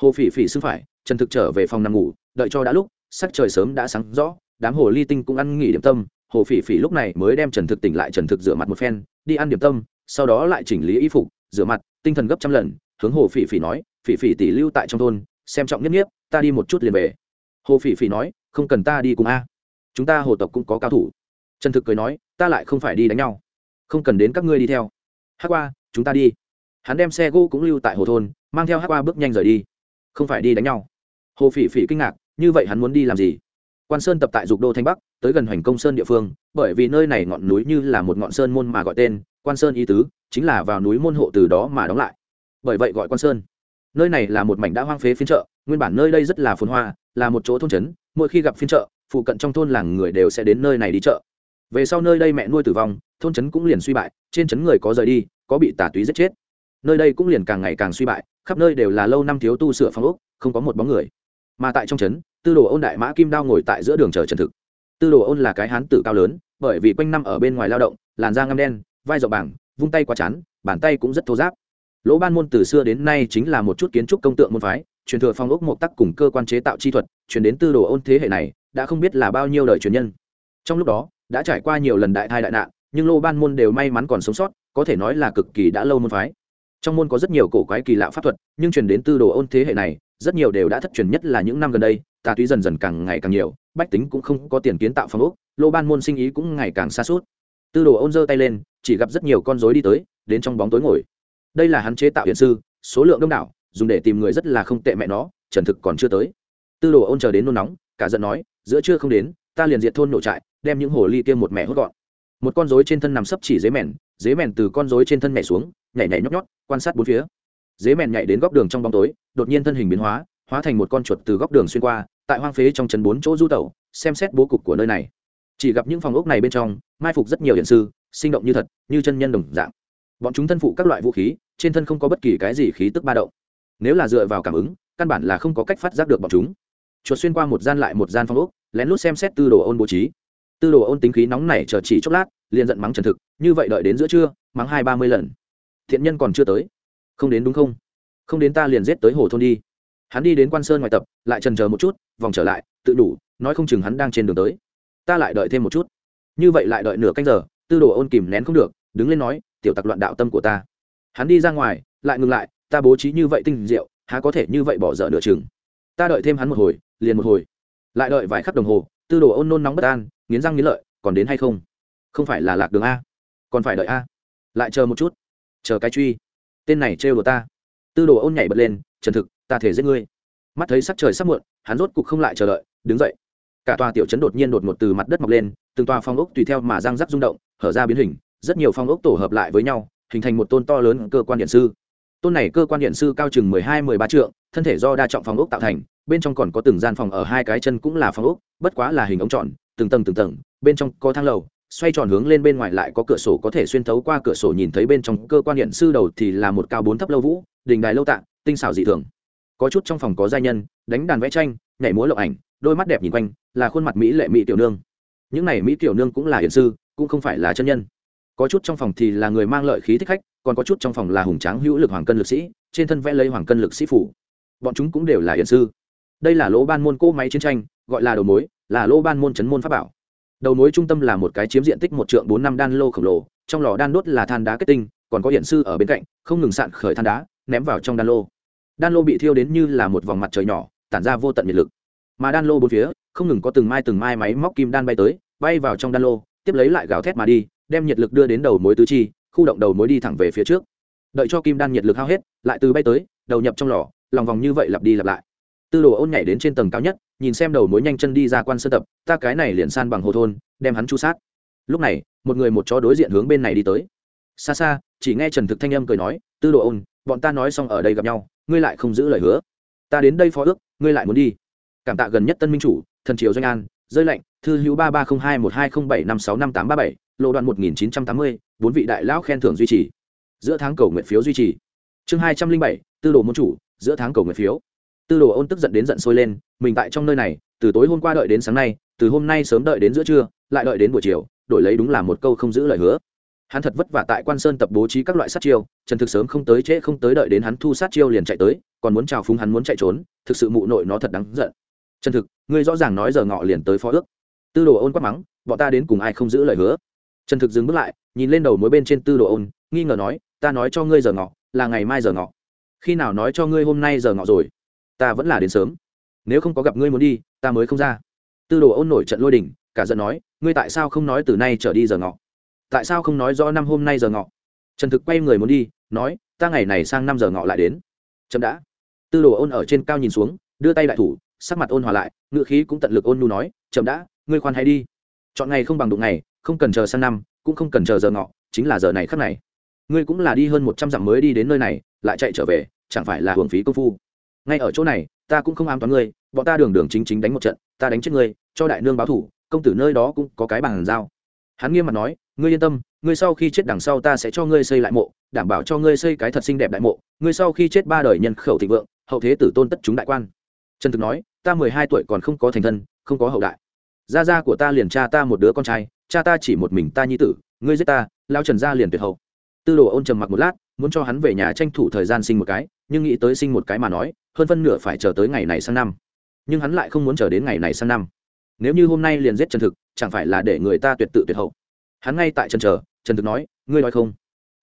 Hồ phỉ phỉ xưng phải, trần thực trở về phòng nằm ngủ, đợi cho đã lúc, sắc trời sớm đã sáng rõ, đám hồ ly tinh cũng ăn nghỉ điểm tâm hồ phỉ phỉ lúc này mới đem trần thực tỉnh lại trần thực rửa mặt một phen, đi ăn điểm tâm, sau đó lại chỉnh lý y phục, rửa mặt, tinh thần gấp trăm lần, hướng hồ phỉ phỉ nói, phỉ phỉ tỷ lưu tại trong thôn, xem trọng nhất nhiếp ta đi một chút liền về. Hồ phỉ phỉ nói, không cần ta đi cùng a. Chúng ta hồ tộc cũng có cao thủ. Trần thực cười nói, ta lại không phải đi đánh nhau. Không cần đến các ngươi đi theo. Hát qua, chúng ta đi. Hắn đem xe gỗ cũng lưu tại hồ thôn, mang theo hát qua bước nhanh rời đi. Không phải đi đánh nhau. Hồ phỉ phỉ kinh ngạc, như vậy hắn muốn đi làm gì? Quan sơn tập tại dục đô thanh bắc tới gần hoành công sơn địa phương, bởi vì nơi này ngọn núi như là một ngọn sơn môn mà gọi tên, quan sơn y tứ chính là vào núi môn hộ từ đó mà đóng lại. Bởi vậy gọi quan sơn. Nơi này là một mảnh đã hoang phế phiên chợ, nguyên bản nơi đây rất là phồn hoa, là một chỗ thôn trấn, mỗi khi gặp phiên chợ, phụ cận trong thôn làng người đều sẽ đến nơi này đi chợ. Về sau nơi đây mẹ nuôi tử vong, thôn trấn cũng liền suy bại, trên trấn người có rời đi, có bị tà túy giết chết. Nơi đây cũng liền càng ngày càng suy bại, khắp nơi đều là lâu năm thiếu tu sửa phong ốc, không có một bóng người. Mà tại trong trấn, tư đồ ôn đại mã kim đao ngồi tại giữa đường chờ trần thực tư đồ ôn là cái hán tử cao lớn, bởi vì quanh năm ở bên ngoài lao động, làn da ngăm đen, vai rộng bảng, vung tay quá chán, bàn tay cũng rất thô giáp lỗ ban môn từ xưa đến nay chính là một chút kiến trúc công tượng môn phái, truyền thừa phong ốc một tắc cùng cơ quan chế tạo chi thuật chuyển đến tư đồ ôn thế hệ này, đã không biết là bao nhiêu đời truyền nhân. Trong lúc đó, đã trải qua nhiều lần đại thai đại nạn, nhưng lô ban môn đều may mắn còn sống sót, có thể nói là cực kỳ đã lâu môn phái. Trong môn có rất nhiều cổ quái kỳ lạ pháp thuật, nhưng truyền đến tư đồ ôn thế hệ này, rất nhiều đều đã thất truyền nhất là những năm gần đây tà túy dần dần càng ngày càng nhiều, bách tính cũng không có tiền kiến tạo phong ốc, lô ban môn sinh ý cũng ngày càng xa suốt. Tư đồ ôn giơ tay lên, chỉ gặp rất nhiều con rối đi tới, đến trong bóng tối ngồi. Đây là hắn chế tạo hiện sư, số lượng đông đảo, dùng để tìm người rất là không tệ mẹ nó, trần thực còn chưa tới. Tư đồ ôn chờ đến nôn nóng, cả giận nói, giữa trưa không đến, ta liền diệt thôn nổ trại, đem những hồ ly kia một mẹ hốt gọn. Một con rối trên thân nằm sấp chỉ dế mèn dế mèn từ con rối trên thân nhảy xuống, nhảy nhảy nhót nhót, quan sát bốn phía. Dế mèn nhảy đến góc đường trong bóng tối, đột nhiên thân hình biến hóa hóa thành một con chuột từ góc đường xuyên qua tại hoang phế trong trấn bốn chỗ du tẩu, xem xét bố cục của nơi này. Chỉ gặp những phòng ốc này bên trong, mai phục rất nhiều hiện sư, sinh động như thật, như chân nhân đồng dạng. Bọn chúng thân phụ các loại vũ khí, trên thân không có bất kỳ cái gì khí tức ba động. Nếu là dựa vào cảm ứng, căn bản là không có cách phát giác được bọn chúng. Chuột xuyên qua một gian lại một gian phòng ốc, lén lút xem xét tư đồ ôn bố trí. Tư đồ ôn tính khí nóng này chờ chỉ chốc lát, liền giận mắng trần thực, như vậy đợi đến giữa trưa, mắng hai ba mươi lần. Thiện nhân còn chưa tới. Không đến đúng không? Không đến ta liền giết tới hồ thôn đi hắn đi đến quan sơn ngoài tập, lại trần chờ một chút, vòng trở lại, tự đủ, nói không chừng hắn đang trên đường tới. Ta lại đợi thêm một chút. Như vậy lại đợi nửa canh giờ, tư đồ ôn kìm nén không được, đứng lên nói, tiểu tặc loạn đạo tâm của ta. Hắn đi ra ngoài, lại ngừng lại, ta bố trí như vậy tinh diệu, há có thể như vậy bỏ dở nửa chừng? Ta đợi thêm hắn một hồi, liền một hồi. Lại đợi vài khắc đồng hồ, tư đồ ôn nôn nóng bất an, nghiến răng nghiến lợi, còn đến hay không? Không phải là lạc đường a. Còn phải đợi a. Lại chờ một chút. Chờ cái truy. Tên này trêu đồ ta. Tư đồ ôn nhảy bật lên, trần thực ta thể giết ngươi. Mắt thấy sắc trời sắp muộn, hắn rốt cục không lại chờ đợi, đứng dậy. Cả tòa tiểu trấn đột nhiên đột ngột từ mặt đất mọc lên, từng tòa phong ốc tùy theo mà răng rắc rung động, hở ra biến hình, rất nhiều phong ốc tổ hợp lại với nhau, hình thành một tôn to lớn cơ quan điện sư. Tôn này cơ quan điện sư cao chừng mười hai, mười ba trượng, thân thể do đa trọng phong ốc tạo thành, bên trong còn có từng gian phòng ở hai cái chân cũng là phong ốc, bất quá là hình ống tròn, từng tầng từng tầng, bên trong có thang lầu, xoay tròn hướng lên bên ngoài lại có cửa sổ có thể xuyên thấu qua cửa sổ nhìn thấy bên trong cơ quan điện sư đầu thì là một cao bốn thấp lâu vũ, đình đài lâu tạng tinh xảo dị thường có chút trong phòng có giai nhân, đánh đàn vẽ tranh, nhảy múa lộng ảnh, đôi mắt đẹp nhìn quanh, là khuôn mặt mỹ lệ mỹ tiểu nương. Những này mỹ tiểu nương cũng là hiển sư, cũng không phải là chân nhân. Có chút trong phòng thì là người mang lợi khí thích khách, còn có chút trong phòng là hùng tráng hữu lực hoàng cân lực sĩ, trên thân vẽ lấy hoàng cân lực sĩ phủ. Bọn chúng cũng đều là hiển sư. Đây là lỗ ban môn cỗ máy chiến tranh, gọi là đầu mối, là lỗ ban môn chấn môn pháp bảo. Đầu mối trung tâm là một cái chiếm diện tích một trượng bốn năm đan lô khổng lồ, trong lò đan đốt là than đá kết tinh, còn có hiện sư ở bên cạnh, không ngừng sạn khởi than đá, ném vào trong đan lô đan lô bị thiêu đến như là một vòng mặt trời nhỏ, tản ra vô tận nhiệt lực. Mà đan lô bốn phía, không ngừng có từng mai từng mai máy móc kim đan bay tới, bay vào trong đan lô, tiếp lấy lại gào thét mà đi, đem nhiệt lực đưa đến đầu mối tứ chi, khu động đầu mối đi thẳng về phía trước. Đợi cho kim đan nhiệt lực hao hết, lại từ bay tới, đầu nhập trong lò, lòng vòng như vậy lặp đi lặp lại. Tư đồ ôn nhảy đến trên tầng cao nhất, nhìn xem đầu mối nhanh chân đi ra quan sơ tập, ta cái này liền san bằng hồ thôn, đem hắn chu sát. Lúc này, một người một chó đối diện hướng bên này đi tới. Xa xa, chỉ nghe trần thực thanh âm cười nói, tư đồ ôn bọn ta nói xong ở đây gặp nhau ngươi lại không giữ lời hứa. Ta đến đây phó ước ngươi lại muốn đi. Cảm tạ gần nhất tân minh chủ thần triều doanh an rơi lệnh, thư hữu ba ba không hai một hai không bảy năm sáu năm tám ba bảy lộ đoạn một nghìn chín trăm tám mươi bốn vị đại lão khen thưởng duy trì. Giữa tháng cầu nguyện phiếu duy trì. Chương hai trăm linh bảy tư đồ môn chủ giữa tháng cầu nguyện phiếu. Tư đồ ôn tức giận đến giận sôi lên mình tại trong nơi này từ tối hôm qua đợi đến sáng nay từ hôm nay sớm đợi đến giữa trưa lại đợi đến buổi chiều đổi lấy đúng là một câu không giữ lời hứa hắn thật vất vả tại quan sơn tập bố trí các loại sát chiêu, trần thực sớm không tới trễ không tới đợi đến hắn thu sát chiêu liền chạy tới, còn muốn chào phúng hắn muốn chạy trốn, thực sự mụ nội nó thật đáng giận. Trần thực, ngươi rõ ràng nói giờ ngọ liền tới phó ước. Tư đồ ôn quát mắng, bọn ta đến cùng ai không giữ lời hứa? Trần thực dừng bước lại, nhìn lên đầu mối bên trên tư đồ ôn, nghi ngờ nói, ta nói cho ngươi giờ ngọ, là ngày mai giờ ngọ. Khi nào nói cho ngươi hôm nay giờ ngọ rồi? Ta vẫn là đến sớm. Nếu không có gặp ngươi muốn đi, ta mới không ra. Tư đồ ôn nổi trận lôi đình, cả giận nói, ngươi tại sao không nói từ nay trở đi giờ ngọ? Tại sao không nói rõ năm hôm nay giờ ngọ? Trần thực quay người muốn đi, nói, ta ngày này sang năm giờ ngọ lại đến. Chậm đã. Tư đồ ôn ở trên cao nhìn xuống, đưa tay đại thủ, sắc mặt ôn hòa lại, ngựa khí cũng tận lực ôn nu nói, chậm đã, ngươi khoan hay đi. Chọn ngày không bằng đụng ngày, không cần chờ sang năm, cũng không cần chờ giờ ngọ, chính là giờ này khắc này. Ngươi cũng là đi hơn một trăm dặm mới đi đến nơi này, lại chạy trở về, chẳng phải là hưởng phí công phu. Ngay ở chỗ này, ta cũng không ám toán ngươi, bọn ta đường đường chính chính đánh một trận, ta đánh chết ngươi, cho đại nương báo thủ, công tử nơi đó cũng có cái bàn giao hắn nghiêm mặt nói, ngươi yên tâm, ngươi sau khi chết đằng sau ta sẽ cho ngươi xây lại mộ, đảm bảo cho ngươi xây cái thật xinh đẹp đại mộ. Ngươi sau khi chết ba đời nhân khẩu thịnh vượng, hậu thế tử tôn tất chúng đại quan. Trần thực nói, ta mười hai tuổi còn không có thành thân, không có hậu đại. Gia gia của ta liền cha ta một đứa con trai, cha ta chỉ một mình ta nhi tử, ngươi giết ta lao trần gia liền tuyệt hậu. Tư đồ ôn trầm mặc một lát, muốn cho hắn về nhà tranh thủ thời gian sinh một cái, nhưng nghĩ tới sinh một cái mà nói, hơn phân nửa phải chờ tới ngày này sang năm. Nhưng hắn lại không muốn chờ đến ngày này sang năm nếu như hôm nay liền giết trần thực, chẳng phải là để người ta tuyệt tự tuyệt hậu? Hắn ngay tại trần chờ, trần thực nói, ngươi nói không?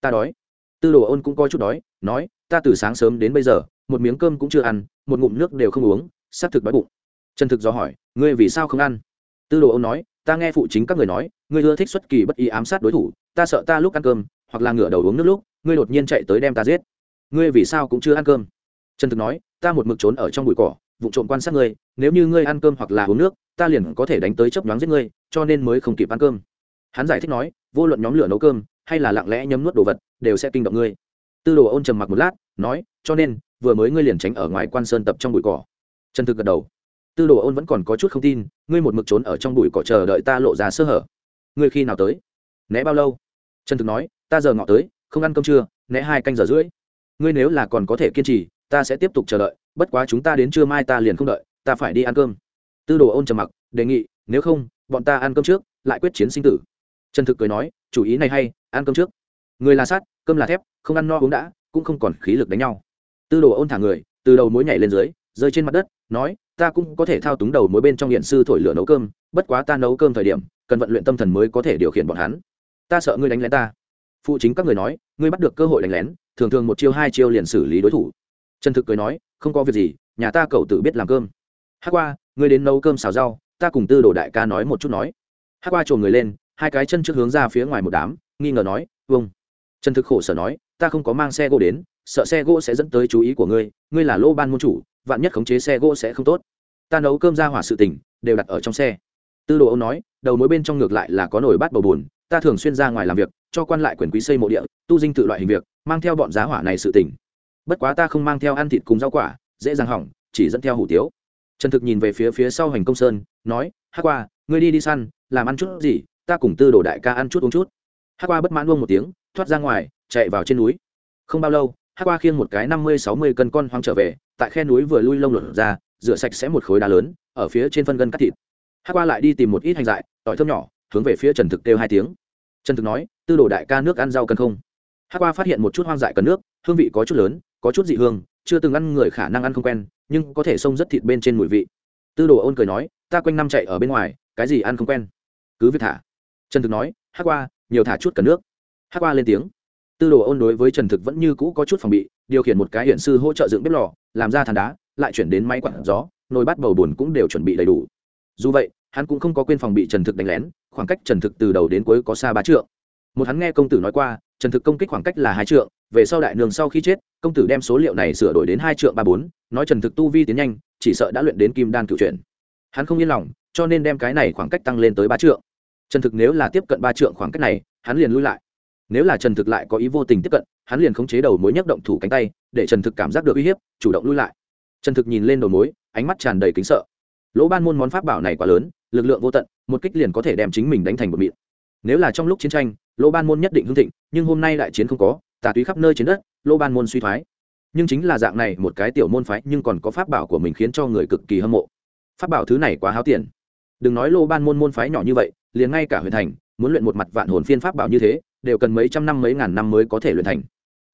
Ta đói. Tư đồ ôn cũng coi chút đói, nói, ta từ sáng sớm đến bây giờ, một miếng cơm cũng chưa ăn, một ngụm nước đều không uống, xác thực đói bụng. Trần thực do hỏi, ngươi vì sao không ăn? Tư đồ ôn nói, ta nghe phụ chính các người nói, ngươi ưa thích xuất kỳ bất ý ám sát đối thủ, ta sợ ta lúc ăn cơm, hoặc là ngửa đầu uống nước lúc, ngươi đột nhiên chạy tới đem ta giết. Ngươi vì sao cũng chưa ăn cơm? Trần thực nói, ta một mực trốn ở trong bụi cỏ vụ trộm quan sát ngươi, nếu như ngươi ăn cơm hoặc là uống nước, ta liền có thể đánh tới chấp nhoáng giết ngươi, cho nên mới không kịp ăn cơm. Hắn giải thích nói, vô luận nhóm lửa nấu cơm, hay là lặng lẽ nhấm nuốt đồ vật, đều sẽ kinh động ngươi. Tư đồ ôn trầm mặc một lát, nói, cho nên, vừa mới ngươi liền tránh ở ngoài quan sơn tập trong bụi cỏ. Trần thực gật đầu. Tư đồ ôn vẫn còn có chút không tin, ngươi một mực trốn ở trong bụi cỏ chờ đợi ta lộ ra sơ hở. Ngươi khi nào tới? Né bao lâu? Trần thực nói, ta giờ ngọ tới, không ăn cơm trưa, né hai canh giờ rưỡi. Ngươi nếu là còn có thể kiên trì, ta sẽ tiếp tục chờ đợi bất quá chúng ta đến trưa mai ta liền không đợi, ta phải đi ăn cơm. Tư đồ ôn trầm mặc, đề nghị, nếu không, bọn ta ăn cơm trước, lại quyết chiến sinh tử. Trần thực cười nói, chủ ý này hay, ăn cơm trước. Người là sát, cơm là thép, không ăn no uống đã, cũng không còn khí lực đánh nhau. Tư đồ ôn thả người, từ đầu mối nhảy lên dưới, rơi trên mặt đất, nói, ta cũng có thể thao túng đầu mối bên trong hiện sư thổi lửa nấu cơm, bất quá ta nấu cơm thời điểm, cần vận luyện tâm thần mới có thể điều khiển bọn hắn. Ta sợ ngươi đánh lén ta. Phụ chính các người nói, ngươi bắt được cơ hội đánh lén, thường thường một chiêu hai chiêu liền xử lý đối thủ. Trần thực cười nói không có việc gì, nhà ta cậu tự biết làm cơm. Hát qua, ngươi đến nấu cơm xào rau, ta cùng tư đồ đại ca nói một chút nói. Hát qua trồn người lên, hai cái chân trước hướng ra phía ngoài một đám, nghi ngờ nói vâng. Trần thực khổ sở nói, ta không có mang xe gỗ đến, sợ xe gỗ sẽ dẫn tới chú ý của ngươi ngươi là lô ban môn chủ, vạn nhất khống chế xe gỗ sẽ không tốt. Ta nấu cơm ra hỏa sự tình, đều đặt ở trong xe. Tư đồ ông nói, đầu mối bên trong ngược lại là có nồi bát bầu bùn ta thường xuyên ra ngoài làm việc, cho quan lại quyền quý xây mộ địa, tu dinh tự loại hình việc, mang theo bọn giá hỏa này sự tình bất quá ta không mang theo ăn thịt cùng rau quả, dễ dàng hỏng, chỉ dẫn theo hủ tiếu. Trần thực nhìn về phía phía sau hành công sơn, nói hát qua, ngươi đi đi săn, làm ăn chút gì, ta cùng tư đồ đại ca ăn chút uống chút. Hát qua bất mãn buông một tiếng, thoát ra ngoài, chạy vào trên núi. Không bao lâu hát qua khiêng một cái năm mươi sáu mươi cân con hoang trở về, tại khe núi vừa lui lông lột ra, rửa sạch sẽ một khối đá lớn, ở phía trên phân gân cắt thịt. Hát qua lại đi tìm một ít hành dại, tỏi thơm nhỏ, hướng về phía trần thực kêu hai tiếng. Trần thực nói, tư đồ đại ca nước ăn rau cần không? Hát qua phát hiện một chút hoang dại cần nước, hương vị có chút lớn có chút dị hương, chưa từng ăn người khả năng ăn không quen, nhưng có thể xông rất thịt bên trên mùi vị. Tư đồ ôn cười nói, ta quanh năm chạy ở bên ngoài, cái gì ăn không quen? Cứ việc thả. Trần thực nói, hát qua, nhiều thả chút cần nước. Hát qua lên tiếng. Tư đồ ôn đối với trần thực vẫn như cũ có chút phòng bị, điều khiển một cái hiện sư hỗ trợ dựng bếp lò, làm ra than đá, lại chuyển đến máy quặn gió, nồi bát bầu bùn cũng đều chuẩn bị đầy đủ. Dù vậy, hắn cũng không có quên phòng bị trần thực đánh lén, khoảng cách trần thực từ đầu đến cuối có xa ba trượng. Một hắn nghe công tử nói qua, trần thực công kích khoảng cách là hai trượng về sau đại nương sau khi chết, công tử đem số liệu này sửa đổi đến hai trượng ba bốn, nói trần thực tu vi tiến nhanh, chỉ sợ đã luyện đến kim đan cựu chuyển. Hắn không yên lòng, cho nên đem cái này khoảng cách tăng lên tới ba trượng. Trần thực nếu là tiếp cận ba trượng khoảng cách này, hắn liền lui lại. Nếu là trần thực lại có ý vô tình tiếp cận, hắn liền khống chế đầu mối nhấc động thủ cánh tay, để trần thực cảm giác được uy hiếp, chủ động lui lại. Trần thực nhìn lên đầu mối, ánh mắt tràn đầy kính sợ. Lỗ ban môn món pháp bảo này quá lớn, lực lượng vô tận, một kích liền có thể đem chính mình đánh thành một mịn. Nếu là trong lúc chiến tranh lô ban môn nhất định hưng thịnh, nhưng hôm nay đại chiến không có tà túy khắp nơi trên đất, lô ban môn suy thoái. Nhưng chính là dạng này, một cái tiểu môn phái nhưng còn có pháp bảo của mình khiến cho người cực kỳ hâm mộ. Pháp bảo thứ này quá háo tiền đừng nói lô ban môn môn phái nhỏ như vậy, liền ngay cả huyện thành, muốn luyện một mặt vạn hồn phiên pháp bảo như thế, đều cần mấy trăm năm mấy ngàn năm mới có thể luyện thành.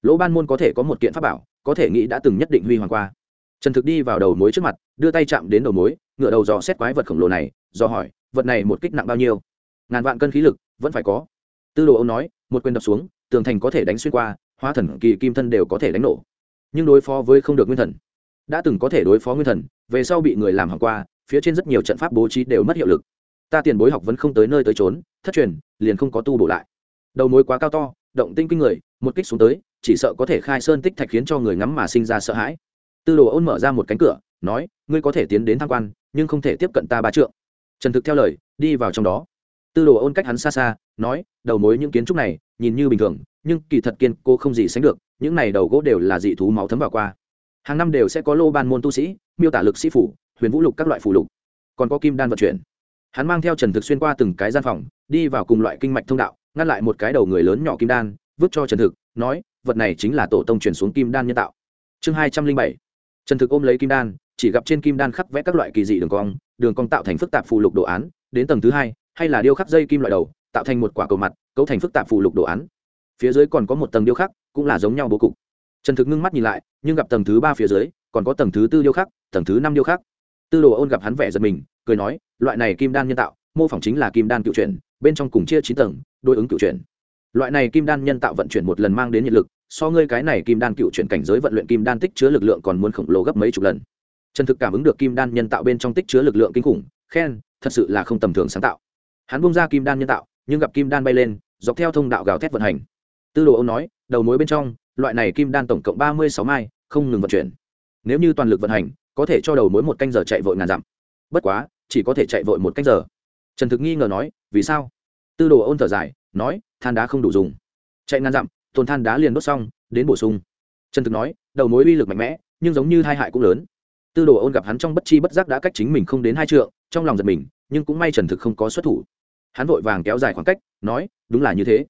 Lỗ ban môn có thể có một kiện pháp bảo, có thể nghĩ đã từng nhất định huy hoàng qua. Trần thực đi vào đầu mối trước mặt, đưa tay chạm đến đầu mối, ngựa đầu dò xét quái vật khổng lồ này do hỏi, vật này một kích nặng bao nhiêu? Ngàn vạn cân khí lực, vẫn phải có. Tư đồ ông nói, một quyền đập xuống tường thành có thể đánh xuyên qua, hóa thần kỳ kim thân đều có thể đánh nổ. Nhưng đối phó với không được nguyên thần. Đã từng có thể đối phó nguyên thần, về sau bị người làm hỏng qua, phía trên rất nhiều trận pháp bố trí đều mất hiệu lực. Ta tiền bối học vẫn không tới nơi tới trốn thất truyền, liền không có tu bổ lại. Đầu mối quá cao to, động tinh kinh người, một kích xuống tới, chỉ sợ có thể khai sơn tích thạch khiến cho người ngắm mà sinh ra sợ hãi. Tư đồ ôn mở ra một cánh cửa, nói, ngươi có thể tiến đến tham quan, nhưng không thể tiếp cận ta ba trượng. Trần thực theo lời, đi vào trong đó tư đồ ôn cách hắn xa xa, nói, đầu mối những kiến trúc này, nhìn như bình thường, nhưng kỳ thật kiên cô không gì sánh được, những này đầu gỗ đều là dị thú máu thấm vào qua. Hàng năm đều sẽ có lô ban môn tu sĩ, miêu tả lực sĩ phủ, huyền vũ lục các loại phù lục. Còn có kim đan vận chuyển. Hắn mang theo trần thực xuyên qua từng cái gian phòng, đi vào cùng loại kinh mạch thông đạo, ngăn lại một cái đầu người lớn nhỏ kim đan, vứt cho trần thực, nói, vật này chính là tổ tông chuyển xuống kim đan nhân tạo. Chương hai trăm linh bảy. Trần thực ôm lấy kim đan, chỉ gặp trên kim đan khắc vẽ các loại kỳ dị đường cong đường cong tạo thành phức tạp phù lục đồ án, đến tầng thứ hai hay là điêu khắc dây kim loại đầu, tạo thành một quả cầu mặt, cấu thành phức tạp phù lục đồ án. Phía dưới còn có một tầng điêu khắc, cũng là giống nhau bố cục. Trần thực ngưng mắt nhìn lại, nhưng gặp tầng thứ ba phía dưới, còn có tầng thứ tư điêu khắc, tầng thứ năm điêu khắc. Tư đồ ôn gặp hắn vẻ giật mình, cười nói, loại này kim đan nhân tạo, mô phỏng chính là kim đan cựu chuyển, bên trong cùng chia chín tầng, đối ứng cựu chuyển. Loại này kim đan nhân tạo vận chuyển một lần mang đến nhiệt lực, so ngươi cái này kim đan cựu chuyển cảnh giới vận luyện kim đan tích chứa lực lượng còn muốn khổng lồ gấp mấy chục lần. Trần thực cảm ứng được kim đan nhân tạo bên trong tích chứa lực lượng kinh khủng, khen, thật sự là không tầm thường sáng tạo hắn bung ra kim đan nhân tạo, nhưng gặp kim đan bay lên, dọc theo thông đạo gào thét vận hành. Tư đồ ông nói, đầu mối bên trong, loại này kim đan tổng cộng ba mươi sáu mai, không ngừng vận chuyển. Nếu như toàn lực vận hành, có thể cho đầu mối một canh giờ chạy vội ngàn dặm. Bất quá, chỉ có thể chạy vội một canh giờ. Trần thực nghi ngờ nói, vì sao? Tư đồ ôn thở dài, nói, than đá không đủ dùng. Chạy ngàn dặm, tồn than đá liền đốt xong, đến bổ sung. Trần thực nói, đầu mối uy lực mạnh mẽ, nhưng giống như hai hại cũng lớn. Tư đồ ôn gặp hắn trong bất chi bất giác đã cách chính mình không đến hai trượng, trong lòng giật mình, nhưng cũng may trần thực không có xuất thủ hắn vội vàng kéo dài khoảng cách, nói, đúng là như thế.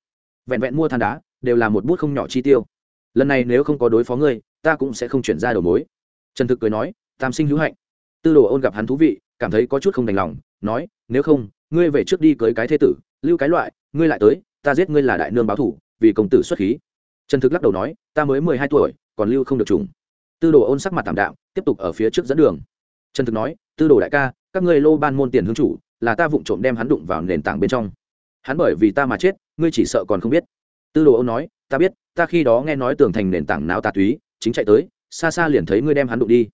Vẹn vẹn mua than đá, đều là một bút không nhỏ chi tiêu. Lần này nếu không có đối phó ngươi, ta cũng sẽ không chuyển ra đầu mối. Trần thực cười nói, tam sinh hữu hạnh. Tư đồ ôn gặp hắn thú vị, cảm thấy có chút không đành lòng, nói, nếu không, ngươi về trước đi cưới cái thế tử, lưu cái loại, ngươi lại tới, ta giết ngươi là đại nương báo thủ, vì công tử xuất khí. Trần thực lắc đầu nói, ta mới mười hai tuổi, còn lưu không được trùng tư đồ ôn sắc mặt tảm đạo tiếp tục ở phía trước dẫn đường. Trần thực nói, tư đồ đại ca, các ngươi lô ban môn tiền hương chủ là ta vụng trộm đem hắn đụng vào nền tảng bên trong. Hắn bởi vì ta mà chết, ngươi chỉ sợ còn không biết. Tư đồ Âu nói, ta biết, ta khi đó nghe nói tường thành nền tảng não tà túy, chính chạy tới, xa xa liền thấy ngươi đem hắn đụng đi.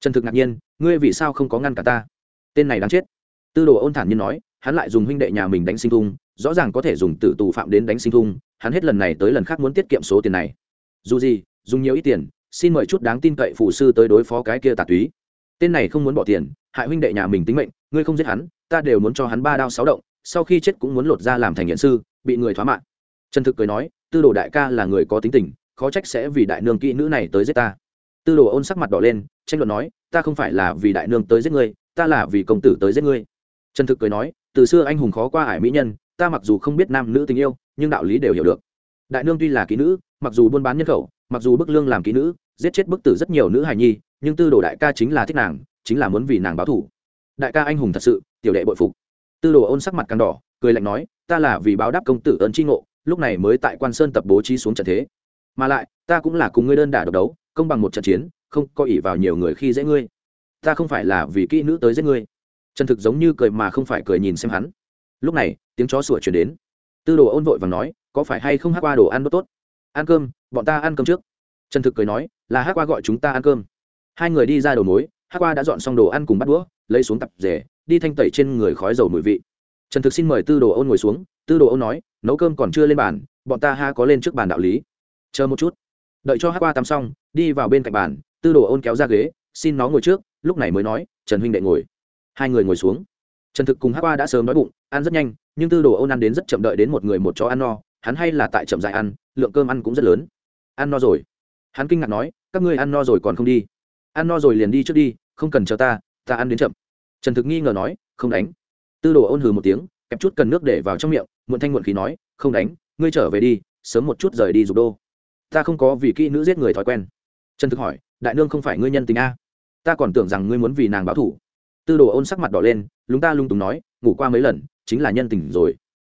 Trần thực ngạc nhiên, ngươi vì sao không có ngăn cả ta? Tên này đáng chết. Tư đồ ôn thản nhiên nói, hắn lại dùng huynh đệ nhà mình đánh sinh thung, rõ ràng có thể dùng tử tù phạm đến đánh sinh thung, hắn hết lần này tới lần khác muốn tiết kiệm số tiền này. Dù gì, dùng nhiều ít tiền, xin mời chút đáng tin cậy phụ sư tới đối phó cái kia tà túy. Tên này không muốn bỏ tiền, hại huynh đệ nhà mình tính mệnh, ngươi không giết hắn ta đều muốn cho hắn ba đao sáu động, sau khi chết cũng muốn lột ra làm thành hiện sư, bị người thoá mạng trần thực cười nói, tư đồ đại ca là người có tính tình, khó trách sẽ vì đại nương kỹ nữ này tới giết ta. Tư đồ ôn sắc mặt đỏ lên, tranh luận nói, ta không phải là vì đại nương tới giết ngươi, ta là vì công tử tới giết ngươi. Trần thực cười nói, từ xưa anh hùng khó qua ải mỹ nhân, ta mặc dù không biết nam nữ tình yêu, nhưng đạo lý đều hiểu được. Đại nương tuy là kỹ nữ, mặc dù buôn bán nhân khẩu, mặc dù bức lương làm kỹ nữ, giết chết bức tử rất nhiều nữ hài nhi, nhưng tư đồ đại ca chính là thích nàng, chính là muốn vì nàng báo thủ đại ca anh hùng thật sự tiểu đệ bội phục. Tư đồ ôn sắc mặt càng đỏ, cười lạnh nói, ta là vì báo đáp công tử ơn tri ngộ, lúc này mới tại quan sơn tập bố trí xuống trận thế. Mà lại, ta cũng là cùng ngươi đơn đả độc đấu, công bằng một trận chiến, không có ỉ vào nhiều người khi dễ ngươi. Ta không phải là vì kỹ nữ tới giết ngươi. Trần thực giống như cười mà không phải cười nhìn xem hắn. Lúc này, tiếng chó sủa chuyển đến. Tư đồ ôn vội và nói, có phải hay không hát qua đồ ăn tốt? Ăn cơm, bọn ta ăn cơm trước. Trần thực cười nói, là hát qua gọi chúng ta ăn cơm. Hai người đi ra đầu mối hát qua đã dọn xong đồ ăn cùng bắt đũa, lấy xuống tập rể đi thanh tẩy trên người khói dầu mùi vị. Trần thực xin mời tư đồ ôn ngồi xuống, tư đồ ôn nói, nấu cơm còn chưa lên bàn, bọn ta ha có lên trước bàn đạo lý. Chờ một chút. Đợi cho hát qua tắm xong, đi vào bên cạnh bàn, tư đồ ôn kéo ra ghế, xin nó ngồi trước. Lúc này mới nói, trần huynh đệ ngồi. Hai người ngồi xuống. Trần thực cùng hát qua đã sớm đói bụng, ăn rất nhanh, nhưng tư đồ ôn ăn đến rất chậm đợi đến một người một chó ăn no, hắn hay là tại chậm dại ăn, lượng cơm ăn cũng rất lớn. Ăn no rồi. Hắn kinh ngạc nói, các ngươi ăn no rồi còn không đi. Ăn no rồi liền đi trước đi, không cần chờ ta ta ăn đến chậm trần thực nghi ngờ nói, không đánh. Tư đồ ôn hừ một tiếng, kẹp chút cần nước để vào trong miệng, muộn thanh muộn khí nói, không đánh, ngươi trở về đi, sớm một chút rời đi dục đô. Ta không có vì kỹ nữ giết người thói quen. Trần thực hỏi, đại nương không phải ngươi nhân tình a? Ta còn tưởng rằng ngươi muốn vì nàng báo thủ tư đồ ôn sắc mặt đỏ lên, lúng ta lung túng nói, ngủ qua mấy lần, chính là nhân tình rồi.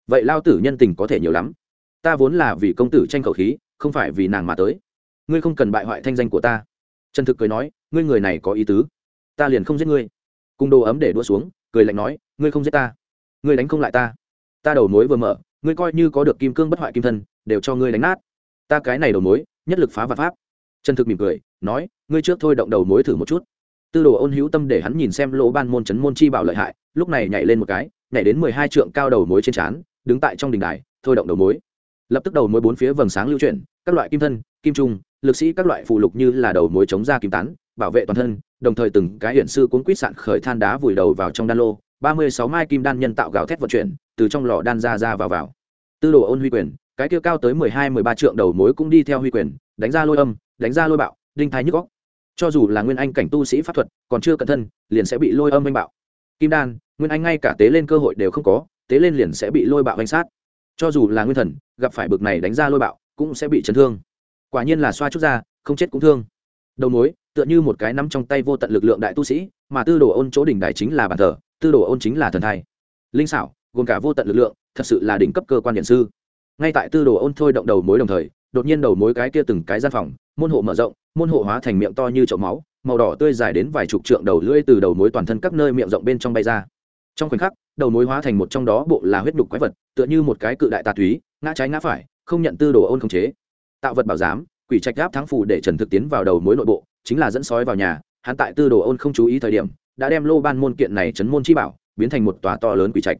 Vậy lao tử nhân tình có thể nhiều lắm. Ta vốn là vì công tử tranh khẩu khí, không phải vì nàng mà tới. Ngươi không cần bại hoại thanh danh của ta. Trần thực cười nói, ngươi người này có ý tứ. Ta liền không giết ngươi cung đồ ấm để đua xuống, cười lạnh nói, ngươi không giết ta. Ngươi đánh không lại ta. Ta đầu mối vừa mở, ngươi coi như có được kim cương bất hoại kim thân, đều cho ngươi đánh nát. Ta cái này đầu mối, nhất lực phá vật pháp. Trần thực mỉm cười, nói, ngươi trước thôi động đầu mối thử một chút. Tư đồ ôn hữu tâm để hắn nhìn xem lỗ ban môn chấn môn chi bảo lợi hại, lúc này nhảy lên một cái, nhảy đến mười hai trượng cao đầu mối trên trán, đứng tại trong đình đài, thôi động đầu mối. Lập tức đầu mối bốn phía vầng sáng lưu chuyển, các loại kim thân, kim trung, lực sĩ các loại phụ lục như là đầu mối chống ra kim tán bảo vệ toàn thân, đồng thời từng cái hiện sư cuốn quýt sạn khởi than đá vùi đầu vào trong đan lô, ba mươi sáu mai kim đan nhân tạo gạo thét vận chuyển, từ trong lò đan ra ra vào vào. Tư đồ ôn huy quyền, cái kia cao tới mười hai, mười ba trượng đầu mối cũng đi theo huy quyền, đánh ra lôi âm, đánh ra lôi bạo, đinh thái nhức góc cho dù là nguyên anh cảnh tu sĩ pháp thuật, còn chưa cẩn thân, liền sẽ bị lôi âm anh bạo. Kim đan, nguyên anh ngay cả tế lên cơ hội đều không có, tế lên liền sẽ bị lôi bạo anh sát. Cho dù là nguyên thần, gặp phải bực này đánh ra lôi bạo, cũng sẽ bị chấn thương. Quả nhiên là xoa chút ra, không chết cũng thương. Đầu mối tựa như một cái nắm trong tay vô tận lực lượng đại tu sĩ, mà tư đồ ôn chỗ đỉnh đài chính là bàn thờ, tư đồ ôn chính là thần thai. Linh xảo, gồm cả vô tận lực lượng, thật sự là đỉnh cấp cơ quan điện sư. Ngay tại tư đồ ôn thôi động đầu mối đồng thời, đột nhiên đầu mối cái kia từng cái gian phòng, môn hộ mở rộng, môn hộ hóa thành miệng to như chậu máu, màu đỏ tươi dài đến vài chục trượng đầu lưỡi từ đầu mối toàn thân các nơi miệng rộng bên trong bay ra. Trong khoảnh khắc, đầu mối hóa thành một trong đó bộ là huyết đục quái vật, tựa như một cái cự đại tà túy, ngã trái ngã phải, không nhận tư đồ ôn khống chế. Tạo vật bảo giám, quỷ trạch gáp thắng phù để trần thực tiến vào đầu mối nội bộ chính là dẫn sói vào nhà, hắn tại tư đồ ôn không chú ý thời điểm, đã đem lô ban môn kiện này chấn môn chi bảo, biến thành một tòa to lớn quỷ trạch.